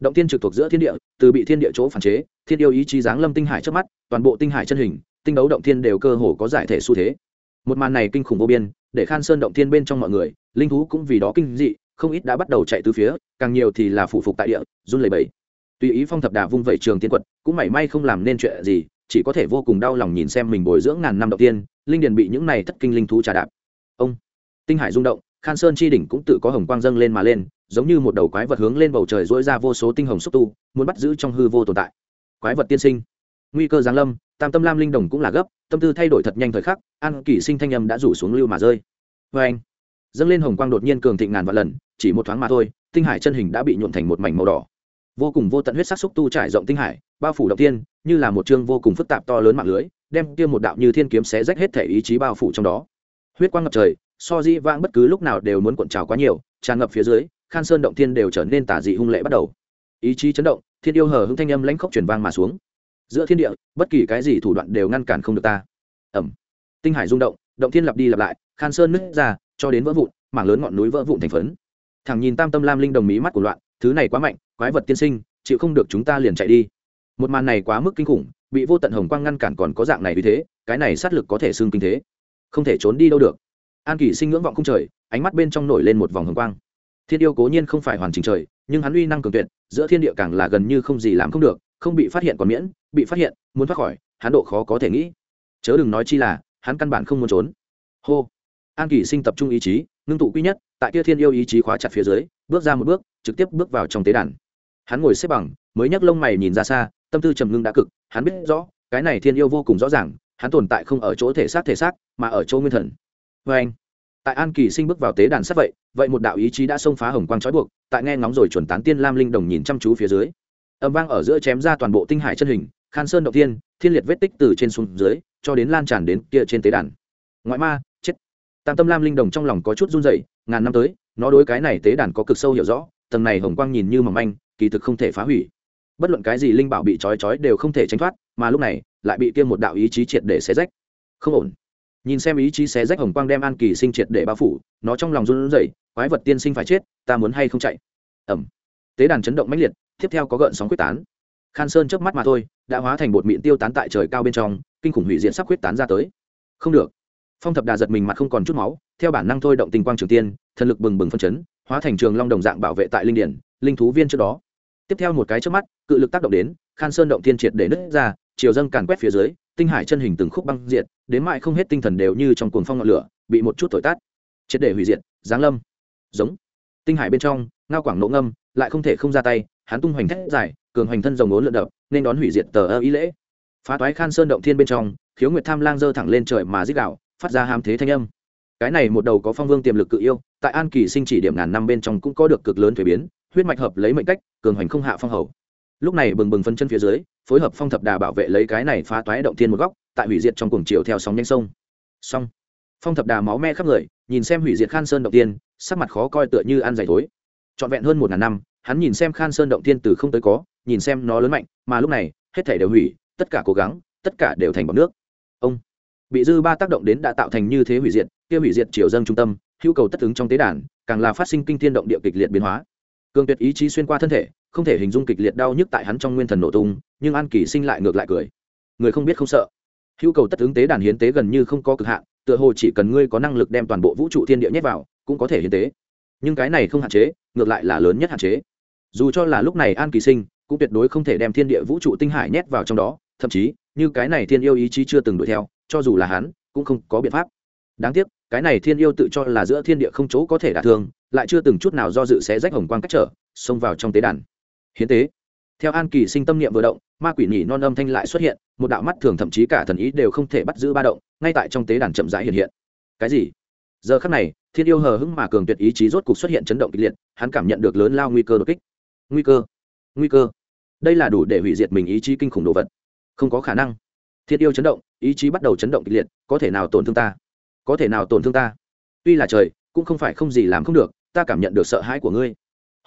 Động thiên trực thuộc giữa thiên địa, từ bị thiên địa chỗ phản chế, thiên yêu ý chí giáng lâm tinh hải trước mắt, toàn bộ tinh hải chân hình, tinh đấu động thiên đều cơ hồ có giải thể xu thế. Một màn này kinh khủng vô biên, để khan sơn động thiên bên trong mọi người, linh thú cũng vì đó kinh dị, không ít đã bắt đầu chạy từ phía, càng nhiều thì là phụ phục tại địa, run lẩy bẩy tùy ý phong thập đà vung vẩy trường tiên quật, cũng mảy may không làm nên chuyện gì, chỉ có thể vô cùng đau lòng nhìn xem mình bồi dưỡng ngàn năm đầu tiên, linh điền bị những này thất kinh linh thú trà đạp. Ông, tinh hải rung động, khan sơn chi đỉnh cũng tự có hồng quang dâng lên mà lên, giống như một đầu quái vật hướng lên bầu trời dỗi ra vô số tinh hồng xúc tu, muốn bắt giữ trong hư vô tồn tại. Quái vật tiên sinh, nguy cơ giáng lâm, tam tâm lam linh đồng cũng là gấp, tâm tư thay đổi thật nhanh thời khắc, an kỷ sinh thanh âm đã rủ xuống lưu mà rơi. Vê anh, dâng lên hồng quang đột nhiên cường thịnh ngàn vạn lần, chỉ một thoáng mà thôi, tinh hải chân hình đã bị nhuộn thành một mảnh màu đỏ vô cùng vô tận huyết sắc xúc tu trải rộng tinh hải, bao phủ động tiên, như là một chương vô cùng phức tạp to lớn mạng lưới, đem kia một đạo như thiên kiếm xé rách hết thể ý chí bao phủ trong đó. Huyết quang ngập trời, so di vãng bất cứ lúc nào đều muốn cuộn trào quá nhiều, tràn ngập phía dưới, khan sơn động thiên đều trở nên tả dị hung lệ bắt đầu. Ý chí chấn động, thiên yêu hờ hững thanh âm lãnh khốc chuyển vang mà xuống. Giữa thiên địa, bất kỳ cái gì thủ đoạn đều ngăn cản không được ta. Ẩm tinh hải rung động động thiên lặp đi lặp lại, khan sơn nứt ra, cho đến vỡ vụn, mảng lớn ngọn núi vỡ vụn thành phấn. Thằng nhìn tam tâm lam linh đồng mí mắt của loạn, thứ này quá mạnh quái vật tiên sinh, chịu không được chúng ta liền chạy đi. Một màn này quá mức kinh khủng, bị vô tận hồng quang ngăn cản còn có dạng này vì thế, cái này sát lực có thể xương kinh thế. Không thể trốn đi đâu được. An kỷ sinh ngưỡng vọng không trời, ánh mắt bên trong nổi lên một vòng hồng quang. Thiên yêu cố nhiên không phải hoàn chỉnh trời, nhưng hắn uy năng cường tuyệt, giữa thiên địa càng là gần như không gì làm không được, không bị phát hiện còn miễn, bị phát hiện, muốn thoát khỏi, hắn độ khó có thể nghĩ. Chớ đừng nói chi là, hắn căn bản không muốn trốn. Hô. An kỷ sinh tập trung ý chí, ngưng tụ quy nhất, tại kia thiên yêu ý chí khóa chặt phía dưới, bước ra một bước, trực tiếp bước vào trong tế đàn hắn ngồi xếp bằng, mới nhấc lông mày nhìn ra xa, tâm tư trầm ngưng đã cực, hắn biết rõ, cái này thiên yêu vô cùng rõ ràng, hắn tồn tại không ở chỗ thể xác thể xác, mà ở chỗ nguyên thần. Vê anh, tại an kỳ sinh bước vào tế đàn sắt vậy vậy một đạo ý chí đã xông phá hồng quang trói buộc, tại nghe ngóng rồi chuẩn tán tiên lam linh đồng nhìn chăm chú phía dưới. Âm vang ở giữa chém ra toàn bộ tinh hải chân hình, khan sơn động tiên thiên liệt vết tích từ trên xuống dưới, cho đến lan tràn đến kia trên tế đàn. Ngoại ma, chết. Tam tâm lam linh đồng trong lòng có chút run dậy ngàn năm tới, nó đối cái này tế đàn có cực sâu hiểu rõ, tầng này hồng quang nhìn như mỏng manh kỳ thực không thể phá hủy. Bất luận cái gì linh bảo bị trói trói đều không thể tránh thoát, mà lúc này, lại bị tiêm một đạo ý chí triệt để xé rách. Không ổn. Nhìn xem ý chí xé rách hồng quang đem an kỳ sinh triệt để bao phủ, nó trong lòng run rẩy, quái vật tiên sinh phải chết, ta muốn hay không chạy? Ẩm tế đàn chấn động mãnh liệt, tiếp theo có gợn sóng quyết tán. Khan sơn trước mắt mà thôi, đã hóa thành bột mịn tiêu tán tại trời cao bên trong, kinh khủng hủy diện sắp quyết tán ra tới. Không được. Phong thập đà giật mình mặt không còn chút máu, theo bản năng thôi động tình quang trường tiên, thần lực bừng bừng phân chấn, hóa thành trường long đồng dạng bảo vệ tại linh điển, linh thú viên trước đó tiếp theo một cái trước mắt, cự lực tác động đến, khan sơn động thiên triệt để nứt ra, chiều dâng càn quét phía dưới, tinh hải chân hình từng khúc băng diệt, đến mại không hết tinh thần đều như trong cuồng phong ngọn lửa, bị một chút thổi tát triệt để hủy diệt, giáng lâm. Giống. Tinh hải bên trong, ngao quảng nỗ ngâm, lại không thể không ra tay, hắn tung hoành thét dài, cường hoành thân rồng ốn lượn đập, nên đón hủy diệt tờ ơ ý lễ. Phá toái khan sơn động thiên bên trong, khiếu nguyệt tham lang dơ thẳng lên trời mà dích đạo phát ra hàm thế thanh âm. Cái này một đầu có phong vương tiềm lực cự yêu, tại an kỳ sinh chỉ điểm ngàn năm bên trong cũng có được cực lớn thuế biến, huyết mạch hợp lấy mệnh cách cường hoành không hạ phong hầu. Lúc này bừng bừng phân chân phía dưới, phối hợp phong thập đà bảo vệ lấy cái này phá toái động thiên một góc, tại hủy diệt trong cuồng chiều theo sóng nhanh sông. Xong, phong thập đà máu me khắp người, nhìn xem hủy diệt khan sơn động tiên sắc mặt khó coi tựa như ăn dày thối. Trọn vẹn hơn một ngàn năm, hắn nhìn xem khan sơn động tiên từ không tới có, nhìn xem nó lớn mạnh, mà lúc này, hết thể đều hủy, tất cả cố gắng, tất cả đều thành bọc nước. Ông, bị dư ba tác động đến đã tạo thành như thế hủy diệt, kia hủy diệt triều dân trung tâm, hữu cầu tất ứng trong tế đàn, càng là phát sinh kinh thiên động địa kịch liệt biến hóa. Cường tuyệt ý chí xuyên qua thân thể không thể hình dung kịch liệt đau nhức tại hắn trong nguyên thần nổ tung, nhưng an kỳ sinh lại ngược lại cười. Người không biết không sợ. Hữu cầu tất ứng tế đàn hiến tế gần như không có cực hạn, tựa hồ chỉ cần ngươi có năng lực đem toàn bộ vũ trụ thiên địa nhét vào, cũng có thể hiến tế. Nhưng cái này không hạn chế, ngược lại là lớn nhất hạn chế. Dù cho là lúc này an kỳ sinh, cũng tuyệt đối không thể đem thiên địa vũ trụ tinh hải nhét vào trong đó, thậm chí, như cái này thiên yêu ý chí chưa từng đuổi theo, cho dù là hắn, cũng không có biện pháp. Đáng tiếc, cái này thiên yêu tự cho là giữa thiên địa không chỗ có thể đả thương, lại chưa từng chút nào do dự sẽ rách hồng quang cách trở, xông vào trong tế đàn hiến tế. Theo an kỳ sinh tâm niệm vừa động, ma quỷ nhỉ non âm thanh lại xuất hiện, một đạo mắt thường thậm chí cả thần ý đều không thể bắt giữ ba động, ngay tại trong tế đàn chậm rãi hiện hiện. Cái gì? Giờ khắc này, thiên yêu hờ hững mà cường tuyệt ý chí rốt cục xuất hiện chấn động kịch liệt, hắn cảm nhận được lớn lao nguy cơ đột kích. Nguy cơ? Nguy cơ? Đây là đủ để hủy diệt mình ý chí kinh khủng đồ vật. Không có khả năng. Thiên yêu chấn động, ý chí bắt đầu chấn động kịch liệt, có thể nào tổn thương ta? Có thể nào tổn thương ta? Tuy là trời, cũng không phải không gì làm không được, ta cảm nhận được sợ hãi của ngươi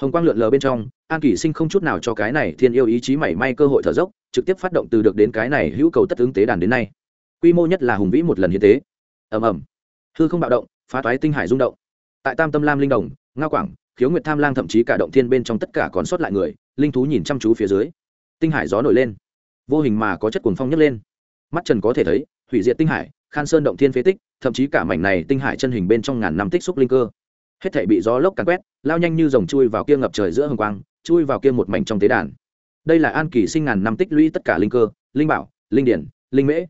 hồng quang lượn lờ bên trong, an kỷ sinh không chút nào cho cái này thiên yêu ý chí mảy may cơ hội thở dốc, trực tiếp phát động từ được đến cái này hữu cầu tất ứng tế đàn đến nay. Quy mô nhất là hùng vĩ một lần hiến tế. Ầm ầm. Hư không bạo động, phá toái tinh hải rung động. Tại tam tâm lam linh đồng nga quảng, khiếu nguyệt tham lang thậm chí cả động thiên bên trong tất cả còn sót lại người, linh thú nhìn chăm chú phía dưới. Tinh hải gió nổi lên. Vô hình mà có chất cuồng phong nhấc lên. Mắt trần có thể thấy, hủy diệt tinh hải, khan sơn động thiên phế tích, thậm chí cả mảnh này tinh hải chân hình bên trong ngàn năm tích xúc linh cơ hết thể bị gió lốc càn quét lao nhanh như dòng chui vào kia ngập trời giữa hồng quang chui vào kia một mảnh trong tế đàn. Đây là an kỳ sinh ngàn năm tích lũy tất cả linh cơ linh bảo linh điển linh mễ.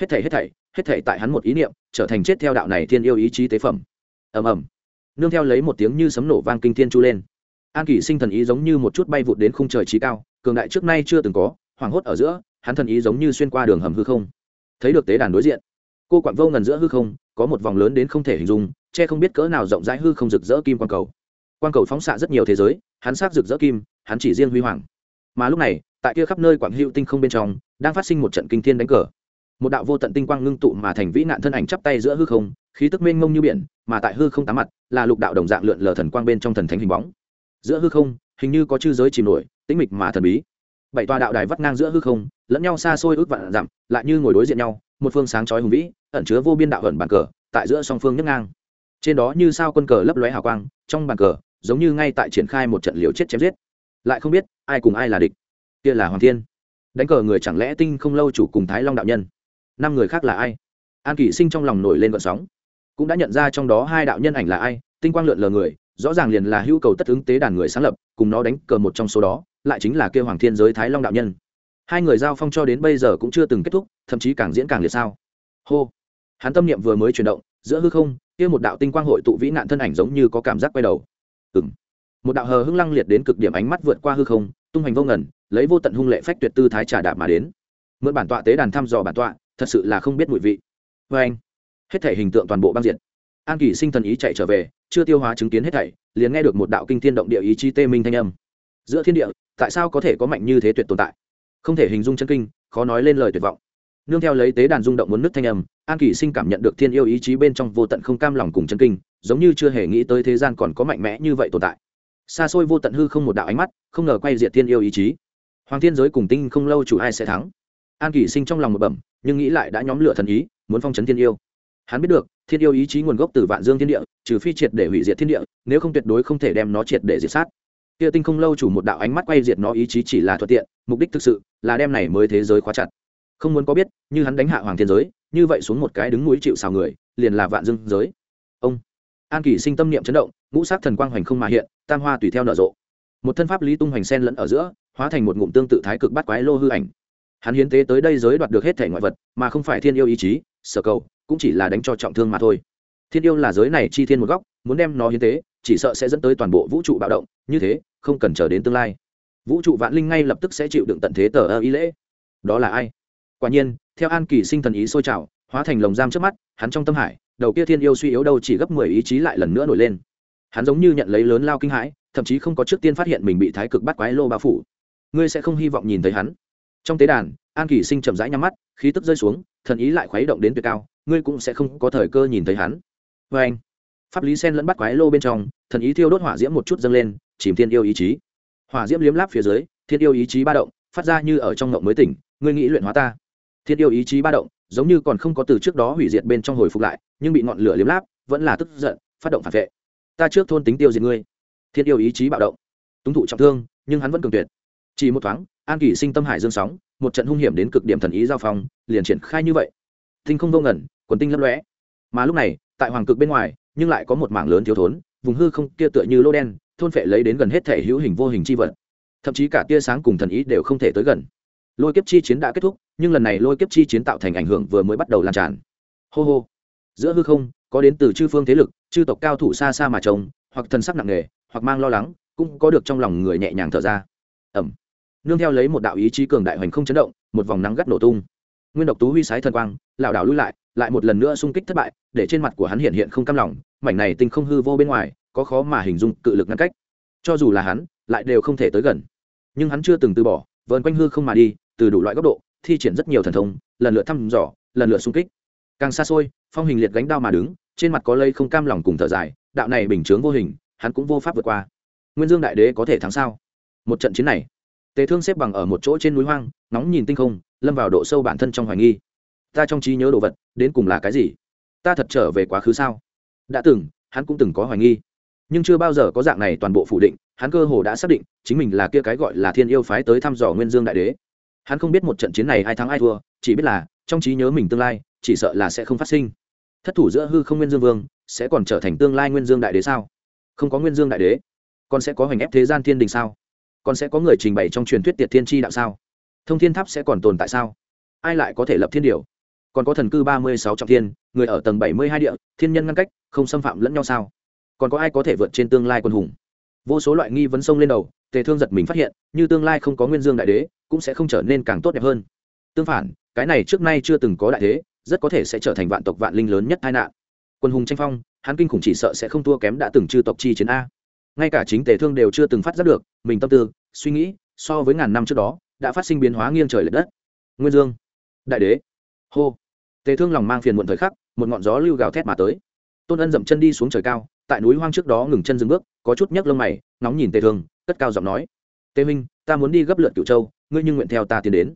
Hết thảy, hết thảy hết thảy tại hắn một ý niệm trở thành chết theo đạo này thiên yêu ý chí tế phẩm. Ầm ầm. Nương theo lấy một tiếng như sấm nổ vang kinh thiên chu lên. An kỳ sinh thần ý giống như một chút bay vụt đến khung trời trí cao cường đại trước nay chưa từng có hoảng hốt ở giữa hắn thần ý giống như xuyên qua đường hầm hư không. Thấy được tế đàn đối diện cô quặn vô ngần giữa hư không có một vòng lớn đến không thể hình dung che không biết cỡ nào rộng rãi hư không rực rỡ kim quang cầu. Quang cầu phóng xạ rất nhiều thế giới, hắn sát rực rỡ kim, hắn chỉ riêng huy hoàng. Mà lúc này, tại kia khắp nơi quảng hữu tinh không bên trong, đang phát sinh một trận kinh thiên đánh cờ. Một đạo vô tận tinh quang ngưng tụ mà thành vĩ nạn thân ảnh chắp tay giữa hư không, khí tức mênh mông như biển, mà tại hư không tám mặt, là lục đạo đồng dạng lượn lờ thần quang bên trong thần thánh hình bóng. Giữa hư không, hình như có chư giới chìm nổi, tĩnh mịch mà thần bí. Bảy tòa đạo đài vắt ngang giữa hư không, lẫn nhau xa xôi ước vạn dặm, lại như ngồi đối diện nhau, một phương sáng chói hùng vĩ, ẩn chứa vô biên đạo ẩn bàn cờ, tại giữa song phương nhấc ngang trên đó như sao quân cờ lấp lóe hào quang, trong bàn cờ, giống như ngay tại triển khai một trận liều chết chém giết. Lại không biết, ai cùng ai là địch. Kia là hoàng thiên. Đánh cờ người chẳng lẽ tinh không lâu chủ cùng thái long đạo nhân? Năm người khác là ai? An kỷ sinh trong lòng nổi lên vận sóng. Cũng đã nhận ra trong đó hai đạo nhân ảnh là ai, tinh quang lượn lờ người, rõ ràng liền là hữu cầu tất ứng tế đàn người sáng lập, cùng nó đánh cờ một trong số đó, lại chính là kêu hoàng thiên giới thái long đạo nhân. Hai người giao phong cho đến bây giờ cũng chưa từng kết thúc, thậm chí càng diễn càng liệt sao? Hô. Hắn tâm niệm vừa mới chuyển động, giữa hư không kia một đạo tinh quang hội tụ vĩ nạn thân ảnh giống như có cảm giác quay đầu. Ừ m một đạo hờ hưng lăng liệt đến cực điểm ánh mắt vượt qua hư không, tung hành vô ngẩn lấy vô tận hung lệ phách tuyệt tư thái trà đạp mà đến. Mượn bản tọa tế đàn thăm dò bản tọa, thật sự là không biết mùi vị. Vê anh, hết thể hình tượng toàn bộ băng diện an kỳ sinh thần ý chạy trở về, chưa tiêu hóa chứng kiến hết thảy, liền nghe được một đạo kinh thiên động địa ý chí tê minh thanh âm. Giữa thiên địa, tại sao có thể có mạnh như thế tuyệt tồn tại? Không thể hình dung chân kinh, khó nói lên lời tuyệt vọng. Nương theo lấy tế đàn rung động muốn nứt thanh âm an kỳ sinh cảm nhận được thiên yêu ý chí bên trong vô tận không cam lòng cùng chân kinh, giống như chưa hề nghĩ tới thế gian còn có mạnh mẽ như vậy tồn tại. Xa xôi vô tận hư không một đạo ánh mắt, không ngờ quay diệt thiên yêu ý chí. Hoàng thiên giới cùng tinh không lâu chủ ai sẽ thắng? An kỳ sinh trong lòng một bẩm, nhưng nghĩ lại đã nhóm lửa thần ý, muốn phong trấn thiên yêu. Hắn biết được, thiên yêu ý chí nguồn gốc từ vạn dương thiên địa, trừ phi triệt để hủy diệt thiên địa, nếu không tuyệt đối không thể đem nó triệt để diệt sát. Kia tinh không lâu chủ một đạo ánh mắt quay diệt nó ý chí chỉ là thuận tiện, mục đích thực sự là đem này mới thế giới khóa chặt. Không muốn có biết, như hắn đánh hạ hoàng thiên giới như vậy xuống một cái đứng núi chịu xào người, liền là vạn dương giới. Ông an kỳ sinh tâm niệm chấn động, ngũ sát thần quang hoành không mà hiện, tam hoa tùy theo nở rộ. Một thân pháp lý tung hoành sen lẫn ở giữa, hóa thành một ngụm tương tự thái cực bắt quái lô hư ảnh. Hắn hiến tế tới đây giới đoạt được hết thể ngoại vật, mà không phải thiên yêu ý chí, sở cầu, cũng chỉ là đánh cho trọng thương mà thôi. Thiên yêu là giới này chi thiên một góc, muốn đem nó hiến tế, chỉ sợ sẽ dẫn tới toàn bộ vũ trụ bạo động, như thế, không cần chờ đến tương lai. Vũ trụ vạn linh ngay lập tức sẽ chịu đựng tận thế tờ ơ ý lễ. Đó là ai? Quả nhiên, theo an kỳ sinh thần ý sôi trào, hóa thành lồng giam trước mắt, hắn trong tâm hải, đầu kia thiên yêu suy yếu đâu chỉ gấp mười ý chí lại lần nữa nổi lên. Hắn giống như nhận lấy lớn lao kinh hãi, thậm chí không có trước tiên phát hiện mình bị thái cực bắt quái lô bao phủ. Ngươi sẽ không hy vọng nhìn thấy hắn. Trong tế đàn, an kỳ sinh chậm rãi nhắm mắt, khí tức rơi xuống, thần ý lại khuấy động đến tuyệt cao, ngươi cũng sẽ không có thời cơ nhìn thấy hắn. Vê anh, pháp lý sen lẫn bắt quái lô bên trong, thần ý thiêu đốt hỏa diễm một chút dâng lên, chìm thiên yêu ý chí. Hỏa diễm liếm láp phía dưới, thiên yêu ý chí ba động, phát ra như ở trong ngộng mới tỉnh, ngươi nghĩ luyện hóa ta thiên yêu ý chí ba động, giống như còn không có từ trước đó hủy diệt bên trong hồi phục lại, nhưng bị ngọn lửa liếm láp, vẫn là tức giận, phát động phản vệ. Ta trước thôn tính tiêu diệt ngươi. Thiên yêu ý chí bạo động. Túng thụ trọng thương, nhưng hắn vẫn cường tuyệt. Chỉ một thoáng, an kỳ sinh tâm hải dương sóng, một trận hung hiểm đến cực điểm thần ý giao phong, liền triển khai như vậy. Tinh không vô ngẩn quần tinh lấp lóe. Mà lúc này, tại hoàng cực bên ngoài, nhưng lại có một mảng lớn thiếu thốn, vùng hư không kia tựa như lô đen, thôn phệ lấy đến gần hết thể hữu hình vô hình chi vật. Thậm chí cả tia sáng cùng thần ý đều không thể tới gần lôi kiếp chi chiến đã kết thúc, nhưng lần này lôi kiếp chi chiến tạo thành ảnh hưởng vừa mới bắt đầu lan tràn. Hô hô. Giữa hư không, có đến từ chư phương thế lực, chư tộc cao thủ xa xa mà trông, hoặc thần sắc nặng nề, hoặc mang lo lắng, cũng có được trong lòng người nhẹ nhàng thở ra. Ẩm. Nương theo lấy một đạo ý chí cường đại hoành không chấn động, một vòng nắng gắt nổ tung. Nguyên độc tú huy sái thần quang, lảo đảo lui lại lại một lần nữa xung kích thất bại, để trên mặt của hắn hiện hiện không cam lòng, mảnh này tinh không hư vô bên ngoài, có khó mà hình dung cự lực ngăn cách. Cho dù là hắn, lại đều không thể tới gần. Nhưng hắn chưa từng từ bỏ, vờn quanh hư không mà đi từ đủ loại góc độ, thi triển rất nhiều thần thông, lần lượt thăm dò, lần lượt xung kích. Càng xa xôi, phong hình liệt gánh đao mà đứng, trên mặt có lây không cam lòng cùng thở dài, đạo này bình chướng vô hình, hắn cũng vô pháp vượt qua. Nguyên dương đại đế có thể thắng sao? Một trận chiến này, tề thương xếp bằng ở một chỗ trên núi hoang nóng nhìn tinh không, lâm vào độ sâu bản thân trong hoài nghi. Ta trong trí nhớ đồ vật, đến cùng là cái gì? Ta thật trở về quá khứ sao? Đã từng, hắn cũng từng có hoài nghi. Nhưng chưa bao giờ có dạng này toàn bộ phủ định, hắn cơ hồ đã xác định, chính mình là kia cái gọi là thiên yêu phái tới thăm dò nguyên dương đại đế hắn không biết một trận chiến này ai thắng ai thua, chỉ biết là, trong trí nhớ mình tương lai, chỉ sợ là sẽ không phát sinh. Thất thủ giữa hư không nguyên dương vương, sẽ còn trở thành tương lai nguyên dương đại đế sao? Không có nguyên dương đại đế, còn sẽ có hoành ép thế gian thiên đình sao? Còn sẽ có người trình bày trong truyền thuyết tiệt thiên tri đạo sao? Thông thiên tháp sẽ còn tồn tại sao? Ai lại có thể lập thiên điều? Còn có thần cư ba mươi sáu trọng thiên, người ở tầng bảy mươi hai địa, thiên nhân ngăn cách, không xâm phạm lẫn nhau sao? Còn có ai có thể vượt trên tương lai quân hùng? Vô số loại nghi vấn sông lên đầu, tề thương giật mình phát hiện, như tương lai không có nguyên dương đại đế cũng sẽ không trở nên càng tốt đẹp hơn. Tương phản, cái này trước nay chưa từng có đại thế, rất có thể sẽ trở thành vạn tộc vạn linh lớn nhất tai nạn. Quân hùng tranh phong, hắn kinh khủng chỉ sợ sẽ không thua kém đã từng chư tộc chi chiến a. Ngay cả chính tề thương đều chưa từng phát giác được, mình tâm tư, suy nghĩ, so với ngàn năm trước đó, đã phát sinh biến hóa nghiêng trời l ệ đất. Nguyên dương, đại đế, hô. Tề thương lòng mang phiền muộn thời khắc, một ngọn gió lưu gào thét mà tới. Tôn ân dậm chân đi xuống trời cao, tại núi hoang trước đó ngừng chân dừng bước, có chút nhấc lông mày nóng nhìn tề thương, cất cao giọng nói. Tề minh ta muốn đi gấp lượt cửu châu ngươi nhưng nguyện theo ta tiến đến.